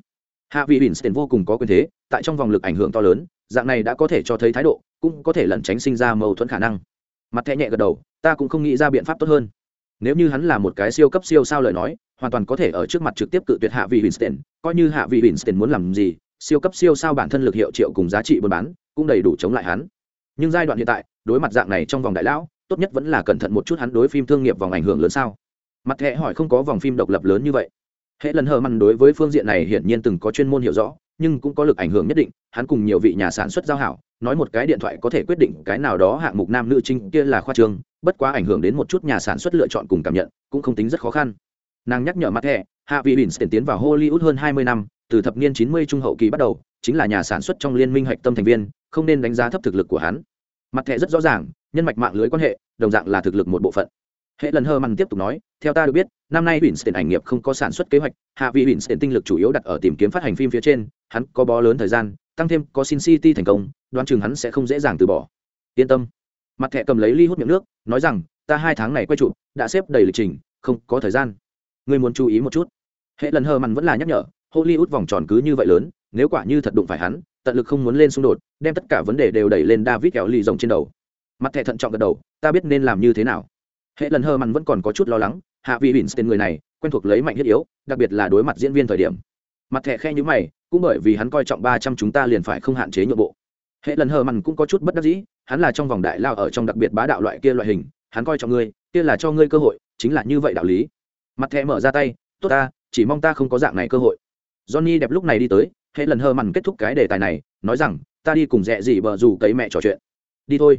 Hạ vị winston vô cùng có quyền thế tại trong vòng lực ảnh hưởng to lớn dạng này đã có thể cho thấy thái độ cũng có thể lẩn tránh sinh ra mâu thuẫn khả năng. Mặt thẻ nhẹ gật đầu ta cũng không nghĩ ra biện pháp tốt hơn. Nếu như hắn là một cái siêu cấp siêu sao lời nói hoàn toàn có thể ở trước mặt trực tiếp cự tuyệt hạ vị Winston, coi như hạ vị Winston muốn làm gì, siêu cấp siêu sao bản thân lực hiệu triệu cùng giá trị buôn bán, cũng đầy đủ chống lại hắn. Nhưng giai đoạn hiện tại, đối mặt dạng này trong vòng đại lão, tốt nhất vẫn là cẩn thận một chút hắn đối phim thương nghiệp vòng ảnh hưởng lớn sao? Mặt hệ hỏi không có vòng phim độc lập lớn như vậy. Hệ lần hờ măn đối với phương diện này hiển nhiên từng có chuyên môn hiểu rõ, nhưng cũng có lực ảnh hưởng nhất định, hắn cùng nhiều vị nhà sản xuất giao hảo, nói một cái điện thoại có thể quyết định cái nào đó hạng mục nam nữ chính kia là khoa trương, bất quá ảnh hưởng đến một chút nhà sản xuất lựa chọn cùng cảm nhận, cũng không tính rất khó khăn nàng nhắc nhở mặt thẻ hạ vị bỉn tiến vào hollywood hơn hai mươi năm từ thập niên chín mươi trung hậu kỳ bắt đầu chính là nhà sản xuất trong liên minh hạch tâm thành viên không nên đánh giá thấp thực lực của hắn mặt thẻ rất rõ ràng nhân mạch mạng lưới quan hệ, đồng dạng là thực lực một bộ phận. Hệ lần hơ mằn tiếp tục nói, theo ta được biết, năm nay bỉn ảnh nghiệp không có sản xuất kế hoạch, hạ vị bỉn tinh lực chủ yếu đặt ở tìm kiếm phát hành phim phía trên, hắn có bó lớn thời gian, tăng thêm có sin city thành công, đoán chừng hắn sẽ không dễ dàng từ bỏ. Yên tâm. Mặt thẻ cầm lấy ly hút miệng nước, nói rằng, ta hai tháng này quay trụ đã xếp đầy lịch trình, không có thời gian. Ngươi muốn chú ý một chút. Hệ lần hờ mặn vẫn là nhắc nhở, hollywood vòng tròn cứ như vậy lớn, nếu quả như thật đụng phải hắn, tận lực không muốn lên xung đột, đem tất cả vấn đề đều đẩy lên david kéo lì rồng trên đầu mặt thẻ thận trọng gật đầu, ta biết nên làm như thế nào. Hệ lần hơ mặn vẫn còn có chút lo lắng, hạ vị bỉn tên người này quen thuộc lấy mạnh thiết yếu, đặc biệt là đối mặt diễn viên thời điểm. Mặt thẻ khe như mày, cũng bởi vì hắn coi trọng ba trăm chúng ta liền phải không hạn chế nhượng bộ. Hệ lần hờ mặn cũng có chút bất đắc dĩ, hắn là trong vòng đại lao ở trong đặc biệt bá đạo loại kia loại hình, hắn coi trọng ngươi, kia là cho ngươi cơ hội, chính là như vậy đạo lý. Mặt thẻ mở ra tay, tốt ta, chỉ mong ta không có dạng này cơ hội. Johnny đẹp lúc này đi tới, hệ lần hơ mằn kết thúc cái đề tài này, nói rằng, ta đi cùng rẽ gì bờ rủ cấy mẹ trò chuyện. Đi thôi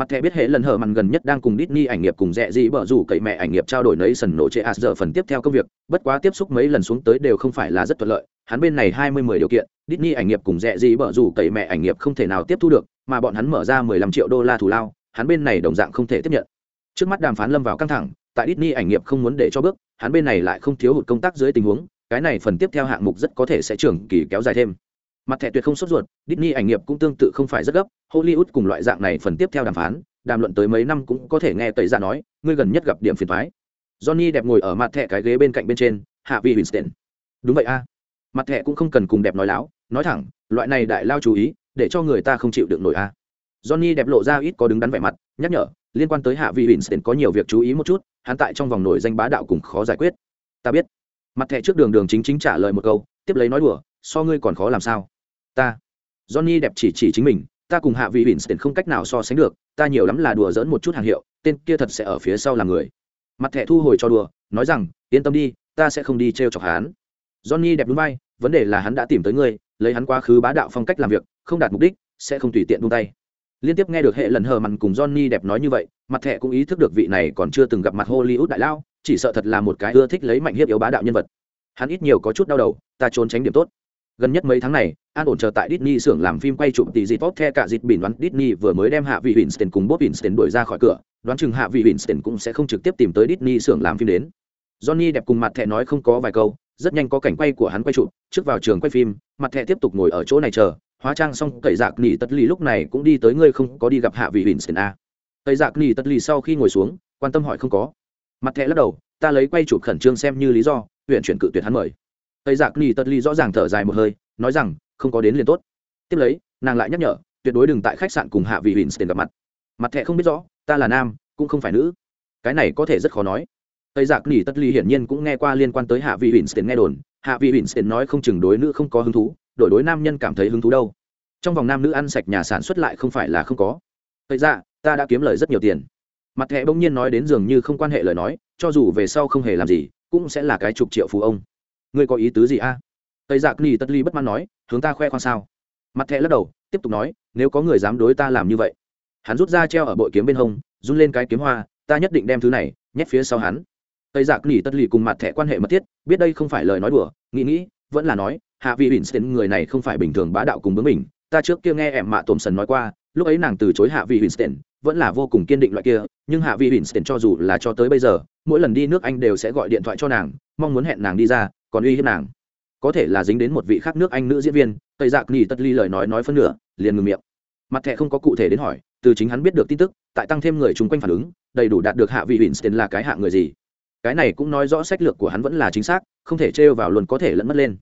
mặt thẻ biết hệ lần hở màn gần nhất đang cùng Disney ảnh nghiệp cùng rẻ gì bở rủ cậy mẹ ảnh nghiệp trao đổi nấy sần nổ chế as giờ phần tiếp theo công việc. Bất quá tiếp xúc mấy lần xuống tới đều không phải là rất thuận lợi. Hắn bên này hai mươi mười điều kiện, Disney ảnh nghiệp cùng rẻ gì bở rủ cậy mẹ ảnh nghiệp không thể nào tiếp thu được, mà bọn hắn mở ra mười lăm triệu đô la thù lao, hắn bên này đồng dạng không thể tiếp nhận. Trước mắt đàm phán lâm vào căng thẳng, tại Disney ảnh nghiệp không muốn để cho bước, hắn bên này lại không thiếu hụt công tác dưới tình huống, cái này phần tiếp theo hạng mục rất có thể sẽ trưởng kỳ kéo dài thêm mặt thẻ tuyệt không sốt ruột, Disney ảnh nghiệp cũng tương tự không phải rất gấp, Hollywood cùng loại dạng này phần tiếp theo đàm phán, đàm luận tới mấy năm cũng có thể nghe tẩy ra nói, ngươi gần nhất gặp điểm phiền thoái johnny đẹp ngồi ở mặt thẻ cái ghế bên cạnh bên trên, hạ vi winston. Đúng vậy a. Mặt thẻ cũng không cần cùng đẹp nói láo, nói thẳng, loại này đại lao chú ý, để cho người ta không chịu được nổi a. Johnny đẹp lộ ra ít có đứng đắn vẻ mặt, nhắc nhở, liên quan tới hạ vi winston có nhiều việc chú ý một chút, hắn tại trong vòng nổi danh bá đạo cùng khó giải quyết. Ta biết. Mặt thẻ trước đường đường chính chính trả lời một câu, tiếp lấy nói đùa so ngươi còn khó làm sao? Ta. Johnny đẹp chỉ chỉ chính mình, ta cùng hạ vị winston không cách nào so sánh được, ta nhiều lắm là đùa dỡn một chút hàng hiệu, tên kia thật sẽ ở phía sau làm người. Mặt thẻ thu hồi cho đùa, nói rằng, yên tâm đi, ta sẽ không đi t r e o chọc hắn. Johnny đẹp đúng bay vấn đề là hắn đã tìm tới ngươi, lấy hắn quá khứ bá đạo phong cách làm việc, không đạt mục đích, sẽ không tùy tiện buông tay. Liên tiếp nghe được hệ lần hờ mặn cùng johnny đẹp nói như vậy, mặt thẻ cũng ý thức được vị này còn chưa từng gặp mặt hollywood đại lao, chỉ sợ thật là một cái ưa thích lấy mạnh hiếp yếu bá đạo nhân vật. Hắn ít nhiều có chút đau đầu, ta trốn tránh điểm tốt gần nhất mấy tháng này, an ổn chờ tại Disney xưởng làm phim quay chụp tỷ dịp tốt the cả dịp bình đoán Disney vừa mới đem hạ vị Winston cùng Bob Winston đuổi ra khỏi cửa, đoán chừng hạ vị Winston cũng sẽ không trực tiếp tìm tới Disney xưởng làm phim đến. Johnny đẹp cùng mặt thẻ nói không có vài câu, rất nhanh có cảnh quay của hắn quay chụp, trước vào trường quay phim, mặt thẻ tiếp tục ngồi ở chỗ này chờ, hóa trang xong cậy dạc nỉ tất lì lúc này cũng đi tới ngươi không có đi gặp hạ vị Winston a cậy dạc nỉ tất lì sau khi ngồi xuống, quan tâm hỏi không có. Mặt thẻ lắc đầu, ta lấy quay chụp khẩn trương xem như lý do, huyện chuyển cự tuyệt hắn mời tây dạ giặc ni Tật ly rõ ràng thở dài một hơi, nói rằng, không có đến liền tốt. Tiếp lấy, nàng lại nhắc nhở, tuyệt đối đừng tại khách sạn cùng hạ vị winston gặp mặt. Mặt thẹ không biết rõ, ta là nam, cũng không phải nữ. Cái này có thể rất khó nói. Tây dạ giặc ni Tật ly hiển nhiên cũng nghe qua liên quan tới hạ vị winston nghe đồn. Hạ vị winston nói không chừng đối nữ không có hứng thú, đổi đối nam nhân cảm thấy hứng thú đâu. Trong vòng nam nữ ăn sạch nhà sản xuất lại không phải là không có. Tây ra ta đã kiếm lời rất nhiều tiền. Mặt thẹ bỗng nhiên nói đến dường như không quan hệ lời nói, cho dù về sau không hề làm gì, cũng sẽ là cái chục triệu phú ông ngươi có ý tứ gì a? Tây dạ giặc ni tất ly bất mãn nói hướng ta khoe khoang sao? Mặt thẹ lắc đầu tiếp tục nói nếu có người dám đối ta làm như vậy. Hắn rút ra treo ở bội kiếm bên hông run lên cái kiếm hoa ta nhất định đem thứ này nhét phía sau hắn. Tây dạ giặc ni tất ly cùng mặt thẹ quan hệ mật thiết biết đây không phải lời nói đùa nghĩ nghĩ vẫn là nói hạ vị bỉn tên người này không phải bình thường bá đạo cùng bướng mình ta trước kia nghe em mạ tổm sần nói qua lúc ấy nàng từ chối hạ vị Winston, vẫn là vô cùng kiên định loại kia, nhưng hạ vị Winston cho dù là cho tới bây giờ, mỗi lần đi nước Anh đều sẽ gọi điện thoại cho nàng, mong muốn hẹn nàng đi ra, còn uy hiếp nàng. Có thể là dính đến một vị khác nước anh nữ diễn viên tây dạc nghi tất ly lời nói nói phân nửa liền ngừng miệng. Mặt thẻ không có cụ thể đến hỏi từ chính hắn biết được tin tức tại tăng thêm người chung quanh phản ứng đầy đủ đạt được hạ vị winston là cái hạ người gì. Cái này cũng nói rõ sách lược của hắn vẫn là chính xác không thể trêu vào luôn có thể lẫn mất lên.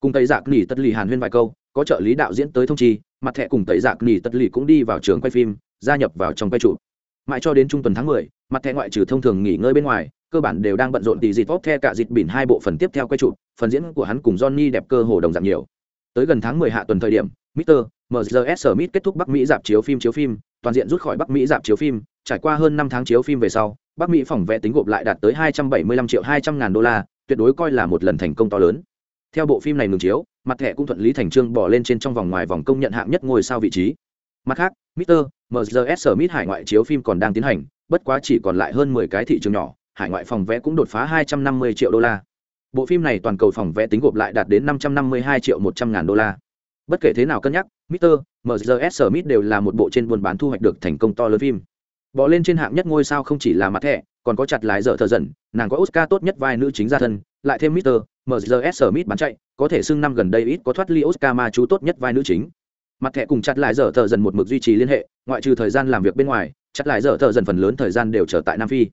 Cùng tây dạc nghi tất ly hàn huyên vài câu có trợ lý đạo diễn tới thông chi mặt thẻ cùng tây dạc nỉ tất ly cũng đi vào trường quay phim gia nhập vào trong quay trụ. Mãi cho đến trung tuần tháng mười, mặt thẻ ngoại trừ thông thường nghỉ ngơi bên ngoài cơ bản đều đang bận rộn tỷ dịt tốt theo cả dịt bỉn hai bộ phần tiếp theo quay chụp phần diễn của hắn cùng johnny đẹp cơ hồ đồng dạng nhiều tới gần tháng 10 hạ tuần thời điểm Mr. MZS Smith kết thúc Bắc Mỹ dạp chiếu phim chiếu phim, toàn diện rút khỏi Bắc Mỹ dạp chiếu phim, trải qua hơn 5 tháng chiếu phim về sau, Bắc Mỹ phòng vé tính gộp lại đạt tới 275 triệu 200 ngàn đô la, tuyệt đối coi là một lần thành công to lớn. Theo bộ phim này ngừng chiếu, mặt thẻ cũng thuận lý thành trương bỏ lên trên trong vòng ngoài vòng công nhận hạng nhất ngôi sao vị trí. Mặt khác, Mr. MZS Smith hải ngoại chiếu phim còn đang tiến hành, bất quá chỉ còn lại hơn 10 cái thị trường nhỏ, hải ngoại phòng vé cũng đột phá 250 triệu đô la. Bộ phim này toàn cầu phòng vé tính gộp lại đạt đến 552 triệu 100 ngàn đô la. Bất kể thế nào cân nhắc, Mr. MZS Smith đều là một bộ trên buôn bán thu hoạch được thành công to lớn phim. Bỏ lên trên hạng nhất ngôi sao không chỉ là mặt thẻ, còn có chặt lái dở thờ dần, nàng có Oscar tốt nhất vai nữ chính gia thân, lại thêm Mr. MZS Smith bán chạy, có thể xưng năm gần đây ít có thoát ly Oscar mà chú tốt nhất vai nữ chính. Mặt thẻ cùng chặt lại dở thờ dần một mực duy trì liên hệ, ngoại trừ thời gian làm việc bên ngoài, chặt lại dở thờ dần phần lớn thời gian đều trở tại Nam Phi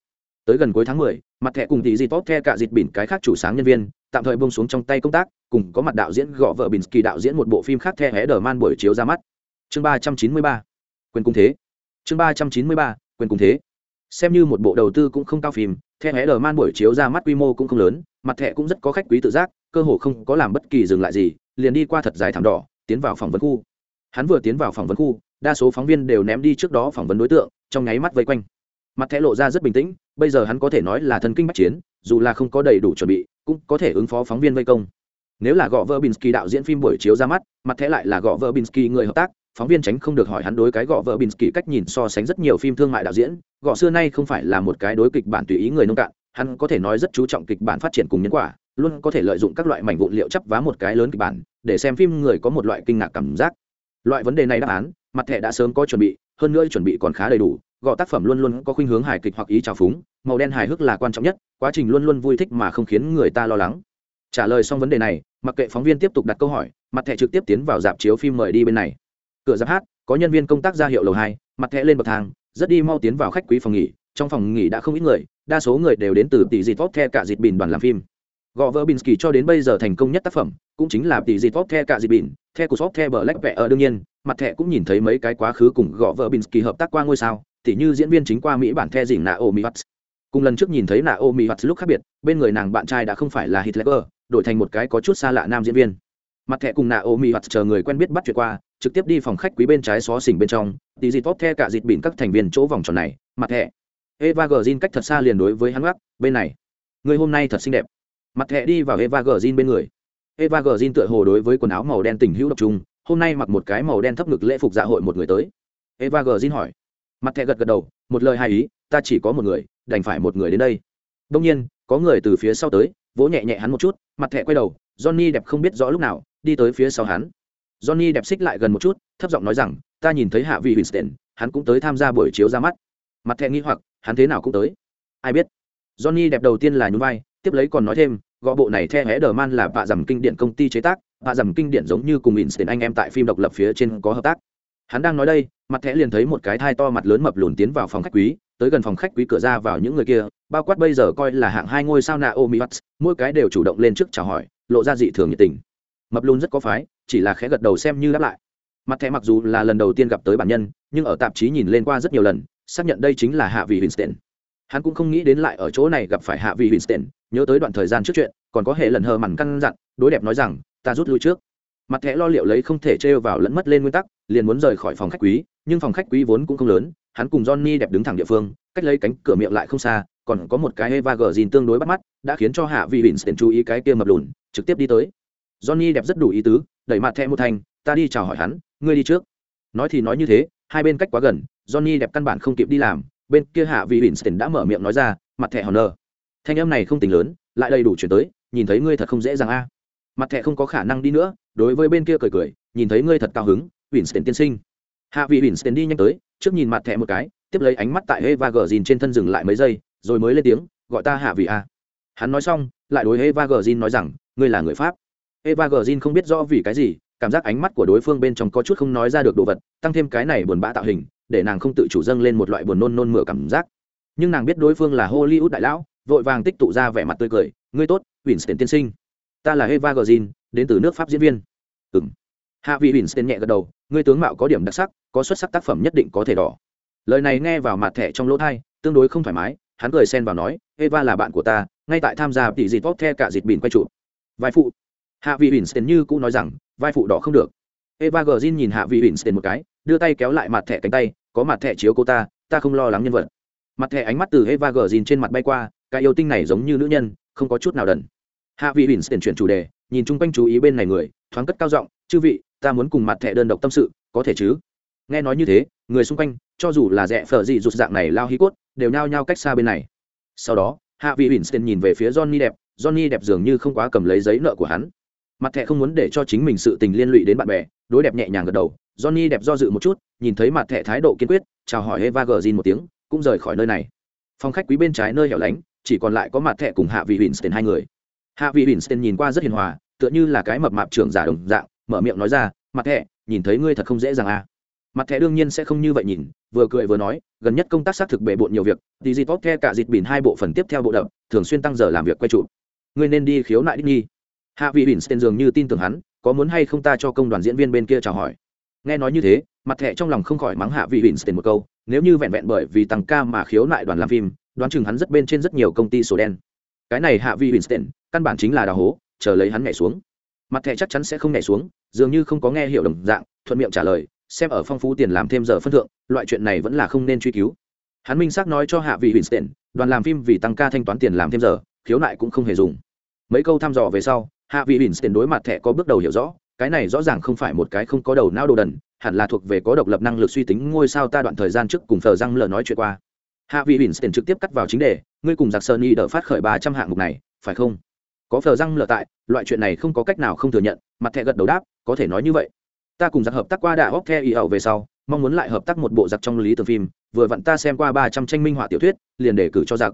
tới gần cuối tháng 10, mặt thẻ cùng tỷ dịp tốt the cả dịp bỉn cái khác chủ sáng nhân viên tạm thời buông xuống trong tay công tác cùng có mặt đạo diễn gõ vợ bỉn kỳ đạo diễn một bộ phim khác the hé đờ man buổi chiếu ra mắt. Chương 393 quyền cung thế. Chương 393 quyền cung thế. Xem như một bộ đầu tư cũng không cao phim the hé đờ man buổi chiếu ra mắt quy mô cũng không lớn mặt thẻ cũng rất có khách quý tự giác cơ hồ không có làm bất kỳ dừng lại gì liền đi qua thật dài thảm đỏ tiến vào phỏng vấn khu. Hắn vừa tiến vào phỏng vấn khu đa số phóng viên đều ném đi trước đó phỏng vấn đối tượng trong nháy mắt vây quanh mặt thẻ lộ ra rất bình tĩnh, bây giờ hắn có thể nói là thần kinh bắc chiến, dù là không có đầy đủ chuẩn bị, cũng có thể ứng phó phóng viên vây công. Nếu là gõ vợ binsky đạo diễn phim buổi chiếu ra mắt, mặt thẻ lại là gõ vợ binsky người hợp tác, phóng viên tránh không được hỏi hắn đối cái gõ vợ binsky cách nhìn so sánh rất nhiều phim thương mại đạo diễn, gõ xưa nay không phải là một cái đối kịch bản tùy ý người nông cạn, hắn có thể nói rất chú trọng kịch bản phát triển cùng nhân quả, luôn có thể lợi dụng các loại mảnh vụn liệu chấp vá một cái lớn kịch bản, để xem phim người có một loại kinh ngạc cảm giác. Loại vấn đề này đáp án, mặt thẻ đã sớm có chuẩn bị, hơn nữa chuẩn bị còn khá đầy đủ gọi tác phẩm luôn luôn có khuynh hướng hài kịch hoặc ý trào phúng, màu đen hài hước là quan trọng nhất, quá trình luôn luôn vui thích mà không khiến người ta lo lắng. Trả lời xong vấn đề này, mặc kệ phóng viên tiếp tục đặt câu hỏi, mặt thẻ trực tiếp tiến vào dạp chiếu phim mời đi bên này. Cửa giáp hát, có nhân viên công tác ra hiệu lầu hai, mặt thẻ lên bậc thang, rất đi mau tiến vào khách quý phòng nghỉ, trong phòng nghỉ đã không ít người, đa số người đều đến từ tỷ dịt tốt the cả dịt bìn đoàn làm phim. Gò vợ binsky cho đến bây giờ thành công nhất tác phẩm, cũng chính là tỷ dịt tốt the cả dịt bìn the của shop the black vẽ ở đương nhiên, mặt thẻ cũng nhìn thấy mấy cái quá khứ cùng gò vợ binsky hợp tác qua ngôi sao tỉ như diễn viên chính qua mỹ bản the dỉnh naomi watts cùng lần trước nhìn thấy naomi watts lúc khác biệt, bên người nàng bạn trai đã không phải là hitler, đổi thành một cái có chút xa lạ nam diễn viên. Mặt thẻ cùng naomi watts chờ người quen biết bắt chuyện qua, trực tiếp đi phòng khách quý bên trái xó xỉnh bên trong tỷ dịt tốt the cả dịt bỉn các thành viên chỗ vòng tròn này, mặt thẻ. Eva g cách thật xa liền đối với hắn gác, bên này. Người hôm nay thật xinh đẹp. Mặt thẻ đi vào eva g bên người. Eva g tựa hồ đối với quần áo màu đen tình hữu độc trung hôm nay mặc một cái màu đen thấp ngực lễ phục dạ hội một người tới. Eva g hỏi mặt thẹ gật gật đầu, một lời hai ý, ta chỉ có một người, đành phải một người đến đây. Đông nhiên, có người từ phía sau tới, vỗ nhẹ nhẹ hắn một chút, mặt thẹ quay đầu, johnny đẹp không biết rõ lúc nào, đi tới phía sau hắn. Johnny đẹp xích lại gần một chút, thấp giọng nói rằng, ta nhìn thấy hạ vị winston, hắn cũng tới tham gia buổi chiếu ra mắt. Mặt thẹ nghĩ hoặc, hắn thế nào cũng tới. Ai biết? Johnny đẹp đầu tiên là nhún vai, tiếp lấy còn nói thêm, gõ bộ này theo hé đờ man là vạ dầm kinh điển công ty chế tác, vạ dầm kinh điển giống như cùng winston anh em tại phim độc lập phía trên có hợp tác hắn đang nói đây, mặt thẻ liền thấy một cái thai to mặt lớn mập lùn tiến vào phòng khách quý, tới gần phòng khách quý cửa ra vào những người kia, bao quát bây giờ coi là hạng hai ngôi sao naomi watts, mỗi cái đều chủ động lên trước chào hỏi, lộ ra dị thường nhiệt tình. Mập lùn rất có phái, chỉ là khẽ gật đầu xem như đáp lại. Mặt thẻ mặc dù là lần đầu tiên gặp tới bản nhân, nhưng ở tạp chí nhìn lên qua rất nhiều lần, xác nhận đây chính là hạ vị winston. Hắn cũng không nghĩ đến lại ở chỗ này gặp phải hạ vị winston, nhớ tới đoạn thời gian trước chuyện, còn có hệ lần hờ mằn căn dặn, đối đẹp nói rằng, ta rút lui trước mặt thẻ lo liệu lấy không thể trêu vào lẫn mất lên nguyên tắc, liền muốn rời khỏi phòng khách quý, nhưng phòng khách quý vốn cũng không lớn, hắn cùng johnny đẹp đứng thẳng địa phương, cách lấy cánh cửa miệng lại không xa, còn có một cái eva gờ tương đối bắt mắt, đã khiến cho hạ vị winston chú ý cái kia mập lùn, trực tiếp đi tới. Johnny đẹp rất đủ ý tứ, đẩy mặt thẻ một thành, ta đi chào hỏi hắn, ngươi đi trước. Nói thì nói như thế, hai bên cách quá gần, johnny đẹp căn bản không kịp đi làm, bên kia hạ vị winston đã mở miệng nói ra, mặt thẻ hòn nơ thanh âm này không tính lớn, lại đầy đủ chuyển tới, nhìn thấy ngươi thật không dễ dàng a mặt thẻ không có khả năng đi nữa, đối với bên kia cười cười, nhìn thấy ngươi thật cao hứng, winston tiên sinh. Hạ vị winston đi nhanh tới, trước nhìn mặt thẻ một cái, tiếp lấy ánh mắt tại eva gờ dìn trên thân dừng lại mấy giây, rồi mới lên tiếng, gọi ta hạ vị a. Hắn nói xong, lại đối eva gờ dìn nói rằng, ngươi là người pháp. Eva gờ dìn không biết rõ vì cái gì, cảm giác ánh mắt của đối phương bên trong có chút không nói ra được đồ vật, tăng thêm cái này buồn bã tạo hình, để nàng không tự chủ dâng lên một loại buồn nôn nôn mửa cảm giác. Nhưng nàng biết đối phương là hollywood đại lão, vội vàng tích tụ ra vẻ mặt tươi cười, ngươi tốt, winston tiên sinh ta là eva gờ đến từ nước pháp diễn viên. Ừ m hạ vị winston nhẹ gật đầu, ngươi tướng mạo có điểm đặc sắc, có xuất sắc tác phẩm nhất định có thể đỏ. Lời này nghe vào mặt thẻ trong lỗ thai, tương đối không thoải mái, hắn cười xen vào nói, eva là bạn của ta, ngay tại tham gia tỷ dịt tốt the cả dịt bỉn quay trụ. Vai phụ. Hạ vị winston như cũng nói rằng, vai phụ đỏ không được. Eva gờ nhìn hạ vị winston một cái, đưa tay kéo lại mặt thẻ cánh tay, có mặt thẻ chiếu cô ta ta không lo lắng nhân vật. Mặt thẻ ánh mắt từ eva gờ trên mặt bay qua, cái yêu tinh này giống như nữ nhân, không có chút nào đần hạ vị tiền chuyển chủ đề, nhìn chung quanh chú ý bên này người, thoáng cất cao giọng, chư vị, ta muốn cùng mặt thẻ đơn độc tâm sự, có thể chứ? Nghe nói như thế, người xung quanh, cho dù là rẻ phở gì rụt dạng này lao hí cốt, đều nhao nhao cách xa bên này. Sau đó, hạ vị tiền nhìn về phía johnny đẹp johnny đẹp dường như không quá cầm lấy giấy nợ của hắn. Mặt thẻ không muốn để cho chính mình sự tình liên lụy đến bạn bè, đối đẹp nhẹ nhàng gật đầu, johnny đẹp do dự một chút, nhìn thấy mặt thẻ thái độ kiên quyết, chào hỏi eva gờ một tiếng, cũng rời khỏi nơi này. Phòng khách quý bên trái nơi hẻo lánh, chỉ còn lại có mặt thẻ cùng hạ vị tiền hai người hạ vị winston nhìn qua rất hiền hòa, tựa như là cái mập mạp trưởng giả đồng dạng, mở miệng nói ra, mặt thẻ, nhìn thấy ngươi thật không dễ dàng à? Mặt thẻ đương nhiên sẽ không như vậy nhìn, vừa cười vừa nói, gần nhất công tác xác thực bề bộn nhiều việc thì dịp tốt the cả dịp bỉn hai bộ phần tiếp theo bộ đậm thường xuyên tăng giờ làm việc quay trụ. Ngươi nên đi khiếu nại đích nhi. Hạ vị bỉn dường như tin tưởng hắn, có muốn hay không ta cho công đoàn diễn viên bên kia chào hỏi? Nghe nói như thế, mặt thẻ trong lòng không khỏi mắng hạ vị bỉn một câu, nếu như vẹn vẹn bởi vì tăng ca mà khiếu nại đoàn làm phim, đoán chừng hắn rất bên trên rất nhiều công ty sổ đen. Cái này hạ vị bỉn căn bản chính là đào hố, chờ lấy hắn nhảy xuống. Mặt thẻ chắc chắn sẽ không nhảy xuống, dường như không có nghe hiểu đồng dạng, thuận miệng trả lời, xem ở phong phú tiền làm thêm giờ phân thượng, loại chuyện này vẫn là không nên truy cứu. Hắn minh xác nói cho hạ vị winston, đoàn làm phim vì tăng ca thanh toán tiền làm thêm giờ, khiếu nại cũng không hề dùng. Mấy câu thăm dò về sau, hạ vị winston đối mặt thẻ có bước đầu hiểu rõ, cái này rõ ràng không phải một cái không có đầu não đồ đần, hẳn là thuộc về có độc lập năng lực suy tính ngôi sao ta đoạn thời gian trước cùng thờ răng lờ nói chuyện qua. Hạ vị bỉn tiền trực tiếp cắt vào chính đề, ngươi cùng giặc sơn y đỡ phát khởi ba trăm hạng mục này, phải không? Có phờ răng lở tại, loại chuyện này không có cách nào không thừa nhận, mặt thẹ gật đầu đáp, có thể nói như vậy. Ta cùng giặc hợp tác qua đạ hóc the y ẩu về sau, mong muốn lại hợp tác một bộ giặc trong lý tưởng phim, vừa vặn ta xem qua ba trăm tranh minh họa tiểu thuyết, liền đề cử cho giặc.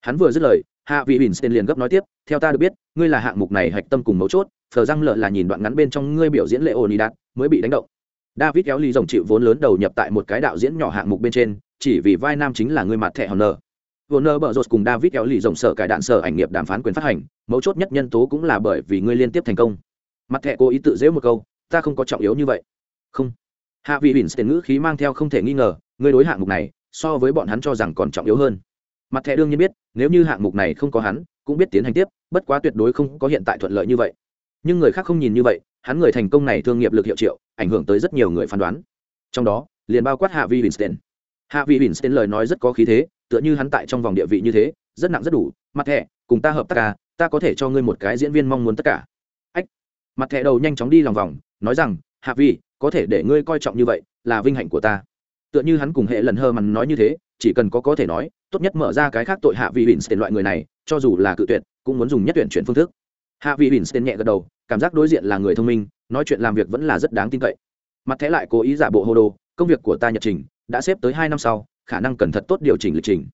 Hắn vừa dứt lời, hạ vị bỉn tên liền gấp nói tiếp, theo ta được biết, ngươi là hạng mục này hạch tâm cùng mấu chốt, phờ răng lợ là nhìn đoạn ngắn bên trong ngươi biểu diễn lệ ồn y đạt, mới bị đánh động. David kéo ly rồng chịu vốn lớn đầu nhập tại một cái đạo diễn nhỏ hạng mục bên trên, chỉ vì vai nam chính là người mặt thẻ hòn nờ Warner Bros cùng David kéo lì rồng sở cải đạn sở ảnh nghiệp đàm phán quyền phát hành, mấu chốt nhất nhân tố cũng là bởi vì ngươi liên tiếp thành công. Mặt thẻ cố ý tự dễ một câu, ta không có trọng yếu như vậy. Không. Hạ vị Winston ngữ khí mang theo không thể nghi ngờ, ngươi đối hạng mục này, so với bọn hắn cho rằng còn trọng yếu hơn. Mặt thẻ đương nhiên biết, nếu như hạng mục này không có hắn, cũng biết tiến hành tiếp, bất quá tuyệt đối không có hiện tại thuận lợi như vậy. Nhưng người khác không nhìn như vậy, hắn người thành công này thương nghiệp lực hiệu triệu, ảnh hưởng tới rất nhiều người phán đoán. Trong đó, liền bao quát Hạ vị Winston. Hạ vị Winston lời nói rất có khí thế, tựa như hắn tại trong vòng địa vị như thế, rất nặng rất đủ. Mặt thẻ cùng ta hợp tác cả ta có thể cho ngươi một cái diễn viên mong muốn tất cả. Ách. Mặt thẻ đầu nhanh chóng đi lòng vòng, nói rằng, hạ vi, có thể để ngươi coi trọng như vậy là vinh hạnh của ta. Tựa như hắn cùng hệ lần hơ mằn nói như thế, chỉ cần có có thể nói, tốt nhất mở ra cái khác tội hạ vị Winston loại người này, cho dù là cự tuyệt, cũng muốn dùng nhất tuyển chuyển phương thức. Hạ vị Winston nhẹ gật đầu, cảm giác đối diện là người thông minh, nói chuyện làm việc vẫn là rất đáng tin cậy. Mặt thẻ lại cố ý giả bộ hô đồ, công việc của ta nhật trình đã xếp tới hai năm sau khả năng cần thật tốt điều chỉnh lịch trình.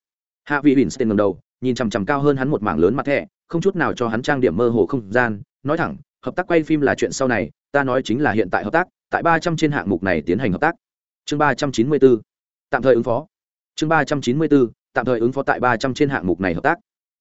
Hạ vị winston ngầm đầu, nhìn chằm chằm cao hơn hắn một mảng lớn mặt thẻ, không chút nào cho hắn trang điểm mơ hồ không gian, nói thẳng, hợp tác quay phim là chuyện sau này, ta nói chính là hiện tại hợp tác, tại ba trăm trên hạng mục này tiến hành hợp tác. Chương ba trăm chín mươi bốn tạm thời ứng phó. Chương ba trăm chín mươi bốn tạm thời ứng phó tại ba trăm trên hạng mục này hợp tác.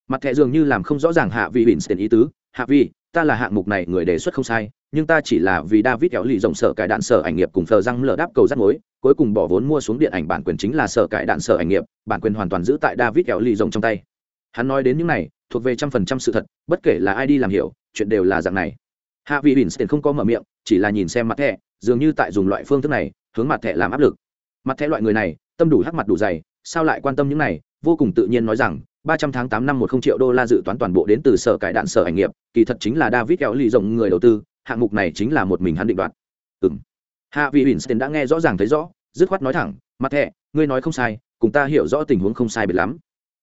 Mặt thẻ dường như làm không rõ ràng hạ vị winston ý tứ, hạ vị, ta là hạng mục này người đề xuất không sai, nhưng ta chỉ là vì david kéo lì rộng sở cải đạn sở ảnh nghiệp cùng thờ răng lở đáp cầu rắt mối cuối cùng bỏ vốn mua xuống điện ảnh bản quyền chính là sở cải đạn sở ảnh nghiệp, bản quyền hoàn toàn giữ tại david kéo lì rộng trong tay. Hắn nói đến những này, thuộc về trăm phần trăm sự thật, bất kể là ai đi làm hiểu, chuyện đều là dạng này. Hạ vị winston không có mở miệng, chỉ là nhìn xem mặt thẻ, dường như tại dùng loại phương thức này, hướng mặt thẻ làm áp lực. Mặt thẻ loại người này, tâm đủ hắc mặt đủ dày, sao lại quan tâm những này, vô cùng tự nhiên nói rằng, ba trăm tháng tám năm một không triệu đô la dự toán toàn bộ đến từ sở cải đạn sở ảnh nghiệp, kỳ thật chính là david kéo lì rộng người đầu tư, hạng mục này chính là một mình hắn định đoạt. Ừng hạ vị winston đã nghe rõ ràng thấy rõ, dứt khoát nói thẳng, mặt thẻ ngươi nói không sai, cùng ta hiểu rõ tình huống không sai biệt lắm.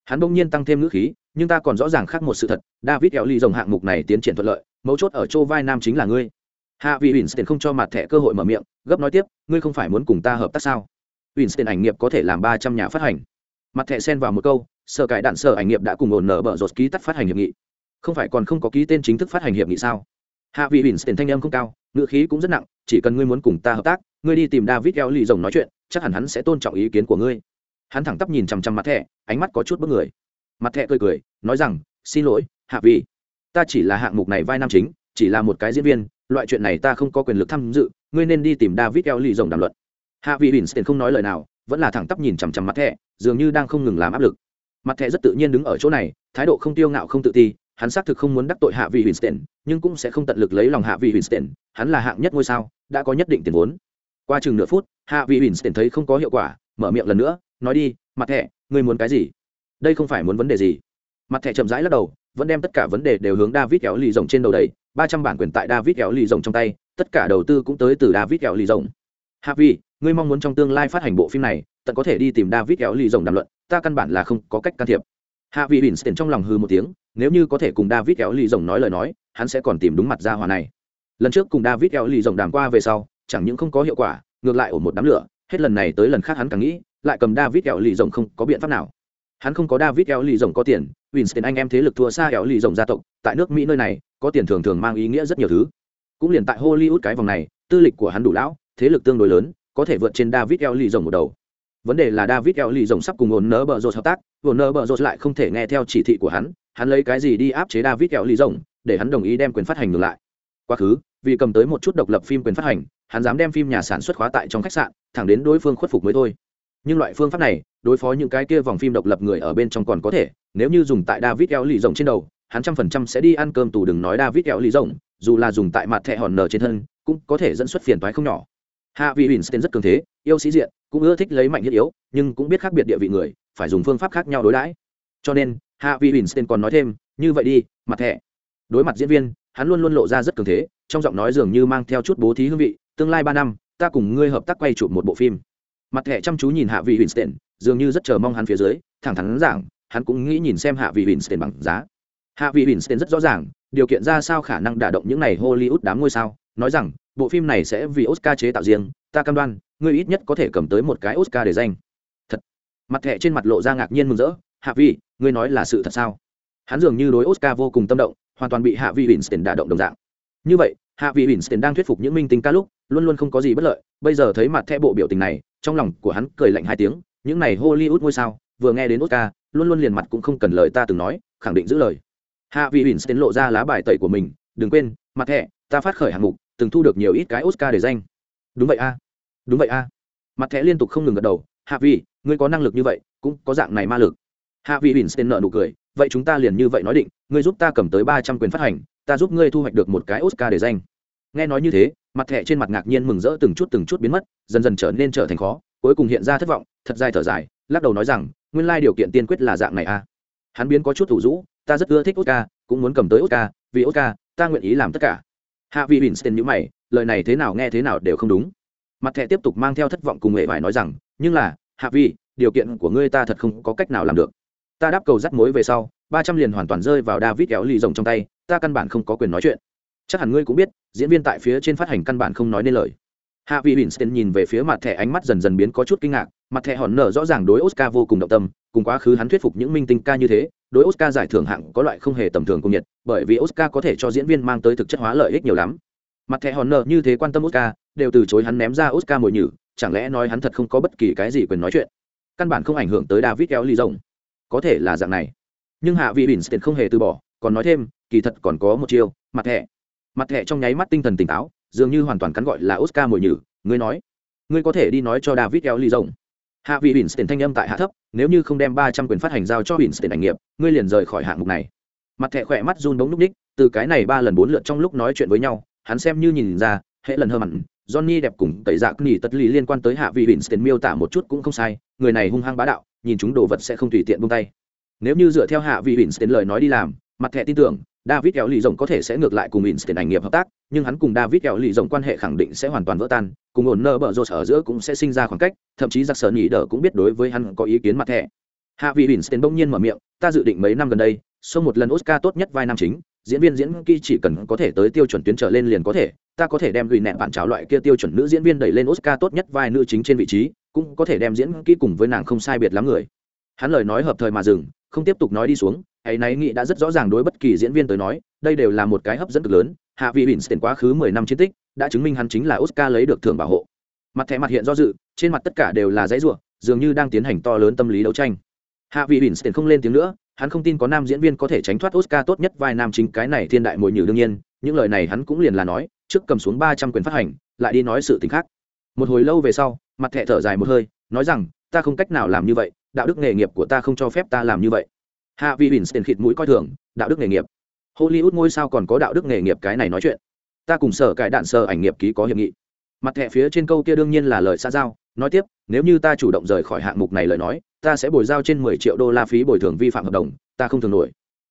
Hắn bỗng nhiên tăng thêm ngữ khí, nhưng ta còn rõ ràng khác một sự thật, david kéo ly dòng hạng mục này tiến triển thuận lợi, mấu chốt ở châu vai nam chính là ngươi. Hạ vị winston không cho mặt thẻ cơ hội mở miệng, gấp nói tiếp, ngươi không phải muốn cùng ta hợp tác sao? Winston ảnh nghiệp có thể làm ba trăm nhà phát hành. Mặt thẻ xen vào một câu, sở cải đạn sở ảnh nghiệp đã cùng ổn nở bở rột ký tắt phát hành hiệp nghị. Không phải còn không có ký tên chính thức phát hành hiệp nghị sao? Hạ vị winston thanh âm không cao, ngữ khí cũng rất nặng, chỉ cần ngươi muốn cùng ta hợp tác, ngươi đi tìm david eo lì rồng nói chuyện, chắc hẳn hắn sẽ tôn trọng ý kiến của ngươi. Hắn thẳng tắp nhìn chằm chằm mặt thẻ, ánh mắt có chút bất người. Mặt thẻ cười cười, nói rằng, xin lỗi, hạ vị. Ta chỉ là hạng mục này vai nam chính, chỉ là một cái diễn viên, loại chuyện này ta không có quyền lực tham dự, ngươi nên đi tìm david eo lì rồng đàm luận. Hạ vị winston không nói lời nào, vẫn là thẳng tắp nhìn chằm chằm mặt thẻ, dường như đang không ngừng làm áp lực. Mặt thẻ rất tự nhiên đứng ở chỗ này, thái độ không tiêu ngạo không tự ti hắn xác thực không muốn đắc tội hạ vị winston nhưng cũng sẽ không tận lực lấy lòng hạ vị winston hắn là hạng nhất ngôi sao, đã có nhất định tiền vốn. Qua chừng nửa phút, hạ vị winston thấy không có hiệu quả, mở miệng lần nữa, nói đi, mặt thẻ, ngươi muốn cái gì? Đây không phải muốn vấn đề gì. Mặt thẻ chậm rãi lắc đầu, vẫn đem tất cả vấn đề đều hướng david kéo lì rồng trên đầu đầy ba trăm bản quyền tại david kéo lì rồng trong tay, tất cả đầu tư cũng tới từ david kéo lì rồng. Hạ vị, ngươi mong muốn trong tương lai phát hành bộ phim này, tận có thể đi tìm david kéo lì rồng đàm luận, ta căn bản là không có cách can thiệp hạ vị winston trong lòng hư một tiếng, nếu như có thể cùng david kéo lì rồng nói lời nói, hắn sẽ còn tìm đúng mặt ra hòa này. Lần trước cùng david kéo lì rồng đàm qua về sau, chẳng những không có hiệu quả, ngược lại ổ một đám lửa, hết lần này tới lần khác hắn càng nghĩ, lại cầm david kéo lì rồng không có biện pháp nào. Hắn không có david kéo lì rồng có tiền winston anh em thế lực thua xa kéo lì rồng gia tộc, tại nước mỹ nơi này, có tiền thường thường mang ý nghĩa rất nhiều thứ. Cũng liền tại hollywood cái vòng này, tư lịch của hắn đủ lão, thế lực tương đối lớn, có thể vượt trên david kéo lì rồng một đầu vấn đề là david eo lì rồng sắp cùng ổn nơ bờ rột hợp tác. Ổn nơ bờ rột lại không thể nghe theo chỉ thị của hắn. Hắn lấy cái gì đi áp chế david eo lì rồng, để hắn đồng ý đem quyền phát hành ngược lại? Quá khứ, vì cầm tới một chút độc lập phim quyền phát hành, hắn dám đem phim nhà sản xuất khóa tại trong khách sạn, thẳng đến đối phương khuất phục mới thôi. Nhưng loại phương pháp này, đối phó những cái kia vòng phim độc lập người ở bên trong còn có thể. Nếu như dùng tại david eo lì rồng trên đầu, hắn trăm phần trăm sẽ đi ăn cơm tù đừng nói david eo lì rồng, dù là dùng tại mặt thẻ hòn nở trên thân, cũng có thể dẫn xuất phiền toái không nhỏ. Hạ vị winston rất cường thế, yêu sĩ diện cũng ưa thích lấy mạnh thiết yếu, nhưng cũng biết khác biệt địa vị người, phải dùng phương pháp khác nhau đối đãi. Cho nên hạ vi winston còn nói thêm, như vậy đi, mặt thẻ đối mặt diễn viên, hắn luôn luôn lộ ra rất cường thế, trong giọng nói dường như mang theo chút bố thí hương vị, tương lai ba năm, ta cùng ngươi hợp tác quay chụp một bộ phim. Mặt thẻ chăm chú nhìn hạ vị winston dường như rất chờ mong hắn phía dưới, thẳng thắn giảng, hắn cũng nghĩ nhìn xem hạ vị winston bằng giá. Hạ vị winston rất rõ ràng, điều kiện ra sao khả năng đả động những này hollywood đám ngôi sao, nói rằng, bộ phim này sẽ vì oscar chế tạo riêng, ta cam đoan ngươi ít nhất có thể cầm tới một cái oscar để danh. Thật. Mặt thẻ trên mặt lộ ra ngạc nhiên mừng rỡ. Hạ Vi, ngươi nói là sự thật sao? Hắn dường như đối oscar vô cùng tâm động hoàn toàn bị hạ Vi winston đả động đồng dạng. Như vậy hạ Vi winston đang thuyết phục những minh tinh ca lúc luôn luôn không có gì bất lợi. Bây giờ thấy mặt thẻ bộ biểu tình này trong lòng của hắn cười lạnh hai tiếng những này hollywood ngôi sao vừa nghe đến oscar luôn luôn liền mặt cũng không cần lời ta từng nói khẳng định giữ lời. Hạ Vi winston lộ ra lá bài tẩy của mình đừng quên mặt thẻ ta phát khởi hạng mục từng thu được nhiều ít cái oscar để danh. Đúng vậy a đúng vậy a. Mặt thẻ liên tục không ngừng gật đầu, hạ vị ngươi có năng lực như vậy, cũng có dạng này ma lực. Hạ vị winston nợ nụ cười, vậy chúng ta liền như vậy nói định, ngươi giúp ta cầm tới ba trăm quyền phát hành, ta giúp ngươi thu hoạch được một cái oscar để danh. Nghe nói như thế, mặt thẻ trên mặt ngạc nhiên mừng rỡ từng chút từng chút biến mất, dần dần trở nên trở thành khó, cuối cùng hiện ra thất vọng, thật dài thở dài, lắc đầu nói rằng, nguyên lai điều kiện tiên quyết là dạng này a. Hắn biến có chút thủ rũ, ta rất ưa thích oscar, cũng muốn cầm tới oscar, vì oscar, ta nguyện ý làm tất cả. Hạ vị winston nhữ mày, lời này thế nào nghe thế nào đều không đúng mặt thẻ tiếp tục mang theo thất vọng cùng nghệ vải nói rằng, nhưng là, hạ vi, điều kiện của ngươi ta thật không có cách nào làm được. Ta đáp cầu dắt mối về sau, ba trăm liền hoàn toàn rơi vào david kéo lì rồng trong tay, ta căn bản không có quyền nói chuyện. Chắc hẳn ngươi cũng biết, diễn viên tại phía trên phát hành căn bản không nói nên lời. Hạ vị winston nhìn về phía mặt thẻ ánh mắt dần dần biến có chút kinh ngạc, mặt thẻ hòn nở rõ ràng đối oscar vô cùng động tâm, cùng quá khứ hắn thuyết phục những minh tinh ca như thế, đối oscar giải thưởng hạng có loại không hề tầm thường công nhiệt, bởi vì oscar có thể cho diễn viên mang tới thực chất hóa lợi ích nhiều lắm mặt thẻ hòn nở như thế quan tâm oscar, đều từ chối hắn ném ra oscar mồi nhử, chẳng lẽ nói hắn thật không có bất kỳ cái gì quyền nói chuyện? Căn bản không ảnh hưởng tới david eo ly rồng có thể là dạng này. Nhưng hạ vị winston không hề từ bỏ, còn nói thêm, kỳ thật còn có một chiêu, mặt thẻ. Mặt thẻ trong nháy mắt tinh thần tỉnh táo, dường như hoàn toàn cắn gọi là oscar mồi nhử, ngươi nói. Ngươi có thể đi nói cho david eo ly rồng hạ vị winston thanh âm tại hạ thấp, nếu như không đem ba trăm quyền phát hành giao cho winston ảnh nghiệp, ngươi liền rời khỏi hạng mục này. Mặt thẻ khỏe mắt run bóng núp ních, từ cái này ba lần bốn lượt trong lúc nói chuyện với nhau hắn xem như nhìn ra, hệ lần hơ mặn, johnny đẹp cùng tẩy dạ nghỉ tất lý liên quan tới hạ vị winston miêu tả một chút cũng không sai, người này hung hăng bá đạo, nhìn chúng đồ vật sẽ không tùy tiện buông tay. Nếu như dựa theo hạ vị winston lời nói đi làm, mặt thẻ tin tưởng, david kéo lì rồng có thể sẽ ngược lại cùng winston ảnh nghiệp hợp tác, nhưng hắn cùng david kéo lì rồng quan hệ khẳng định sẽ hoàn toàn vỡ tan, cùng ổn nơ bở rột ở giữa cũng sẽ sinh ra khoảng cách, thậm chí giặc sở nhị đỡ cũng biết đối với hắn có ý kiến mặt thẻ. Hạ vị winston bỗng nhiên mở miệng, ta dự định mấy năm gần đây sau một lần oscar tốt nhất vai nam chính diễn viên diễn kỹ chỉ cần có thể tới tiêu chuẩn tuyến trở lên liền có thể, ta có thể đem gửi nẹ bạn trào loại kia tiêu chuẩn nữ diễn viên đẩy lên oscar tốt nhất vai nữ chính trên vị trí, cũng có thể đem diễn kỹ cùng với nàng không sai biệt lắm người. Hắn lời nói hợp thời mà dừng, không tiếp tục nói đi xuống, ấy náy nghĩ đã rất rõ ràng đối bất kỳ diễn viên tới nói, đây đều là một cái hấp dẫn cực lớn, hạ vị winston quá khứ mười năm chiến tích, đã chứng minh hắn chính là oscar lấy được thưởng bảo hộ. Mặt thẻ mặt hiện do dự, trên mặt tất cả đều là dãy ruộng dường như đang tiến hành to lớn tâm lý đấu tranh. Hạ vị winston không lên tiếng nữa hắn không tin có nam diễn viên có thể tránh thoát oscar tốt nhất vai nam chính cái này thiên đại mồi nhử đương nhiên, những lời này hắn cũng liền là nói, trước cầm xuống ba trăm quyền phát hành, lại đi nói sự t khác. Một hồi lâu về sau, mặt thẻ thở dài một hơi, nói rằng, ta không cách nào làm như vậy, đạo đức nghề nghiệp của ta không cho phép ta làm như vậy. Hạ vị winston khịt mũi coi thường, đạo đức nghề nghiệp? Hollywood ngôi sao còn có đạo đức nghề nghiệp cái này nói chuyện? Ta cùng sở cải đạn sở ảnh nghiệp ký có hiệp nghị. Mặt thẻ phía trên câu kia đương nhiên là lời xa giao, nói tiếp, nếu như ta chủ động rời khỏi hạng mục này lời nói ta sẽ bồi giao trên mười triệu đô la phí bồi thường vi phạm hợp đồng, ta không thường nổi.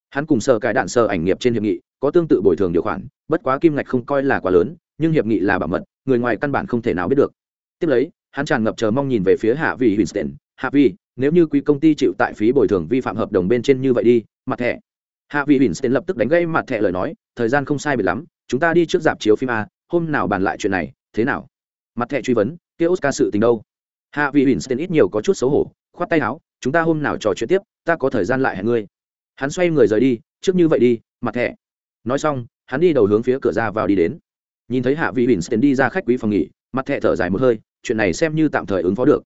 Hắn cùng sở cải đạn sở ảnh nghiệp trên hiệp nghị, có tương tự bồi thường điều khoản, bất quá kim ngạch không coi là quá lớn, nhưng hiệp nghị là bảo mật, người ngoài căn bản không thể nào biết được. Tiếp lấy, hắn tràn ngập chờ mong nhìn về phía hạ vị winston. Hạ vị nếu như quý công ty chịu tại phí bồi thường vi phạm hợp đồng bên trên như vậy đi, mặt thẻ. Hạ vị winston lập tức đánh gây mặt thẻ lời nói, thời gian không sai biệt lắm, chúng ta đi trước dạp chiếu phim a, hôm nào bàn lại chuyện này, thế nào? Mặt thẻ truy vấn kia oscar sự tình đâu? Hạ vị winston ít nhiều có chút xấu hổ khoát tay áo, chúng ta hôm nào trò chuyện tiếp, ta có thời gian lại hẹn ngươi. Hắn xoay người rời đi, trước như vậy đi, mặt thẻ nói xong, hắn đi đầu hướng phía cửa ra vào đi đến. Nhìn thấy hạ vị tiến đi ra khách quý phòng nghỉ, mặt thẻ thở dài một hơi, chuyện này xem như tạm thời ứng phó được.